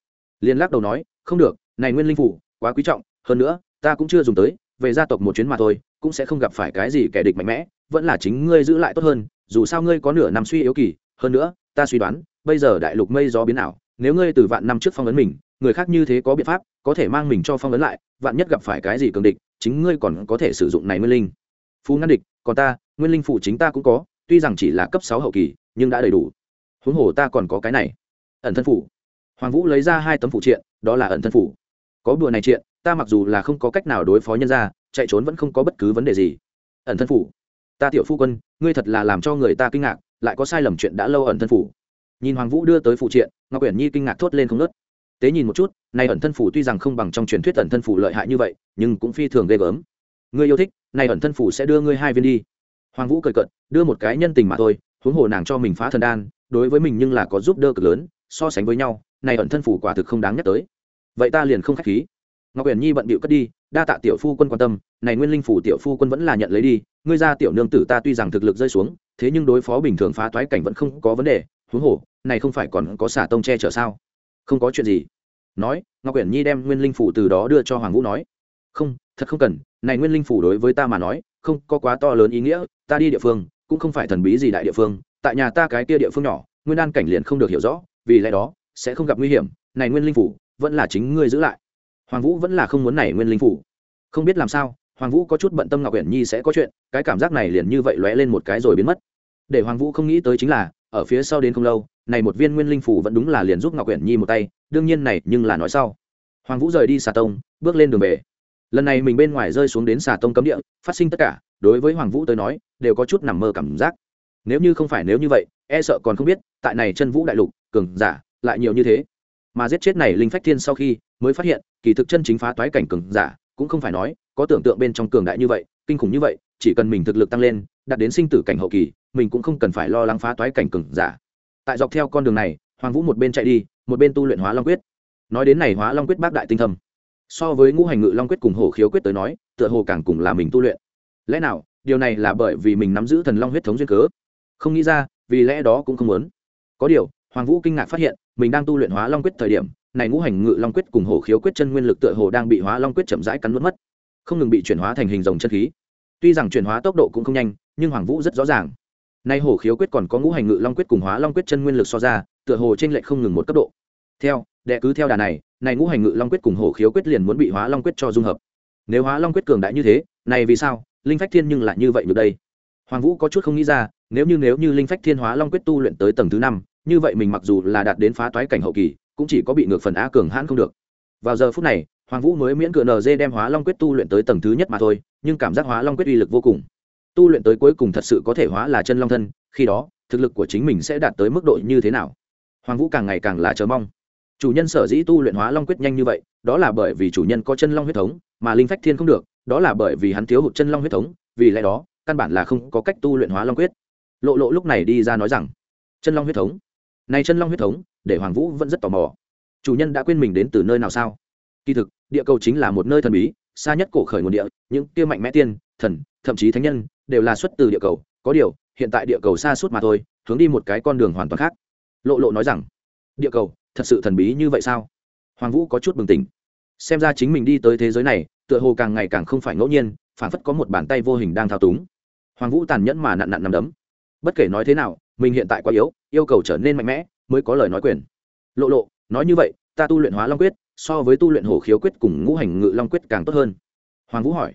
Liên lắc đầu nói, không được, này nguyên linh phủ quá quý trọng, hơn nữa, ta cũng chưa dùng tới, về gia tộc một chuyến mà thôi cũng sẽ không gặp phải cái gì kẻ địch mạnh mẽ, vẫn là chính ngươi giữ lại tốt hơn, dù sao ngươi có nửa năm suy yếu kỳ, hơn nữa, ta suy đoán, bây giờ đại lục mây gió biến ảo, nếu ngươi từ vạn năm trước phong ấn mình, người khác như thế có biện pháp, có thể mang mình cho phong ấn lại, vạn nhất gặp phải cái gì cường địch, chính ngươi còn có thể sử dụng này nguyên linh. Phú ngăn địch, còn ta, nguyên linh phụ chính ta cũng có, tuy rằng chỉ là cấp sáu hậu kỳ, nhưng đã đầy đủ. Huống hồ ta còn có cái này. Ẩn thân phủ. Hoàng vũ lấy ra hai tấm phụ triện, đó là ẩn thân phủ. Có bùa này triện, ta mặc dù là không có cách nào đối phó nhân ra chạy trốn vẫn không có bất cứ vấn đề gì. Ẩn thân phủ. Ta tiểu phu quân, ngươi thật là làm cho người ta kinh ngạc, lại có sai lầm chuyện đã lâu ẩn thân phủ. Nhìn hoàng vũ đưa tới phụ triện, ngọc uyển nhi kinh ngạc thốt lên không nớt tế nhìn một chút, này ẩn thân phủ tuy rằng không bằng trong truyền thuyết ẩn thân phủ lợi hại như vậy, nhưng cũng phi thường ghê gớm. Ngươi yêu thích, này ẩn thân phủ sẽ đưa ngươi hai viên đi. Hoàng vũ cười cận đưa một cái nhân tình mà thôi, huống hồ nàng cho mình phá thần đan, đối với mình nhưng là có giúp đỡ cực lớn, so sánh với nhau, này ẩn thân phủ quả thực không đáng nhắc tới. Vậy ta liền không khách khí. Ngọc uyển nhi bận bịu cất đi đa tạ tiểu phu quân quan tâm, này nguyên linh phủ tiểu phu quân vẫn là nhận lấy đi, ngươi ra tiểu nương tử ta tuy rằng thực lực rơi xuống, thế nhưng đối phó bình thường phá toái cảnh vẫn không có vấn đề, huống hồ, này không phải còn có xả tông che chở sao? Không có chuyện gì. Nói, ngọc uyển nhi đem nguyên linh phủ từ đó đưa cho hoàng vũ nói. Không, thật không cần, này nguyên linh phủ đối với ta mà nói, không có quá to lớn ý nghĩa, ta đi địa phương, cũng không phải thần bí gì đại địa phương, tại nhà ta cái kia địa phương nhỏ, nguyên đan cảnh liền không được hiểu rõ, vì lẽ đó, sẽ không gặp nguy hiểm, này nguyên linh phủ, vẫn là chính ngươi giữ lại hoàng vũ vẫn là không muốn này nguyên linh phủ. Không biết làm sao, hoàng vũ có chút bận tâm ngọc uyển nhi sẽ có chuyện, cái cảm giác này liền như vậy lóe lên một cái rồi biến mất. Để hoàng vũ không nghĩ tới chính là, ở phía sau đến không lâu, này một viên nguyên linh phủ vẫn đúng là liền giúp ngọc uyển nhi một tay, đương nhiên này nhưng là nói sau. Hoàng vũ rời đi xà tông, bước lên đường về. Lần này mình bên ngoài rơi xuống đến xà tông cấm địa, phát sinh tất cả, đối với hoàng vũ tới nói, đều có chút nằm mơ cảm giác. Nếu như không phải nếu như vậy e sợ còn không biết, tại này chân vũ đại lục, cường giả, lại nhiều như thế mà giết chết này linh phách thiên sau khi mới phát hiện, kỳ thực chân chính phá toái cảnh cường giả, cũng không phải nói, có tưởng tượng bên trong cường đại như vậy, kinh khủng như vậy, chỉ cần mình thực lực tăng lên, đạt đến sinh tử cảnh hậu kỳ, mình cũng không cần phải lo lắng phá toái cảnh cường giả. Tại dọc theo con đường này, hoàng vũ một bên chạy đi, một bên tu luyện hóa long quyết. Nói đến này hóa long quyết bác đại tinh thâm. So với ngũ hành ngự long quyết cùng hồ khiếu quyết tới nói, tựa hồ càng cùng là mình tu luyện. Lẽ nào, điều này là bởi vì mình nắm giữ thần long huyết thống duyên cớ? Không nghĩ ra, vì lẽ đó cũng không muốn. Có điều hoàng vũ kinh ngạc phát hiện, mình đang tu luyện hóa long quyết thời điểm, này ngũ hành ngự long quyết cùng Hổ khiếu quyết chân nguyên lực tựa hồ đang bị hóa long quyết chậm rãi cắn nuốt mất. Không ngừng bị chuyển hóa thành hình dòng chân khí. Tuy rằng chuyển hóa tốc độ cũng không nhanh, nhưng hoàng vũ rất rõ ràng. Nay Hổ khiếu quyết còn có ngũ hành ngự long quyết cùng hóa long quyết chân nguyên lực so ra, tựa hồ trên lệch không ngừng một cấp độ. Theo, đệ cứ theo đà này này ngũ hành ngự long quyết cùng Hổ khiếu quyết liền muốn bị hóa long quyết cho dung hợp. Nếu hóa long quyết cường đại như thế, này vì sao, linh phách thiên nhưng lại như vậy được đây? Hoàng vũ có chút không nghĩ ra, nếu như nếu như linh phách thiên hóa long quyết tu luyện tới tầng thứ năm như vậy mình mặc dù là đạt đến phá toái cảnh hậu kỳ, cũng chỉ có bị ngược phần a cường hãn không được. Vào giờ phút này, hoàng vũ mới miễn cựa nd đem hóa long quyết tu luyện tới tầng thứ nhất mà thôi, nhưng cảm giác hóa long quyết uy lực vô cùng. Tu luyện tới cuối cùng thật sự có thể hóa là chân long thân, khi đó, thực lực của chính mình sẽ đạt tới mức độ như thế nào? Hoàng vũ càng ngày càng là chờ mong. Chủ nhân sở dĩ tu luyện hóa long quyết nhanh như vậy, đó là bởi vì chủ nhân có chân long huyết thống, mà linh phách thiên không được, đó là bởi vì hắn thiếu hụt chân long huyết thống, vì lẽ đó, căn bản là không có cách tu luyện hóa long quyết. Lộ lộ lúc này đi ra nói rằng, chân long huyết thống? Này chân long huyết thống, để hoàng vũ vẫn rất tò mò. Chủ nhân đã quên mình đến từ nơi nào sao? Kỳ thực, địa cầu chính là một nơi thần bí, xa nhất cổ khởi nguồn địa, những tiêu mạnh mẽ tiên, thần, thậm chí thánh nhân, đều là xuất từ địa cầu. Có điều, hiện tại địa cầu xa suốt mà thôi, hướng đi một cái con đường hoàn toàn khác. Lộ lộ nói rằng, địa cầu, thật sự thần bí như vậy sao? Hoàng vũ có chút bừng tỉnh. Xem ra chính mình đi tới thế giới này, tựa hồ càng ngày càng không phải ngẫu nhiên, phản phất có một bàn tay vô hình đang thao túng. Hoàng vũ tàn nhẫn mà nặn nặn nằm đấm. Bất kể nói thế nào mình hiện tại quá yếu, yêu cầu trở nên mạnh mẽ, mới có lời nói quyền. Lộ lộ, nói như vậy, ta tu luyện hóa long quyết, so với tu luyện hổ khiếu quyết cùng ngũ hành ngự long quyết càng tốt hơn. Hoàng vũ hỏi.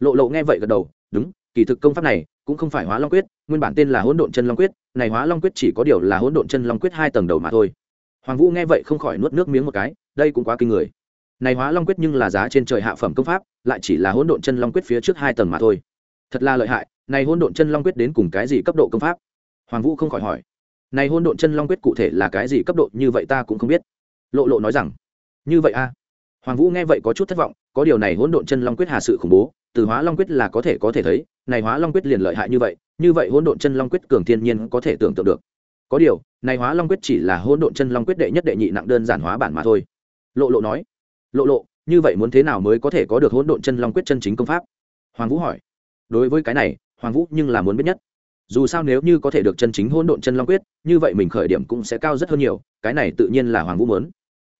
Lộ lộ nghe vậy gật đầu, đúng, kỳ thực công pháp này cũng không phải hóa long quyết, nguyên bản tên là hỗn độn chân long quyết, này hóa long quyết chỉ có điều là hỗn độn chân long quyết hai tầng đầu mà thôi. Hoàng vũ nghe vậy không khỏi nuốt nước miếng một cái, đây cũng quá kinh người. Này hóa long quyết nhưng là giá trên trời hạ phẩm công pháp, lại chỉ là hỗn độn chân long quyết phía trước hai tầng mà thôi. Thật là lợi hại, này hỗn độn chân long quyết đến cùng cái gì cấp độ công pháp? Hoàng vũ không khỏi hỏi, này hôn độn chân long quyết cụ thể là cái gì cấp độ như vậy ta cũng không biết. Lộ lộ nói rằng, như vậy a hoàng vũ nghe vậy có chút thất vọng, có điều này hỗn độn chân long quyết hà sự khủng bố, từ hóa long quyết là có thể có thể thấy, này hóa long quyết liền lợi hại như vậy như vậy hỗn độn chân long quyết cường thiên nhiên có thể tưởng tượng được. Có điều, này hóa long quyết chỉ là hỗn độn chân long quyết đệ nhất đệ nhị nặng đơn giản hóa bản mà thôi. Lộ lộ nói. Lộ lộ, như vậy muốn thế nào mới có thể có được hỗn độn chân long quyết chân chính công pháp? Hoàng vũ hỏi. Đối với cái này, hoàng vũ nhưng là muốn biết nhất dù sao nếu như có thể được chân chính hỗn độn chân long quyết, như vậy mình khởi điểm cũng sẽ cao rất hơn nhiều, cái này tự nhiên là hoàng vũ muốn.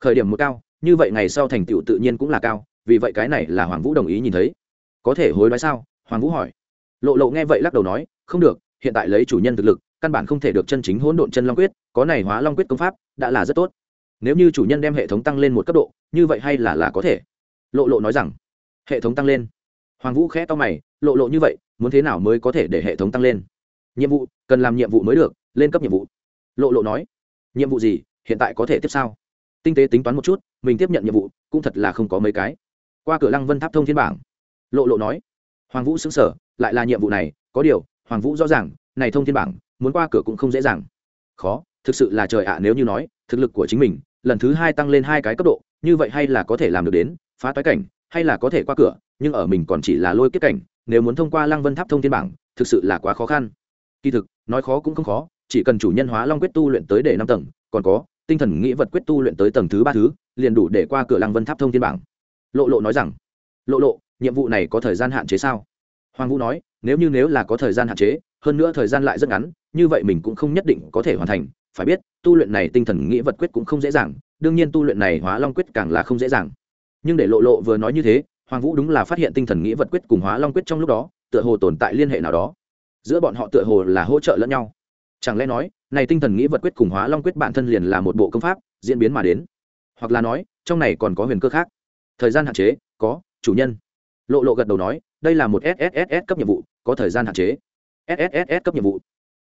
Khởi điểm một cao, như vậy ngày sau thành tựu tự nhiên cũng là cao, vì vậy cái này là hoàng vũ đồng ý nhìn thấy. Có thể hối đoái sao? Hoàng vũ hỏi. Lộ lộ nghe vậy lắc đầu nói, không được, hiện tại lấy chủ nhân thực lực, căn bản không thể được chân chính hỗn độn chân long quyết, có này hóa long quyết công pháp, đã là rất tốt. Nếu như chủ nhân đem hệ thống tăng lên một cấp độ, như vậy hay là là có thể. Lộ lộ nói rằng, hệ thống tăng lên. Hoàng vũ khẽ to mày, lộ lộ như vậy, muốn thế nào mới có thể để hệ thống tăng lên? Nhiệm vụ, cần làm nhiệm vụ mới được, lên cấp nhiệm vụ. Lộ lộ nói, nhiệm vụ gì, hiện tại có thể tiếp sao? Tinh tế tính toán một chút, mình tiếp nhận nhiệm vụ, cũng thật là không có mấy cái. Qua cửa lăng vân tháp thông thiên bảng, lộ lộ nói, hoàng vũ xứng sở lại là nhiệm vụ này, có điều, hoàng vũ rõ ràng, này thông thiên bảng, muốn qua cửa cũng không dễ dàng. Khó, thực sự là trời ạ, nếu như nói, thực lực của chính mình, lần thứ hai tăng lên hai cái cấp độ, như vậy hay là có thể làm được đến, phá toái cảnh, hay là có thể qua cửa, nhưng ở mình còn chỉ là lôi kết cảnh, nếu muốn thông qua lăng vân tháp thông thiên bảng, thực sự là quá khó khăn kỳ thực, nói khó cũng không khó, chỉ cần chủ nhân hóa long quyết tu luyện tới để năm tầng, còn có, tinh thần nghĩ vật quyết tu luyện tới tầng thứ ba thứ, liền đủ để qua cửa lăng vân tháp thông thiên bảng. Lộ lộ nói rằng, lộ lộ, nhiệm vụ này có thời gian hạn chế sao? Hoàng vũ nói, nếu như nếu là có thời gian hạn chế, hơn nữa thời gian lại rất ngắn, như vậy mình cũng không nhất định có thể hoàn thành. Phải biết, tu luyện này tinh thần nghĩ vật quyết cũng không dễ dàng, đương nhiên tu luyện này hóa long quyết càng là không dễ dàng. Nhưng để lộ lộ vừa nói như thế, hoàng vũ đúng là phát hiện tinh thần nghĩ vật quyết cùng hóa long quyết trong lúc đó, tựa hồ tồn tại liên hệ nào đó giữa bọn họ tựa hồ là hỗ trợ lẫn nhau. Chẳng lẽ nói, này tinh thần nghĩ vật quyết cùng hóa long quyết bản thân liền là một bộ công pháp, diễn biến mà đến? Hoặc là nói, trong này còn có huyền cơ khác? Thời gian hạn chế, có, chủ nhân. Lộ lộ gật đầu nói, đây là một sss cấp nhiệm vụ, có thời gian hạn chế. Sss cấp nhiệm vụ.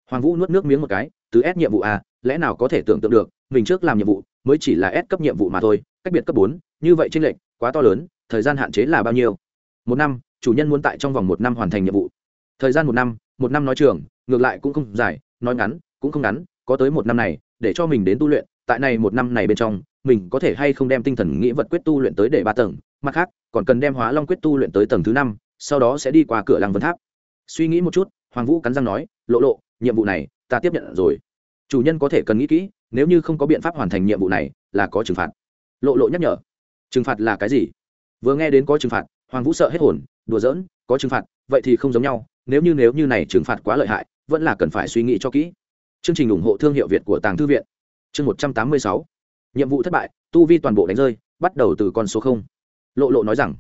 Hoàng vũ nuốt nước miếng một cái, từ s nhiệm vụ a, lẽ nào có thể tưởng tượng được, mình trước làm nhiệm vụ, mới chỉ là s cấp nhiệm vụ mà thôi, cách biệt cấp bốn, như vậy tranh lệch, quá to lớn, thời gian hạn chế là bao nhiêu? Một năm, chủ nhân muốn tại trong vòng một năm hoàn thành nhiệm vụ. Thời gian một năm một năm nói trường, ngược lại cũng không dài, nói ngắn, cũng không ngắn, có tới một năm này, để cho mình đến tu luyện, tại này một năm này bên trong, mình có thể hay không đem tinh thần nghĩ vật quyết tu luyện tới để ba tầng, mặt khác, còn cần đem hóa long quyết tu luyện tới tầng thứ năm, sau đó sẽ đi qua cửa lăng vân tháp. Suy nghĩ một chút, hoàng vũ cắn răng nói, lộ lộ, nhiệm vụ này, ta tiếp nhận rồi. Chủ nhân có thể cần nghĩ kỹ, nếu như không có biện pháp hoàn thành nhiệm vụ này, là có trừng phạt. Lộ lộ nhắc nhở, trừng phạt là cái gì? Vừa nghe đến có trừng phạt, hoàng vũ sợ hết hồn, đùa giỡn, có trừng phạt, vậy thì không giống nhau nếu như nếu như này trừng phạt quá lợi hại, vẫn là cần phải suy nghĩ cho kỹ. Chương trình ủng hộ thương hiệu việt của tàng thư viện. Chương một trăm tám mươi sáu. Nhiệm vụ thất bại, tu vi toàn bộ đánh rơi, bắt đầu từ con số không. Lộ lộ nói rằng,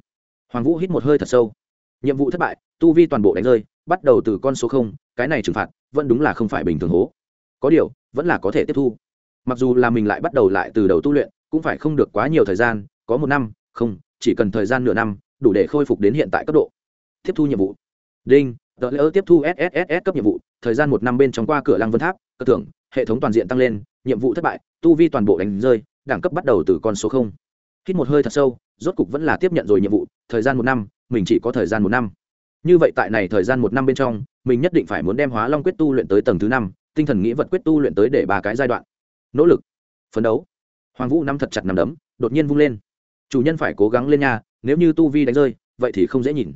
hoàng vũ hít một hơi thật sâu. Nhiệm vụ thất bại, tu vi toàn bộ đánh rơi, bắt đầu từ con số không, cái này trừng phạt, vẫn đúng là không phải bình thường hố. Có điều, vẫn là có thể tiếp thu. Mặc dù là mình lại bắt đầu lại từ đầu tu luyện, cũng phải không được quá nhiều thời gian, có một năm, không, chỉ cần thời gian nửa năm, đủ để khôi phục đến hiện tại cấp độ. Tiếp thu nhiệm vụ. Đinh tờ lỡ tiếp thu sss cấp nhiệm vụ, thời gian một năm bên trong qua cửa lăng vân tháp, cơ thưởng, hệ thống toàn diện tăng lên, nhiệm vụ thất bại, tu vi toàn bộ đánh rơi, đẳng cấp bắt đầu từ con số không. Hít một hơi thật sâu, rốt cục vẫn là tiếp nhận rồi nhiệm vụ, thời gian một năm, mình chỉ có thời gian một năm. Như vậy tại này thời gian một năm bên trong, mình nhất định phải muốn đem hóa long quyết tu luyện tới tầng thứ năm, tinh thần nghĩ vật quyết tu luyện tới để ba cái giai đoạn. Nỗ lực, phấn đấu. Hoàng vũ nắm thật chặt nằm đấm, đột nhiên vung lên. Chủ nhân phải cố gắng lên nha, nếu như tu vi đánh rơi, vậy thì không dễ nhìn.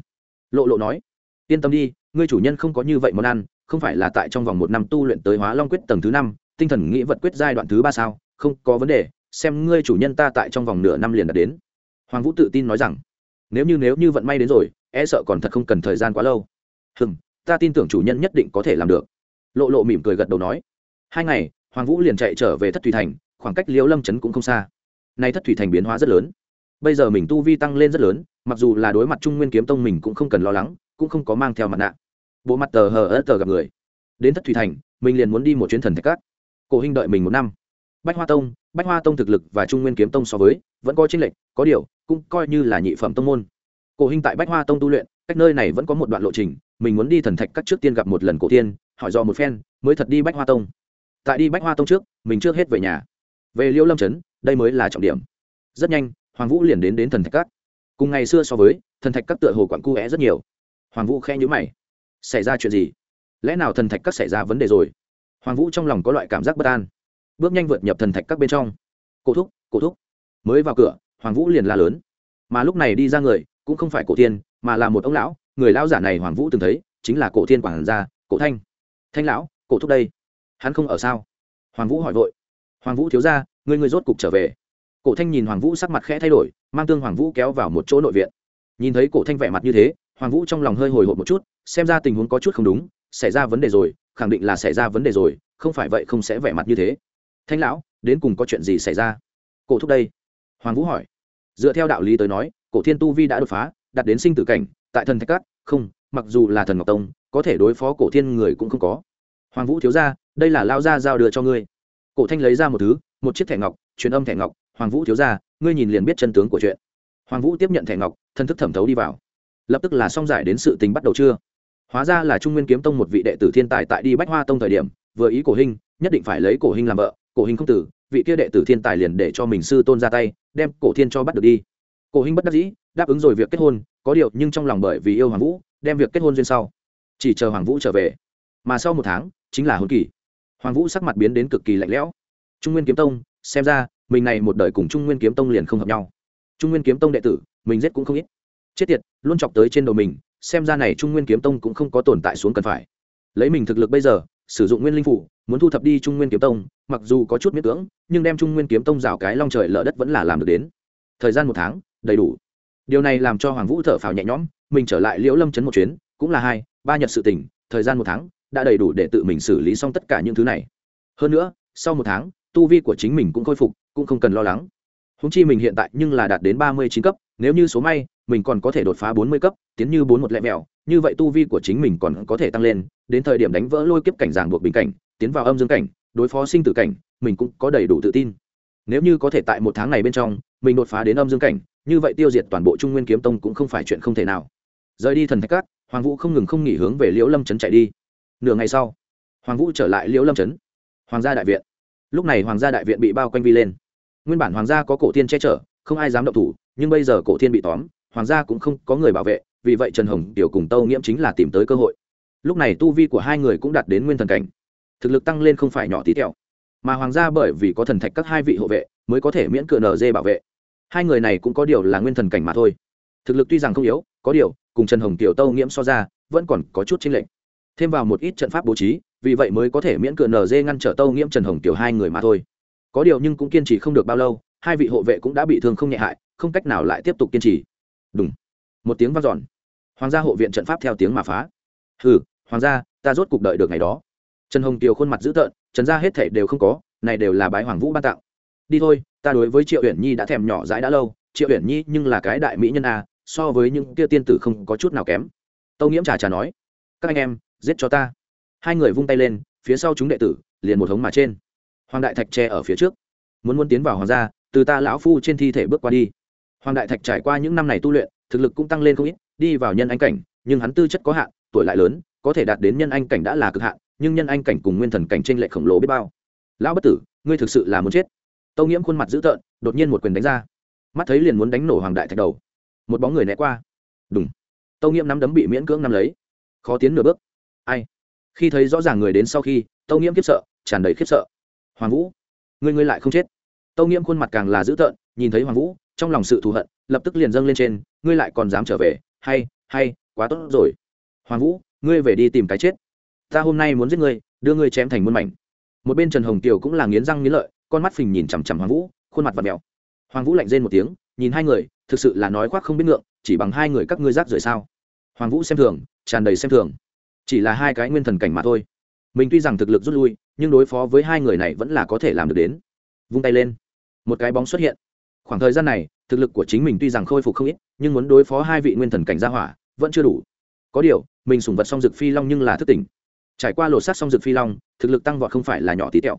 Lộ lộ nói, yên tâm đi ngươi chủ nhân không có như vậy món ăn, không phải là tại trong vòng một năm tu luyện tới hóa long quyết tầng thứ năm, tinh thần nghĩ vật quyết giai đoạn thứ ba sao? Không có vấn đề, xem ngươi chủ nhân ta tại trong vòng nửa năm liền đạt đến. Hoàng vũ tự tin nói rằng, nếu như nếu như vận may đến rồi e sợ còn thật không cần thời gian quá lâu. Hừm, ta tin tưởng chủ nhân nhất định có thể làm được. Lộ lộ mỉm cười gật đầu nói. Hai ngày, hoàng vũ liền chạy trở về thất thủy thành, khoảng cách liễu lâm trấn cũng không xa. Nay thất thủy thành biến hóa rất lớn. Bây giờ mình tu vi tăng lên rất lớn, mặc dù là đối mặt trung nguyên kiếm tông mình cũng không cần lo lắng cũng không có mang theo mặt nạ. Bộ mặt tờ hờ ớt tờ gặp người. Đến thất thủy thành, mình liền muốn đi một chuyến thần thạch cát. Cổ hình đợi mình một năm. Bách hoa tông, bách hoa tông thực lực và trung nguyên kiếm tông so với, vẫn có tranh lệch, có điều, cũng coi như là nhị phẩm tông môn. Cổ hình tại bách hoa tông tu luyện, cách nơi này vẫn có một đoạn lộ trình, mình muốn đi thần thạch các trước tiên gặp một lần cổ tiên, hỏi dò một phen, mới thật đi bách hoa tông. Tại đi bách hoa tông trước, mình trước hết về nhà. Về liêu lâm trấn, đây mới là trọng điểm. Rất nhanh, hoàng vũ liền đến đến thần thạch các cùng ngày xưa so với, thần thạch các tựa hồ quặn cu é rất nhiều hoàng vũ khe nhữ mày. Xảy ra chuyện gì? Lẽ nào thần thạch các xảy ra vấn đề rồi? Hoàng vũ trong lòng có loại cảm giác bất an. Bước nhanh vượt nhập thần thạch các bên trong. Cổ thúc cổ thúc. Mới vào cửa, hoàng vũ liền la lớn. Mà lúc này đi ra người, cũng không phải cổ tiên, mà là một ông lão. Người lão giả này hoàng vũ từng thấy, chính là cổ tiên quản gia, cổ thanh. Thanh lão, cổ thúc đây. Hắn không ở sao? Hoàng vũ hỏi vội. Hoàng vũ thiếu ra người người rốt cục trở về. Cổ thanh nhìn hoàng vũ sắc mặt khẽ thay đổi, mang tương hoàng vũ kéo vào một chỗ nội viện. Nhìn thấy cổ thanh vẻ mặt như thế hoàng vũ trong lòng hơi hồi hộp một chút, xem ra tình huống có chút không đúng, xảy ra vấn đề rồi, khẳng định là xảy ra vấn đề rồi, không phải vậy không sẽ vẻ mặt như thế. Thanh lão, đến cùng có chuyện gì xảy ra? Cổ thúc đây. Hoàng vũ hỏi. Dựa theo đạo lý tới nói, cổ thiên tu vi đã đột phá đặt đến sinh tử cảnh, tại thần thạch cát không, mặc dù là thần ngọc tông, có thể đối phó cổ thiên người cũng không có. Hoàng vũ thiếu ra đây là lao ra giao đưa cho ngươi. Cổ thanh lấy ra một thứ, một chiếc thẻ ngọc, truyền âm thẻ ngọc. Hoàng vũ thiếu ra ngươi nhìn liền biết chân tướng của chuyện. Hoàng vũ tiếp nhận thẻ ngọc, thân thức thẩm thấu đi vào lập tức là xong giải đến sự tình bắt đầu chưa? Hóa ra là trung nguyên kiếm tông một vị đệ tử thiên tài tại đi bách hoa tông thời điểm, vừa ý cổ hình, nhất định phải lấy cổ hình làm vợ, cổ hình không tử, vị kia đệ tử thiên tài liền để cho mình sư tôn ra tay, đem cổ thiên cho bắt được đi. Cổ hình bất đắc dĩ, đáp ứng rồi việc kết hôn, có điều nhưng trong lòng bởi vì yêu hoàng vũ, đem việc kết hôn duyên sau. Chỉ chờ hoàng vũ trở về, mà sau một tháng, chính là hôn kỳ. Hoàng vũ sắc mặt biến đến cực kỳ lạnh lẽo. Trung nguyên kiếm tông, xem ra, mình này một đời cùng trung nguyên kiếm tông liền không hợp nhau. Trung nguyên kiếm tông đệ tử, mình giết cũng không ít chết tiệt, luôn chọc tới trên đầu mình, xem ra này trung nguyên kiếm tông cũng không có tồn tại xuống cần phải. Lấy mình thực lực bây giờ, sử dụng nguyên linh phủ, muốn thu thập đi trung nguyên kiếm tông, mặc dù có chút miễn cưỡng, nhưng đem trung nguyên kiếm tông rào cái long trời lở đất vẫn là làm được đến. Thời gian một tháng, đầy đủ. Điều này làm cho hoàng vũ thở phào nhẹ nhõm, mình trở lại liễu lâm trấn một chuyến, cũng là hai, ba nhật sự tỉnh thời gian một tháng, đã đầy đủ để tự mình xử lý xong tất cả những thứ này. Hơn nữa, sau một tháng, tu vi của chính mình cũng khôi phục, cũng không cần lo lắng. Húng chi mình hiện tại nhưng là đạt đến ba mươi chín cấp, nếu như số may mình còn có thể đột phá bốn mươi cấp, tiến như bốn một lẹ mẹo như vậy tu vi của chính mình còn có thể tăng lên, đến thời điểm đánh vỡ lôi kiếp cảnh giảng buộc bình cảnh, tiến vào âm dương cảnh, đối phó sinh tử cảnh, mình cũng có đầy đủ tự tin. Nếu như có thể tại một tháng này bên trong, mình đột phá đến âm dương cảnh, như vậy tiêu diệt toàn bộ trung nguyên kiếm tông cũng không phải chuyện không thể nào. Rời đi thần thạch cát hoàng vũ không ngừng không nghỉ hướng về liễu lâm trấn chạy đi. Nửa ngày sau, hoàng vũ trở lại liễu lâm trấn. Hoàng gia đại viện. Lúc này hoàng gia đại viện bị bao quanh vi lên. Nguyên bản hoàng gia có cổ thiên che chở, không ai dám động thủ, nhưng bây giờ cổ thiên bị tóm hoàng gia cũng không có người bảo vệ, vì vậy trần hồng, tiểu cùng tâu nghiễm chính là tìm tới cơ hội. Lúc này tu vi của hai người cũng đạt đến nguyên thần cảnh. Thực lực tăng lên không phải nhỏ tí tẹo, mà hoàng gia bởi vì có thần thạch các hai vị hộ vệ mới có thể miễn cựa nở dê bảo vệ. Hai người này cũng có điều là nguyên thần cảnh mà thôi. Thực lực tuy rằng không yếu, có điều, cùng trần hồng, tiểu, tâu nghiễm so ra, vẫn còn có chút chênh lệch. Thêm vào một ít trận pháp bố trí, vì vậy mới có thể miễn cựa nở dê ngăn trở tâu nghiễm, trần hồng, tiểu hai người mà thôi. Có điều nhưng cũng kiên trì không được bao lâu, hai vị hộ vệ cũng đã bị thương không nhẹ hại, không cách nào lại tiếp tục kiên trì đúng một tiếng vang dọn. Hoàng gia hộ viện trận pháp theo tiếng mà phá. Hừ, hoàng gia, ta rốt cục đợi được ngày đó. Trần hồng tiều khuôn mặt dữ tợn, trần gia hết thể đều không có, này đều là bái hoàng vũ ban tặng. Đi thôi, ta đối với triệu uyển nhi đã thèm nhỏ dãi đã lâu, triệu uyển nhi nhưng là cái đại mỹ nhân a, so với những kia tiên tử không có chút nào kém. Tâu nghiễm trà trà nói, các anh em, giết cho ta. Hai người vung tay lên, phía sau chúng đệ tử, liền một hống mà trên. Hoàng đại thạch tre ở phía trước, muốn muốn tiến vào hoàng gia, từ ta lão phu trên thi thể bước qua đi hoàng đại thạch trải qua những năm này tu luyện, thực lực cũng tăng lên không ít, đi vào nhân anh cảnh, nhưng hắn tư chất có hạn, tuổi lại lớn, có thể đạt đến nhân anh cảnh đã là cực hạn, nhưng nhân anh cảnh cùng nguyên thần cảnh t r ê n lệch khổng lồ biết bao. Lão bất tử, ngươi thực sự là muốn chết. Tâu nghiễm khuôn mặt dữ tợn, đột nhiên một quyền đánh ra. Mắt thấy liền muốn đánh nổ hoàng đại thạch đầu. Một bóng người né qua. Đúng tâu nghiễm nắm đấm bị miễn cưỡng nắm lấy. Khó tiến nửa bước. Ai? Khi thấy rõ ràng người đến sau khi, tâu nghiễm khiếp sợ, tràn đầy khiếp sợ. Hoàng vũ, ngươi ngươi lại không chết. Tâu nghiễm khuôn mặt càng là dữ tợn, nhìn thấy hoàng vũ trong lòng sự thù hận, lập tức liền dâng lên trên, ngươi lại còn dám trở về? Hay hay, quá tốt rồi. Hoàng vũ, ngươi về đi tìm cái chết. Ta hôm nay muốn giết ngươi, đưa ngươi chém thành muôn mảnh. Một bên trần hồng kiều cũng là nghiến răng nghiến lợi, con mắt phình nhìn chằm chằm hoàng vũ, khuôn mặt và mèo. Hoàng vũ lạnh rên một tiếng, nhìn hai người, thực sự là nói khoác không biết ngượng, chỉ bằng hai người các ngươi rác rưởi sao? Hoàng vũ xem thường, tràn đầy xem thường. Chỉ là hai cái nguyên thần cảnh mà thôi. Mình tuy rằng thực lực rút lui, nhưng đối phó với hai người này vẫn là có thể làm được đến. Vung tay lên. Một cái bóng xuất hiện khoảng thời gian này, thực lực của chính mình tuy rằng khôi phục không ít, nhưng muốn đối phó hai vị nguyên thần cảnh gia hỏa, vẫn chưa đủ. Có điều, mình sùng vật song dực phi long nhưng là thức tỉnh. Trải qua lột xác song dực phi long, thực lực tăng vọt không phải là nhỏ tí tẹo.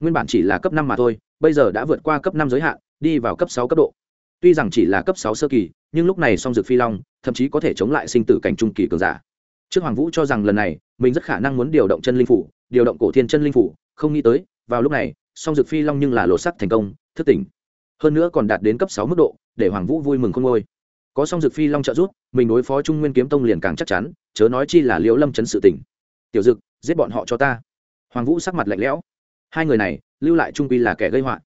Nguyên bản chỉ là cấp năm mà thôi, bây giờ đã vượt qua cấp năm giới hạn, đi vào cấp sáu cấp độ. Tuy rằng chỉ là cấp sáu sơ kỳ, nhưng lúc này song dược phi long, thậm chí có thể chống lại sinh tử cảnh trung kỳ cường giả. Trước hoàng vũ cho rằng lần này, mình rất khả năng muốn điều động chân linh phủ, điều động cổ thiên chân linh phủ, không nghĩ tới, vào lúc này, song dược phi long nhưng là lột sắc thành công, thức tỉnh hơn nữa còn đạt đến cấp sáu mức độ, để hoàng vũ vui mừng không ngôi có song dược phi long trợ giúp, mình đối phó trung nguyên kiếm tông liền càng chắc chắn, chớ nói chi là liễu lâm chấn sự tỉnh tiểu dực, giết bọn họ cho ta. Hoàng vũ sắc mặt lạnh lẽo. Hai người này, lưu lại trung quy là kẻ gây họa.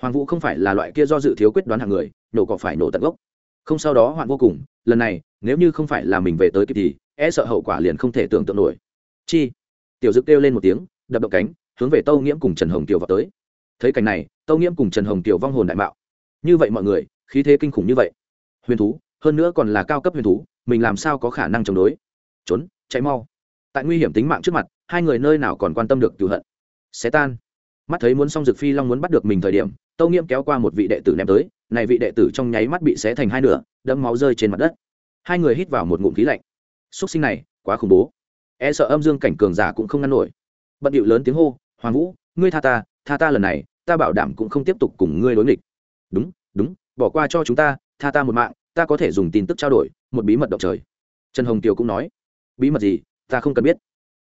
Hoàng vũ không phải là loại kia do dự thiếu quyết đoán hàng người nổ cỏ phải nổ tận gốc. Không sau đó hoạn vô cùng, lần này, nếu như không phải là mình về tới kịp thì e sợ hậu quả liền không thể tưởng tượng nổi. Chi? Tiểu dực kêu lên một tiếng, đập động cánh, hướng về tâu nghiễm cùng trần hồng kiều vào tới. Thấy cảnh này, tâu nghiễm cùng trần hồng kiều vong hồn đại mạo như vậy mọi người, khí thế kinh khủng như vậy. Huyền thú, hơn nữa còn là cao cấp huyền thú, mình làm sao có khả năng chống đối? Trốn, chạy mau. Tại nguy hiểm tính mạng trước mặt, hai người nơi nào còn quan tâm được cựu hận? Xé tan. Mắt thấy muốn xong dực phi long muốn bắt được mình thời điểm, tâu nghiễm kéo qua một vị đệ tử ném tới, này vị đệ tử trong nháy mắt bị xé thành hai nửa, đẫm máu rơi trên mặt đất. Hai người hít vào một ngụm khí lạnh. Xúc sinh này, quá khủng bố. E sợ âm dương cảnh cường giả cũng không ngăn nổi. Bận điệu lớn tiếng hô, hoàng vũ, ngươi tha ta tha ta lần này, ta bảo đảm cũng không tiếp tục cùng ngươi đối nghịch đúng đúng, bỏ qua cho chúng ta, tha ta một mạng, ta có thể dùng tin tức trao đổi, một bí mật động trời. Trần hồng kiều cũng nói. Bí mật gì? Ta không cần biết.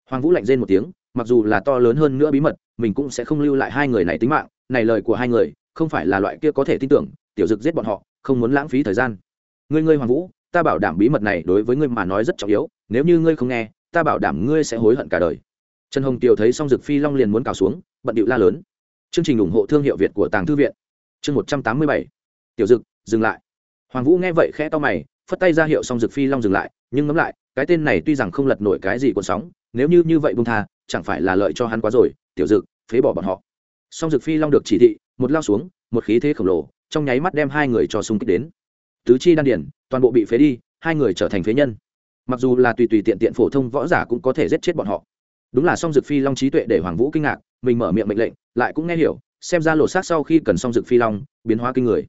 Hoàng vũ lạnh rên một tiếng, mặc dù là to lớn hơn nữa bí mật, mình cũng sẽ không lưu lại hai người này tính mạng, này lời của hai người, không phải là loại kia có thể tin tưởng, tiểu dực giết bọn họ, không muốn lãng phí thời gian. Ngươi ngươi hoàng vũ, ta bảo đảm bí mật này đối với ngươi mà nói rất trọng yếu, nếu như ngươi không nghe, ta bảo đảm ngươi sẽ hối hận cả đời. Trần hồng kiều thấy xong dực phi long liền muốn cào xuống, bận điệu la lớn. Chương trình ủng hộ thương hiệu việt của tàng thư viện chương một trăm tám mươi bảy. Tiểu dực, dừng lại. Hoàng vũ nghe vậy khẽ to mày, phất tay ra hiệu xong dực phi long dừng lại, nhưng ngẫm lại, cái tên này tuy rằng không lật nổi cái gì còn sóng, nếu như như vậy bung tha, chẳng phải là lợi cho hắn quá rồi, tiểu dực, phế bỏ bọn họ. Song dực phi long được chỉ thị, một lao xuống, một khí thế khổng lồ, trong nháy mắt đem hai người cho xung kích đến. Tứ chi đan điển, toàn bộ bị phế đi, hai người trở thành phế nhân. Mặc dù là tùy tùy tiện tiện phổ thông võ giả cũng có thể giết chết bọn họ. Đúng là song dực phi long trí tuệ để hoàng vũ kinh ngạc, mình mở miệng mệnh lệnh, lại cũng nghe hiểu xem ra lộ sát sau khi cần xong dực phi long, biến hóa kinh người.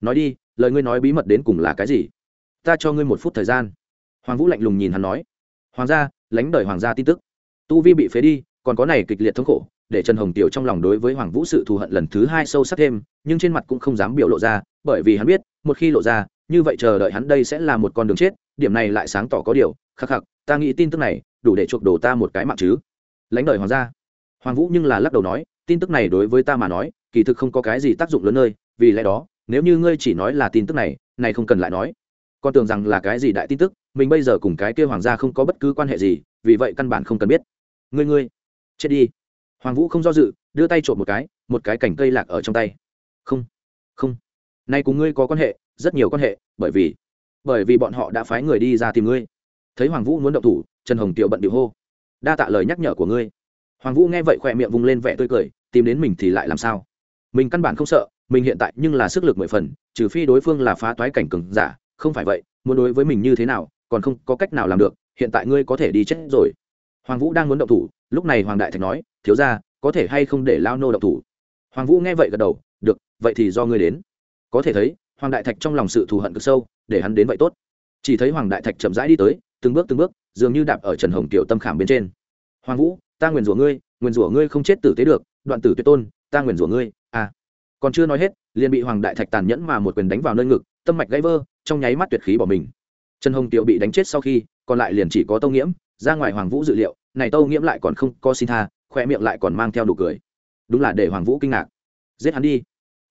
Nói đi, lời ngươi nói bí mật đến cùng là cái gì? Ta cho ngươi một phút thời gian. Hoàng vũ lạnh lùng nhìn hắn nói. Hoàng gia, lánh đời hoàng gia tin tức. Tu vi bị phế đi, còn có này kịch liệt thống khổ, để trần hồng tiểu trong lòng đối với hoàng vũ sự thù hận lần thứ hai sâu sắc thêm, nhưng trên mặt cũng không dám biểu lộ ra, bởi vì hắn biết, một khi lộ ra, như vậy chờ đợi hắn đây sẽ là một con đường chết, điểm này lại sáng tỏ có điều, khắc khắc, ta nghĩ tin tức này, đủ để chuộc đồ ta một cái mạng chứ. Lãnh đời hoàng gia. Hoàng vũ nhưng là lắc đầu nói tin tức này đối với ta mà nói, kỳ thực không có cái gì tác dụng lớn nơi, vì lẽ đó, nếu như ngươi chỉ nói là tin tức này này không cần lại nói. Con tưởng rằng là cái gì đại tin tức, mình bây giờ cùng cái kia hoàng gia không có bất cứ quan hệ gì, vì vậy căn bản không cần biết. Ngươi ngươi, chết đi. Hoàng vũ không do dự, đưa tay trộm một cái một cái cành cây lạc ở trong tay. Không không. Nay cùng ngươi có quan hệ, rất nhiều quan hệ, bởi vì bởi vì bọn họ đã phái người đi ra tìm ngươi. Thấy hoàng vũ muốn động thủ, trần hồng tiệu bận điệu hô. Đa tạ lời nhắc nhở của ngươi hoàng vũ nghe vậy khỏe miệng vung lên vẻ tươi cười, tìm đến mình thì lại làm sao? Mình căn bản không sợ, mình hiện tại nhưng là sức lực mười phần, trừ phi đối phương là phá toái cảnh cừng giả, không phải vậy, muốn đối với mình như thế nào, còn không có cách nào làm được, hiện tại ngươi có thể đi chết rồi. Hoàng vũ đang muốn động thủ, lúc này hoàng đại thạch nói, thiếu ra có thể hay không để lao nô động thủ? Hoàng vũ nghe vậy gật đầu, được, vậy thì do ngươi đến. Có thể thấy, hoàng đại thạch trong lòng sự thù hận cực sâu, để hắn đến vậy tốt. Chỉ thấy hoàng đại thạch chậm rãi đi tới, từng bước từng bước, dường như đạp ở trần hồng tiểu tâm khảm bên trên. Hoàng vũ ta nguyền rủa ngươi, nguyền rủa ngươi không chết tử tế được, đoạn tử tuyệt tôn, ta nguyền rủa ngươi à. Còn chưa nói hết, liền bị hoàng đại thạch tàn nhẫn mà một quyền đánh vào nơi ngực, tâm mạch gãy vơ trong nháy mắt tuyệt khí bỏ mình. Trần hồng tiệu bị đánh chết sau khi, còn lại liền chỉ có tâu nghiễm, ra ngoài hoàng vũ dự liệu, này tâu nghiễm lại còn không có xin tha khoe miệng lại còn mang theo đủ cười. Đúng là để hoàng vũ kinh ngạc. Giết hắn đi.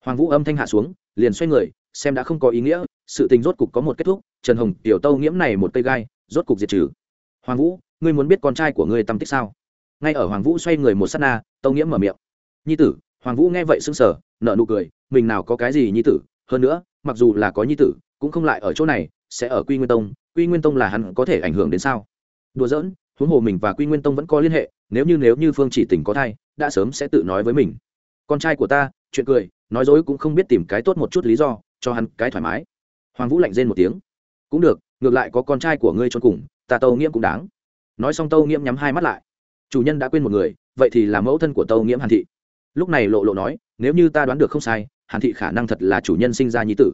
Hoàng vũ âm thanh hạ xuống, liền xoay người, xem đã không có ý nghĩa, sự tình rốt cục có một kết thúc, trần hồng tiểu tâu nghiễm này một cây gai, rốt cục diệt trừ. Hoàng vũ, ngươi muốn biết con trai của ngươi tâm tích sao? Ngay ở hoàng vũ xoay người một s á t na, tâu nghĩa mở miệng. Nhi tử. Hoàng vũ nghe vậy sững sờ nợ nụ cười, mình nào có cái gì nhi tử? Hơn nữa, mặc dù là có nhi tử, cũng không lại ở chỗ này, sẽ ở quy nguyên tông, quy nguyên tông là hắn có thể ảnh hưởng đến sao? Đùa giỡn, huống hồ mình và quy nguyên tông vẫn có liên hệ, nếu như nếu như phương chỉ tình có thai, đã sớm sẽ tự nói với mình. Con trai của ta, chuyện cười, nói dối cũng không biết tìm cái tốt một chút lý do, cho hắn cái thoải mái. Hoàng vũ lạnh rên một tiếng. Cũng được, ngược lại có con trai của ngươi trốn cùng, ta tâu nghiễm cũng đáng. Nói xong tâu nghiễm nhắm hai mắt lại chủ nhân đã quên một người, vậy thì là mẫu thân của tâu nghiễm hàn thị. Lúc này lộ lộ nói, nếu như ta đoán được không sai, hàn thị khả năng thật là chủ nhân sinh ra nhi tử.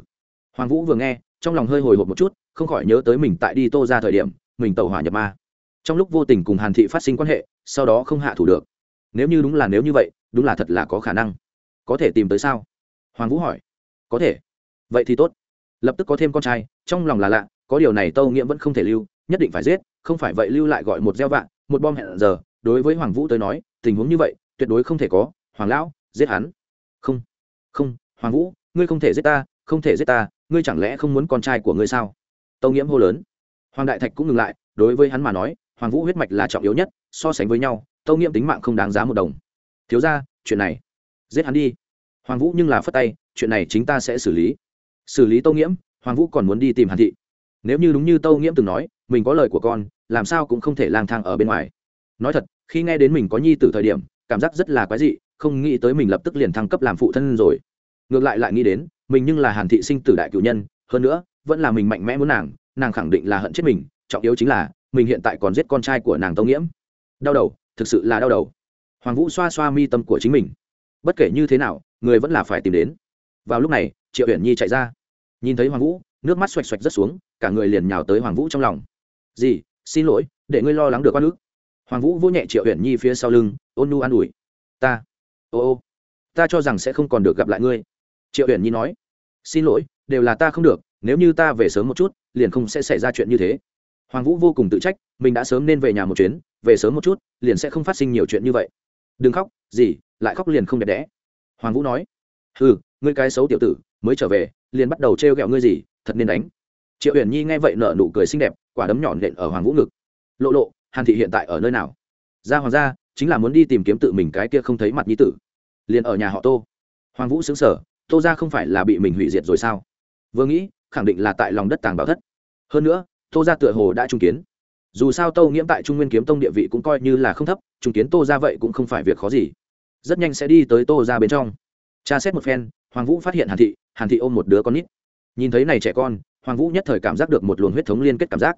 Hoàng vũ vừa nghe, trong lòng hơi hồi hộp một chút, không khỏi nhớ tới mình tại đi tô ra thời điểm, mình tàu hỏa nhập ma. Trong lúc vô tình cùng hàn thị phát sinh quan hệ, sau đó không hạ thủ được. Nếu như đúng là nếu như vậy, đúng là thật là có khả năng. Có thể tìm tới sao? Hoàng vũ hỏi. Có thể. Vậy thì tốt. Lập tức có thêm con trai, trong lòng là lạ, có điều này tâu nghiễm vẫn không thể lưu, nhất định phải giết, không phải vậy lưu lại gọi một gieo vạn một bom hẹn giờ đối với hoàng vũ tới nói, tình huống như vậy, tuyệt đối không thể có, hoàng lão, giết hắn. Không không, hoàng vũ, ngươi không thể giết ta, không thể giết ta, ngươi chẳng lẽ không muốn con trai của ngươi sao? Tâu nghiễm hô lớn. Hoàng đại thạch cũng ngừng lại, đối với hắn mà nói, hoàng vũ huyết mạch là trọng yếu nhất, so sánh với nhau, tâu nghiễm tính mạng không đáng giá một đồng. Thiếu ra chuyện này, giết hắn đi. Hoàng vũ nhưng là phất tay, chuyện này chính ta sẽ xử lý. Xử lý tâu nghiễm, hoàng vũ còn muốn đi tìm hàn thị. Nếu như đúng như tâu nghiễm từng nói, mình có lời của con, làm sao cũng không thể lang thang ở bên ngoài nói thật, khi nghe đến mình có nhi từ thời điểm, cảm giác rất là quái dị, không nghĩ tới mình lập tức liền thăng cấp làm phụ thân rồi. Ngược lại lại nghĩ đến, mình nhưng là hàn thị sinh tử đại cử nhân, hơn nữa, vẫn là mình mạnh mẽ muốn nàng nàng khẳng định là hận chết mình, trọng yếu chính là, mình hiện tại còn giết con trai của nàng tâu nghiễm. Đau đầu, thực sự là đau đầu. Hoàng vũ xoa xoa mi tâm của chính mình. Bất kể như thế nào, người vẫn là phải tìm đến. Vào lúc này, triệu uyển nhi chạy ra. Nhìn thấy hoàng vũ, nước mắt xoạch xoạch rất xuống, cả người liền nhào tới hoàng vũ trong lòng. Gì xin lỗi, để ngươi lo lắng được con nước hoàng vũ vô nhẹ triệu uyển nhi phía sau lưng, ôn nu an ủi. Ta, ô ô, ta cho rằng sẽ không còn được gặp lại ngươi. Triệu uyển nhi nói. Xin lỗi, đều là ta không được, nếu như ta về sớm một chút, liền không sẽ xảy ra chuyện như thế. Hoàng vũ vô cùng tự trách, mình đã sớm nên về nhà một chuyến, về sớm một chút, liền sẽ không phát sinh nhiều chuyện như vậy. Đừng khóc, gì, lại khóc liền không đẹp đẽ. Hoàng vũ nói. Ừ ngươi cái xấu tiểu tử, mới trở về, liền bắt đầu trêu ghẹo ngươi gì, thật nên đánh. Triệu huyền nhi nghe vậy nở nụ cười xinh đẹp, quả đấm nhọn nện ở hoàng vũ ngực. Lộ lộ hàn thị hiện tại ở nơi nào? Ra hoàng gia, chính là muốn đi tìm kiếm tự mình cái kia không thấy mặt nhi tử. Liền ở nhà họ tô. Hoàng vũ xứng sở tô ra không phải là bị mình hủy diệt rồi sao? Vừa nghĩ, khẳng định là tại lòng đất tàng bảo thất. Hơn nữa, tô ra tựa hồ đã trung kiến. Dù sao tâu nghiễm tại trung nguyên kiếm tông địa vị cũng coi như là không thấp, trung kiến tô ra vậy cũng không phải việc khó gì. Rất nhanh sẽ đi tới tô ra bên trong. Tra xét một phen, hoàng vũ phát hiện hàn thị hàn thị ôm một đứa con nít. Nhìn thấy này trẻ con, hoàng vũ nhất thời cảm giác được một luồng huyết thống liên kết cảm giác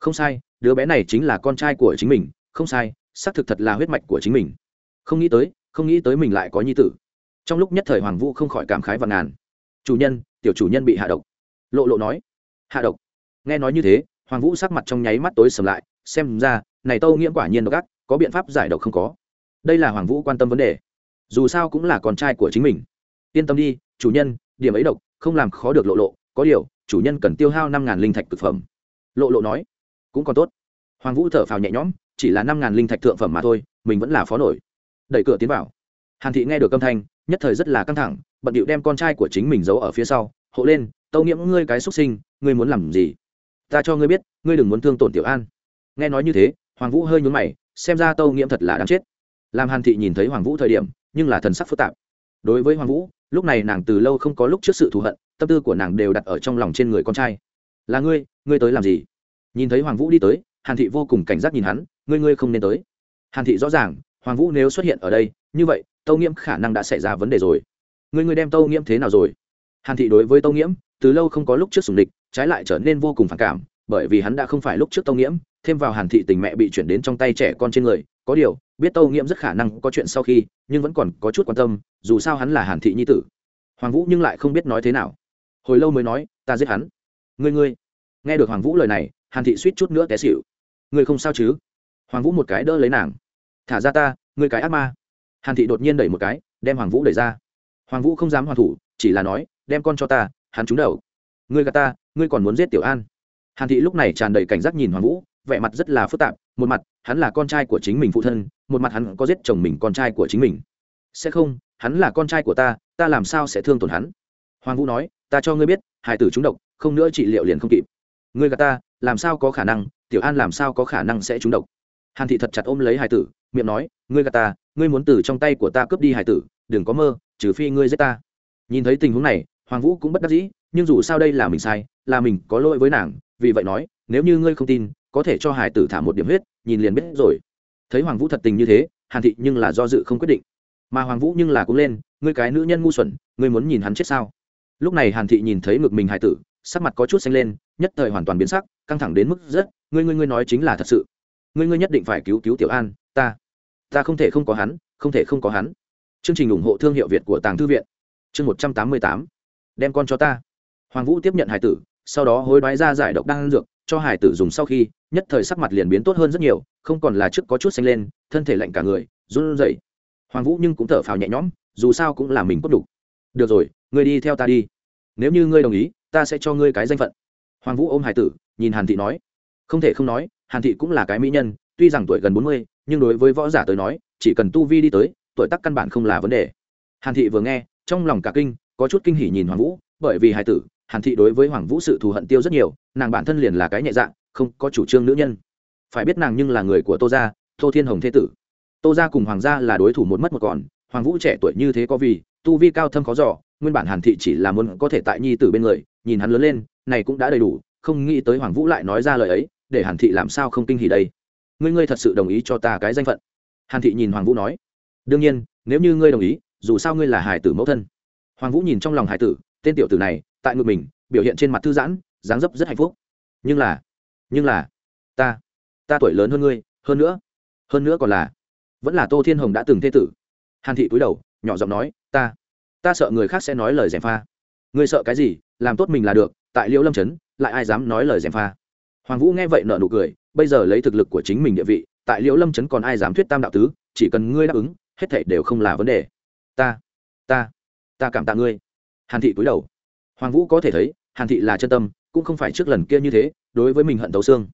không sai, đứa bé này chính là con trai của chính mình, không sai, xác thực thật là huyết mạch của chính mình. Không nghĩ tới, không nghĩ tới mình lại có nhi tử. Trong lúc nhất thời hoàng vũ không khỏi cảm khái và ngàn. Chủ nhân, tiểu chủ nhân bị hạ độc. Lộ lộ nói. Hạ độc? Nghe nói như thế, hoàng vũ sắc mặt trong nháy mắt tối sầm lại, xem ra, này tâu nghiễm quả nhiên độc ác, có biện pháp giải độc không có. Đây là hoàng vũ quan tâm vấn đề. Dù sao cũng là con trai của chính mình. Yên tâm đi, chủ nhân, điểm ấy độc, không làm khó được lộ lộ, có điều, chủ nhân cần tiêu hao năm ngàn linh thạch thực phẩm. Lộ lộ nói cũng còn tốt. Hoàng vũ thở phào nhẹ nhõm, chỉ là năm ngàn linh thạch thượng phẩm mà thôi, mình vẫn là phó nổi. Đẩy cửa tiến vào. Hàn thị nghe được âm thanh, nhất thời rất là căng thẳng, bận điệu đem con trai của chính mình giấu ở phía sau, hộ lên, tâu nghiễm, ngươi cái xuất sinh, ngươi muốn làm gì? Ta cho ngươi biết, ngươi đừng muốn thương tổn tiểu an. Nghe nói như thế, hoàng vũ hơi nhún mày, xem ra tâu nghiễm thật là đáng chết. Làm hàn thị nhìn thấy hoàng vũ thời điểm, nhưng là thần sắc phức tạp. Đối với hoàng vũ, lúc này nàng từ lâu không có lúc trước sự thù hận, tâm tư của nàng đều đặt ở trong lòng trên người con trai. Là ngươi ngươi tới làm gì? Nhìn thấy hoàng vũ đi tới, hàn thị vô cùng cảnh giác nhìn hắn, ngươi ngươi không nên tới. Hàn thị rõ ràng, hoàng vũ nếu xuất hiện ở đây, như vậy, tâu nghiễm khả năng đã xảy ra vấn đề rồi. Ngươi ngươi đem tâu nghiễm thế nào rồi? Hàn thị đối với tâu nghiễm, từ lâu không có lúc trước sùng địch, trái lại trở nên vô cùng phản cảm, bởi vì hắn đã không phải lúc trước tâu nghiễm, thêm vào hàn thị tình mẹ bị chuyển đến trong tay trẻ con trên người, có điều, biết tâu nghiễm rất khả năng có chuyện sau khi, nhưng vẫn còn có chút quan tâm, dù sao hắn là hàn thị nhi tử. Hoàng vũ nhưng lại không biết nói thế nào. Hồi lâu mới nói, ta giết hắn. Ngươi ngươi. Nghe được hoàng vũ lời này hàn thị suýt chút nữa té xịu ngươi không sao chứ? Hoàng vũ một cái đỡ lấy nàng. Thả ra ta, ngươi cái ác ma. Hàn thị đột nhiên đẩy một cái, đem hoàng vũ đẩy ra. Hoàng vũ không dám hoàn thủ, chỉ là nói, đem con cho ta, hắn trúng đầu. Ngươi gà ta, ngươi còn muốn giết tiểu an. Hàn thị lúc này tràn đầy cảnh giác nhìn hoàng vũ, vẻ mặt rất là phức tạp, một mặt, hắn là con trai của chính mình phụ thân, một mặt hắn có giết chồng mình con trai của chính mình. Sẽ không, hắn là con trai của ta ta làm sao sẽ thương tổn hắn? Hoàng vũ nói, ta cho ngươi biết, hải tử trúng độc, không nữa trị liệu liền không kịp. Ngươi gà ta làm sao có khả năng, tiểu an làm sao có khả năng sẽ trúng độc? Hàn thị thật chặt ôm lấy hải tử, miệng nói, ngươi gà ta, ngươi muốn từ trong tay của ta cướp đi hải tử, đừng có mơ, trừ phi ngươi giết ta. Nhìn thấy tình huống này, hoàng vũ cũng bất đắc dĩ, nhưng dù sao đây là mình sai, là mình có lỗi với nàng, vì vậy nói, nếu như ngươi không tin, có thể cho hải tử thả một điểm huyết, nhìn liền biết rồi. Thấy hoàng vũ thật tình như thế, hàn thị nhưng là do dự không quyết định. Mà hoàng vũ nhưng là cũng lên, ngươi cái nữ nhân ngu xuẩn, ngươi muốn nhìn hắn chết sao? Lúc này hàn thị nhìn thấy ngực mình hải tử sắc mặt có chút xanh lên, nhất thời hoàn toàn biến sắc, căng thẳng đến mức rất ngươi ngươi ngươi nói chính là thật sự. Ngươi ngươi nhất định phải cứu cứu tiểu an, ta ta không thể không có hắn, không thể không có hắn. Chương trình ủng hộ thương hiệu việt của tàng thư viện. Chương một trăm tám mươi tám. Đem con cho ta. Hoàng vũ tiếp nhận hải tử, sau đó hối đoái ra giải độc đan dược, cho hải tử dùng sau khi, nhất thời sắc mặt liền biến tốt hơn rất nhiều, không còn là trước có chút xanh lên, thân thể lạnh cả người, run rẩy. Hoàng vũ nhưng cũng thở phào nhẹ nhõm, dù sao cũng là mình cốt đủ. được rồi, ngươi đi theo ta đi. Nếu như ngươi đồng ý ta sẽ cho ngươi cái danh phận. Hoàng vũ ôm hải tử, nhìn hàn thị nói. Không thể không nói, hàn thị cũng là cái mỹ nhân, tuy rằng tuổi gần bốn mươi, nhưng đối với võ giả tới nói, chỉ cần tu vi đi tới, tuổi tác căn bản không là vấn đề. Hàn thị vừa nghe, trong lòng cả kinh, có chút kinh hỉ nhìn hoàng vũ, bởi vì hải tử, hàn thị đối với hoàng vũ sự thù hận tiêu rất nhiều, nàng bản thân liền là cái nhẹ dạng không có chủ trương nữ nhân. Phải biết nàng nhưng là người của tô gia, tô thiên hồng thế tử. Tô gia cùng hoàng gia là đối thủ một mất một còn, hoàng vũ trẻ tuổi như thế có vì, tu vi cao thâm khó giỏ nguyên bản hàn thị chỉ là muốn có thể tại nhi tử bên người nhìn hắn lớn lên, này cũng đã đầy đủ, không nghĩ tới hoàng vũ lại nói ra lời ấy, để hàn thị làm sao không kinh hỉ đây? Ngươi ngươi thật sự đồng ý cho ta cái danh phận? Hàn thị nhìn hoàng vũ nói. Đương nhiên, nếu như ngươi đồng ý, dù sao ngươi là hải tử mẫu thân. Hoàng vũ nhìn trong lòng hải tử, tên tiểu tử này, tại ngực mình, biểu hiện trên mặt thư giãn, dáng dấp rất hạnh phúc. Nhưng là nhưng là, ta ta tuổi lớn hơn ngươi, hơn nữa hơn nữa còn là, vẫn là tô thiên hồng đã từng thê tử. Hàn thị cúi đầu, nhỏ giọng nói, ta ta sợ người khác sẽ nói lời gièm pha ngươi sợ cái gì, làm tốt mình là được, tại liễu lâm trấn, lại ai dám nói lời gièm pha. Hoàng vũ nghe vậy nợ nụ cười, bây giờ lấy thực lực của chính mình địa vị, tại liễu lâm trấn còn ai dám thuyết tam đạo tứ, chỉ cần ngươi đáp ứng, hết thảy đều không là vấn đề. Ta ta ta cảm tạ ngươi. Hàn thị cúi đầu. Hoàng vũ có thể thấy, hàn thị là chân tâm, cũng không phải trước lần kia như thế, đối với mình hận tấu xương.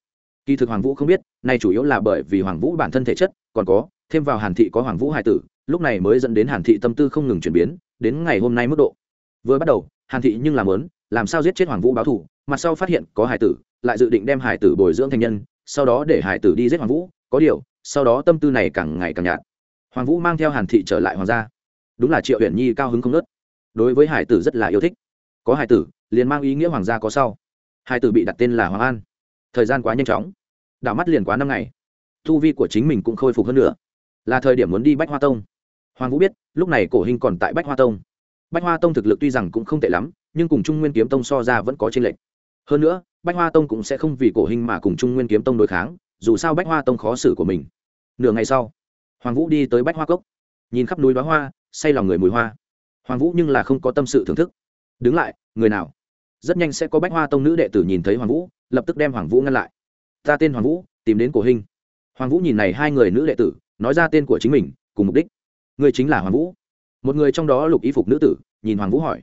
Kỳ thực hoàng vũ không biết, nay chủ yếu là bởi vì hoàng vũ bản thân thể chất còn có, thêm vào hàn thị có hoàng vũ hải tử, lúc này mới dẫn đến hàn thị tâm tư không ngừng chuyển biến, đến ngày hôm nay mức độ. Vừa bắt đầu hàn thị nhưng làm lớn làm sao giết chết hoàng vũ báo thù mặt sau phát hiện có hải tử, lại dự định đem hải tử bồi dưỡng thành nhân, sau đó để hải tử đi giết hoàng vũ, có điều, sau đó tâm tư này càng ngày càng nhạt. Hoàng vũ mang theo hàn thị trở lại hoàng gia. Đúng là triệu huyền nhi cao hứng không nớt đối với hải tử rất là yêu thích. Có hải tử, liền mang ý nghĩa hoàng gia có sau. Hải tử bị đặt tên là hoàng an. Thời gian quá nhanh chóng. Đảo mắt liền quá năm ngày. Thu vi của chính mình cũng khôi phục hơn nữa. Là thời điểm muốn đi bách hoa tông. Hoàng vũ biết, lúc này cổ hình còn tại bách hoa tông bách hoa tông thực lực tuy rằng cũng không tệ lắm, nhưng cùng trung nguyên kiếm tông so ra vẫn có tranh lệch. Hơn nữa, bách hoa tông cũng sẽ không vì cổ hình mà cùng trung nguyên kiếm tông đối kháng, dù sao bách hoa tông khó xử của mình. Nửa ngày sau, hoàng vũ đi tới bách hoa cốc. Nhìn khắp núi đoá hoa, say lòng người mùi hoa. Hoàng vũ nhưng là không có tâm sự thưởng thức. Đứng lại, người nào? Rất nhanh sẽ có bách hoa tông nữ đệ tử nhìn thấy hoàng vũ, lập tức đem hoàng vũ ngăn lại. Ta tên hoàng vũ, tìm đến cổ hình. Hoàng vũ nhìn này hai người nữ đệ tử, nói ra tên của chính mình, cùng mục đích. Người chính là hoàng vũ một người trong đó lục y phục nữ tử, nhìn hoàng vũ hỏi.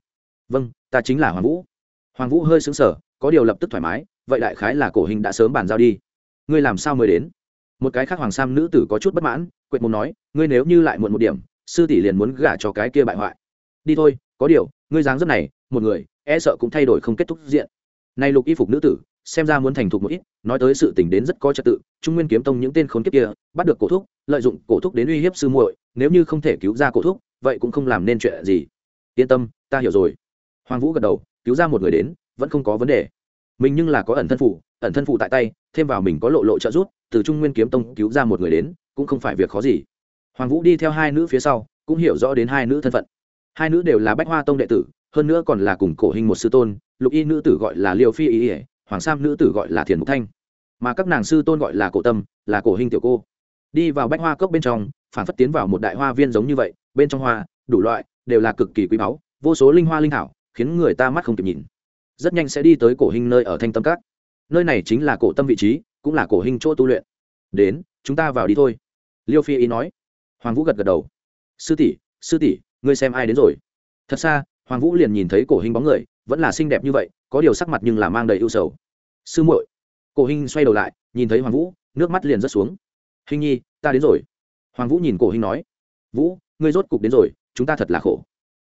Vâng ta chính là hoàng vũ. Hoàng vũ hơi xứng sở có điều lập tức thoải mái, vậy đại khái là cổ hình đã sớm bàn giao đi. Ngươi làm sao mới đến? Một cái khác hoàng sam nữ tử có chút bất mãn, quệt môn nói, ngươi nếu như lại muộn một điểm, sư tỷ liền muốn gả cho cái kia bại hoại. Đi thôi, có điều, ngươi dáng rất này, một người e sợ cũng thay đổi không kết thúc diện. Nay lục y phục nữ tử, xem ra muốn thành thục một ít, nói tới sự tình đến rất có trật tự, trung nguyên kiếm tông những tên khốn kiếp kia, bắt được cổ thúc, lợi dụng cổ thúc đến uy hiếp sư muội, nếu như không thể cứu ra cổ thúc vậy cũng không làm nên chuyện gì. Yên tâm, ta hiểu rồi. Hoàng vũ gật đầu, cứu ra một người đến, vẫn không có vấn đề. Mình nhưng là có ẩn thân phụ, ẩn thân phụ tại tay, thêm vào mình có lộ lộ trợ giúp, từ trung nguyên kiếm tông cứu ra một người đến, cũng không phải việc khó gì. Hoàng vũ đi theo hai nữ phía sau, cũng hiểu rõ đến hai nữ thân phận. Hai nữ đều là bách hoa tông đệ tử, hơn nữa còn là cùng cổ hình một sư tôn, lục y nữ tử gọi là liều phi ý ỉa hoàng sam nữ tử gọi là thiền mục thanh. Mà các nàng sư tôn gọi là cổ tâm, là cổ hình tiểu cô. Đi vào bách hoa cốc bên trong, phản phất tiến vào một đại hoa viên giống như vậy bên trong hoa, đủ loại, đều là cực kỳ quý báu, vô số linh hoa linh thảo, khiến người ta mắt không kịp nhìn. Rất nhanh sẽ đi tới cổ hình nơi ở thanh tâm các. Nơi này chính là cổ tâm vị trí, cũng là cổ hình chỗ tu luyện. Đến, chúng ta vào đi thôi. Liêu phi ý nói. Hoàng vũ gật gật đầu. Sư tỷ sư tỷ, ngươi xem ai đến rồi. Thật xa, hoàng vũ liền nhìn thấy cổ hình bóng người, vẫn là xinh đẹp như vậy, có điều sắc mặt nhưng là mang đầy ưu sầu. Sư muội. Cổ hình xoay đầu lại, nhìn thấy hoàng vũ, nước mắt liền rớt xuống. Hình nhi, ta đến rồi. Hoàng vũ nhìn cổ hình nói. Vũ ngươi rốt cục đến rồi, chúng ta thật là khổ.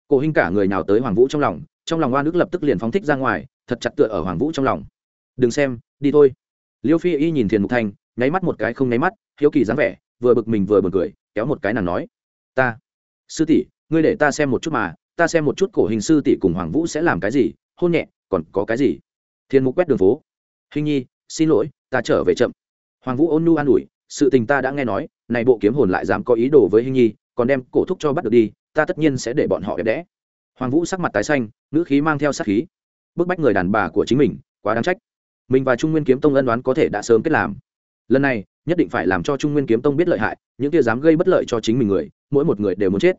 Cổ hình cả người nào tới hoàng vũ trong lòng trong lòng oan ức lập tức liền phóng thích ra ngoài, thật chặt tựa ở hoàng vũ trong lòng. Đừng xem, đi thôi. Liêu phi y nhìn thiền mục thanh, nháy mắt một cái không nháy mắt, hiếu kỳ dáng vẻ, vừa bực mình vừa bực cười, kéo một cái nàng nói, ta, sư tỷ, ngươi để ta xem một chút mà, ta xem một chút cổ hình sư tỷ cùng hoàng vũ sẽ làm cái gì, hôn nhẹ, còn có cái gì? Thiên mục quét đường phố. Hình nhi, xin lỗi, ta trở về chậm. Hoàng vũ ôn nu an ủi, sự tình ta đã nghe nói, này bộ kiếm hồn lại dám có ý đồ với hình nhi còn đem cổ thúc cho bắt được đi, ta tất nhiên sẽ để bọn họ đẹp đẽ. Hoàng vũ sắc mặt tái xanh, ngữ khí mang theo sát khí. Bức bách người đàn bà của chính mình, quá đáng trách. Mình và trung nguyên kiếm tông ân đoán có thể đã sớm kết làm. Lần này, nhất định phải làm cho trung nguyên kiếm tông biết lợi hại, những kia dám gây bất lợi cho chính mình người, mỗi một người đều muốn chết.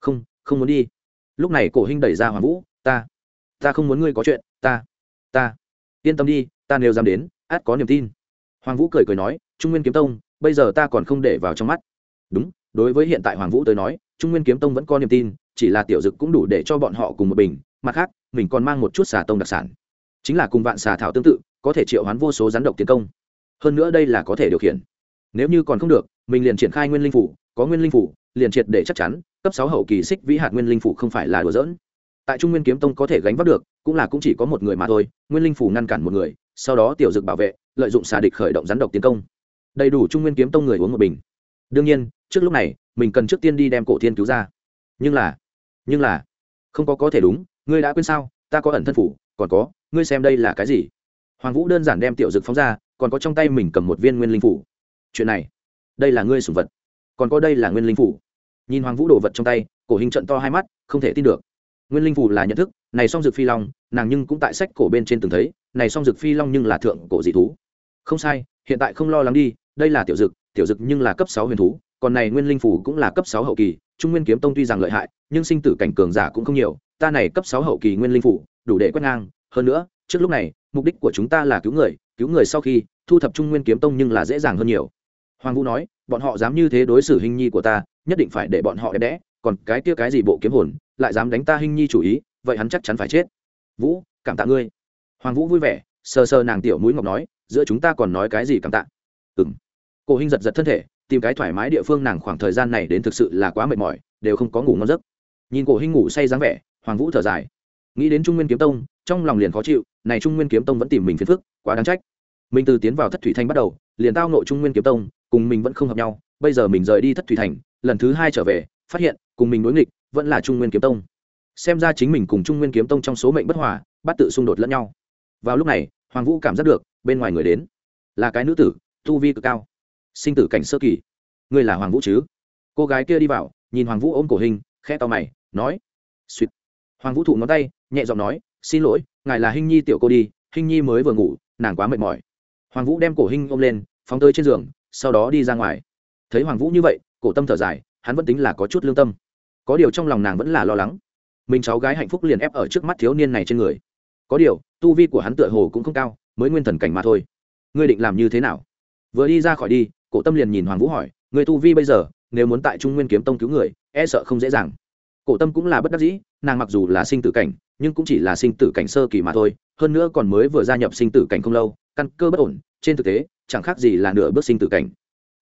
Không không muốn đi. Lúc này cổ hinh đẩy ra hoàng vũ, ta ta không muốn ngươi có chuyện, ta ta, yên tâm đi, ta nếu dám đến, át có niềm tin. Hoàng vũ cười cười nói, trung nguyên kiếm tông, bây giờ ta còn không để vào trong mắt. Đúng đối với hiện tại hoàng vũ tới nói, trung nguyên kiếm tông vẫn có niềm tin, chỉ là tiểu dực cũng đủ để cho bọn họ cùng một bình, mặt khác, mình còn mang một chút xà tông đặc sản. Chính là cùng vạn xà thảo tương tự, có thể triệu hoán vô số rắn độc tiến công. Hơn nữa đây là có thể điều khiển. Nếu như còn không được, mình liền triển khai nguyên linh phủ, có nguyên linh phủ, liền triệt để chắc chắn, cấp sáu hậu kỳ xích vĩ hạt nguyên linh phủ không phải là đùa dỡn tại trung nguyên kiếm tông có thể gánh vác được, cũng là cũng chỉ có một người mà thôi, nguyên linh phủ ngăn cản một người, sau đó tiểu dực bảo vệ, lợi dụng xà địch khởi động rắn độc tiến công. Đầy đủ trung nguyên kiếm tông người uống một bình đương nhiên, trước lúc này, mình cần trước tiên đi đem cổ thiên cứu ra. Nhưng là nhưng là, không có có thể đúng, ngươi đã quên sao? Ta có ẩn thân phủ, còn có, ngươi xem đây là cái gì? Hoàng vũ đơn giản đem tiểu dực phóng ra, còn có trong tay mình cầm một viên nguyên linh phủ. Chuyện này, đây là ngươi sủng vật, còn có đây là nguyên linh phủ. Nhìn hoàng vũ đồ vật trong tay, cổ hình trận to hai mắt, không thể tin được. Nguyên linh phủ là nhận thức, này song dực phi long, nàng nhưng cũng tại sách cổ bên trên từng thấy, này song dực phi long nhưng là thượng cổ dị thú. Không sai, hiện tại không lo lắng đi, đây là tiểu dực tiểu dực nhưng là cấp sáu huyền thú, còn này nguyên linh phủ cũng là cấp sáu hậu kỳ, trung nguyên kiếm tông tuy rằng lợi hại, nhưng sinh tử cảnh cường giả cũng không nhiều, ta này cấp sáu hậu kỳ nguyên linh phủ đủ để quét ngang. Hơn nữa, trước lúc này, mục đích của chúng ta là cứu người cứu người sau khi, thu thập trung nguyên kiếm tông nhưng là dễ dàng hơn nhiều. Hoàng vũ nói, bọn họ dám như thế đối xử hình nhi của ta, nhất định phải để bọn họ đẹp đẽ, còn cái kia cái gì bộ kiếm hồn, lại dám đánh ta hình nhi chủ ý, vậy hắn chắc chắn phải chết. Vũ, cảm tạ ngươi. Hoàng vũ vui vẻ, sờ sờ nàng tiểu mũi ngọc nói, giữa chúng ta còn nói cái gì cảm tạ? Ừ cổ hình giật giật thân thể, tìm cái thoải mái địa phương nàng khoảng thời gian này đến thực sự là quá mệt mỏi, đều không có ngủ ngon giấc. Nhìn cổ hình ngủ say dáng vẻ, hoàng vũ thở dài. Nghĩ đến trung nguyên kiếm tông, trong lòng liền khó chịu, này trung nguyên kiếm tông vẫn tìm mình phiền phức, quá đáng trách. Mình từ tiến vào thất thủy thanh bắt đầu, liền tao nội trung nguyên kiếm tông, cùng mình vẫn không hợp nhau, bây giờ mình rời đi thất thủy thành, lần thứ hai trở về, phát hiện, cùng mình đối nghịch, vẫn là trung nguyên kiếm tông. Xem ra chính mình cùng trung nguyên kiếm tông trong số mệnh bất hòa, bắt tự xung đột lẫn nhau. Vào lúc này, hoàng vũ cảm giác được, bên ngoài người đến, là cái nữ tử, tu vi cực cao sinh tử cảnh sơ kỳ. Ngươi là hoàng vũ chứ? Cô gái kia đi vào, nhìn hoàng vũ ôm cổ hình khe to mày, nói suýt hoàng vũ thụ ngón tay, nhẹ giọng nói, xin lỗi, ngài là hình nhi tiểu cô đi hình nhi mới vừa ngủ, nàng quá mệt mỏi. Hoàng vũ đem cổ hình ôm lên, phóng tới trên giường, sau đó đi ra ngoài. Thấy hoàng vũ như vậy, cổ tâm thở dài, hắn vẫn tính là có chút lương tâm. Có điều trong lòng nàng vẫn là lo lắng. Mình cháu gái hạnh phúc liền ép ở trước mắt thiếu niên này trên người. Có điều, tu vi của hắn tựa hồ cũng không cao, mới nguyên thần cảnh mà thôi. Ngươi định làm như thế nào? Vừa đi ra khỏi đi cổ tâm liền nhìn hoàng vũ hỏi, người tu vi bây giờ, nếu muốn tại trung nguyên kiếm tông cứu người e sợ không dễ dàng. Cổ tâm cũng là bất đắc dĩ, nàng mặc dù là sinh tử cảnh, nhưng cũng chỉ là sinh tử cảnh sơ kỳ mà thôi, hơn nữa còn mới vừa gia nhập sinh tử cảnh không lâu, căn cơ bất ổn, trên thực tế, chẳng khác gì là nửa bước sinh tử cảnh.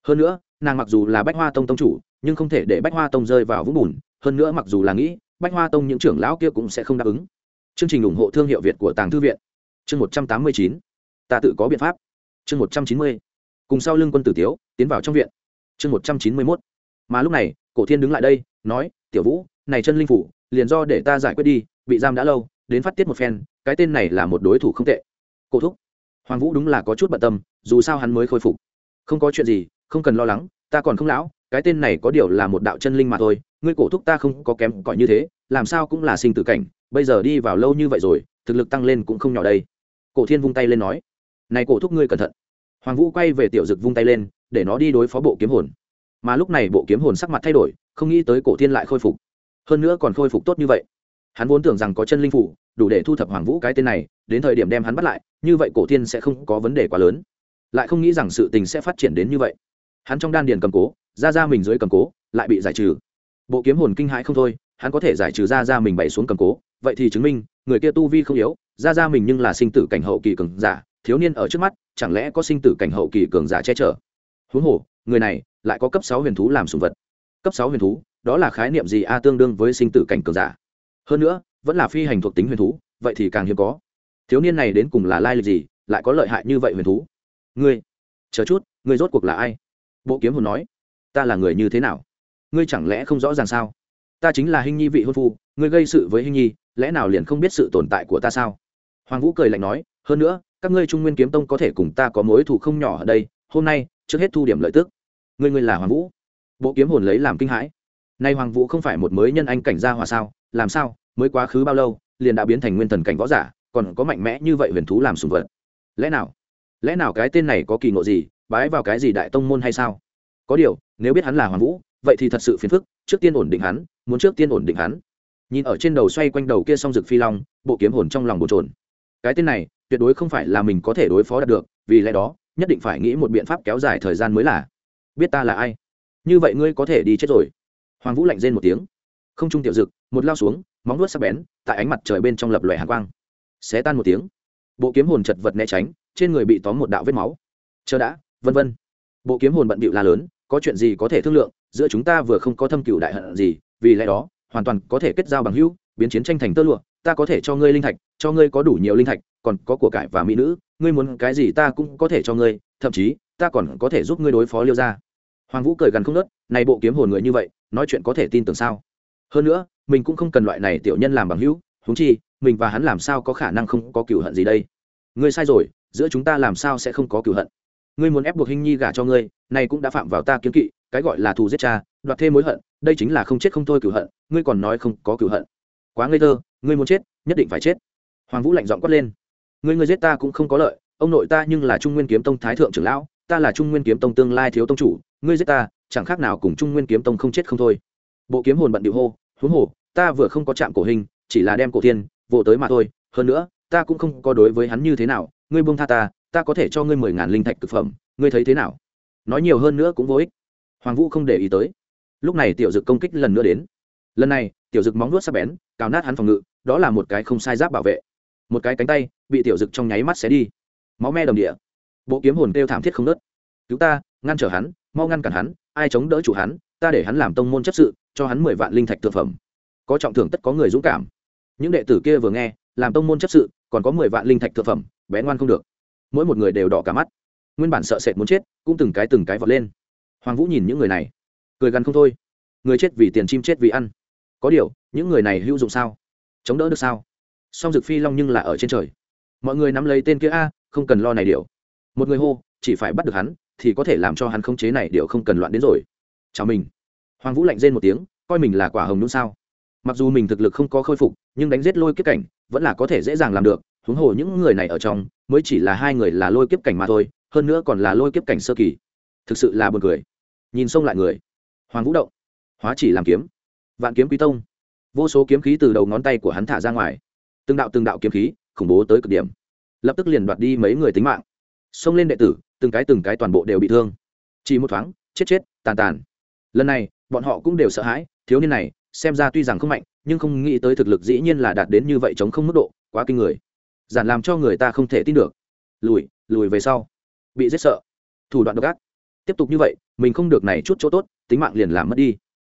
Hơn nữa, nàng mặc dù là bách hoa tông tông chủ, nhưng không thể để bách hoa tông rơi vào vũng bùn, hơn nữa mặc dù là nghĩ, bách hoa tông những trưởng lão kia cũng sẽ không đáp ứng. Chương trình ủng hộ thương hiệu việt của tàng thư viện. Chương một trăm tám mươi chín. Ta tự có biện pháp. Chương một trăm chín mươi cùng sau lưng quân tử tiếu, tiến vào trong viện. Chương một trăm chín mươi mốt. Mà lúc này, cổ thiên đứng lại đây, nói, tiểu vũ, này chân linh phủ, liền do để ta giải quyết đi, bị giam đã lâu, đến phát tiết một phen, cái tên này là một đối thủ không tệ. Cổ thúc. Hoàng vũ đúng là có chút bận tâm, dù sao hắn mới khôi phục. Không có chuyện gì, không cần lo lắng, ta còn không lão, cái tên này có điều là một đạo chân linh mà thôi, ngươi cổ thúc ta không có kém cỏi như thế, làm sao cũng là sinh tử cảnh, bây giờ đi vào lâu như vậy rồi, thực lực tăng lên cũng không nhỏ đây. Cổ thiên vung tay lên nói, này cổ thúc ngươi cẩn thận hoàng vũ quay về tiểu dực vung tay lên, để nó đi đối phó bộ kiếm hồn. Mà lúc này bộ kiếm hồn sắc mặt thay đổi, không nghĩ tới cổ thiên lại khôi phục. Hơn nữa còn khôi phục tốt như vậy. Hắn vốn tưởng rằng có chân linh phủ, đủ để thu thập hoàng vũ cái tên này, đến thời điểm đem hắn bắt lại, như vậy cổ thiên sẽ không có vấn đề quá lớn. Lại không nghĩ rằng sự tình sẽ phát triển đến như vậy. Hắn trong đan điền cầm cố, ra ra mình dưới cầm cố, lại bị giải trừ. Bộ kiếm hồn kinh hãi không thôi, hắn có thể giải trừ ra ra mình bày xuống cầm cố, vậy thì chứng minh, người kia tu vi không yếu, ra ra mình nhưng là sinh tử cảnh hậu kỳ cường giả thiếu niên ở trước mắt, chẳng lẽ có sinh tử cảnh hậu kỳ cường giả che chở? Huống hồ, người này lại có cấp sáu huyền thú làm sùng vật. Cấp sáu huyền thú, đó là khái niệm gì a tương đương với sinh tử cảnh cường giả? Hơn nữa, vẫn là phi hành thuộc tính huyền thú, vậy thì càng hiếm có. Thiếu niên này đến cùng là lai lịch gì, lại có lợi hại như vậy huyền thú? Ngươi, chờ chút, ngươi rốt cuộc là ai? Bộ kiếm hồn nói, ta là người như thế nào? Ngươi chẳng lẽ không rõ ràng sao? Ta chính là hình nhi vị hôn phu, ngươi gây sự với hình nhi, lẽ nào liền không biết sự tồn tại của ta sao? Hoàng vũ cười lạnh nói, hơn nữa các ngươi trung nguyên kiếm tông có thể cùng ta có mối thù không nhỏ ở đây, hôm nay, trước hết thu điểm lợi tức. Ngươi ngươi là hoàng vũ. Bộ kiếm hồn lấy làm kinh hãi. Nay hoàng vũ không phải một mới nhân anh cảnh gia hòa sao? Làm sao? Mới quá khứ bao lâu, liền đã biến thành nguyên thần cảnh võ giả, còn có mạnh mẽ như vậy huyền thú làm sùng vật. Lẽ nào? Lẽ nào cái tên này có kỳ ngộ gì? Bái vào cái gì đại tông môn hay sao? Có điều, nếu biết hắn là hoàng vũ, vậy thì thật sự phiền phức, trước tiên ổn định hắn, muốn trước tiên ổn định hắn. Nhìn ở trên đầu xoay quanh đầu kia song rực phi long, bộ kiếm hồn trong lòng bồn trồn cái tên này tuyệt đối không phải là mình có thể đối phó đạt được, vì lẽ đó, nhất định phải nghĩ một biện pháp kéo dài thời gian mới là. Biết ta là ai? Như vậy ngươi có thể đi chết rồi. Hoàng vũ lạnh rên một tiếng. Không trung tiểu dực, một lao xuống, móng nuốt sắc bén, tại ánh mặt trời bên trong lập lòe hàng quang. Xé tan một tiếng. Bộ kiếm hồn chật vật né tránh, trên người bị tóm một đạo vết máu. Chờ đã, vân vân. Bộ kiếm hồn bận bịu la lớn, có chuyện gì có thể thương lượng, giữa chúng ta vừa không có thâm cựu đại hận gì, vì lẽ đó, hoàn toàn có thể kết giao bằng hữu, biến chiến tranh thành tơ lụa ta có thể cho ngươi linh thạch, cho ngươi có đủ nhiều linh thạch, còn có của cải và mỹ nữ, ngươi muốn cái gì ta cũng có thể cho ngươi, thậm chí, ta còn có thể giúp ngươi đối phó liêu ra hoàng vũ cười gần không nớt này bộ kiếm hồn người như vậy, nói chuyện có thể tin tưởng sao? Hơn nữa, mình cũng không cần loại này tiểu nhân làm bằng hữu húng chi, mình và hắn làm sao có khả năng không có cựu hận gì đây? Ngươi sai rồi, giữa chúng ta làm sao sẽ không có cựu hận? Ngươi muốn ép buộc hình nhi gả cho ngươi, này cũng đã phạm vào ta kiếm kỵ, cái gọi là thù giết cha, đoạt thêm mối hận, đây chính là không chết không thôi cựu hận, ngươi còn nói không có cựu hận. Quá ngây thơ ngươi muốn chết, nhất định phải chết. Hoàng vũ lạnh giọng quát lên. Ngươi ngươi giết ta cũng không có lợi, ông nội ta nhưng là trung nguyên kiếm tông thái thượng trưởng lão, ta là trung nguyên kiếm tông tương lai thiếu tông chủ, ngươi giết ta, chẳng khác nào cùng trung nguyên kiếm tông không chết không thôi. Bộ kiếm hồn bận điệu hô, huống hồ, ta vừa không có chạm cổ hình, chỉ là đem cổ thiên vỗ tới mà thôi, hơn nữa, ta cũng không có đối với hắn như thế nào, ngươi buông tha ta ta có thể cho ngươi mười ngàn linh thạch thực phẩm, ngươi thấy thế nào? Nói nhiều hơn nữa cũng vô ích. Hoàng vũ không để ý tới. Lúc này tiểu dực công kích lần nữa đến. Lần này, tiểu dực móng nuốt sắc bén, cào nát hắn phòng ngự đó là một cái không sai giáp bảo vệ. Một cái cánh tay bị tiểu dực trong nháy mắt xé đi. Máu me đồng địa. Bộ kiếm hồn kêu thảm thiết không nớt cứu ta, ngăn trở hắn, mau ngăn cản hắn, ai chống đỡ chủ hắn, ta để hắn làm tông môn chấp sự, cho hắn mười vạn linh thạch thực phẩm. Có trọng thưởng tất có người dũng cảm. Những đệ tử kia vừa nghe, làm tông môn chấp sự, còn có mười vạn linh thạch thực phẩm, bé ngoan không được. Mỗi một người đều đỏ cả mắt. Nguyên bản sợ sệt muốn chết, cũng từng cái từng cái vọt lên. Hoàng vũ nhìn những người này. Cười gắn không thôi. Người chết vì tiền, chim chết vì ăn. Có điều, những người này hữu dụng sao? Chống đỡ được sao? Song dực phi long nhưng là ở trên trời. Mọi người nắm lấy tên kia, a, không cần lo này điều. Một người hô, chỉ phải bắt được hắn, thì có thể làm cho hắn khống chế này điều không cần loạn đến rồi. Chào mình. Hoàng vũ lạnh rên một tiếng, coi mình là quả hồng đúng sao? Mặc dù mình thực lực không có khôi phục, nhưng đánh giết lôi kiếp cảnh vẫn là có thể dễ dàng làm được. Huống hồ những người này ở trong, mới chỉ là hai người là lôi kiếp cảnh mà thôi, hơn nữa còn là lôi kiếp cảnh sơ kỳ. Thực sự là buồn cười. Nhìn xông lại người. Hoàng vũ động. Hóa chỉ làm kiếm. Vạn kiếm quý tông vô số kiếm khí từ đầu ngón tay của hắn thả ra ngoài. Từng đạo từng đạo kiếm khí, khủng bố tới cực điểm. Lập tức liền đoạt đi mấy người tính mạng. Xông lên đệ tử, từng cái từng cái toàn bộ đều bị thương. Chỉ một thoáng, chết chết, tàn tàn. Lần này, bọn họ cũng đều sợ hãi, thiếu niên này, xem ra tuy rằng không mạnh, nhưng không nghĩ tới thực lực dĩ nhiên là đạt đến như vậy chống không mức độ, quá kinh người. Giản làm cho người ta không thể tin được. Lùi lùi về sau. Bị giết sợ. Thủ đoạn độc ác. Tiếp tục như vậy, mình không được này chút chỗ tốt, tính mạng liền làm mất đi.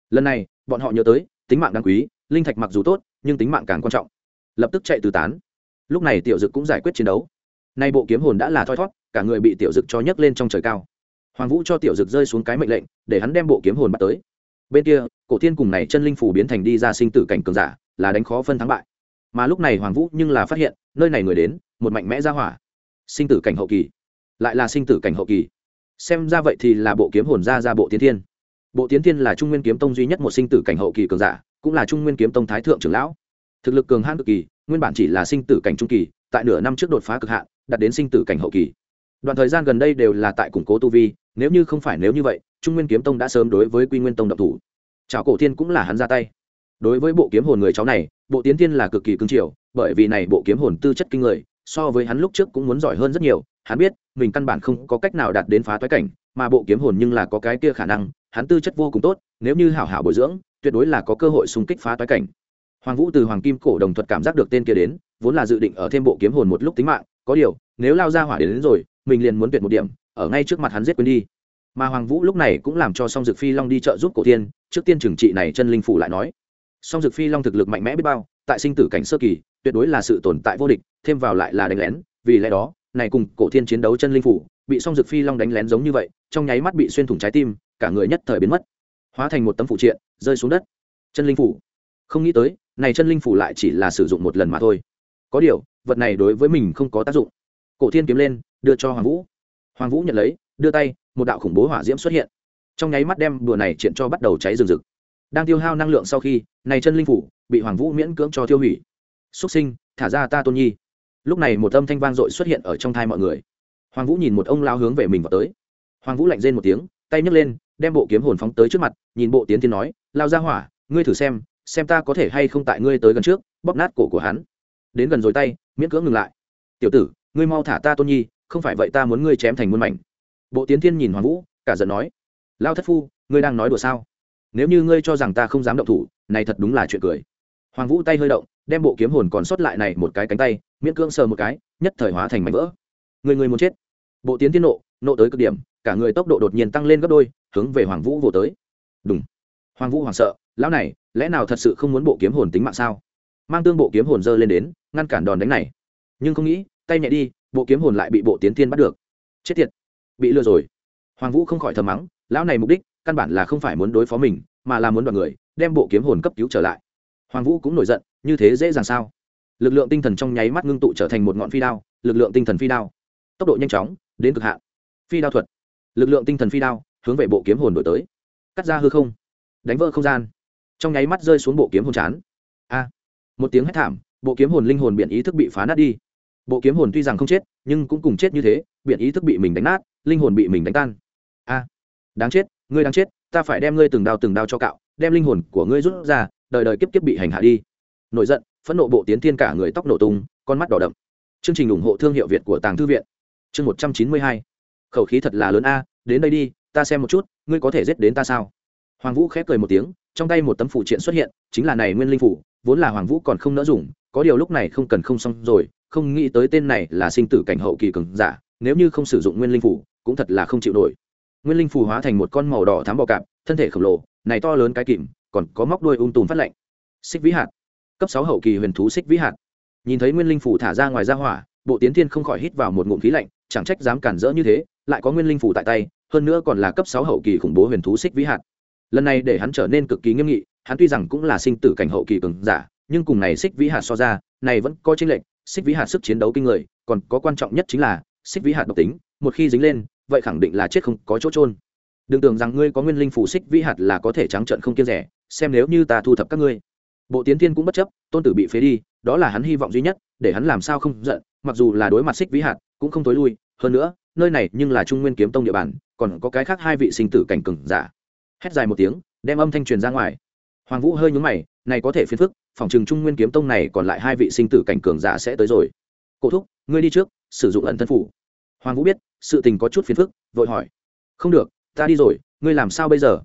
Lần này, bọn họ nhớ tới, tính mạng đáng quý linh thạch mặc dù tốt, nhưng tính mạng càng quan trọng. Lập tức chạy từ tán. Lúc này tiểu dực cũng giải quyết chiến đấu. Nay bộ kiếm hồn đã là thoi thót, cả người bị tiểu dực cho nhấc lên trong trời cao. Hoàng vũ cho tiểu dực rơi xuống cái mệnh lệnh, để hắn đem bộ kiếm hồn bắt tới. Bên kia, cổ thiên cùng này chân linh phủ biến thành đi ra sinh tử cảnh cường giả, là đánh khó phân thắng bại. Mà lúc này hoàng vũ nhưng là phát hiện, nơi này người đến, một mạnh mẽ ra hỏa. Sinh tử cảnh hậu kỳ. Lại là sinh tử cảnh hậu kỳ. Xem ra vậy thì là bộ kiếm hồn ra ra bộ tiến thiên bộ tiến thiên là trung nguyên kiếm tông duy nhất một sinh tử cảnh hậu kỳ cường giả, cũng là trung nguyên kiếm tông thái thượng trưởng lão. Thực lực cường hãn cực kỳ, nguyên bản chỉ là sinh tử cảnh trung kỳ, tại nửa năm trước đột phá cực hạn, đạt đến sinh tử cảnh hậu kỳ. Đoạn thời gian gần đây đều là tại củng cố tu vi, nếu như không phải nếu như vậy, trung nguyên kiếm tông đã sớm đối với quy nguyên tông độc thủ. Trào cổ thiên cũng là hắn ra tay. Đối với bộ kiếm hồn người cháu này, bộ tiến thiên là cực kỳ cưng chiều, bởi vì này bộ kiếm hồn tư chất kinh người, so với hắn lúc trước cũng muốn giỏi hơn rất nhiều. Hắn biết, mình căn bản không có cách nào đạt đến phá toái cảnh, mà bộ kiếm hồn nhưng là có cái kia khả năng hắn tư chất vô cùng tốt nếu như hảo hảo bồi dưỡng tuyệt đối là có cơ hội xung kích phá toái cảnh. Hoàng vũ từ hoàng kim cổ đồng thuật cảm giác được tên kia đến vốn là dự định ở thêm bộ kiếm hồn một lúc tính mạng có điều nếu lao ra hỏa đến, đến rồi mình liền muốn tuyệt một điểm ở ngay trước mặt hắn giết quên đi. Mà hoàng vũ lúc này cũng làm cho song dực phi long đi trợ giúp cổ tiên trước tiên trừng trị này chân linh phủ lại nói. Song dực phi long thực lực mạnh mẽ biết bao tại sinh tử cảnh sơ kỳ tuyệt đối là sự tồn tại vô địch thêm vào lại là đánh lén vì lẽ đó này cùng cổ thiên chiến đấu chân linh phủ bị song dực phi long đánh lén giống như vậy trong nháy mắt bị xuyên thủng trái tim cả người nhất thời biến mất, hóa thành một tấm phụ triện, rơi xuống đất. Chân linh phủ. Không nghĩ tới, này chân linh phủ lại chỉ là sử dụng một lần mà thôi. Có điều, vật này đối với mình không có tác dụng. Cổ thiên kiếm lên, đưa cho hoàng vũ. Hoàng vũ nhận lấy, đưa tay, một đạo khủng bố hỏa diễm xuất hiện. Trong nháy mắt đem đùa này triện cho bắt đầu cháy rừng rực. Đang tiêu hao năng lượng sau khi, này chân linh phủ bị hoàng vũ miễn cưỡng cho tiêu hủy. Xuất sinh, thả ra ta tôn nhi. Lúc này một âm thanh vang dội xuất hiện ở trong thai mọi người. Hoàng vũ nhìn một ông lao hướng về mình vào tới. Hoàng vũ lạnh rên một tiếng, tay nhấc lên đem bộ kiếm hồn phóng tới trước mặt, nhìn bộ tiến thiên nói, lao ra hỏa, ngươi thử xem xem ta có thể hay không tại ngươi tới gần trước, bóp nát cổ của hắn. Đến gần rồi tay, miễn cưỡng ngừng lại. Tiểu tử, ngươi mau thả ta tôn nhi, không phải vậy ta muốn ngươi chém thành muôn mảnh. Bộ tiến thiên nhìn hoàng vũ, cả giận nói, lao thất phu, ngươi đang nói đùa sao? Nếu như ngươi cho rằng ta không dám động thủ, này thật đúng là chuyện cười. Hoàng vũ tay hơi động, đem bộ kiếm hồn còn sót lại này một cái cánh tay, miễn cưỡng sờ một cái, nhất thời hóa thành mảnh vỡ. Người người muốn chết. Bộ tiến tiên nộ nộ tới cực điểm cả người tốc độ đột nhiên tăng lên gấp đôi, hướng về hoàng vũ vồ tới. Đúng hoàng vũ hoảng sợ, lão này, lẽ nào thật sự không muốn bộ kiếm hồn tính mạng sao? Mang tương bộ kiếm hồn dơ lên đến, ngăn cản đòn đánh này. Nhưng không nghĩ, tay nhẹ đi, bộ kiếm hồn lại bị bộ tiến thiên bắt được. Chết tiệt. Bị lừa rồi. Hoàng vũ không khỏi thầm mắng, lão này mục đích, căn bản là không phải muốn đối phó mình, mà là muốn đoạt người, đem bộ kiếm hồn cấp cứu trở lại. Hoàng vũ cũng nổi giận, như thế dễ dàng sao? Lực lượng tinh thần trong nháy mắt ngưng tụ trở thành một ngọn phi đao, lực lượng tinh thần phi đao. Tốc độ nhanh chóng, đến cực hạn. Phi đao thuật lực lượng tinh thần phi đao, hướng về bộ kiếm hồn đổi tới. Cắt ra hư không, đánh vỡ không gian. Trong nháy mắt rơi xuống bộ kiếm hồn chán. A! Một tiếng hét thảm, bộ kiếm hồn linh hồn biện ý thức bị phá nát đi. Bộ kiếm hồn tuy rằng không chết, nhưng cũng cùng chết như thế biện ý thức bị mình đánh nát, linh hồn bị mình đánh tan. A! Đáng chết, ngươi đáng chết, ta phải đem ngươi từng đao từng đao cho cạo, đem linh hồn của ngươi rút ra, đời đời kiếp kiếp bị hành hạ đi. Nổi giận, phẫn nộ bộ tiến thiên cả người tóc nổ tung, con mắt đỏ đậm. Chương trình ủng hộ thương hiệu việt của tàng thư viện. Chương một trăm chín mươi hai khẩu khí thật là lớn a, đến đây đi, ta xem một chút, ngươi có thể giết đến ta sao? Hoàng vũ khép cười một tiếng, trong tay một tấm phụ triện xuất hiện, chính là này nguyên linh phủ, vốn là hoàng vũ còn không nỡ dùng, có điều lúc này không cần không xong rồi, không nghĩ tới tên này là sinh tử cảnh hậu kỳ cường giả, nếu như không sử dụng nguyên linh phủ, cũng thật là không chịu nổi. Nguyên linh phù hóa thành một con màu đỏ thám bò cạp, thân thể khổng lồ, này to lớn cái kìm, còn có móc đuôi ung tùm phát lạnh. Xích vĩ hạt. Cấp sáu hậu kỳ huyền thú xích vĩ hạt. Nhìn thấy nguyên linh phủ thả ra ngoài ra hỏa, bộ tiến thiên không khỏi hít vào một ngụm khí lạnh, chẳng trách dám cản rỡ như thế lại có nguyên linh phủ tại tay, hơn nữa còn là cấp sáu hậu kỳ khủng bố huyền thú xích vĩ hạt. Lần này để hắn trở nên cực kỳ nghiêm nghị, hắn tuy rằng cũng là sinh tử cảnh hậu kỳ cường giả, nhưng cùng này xích vĩ hạt so ra, này vẫn có chênh lệch, xích vĩ hạt sức chiến đấu kinh người, còn có quan trọng nhất chính là, xích vĩ hạt độc tính, một khi dính lên, vậy khẳng định là chết không có chỗ trôn đừng tưởng rằng ngươi có nguyên linh phủ xích vĩ hạt là có thể trắng trận không kiêng rẻ, xem nếu như ta thu thập các ngươi. Bộ tiến thiên cũng bất chấp, tôn tử bị phế đi, đó là hắn hy vọng duy nhất, để hắn làm sao không giận, mặc dù là đối mặt xích vĩ hạt, cũng không tối lui, hơn nữa nơi này nhưng là trung nguyên kiếm tông địa bàn còn có cái khác hai vị sinh tử cảnh cừng giả. Hét dài một tiếng đem âm thanh truyền ra ngoài. Hoàng vũ hơi nhúng mày này có thể phiền phức phòng trừng trung nguyên kiếm tông này còn lại hai vị sinh tử cảnh cường giả sẽ tới rồi. Cổ thúc ngươi đi trước sử dụng ẩn thân phủ. Hoàng vũ biết sự tình có chút phiền phức vội hỏi. Không được ta đi rồi ngươi làm sao bây giờ?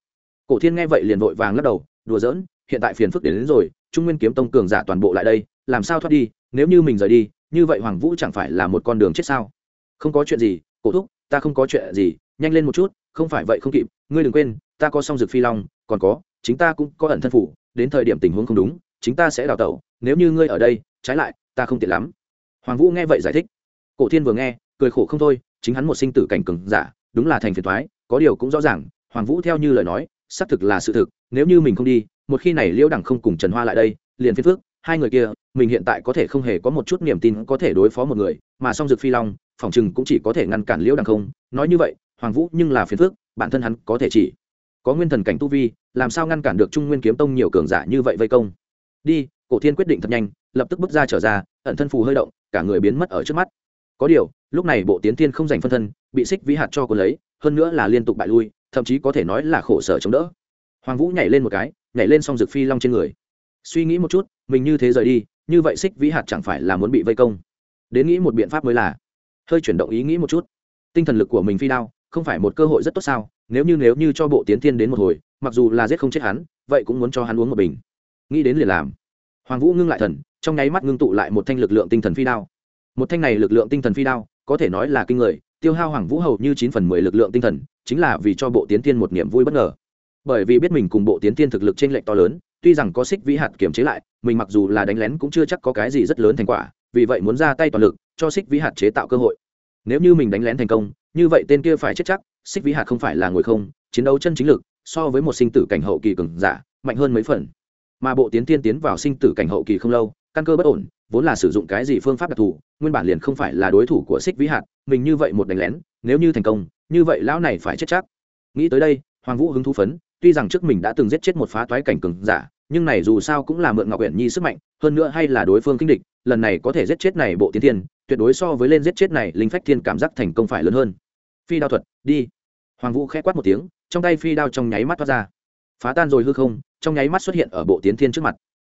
Cổ thiên nghe vậy liền vội vàng lắc đầu đùa giỡn hiện tại phiền phức đến, đến rồi trung nguyên kiếm tông cường giả toàn bộ lại đây làm sao thoát đi nếu như mình rời đi như vậy hoàng vũ chẳng phải là một con đường chết sao? Không có chuyện gì cổ thúc, ta không có chuyện gì, nhanh lên một chút, không phải vậy không kịp, ngươi đừng quên, ta có song dược phi long, còn có, chính ta cũng có ẩn thân phủ, đến thời điểm tình huống không đúng, chính ta sẽ đào tẩu, nếu như ngươi ở đây, trái lại, ta không tiện lắm. Hoàng vũ nghe vậy giải thích. Cổ thiên vừa nghe, cười khổ không thôi, chính hắn một sinh tử cảnh cường giả, đúng là thành phiền thoái có điều cũng rõ ràng, hoàng vũ theo như lời nói, xác thực là sự thực, nếu như mình không đi, một khi này liễu đẳng không cùng trần hoa lại đây, liền phiên phước hai người kia, mình hiện tại có thể không hề có một chút niềm tin có thể đối phó một người, mà song dược phi long phòng chừng cũng chỉ có thể ngăn cản liễu đằng không. Nói như vậy, hoàng vũ nhưng là phiền phước bản thân hắn có thể chỉ có nguyên thần cảnh tu vi, làm sao ngăn cản được trung nguyên kiếm tông nhiều cường giả như vậy vây công? Đi, cổ thiên quyết định thật nhanh, lập tức bước ra trở ra, ẩn thân phù hơi động, cả người biến mất ở trước mắt. Có điều, lúc này bộ tiến thiên không giành phân thân, bị xích vĩ hạt cho cô lấy, hơn nữa là liên tục bại lui, thậm chí có thể nói là khổ sở chống đỡ. Hoàng vũ nhảy lên một cái, nhảy lên xong rực phi long trên người. Suy nghĩ một chút, mình như thế rời đi, như vậy xích vĩ hạt chẳng phải là muốn bị vây công. Đến nghĩ một biện pháp mới là hơi chuyển động ý nghĩ một chút. Tinh thần lực của mình phi đao, không phải một cơ hội rất tốt sao? Nếu như nếu như cho bộ tiến thiên đến một hồi, mặc dù là giết không chết hắn, vậy cũng muốn cho hắn uống một bình. Nghĩ đến liền làm. Hoàng vũ ngưng lại thần, trong nháy mắt ngưng tụ lại một thanh lực lượng tinh thần phi đao. Một thanh này lực lượng tinh thần phi đao, có thể nói là kinh người, tiêu hao hoàng vũ hầu như chín phần mười lực lượng tinh thần, chính là vì cho bộ tiến tiên một niềm vui bất ngờ. Bởi vì biết mình cùng bộ tiến tiên thực lực trên lệch to lớn, tuy rằng có xích vĩ hạt kiểm chế lại, mình mặc dù là đánh lén cũng chưa chắc có cái gì rất lớn thành quả, vì vậy muốn ra tay toàn lực, cho xích vĩ hạt chế tạo cơ hội nếu như mình đánh lén thành công, như vậy tên kia phải chết chắc, xích vĩ hạt không phải là ngồi không, chiến đấu chân chính lực, so với một sinh tử cảnh hậu kỳ cường giả, mạnh hơn mấy phần. Mà bộ tiến tiên tiến vào sinh tử cảnh hậu kỳ không lâu, căn cơ bất ổn, vốn là sử dụng cái gì phương pháp đặc thù, nguyên bản liền không phải là đối thủ của xích vĩ hạt mình như vậy một đánh lén, nếu như thành công, như vậy lão này phải chết chắc. Nghĩ tới đây, hoàng vũ hứng thú phấn, tuy rằng trước mình đã từng giết chết một phá toái cảnh cường giả, nhưng này dù sao cũng là mượn ngọc uyển nhi sức mạnh, hơn nữa hay là đối phương kinh địch, lần này có thể giết chết này bộ tiến tiên tuyệt đối so với lên giết chết này, linh phách thiên cảm giác thành công phải lớn hơn. Phi đao thuật, đi. Hoàng vũ khẽ quát một tiếng, trong tay phi đao trong nháy mắt thoát ra. Phá tan rồi hư không, trong nháy mắt xuất hiện ở bộ tiến thiên trước mặt.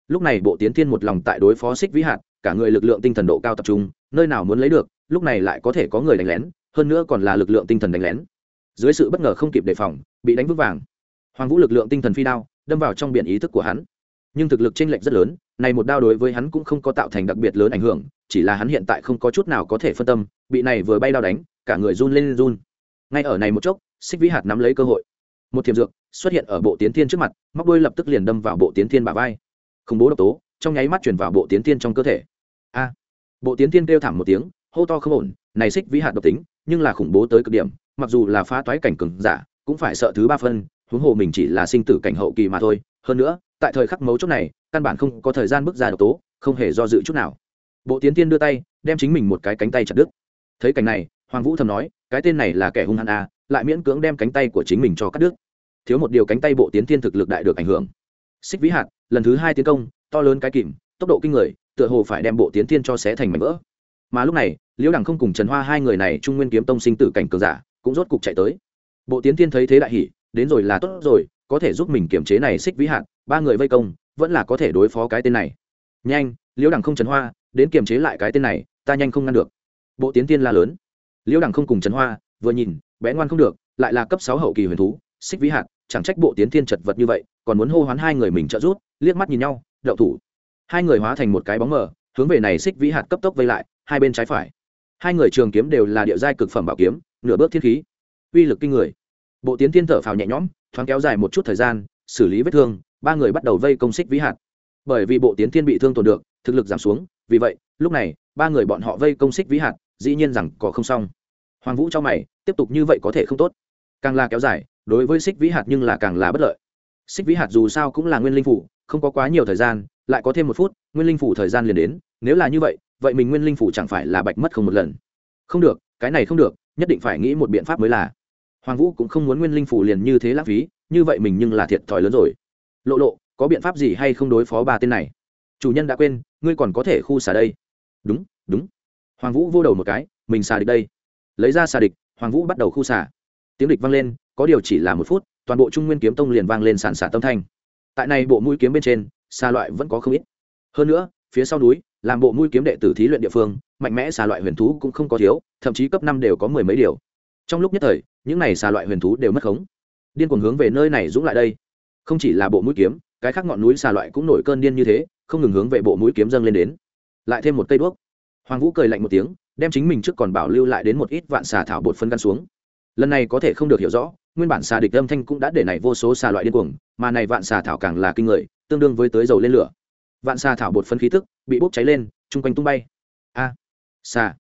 Lúc này bộ tiến thiên một lòng tại đối phó xích vĩ hạt, cả người lực lượng tinh thần độ cao tập trung, nơi nào muốn lấy được, lúc này lại có thể có người đánh lén, hơn nữa còn là lực lượng tinh thần đánh lén. Dưới sự bất ngờ không kịp đề phòng, bị đánh vững vàng. Hoàng vũ lực lượng tinh thần phi đao, đâm vào trong biển ý thức của hắn. Nhưng thực lực chênh lệch rất lớn, này một đao đối với hắn cũng không có tạo thành đặc biệt lớn ảnh hưởng chỉ là hắn hiện tại không có chút nào có thể phân tâm, bị này vừa bay đao đánh, cả người run lên run. Ngay ở này một chốc, xích vĩ hạt nắm lấy cơ hội. Một thiềm dược xuất hiện ở bộ tiến thiên trước mặt, móc đuôi lập tức liền đâm vào bộ tiến thiên bả vai. Khủng bố độc tố trong nháy mắt chuyển vào bộ tiến thiên trong cơ thể. A! Bộ tiến thiên kêu thảm một tiếng, hô to không ổn, này xích vĩ hạt độc tính, nhưng là khủng bố tới cực điểm, mặc dù là phá toái cảnh cường giả, cũng phải sợ thứ ba phân, huống hồ mình chỉ là sinh tử cảnh hậu kỳ mà thôi. Hơn nữa, tại thời khắc mấu chốt này, căn bản không có thời gian bước ra độc tố, không hề do dự chút nào bộ tiến tiên đưa tay, đem chính mình một cái cánh tay chặt đứt. Thấy cảnh này, hoàng vũ thầm nói, cái tên này là kẻ hung hăng à lại miễn cưỡng đem cánh tay của chính mình cho cắt đứt. Thiếu một điều cánh tay bộ tiến tiên thực lực đại được ảnh hưởng. Xích vĩ hạt, lần thứ hai tiến công, to lớn cái kìm, tốc độ kinh người, tựa hồ phải đem bộ tiến tiên cho xé thành mảnh vỡ. Mà lúc này, liễu đẳng không cùng trần hoa hai người này trung nguyên kiếm tông sinh tử cảnh cường giả, cũng rốt cục chạy tới. Bộ tiến tiên thấy thế đại hỉ, đến rồi là tốt rồi, có thể giúp mình kiềm chế này xích vĩ hạt, ba người vây công, vẫn là có thể đối phó cái tên này. Nhanh, liễu đẳng không trần hoa đến kiềm chế lại cái tên này, ta nhanh không ngăn được. Bộ tiến tiên la lớn. Liễu đẳng không cùng trần hoa, vừa nhìn, bé ngoan không được, lại là cấp sáu hậu kỳ huyền thú, xích vĩ hạt, chẳng trách bộ tiến tiên chật vật như vậy, còn muốn hô hoán hai người mình trợ rút liếc mắt nhìn nhau, đậu thủ. Hai người hóa thành một cái bóng mờ, hướng về này xích vĩ hạt cấp tốc vây lại, hai bên trái phải. Hai người trường kiếm đều là địa giai cực phẩm bảo kiếm, nửa bước thiên khí. Uy lực kinh người. Bộ tiến tiên thở phào nhẹ nhõm, thoáng kéo dài một chút thời gian, xử lý vết thương, ba người bắt đầu vây công xích vĩ hạt. Bởi vì bộ tiến tiên bị thương tổn được, thực lực giảm xuống vì vậy, lúc này, ba người bọn họ vây công xích vĩ hạt, dĩ nhiên rằng có không xong. Hoàng vũ cho mày, tiếp tục như vậy có thể không tốt. Càng là kéo dài, đối với xích vĩ hạt nhưng là càng là bất lợi. Xích vĩ hạt dù sao cũng là nguyên linh phủ, không có quá nhiều thời gian, lại có thêm một phút, nguyên linh phủ thời gian liền đến, nếu là như vậy vậy mình nguyên linh phủ chẳng phải là bạch mất không một lần. Không được, cái này không được, nhất định phải nghĩ một biện pháp mới là. Hoàng vũ cũng không muốn nguyên linh phủ liền như thế lãng phí, như vậy mình nhưng là thiệt thòi lớn rồi. Lộ lộ, có biện pháp gì hay không đối phó ba tên này? Chủ nhân đã quên, ngươi còn có thể khu xà đây. Đúng đúng. Hoàng vũ vô đầu một cái, mình xà địch đây. Lấy ra xà địch, hoàng vũ bắt đầu khu xà. Tiếng địch vang lên, có điều chỉ là một phút, toàn bộ trung nguyên kiếm tông liền vang lên sàn xả tâm thanh. Tại này bộ mũi kiếm bên trên, xà loại vẫn có không ít. Hơn nữa, phía sau núi, làm bộ mũi kiếm đệ tử thí luyện địa phương, mạnh mẽ xà loại huyền thú cũng không có thiếu, thậm chí cấp năm đều có mười mấy điều. Trong lúc nhất thời, những này xà loại huyền thú đều mất khống. Điên cuồng hướng về nơi này dũng lại đây. Không chỉ là bộ mũi kiếm cái khác ngọn núi xà loại cũng nổi cơn điên như thế, không ngừng hướng về bộ mũi kiếm dâng lên đến. Lại thêm một cây đuốc. Hoàng vũ cười lạnh một tiếng, đem chính mình trước còn bảo lưu lại đến một ít vạn xà thảo bột phân căn xuống. Lần này có thể không được hiểu rõ, nguyên bản xà địch âm thanh cũng đã để này vô số xà loại điên cuồng, mà này vạn xà thảo càng là kinh người, tương đương với tới dầu lên lửa. Vạn xà thảo bột phân khí tức bị bốc cháy lên, chung quanh tung bay. A! Xà!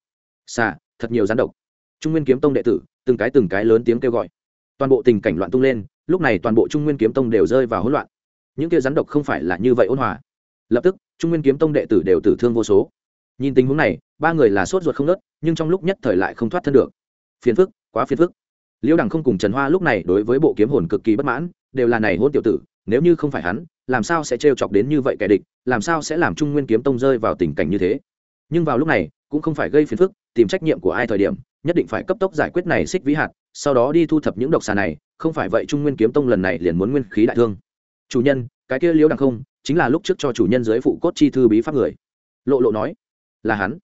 Xà! Thật nhiều rắn độc. Trung nguyên kiếm tông đệ tử, từng cái từng cái lớn tiếng kêu gọi. Toàn bộ tình cảnh loạn tung lên, lúc này toàn bộ trung nguyên kiếm tông đều rơi vào hỗn loạn những kia rắn độc không phải là như vậy ôn hòa. Lập tức, trung nguyên kiếm tông đệ tử đều tử thương vô số. Nhìn tình huống này, ba người là sốt ruột không nớt, nhưng trong lúc nhất thời lại không thoát thân được. Phiền phức, quá phiền phức. Liễu đằng không cùng trần hoa lúc này đối với bộ kiếm hồn cực kỳ bất mãn, đều là này hôn tiểu tử, nếu như không phải hắn, làm sao sẽ trêu chọc đến như vậy kẻ địch, làm sao sẽ làm trung nguyên kiếm tông rơi vào tình cảnh như thế? Nhưng vào lúc này, cũng không phải gây phiền phức, tìm trách nhiệm của ai thời điểm, nhất định phải cấp tốc giải quyết này xích vĩ hạt, sau đó đi thu thập những độc xà này, không phải vậy trung nguyên kiếm tông lần này liền muốn nguyên khí đại thương chủ nhân, cái kia liễu đằng không chính là lúc trước cho chủ nhân dưới phụ cốt chi thư bí pháp người. Lộ lộ nói. Là hắn.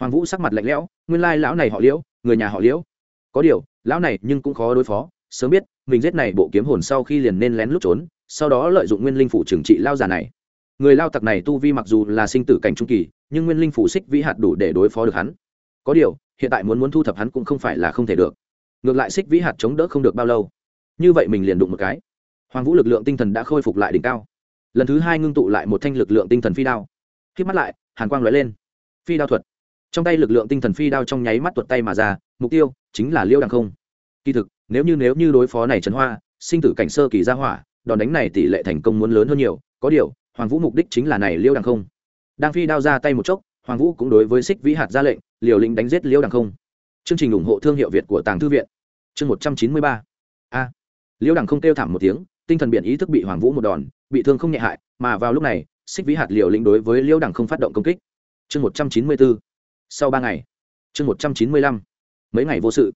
Hoàng vũ sắc mặt lạnh lẽo, nguyên lai lão này họ liễu, người nhà họ liễu. Có điều, lão này nhưng cũng khó đối phó, sớm biết, mình giết này bộ kiếm hồn sau khi liền nên lén lút trốn, sau đó lợi dụng nguyên linh phủ trừng trị lao già này. Người lao tặc này tu vi mặc dù là sinh tử cảnh trung kỳ, nhưng nguyên linh phủ xích vĩ hạt đủ để đối phó được hắn. Có điều, hiện tại muốn muốn thu thập hắn cũng không phải là không thể được. Ngược lại xích vĩ hạt chống đỡ không được bao lâu. Như vậy mình liền đụng một cái hoàng vũ lực lượng tinh thần đã khôi phục lại đỉnh cao. Lần thứ hai ngưng tụ lại một thanh lực lượng tinh thần phi đao. Khi mắt lại, hàn quang lóe lên. Phi đao thuật. Trong tay lực lượng tinh thần phi đao trong nháy mắt tuột tay mà ra, mục tiêu chính là liêu đằng không. Kỳ thực, nếu như nếu như đối phó này trấn hoa, sinh tử cảnh sơ kỳ ra hỏa, đòn đánh này tỷ lệ thành công muốn lớn hơn nhiều. Có điều, hoàng vũ mục đích chính là này liêu đằng không. Đang phi đao ra tay một chốc, hoàng vũ cũng đối với xích vĩ hạt ra lệnh, liều lĩnh đánh giết liêu đằng không. Chương trình ủng hộ thương hiệu việt của tàng thư viện. Chương một trăm chín mươi ba. A. Liêu đằng không kêu thảm một tiếng tinh thần biển ý thức bị hoàng vũ một đòn, bị thương không nhẹ hại, mà vào lúc này, xích vĩ hạt liều lĩnh đối với liễu đẳng không phát động công kích. Chương một trăm chín mươi bốn sau ba ngày. Chương một trăm chín mươi lăm, mấy ngày vô sự.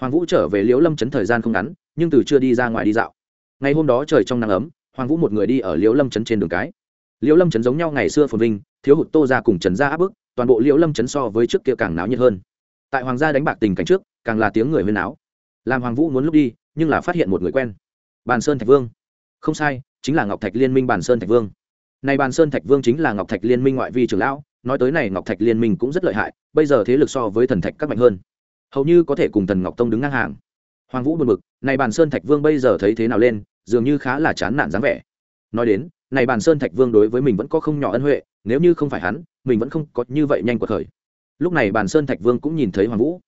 Hoàng vũ trở về liễu lâm chấn thời gian không ngắn, nhưng từ chưa đi ra ngoài đi dạo. Ngày hôm đó trời trong nắng ấm, hoàng vũ một người đi ở liễu lâm chấn trên đường cái. Liễu lâm chấn giống nhau ngày xưa phồn vinh, thiếu hụt tô ra cùng trần ra áp bức, toàn bộ liễu lâm chấn so với trước kia càng náo nhiệt hơn. Tại hoàng gia đánh bạc tình cảnh trước, càng là tiếng người huyên náo. Làm hoàng vũ muốn lúc đi, nhưng là phát hiện một người quen bàn sơn thạch vương. Không sai, chính là ngọc thạch liên minh bàn sơn thạch vương. Này bàn sơn thạch vương chính là ngọc thạch liên minh ngoại vi trưởng lão, nói tới này ngọc thạch liên minh cũng rất lợi hại, bây giờ thế lực so với thần thạch các mạnh hơn. Hầu như có thể cùng thần ngọc tông đứng ngang hàng. Hoàng vũ buồn bực, này bàn sơn thạch vương bây giờ thấy thế nào lên, dường như khá là chán nản dáng vẻ. Nói đến, này bàn sơn thạch vương đối với mình vẫn có không nhỏ ân huệ, nếu như không phải hắn, mình vẫn không có như vậy nhanh cuộc khởi. Lúc này bàn sơn thạch vương cũng nhìn thấy hoàng vũ.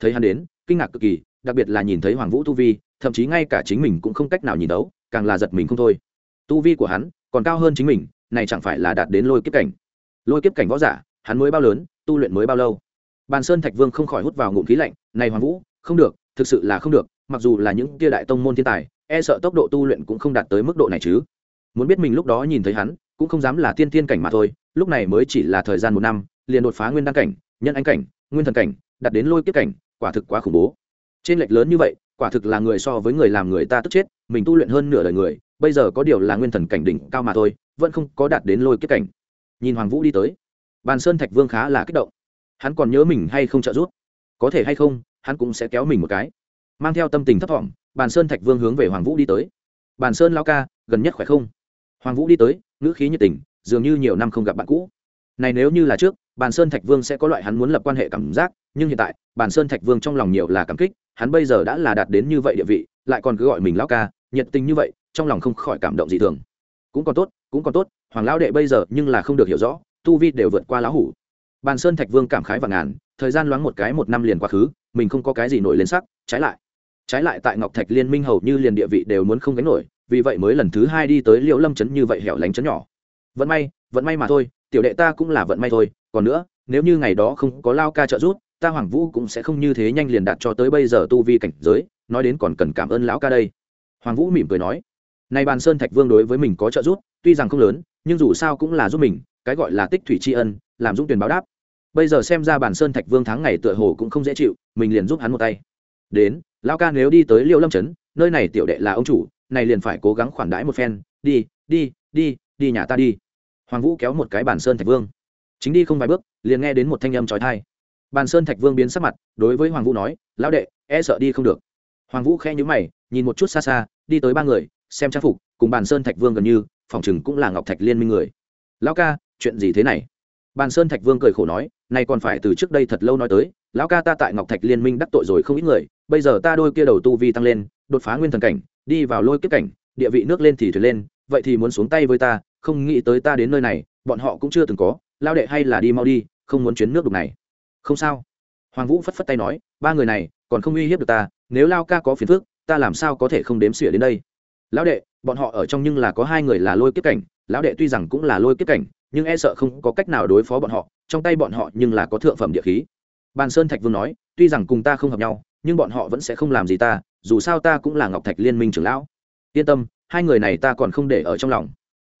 Thấy hắn đến, kinh ngạc cực kỳ, đặc biệt là nhìn thấy hoàng vũ tu vi thậm chí ngay cả chính mình cũng không cách nào nhìn đấu, càng là giật mình không thôi. Tu vi của hắn còn cao hơn chính mình, này chẳng phải là đạt đến lôi kiếp cảnh. Lôi kiếp cảnh võ giả, hắn mới bao lớn, tu luyện mới bao lâu? Bàn sơn thạch vương không khỏi hút vào ngụm khí lạnh, này hoàng vũ, không được, thực sự là không được, mặc dù là những kia đại tông môn thiên tài e sợ tốc độ tu luyện cũng không đạt tới mức độ này chứ. Muốn biết mình lúc đó nhìn thấy hắn, cũng không dám là tiên tiên cảnh mà thôi, lúc này mới chỉ là thời gian một năm, liền đột phá nguyên đăng cảnh, nhân anh cảnh, nguyên thần cảnh, đạt đến lôi kiếp cảnh, quả thực quá khủng bố. Trên lệch lớn như vậy quả thực là người so với người làm người ta tức chết, mình tu luyện hơn nửa đời người, bây giờ có điều là nguyên thần cảnh đỉnh cao mà thôi, vẫn không có đạt đến lôi kiếp cảnh. Nhìn hoàng vũ đi tới, bàn sơn thạch vương khá là kích động. Hắn còn nhớ mình hay không trợ giúp? Có thể hay không, hắn cũng sẽ kéo mình một cái. Mang theo tâm tình thấp thỏm, bàn sơn thạch vương hướng về hoàng vũ đi tới. Bàn sơn lao ca, gần nhất khỏe không? Hoàng vũ đi tới, ngữ khí nhiệt tình, dường như nhiều năm không gặp bạn cũ. Này nếu như là trước bàn sơn thạch vương sẽ có loại hắn muốn lập quan hệ cảm giác, nhưng hiện tại bàn sơn thạch vương trong lòng nhiều là cảm kích, hắn bây giờ đã là đạt đến như vậy địa vị, lại còn cứ gọi mình lão ca, nhiệt tình như vậy, trong lòng không khỏi cảm động gì thường. Cũng còn tốt, cũng còn tốt, hoàng lão đệ bây giờ nhưng là không được hiểu rõ, tu vi đều vượt qua lão hủ. Bàn sơn thạch vương cảm khái và ngàn, thời gian loáng một cái một năm liền quá khứ, mình không có cái gì nổi lên sắc, trái lại. Trái lại tại ngọc thạch liên minh hầu như liền địa vị đều muốn không gánh nổi, vì vậy mới lần thứ hai đi tới liễu lâm trấn như vậy hẻo lánh trấn nhỏ. Vận may vận may mà thôi tiểu đệ ta cũng là vận may thôi, còn nữa, nếu như ngày đó không có lao ca trợ giúp, ta hoàng vũ cũng sẽ không như thế nhanh liền đạt cho tới bây giờ tu vi cảnh giới, nói đến còn cần cảm ơn lão ca đây. Hoàng vũ mỉm cười nói, nay bàn sơn thạch vương đối với mình có trợ giúp, tuy rằng không lớn, nhưng dù sao cũng là giúp mình, cái gọi là tích thủy tri ân, làm dũng tuyển báo đáp. Bây giờ xem ra bàn sơn thạch vương tháng ngày tựa hồ cũng không dễ chịu, mình liền giúp hắn một tay. Đến, lão ca nếu đi tới liêu lâm trấn, nơi này tiểu đệ là ông chủ, này liền phải cố gắng khoản đãi một phen, đi đi đi đi nhà ta đi hoàng vũ kéo một cái bàn sơn thạch vương. Chính đi không vài bước, liền nghe đến một thanh âm trói thai bàn sơn thạch vương biến sắc mặt, đối với hoàng vũ nói, lão đệ e sợ đi không được. Hoàng vũ khẽ nhíu mày, nhìn một chút xa xa, đi tới ba người, xem trang phục, cùng bàn sơn thạch vương gần như, phòng chừng cũng là ngọc thạch liên minh người. Lão ca, chuyện gì thế này? Bàn sơn thạch vương cười khổ nói nay còn phải từ trước đây thật lâu nói tới, lão ca ta tại ngọc thạch liên minh đắc tội rồi không ít người, bây giờ ta đôi kia đầu tu vi tăng lên, đột phá nguyên thần cảnh, đi vào lôi kiếp cảnh, địa vị nước lên thì thuyền lên, vậy thì muốn xuống tay với ta không nghĩ tới ta đến nơi này, bọn họ cũng chưa từng có, lao đệ hay là đi mau đi, không muốn chuyến nước đục này. Không sao. Hoàng vũ phất phất tay nói, ba người này, còn không uy hiếp được ta, nếu lao ca có phiền phức, ta làm sao có thể không đếm xỉa đến đây? Lão đệ, bọn họ ở trong nhưng là có hai người là lôi kiếp cảnh, lão đệ tuy rằng cũng là lôi kiếp cảnh, nhưng e sợ không có cách nào đối phó bọn họ, trong tay bọn họ nhưng là có thượng phẩm địa khí. Bàn sơn thạch vương nói, tuy rằng cùng ta không hợp nhau, nhưng bọn họ vẫn sẽ không làm gì ta, dù sao ta cũng là ngọc thạch liên minh trưởng lão. Yên tâm, hai người này ta còn không để ở trong lòng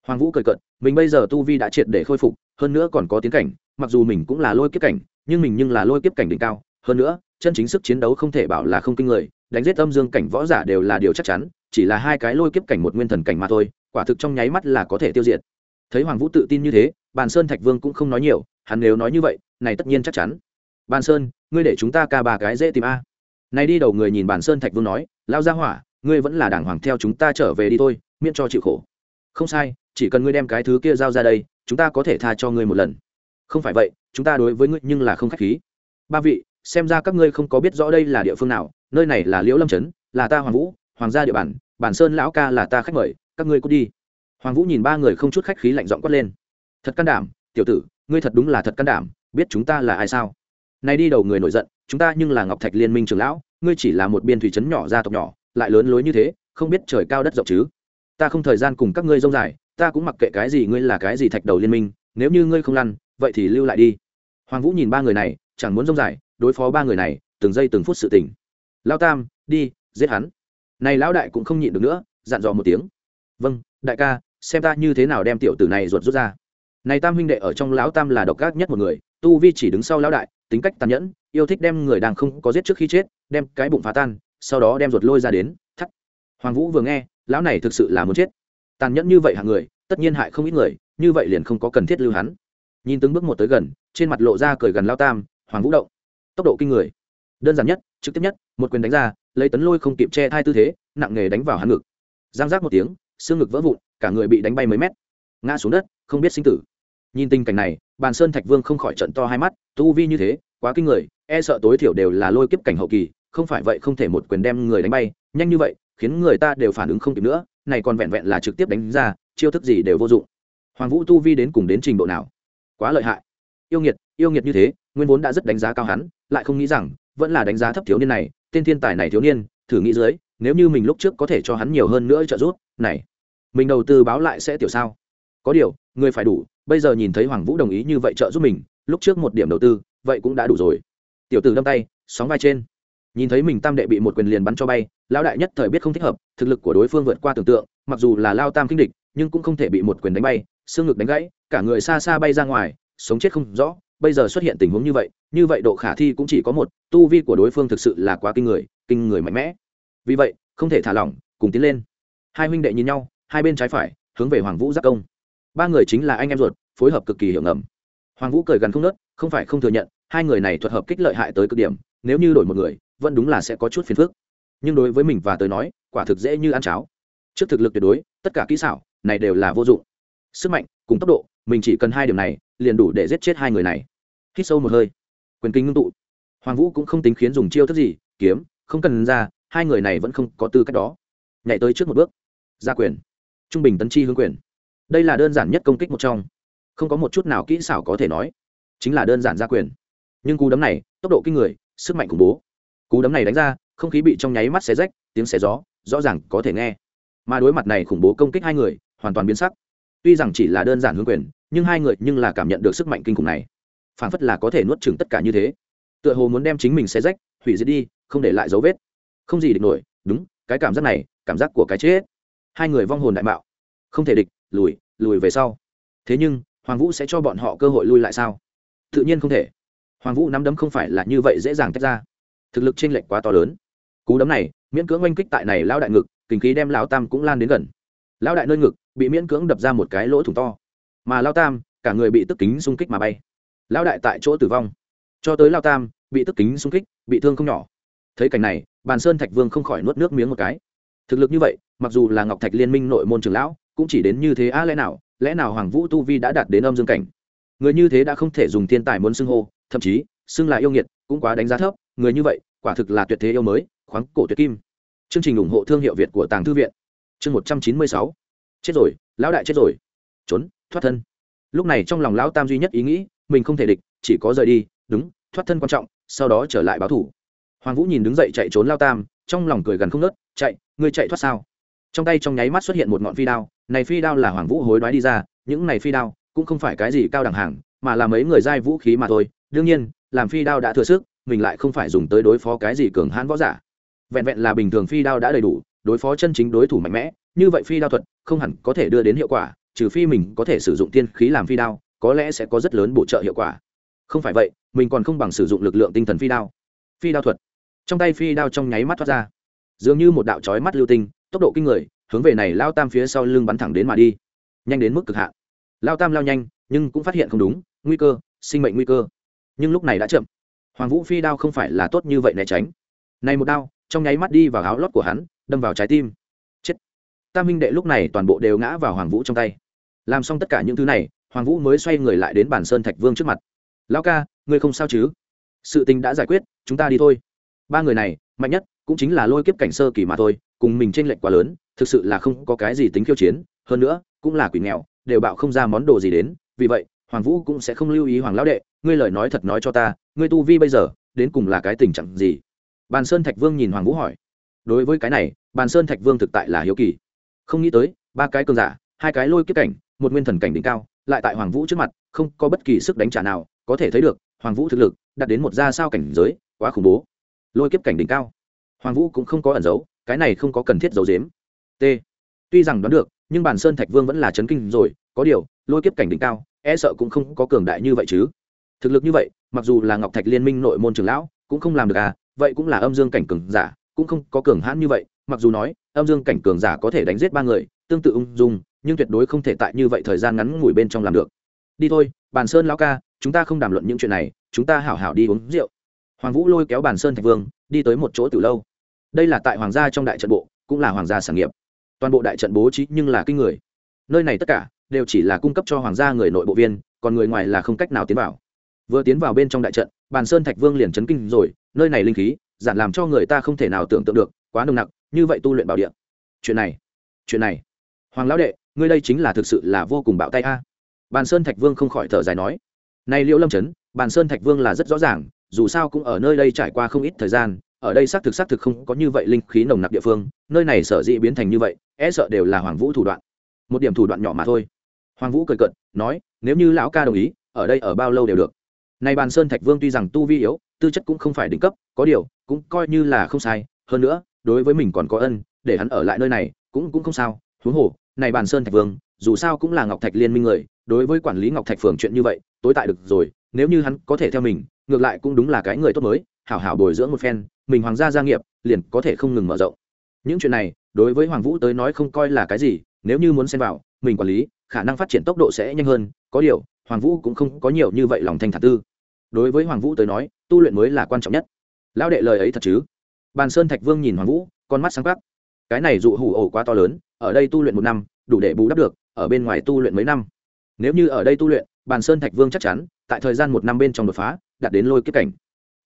hoàng vũ cười cận mình bây giờ tu vi đã triệt để khôi phục, hơn nữa còn có tiến cảnh, mặc dù mình cũng là lôi kiếp cảnh, nhưng mình nhưng là lôi kiếp cảnh đỉnh cao. Hơn nữa, chân chính sức chiến đấu không thể bảo là không kinh người, đánh giết âm dương cảnh võ giả đều là điều chắc chắn, chỉ là hai cái lôi kiếp cảnh một nguyên thần cảnh mà thôi, quả thực trong nháy mắt là có thể tiêu diệt. Thấy hoàng vũ tự tin như thế, bàn sơn thạch vương cũng không nói nhiều, hắn nếu nói như vậy, này tất nhiên chắc chắn. Bàn sơn, ngươi để chúng ta ca ba cái dễ tìm a. Này đi đầu người nhìn bàn sơn thạch vương nói lao ra hỏa, ngươi vẫn là đàng hoàng, theo chúng ta trở về đi thôi, miễn cho chịu khổ không sai, chỉ cần ngươi đem cái thứ kia giao ra đây, chúng ta có thể tha cho ngươi một lần. Không phải vậy, chúng ta đối với ngươi nhưng là không khách khí. Ba vị, xem ra các ngươi không có biết rõ đây là địa phương nào, nơi này là liễu lâm trấn, là ta hoàng vũ, hoàng gia địa bàn, bản sơn lão ca là ta khách mời, các ngươi cút đi. Hoàng vũ nhìn ba người không chút khách khí lạnh giọng quát lên. Thật can đảm, tiểu tử, ngươi thật đúng là thật can đảm, biết chúng ta là ai sao? Nay đi đầu người nổi giận, chúng ta nhưng là ngọc thạch liên minh trường lão, ngươi chỉ là một biên thủy trấn nhỏ gia tộc nhỏ, lại lớn lối như thế, không biết trời cao đất rộng chứ? Ta không thời gian cùng các ngươi rông dài, ta cũng mặc kệ cái gì ngươi là cái gì thạch đầu liên minh, nếu như ngươi không lăn, vậy thì lưu lại đi. Hoàng vũ nhìn ba người này, chẳng muốn rông dài, đối phó ba người này, từng giây từng phút sự tỉnh lao tam, đi, giết hắn. Này lão đại cũng không nhịn được nữa, dặn dò một tiếng. Vâng đại ca, xem ta như thế nào đem tiểu tử này ruột rút ra. Này tam huynh đệ ở trong lão tam là độc ác nhất một người, tu vi chỉ đứng sau lão đại, tính cách tàn nhẫn, yêu thích đem người đang không có giết trước khi chết, đem cái bụng phá tan, sau đó đem ruột lôi ra đến, thắt. Hoàng vũ vừa nghe lão này thực sự là muốn chết. Tàn nhẫn như vậy hạng người, tất nhiên hại không ít người, như vậy liền không có cần thiết lưu hắn. Nhìn từng bước một tới gần, trên mặt lộ ra cười gần lao tam, hoàng vũ động. Tốc độ kinh người. Đơn giản nhất, trực tiếp nhất, một quyền đánh ra, lấy tấn lôi không kịp che thai tư thế, nặng nghề đánh vào hắn ngực. Giang giác một tiếng, xương ngực vỡ vụn, cả người bị đánh bay mấy mét. Ngã xuống đất, không biết sinh tử. Nhìn tình cảnh này, bàn sơn thạch vương không khỏi trận to hai mắt, tu vi như thế, quá kinh người e sợ tối thiểu đều là lôi kiếp cảnh hậu kỳ không phải vậy không thể một quyền đem người đánh bay, nhanh như vậy, khiến người ta đều phản ứng không kịp nữa, này còn vẹn vẹn là trực tiếp đánh ra, chiêu thức gì đều vô dụng. Hoàng vũ tu vi đến cùng đến trình độ nào? Quá lợi hại. Yêu nghiệt yêu nghiệt như thế, nguyên vốn đã rất đánh giá cao hắn, lại không nghĩ rằng, vẫn là đánh giá thấp thiếu niên này, tên thiên tài này thiếu niên, thử nghĩ dưới, nếu như mình lúc trước có thể cho hắn nhiều hơn nữa trợ giúp, này, mình đầu tư báo lại sẽ tiểu sao? Có điều, người phải đủ, bây giờ nhìn thấy hoàng vũ đồng ý như vậy trợ giúp mình, lúc trước một điểm đầu tư, vậy cũng đã đủ rồi. Tiểu tử đâm tay, sóng vai trên nhìn thấy mình tam đệ bị một quyền liền bắn cho bay, lão đại nhất thời biết không thích hợp, thực lực của đối phương vượt qua tưởng tượng, mặc dù là lao tam kinh địch, nhưng cũng không thể bị một quyền đánh bay, xương ngực đánh gãy, cả người xa xa bay ra ngoài, sống chết không rõ, bây giờ xuất hiện tình huống như vậy như vậy độ khả thi cũng chỉ có một, tu vi của đối phương thực sự là quá kinh người kinh người mạnh mẽ. Vì vậy, không thể thả lỏng, cùng tiến lên. Hai huynh đệ nhìn nhau, hai bên trái phải, hướng về hoàng vũ giác công. Ba người chính là anh em ruột, phối hợp cực kỳ hiệu ngầm. Hoàng vũ cười gần không nớt, không phải không thừa nhận, hai người này thuật hợp kích lợi hại tới cực điểm, nếu như đổi một người vẫn đúng là sẽ có chút phiền phức. Nhưng đối với mình và tới nói, quả thực dễ như ăn cháo. Trước thực lực tuyệt đối, tất cả kỹ xảo, này đều là vô dụng. Sức mạnh, cùng tốc độ, mình chỉ cần hai điểm này, liền đủ để giết chết hai người này. Hít sâu một hơi. Quyền kinh ngưng tụ. Hoàng vũ cũng không tính khiến dùng chiêu thức gì, kiếm, không cần ra, hai người này vẫn không có tư cách đó. Nhảy tới trước một bước. Ra quyền. Trung bình tấn chi hướng quyền. Đây là đơn giản nhất công kích một trong. Không có một chút nào kỹ xảo có thể nói. Chính là đơn giản ra quyền. Nhưng cú đấm này, tốc độ kinh người, sức mạnh khủng bố cú đấm này đánh ra, không khí bị trong nháy mắt xé rách, tiếng xé gió, rõ ràng có thể nghe. Mà đối mặt này khủng bố công kích hai người, hoàn toàn biến sắc. Tuy rằng chỉ là đơn giản hướng quyền, nhưng hai người nhưng là cảm nhận được sức mạnh kinh khủng này. Phản phất là có thể nuốt chừng tất cả như thế. Tựa hồ muốn đem chính mình xé rách, hủy diệt đi, không để lại dấu vết. Không gì địch nổi, đúng, cái cảm giác này, cảm giác của cái chết. Hai người vong hồn đại mạo. Không thể địch, lùi lùi về sau. Thế nhưng, hoàng vũ sẽ cho bọn họ cơ hội lui lại sao? Tự nhiên không thể. Hoàng vũ nắm đấm không phải là như vậy dễ dàng tách ra thực lực trên lệch quá to lớn. Cú đấm này, miễn cưỡng oanh kích tại này lao đại ngực, kinh khí đem lao tam cũng lan đến gần. Lao đại nơi ngực, bị miễn cưỡng đập ra một cái lỗ thủng to. Mà lao tam, cả người bị tức kính xung kích mà bay. Lao đại tại chỗ tử vong. Cho tới lao tam, bị tức kính xung kích, bị thương không nhỏ. Thấy cảnh này, bàn sơn thạch vương không khỏi nuốt nước miếng một cái. Thực lực như vậy, mặc dù là ngọc thạch liên minh nội môn trường lão, cũng chỉ đến như thế á, lẽ nào lẽ nào hoàng vũ tu vi đã đạt đến âm dương cảnh? Người như thế đã không thể dùng thiên tài muốn xưng hô, thậm chí xưng là yêu nghiệt, cũng quá đánh giá thấp người như vậy, quả thực là tuyệt thế yêu mới, khoáng cổ tuyệt kim. Chương trình ủng hộ thương hiệu việt của tàng thư viện. Chương một trăm chín mươi sáu. Chết rồi, lão đại chết rồi. Trốn, thoát thân. Lúc này trong lòng lão tam duy nhất ý nghĩ, mình không thể địch, chỉ có rời đi. Đúng, thoát thân quan trọng, sau đó trở lại báo thủ. Hoàng vũ nhìn đứng dậy chạy trốn lao tam, trong lòng cười gần không nớt chạy, ngươi chạy thoát sao? Trong tay trong nháy mắt xuất hiện một ngọn phi đao, này phi đao là hoàng vũ hối đoái đi ra, những này phi đao cũng không phải cái gì cao đẳng hàng, mà là mấy người giai vũ khí mà thôi. Đương nhiên, làm phi đao đã thừa sức mình lại không phải dùng tới đối phó cái gì cường hãn võ giả. Vẹn vẹn là bình thường phi đao đã đầy đủ, đối phó chân chính đối thủ mạnh mẽ, như vậy phi đao thuật không hẳn có thể đưa đến hiệu quả, trừ phi mình có thể sử dụng tiên khí làm phi đao, có lẽ sẽ có rất lớn bổ trợ hiệu quả. Không phải vậy, mình còn không bằng sử dụng lực lượng tinh thần phi đao. Phi đao thuật. Trong tay phi đao trong nháy mắt thoát ra. Dường như một đạo trói mắt lưu tinh, tốc độ kinh người, hướng về này lao tam phía sau lưng bắn thẳng đến mà đi. Nhanh đến mức cực hạn. Lao tam lao nhanh, nhưng cũng phát hiện không đúng, nguy cơ, sinh mệnh nguy cơ. Nhưng lúc này đã chậm hoàng vũ phi đao không phải là tốt như vậy né tránh. Này một đao, trong nháy mắt đi vào áo lót của hắn, đâm vào trái tim. Chết. Tam minh đệ lúc này toàn bộ đều ngã vào hoàng vũ trong tay. Làm xong tất cả những thứ này, hoàng vũ mới xoay người lại đến bản sơn thạch vương trước mặt. Lão ca, ngươi không sao chứ? Sự tình đã giải quyết, chúng ta đi thôi. Ba người này, mạnh nhất cũng chính là lôi kiếp cảnh sơ kỳ mà thôi, cùng mình tranh lệch quá lớn, thực sự là không có cái gì tính khiêu chiến, hơn nữa, cũng là quỷ nghèo, đều bạo không ra món đồ gì đến, vì vậy, hoàng vũ cũng sẽ không lưu ý hoàng lão đệ, ngươi lời nói thật nói cho ta ngươi tu vi bây giờ, đến cùng là cái tình trạng gì? Bàn sơn thạch vương nhìn hoàng vũ hỏi. Đối với cái này, bàn sơn thạch vương thực tại là hiếu kỳ. Không nghĩ tới, ba cái cường giả, hai cái lôi kiếp cảnh, một nguyên thần cảnh đỉnh cao, lại tại hoàng vũ trước mặt, không có bất kỳ sức đánh trả nào, có thể thấy được, hoàng vũ thực lực, đạt đến một gia sao cảnh giới, quá khủng bố. Lôi kiếp cảnh đỉnh cao. Hoàng vũ cũng không có ẩn giấu, cái này không có cần thiết giấu dếm t. Tuy rằng đoán được, nhưng bản sơn thạch vương vẫn là chấn kinh rồi, có điều, lôi kiếp cảnh đỉnh cao e sợ cũng không có cường đại như vậy chứ thực lực như vậy, mặc dù là ngọc thạch liên minh nội môn trường lão, cũng không làm được à vậy cũng là âm dương cảnh cường giả, cũng không có cường hãn như vậy, mặc dù nói, âm dương cảnh cường giả có thể đánh giết ba người, tương tự ung dung, nhưng tuyệt đối không thể tại như vậy thời gian ngắn ngủi bên trong làm được. Đi thôi, bàn sơn lão ca, chúng ta không đàm luận những chuyện này, chúng ta hảo hảo đi uống rượu. Hoàng vũ lôi kéo bàn sơn thạch vương, đi tới một chỗ từ lâu. Đây là tại hoàng gia trong đại trận bộ, cũng là hoàng gia sản nghiệp. Toàn bộ đại trận bố trí nhưng là kinh người. Nơi này tất cả đều chỉ là cung cấp cho hoàng gia người nội bộ viên, còn người ngoài là không cách nào tiến vào vừa tiến vào bên trong đại trận, bàn sơn thạch vương liền chấn kinh rồi, nơi này linh khí, giản làm cho người ta không thể nào tưởng tượng được, quá nồng nặc, như vậy tu luyện bảo địa. Chuyện này chuyện này. Hoàng lão đệ, ngươi đây chính là thực sự là vô cùng bạo tay a. Bàn sơn thạch vương không khỏi thở dài nói. Này liễu lâm trấn bàn sơn thạch vương là rất rõ ràng, dù sao cũng ở nơi đây trải qua không ít thời gian, ở đây xác thực xác thực không có như vậy linh khí nồng nặc địa phương, nơi này sở dĩ biến thành như vậy e sợ đều là hoàng vũ thủ đoạn. Một điểm thủ đoạn nhỏ mà thôi. Hoàng vũ cười cận nói, nếu như lão ca đồng ý, ở đây ở bao lâu đều được này bàn sơn thạch vương tuy rằng tu vi yếu, tư chất cũng không phải đỉnh cấp, có điều, cũng coi như là không sai. Hơn nữa, đối với mình còn có ân, để hắn ở lại nơi này cũng cũng không sao. Huống hồ, này bàn sơn thạch vương, dù sao cũng là ngọc thạch liên minh người, đối với quản lý ngọc thạch phường chuyện như vậy, tối tại được rồi, nếu như hắn có thể theo mình, ngược lại cũng đúng là cái người tốt mới. Hảo hảo bồi dưỡng một phen, mình hoàng gia gia nghiệp, liền có thể không ngừng mở rộng. Những chuyện này, đối với hoàng vũ tới nói không coi là cái gì, nếu như muốn xen vào, mình quản lý, khả năng phát triển tốc độ sẽ nhanh hơn. Có điều hoàng vũ cũng không có nhiều như vậy lòng thanh thản tư. Đối với hoàng vũ tới nói, tu luyện mới là quan trọng nhất. Lão đệ lời ấy thật chứ? Bàn sơn thạch vương nhìn hoàng vũ, con mắt sáng khắc cái này dụ hủ ổ quá to lớn, ở đây tu luyện một năm, đủ để bù đắp được, ở bên ngoài tu luyện mấy năm. Nếu như ở đây tu luyện, bàn sơn thạch vương chắc chắn, tại thời gian một năm bên trong đột phá, đạt đến lôi kiếp cảnh.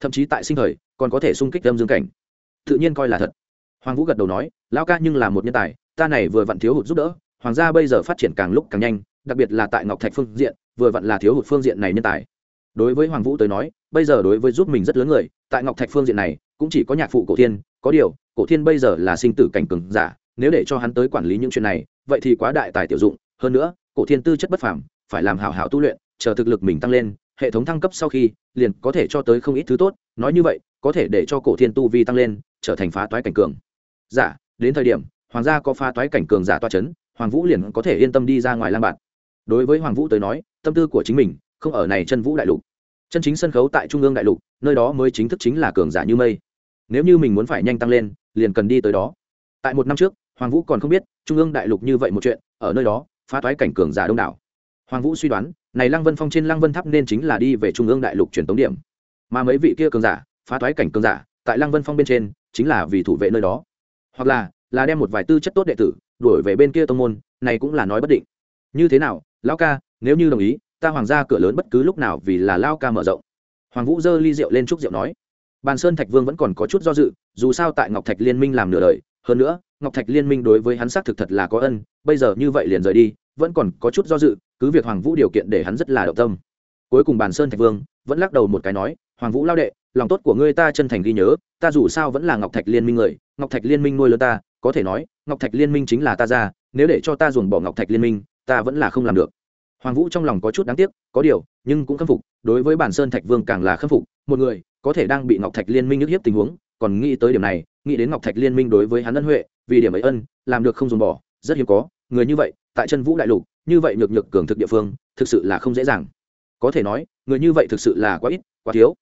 Thậm chí tại sinh thời, còn có thể sung kích âm dương cảnh. Tự nhiên coi là thật. Hoàng vũ gật đầu nói, lão ca nhưng là một nhân tài, ta này vừa vặn thiếu hụt giúp đỡ, hoàng gia bây giờ phát triển càng lúc càng nhanh, đặc biệt là tại ngọc thạch phương diện vừa vặn là thiếu hụt phương diện này nhân tài. Đối với hoàng vũ tới nói, bây giờ đối với giúp mình rất lớn người, tại ngọc thạch phương diện này, cũng chỉ có nhạc phụ cổ thiên, có điều, cổ thiên bây giờ là sinh tử cảnh cường giả, nếu để cho hắn tới quản lý những chuyện này, vậy thì quá đại tài tiểu dụng. Hơn nữa, cổ thiên tư chất bất phàm, phải làm hảo hảo tu luyện, chờ thực lực mình tăng lên, hệ thống thăng cấp sau khi, liền có thể cho tới không ít thứ tốt. Nói như vậy, có thể để cho cổ thiên tu vi tăng lên, trở thành phá toái cảnh cường giả. Đến thời điểm, hoàng gia có phá toái cảnh cường giả toa c h ấ n hoàng vũ liền có thể yên tâm đi ra ngoài lang bạt đối với hoàng vũ tới nói, tâm tư của chính mình không ở này chân vũ đại lục. Chân chính sân khấu tại trung ương đại lục, nơi đó mới chính thức chính là cường giả như mây. Nếu như mình muốn phải nhanh tăng lên, liền cần đi tới đó. Tại một năm trước, hoàng vũ còn không biết trung ương đại lục như vậy một chuyện, ở nơi đó, phá toái cảnh cường giả đông đảo. Hoàng vũ suy đoán, này lăng vân phong trên lăng vân tháp nên chính là đi về trung ương đại lục truyền tống điểm. Mà mấy vị kia cường giả, phá toái cảnh cường giả, tại lăng vân phong bên trên, chính là vì thủ vệ nơi đó. Hoặc là là đem một vài tư chất tốt đệ tử đuổi về bên kia tông môn, này cũng là nói bất định. Như thế nào lão ca, nếu như đồng ý, ta hoàng gia cửa lớn bất cứ lúc nào vì là lao ca mở rộng. Hoàng vũ giơ ly rượu lên chúc rượu nói. Bàn sơn thạch vương vẫn còn có chút do dự, dù sao tại ngọc thạch liên minh làm nửa đời, hơn nữa, ngọc thạch liên minh đối với hắn xác thực thật là có ân, bây giờ như vậy liền rời đi, vẫn còn có chút do dự, cứ việc hoàng vũ điều kiện để hắn rất là động tâm. Cuối cùng bàn sơn thạch vương vẫn lắc đầu một cái nói, hoàng vũ lao đệ, lòng tốt của ngươi ta chân thành ghi nhớ, ta dù sao vẫn là ngọc thạch liên minh người, ngọc thạch liên minh nuôi lớn ta, có thể nói, ngọc thạch liên minh chính là ta ra, nếu để cho ta dồn bỏ ngọc thạch liên minh ta vẫn là không làm được. Hoàng vũ trong lòng có chút đáng tiếc, có điều, nhưng cũng khâm phục, đối với bản sơn thạch vương càng là khâm phục, một người, có thể đang bị ngọc thạch liên minh nhức hiếp tình huống, còn nghĩ tới điểm này, nghĩ đến ngọc thạch liên minh đối với hắn ân huệ, vì điểm ấy ân, làm được không dùng bỏ, rất hiếm có, người như vậy, tại chân vũ đại lục, như vậy nhược nhược cường thực địa phương, thực sự là không dễ dàng. Có thể nói, người như vậy thực sự là quá ít, quá thiếu.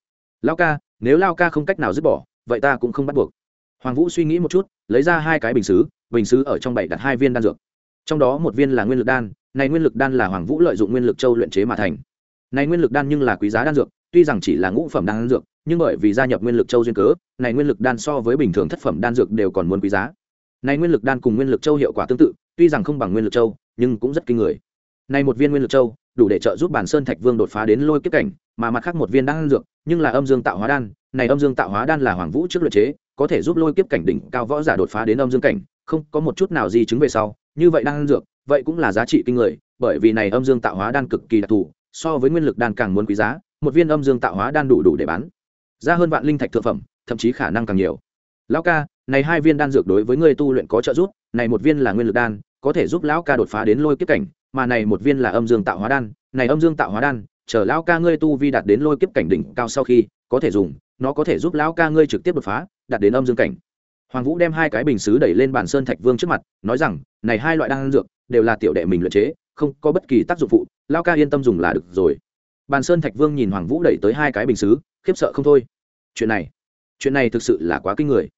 Lao ca, nếu lao ca không cách nào dứt bỏ, vậy ta cũng không bắt buộc. Hoàng vũ suy nghĩ một chút, lấy ra hai cái bình xứ bình xứ ở trong bảy đặt hai viên đan dược trong đó một viên là nguyên lực đan này nguyên lực đan là hoàng vũ lợi dụng nguyên lực châu luyện chế mà thành này nguyên lực đan nhưng là quý giá đan dược tuy rằng chỉ là ngũ phẩm đan dược nhưng bởi vì gia nhập nguyên lực châu duyên cớ này nguyên lực đan so với bình thường thất phẩm đan dược đều còn muốn quý giá này nguyên lực đan cùng nguyên lực châu hiệu quả tương tự tuy rằng không bằng nguyên lực châu nhưng cũng rất kinh người này một viên nguyên lực châu đủ để trợ giúp bản sơn thạch vương đột phá đến lôi kiếp cảnh mà mặt khác một viên đan dược nhưng là âm dương tạo hóa đan này âm dương tạo hóa đan là hoàng vũ trước luyện chế có thể giúp lôi kiếp cảnh đỉnh cao võ giả đột phá đến âm dương cảnh không có một chút nào gì chứng về sau như vậy đan dược, vậy cũng là giá trị kinh người, bởi vì này âm dương tạo hóa đan cực kỳ đặc thù, so với nguyên lực đan càng muốn quý giá, một viên âm dương tạo hóa đan đủ đủ để bán. Ra hơn vạn linh thạch thượng phẩm, thậm chí khả năng càng nhiều. Lão ca, này hai viên đan dược đối với người tu luyện có trợ giúp, này một viên là nguyên lực đan, có thể giúp lão ca đột phá đến lôi kiếp cảnh, mà này một viên là âm dương tạo hóa đan, này âm dương tạo hóa đan, chờ lão ca ngươi tu vi đạt đến lôi kiếp cảnh đỉnh cao sau khi có thể dùng, nó có thể giúp lão ca ngươi trực tiếp đột phá, đạt đến âm dương cảnh hoàng vũ đem hai cái bình xứ đẩy lên bàn sơn thạch vương trước mặt, nói rằng, này hai loại đan dược đều là tiểu đệ mình luyện chế, không có bất kỳ tác dụng phụ lão ca yên tâm dùng là được rồi. Bàn sơn thạch vương nhìn hoàng vũ đẩy tới hai cái bình xứ, khiếp sợ không thôi. Chuyện này chuyện này thực sự là quá kinh người.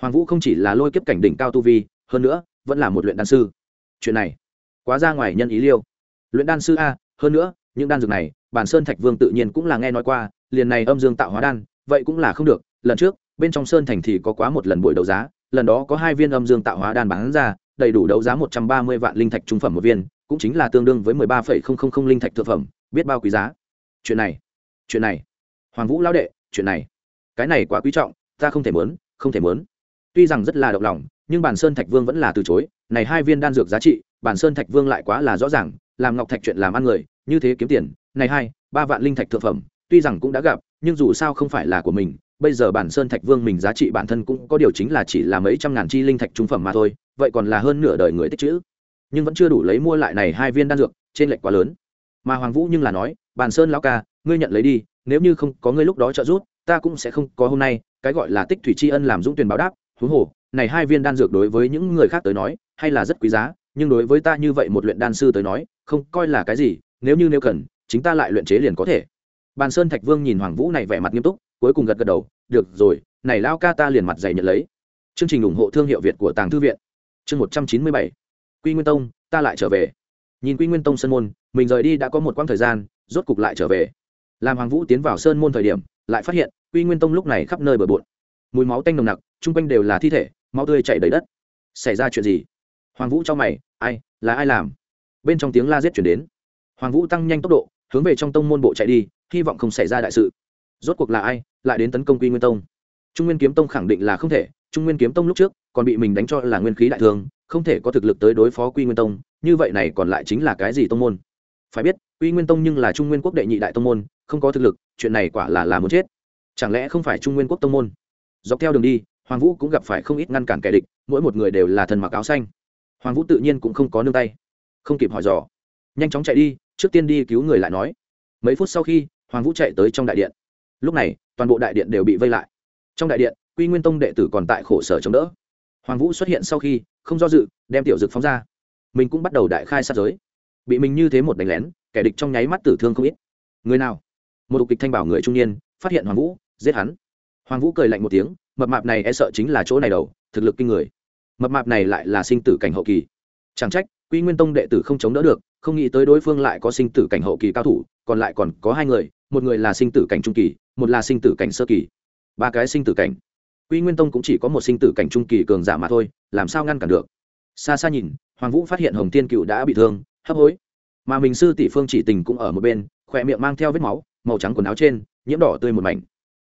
Hoàng vũ không chỉ là lôi kiếp cảnh đỉnh cao tu vi, hơn nữa, vẫn là một luyện đan sư. Chuyện này, quá ra ngoài nhân ý liêu. Luyện đan sư a, hơn nữa, những đan dược này bản sơn thạch vương tự nhiên cũng là nghe nói qua, liền này âm dương tạo hóa đan, vậy cũng là không được, lần trước bên trong sơn thành thì có quá một lần buổi đấu giá, lần đó có hai viên âm dương tạo hóa đan bán ra, đầy đủ đấu giá một trăm ba mươi vạn linh thạch trung phẩm một viên, cũng chính là tương đương với mười ba phẩy không không không linh thạch thực phẩm, biết bao quý giá. Chuyện này chuyện này. Hoàng vũ lão đệ, chuyện này. Cái này quá quý trọng, ta không thể mớn không thể mớn tuy rằng rất là độc lòng, nhưng bản sơn thạch vương vẫn là từ chối, này hai viên đan dược giá trị, bản sơn thạch vương lại quá là rõ ràng, làm ngọc thạch chuyện làm ăn người, như thế kiếm tiền, này hai, ba vạn linh thạch thượng phẩm, tuy rằng cũng đã gặp, nhưng dù sao không phải là của mình bây giờ bản sơn thạch vương mình giá trị bản thân cũng có điều chính là chỉ là mấy trăm ngàn chi linh thạch trung phẩm mà thôi, vậy còn là hơn nửa đời người tích chữ. Nhưng vẫn chưa đủ lấy mua lại này hai viên đan dược, trên lệch quá lớn. Mà hoàng vũ nhưng là nói, bản sơn lão ca, ngươi nhận lấy đi, nếu như không có ngươi lúc đó trợ giúp, ta cũng sẽ không có hôm nay. Cái gọi là tích thủy tri ân làm dũng tuyển báo đáp, huống hồ, này hai viên đan dược đối với những người khác tới nói, hay là rất quý giá, nhưng đối với ta như vậy một luyện đan sư tới nói, không coi là cái gì, nếu như nếu cần, chính ta lại luyện chế liền có thể. Bàn sơn thạch vương nhìn hoàng vũ này vẻ mặt nghiêm túc cuối cùng gật gật đầu, được rồi, này lao ca ta liền mặt dày nhận lấy. Chương trình ủng hộ thương hiệu việt của tàng thư viện. Chương một trăm chín mươi bảy. Quy nguyên tông, ta lại trở về. Nhìn quy nguyên tông sơn môn, mình rời đi đã có một quãng thời gian, rốt cục lại trở về. Làm hoàng vũ tiến vào sơn môn thời điểm, lại phát hiện quy nguyên tông lúc này khắp nơi bờ bộn. Mùi máu tanh nồng nặc, chung quanh đều là thi thể, máu tươi chảy đầy đất. Xảy ra chuyện gì? Hoàng vũ cho mày, ai, là ai làm? Bên trong tiếng la giết chuyển đến. Hoàng vũ tăng nhanh tốc độ, hướng về trong tông môn bộ chạy đi, hy vọng không xảy ra đại sự. Rốt cuộc là ai? Lại đến tấn công quy nguyên tông. Trung nguyên kiếm tông khẳng định là không thể, trung nguyên kiếm tông lúc trước còn bị mình đánh cho là nguyên khí đại thương không thể có thực lực tới đối phó quy nguyên tông, như vậy này còn lại chính là cái gì tông môn? Phải biết, quy nguyên tông nhưng là trung nguyên quốc đệ nhị đại tông môn, không có thực lực, chuyện này quả là là muốn chết. Chẳng lẽ không phải trung nguyên quốc tông môn? Dọc theo đường đi, hoàng vũ cũng gặp phải không ít ngăn cản kẻ địch, mỗi một người đều là thần mặc áo xanh. Hoàng vũ tự nhiên cũng không có nương tay. Không kịp hỏi dò. Nhanh chóng chạy đi, trước tiên đi cứu người lại nói. Mấy phút sau khi, hoàng vũ chạy tới trong đại điện lúc này, toàn bộ đại điện đều bị vây lại. Trong đại điện, quy nguyên tông đệ tử còn tại khổ sở chống đỡ. Hoàng vũ xuất hiện sau khi, không do dự, đem tiểu dực phóng ra. Mình cũng bắt đầu đại khai sát giới. Bị mình như thế một đánh lén, kẻ địch trong nháy mắt tử thương không ít. Người nào? Một đục kịch thanh bảo người trung niên, phát hiện hoàng vũ, giết hắn. Hoàng vũ cười lạnh một tiếng, mập mạp này e sợ chính là chỗ này đầu, thực lực kinh người. Mập mạp này lại là sinh tử cảnh hậu kỳ. Chẳng trách, quy nguyên tông đệ tử không chống đỡ được, không nghĩ tới đối phương lại có sinh tử cảnh hậu kỳ cao thủ, còn lại còn có hai người, một người là sinh tử cảnh trung kỳ một là sinh tử cảnh sơ kỳ, ba cái sinh tử cảnh. Quy nguyên tông cũng chỉ có một sinh tử cảnh trung kỳ cường giả mà thôi, làm sao ngăn cản được? Xa xa nhìn, hoàng vũ phát hiện hồng tiên cựu đã bị thương, hấp hối. Mà mình sư tỷ phương chỉ tình cũng ở một bên, khỏe miệng mang theo vết máu, màu trắng quần áo trên, nhiễm đỏ tươi một mảnh.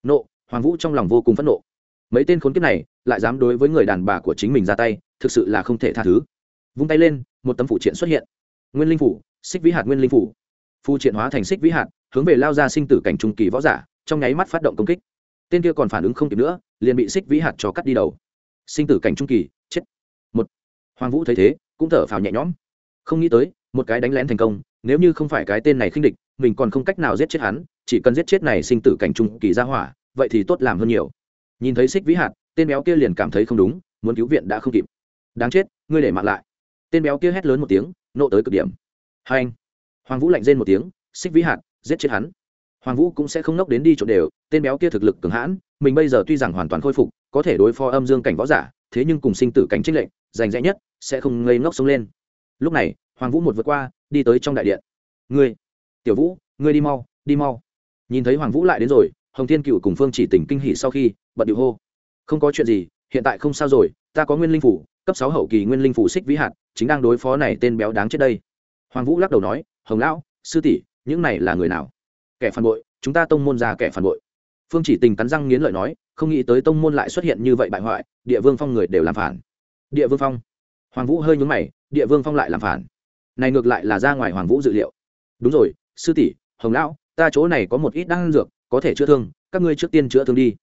Nộ, hoàng vũ trong lòng vô cùng phẫn nộ. Mấy tên khốn kiếp này lại dám đối với người đàn bà của chính mình ra tay, thực sự là không thể tha thứ. Vung tay lên, một tấm phụ triện xuất hiện. Nguyên linh phủ, xích vĩ hạt nguyên linh phủ. Phụ triện hóa thành xích vĩ hạt, hướng về lao ra sinh tử cảnh trung kỳ võ giả trong nháy mắt phát động công kích. Tên kia còn phản ứng không kịp nữa, liền bị xích vĩ hạt cho cắt đi đầu. Sinh tử cảnh trung kỳ, chết. Một. Hoàng vũ thấy thế, cũng thở phào nhẹ nhõm. Không nghĩ tới, một cái đánh lén thành công, nếu như không phải cái tên này khinh địch, mình còn không cách nào giết chết hắn, chỉ cần giết chết này sinh tử cảnh trung kỳ ra hỏa, vậy thì tốt làm hơn nhiều. Nhìn thấy xích vĩ hạt, tên béo kia liền cảm thấy không đúng, muốn cứu viện đã không kịp. Đáng chết, ngươi để mạng lại. Tên béo kia hét lớn một tiếng, nộ tới cực điểm. Hai anh. Hoàng vũ lạnh rên một tiếng xích vĩ hạt, giết chết hắn hoàng vũ cũng sẽ không nốc đến đi chỗ đều, tên béo kia thực lực cường hãn, mình bây giờ tuy rằng hoàn toàn khôi phục, có thể đối phó âm dương cảnh võ giả, thế nhưng cùng sinh tử cảnh trích lệnh rành rẽ nhất, sẽ không ngây ngốc sống lên. Lúc này, hoàng vũ một vượt qua, đi tới trong đại điện. Ngươi, tiểu vũ, ngươi đi mau đi mau. Nhìn thấy hoàng vũ lại đến rồi, hồng thiên cựu cùng phương chỉ tỉnh kinh hỉ sau khi, bận điệu hô. Không có chuyện gì, hiện tại không sao rồi, ta có nguyên linh phủ, cấp sáu hậu kỳ nguyên linh phủ xích vĩ hạt, chính đang đối phó này tên béo đáng chết đây. Hoàng vũ lắc đầu nói, hồng lão, sư tỷ, những này là người nào? Kẻ phản bội, chúng ta tông môn ra kẻ phản bội. Phương chỉ tình cắn răng nghiến lợi nói, không nghĩ tới tông môn lại xuất hiện như vậy bại hoại, địa vương phong người đều làm phản. Địa vương phong. Hoàng vũ hơi nhúng mày, địa vương phong lại làm phản. Này ngược lại là ra ngoài hoàng vũ dự liệu. Đúng rồi, sư tỷ, hồng lão, ta chỗ này có một ít đan dược, có thể chữa thương, các ngươi trước tiên chữa thương đi.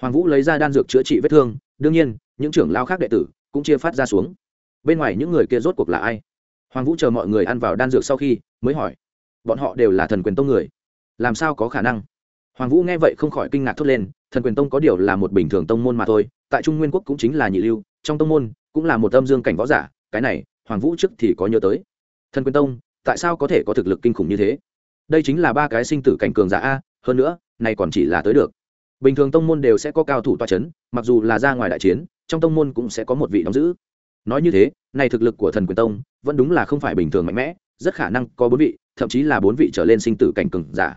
Hoàng vũ lấy ra đan dược chữa trị vết thương, đương nhiên, những trưởng lao khác đệ tử cũng chia phát ra xuống. Bên ngoài những người kia rốt cuộc là ai? Hoàng vũ chờ mọi người ăn vào đan dược sau khi mới hỏi. Bọn họ đều là thần quyền tông người làm sao có khả năng? Hoàng vũ nghe vậy không khỏi kinh ngạc thốt lên, thần quyền tông có điều là một bình thường tông môn mà thôi, tại trung nguyên quốc cũng chính là nhị lưu, trong tông môn cũng là một âm dương cảnh võ giả, cái này, hoàng vũ trước thì có nhớ tới. Thần quyền tông, tại sao có thể có thực lực kinh khủng như thế? Đây chính là ba cái sinh tử cảnh cường giả a, hơn nữa, này còn chỉ là tới được. Bình thường tông môn đều sẽ có cao thủ toa c h ấ n mặc dù là ra ngoài đại chiến, trong tông môn cũng sẽ có một vị đóng giữ. Nói như thế, này thực lực của thần quyền tông vẫn đúng là không phải bình thường mạnh mẽ, rất khả năng có bốn vị, thậm chí là bốn vị trở lên sinh tử cảnh cường giả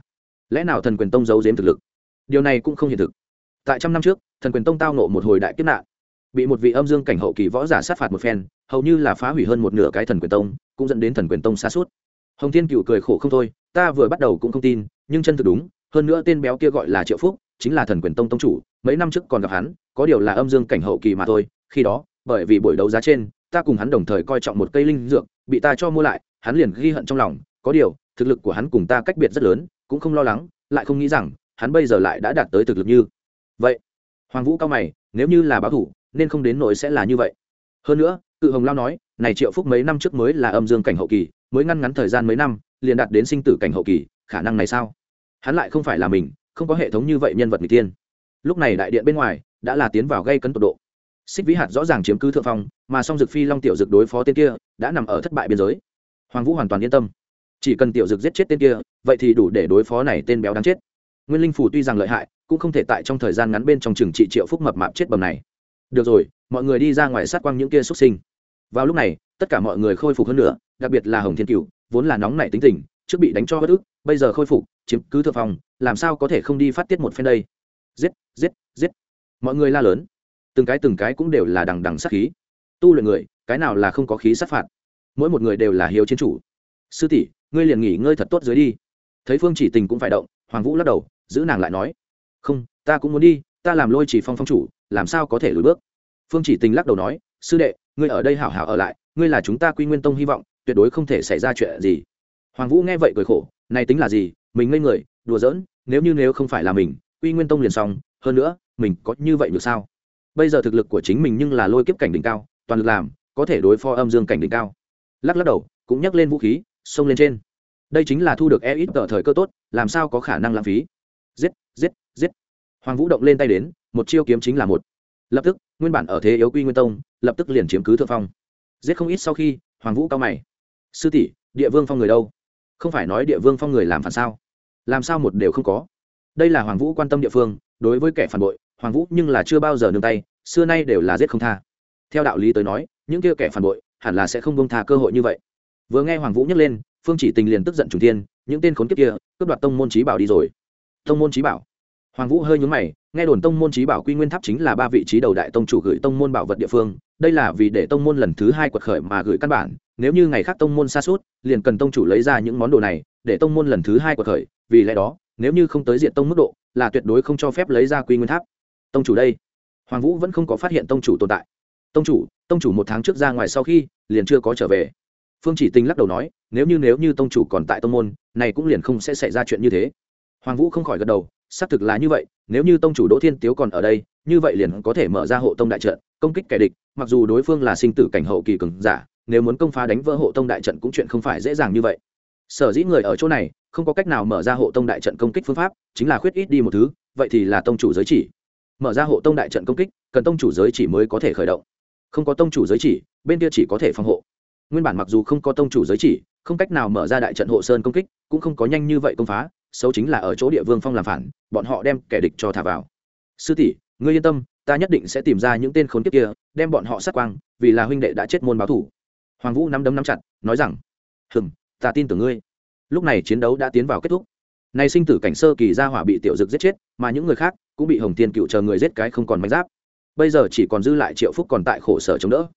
lẽ nào thần quyền tông giấu giếm thực lực? Điều này cũng không hiện thực. Tại trăm năm trước, thần quyền tông tao nộ một hồi đại kiếp nạn, bị một vị âm dương cảnh hậu kỳ võ giả sát phạt một phen, hầu như là phá hủy hơn một nửa cái thần quyền tông, cũng dẫn đến thần quyền tông xa suốt hồng thiên cựu cười khổ không thôi, ta vừa bắt đầu cũng không tin, nhưng chân thực đúng, hơn nữa tên béo kia gọi là triệu phúc, chính là thần quyền tông tông chủ, mấy năm trước còn gặp hắn, có điều là âm dương cảnh hậu kỳ mà thôi, khi đó, bởi vì buổi đấu giá trên, ta cùng hắn đồng thời coi trọng một cây linh dược, bị ta cho mua lại, hắn liền ghi hận trong lòng, có điều, thực lực của hắn cùng ta cách biệt rất lớn cũng không lo lắng, lại không nghĩ rằng, hắn bây giờ lại đã đạt tới thực lực như vậy. Hoàng vũ cao mày, nếu như là báo thủ, nên không đến nỗi sẽ là như vậy. Hơn nữa cự hồng lao nói, này triệu phúc mấy năm trước mới là âm dương cảnh hậu kỳ, mới ngăn ngắn thời gian mấy năm, liền đạt đến sinh tử cảnh hậu kỳ, khả năng này sao? Hắn lại không phải là mình, không có hệ thống như vậy nhân vật người tiên lúc này đại điện bên ngoài, đã là tiến vào gây cấn tột độ. Xích vĩ hạt rõ ràng chiếm cứ thượng phong, mà song dực phi long tiểu dực đối phó tên kia, đã nằm ở thất bại biên giới. Hoàng vũ hoàn toàn yên tâm chỉ cần tiểu dực giết chết tên kia, vậy thì đủ để đối phó này tên béo đáng chết. Nguyên linh phủ tuy rằng lợi hại, cũng không thể tại trong thời gian ngắn bên trong trường trị triệu phúc mập mạp chết bầm này. Được rồi, mọi người đi ra ngoài sát quang những kia xuất sinh. Vào lúc này, tất cả mọi người khôi phục hơn nữa, đặc biệt là hồng thiên cựu vốn là nóng nảy tính tình, trước bị đánh cho bất ức, bây giờ khôi phục, chiếm cứ thượng phòng làm sao có thể không đi phát tiết một phen đây? Giết giết giết. Mọi người la lớn. Từng cái từng cái cũng đều là đằng đằng sát khí. Tu luyện người, cái nào là không có khí sát phạt? Mỗi một người đều là hiếu chiến chủ. Sư tỷ ngươi liền nghỉ ngơi thật tốt dưới đi. Thấy phương chỉ tình cũng phải động, hoàng vũ lắc đầu, giữ nàng lại nói, không, ta cũng muốn đi, ta làm lôi chỉ phong phong chủ, làm sao có thể lùi bước? Phương chỉ tình lắc đầu nói, sư đệ, ngươi ở đây hảo hảo ở lại, ngươi là chúng ta quy nguyên tông hy vọng, tuyệt đối không thể xảy ra chuyện gì. Hoàng vũ nghe vậy cười khổ, này tính là gì, mình ngây người, đùa giỡn, nếu như nếu không phải là mình, quy nguyên tông liền xong, hơn nữa, mình có như vậy được sao? Bây giờ thực lực của chính mình nhưng là lôi kiếp cảnh đỉnh cao, toàn lực làm, có thể đối phó âm dương cảnh đỉnh cao. Lắc lắc đầu, cũng nhắc lên vũ khí xông lên trên. Đây chính là thu được e ít tờ thời cơ tốt, làm sao có khả năng lãng phí? Giết giết giết. Hoàng vũ động lên tay đến, một chiêu kiếm chính là một. Lập tức, nguyên bản ở thế yếu quy nguyên tông, lập tức liền chiếm cứ thượng phong. Giết không ít sau khi, hoàng vũ cao mày. Sư tỷ, địa vương phong người đâu? Không phải nói địa vương phong người làm phản sao? Làm sao một đều không có? Đây là hoàng vũ quan tâm địa phương, đối với kẻ phản bội, hoàng vũ nhưng là chưa bao giờ nương tay, xưa nay đều là giết không tha. Theo đạo lý tới nói, những kia kẻ phản bội hẳn là sẽ không bông tha cơ hội như vậy vừa nghe hoàng vũ nhắc lên, phương chỉ tình liền tức giận trùng thiên, những tên khốn kiếp kia, cướp đoạt tông môn trí bảo đi rồi. Tông môn trí bảo? Hoàng vũ hơi nhúng mày, nghe đồn tông môn trí bảo quy nguyên tháp chính là ba vị trí đầu đại tông chủ gửi tông môn bảo vật địa phương, đây là vì để tông môn lần thứ hai quật khởi mà gửi căn bản, nếu như ngày khác tông môn xa suốt liền cần tông chủ lấy ra những món đồ này, để tông môn lần thứ hai quật khởi, vì lẽ đó, nếu như không tới diện tông mức độ, là tuyệt đối không cho phép lấy ra quy nguyên tháp. Tông chủ đây. Hoàng vũ vẫn không có phát hiện tông chủ tồn tại. Tông chủ tông chủ một tháng trước ra ngoài sau khi, liền chưa có trở về phương chỉ tình lắc đầu nói, nếu như nếu như tông chủ còn tại tông môn, này cũng liền không sẽ xảy ra chuyện như thế. Hoàng vũ không khỏi gật đầu, xác thực là như vậy, nếu như tông chủ đỗ thiên tiếu còn ở đây, như vậy liền có thể mở ra hộ tông đại trận, công kích kẻ địch, mặc dù đối phương là sinh tử cảnh hậu kỳ cường giả, nếu muốn công phá đánh vỡ hộ tông đại trận cũng chuyện không phải dễ dàng như vậy. Sở dĩ người ở chỗ này, không có cách nào mở ra hộ tông đại trận công kích phương pháp, chính là khuyết ít đi một thứ, vậy thì là tông chủ giới chỉ. Mở ra hộ tông đại trận công kích, cần tông chủ giới chỉ mới có thể khởi động. Không có tông chủ giới chỉ, bên kia chỉ có thể phòng hộ nguyên bản mặc dù không có tông chủ giới chỉ, không cách nào mở ra đại trận hộ sơn công kích, cũng không có nhanh như vậy công phá, xấu chính là ở chỗ địa vương phong làm phản, bọn họ đem kẻ địch cho thả vào. Sư tỷ, ngươi yên tâm, ta nhất định sẽ tìm ra những tên khốn kiếp kia, đem bọn họ sát quang, vì là huynh đệ đã chết môn báo thủ. Hoàng vũ nắm đấm nắm chặt, nói rằng hừng ta tin tưởng ngươi. Lúc này chiến đấu đã tiến vào kết thúc. Nay sinh tử cảnh sơ kỳ gia hỏa bị tiểu dực giết chết, mà những người khác cũng bị hồng tiên cựu chờ người giết cái không còn mánh giáp. Bây giờ chỉ còn dư lại triệu phúc còn tại khổ sở chống đỡ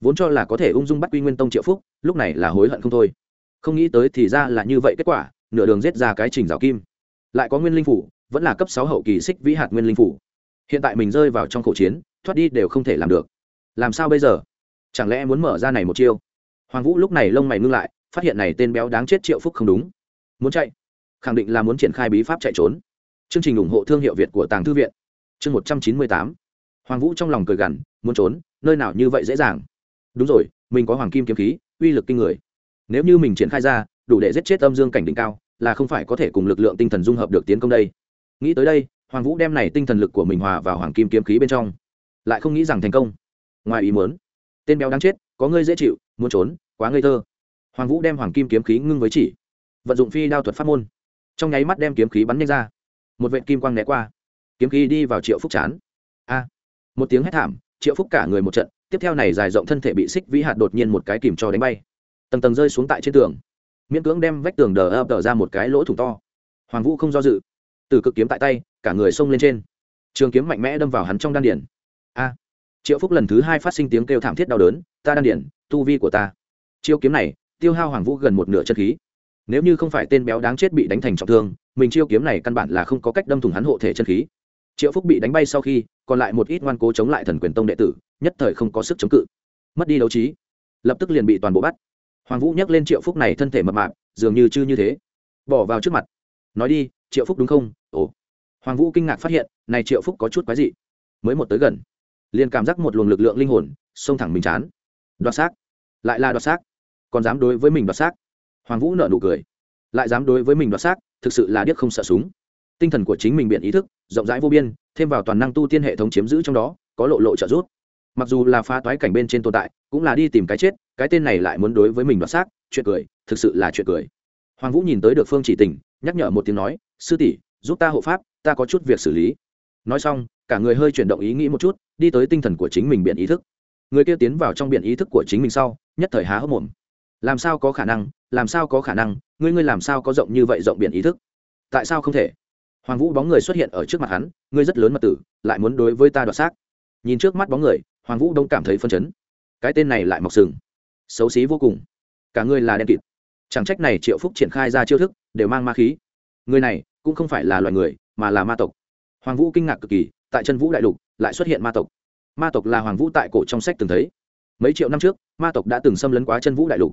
vốn cho là có thể ung dung bắt quy nguyên tông triệu phúc, lúc này là hối hận không thôi. Không nghĩ tới thì ra là như vậy, kết quả, nửa đường giết ra cái trình rào kim. Lại có nguyên linh phủ, vẫn là cấp sáu hậu kỳ xích vĩ hạt nguyên linh phủ. Hiện tại mình rơi vào trong khẩu chiến, thoát đi đều không thể làm được. Làm sao bây giờ? Chẳng lẽ muốn mở ra này một chiêu? Hoàng vũ lúc này lông mày ngưng lại, phát hiện này tên béo đáng chết triệu phúc không đúng. Muốn chạy? Khẳng định là muốn triển khai bí pháp chạy trốn. Chương trình ủng hộ thương hiệu việt của tàng thư viện. Chương một trăm chín mươi tám. Hoàng vũ trong lòng cười gằn, muốn trốn, nơi nào như vậy dễ dàng đúng rồi, mình có hoàng kim kiếm khí, uy lực kinh người. Nếu như mình triển khai ra, đủ để giết chết âm dương cảnh đỉnh cao, là không phải có thể cùng lực lượng tinh thần dung hợp được tiến công đây. Nghĩ tới đây, hoàng vũ đem này tinh thần lực của mình hòa vào hoàng kim kiếm khí bên trong. Lại không nghĩ rằng thành công. Ngoài ý muốn, tên béo đáng chết, có ngươi dễ chịu, muốn trốn, quá ngây thơ. Hoàng vũ đem hoàng kim kiếm khí ngưng với chỉ, vận dụng phi đao thuật pháp môn. Trong nháy mắt đem kiếm khí bắn nhanh ra. Một vệ kim quang né qua. Kiếm khí đi vào triệu phúc chán. A! Một tiếng hét thảm, triệu phúc cả người một trận tiếp theo này dài rộng thân thể bị xích vĩ hạt đột nhiên một cái kìm cho đánh bay. Tầng tầng rơi xuống tại trên tường. Miễn cưỡng đem vách tường đờ ập đờ ra một cái lỗ thủng to. Hoàng vũ không do dự. Từ cực kiếm tại tay, cả người xông lên trên. Trường kiếm mạnh mẽ đâm vào hắn trong đan điển a! Triệu phúc lần thứ hai phát sinh tiếng kêu thảm thiết đau đớn, ta đan điển tu vi của ta. Chiêu kiếm này, tiêu hao hoàng vũ gần một nửa chân khí. Nếu như không phải tên béo đáng chết bị đánh thành trọng thương, mình chiêu kiếm này căn bản là không có cách đâm thủng hắn hộ thể chân khí. Triệu phúc bị đánh bay sau khi còn lại một ít ngoan cố chống lại thần quyền tông đệ tử, nhất thời không có sức chống cự. Mất đi đấu trí, lập tức liền bị toàn bộ bắt. Hoàng vũ nhắc lên triệu phúc này thân thể mập mạp, dường như chư như thế. Bỏ vào trước mặt. Nói đi, triệu phúc đúng không? Ồ. Hoàng vũ kinh ngạc phát hiện, này triệu phúc có chút quái dị. Mới một tới gần, liền cảm giác một luồng lực lượng linh hồn, xông thẳng mình chán. Đoạt xác. Lại là đoạt xác. Còn dám đối với mình đoạt xác. Hoàng vũ nợ nụ cười. Lại dám đối với mình đoạt xác, thực sự là điếc không sợ súng tinh thần của chính mình biện ý thức, rộng rãi vô biên, thêm vào toàn năng tu tiên hệ thống chiếm giữ trong đó, có lộ lộ trợ giúp. Mặc dù là phá toái cảnh bên trên tồn tại, cũng là đi tìm cái chết, cái tên này lại muốn đối với mình đoạt xác, chuyện cười, thực sự là chuyện cười. Hoàng vũ nhìn tới được phương chỉ tình, nhắc nhở một tiếng nói, sư tỷ, giúp ta hộ pháp, ta có chút việc xử lý. Nói xong, cả người hơi chuyển động ý nghĩ một chút, đi tới tinh thần của chính mình biện ý thức. Người kia tiến vào trong biện ý thức của chính mình sau, nhất thời há hốc mồm. Làm sao có khả năng, làm sao có khả năng, ngươi ngươi làm sao có rộng như vậy rộng biện ý thức? Tại sao không thể? Hoàng vũ bóng người xuất hiện ở trước mặt hắn, ngươi rất lớn mật tử, lại muốn đối với ta đoạt xác. Nhìn trước mắt bóng người, hoàng vũ đông cảm thấy phân chấn. Cái tên này lại mọc sừng. Xấu xí vô cùng. Cả ngươi là đen kịt. Chẳng trách này triệu phúc triển khai ra chiêu thức, đều mang ma khí. Người này, cũng không phải là loài người, mà là ma tộc. Hoàng vũ kinh ngạc cực kỳ, tại chân vũ đại lục, lại xuất hiện ma tộc. Ma tộc là hoàng vũ tại cổ trong sách từng thấy. Mấy triệu năm trước, ma tộc đã từng xâm lấn quá chân vũ đại lục.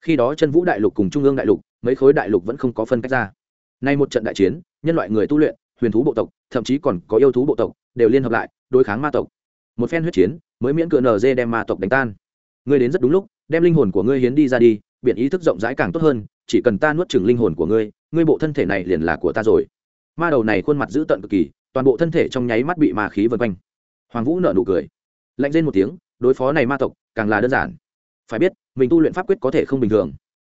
Khi đó chân vũ đại lục cùng trung ương đại lục, mấy khối đại lục vẫn không có phân cách ra. Nay một trận đại chiến nhân loại người tu luyện, huyền thú bộ tộc, thậm chí còn có yêu thú bộ tộc, đều liên hợp lại, đối kháng ma tộc. Một phen huyết chiến, mới miễn cựa nz đem ma tộc đánh tan. Ngươi đến rất đúng lúc, đem linh hồn của ngươi hiến đi ra đi biện ý thức rộng rãi càng tốt hơn, chỉ cần ta nuốt chừng linh hồn của ngươi ngươi bộ thân thể này liền là của ta rồi. Ma đầu này khuôn mặt dữ tợn cực kỳ, toàn bộ thân thể trong nháy mắt bị ma khí vân quanh. Hoàng vũ nở nụ cười. Lạnh lên một tiếng, đối phó này ma tộc, càng là đơn giản. Phải biết, mình tu luyện pháp quyết có thể không bình thường.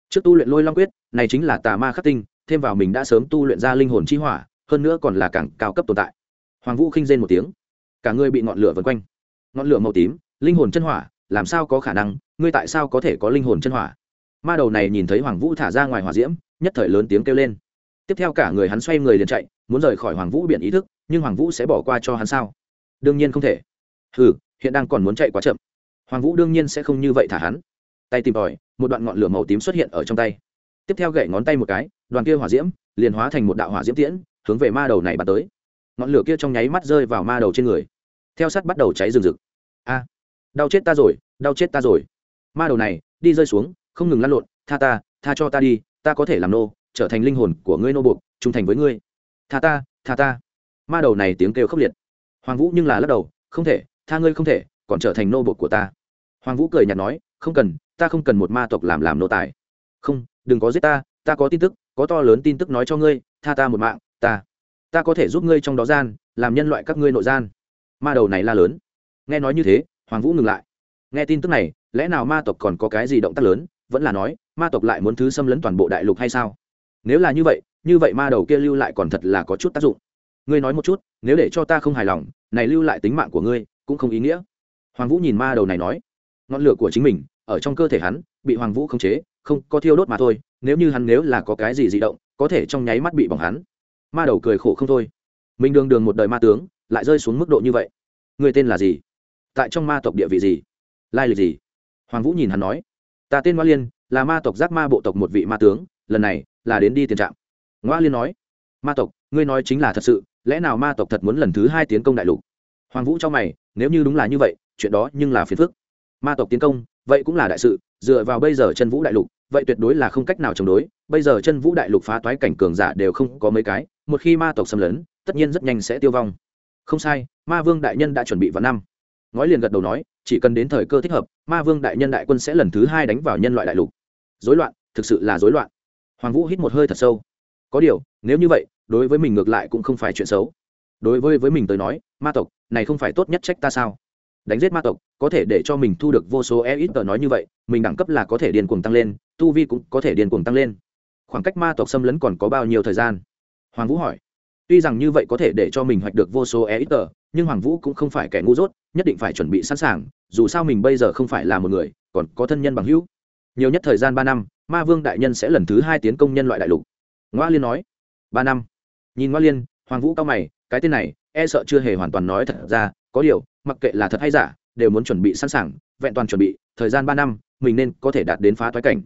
Trước tu luyện lôi long quyết, này chính là tà ma khắc tinh thêm vào mình đã sớm tu luyện ra linh hồn chi hỏa, hơn nữa còn là càng cao cấp tồn tại. Hoàng vũ khinh rên một tiếng. Cả người bị ngọn lửa vần quanh. Ngọn lửa màu tím, linh hồn chân hỏa, làm sao có khả năng, ngươi tại sao có thể có linh hồn chân hỏa? Ma đầu này nhìn thấy hoàng vũ thả ra ngoài hỏa diễm, nhất thời lớn tiếng kêu lên. Tiếp theo cả người hắn xoay người liền chạy, muốn rời khỏi hoàng vũ biển ý thức, nhưng hoàng vũ sẽ bỏ qua cho hắn sao? Đương nhiên không thể. Ừ hiện đang còn muốn chạy quá chậm. Hoàng vũ đương nhiên sẽ không như vậy thả hắn. Tay tìm tòi, một đoạn ngọn lửa màu tím xuất hiện ở trong tay. Tiếp theo gậy ngón tay một cái đoàn kia hỏa diễm liền hóa thành một đạo hỏa diễm tiễn, hướng về ma đầu này bắn tới. Ngọn lửa kia trong nháy mắt rơi vào ma đầu trên người. Theo sắt bắt đầu cháy rừng rực. A, đau chết ta rồi, đau chết ta rồi. Ma đầu này, đi rơi xuống, không ngừng lăn lộn, tha ta, tha cho ta đi, ta có thể làm nô, trở thành linh hồn của ngươi nô buộc, trung thành với ngươi. Tha ta tha ta. Ma đầu này tiếng kêu khốc liệt. Hoàng vũ nhưng là lắc đầu, không thể, tha ngươi không thể, còn trở thành nô buộc của ta. Hoàng vũ cười nhạt nói, không cần, ta không cần một ma tộc làm làm nô tài. Không, đừng có giết ta ta có tin tức có to lớn tin tức nói cho ngươi, tha ta một mạng, ta ta có thể giúp ngươi trong đó gian, làm nhân loại các ngươi nội gian. Ma đầu này la lớn. Nghe nói như thế, hoàng vũ ngừng lại. Nghe tin tức này, lẽ nào ma tộc còn có cái gì động tác lớn? Vẫn là nói, ma tộc lại muốn thứ xâm lấn toàn bộ đại lục hay sao? Nếu là như vậy như vậy ma đầu kia lưu lại còn thật là có chút tác dụng. Ngươi nói một chút, nếu để cho ta không hài lòng, này lưu lại tính mạng của ngươi, cũng không ý nghĩa. Hoàng vũ nhìn ma đầu này nói. Ngọn lửa của chính mình, ở trong cơ thể hắn, bị hoàng vũ khống chế, không có thiêu đốt mà thôi nếu như hắn nếu là có cái gì di động, có thể trong nháy mắt bị bỏng hắn. Ma đầu cười khổ không thôi. Mình đường đường một đời ma tướng, lại rơi xuống mức độ như vậy. Người tên là gì? Tại trong ma tộc địa vị gì? Lai lịch gì? Hoàng vũ nhìn hắn nói. Ta tên ngoa liên, là ma tộc giác ma bộ tộc một vị ma tướng, lần này là đến đi tiền trạm. Ngoa liên nói. Ma tộc, ngươi nói chính là thật sự, lẽ nào ma tộc thật muốn lần thứ hai tiến công đại lục? Hoàng vũ cho mày, nếu như đúng là như vậy, chuyện đó nhưng là phiền phức. Ma tộc tiến công, vậy cũng là đại sự dựa vào bây giờ chân vũ đại lục, vậy tuyệt đối là không cách nào chống đối. Bây giờ chân vũ đại lục phá toái cảnh cường giả đều không có mấy cái, một khi ma tộc xâm lấn, tất nhiên rất nhanh sẽ tiêu vong. Không sai, ma vương đại nhân đã chuẩn bị vào năm. Ngói liền gật đầu nói, chỉ cần đến thời cơ thích hợp, ma vương đại nhân đại quân sẽ lần thứ hai đánh vào nhân loại đại lục. Dối loạn, thực sự là dối loạn. Hoàng vũ hít một hơi thật sâu. Có điều, nếu như vậy, đối với mình ngược lại cũng không phải chuyện xấu. Đối với với mình tới nói, ma tộc, này không phải tốt nhất trách ta sao? Đánh giết ma tộc, có thể để cho mình thu được vô số e ít tờ nói như vậy mình đẳng cấp là có thể điên cuồng tăng lên, tu vi cũng có thể điên cuồng tăng lên. Khoảng cách ma tộc xâm lấn còn có bao nhiêu thời gian? Hoàng vũ hỏi. Tuy rằng như vậy có thể để cho mình hoạch được vô số e ít tờ, nhưng hoàng vũ cũng không phải kẻ ngu dốt, nhất định phải chuẩn bị sẵn sàng, dù sao mình bây giờ không phải là một người, còn có thân nhân bằng hữu. Nhiều nhất thời gian ba năm, ma vương đại nhân sẽ lần thứ hai tiến công nhân loại đại lục. Ngoa liên nói. Ba năm. Nhìn ngoa liên, hoàng vũ cao mày, cái tên này e sợ chưa hề hoàn toàn nói thật ra, có điều, mặc kệ là thật hay giả, đều muốn chuẩn bị sẵn sàng, vẹn toàn chuẩn bị, thời gian ba năm mình nên có thể đạt đến phá toái cảnh.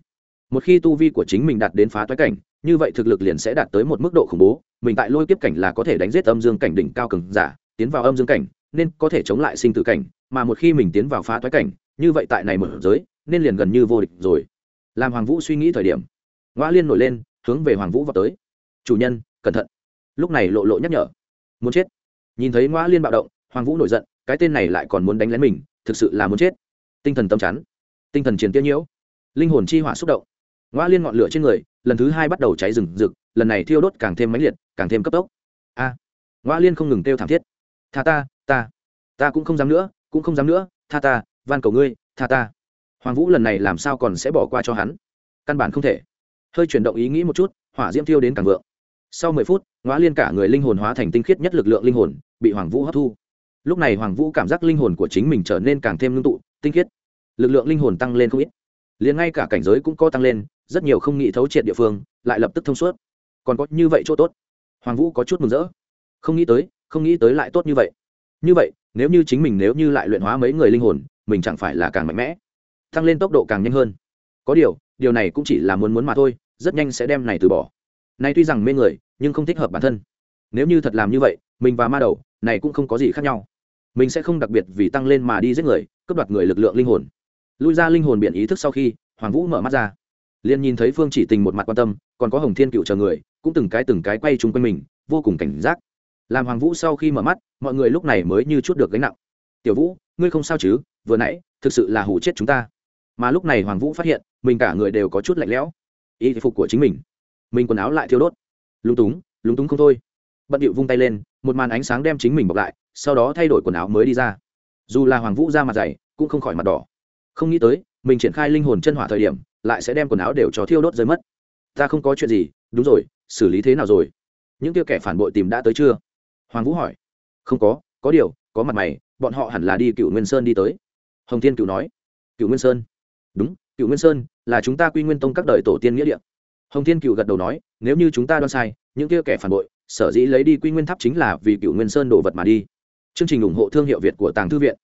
Một khi tu vi của chính mình đạt đến phá toái cảnh, như vậy thực lực liền sẽ đạt tới một mức độ khủng bố. Mình tại lôi kiếp cảnh là có thể đánh giết âm dương cảnh đỉnh cao cường giả, tiến vào âm dương cảnh, nên có thể chống lại sinh tử cảnh. Mà một khi mình tiến vào phá toái cảnh, như vậy tại này mở giới, nên liền gần như vô địch rồi. Làm hoàng vũ suy nghĩ thời điểm ngoa liên nổi lên, hướng về hoàng vũ vào tới. Chủ nhân, cẩn thận. Lúc này lộ lộ nhắc nhở, muốn chết. Nhìn thấy ngoa liên bạo động, hoàng vũ nổi giận, cái tên này lại còn muốn đánh lén mình, thực sự là muốn chết. Tinh thần tâm chắn tinh thần chiến tiêu nhiễu linh hồn chi hỏa xúc động. Ngoa liên ngọn lửa trên người lần thứ hai bắt đầu cháy rừng rực lần này thiêu đốt càng thêm mãnh liệt càng thêm cấp tốc. A! À, ngoa liên không ngừng kêu thảm thiết. Tha ta ta ta cũng không dám nữa cũng không dám nữa tha ta van cầu ngươi tha ta. Hoàng vũ lần này làm sao còn sẽ bỏ qua cho hắn? Căn bản không thể. Hơi chuyển động ý nghĩ một chút hỏa diễm thiêu đến càng vượng. Sau mười phút ngoa liên cả người linh hồn hóa thành tinh khiết nhất lực lượng linh hồn bị hoàng vũ hấp thu. Lúc này hoàng vũ cảm giác linh hồn của chính mình trở nên càng thêm ngưng tụ tinh khiết lực lượng linh hồn tăng lên không ít. Liền ngay cả cảnh giới cũng có tăng lên, rất nhiều không nghĩ thấu triệt địa phương lại lập tức thông suốt. Còn có như vậy chỗ tốt. Hoàng vũ có chút mừng rỡ. Không nghĩ tới, không nghĩ tới lại tốt như vậy. Như vậy, nếu như chính mình nếu như lại luyện hóa mấy người linh hồn, mình chẳng phải là càng mạnh mẽ. Tăng lên tốc độ càng nhanh hơn. Có điều điều này cũng chỉ là muốn muốn mà thôi, rất nhanh sẽ đem này từ bỏ. Này tuy rằng mê người, nhưng không thích hợp bản thân. Nếu như thật làm như vậy, mình và ma đầu, này cũng không có gì khác nhau. Mình sẽ không đặc biệt vì tăng lên mà đi giết người, cướp đoạt người lực lượng linh hồn lui ra linh hồn biện ý thức sau khi, hoàng vũ mở mắt ra. Liền nhìn thấy phương chỉ tình một mặt quan tâm, còn có hồng thiên cựu chờ người, cũng từng cái từng cái quay chung quanh mình, vô cùng cảnh giác. Làm hoàng vũ sau khi mở mắt, mọi người lúc này mới như chút được gánh nặng. Tiểu vũ, ngươi không sao chứ? Vừa nãy, thực sự là hủ chết chúng ta. Mà lúc này hoàng vũ phát hiện, mình cả người đều có chút lạnh lẽo. Y phục của chính mình. Mình quần áo lại thiêu đốt. Lúng túng lúng túng không thôi. Bận điệu vung tay lên, một màn ánh sáng đem chính mình bọc lại, sau đó thay đổi quần áo mới đi ra. Dù là hoàng vũ ra mặt dày, cũng không khỏi mặt đỏ không nghĩ tới, mình triển khai linh hồn chân hỏa thời điểm, lại sẽ đem quần áo đều cho thiêu đốt rơi mất. Ta không có chuyện gì, đúng rồi, xử lý thế nào rồi? Những kia kẻ phản bội tìm đã tới chưa? Hoàng vũ hỏi. Không có có điều, có mặt mày, bọn họ hẳn là đi cựu nguyên sơn đi tới. Hồng thiên cựu nói. Cựu nguyên sơn? Đúng cựu nguyên sơn là chúng ta quy nguyên tông các đời tổ tiên nghĩa địa. Hồng thiên cựu gật đầu nói, nếu như chúng ta đoán sai, những kia kẻ phản bội, sở dĩ lấy đi quy nguyên tháp chính là vì cựu nguyên sơn đồ vật mà đi. Chương trình ủng hộ thương hiệu việt của tàng thư viện.